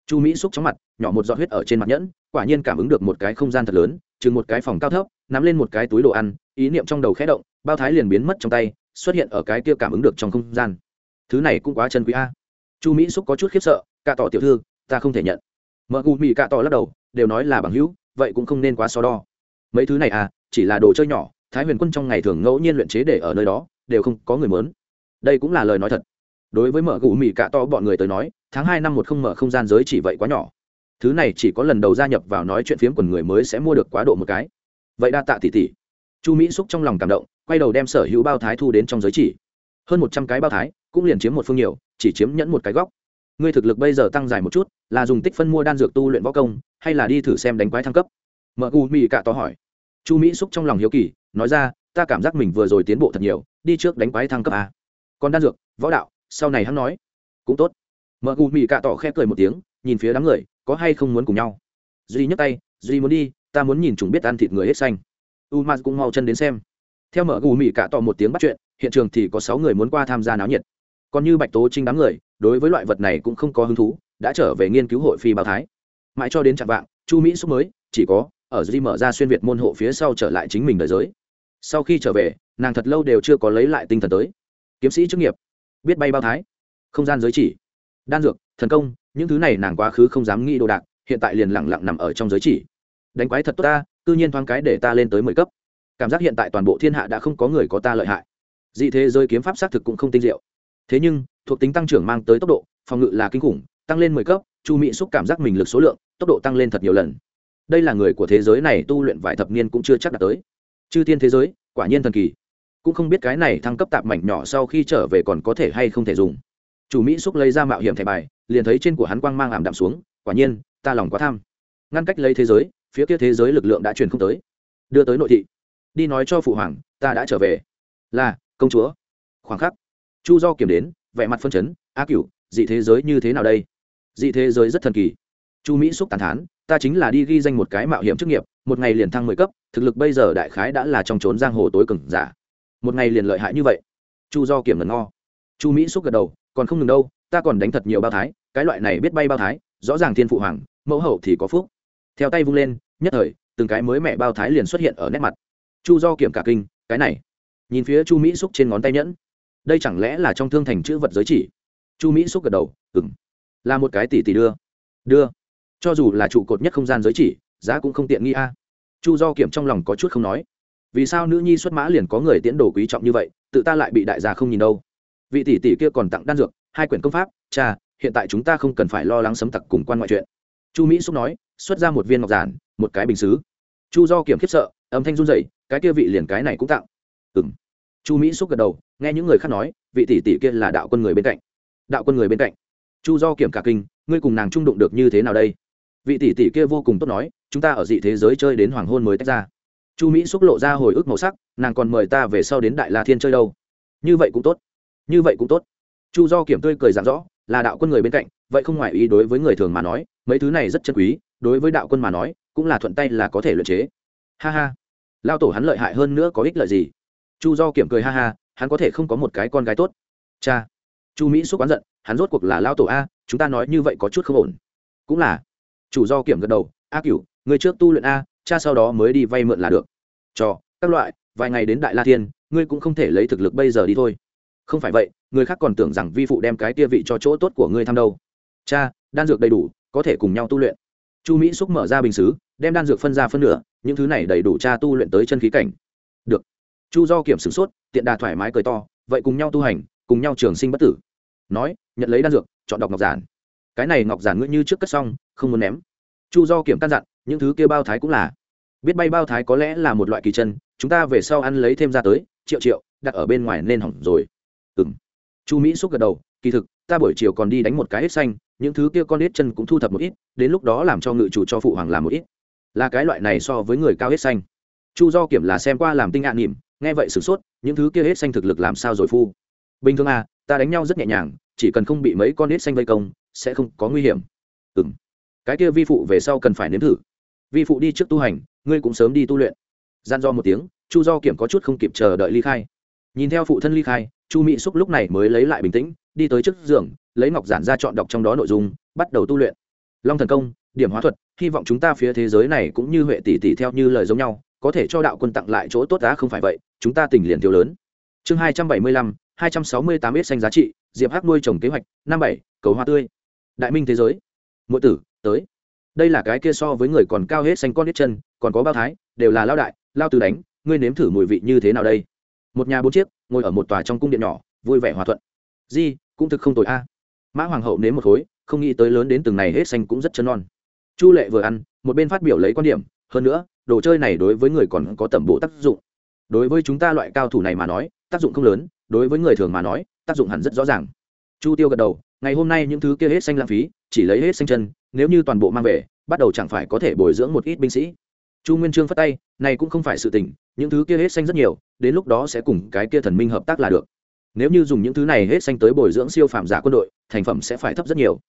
Chu mỹ xúc chóng mặt, nhỏ một giọt huyết ở trên mặt nhẫn, quả nhiên cảm ứng được một cái không gian thật lớn, chừng một cái phòng cao thấp, nắm lên một cái túi đồ ăn, ý niệm trong đầu khẽ động, bao thái liền biến mất trong tay, xuất hiện ở cái kia cảm ứng được trong không gian. Thứ này cũng quá chân quý a. Chu mỹ xúc có chút khiếp sợ, cạ tỏ tiểu thư, ta không thể nhận mợ gù mỹ cạ tỏ lắc đầu, đều nói là bằng hữu, vậy cũng không nên quá so đo. Mấy thứ này à chỉ là đồ chơi nhỏ, thái huyền quân trong ngày thường ngẫu nhiên luyện chế để ở nơi đó, đều không có người mớn đây cũng là lời nói thật. Đối với mở gù mì cạ to bọn người tới nói, tháng hai năm một không mở không gian giới chỉ vậy quá nhỏ. Thứ này chỉ có lần đầu gia nhập vào nói chuyện phiếm quần người mới sẽ mua được quá độ một cái. Vậy đa tạ tỷ tỷ. Chu mỹ xúc trong lòng cảm động, quay đầu đem sở hữu bao thái thu đến trong giới chỉ. Hơn một trăm cái bao thái, cũng liền chiếm một phương nhiều, chỉ chiếm nhẫn một cái góc ngươi thực lực bây giờ tăng dài một chút, là dùng tích phân mua đan dược tu luyện võ công, hay là đi thử xem đánh quái thăng cấp? Mở u mỹ cạ to hỏi. Chu mỹ xúc trong lòng hiếu kỳ, nói ra, ta cảm giác mình vừa rồi tiến bộ thật nhiều, đi trước đánh quái thăng cấp à? còn đan dược, võ đạo, sau này hắn nói. Cũng tốt. Mợ u mỹ cạ tỏ khe cười một tiếng, nhìn phía đám người, có hay không muốn cùng nhau? Duy nhấc tay, duy muốn đi, ta muốn nhìn chúng biết ăn thịt người hết xanh. U m cũng mau chân đến xem. Theo mợ u mỹ cạ tỏ một tiếng bắt chuyện, hiện trường thì có sáu người muốn qua tham gia náo nhiệt còn như bạch tố trinh đám người, đối với loại vật này cũng không có hứng thú, đã trở về nghiên cứu hội phi báo thái. Mãi cho đến chặng vạng, chu mỹ xúc mới, chỉ có, ở duy mở ra xuyên việt môn hộ phía sau trở lại chính mình đời giới. Sau khi trở về, nàng thật lâu đều chưa có lấy lại tinh thần tới. Kiếm sĩ chức nghiệp, biết bay bao thái, không gian giới chỉ, đan dược, thần công, những thứ này nàng quá khứ không dám nghĩ đồ đạc, hiện tại liền lẳng lặng nằm ở trong giới chỉ. Đánh quái thật tốt ta, cư nhiên thoáng cái để ta lên tới mười cấp. Cảm giác hiện tại toàn bộ thiên hạ đã không có người có ta lợi hại. Dị thế giới kiếm pháp xác thực cũng không tinh diệu thế nhưng, thuộc tính tăng trưởng mang tới tốc độ, phòng ngự là kinh khủng, tăng lên mười cấp, chu mỹ xúc cảm giác mình lực số lượng, tốc độ tăng lên thật nhiều lần. Đây là người của thế giới này tu luyện vài thập niên cũng chưa chắc đạt tới. Chư thiên thế giới, quả nhiên thần kỳ. Cũng không biết cái này thăng cấp tạp mảnh nhỏ sau khi trở về còn có thể hay không thể dùng. Chủ mỹ xúc lấy ra mạo hiểm thẻ bài, liền thấy trên của hắn quang mang ảm đạm xuống, quả nhiên, ta lòng quá tham. Ngăn cách lấy thế giới, phía kia thế giới lực lượng đã truyền không tới. Đưa tới nội thị. Đi nói cho phụ hoàng, ta đã trở về. Là, công chúa. Khoảng khắc chu do kiểm đến, vẻ mặt phân chấn, a cửu, dị thế giới như thế nào đây? Dị thế giới rất thần kỳ. Chu mỹ xúc tàn thán, ta chính là đi ghi danh một cái mạo hiểm chức nghiệp, một ngày liền thăng mười cấp, thực lực bây giờ đại khái đã là trong trốn giang hồ tối cừng giả. Một ngày liền lợi hại như vậy. Chu do kiểm ngẩn ngo chu mỹ xúc gật đầu, còn không ngừng đâu, ta còn đánh thật nhiều bao thái, cái loại này biết bay bao thái, rõ ràng thiên phụ hoàng, mẫu hậu thì có phúc. Theo tay vung lên, nhất thời, từng cái mới mẹ bao thái liền xuất hiện ở nét mặt. Chu do kiểm cả kinh, cái này. Nhìn phía chu mỹ xúc trên ngón tay nhẫn đây chẳng lẽ là trong thương thành chữ vật giới chỉ? Chu mỹ xúc gật đầu ừng là một cái tỷ tỷ đưa. Đưa? Cho dù là trụ cột nhất không gian giới chỉ, giá cũng không tiện nghi a. Chu do kiểm trong lòng có chút không nói. Vì sao nữ nhi xuất mã liền có người tiễn đồ quý trọng như vậy, tự ta lại bị đại gia không nhìn đâu? Vị tỷ tỷ kia còn tặng đan dược, hai quyển công pháp, cha, hiện tại chúng ta không cần phải lo lắng sấm tặc cùng quan ngoại chuyện. Chu mỹ xúc nói, xuất ra một viên ngọc giản, một cái bình xứ. Chu do kiểm khiếp sợ, âm thanh run dậy cái kia vị liền cái này cũng tặng. Ừng chu mỹ xúc gật đầu, nghe những người khác nói, vị tỷ tỷ kia là đạo quân người bên cạnh. Đạo quân người bên cạnh. Chu do kiểm cả kinh, ngươi cùng nàng trung đụng được như thế nào đây? Vị tỷ tỷ kia vô cùng tốt nói, chúng ta ở dị thế giới chơi đến hoàng hôn mới tách ra. Chu mỹ xúc lộ ra hồi ức màu sắc, nàng còn mời ta về sau đến đại la thiên chơi đâu. Như vậy cũng tốt. Như vậy cũng tốt. Chu do kiểm tươi cười dạng rõ, là đạo quân người bên cạnh, vậy không ngoài ý đối với người thường mà nói, mấy thứ này rất chân quý, đối với đạo quân mà nói, cũng là thuận tay là có thể luyện chế. Ha ha. Lao tổ hắn lợi hại hơn nữa có ích lợi gì? Chu do kiểm cười ha ha, hắn có thể không có một cái con gái tốt. Cha, chu mỹ xúc oán giận, hắn rốt cuộc là lao tổ a, chúng ta nói như vậy có chút không ổn. Cũng là. Chủ do kiểm gật đầu, a cửu người trước tu luyện a, cha sau đó mới đi vay mượn là được. Cho, các loại, vài ngày đến đại la thiên, ngươi cũng không thể lấy thực lực bây giờ đi thôi. Không phải vậy, người khác còn tưởng rằng vi phụ đem cái tia vị cho chỗ tốt của ngươi thăm đâu. Cha, đan dược đầy đủ, có thể cùng nhau tu luyện. Chu mỹ xúc mở ra bình xứ, đem đan dược phân ra phân nửa, những thứ này đầy đủ cha tu luyện tới chân khí cảnh. Được chu do kiểm sửng sốt, tiện đà thoải mái cười to, vậy cùng nhau tu hành, cùng nhau trường sinh bất tử. Nói, nhận lấy đan dược, chọn đọc ngọc giản. Cái này ngọc giản ngữ như trước cất xong, không muốn ném. Chu do kiểm căn dặn, những thứ kia bao thái cũng là. Biết bay bao thái có lẽ là một loại kỳ chân, chúng ta về sau ăn lấy thêm ra tới, triệu triệu, đặt ở bên ngoài nên hỏng rồi. Ừ m chu mỹ xúc gật đầu, kỳ thực, ta buổi chiều còn đi đánh một cái hết xanh, những thứ kia con hết chân cũng thu thập một ít, đến lúc đó làm cho ngự chủ cho phụ hoàng làm một ít. Là cái loại này so với người cao hết xanh. Chu do kiểm là xem qua làm tinh ạ à nỉm nghe vậy sửng sốt, những thứ kia hết xanh thực lực làm sao rồi phu? Bình thường à ta đánh nhau rất nhẹ nhàng, chỉ cần không bị mấy con hết xanh vây công, sẽ không có nguy hiểm. Ừ m cái kia vi phụ về sau cần phải nếm thử. Vi phụ đi trước tu hành, ngươi cũng sớm đi tu luyện. Gian do một tiếng, chu do kiểm có chút không kịp chờ đợi ly khai. Nhìn theo phụ thân ly khai, chu mỹ xúc lúc này mới lấy lại bình tĩnh, đi tới trước giường, lấy ngọc giản ra chọn đọc trong đó nội dung, bắt đầu tu luyện. Long thần công, điểm hóa thuật, hy vọng chúng ta phía thế giới này cũng như huệ tỷ tỷ theo như lời giống nhau có thể cho đạo quân tặng lại chỗ tốt đã không phải vậy, chúng ta tình liền thiếu lớn. Chương hai trăm bảy mươi lăm, hai trăm sáu mươi tám ít xanh giá trị, diệp hắc nuôi trồng kế hoạch, năm bảy, cầu hoa tươi. Đại minh thế giới. Mỗi tử, tới. Đây là cái kia so với người còn cao hết xanh con hết chân, còn có bao thái, đều là lao đại, lao từ đánh, ngươi nếm thử mùi vị như thế nào đây? Một nhà bốn chiếc, ngồi ở một tòa trong cung điện nhỏ, vui vẻ hòa thuận. Di, cũng thực không tội a. Mã hoàng hậu nếm một khối, không nghĩ tới lớn đến từng này hết xanh cũng rất chân non chu lệ vừa ăn, một bên phát biểu lấy quan điểm, hơn nữa đồ chơi này đối với người còn có tầm bộ tác dụng. Đối với chúng ta loại cao thủ này mà nói, tác dụng không lớn, đối với người thường mà nói, tác dụng hẳn rất rõ ràng. Chu tiêu gật đầu, ngày hôm nay những thứ kia hết xanh lãng phí, chỉ lấy hết xanh chân, nếu như toàn bộ mang về, bắt đầu chẳng phải có thể bồi dưỡng một ít binh sĩ. Chu nguyên trương phất tay, này cũng không phải sự tình, những thứ kia hết xanh rất nhiều, đến lúc đó sẽ cùng cái kia thần minh hợp tác là được. Nếu như dùng những thứ này hết xanh tới bồi dưỡng siêu phàm giả quân đội, thành phẩm sẽ phải thấp rất nhiều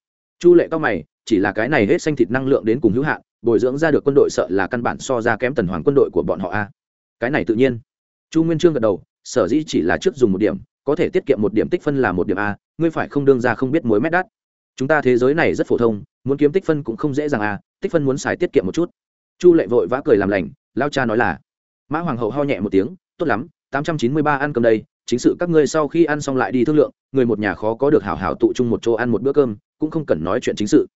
chu lệ cao mày, chỉ là cái này hết xanh thịt năng lượng đến cùng hữu hạn, bồi dưỡng ra được quân đội sợ là căn bản so ra kém tần hoàng quân đội của bọn họ a. Cái này tự nhiên. Chu nguyên trương gật đầu, sở dĩ chỉ là trước dùng một điểm, có thể tiết kiệm một điểm tích phân là một điểm a, ngươi phải không đương ra không biết mối mét đắt. Chúng ta thế giới này rất phổ thông, muốn kiếm tích phân cũng không dễ dàng a, tích phân muốn xài tiết kiệm một chút. Chu lệ vội vã cười làm lành, lao cha nói là, mã hoàng hậu ho nhẹ một tiếng, tốt lắm, tám trăm chín mươi ba ăn cơm đây, chính sự các ngươi sau khi ăn xong lại đi thương lượng, người một nhà khó có được hảo hảo tụ chung một chỗ ăn một bữa cơm cũng không cần nói chuyện chính sự.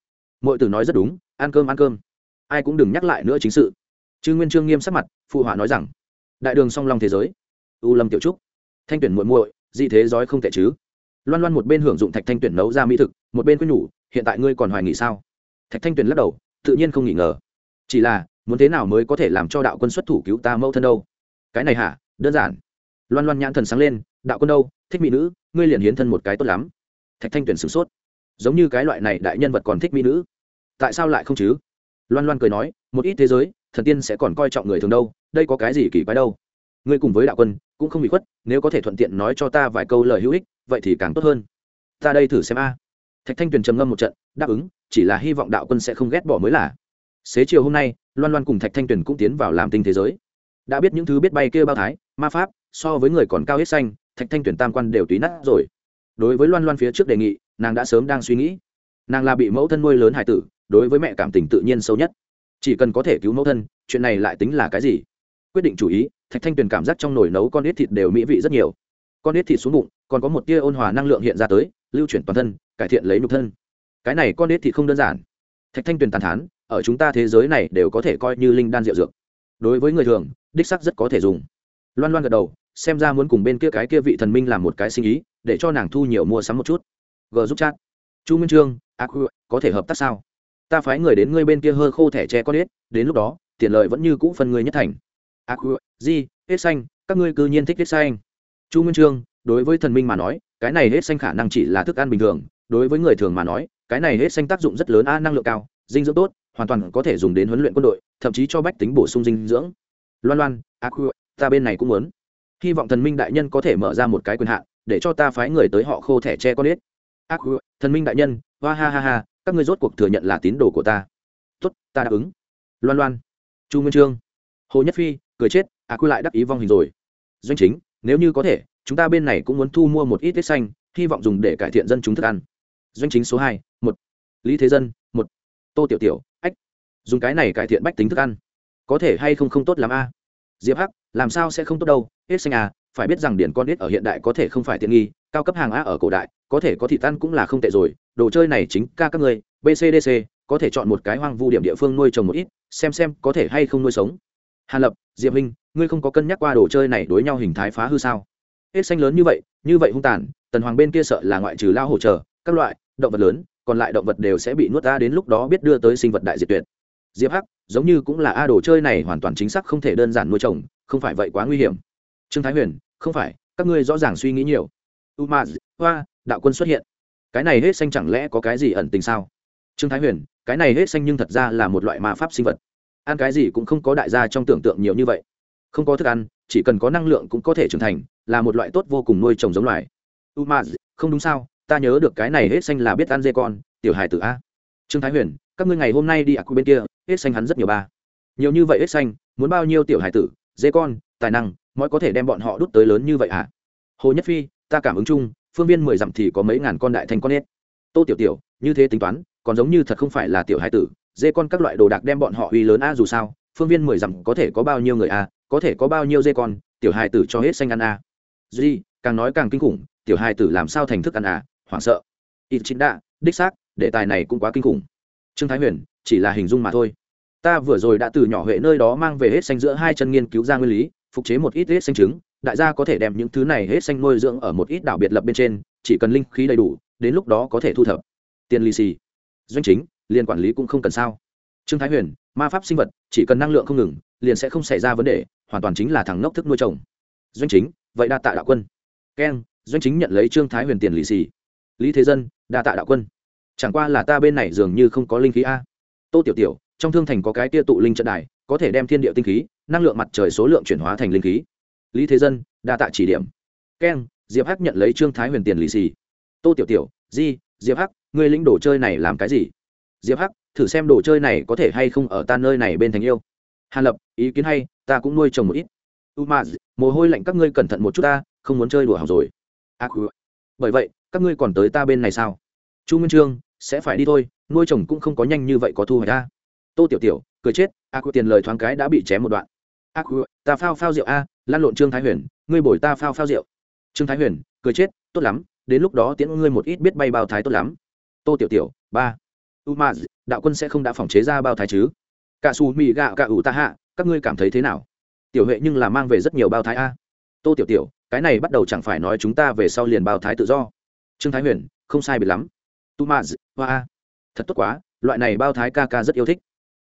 Mọi từ nói rất đúng, ăn cơm ăn cơm. Ai cũng đừng nhắc lại nữa chính sự. Chư nguyên trương nghiêm sắc mặt, phụ họa nói rằng, đại đường song long thế giới, u lâm tiểu trúc, thanh tuyển muội muội, dị thế giói không tệ chứ? Loan loan một bên hưởng dụng thạch thanh tuyển nấu ra mỹ thực, một bên quyết nhủ, hiện tại ngươi còn hoài nghỉ sao? Thạch thanh tuyển lắc đầu, tự nhiên không nghỉ ngờ. Chỉ là, muốn thế nào mới có thể làm cho đạo quân xuất thủ cứu ta mẫu thân đâu? Cái này hả? Đơn giản. Loan loan nhãn thần sáng lên, đạo quân đâu? Thích mỹ nữ, ngươi liền hiến thân một cái tốt lắm. Thạch thanh tuyển sửng sốt giống như cái loại này đại nhân vật còn thích mỹ nữ. Tại sao lại không chứ? Loan loan cười nói, một ít thế giới, thần tiên sẽ còn coi trọng người thường đâu, đây có cái gì kỳ quái đâu? Ngươi cùng với đạo quân, cũng không bị khuất, nếu có thể thuận tiện nói cho ta vài câu lời hữu ích, vậy thì càng tốt hơn. Ta đây thử xem a. Thạch thanh tuyền trầm ngâm một trận, đáp ứng, chỉ là hy vọng đạo quân sẽ không ghét bỏ mới là. Xế chiều hôm nay, loan loan cùng thạch thanh tuyền cũng tiến vào làm tinh thế giới. Đã biết những thứ biết bay kia bao thái, ma pháp, so với người còn cao hết xanh, thạch thanh tuyền tam quan đều túy nát rồi. Đối với loan loan phía trước đề nghị nàng đã sớm đang suy nghĩ. Nàng là bị mẫu thân nuôi lớn hải tử, đối với mẹ cảm tình tự nhiên sâu nhất. Chỉ cần có thể cứu mẫu thân, chuyện này lại tính là cái gì? Quyết định chủ ý, thạch thanh tuyền cảm giác trong nồi nấu con ít thịt đều mỹ vị rất nhiều. Con ít thịt xuống bụng, còn có một tia ôn hòa năng lượng hiện ra tới, lưu chuyển toàn thân, cải thiện lấy nhục thân. Cái này con ít thịt không đơn giản. Thạch thanh tuyền tàn thán, ở chúng ta thế giới này đều có thể coi như linh đan rượu dược. Đối với người thường, đích sắc rất có thể dùng. Loan loan gật đầu, xem ra muốn cùng bên kia cái kia vị thần minh làm một cái sinh ý, để cho nàng thu nhiều mua sắm một chút g giúp chat. Chu minh trương, a có thể hợp tác sao? Ta phái người đến ngươi bên kia hơ khô thẻ tre con ít đến lúc đó, tiền lợi vẫn như cũ phân ngươi nhất thành. A di, hết xanh, các ngươi cư nhiên thích hết xanh. Chu minh trương, đối với thần minh mà nói, cái này hết xanh khả năng chỉ là thức ăn bình thường. Đối với người thường mà nói, cái này hết xanh tác dụng rất lớn a, năng lượng cao, dinh dưỡng tốt, hoàn toàn có thể dùng đến huấn luyện quân đội, thậm chí cho bách tính bổ sung dinh dưỡng. Loan loan, a ta bên này cũng muốn. Hy vọng thần minh đại nhân có thể mở ra một cái quyền hạn, để cho ta phái người tới họ khô thẻ tre con ít ác thần minh đại nhân, hoa ha ha ha, các ngươi rốt cuộc thừa nhận là tín đồ của ta. Tốt, ta đáp ứng. Loan loan. Chu nguyên trương. Hồ nhất phi, cười chết à quy lại đắc ý vong hình rồi. Doanh chính, nếu như có thể, chúng ta bên này cũng muốn thu mua một ít tết xanh, hy vọng dùng để cải thiện dân chúng thức ăn. Doanh chính số hai, một. Lý thế dân, một. Tô tiểu tiểu, ách. Dùng cái này cải thiện bách tính thức ăn. Có thể hay không không tốt làm a? Diệp hắc, làm sao sẽ không tốt đâu? Hết xanh à phải biết rằng điển con ít ở hiện đại có thể không phải tiện nghi, cao cấp hàng a ở cổ đại có thể có thị tan cũng là không tệ rồi, đồ chơi này chính ca các người bcdc có thể chọn một cái hoang vu điểm địa phương nuôi trồng một ít, xem xem có thể hay không nuôi sống. Hàn lập, diệp minh, ngươi không có cân nhắc qua đồ chơi này đối nhau hình thái phá hư sao? Hết xanh lớn như vậy như vậy hung tàn, tần hoàng bên kia sợ là ngoại trừ lao hỗ trợ, các loại, động vật lớn, còn lại động vật đều sẽ bị nuốt ra đến lúc đó biết đưa tới sinh vật đại diệt tuyệt. Diệp hắc, giống như cũng là a, đồ chơi này hoàn toàn chính xác không thể đơn giản nuôi trồng, không phải vậy quá nguy hiểm. Trương thái huyền, không phải, các ngươi rõ ràng suy nghĩ nhiều. U ma hoa đạo quân xuất hiện. Cái này hết xanh chẳng lẽ có cái gì ẩn tình sao? Trương thái huyền, cái này hết xanh nhưng thật ra là một loại ma pháp sinh vật. Ăn cái gì cũng không có đại gia trong tưởng tượng nhiều như vậy. Không có thức ăn, chỉ cần có năng lượng cũng có thể trưởng thành, là một loại tốt vô cùng nuôi trồng giống loài. U ma không đúng sao? Ta nhớ được cái này hết xanh là biết ăn dê con, tiểu hài tử a. Trương thái huyền, các ngươi ngày hôm nay đi ạc bên kia, hết xanh hắn rất nhiều ba. Nhiều như vậy hết xanh, muốn bao nhiêu tiểu hài tử, dê con, tài năng mọi có thể đem bọn họ đút tới lớn như vậy à hồ nhất phi, ta cảm ứng chung phương viên mười dặm thì có mấy ngàn con đại thanh con hết tô tiểu tiểu, như thế tính toán, còn giống như thật không phải là tiểu Hải tử, dê con các loại đồ đạc đem bọn họ uy lớn a dù sao, phương viên mười dặm có thể có bao nhiêu người a, có thể có bao nhiêu dê con, tiểu Hải tử cho hết xanh ăn a. Duy, càng nói càng kinh khủng, tiểu Hải tử làm sao thành thức ăn à hoảng sợ. Ít chính đạ đích xác, đề tài này cũng quá kinh khủng. Trương thái huyền, chỉ là hình dung mà thôi. Ta vừa rồi đã từ nhỏ huệ nơi đó mang về hết xanh giữa hai chân nghiên cứu ra nguyên lý, phục chế một ít hết xanh trứng đại gia có thể đem những thứ này hết xanh nuôi dưỡng ở một ít đảo biệt lập bên trên, chỉ cần linh khí đầy đủ, đến lúc đó có thể thu thập. Tiền lì xì. Doanh chính liền quản lý cũng không cần sao. Trương thái huyền, ma pháp sinh vật, chỉ cần năng lượng không ngừng, liền sẽ không xảy ra vấn đề, hoàn toàn chính là thằng ngốc thức nuôi trồng doanh chính, vậy đa tạ đạo quân. Keng doanh chính nhận lấy trương thái huyền tiền lì xì. Lý thế dân, đa tạ đạo quân. Chẳng qua là ta bên này dường như không có linh khí a. Tô tiểu tiểu, trong thương thành có cái tia tụ linh trận đài, có thể đem thiên địa tinh khí, năng lượng mặt trời số lượng chuyển hóa thành linh khí lý thế dân đa tạ chỉ điểm. Keng diệp hắc nhận lấy trương thái huyền tiền lì xì. Tô tiểu tiểu di diệp hắc ngươi lĩnh đồ chơi này làm cái gì? Diệp hắc thử xem đồ chơi này có thể hay không ở ta nơi này bên thành yêu. Hàn lập ý kiến hay ta cũng nuôi trồng một ít. U mồ hôi lạnh các ngươi cẩn thận một chút ta không muốn chơi đùa hỏng rồi. Ác à, bởi vậy các ngươi còn tới ta bên này sao? Chu nguyên trương sẽ phải đi thôi nuôi chồng cũng không có nhanh như vậy có thu hoạch ta tô tiểu tiểu cười chết a à, tiền lời thoáng cái đã bị chém một đoạn. A à, ta phao phao rượu a lan lộn trương thái huyền ngươi bồi ta phao phao rượu trương thái huyền cười chết tốt lắm đến lúc đó tiễn ngươi một ít biết bay bao thái tốt lắm tô tiểu tiểu ba u ma đạo quân sẽ không đã phòng chế ra bao thái chứ cả xù mì gạo cả ủ ta hạ các ngươi cảm thấy thế nào tiểu huệ nhưng là mang về rất nhiều bao thái a tô tiểu tiểu cái này bắt đầu chẳng phải nói chúng ta về sau liền bao thái tự do trương thái huyền không sai biệt lắm tu ma hoa a thật tốt quá loại này bao thái ca ca rất yêu thích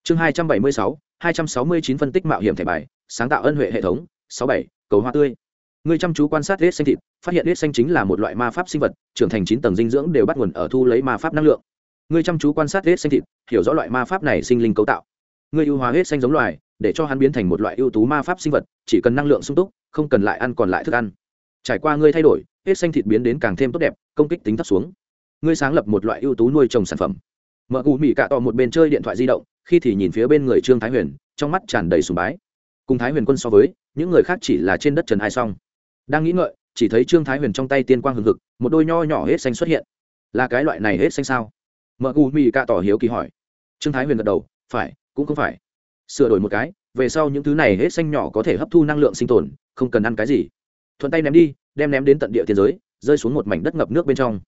chương hai trăm bảy mươi sáu, hai trăm sáu mươi chín phân tích mạo hiểm thẻ bài sáng tạo ân huệ hệ thống sáu bảy, cầu hoa tươi. Ngươi chăm chú quan sát hết xanh thịt, phát hiện hết xanh chính là một loại ma pháp sinh vật, trưởng thành chín tầng dinh dưỡng đều bắt nguồn ở thu lấy ma pháp năng lượng. Ngươi chăm chú quan sát hết xanh thịt, hiểu rõ loại ma pháp này sinh linh cấu tạo. Ngươi ưu hóa hết xanh giống loài, để cho hắn biến thành một loại ưu tú ma pháp sinh vật, chỉ cần năng lượng sung túc, không cần lại ăn còn lại thức ăn. Trải qua ngươi thay đổi hết xanh thịt biến đến càng thêm tốt đẹp, công kích tính thấp xuống. Ngươi sáng lập một loại ưu tú nuôi trồng sản phẩm. Mợ cụ mỹ cạ tỏ một bên chơi điện thoại di động, khi thì nhìn phía bên người trương thái huyền, trong mắt tràn đầy sùng bái cùng thái huyền quân so với, những người khác chỉ là trên đất trần hai song đang nghĩ ngợi, chỉ thấy trương thái huyền trong tay tiên quang hừng hực, một đôi nho nhỏ hết xanh xuất hiện. Là cái loại này hết xanh sao? Mợ cụ mì cạ tỏ hiếu kỳ hỏi. Trương thái huyền gật đầu, phải, cũng không phải. Sửa đổi một cái, về sau những thứ này hết xanh nhỏ có thể hấp thu năng lượng sinh tồn, không cần ăn cái gì. Thuận tay ném đi, đem ném đến tận địa thế giới, rơi xuống một mảnh đất ngập nước bên trong.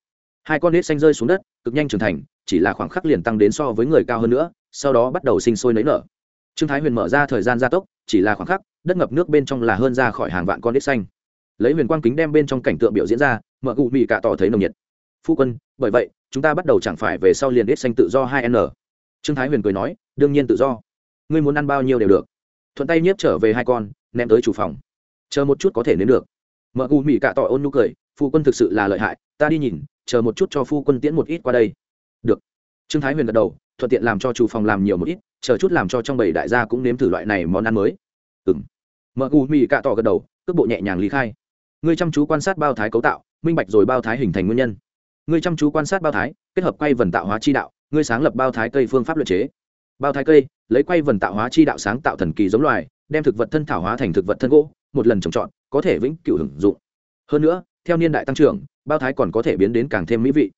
Hai con hết xanh rơi xuống đất, cực nhanh trưởng thành, chỉ là khoảng khắc liền tăng đến so với người cao hơn nữa, sau đó bắt đầu sinh sôi nấy nở trương thái huyền mở ra thời gian gia tốc, chỉ là khoảng khắc, đất ngập nước bên trong là hơn ra khỏi hàng vạn con đít xanh. Lấy huyền quang kính đem bên trong cảnh tượng biểu diễn ra mợ cụ Mị cạ tỏ thấy nồng nhiệt. Phu quân, bởi vậy, chúng ta bắt đầu chẳng phải về sau liền đít xanh tự do hai n. Trương thái huyền cười nói, đương nhiên tự do. Ngươi muốn ăn bao nhiêu đều được. Thuận tay nhiếp trở về hai con, ném tới chủ phòng. Chờ một chút có thể nếm được. Mợ cụ Mị cạ tỏ ôn nụ cười, phu quân thực sự là lợi hại, ta đi nhìn, chờ một chút cho phu quân tiễn một ít qua đây. Được. Trương thái huyền gật đầu thuận tiện làm cho chủ phòng làm nhiều một ít, chờ chút làm cho trong bảy đại gia cũng nếm thử loại này món ăn mới. Ừng mợ u mì cạ tỏ gật đầu, cước bộ nhẹ nhàng lý khai. Ngươi chăm chú quan sát bao thái cấu tạo, minh bạch rồi bao thái hình thành nguyên nhân. Ngươi chăm chú quan sát bao thái, kết hợp quay vần tạo hóa chi đạo, ngươi sáng lập bao thái cây phương pháp luật chế. Bao thái cây, lấy quay vần tạo hóa chi đạo sáng tạo thần kỳ giống loài, đem thực vật thân thảo hóa thành thực vật thân gỗ, một lần trồng trọt, có thể vĩnh cửu hưởng dụng. Hơn nữa, theo niên đại tăng trưởng, bao thái còn có thể biến đến càng thêm mỹ vị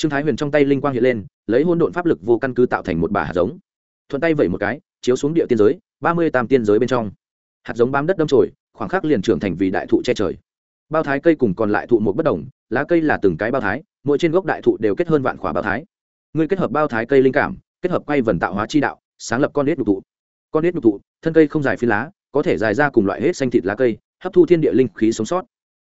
trương thái huyền trong tay linh quang hiện lên, lấy hôn độn pháp lực vô căn cứ tạo thành một bả hạt giống. Thuận tay vẩy một cái, chiếu xuống địa tiên giới, ba mươi tam tiên giới bên trong. Hạt giống bám đất đâm trồi khoảng khắc liền trưởng thành vì đại thụ che trời. Bao thái cây cùng còn lại thụ một bất đồng, lá cây là từng cái bao thái, mỗi trên gốc đại thụ đều kết hơn vạn khỏa bao thái. Ngươi kết hợp bao thái cây linh cảm, kết hợp quay vần tạo hóa chi đạo, sáng lập con nết nhục thụ. Con nết nhục thụ, thân cây không dài phi lá, có thể dài ra cùng loại hết xanh thịt lá cây, hấp thu thiên địa linh khí sống sót.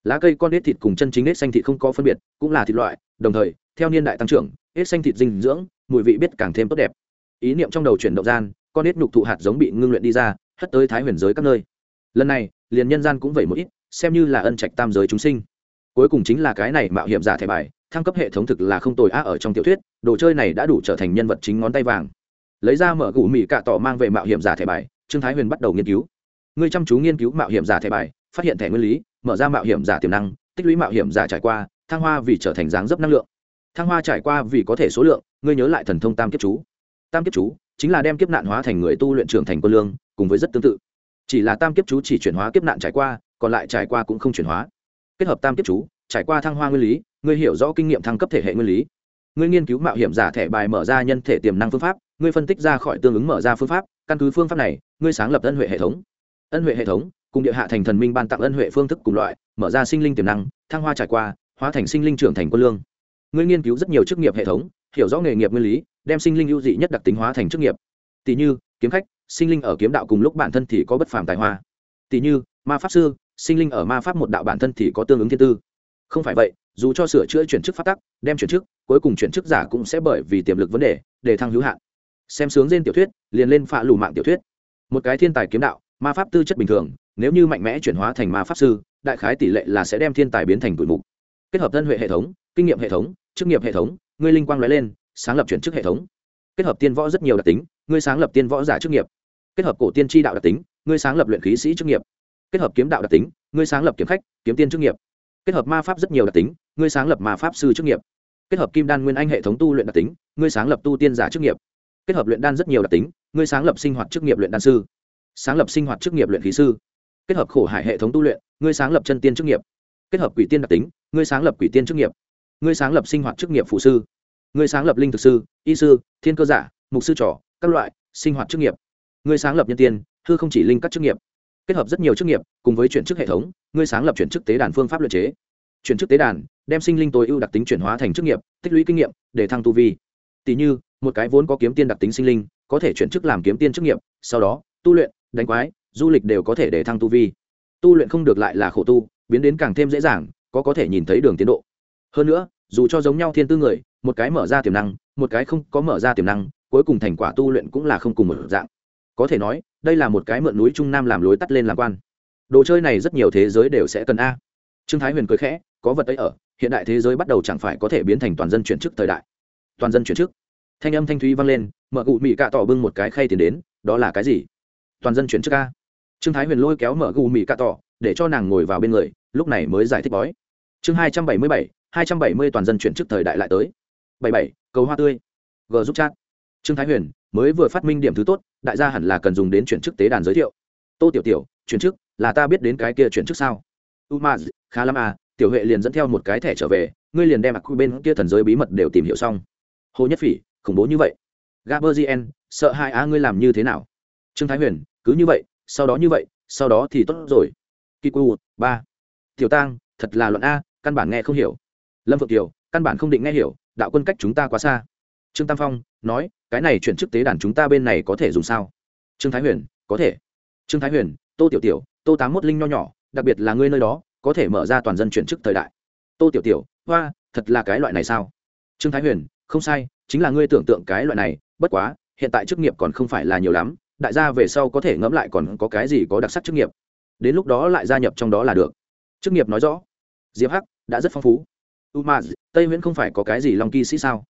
Lá cây con nết thịt cùng chân chính nết xanh thịt không có phân biệt, cũng là thịt loại, đồng thời theo niên đại tăng trưởng hết xanh thịt dinh dưỡng, mùi vị biết càng thêm tốt đẹp. Ý niệm trong đầu chuyển động gian, con nết nhục thụ hạt giống bị ngưng luyện đi ra, hất tới thái huyền giới các nơi. Lần này, liền nhân gian cũng vậy một ít, xem như là ân trạch tam giới chúng sinh. Cuối cùng chính là cái này mạo hiểm giả thẻ bài, thăng cấp hệ thống thực là không tồi á ở trong tiểu thuyết, đồ chơi này đã đủ trở thành nhân vật chính ngón tay vàng. Lấy ra mở gù mì cạ tỏ mang về mạo hiểm giả thẻ bài, trương thái huyền bắt đầu nghiên cứu. Ngươi chăm chú nghiên cứu mạo hiểm giả thẻ bài, phát hiện thẻ nguyên lý, mở ra mạo hiểm giả tiềm năng, tích lũy mạo hiểm giả trải qua, thăng hoa vì trở thành dáng dấp năng lượng thăng hoa trải qua vì có thể số lượng, ngươi nhớ lại thần thông tam kiếp chú. Tam kiếp chú chính là đem kiếp nạn hóa thành người tu luyện trưởng thành quân lương, cùng với rất tương tự. Chỉ là tam kiếp chú chỉ chuyển hóa kiếp nạn trải qua, còn lại trải qua cũng không chuyển hóa. Kết hợp tam kiếp chú, trải qua thăng hoa nguyên lý, ngươi hiểu rõ kinh nghiệm thăng cấp thể hệ nguyên lý. Ngươi nghiên cứu mạo hiểm giả thẻ bài mở ra nhân thể tiềm năng phương pháp, ngươi phân tích ra khỏi tương ứng mở ra phương pháp, căn cứ phương pháp này, ngươi sáng lập ân huệ hệ thống. Ân huệ hệ thống cùng địa hạ thành thần minh ban tặng ân huệ phương thức cùng loại, mở ra sinh linh tiềm năng, thăng hoa trải qua, hóa thành sinh linh trưởng thành quân lương ngươi nghiên cứu rất nhiều chức nghiệp hệ thống, hiểu rõ nghề nghiệp nguyên lý, đem sinh linh ưu dị nhất đặc tính hóa thành chức nghiệp. Tỷ như, kiếm khách, sinh linh ở kiếm đạo cùng lúc bản thân thì có bất phàm tài hoa. Tỷ như, ma pháp sư, sinh linh ở ma pháp một đạo bản thân thì có tương ứng thiên tư. Không phải vậy, dù cho sửa chữa chuyển chức phát tắc, đem chuyển chức, cuối cùng chuyển chức giả cũng sẽ bởi vì tiềm lực vấn đề, để thăng hữu hạn. Xem sướng trên tiểu thuyết, liền lên phạ lù mạng tiểu thuyết. Một cái thiên tài kiếm đạo, ma pháp tư chất bình thường, nếu như mạnh mẽ chuyển hóa thành ma pháp sư, đại khái tỷ lệ là sẽ đem thiên tài biến thành tuổi mục. Kết hợp thân huệ hệ thống, kinh nghiệm hệ thống chức nghiệp hệ thống, ngươi linh quang nói lên, sáng lập chuyển chức hệ thống. Kết hợp tiên võ rất nhiều đặc tính, ngươi sáng lập tiên võ giả chức nghiệp. Kết hợp cổ tiên tri đạo đặc tính, ngươi sáng lập luyện khí sĩ chức nghiệp. Kết hợp kiếm đạo đặc tính, ngươi sáng lập kiếm khách, kiếm tiên chức nghiệp. Kết hợp ma pháp rất nhiều đặc tính, ngươi sáng lập ma pháp sư chức nghiệp. Kết hợp kim đan nguyên anh hệ thống tu luyện đặc tính, ngươi sáng lập tu tiên giả chức nghiệp. Kết hợp luyện đan rất nhiều đặc tính, ngươi sáng lập sinh hoạt chức nghiệp luyện đan sư. Sáng lập sinh hoạt chức nghiệp luyện khí sư. Kết hợp khổ hải hệ thống tu luyện, ngươi sáng lập chân tiên chức nghiệp. Kết hợp quỷ tiên đặc tính, ngươi sáng lập quỷ tiên chức nghiệp ngươi sáng lập sinh hoạt chức nghiệp phụ sư, ngươi sáng lập linh thực sư, y sư, thiên cơ giả, mục sư trò, các loại, sinh hoạt chức nghiệp. Ngươi sáng lập nhân tiên thư không chỉ linh các chức nghiệp. Kết hợp rất nhiều chức nghiệp, cùng với chuyển chức hệ thống, ngươi sáng lập chuyển chức tế đàn phương pháp luật chế. Chuyển chức tế đàn, đem sinh linh tối ưu đặc tính chuyển hóa thành chức nghiệp, tích lũy kinh nghiệm, để thăng tu vi. Tỷ như, một cái vốn có kiếm tiên đặc tính sinh linh, có thể chuyển chức làm kiếm tiên chức nghiệp, sau đó, tu luyện, đánh quái, du lịch đều có thể để thăng tu vi. Tu luyện không được lại là khổ tu, biến đến càng thêm dễ dàng, có có thể nhìn thấy đường tiến độ hơn nữa, dù cho giống nhau thiên tư người, một cái mở ra tiềm năng, một cái không có mở ra tiềm năng, cuối cùng thành quả tu luyện cũng là không cùng một dạng. Có thể nói, đây là một cái mượn núi trung nam làm lối tắt lên làm quan. Đồ chơi này rất nhiều thế giới đều sẽ cần a. Trương thái huyền cười khẽ, có vật ấy ở, hiện đại thế giới bắt đầu chẳng phải có thể biến thành toàn dân chuyển chức thời đại. Toàn dân chuyển chức. Thanh âm thanh thúy vang lên, mở gụ mỹ cạ tỏ bưng một cái khay tiền đến, đó là cái gì? Toàn dân chuyển chức a. Trương thái huyền lôi kéo mở gù mỹ cạ tỏ, để cho nàng ngồi vào bên người, lúc này mới giải thích bói. Chương hai trăm bảy mươi bảy hai trăm bảy mươi toàn dân chuyển chức thời đại lại tới. Bảy bảy, cầu hoa tươi. G giúp chat. Trương thái huyền, mới vừa phát minh điểm thứ tốt, đại gia hẳn là cần dùng đến chuyển chức tế đàn giới thiệu. Tô tiểu tiểu, chuyển chức, là ta biết đến cái kia chuyển chức sao? Umaz, khá lắm à tiểu huệ liền dẫn theo một cái thẻ trở về, ngươi liền đem mặt quy bên kia thần giới bí mật đều tìm hiểu xong. Hồ nhất phỉ, khủng bố như vậy. Gaberzien sợ hai á, ngươi làm như thế nào? Trương thái huyền, cứ như vậy, sau đó như vậy, sau đó thì tốt rồi. Kiku, ba. Tiểu tang, thật là luận a, căn bản nghe không hiểu lâm phượng kiều, căn bản không định nghe hiểu, đạo quân cách chúng ta quá xa. Trương tam phong nói, cái này chuyển chức tế đàn chúng ta bên này có thể dùng sao? Trương thái huyền, có thể. Trương thái huyền, tô tiểu tiểu, tô tám mốt linh nho nhỏ, đặc biệt là ngươi nơi đó, có thể mở ra toàn dân chuyển chức thời đại. Tô tiểu tiểu, hoa, thật là cái loại này sao? Trương thái huyền, không sai, chính là ngươi tưởng tượng cái loại này, bất quá, hiện tại chức nghiệp còn không phải là nhiều lắm, đại gia về sau có thể ngẫm lại còn có cái gì có đặc sắc chức nghiệp. Đến lúc đó lại gia nhập trong đó là được. Chức nghiệp nói rõ. Diệp hắc, đã rất phong phú umaz, tây nguyễn không phải có cái gì long kỳ sĩ sao?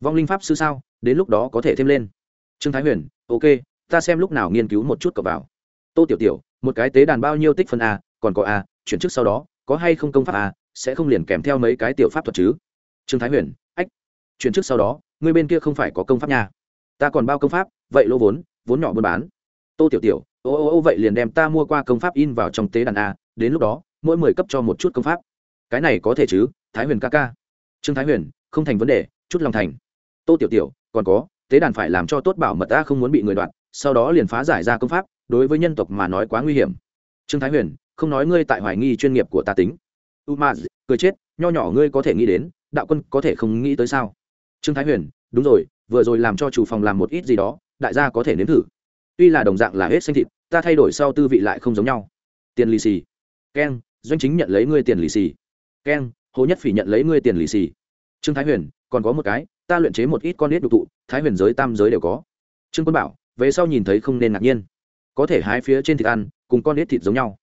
Vong linh pháp sư sao? Đến lúc đó có thể thêm lên. Trương thái huyền, ok, ta xem lúc nào nghiên cứu một chút cậu vào. Tô tiểu tiểu, một cái tế đàn bao nhiêu tích phân a, còn có a, chuyển chức sau đó, có hay không công pháp a, sẽ không liền kèm theo mấy cái tiểu pháp thuật chứ? Trương thái huyền, ách, chuyển chức sau đó, người bên kia không phải có công pháp nha. Ta còn bao công pháp, vậy lỗ vốn vốn nhỏ buôn bán. Tô tiểu tiểu, ô ô ô vậy liền đem ta mua qua công pháp in vào trong tế đàn a, đến lúc đó, mỗi mười cấp cho một chút công pháp. Cái này có thể chứ? Thái huyền ca ca. Trương thái huyền, không thành vấn đề, chút lòng thành. Tô tiểu tiểu, còn có, tế đàn phải làm cho tốt bảo mật ta không muốn bị người đoạn sau đó liền phá giải ra công pháp, đối với nhân tộc mà nói quá nguy hiểm. Trương thái huyền, không nói ngươi tại hoài nghi chuyên nghiệp của ta tính. U ma cười chết, nho nhỏ ngươi có thể nghĩ đến, đạo quân có thể không nghĩ tới sao? Trương thái huyền, đúng rồi, vừa rồi làm cho chủ phòng làm một ít gì đó, đại gia có thể nếm thử. Tuy là đồng dạng là hết xanh thịt, ta thay đổi sau tư vị lại không giống nhau. Tiền lì xì. Keng, doanh chính nhận lấy ngươi tiền lì xì. Keng hồ nhất phỉ nhận lấy ngươi tiền lì xì. Trương thái huyền, còn có một cái, ta luyện chế một ít con nết đục tụ, thái huyền giới, tam giới đều có. Trương quân bảo, về sau nhìn thấy không nên ngạc nhiên. Có thể hái phía trên thịt ăn, cùng con nết thịt giống nhau.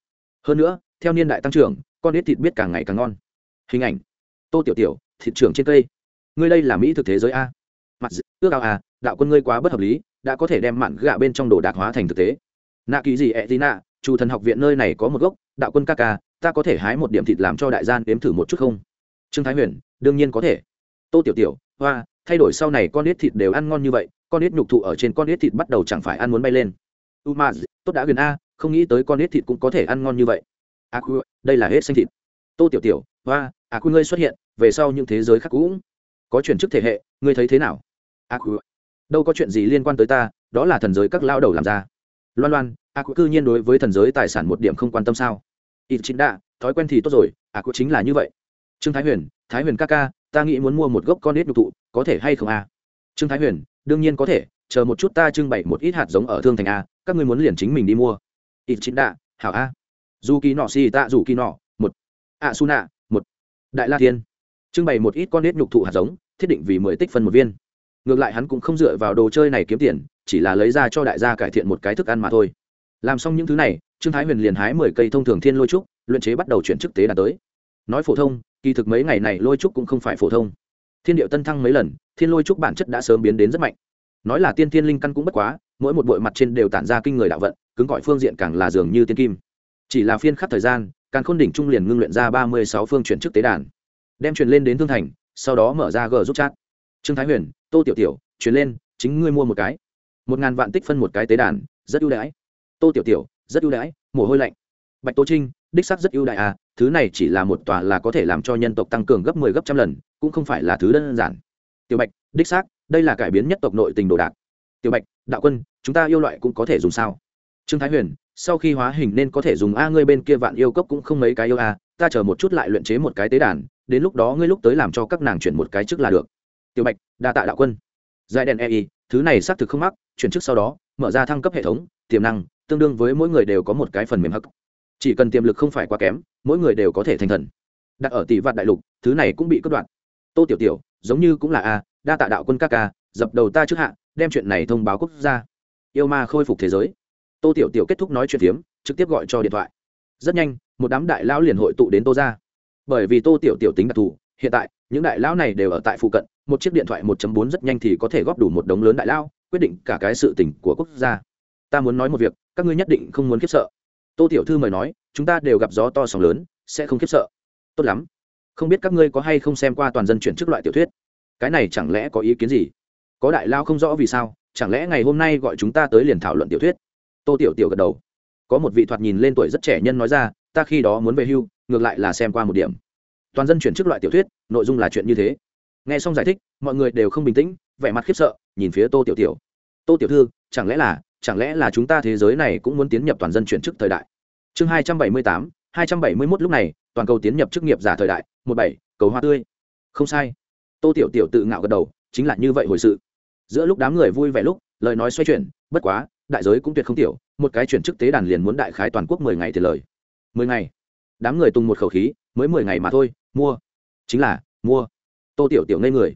Hơn nữa, theo niên đại tăng trưởng, con nết thịt biết càng ngày càng ngon. Hình ảnh. Tô tiểu tiểu, thịt trưởng trên cây. Ngươi đây là mỹ thực thế giới a. Mặt ước ao a đạo quân ngươi quá bất hợp lý, đã có thể đem mặn gạ bên trong đồ đạc hóa thành thực tế. Nạ kỳ gì ẹ tí nạ, chủ thần học viện nơi này có một gốc, đạo quân ca ca ta có thể hái một điểm thịt làm cho đại gian đếm thử một chút không? Trương thái huyền đương nhiên có thể. Tô tiểu tiểu hoa thay đổi sau này con ếch thịt đều ăn ngon như vậy con ếch nhục thụ ở trên con ếch thịt bắt đầu chẳng phải ăn muốn bay lên. U ma tốt đã gần a không nghĩ tới con ếch thịt cũng có thể ăn ngon như vậy. A à, đây là hết xanh thịt. Tô tiểu tiểu hoa a à, ngươi xuất hiện về sau những thế giới khác cũng có chuyển chức thể hệ ngươi thấy thế nào? A à, đâu có chuyện gì liên quan tới ta đó là thần giới các lao đầu làm ra. Loan loan a cư nhiên đối với thần giới tài sản một điểm không quan tâm sao? Ít chính đạ thói quen thì tốt rồi à cũng chính là như vậy. Trương thái huyền thái huyền ca ca, ta nghĩ muốn mua một gốc con ít nhục thụ, có thể hay không a trương thái huyền, đương nhiên có thể, chờ một chút ta trưng bày một ít hạt giống ở thương thành a, các ngươi muốn liền chính mình đi mua. Ít chính đạ hảo a. Dù kỳ nọ xì tạ, dù kỳ nọ, một. A su nạ một. Đại la thiên. Trưng bày một ít con nết nhục thụ hạt giống, thiết định vì mười tích phân một viên. Ngược lại hắn cũng không dựa vào đồ chơi này kiếm tiền, chỉ là lấy ra cho đại gia cải thiện một cái thức ăn mà thôi. Làm xong những thứ này trương thái huyền liền hái mười cây thông thường thiên lôi trúc, luyện chế bắt đầu chuyển chức tế đàn tới. Nói phổ thông, kỳ thực mấy ngày này lôi trúc cũng không phải phổ thông. Thiên điệu tân thăng mấy lần, thiên lôi trúc bản chất đã sớm biến đến rất mạnh. Nói là tiên thiên linh căn cũng bất quá, mỗi một bội mặt trên đều tản ra kinh người đạo vận, cứng gọi phương diện càng là dường như tiên kim. Chỉ là phiên khắc thời gian càng khôn đỉnh trung liền ngưng luyện ra ba mươi sáu phương chuyển chức tế đàn. Đem truyền lên đến thương thành, sau đó mở ra g giúp chat. Trương thái huyền, tô tiểu tiểu, truyền lên, chính ngươi mua một cái. Một ngàn vạn tích phân một cái tế đàn, rất ưu đãi. Tô tiểu tiểu rất ưu đãi, mồ hôi lạnh. Bạch tô trinh, đích sắc rất ưu đại à thứ này chỉ là một tòa là có thể làm cho nhân tộc tăng cường gấp mười 10 gấp trăm lần, cũng không phải là thứ đơn giản. Tiểu bạch, đích xác, đây là cải biến nhất tộc nội tình đồ đạc. Tiểu bạch, đạo quân, chúng ta yêu loại cũng có thể dùng sao? Trương thái huyền, sau khi hóa hình nên có thể dùng a ngươi bên kia vạn yêu cốc cũng không mấy cái yêu a ta chờ một chút lại luyện chế một cái tế đàn, đến lúc đó ngươi lúc tới làm cho các nàng chuyển một cái chức là được. Tiểu bạch, đa tạ đạo quân. Giải đèn ei thứ này xác thực không mắc, chuyển chức sau đó, mở ra thăng cấp hệ thống tiềm năng, tương đương với mỗi người đều có một cái phần mềm hắc. Chỉ cần tiềm lực không phải quá kém, mỗi người đều có thể thành thần. Đặt ở tỷ vạn đại lục, thứ này cũng bị cắt đoạn. Tô tiểu tiểu, giống như cũng là a, đa tạ đạo quân các ca, dập đầu ta trước hạ, đem chuyện này thông báo quốc gia. Yêu ma khôi phục thế giới. Tô tiểu tiểu kết thúc nói chuyện phiếm, trực tiếp gọi cho điện thoại. Rất nhanh, một đám đại lão liền hội tụ đến tô ra bởi vì tô tiểu tiểu tính đặc thù, hiện tại, những đại lão này đều ở tại phụ cận, một chiếc điện thoại 1.4 rất nhanh thì có thể góp đủ một đống lớn đại lão, quyết định cả cái sự tình của quốc gia ta muốn nói một việc, các ngươi nhất định không muốn khiếp sợ. Tô tiểu thư mời nói, chúng ta đều gặp gió to sóng lớn, sẽ không khiếp sợ. Tốt lắm. Không biết các ngươi có hay không xem qua toàn dân chuyển chức loại tiểu thuyết? Cái này chẳng lẽ có ý kiến gì? Có đại lao không rõ vì sao, chẳng lẽ ngày hôm nay gọi chúng ta tới liền thảo luận tiểu thuyết? Tô tiểu tiểu gật đầu. Có một vị thoạt nhìn lên tuổi rất trẻ nhân nói ra, ta khi đó muốn về hưu, ngược lại là xem qua một điểm. Toàn dân chuyển chức loại tiểu thuyết, nội dung là chuyện như thế. Nghe xong giải thích, mọi người đều không bình tĩnh, vẻ mặt khiếp sợ, nhìn phía tô tiểu tiểu. Tô tiểu thư, chẳng lẽ là chẳng lẽ là chúng ta thế giới này cũng muốn tiến nhập toàn dân chuyển chức thời đại? Chương hai trăm bảy mươi tám, hai trăm bảy mươi mốt lúc này, toàn cầu tiến nhập chức nghiệp giả thời đại, một bảy, cầu hoa tươi. Không sai. Tô tiểu tiểu tự ngạo gật đầu, chính là như vậy hồi sự. Giữa lúc đám người vui vẻ lúc, lời nói xoay chuyển, bất quá, đại giới cũng tuyệt không tiểu, một cái chuyển chức tế đàn liền muốn đại khái toàn quốc mười ngày thì lời. Mười ngày. Đám người tung một khẩu khí, mới mười ngày mà thôi, mua. Chính là, mua. Tô tiểu tiểu ngây người.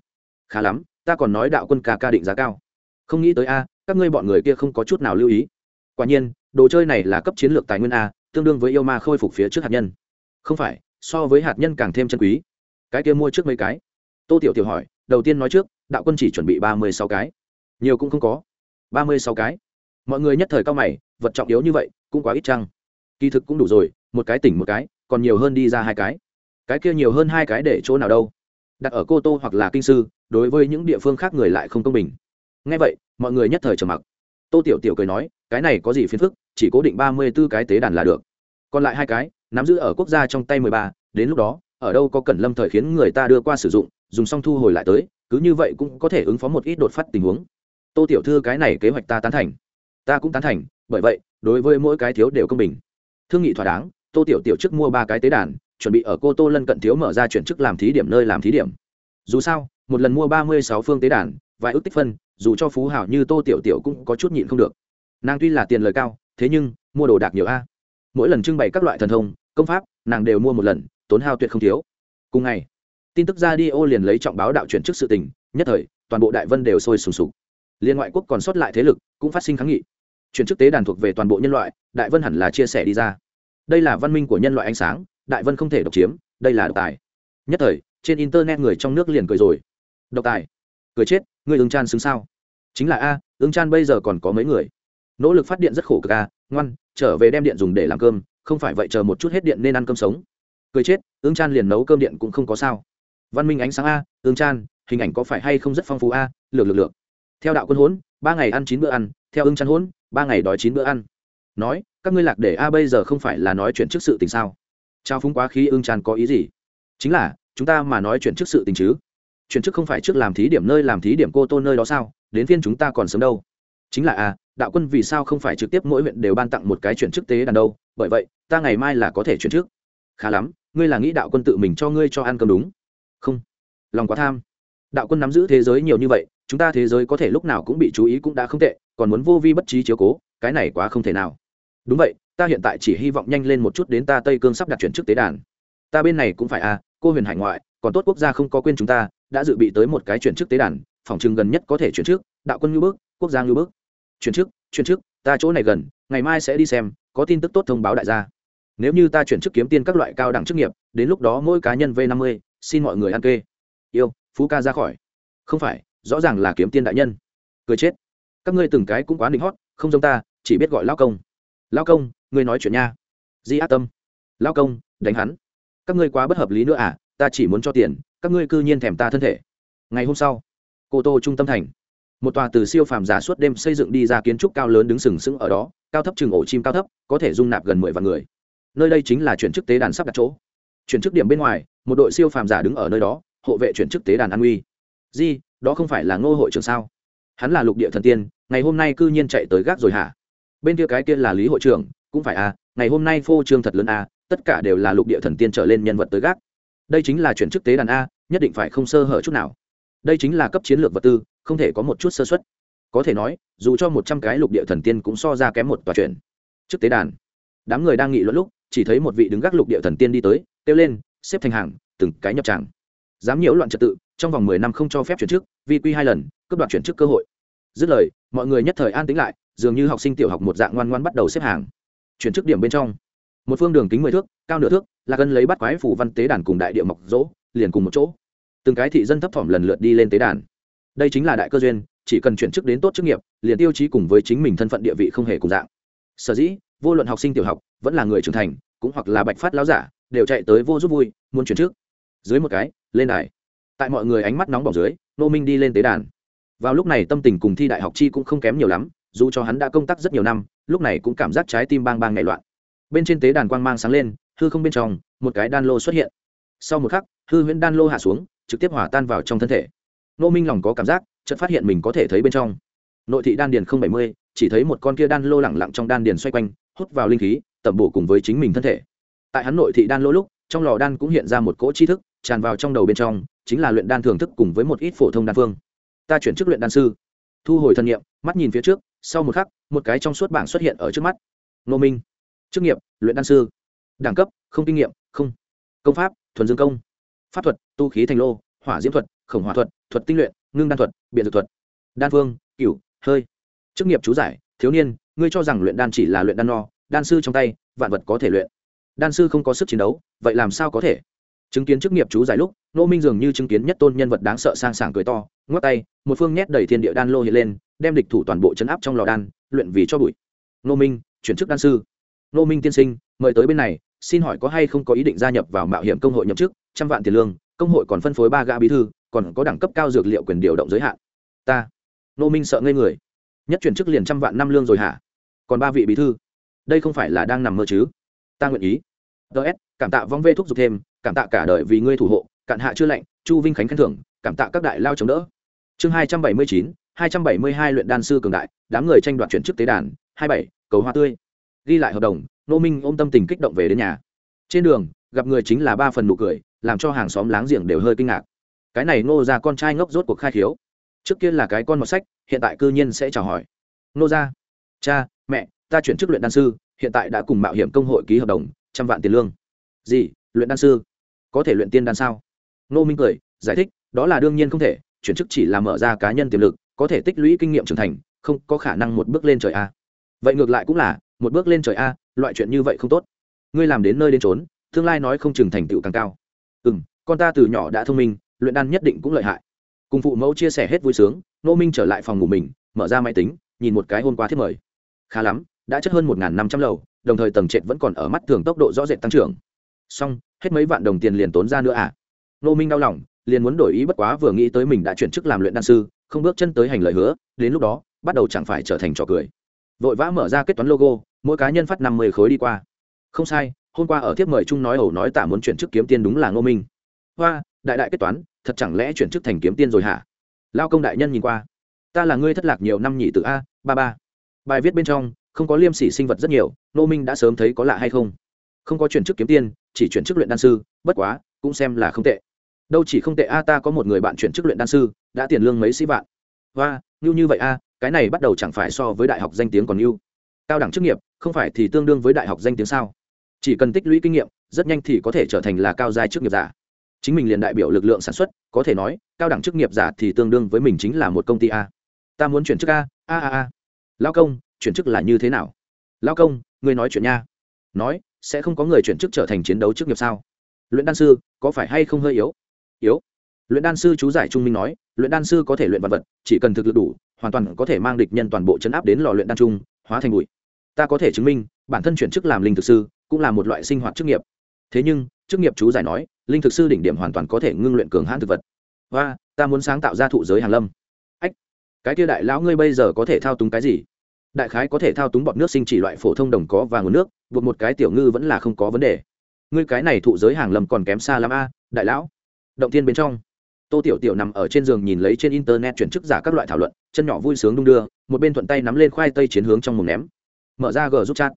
Khá lắm, ta còn nói đạo quân ca ca định giá cao. Không nghĩ tới a các ngươi bọn người kia không có chút nào lưu ý. Quả nhiên, đồ chơi này là cấp chiến lược tài nguyên a, tương đương với yêu ma khôi phục phía trước hạt nhân. Không phải, so với hạt nhân càng thêm chân quý. Cái kia mua trước mấy cái. Tô tiểu tiểu hỏi, đầu tiên nói trước, đạo quân chỉ chuẩn bị ba mươi sáu cái. Nhiều cũng không có. Ba mươi sáu cái. Mọi người nhất thời cao mày, vật trọng yếu như vậy, cũng quá ít chăng? Kỳ thực cũng đủ rồi, một cái tỉnh một cái, còn nhiều hơn đi ra hai cái. Cái kia nhiều hơn hai cái để chỗ nào đâu? Đặt ở cô tô hoặc là kinh sư, đối với những địa phương khác người lại không công bình. Ngay vậy mọi người nhất thời trầm mặc. Tô tiểu tiểu cười nói, cái này có gì phiền phức, chỉ cố định ba mươi b ố cái tế đàn là được. Còn lại hai cái, nắm giữ ở quốc gia trong tay mười ba, đến lúc đó, ở đâu có cần lâm thời khiến người ta đưa qua sử dụng, dùng xong thu hồi lại tới, cứ như vậy cũng có thể ứng phó một ít đột phát tình huống. Tô tiểu thư cái này kế hoạch ta tán thành. Ta cũng tán thành, bởi vậy, đối với mỗi cái thiếu đều công bình. Thương nghị thỏa đáng, tô tiểu tiểu trước mua ba cái tế đàn, chuẩn bị ở cô tô lân cận thiếu mở ra chuyển chức làm thí điểm nơi làm thí điểm. Dù sao, một lần mua ba mươi sáu phương tế đàn, vài ước tích phân dù cho phú hảo như tô tiểu tiểu cũng có chút nhịn không được. Nàng tuy là tiền lời cao, thế nhưng, mua đồ đạc nhiều a. Mỗi lần trưng bày các loại thần thông, công pháp, nàng đều mua một lần, tốn hao tuyệt không thiếu. Cùng ngày, tin tức ra đi ô liền lấy trọng báo đạo chuyển chức sự tình, nhất thời, toàn bộ đại vân đều sôi sùng sục. Liên ngoại quốc còn sót lại thế lực, cũng phát sinh kháng nghị. Chuyển chức tế đàn thuộc về toàn bộ nhân loại, đại vân hẳn là chia sẻ đi ra. Đây là văn minh của nhân loại ánh sáng, đại vân không thể độc chiếm, đây là độc tài. Nhất thời, trên internet người trong nước liền cười rồi. Độc tài cười chết người ương chan xứng sao? Chính là a ương chan bây giờ còn có mấy người? Nỗ lực phát điện rất khổ cực a, ngoan, trở về đem điện dùng để làm cơm, không phải vậy chờ một chút hết điện nên ăn cơm sống. Cười chết ương chan liền nấu cơm điện cũng không có sao. Văn minh ánh sáng a ương chan, hình ảnh có phải hay không rất phong phú a? Lược lược lược. Theo đạo quân hốn, ba ngày ăn chín bữa ăn, theo ương chan hốn, ba ngày đói chín bữa ăn. Nói, các ngươi lạc để a bây giờ không phải là nói chuyện trước sự tình sao? Trao phúng quá khí ương chan có ý gì? Chính là, chúng ta mà nói chuyện trước sự tình chứ chuyển chức không phải trước làm thí điểm nơi làm thí điểm cô tô nơi đó sao? Đến phiên chúng ta còn sớm đâu. Chính là a đạo quân vì sao không phải trực tiếp mỗi huyện đều ban tặng một cái chuyển chức tế đàn đâu? Bởi vậy, ta ngày mai là có thể chuyển chức. Khá lắm, ngươi là nghĩ đạo quân tự mình cho ngươi cho ăn cơm đúng? Không. Lòng quá tham. Đạo quân nắm giữ thế giới nhiều như vậy, chúng ta thế giới có thể lúc nào cũng bị chú ý cũng đã không tệ, còn muốn vô vi bất trí chiếu cố, cái này quá không thể nào. Đúng vậy, ta hiện tại chỉ hy vọng nhanh lên một chút đến ta tây cương sắp đặt chuyển chức tế đàn. Ta bên này cũng phải à cô huyền hải ngoại, còn tốt quốc gia không có quên chúng ta đã dự bị tới một cái chuyển chức tế đàn, phòng chừng gần nhất có thể chuyển trước đạo quân như bước quốc gia như bước chuyển chức chuyển chức, ta chỗ này gần, ngày mai sẽ đi xem, có tin tức tốt thông báo đại gia. Nếu như ta chuyển chức kiếm tiên các loại cao đẳng chức nghiệp, đến lúc đó mỗi cá nhân v năm mươi, xin mọi người ăn kê. Yêu, phú ca ra khỏi. Không phải, rõ ràng là kiếm tiên đại nhân. Cười chết. Các ngươi từng cái cũng quá định hót, không giống ta, chỉ biết gọi lao công. Lao công, ngươi nói chuyện nha. Di át tâm. Lao công, đánh hắn. Các ngươi quá bất hợp lý nữa à ta chỉ muốn cho tiền, các ngươi cư nhiên thèm ta thân thể. Ngày hôm sau, cô tô trung tâm thành, một tòa từ siêu phàm giả suốt đêm xây dựng đi ra kiến trúc cao lớn đứng sừng sững ở đó, cao thấp chừng ổ chim cao thấp, có thể dung nạp gần mười vạn người. Nơi đây chính là chuyển chức tế đàn sắp đặt chỗ. Chuyển chức điểm bên ngoài, một đội siêu phàm giả đứng ở nơi đó, hộ vệ chuyển chức tế đàn an uy. Di, đó không phải là ngô hội trưởng sao? Hắn là lục địa thần tiên, ngày hôm nay cư nhiên chạy tới gác rồi hả? Bên kia cái kia là lý hội trưởng, cũng phải a ngày hôm nay phô trương thật lớn a tất cả đều là lục địa thần tiên trở lên nhân vật tới gác đây chính là chuyển chức tế đàn a, nhất định phải không sơ hở chút nào. Đây chính là cấp chiến lược vật tư, không thể có một chút sơ xuất có thể nói, dù cho một trăm cái lục địa thần tiên cũng so ra kém một tòa chuyển chức tế đàn, đám người đang nghị luận lúc, chỉ thấy một vị đứng gác lục địa thần tiên đi tới, kêu lên, xếp thành hàng, từng cái nhập tràng. Dám nhiễu loạn trật tự, trong vòng mười năm không cho phép chuyển chức, vi quy hai lần cấp đoạt chuyển chức cơ hội. Dứt lời, mọi người nhất thời an tĩnh lại, dường như học sinh tiểu học một dạng ngoan ngoan bắt đầu xếp hàng. Chuyển chức điểm bên trong một phương đường kính mười thước, cao nửa thước, là gần lấy bắt quái phủ văn tế đàn cùng đại địa mọc rỗ, liền cùng một chỗ. Từng cái thị dân thấp thỏm lần lượt đi lên tế đàn. Đây chính là đại cơ duyên, chỉ cần chuyển chức đến tốt chức nghiệp, liền tiêu chí cùng với chính mình thân phận địa vị không hề cùng dạng. Sở dĩ, vô luận học sinh tiểu học, vẫn là người trưởng thành, cũng hoặc là bạch phát láo giả, đều chạy tới vô giúp vui, muốn chuyển chức. dưới một cái, lên đài. Tại mọi người ánh mắt nóng bỏng dưới, nô minh đi lên tế đàn. Vào lúc này tâm tình cùng thi đại học chi cũng không kém nhiều lắm, dù cho hắn đã công tác rất nhiều năm, lúc này cũng cảm giác trái tim bang bang nảy loạn bên trên tế đàn quang mang sáng lên, hư không bên trong, một cái đan lô xuất hiện. Sau một khắc, hư huyễn đan lô hạ xuống, trực tiếp hỏa tan vào trong thân thể. Nô minh lòng có cảm giác, chợt phát hiện mình có thể thấy bên trong. Nội thị đan điền không bảy mươi, chỉ thấy một con kia đan lô lẳng lặng trong đan điền xoay quanh, hút vào linh khí, tẩm bổ cùng với chính mình thân thể. Tại hắn nội thị đan lô lúc, trong lò đan cũng hiện ra một cỗ tri thức, tràn vào trong đầu bên trong, chính là luyện đan thưởng thức cùng với một ít phổ thông đan phương. Ta chuyển chức luyện đan sư. Thu hồi thân nhiệm, mắt nhìn phía trước, sau một khắc, một cái trong suốt bảng xuất hiện ở trước mắt. Nô minh chức nghiệp, luyện đan sư. Đẳng cấp, không kinh nghiệm, không. Công pháp, thuần dương công. Pháp thuật, tu khí thành lô, hỏa diễm thuật, khổng hỏa thuật thuật tinh luyện, ngưng đan thuật biện dược thuật. Đan phương, cửu, hơi. Chức nghiệp chú giải, thiếu niên, ngươi cho rằng luyện đan chỉ là luyện đan no, đan sư trong tay, vạn vật có thể luyện. Đan sư không có sức chiến đấu, vậy làm sao có thể? Chứng kiến chức nghiệp chú giải lúc, nô minh dường như chứng kiến nhất tôn nhân vật đáng sợ sang sảng cười to, ngoắc tay, một phương nhét đầy thiên địa đan lô hiện lên, đem địch thủ toàn bộ chấn áp trong lò đan, luyện vì cho bụi. Nô minh, chuyển chức đan sư nô minh tiên sinh, mời tới bên này, xin hỏi có hay không có ý định gia nhập vào mạo hiểm công hội nhậm chức, trăm vạn tiền lương, công hội còn phân phối ba gã bí thư, còn có đẳng cấp cao dược liệu quyền điều động giới hạn. Ta. Nô minh sợ ngây người. Nhất chuyển chức liền trăm vạn năm lương rồi hả? Còn ba vị bí thư? Đây không phải là đang nằm mơ chứ? Ta nguyện ý. Ts cảm tạ vong vê thúc giục thêm, cảm tạ cả đời vì ngươi thủ hộ, cạn hạ chưa lạnh, chu vinh khánh khen thưởng, cảm tạ các đại lao chống đỡ. Chương hai trăm bảy mươi chín, hai trăm bảy mươi hai luyện đan sư cường đại, đám người tranh đoạt chuyển chức tế đàn, hai bảy, cầu hoa tươi ghi lại hợp đồng nô minh ôm tâm tình kích động về đến nhà. Trên đường, gặp người chính là ba phần nụ cười, làm cho hàng xóm láng giềng đều hơi kinh ngạc. Cái này ngô ra con trai ngốc rốt cuộc khai khiếu. Trước kia là cái con mọt sách, hiện tại cư nhiên sẽ chào hỏi. Nô ra cha, mẹ, ta chuyển chức luyện đan sư, hiện tại đã cùng mạo hiểm công hội ký hợp đồng, trăm vạn tiền lương. Gì, luyện đan sư? Có thể luyện tiên đan sao? Nô minh cười, giải thích, đó là đương nhiên không thể, chuyển chức chỉ là mở ra cá nhân tiềm lực, có thể tích lũy kinh nghiệm trưởng thành, không có khả năng một bước lên trời a vậy ngược lại cũng là, một bước lên trời a, loại chuyện như vậy không tốt. Ngươi làm đến nơi đến trốn tương lai nói không chừng thành tựu càng cao. Ừ m con ta từ nhỏ đã thông minh, luyện đan nhất định cũng lợi hại. Cùng phụ mẫu chia sẻ hết vui sướng nô minh trở lại phòng ngủ mình, mở ra máy tính, nhìn một cái hôm qua thiết mời. Khá lắm, đã chất hơn một năm trăm lầu, đồng thời tầng trệt vẫn còn ở mắt thường tốc độ rõ rệt tăng trưởng. Xong, hết mấy vạn đồng tiền liền tốn ra nữa à? Nô minh đau lòng, liền muốn đổi ý bất quá vừa nghĩ tới mình đã chuyển chức làm luyện đan sư, không bước chân tới hành lời hứa, đến lúc đó, bắt đầu chẳng phải trở thành trò cười vội vã mở ra kết toán logo, mỗi cá nhân phát năm mươi khối đi qua. Không sai, hôm qua ở thiếp mời chung nói ẩu nói tả muốn chuyển chức kiếm tiên đúng là ngô minh. Hoa, đại đại kết toán, thật chẳng lẽ chuyển chức thành kiếm tiên rồi hả? Lao công đại nhân nhìn qua. Ta là ngươi thất lạc nhiều năm nhị tự a, ba ba. Bài viết bên trong, không có liêm sỉ sinh vật rất nhiều, ngô minh đã sớm thấy có lạ hay không? Không có chuyển chức kiếm tiên, chỉ chuyển chức luyện đan sư, bất quá, cũng xem là không tệ. Đâu chỉ không tệ a, ta có một người bạn chuyển chức luyện đan sư, đã tiền lương mấy sĩ vạn. Và như như vậy a, cái này bắt đầu chẳng phải so với đại học danh tiếng còn yêu cao đẳng chức nghiệp, không phải thì tương đương với đại học danh tiếng sao? Chỉ cần tích lũy kinh nghiệm, rất nhanh thì có thể trở thành là cao giai chức nghiệp giả. Chính mình liền đại biểu lực lượng sản xuất, có thể nói, cao đẳng chức nghiệp giả thì tương đương với mình chính là một công ty a. Ta muốn chuyển chức a a a a. Lao công, chuyển chức là như thế nào? Lao công, ngươi nói chuyện nha. Nói, sẽ không có người chuyển chức trở thành chiến đấu chức nghiệp sao? Luyện đan sư, có phải hay không hơi yếu? Yếu luyện đan sư chú giải trung minh nói, luyện đan sư có thể luyện vật vật, chỉ cần thực lực đủ, hoàn toàn có thể mang địch nhân toàn bộ chấn áp đến lò luyện đan trung, hóa thành bụi. Ta có thể chứng minh, bản thân chuyển chức làm linh thực sư, cũng là một loại sinh hoạt chức nghiệp. Thế nhưng, chức nghiệp chú giải nói, linh thực sư đỉnh điểm hoàn toàn có thể ngưng luyện cường hãn thực vật. Và ta muốn sáng tạo ra thụ giới hàn lâm. Ách, cái kia đại lão ngươi bây giờ có thể thao túng cái gì? Đại khái có thể thao túng bọt nước sinh chỉ loại phổ thông đồng có và nguồn nước, buộc một cái tiểu ngư vẫn là không có vấn đề. Ngươi cái này thụ giới hàng lâm còn kém xa lắm a, đại lão. Động tiên bên trong tô tiểu tiểu nằm ở trên giường nhìn lấy trên internet chuyển chức giả các loại thảo luận, chân nhỏ vui sướng đung đưa, một bên thuận tay nắm lên khoai tây chiến hướng trong mồm ném. Mở ra g giúp chat.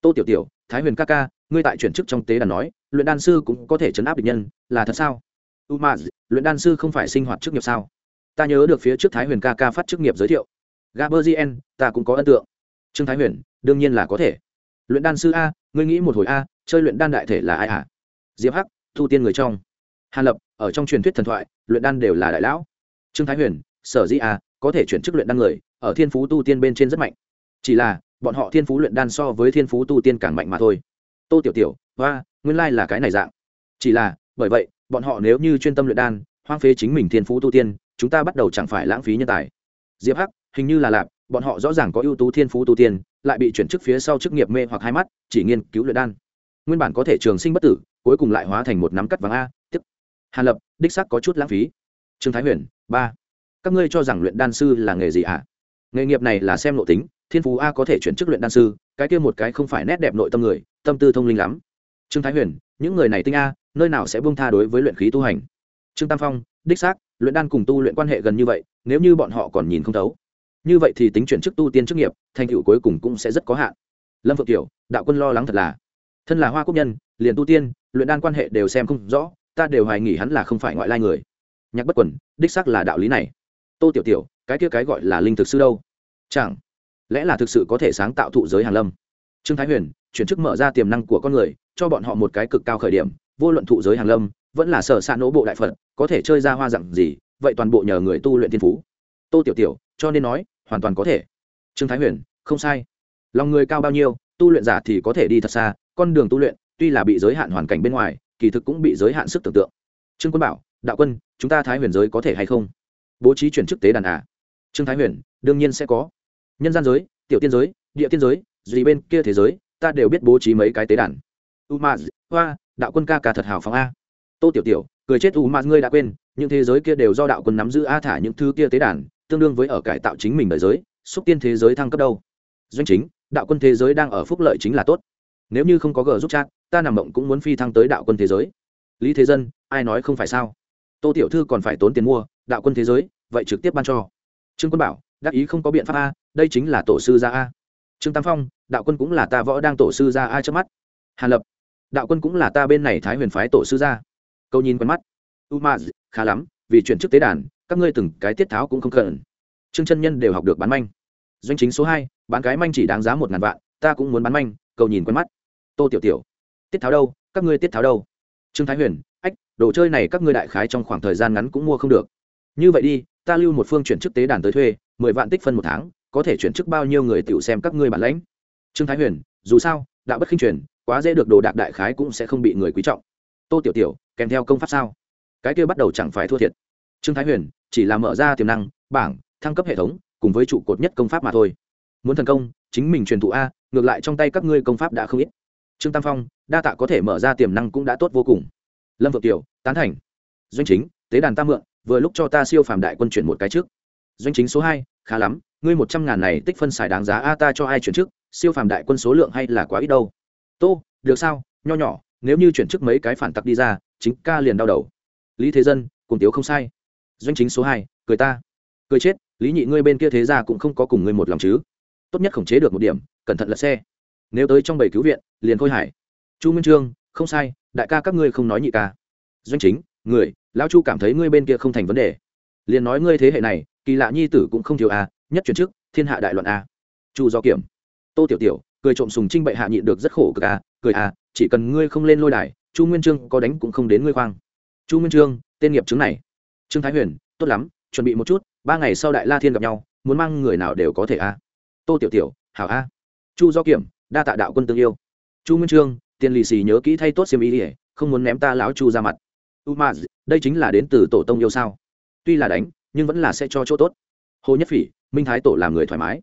Tô tiểu tiểu, thái huyền ca ca, ngươi tại chuyển chức trong tế đàn nói, luyện đan sư cũng có thể chấn áp địch nhân, là thật sao? U ma luyện đan sư không phải sinh hoạt chức nghiệp sao? Ta nhớ được phía trước thái huyền ca ca phát chức nghiệp giới thiệu. Gaberzien ta cũng có ấn tượng. Trương thái huyền, đương nhiên là có thể. Luyện đan sư a, ngươi nghĩ một hồi a, chơi luyện đan đại thể là ai à diệp hắc, thu tiên người trong. Hàn lập ở trong truyền thuyết thần thoại, luyện đan đều là đại lão. Trương thái huyền, sở dĩ a, có thể chuyển chức luyện đan người, ở thiên phú tu tiên bên trên rất mạnh. Chỉ là, bọn họ thiên phú luyện đan so với thiên phú tu tiên càng mạnh mà thôi. Tô tiểu tiểu và nguyên lai là cái này dạng. Chỉ là, bởi vậy, bọn họ nếu như chuyên tâm luyện đan, hoang phế chính mình thiên phú tu tiên, chúng ta bắt đầu chẳng phải lãng phí nhân tài. Diệp hắc, hình như là lạp, bọn họ rõ ràng có ưu tú thiên phú tu tiên, lại bị chuyển chức phía sau chức nghiệp mê hoặc hai mắt, chỉ nghiên cứu luyện đan. Nguyên bản có thể trường sinh bất tử, cuối cùng lại hóa thành một nắm cắt vàng a hàn lập, đích sắc có chút lãng phí. Trương thái huyền, ba. Các ngươi cho rằng luyện đan sư là nghề gì ạ? À? nghề nghiệp này là xem nội tính, thiên phú a có thể chuyển chức luyện đan sư, cái kia một cái không phải nét đẹp nội tâm người, tâm tư thông linh lắm. Trương thái huyền, những người này tinh a, nơi nào sẽ buông tha đối với luyện khí tu hành? Trương tam phong, đích xác, luyện đan cùng tu luyện quan hệ gần như vậy, nếu như bọn họ còn nhìn không thấu. Như vậy thì tính chuyển chức tu tiên chức nghiệp, thành tựu cuối cùng cũng sẽ rất có hạn. Lâm phượng tiểu đạo quân lo lắng thật là. Thân là hoa quốc nhân, liền tu tiên, luyện đan quan hệ đều xem không rõ ta đều hoài nghỉ hắn là không phải ngoại lai người. Nhạc bất quần, đích xác là đạo lý này. Tô tiểu tiểu, cái kia cái gọi là linh thực sư đâu? Chẳng lẽ là thực sự có thể sáng tạo thụ giới hàn lâm? Trương thái huyền, chuyển chức mở ra tiềm năng của con người, cho bọn họ một cái cực cao khởi điểm, vô luận thụ giới hàn lâm, vẫn là sở s nỗ bộ đại phật, có thể chơi ra hoa dặn gì, vậy toàn bộ nhờ người tu luyện thiên phú. Tô tiểu tiểu, cho nên nói, hoàn toàn có thể. Trương thái huyền, không sai. Lòng người cao bao nhiêu, tu luyện giả thì có thể đi thật xa, con đường tu luyện, tuy là bị giới hạn hoàn cảnh bên ngoài kỳ thực cũng bị giới hạn sức tưởng tượng. Trương quân bảo, đạo quân, chúng ta thái huyền giới có thể hay không? Bố trí chuyển chức tế đàn à? Trương thái huyền, đương nhiên sẽ có. Nhân gian giới, tiểu tiên giới, địa tiên giới, gì bên kia thế giới, ta đều biết bố trí mấy cái tế đàn. U ma hoa, đạo quân ca ca thật hào phóng a. Tô tiểu tiểu, cười chết u ma ngươi đã quên, những thế giới kia đều do đạo quân nắm giữ a thả những thứ kia tế đàn, tương đương với ở cải tạo chính mình đời giới, xúc tiên thế giới thăng cấp đâu. Doanh chính, đạo quân thế giới đang ở phúc lợi chính là tốt. Nếu như không có g giúp chat ta nằm mộng cũng muốn phi thăng tới đạo quân thế giới. Lý thế dân, ai nói không phải sao? Tô tiểu thư còn phải tốn tiền mua, đạo quân thế giới, vậy trực tiếp ban cho. Trương quân bảo, đắc ý không có biện pháp a, đây chính là tổ sư gia a. Trương tam phong, đạo quân cũng là ta võ đang tổ sư gia a trước mắt. Hàn lập, đạo quân cũng là ta bên này thái huyền phái tổ sư gia. Câu nhìn quen mắt. U ma, khá lắm, vì chuyển chức tế đàn, các ngươi từng cái tiết tháo cũng không cần. Trương chân nhân đều học được bán manh. Doanh chính số hai, bán cái manh chỉ đáng giá một ngàn vạn, ta cũng muốn bán manh cầu nhìn quen mắt. Tô tiểu tiểu tiết tháo đâu, các ngươi tiết tháo đâu? Trương thái huyền, ách, đồ chơi này các ngươi đại khái trong khoảng thời gian ngắn cũng mua không được. Như vậy đi, ta lưu một phương chuyển chức tế đàn tới thuê, mười vạn tích phân một tháng, có thể chuyển chức bao nhiêu người tiểu xem các ngươi bản lãnh. Trương thái huyền, dù sao, đạo bất khinh truyền, quá dễ được đồ đạc đại khái cũng sẽ không bị người quý trọng. Tô tiểu tiểu, kèm theo công pháp sao? Cái kia bắt đầu chẳng phải thua thiệt. Trương thái huyền, chỉ là mở ra tiềm năng, bảng, thăng cấp hệ thống, cùng với trụ cột nhất công pháp mà thôi. Muốn thần công, chính mình truyền thụ a, ngược lại trong tay các ngươi công pháp đã không ít. Trương tam phong đa tạ có thể mở ra tiềm năng cũng đã tốt vô cùng. Lâm vượng kiều, tán thành. Doanh chính, tế đàn Ta mượn, vừa lúc cho ta siêu phàm đại quân chuyển một cái trước. Doanh chính số hai, khá lắm, ngươi một trăm ngàn này tích phân xài đáng giá a, ta cho ai chuyển trước, siêu phàm đại quân số lượng hay là quá ít đâu. Tô, được sao, nho nhỏ, nếu như chuyển trước mấy cái phản tặc đi ra, chính ca liền đau đầu. Lý thế dân, cùng tiếu không sai. Doanh chính số hai, cười ta. Cười chết, lý nhị ngươi bên kia thế ra cũng không có cùng ngươi một lòng chứ. Tốt nhất khống chế được một điểm, cẩn thận lật xe. Nếu tới trong bảy cứu viện, liền khôi hải chu minh trương, không sai, đại ca các ngươi không nói nhị ca. Doanh chính, người, lão chu cảm thấy ngươi bên kia không thành vấn đề. Liền nói ngươi thế hệ này, kỳ lạ nhi tử cũng không thiếu a, nhất chuyển trước, thiên hạ đại loạn a. Chu do kiểm, tô tiểu tiểu, cười trộm sùng trinh bệ hạ nhịn được rất khổ cực a, cười a, chỉ cần ngươi không lên lôi đài, chu nguyên trương có đánh cũng không đến ngươi khoang. Chu nguyên trương, tên nghiệp chứng này. Trương thái huyền, tốt lắm, chuẩn bị một chút, ba ngày sau đại la thiên gặp nhau, muốn mang người nào đều có thể a. Tô tiểu tiểu, hảo a. Chu do kiểm, đa tạ đạo quân tương yêu. Chu nguyên trương tiền lì xì nhớ kỹ thay tốt xiêm ý ỉa không muốn ném ta lão chu ra mặt. U ma, đây chính là đến từ tổ tông yêu sao? Tuy là đánh, nhưng vẫn là sẽ cho chỗ tốt. Hồ nhất phỉ, minh thái tổ làm người thoải mái.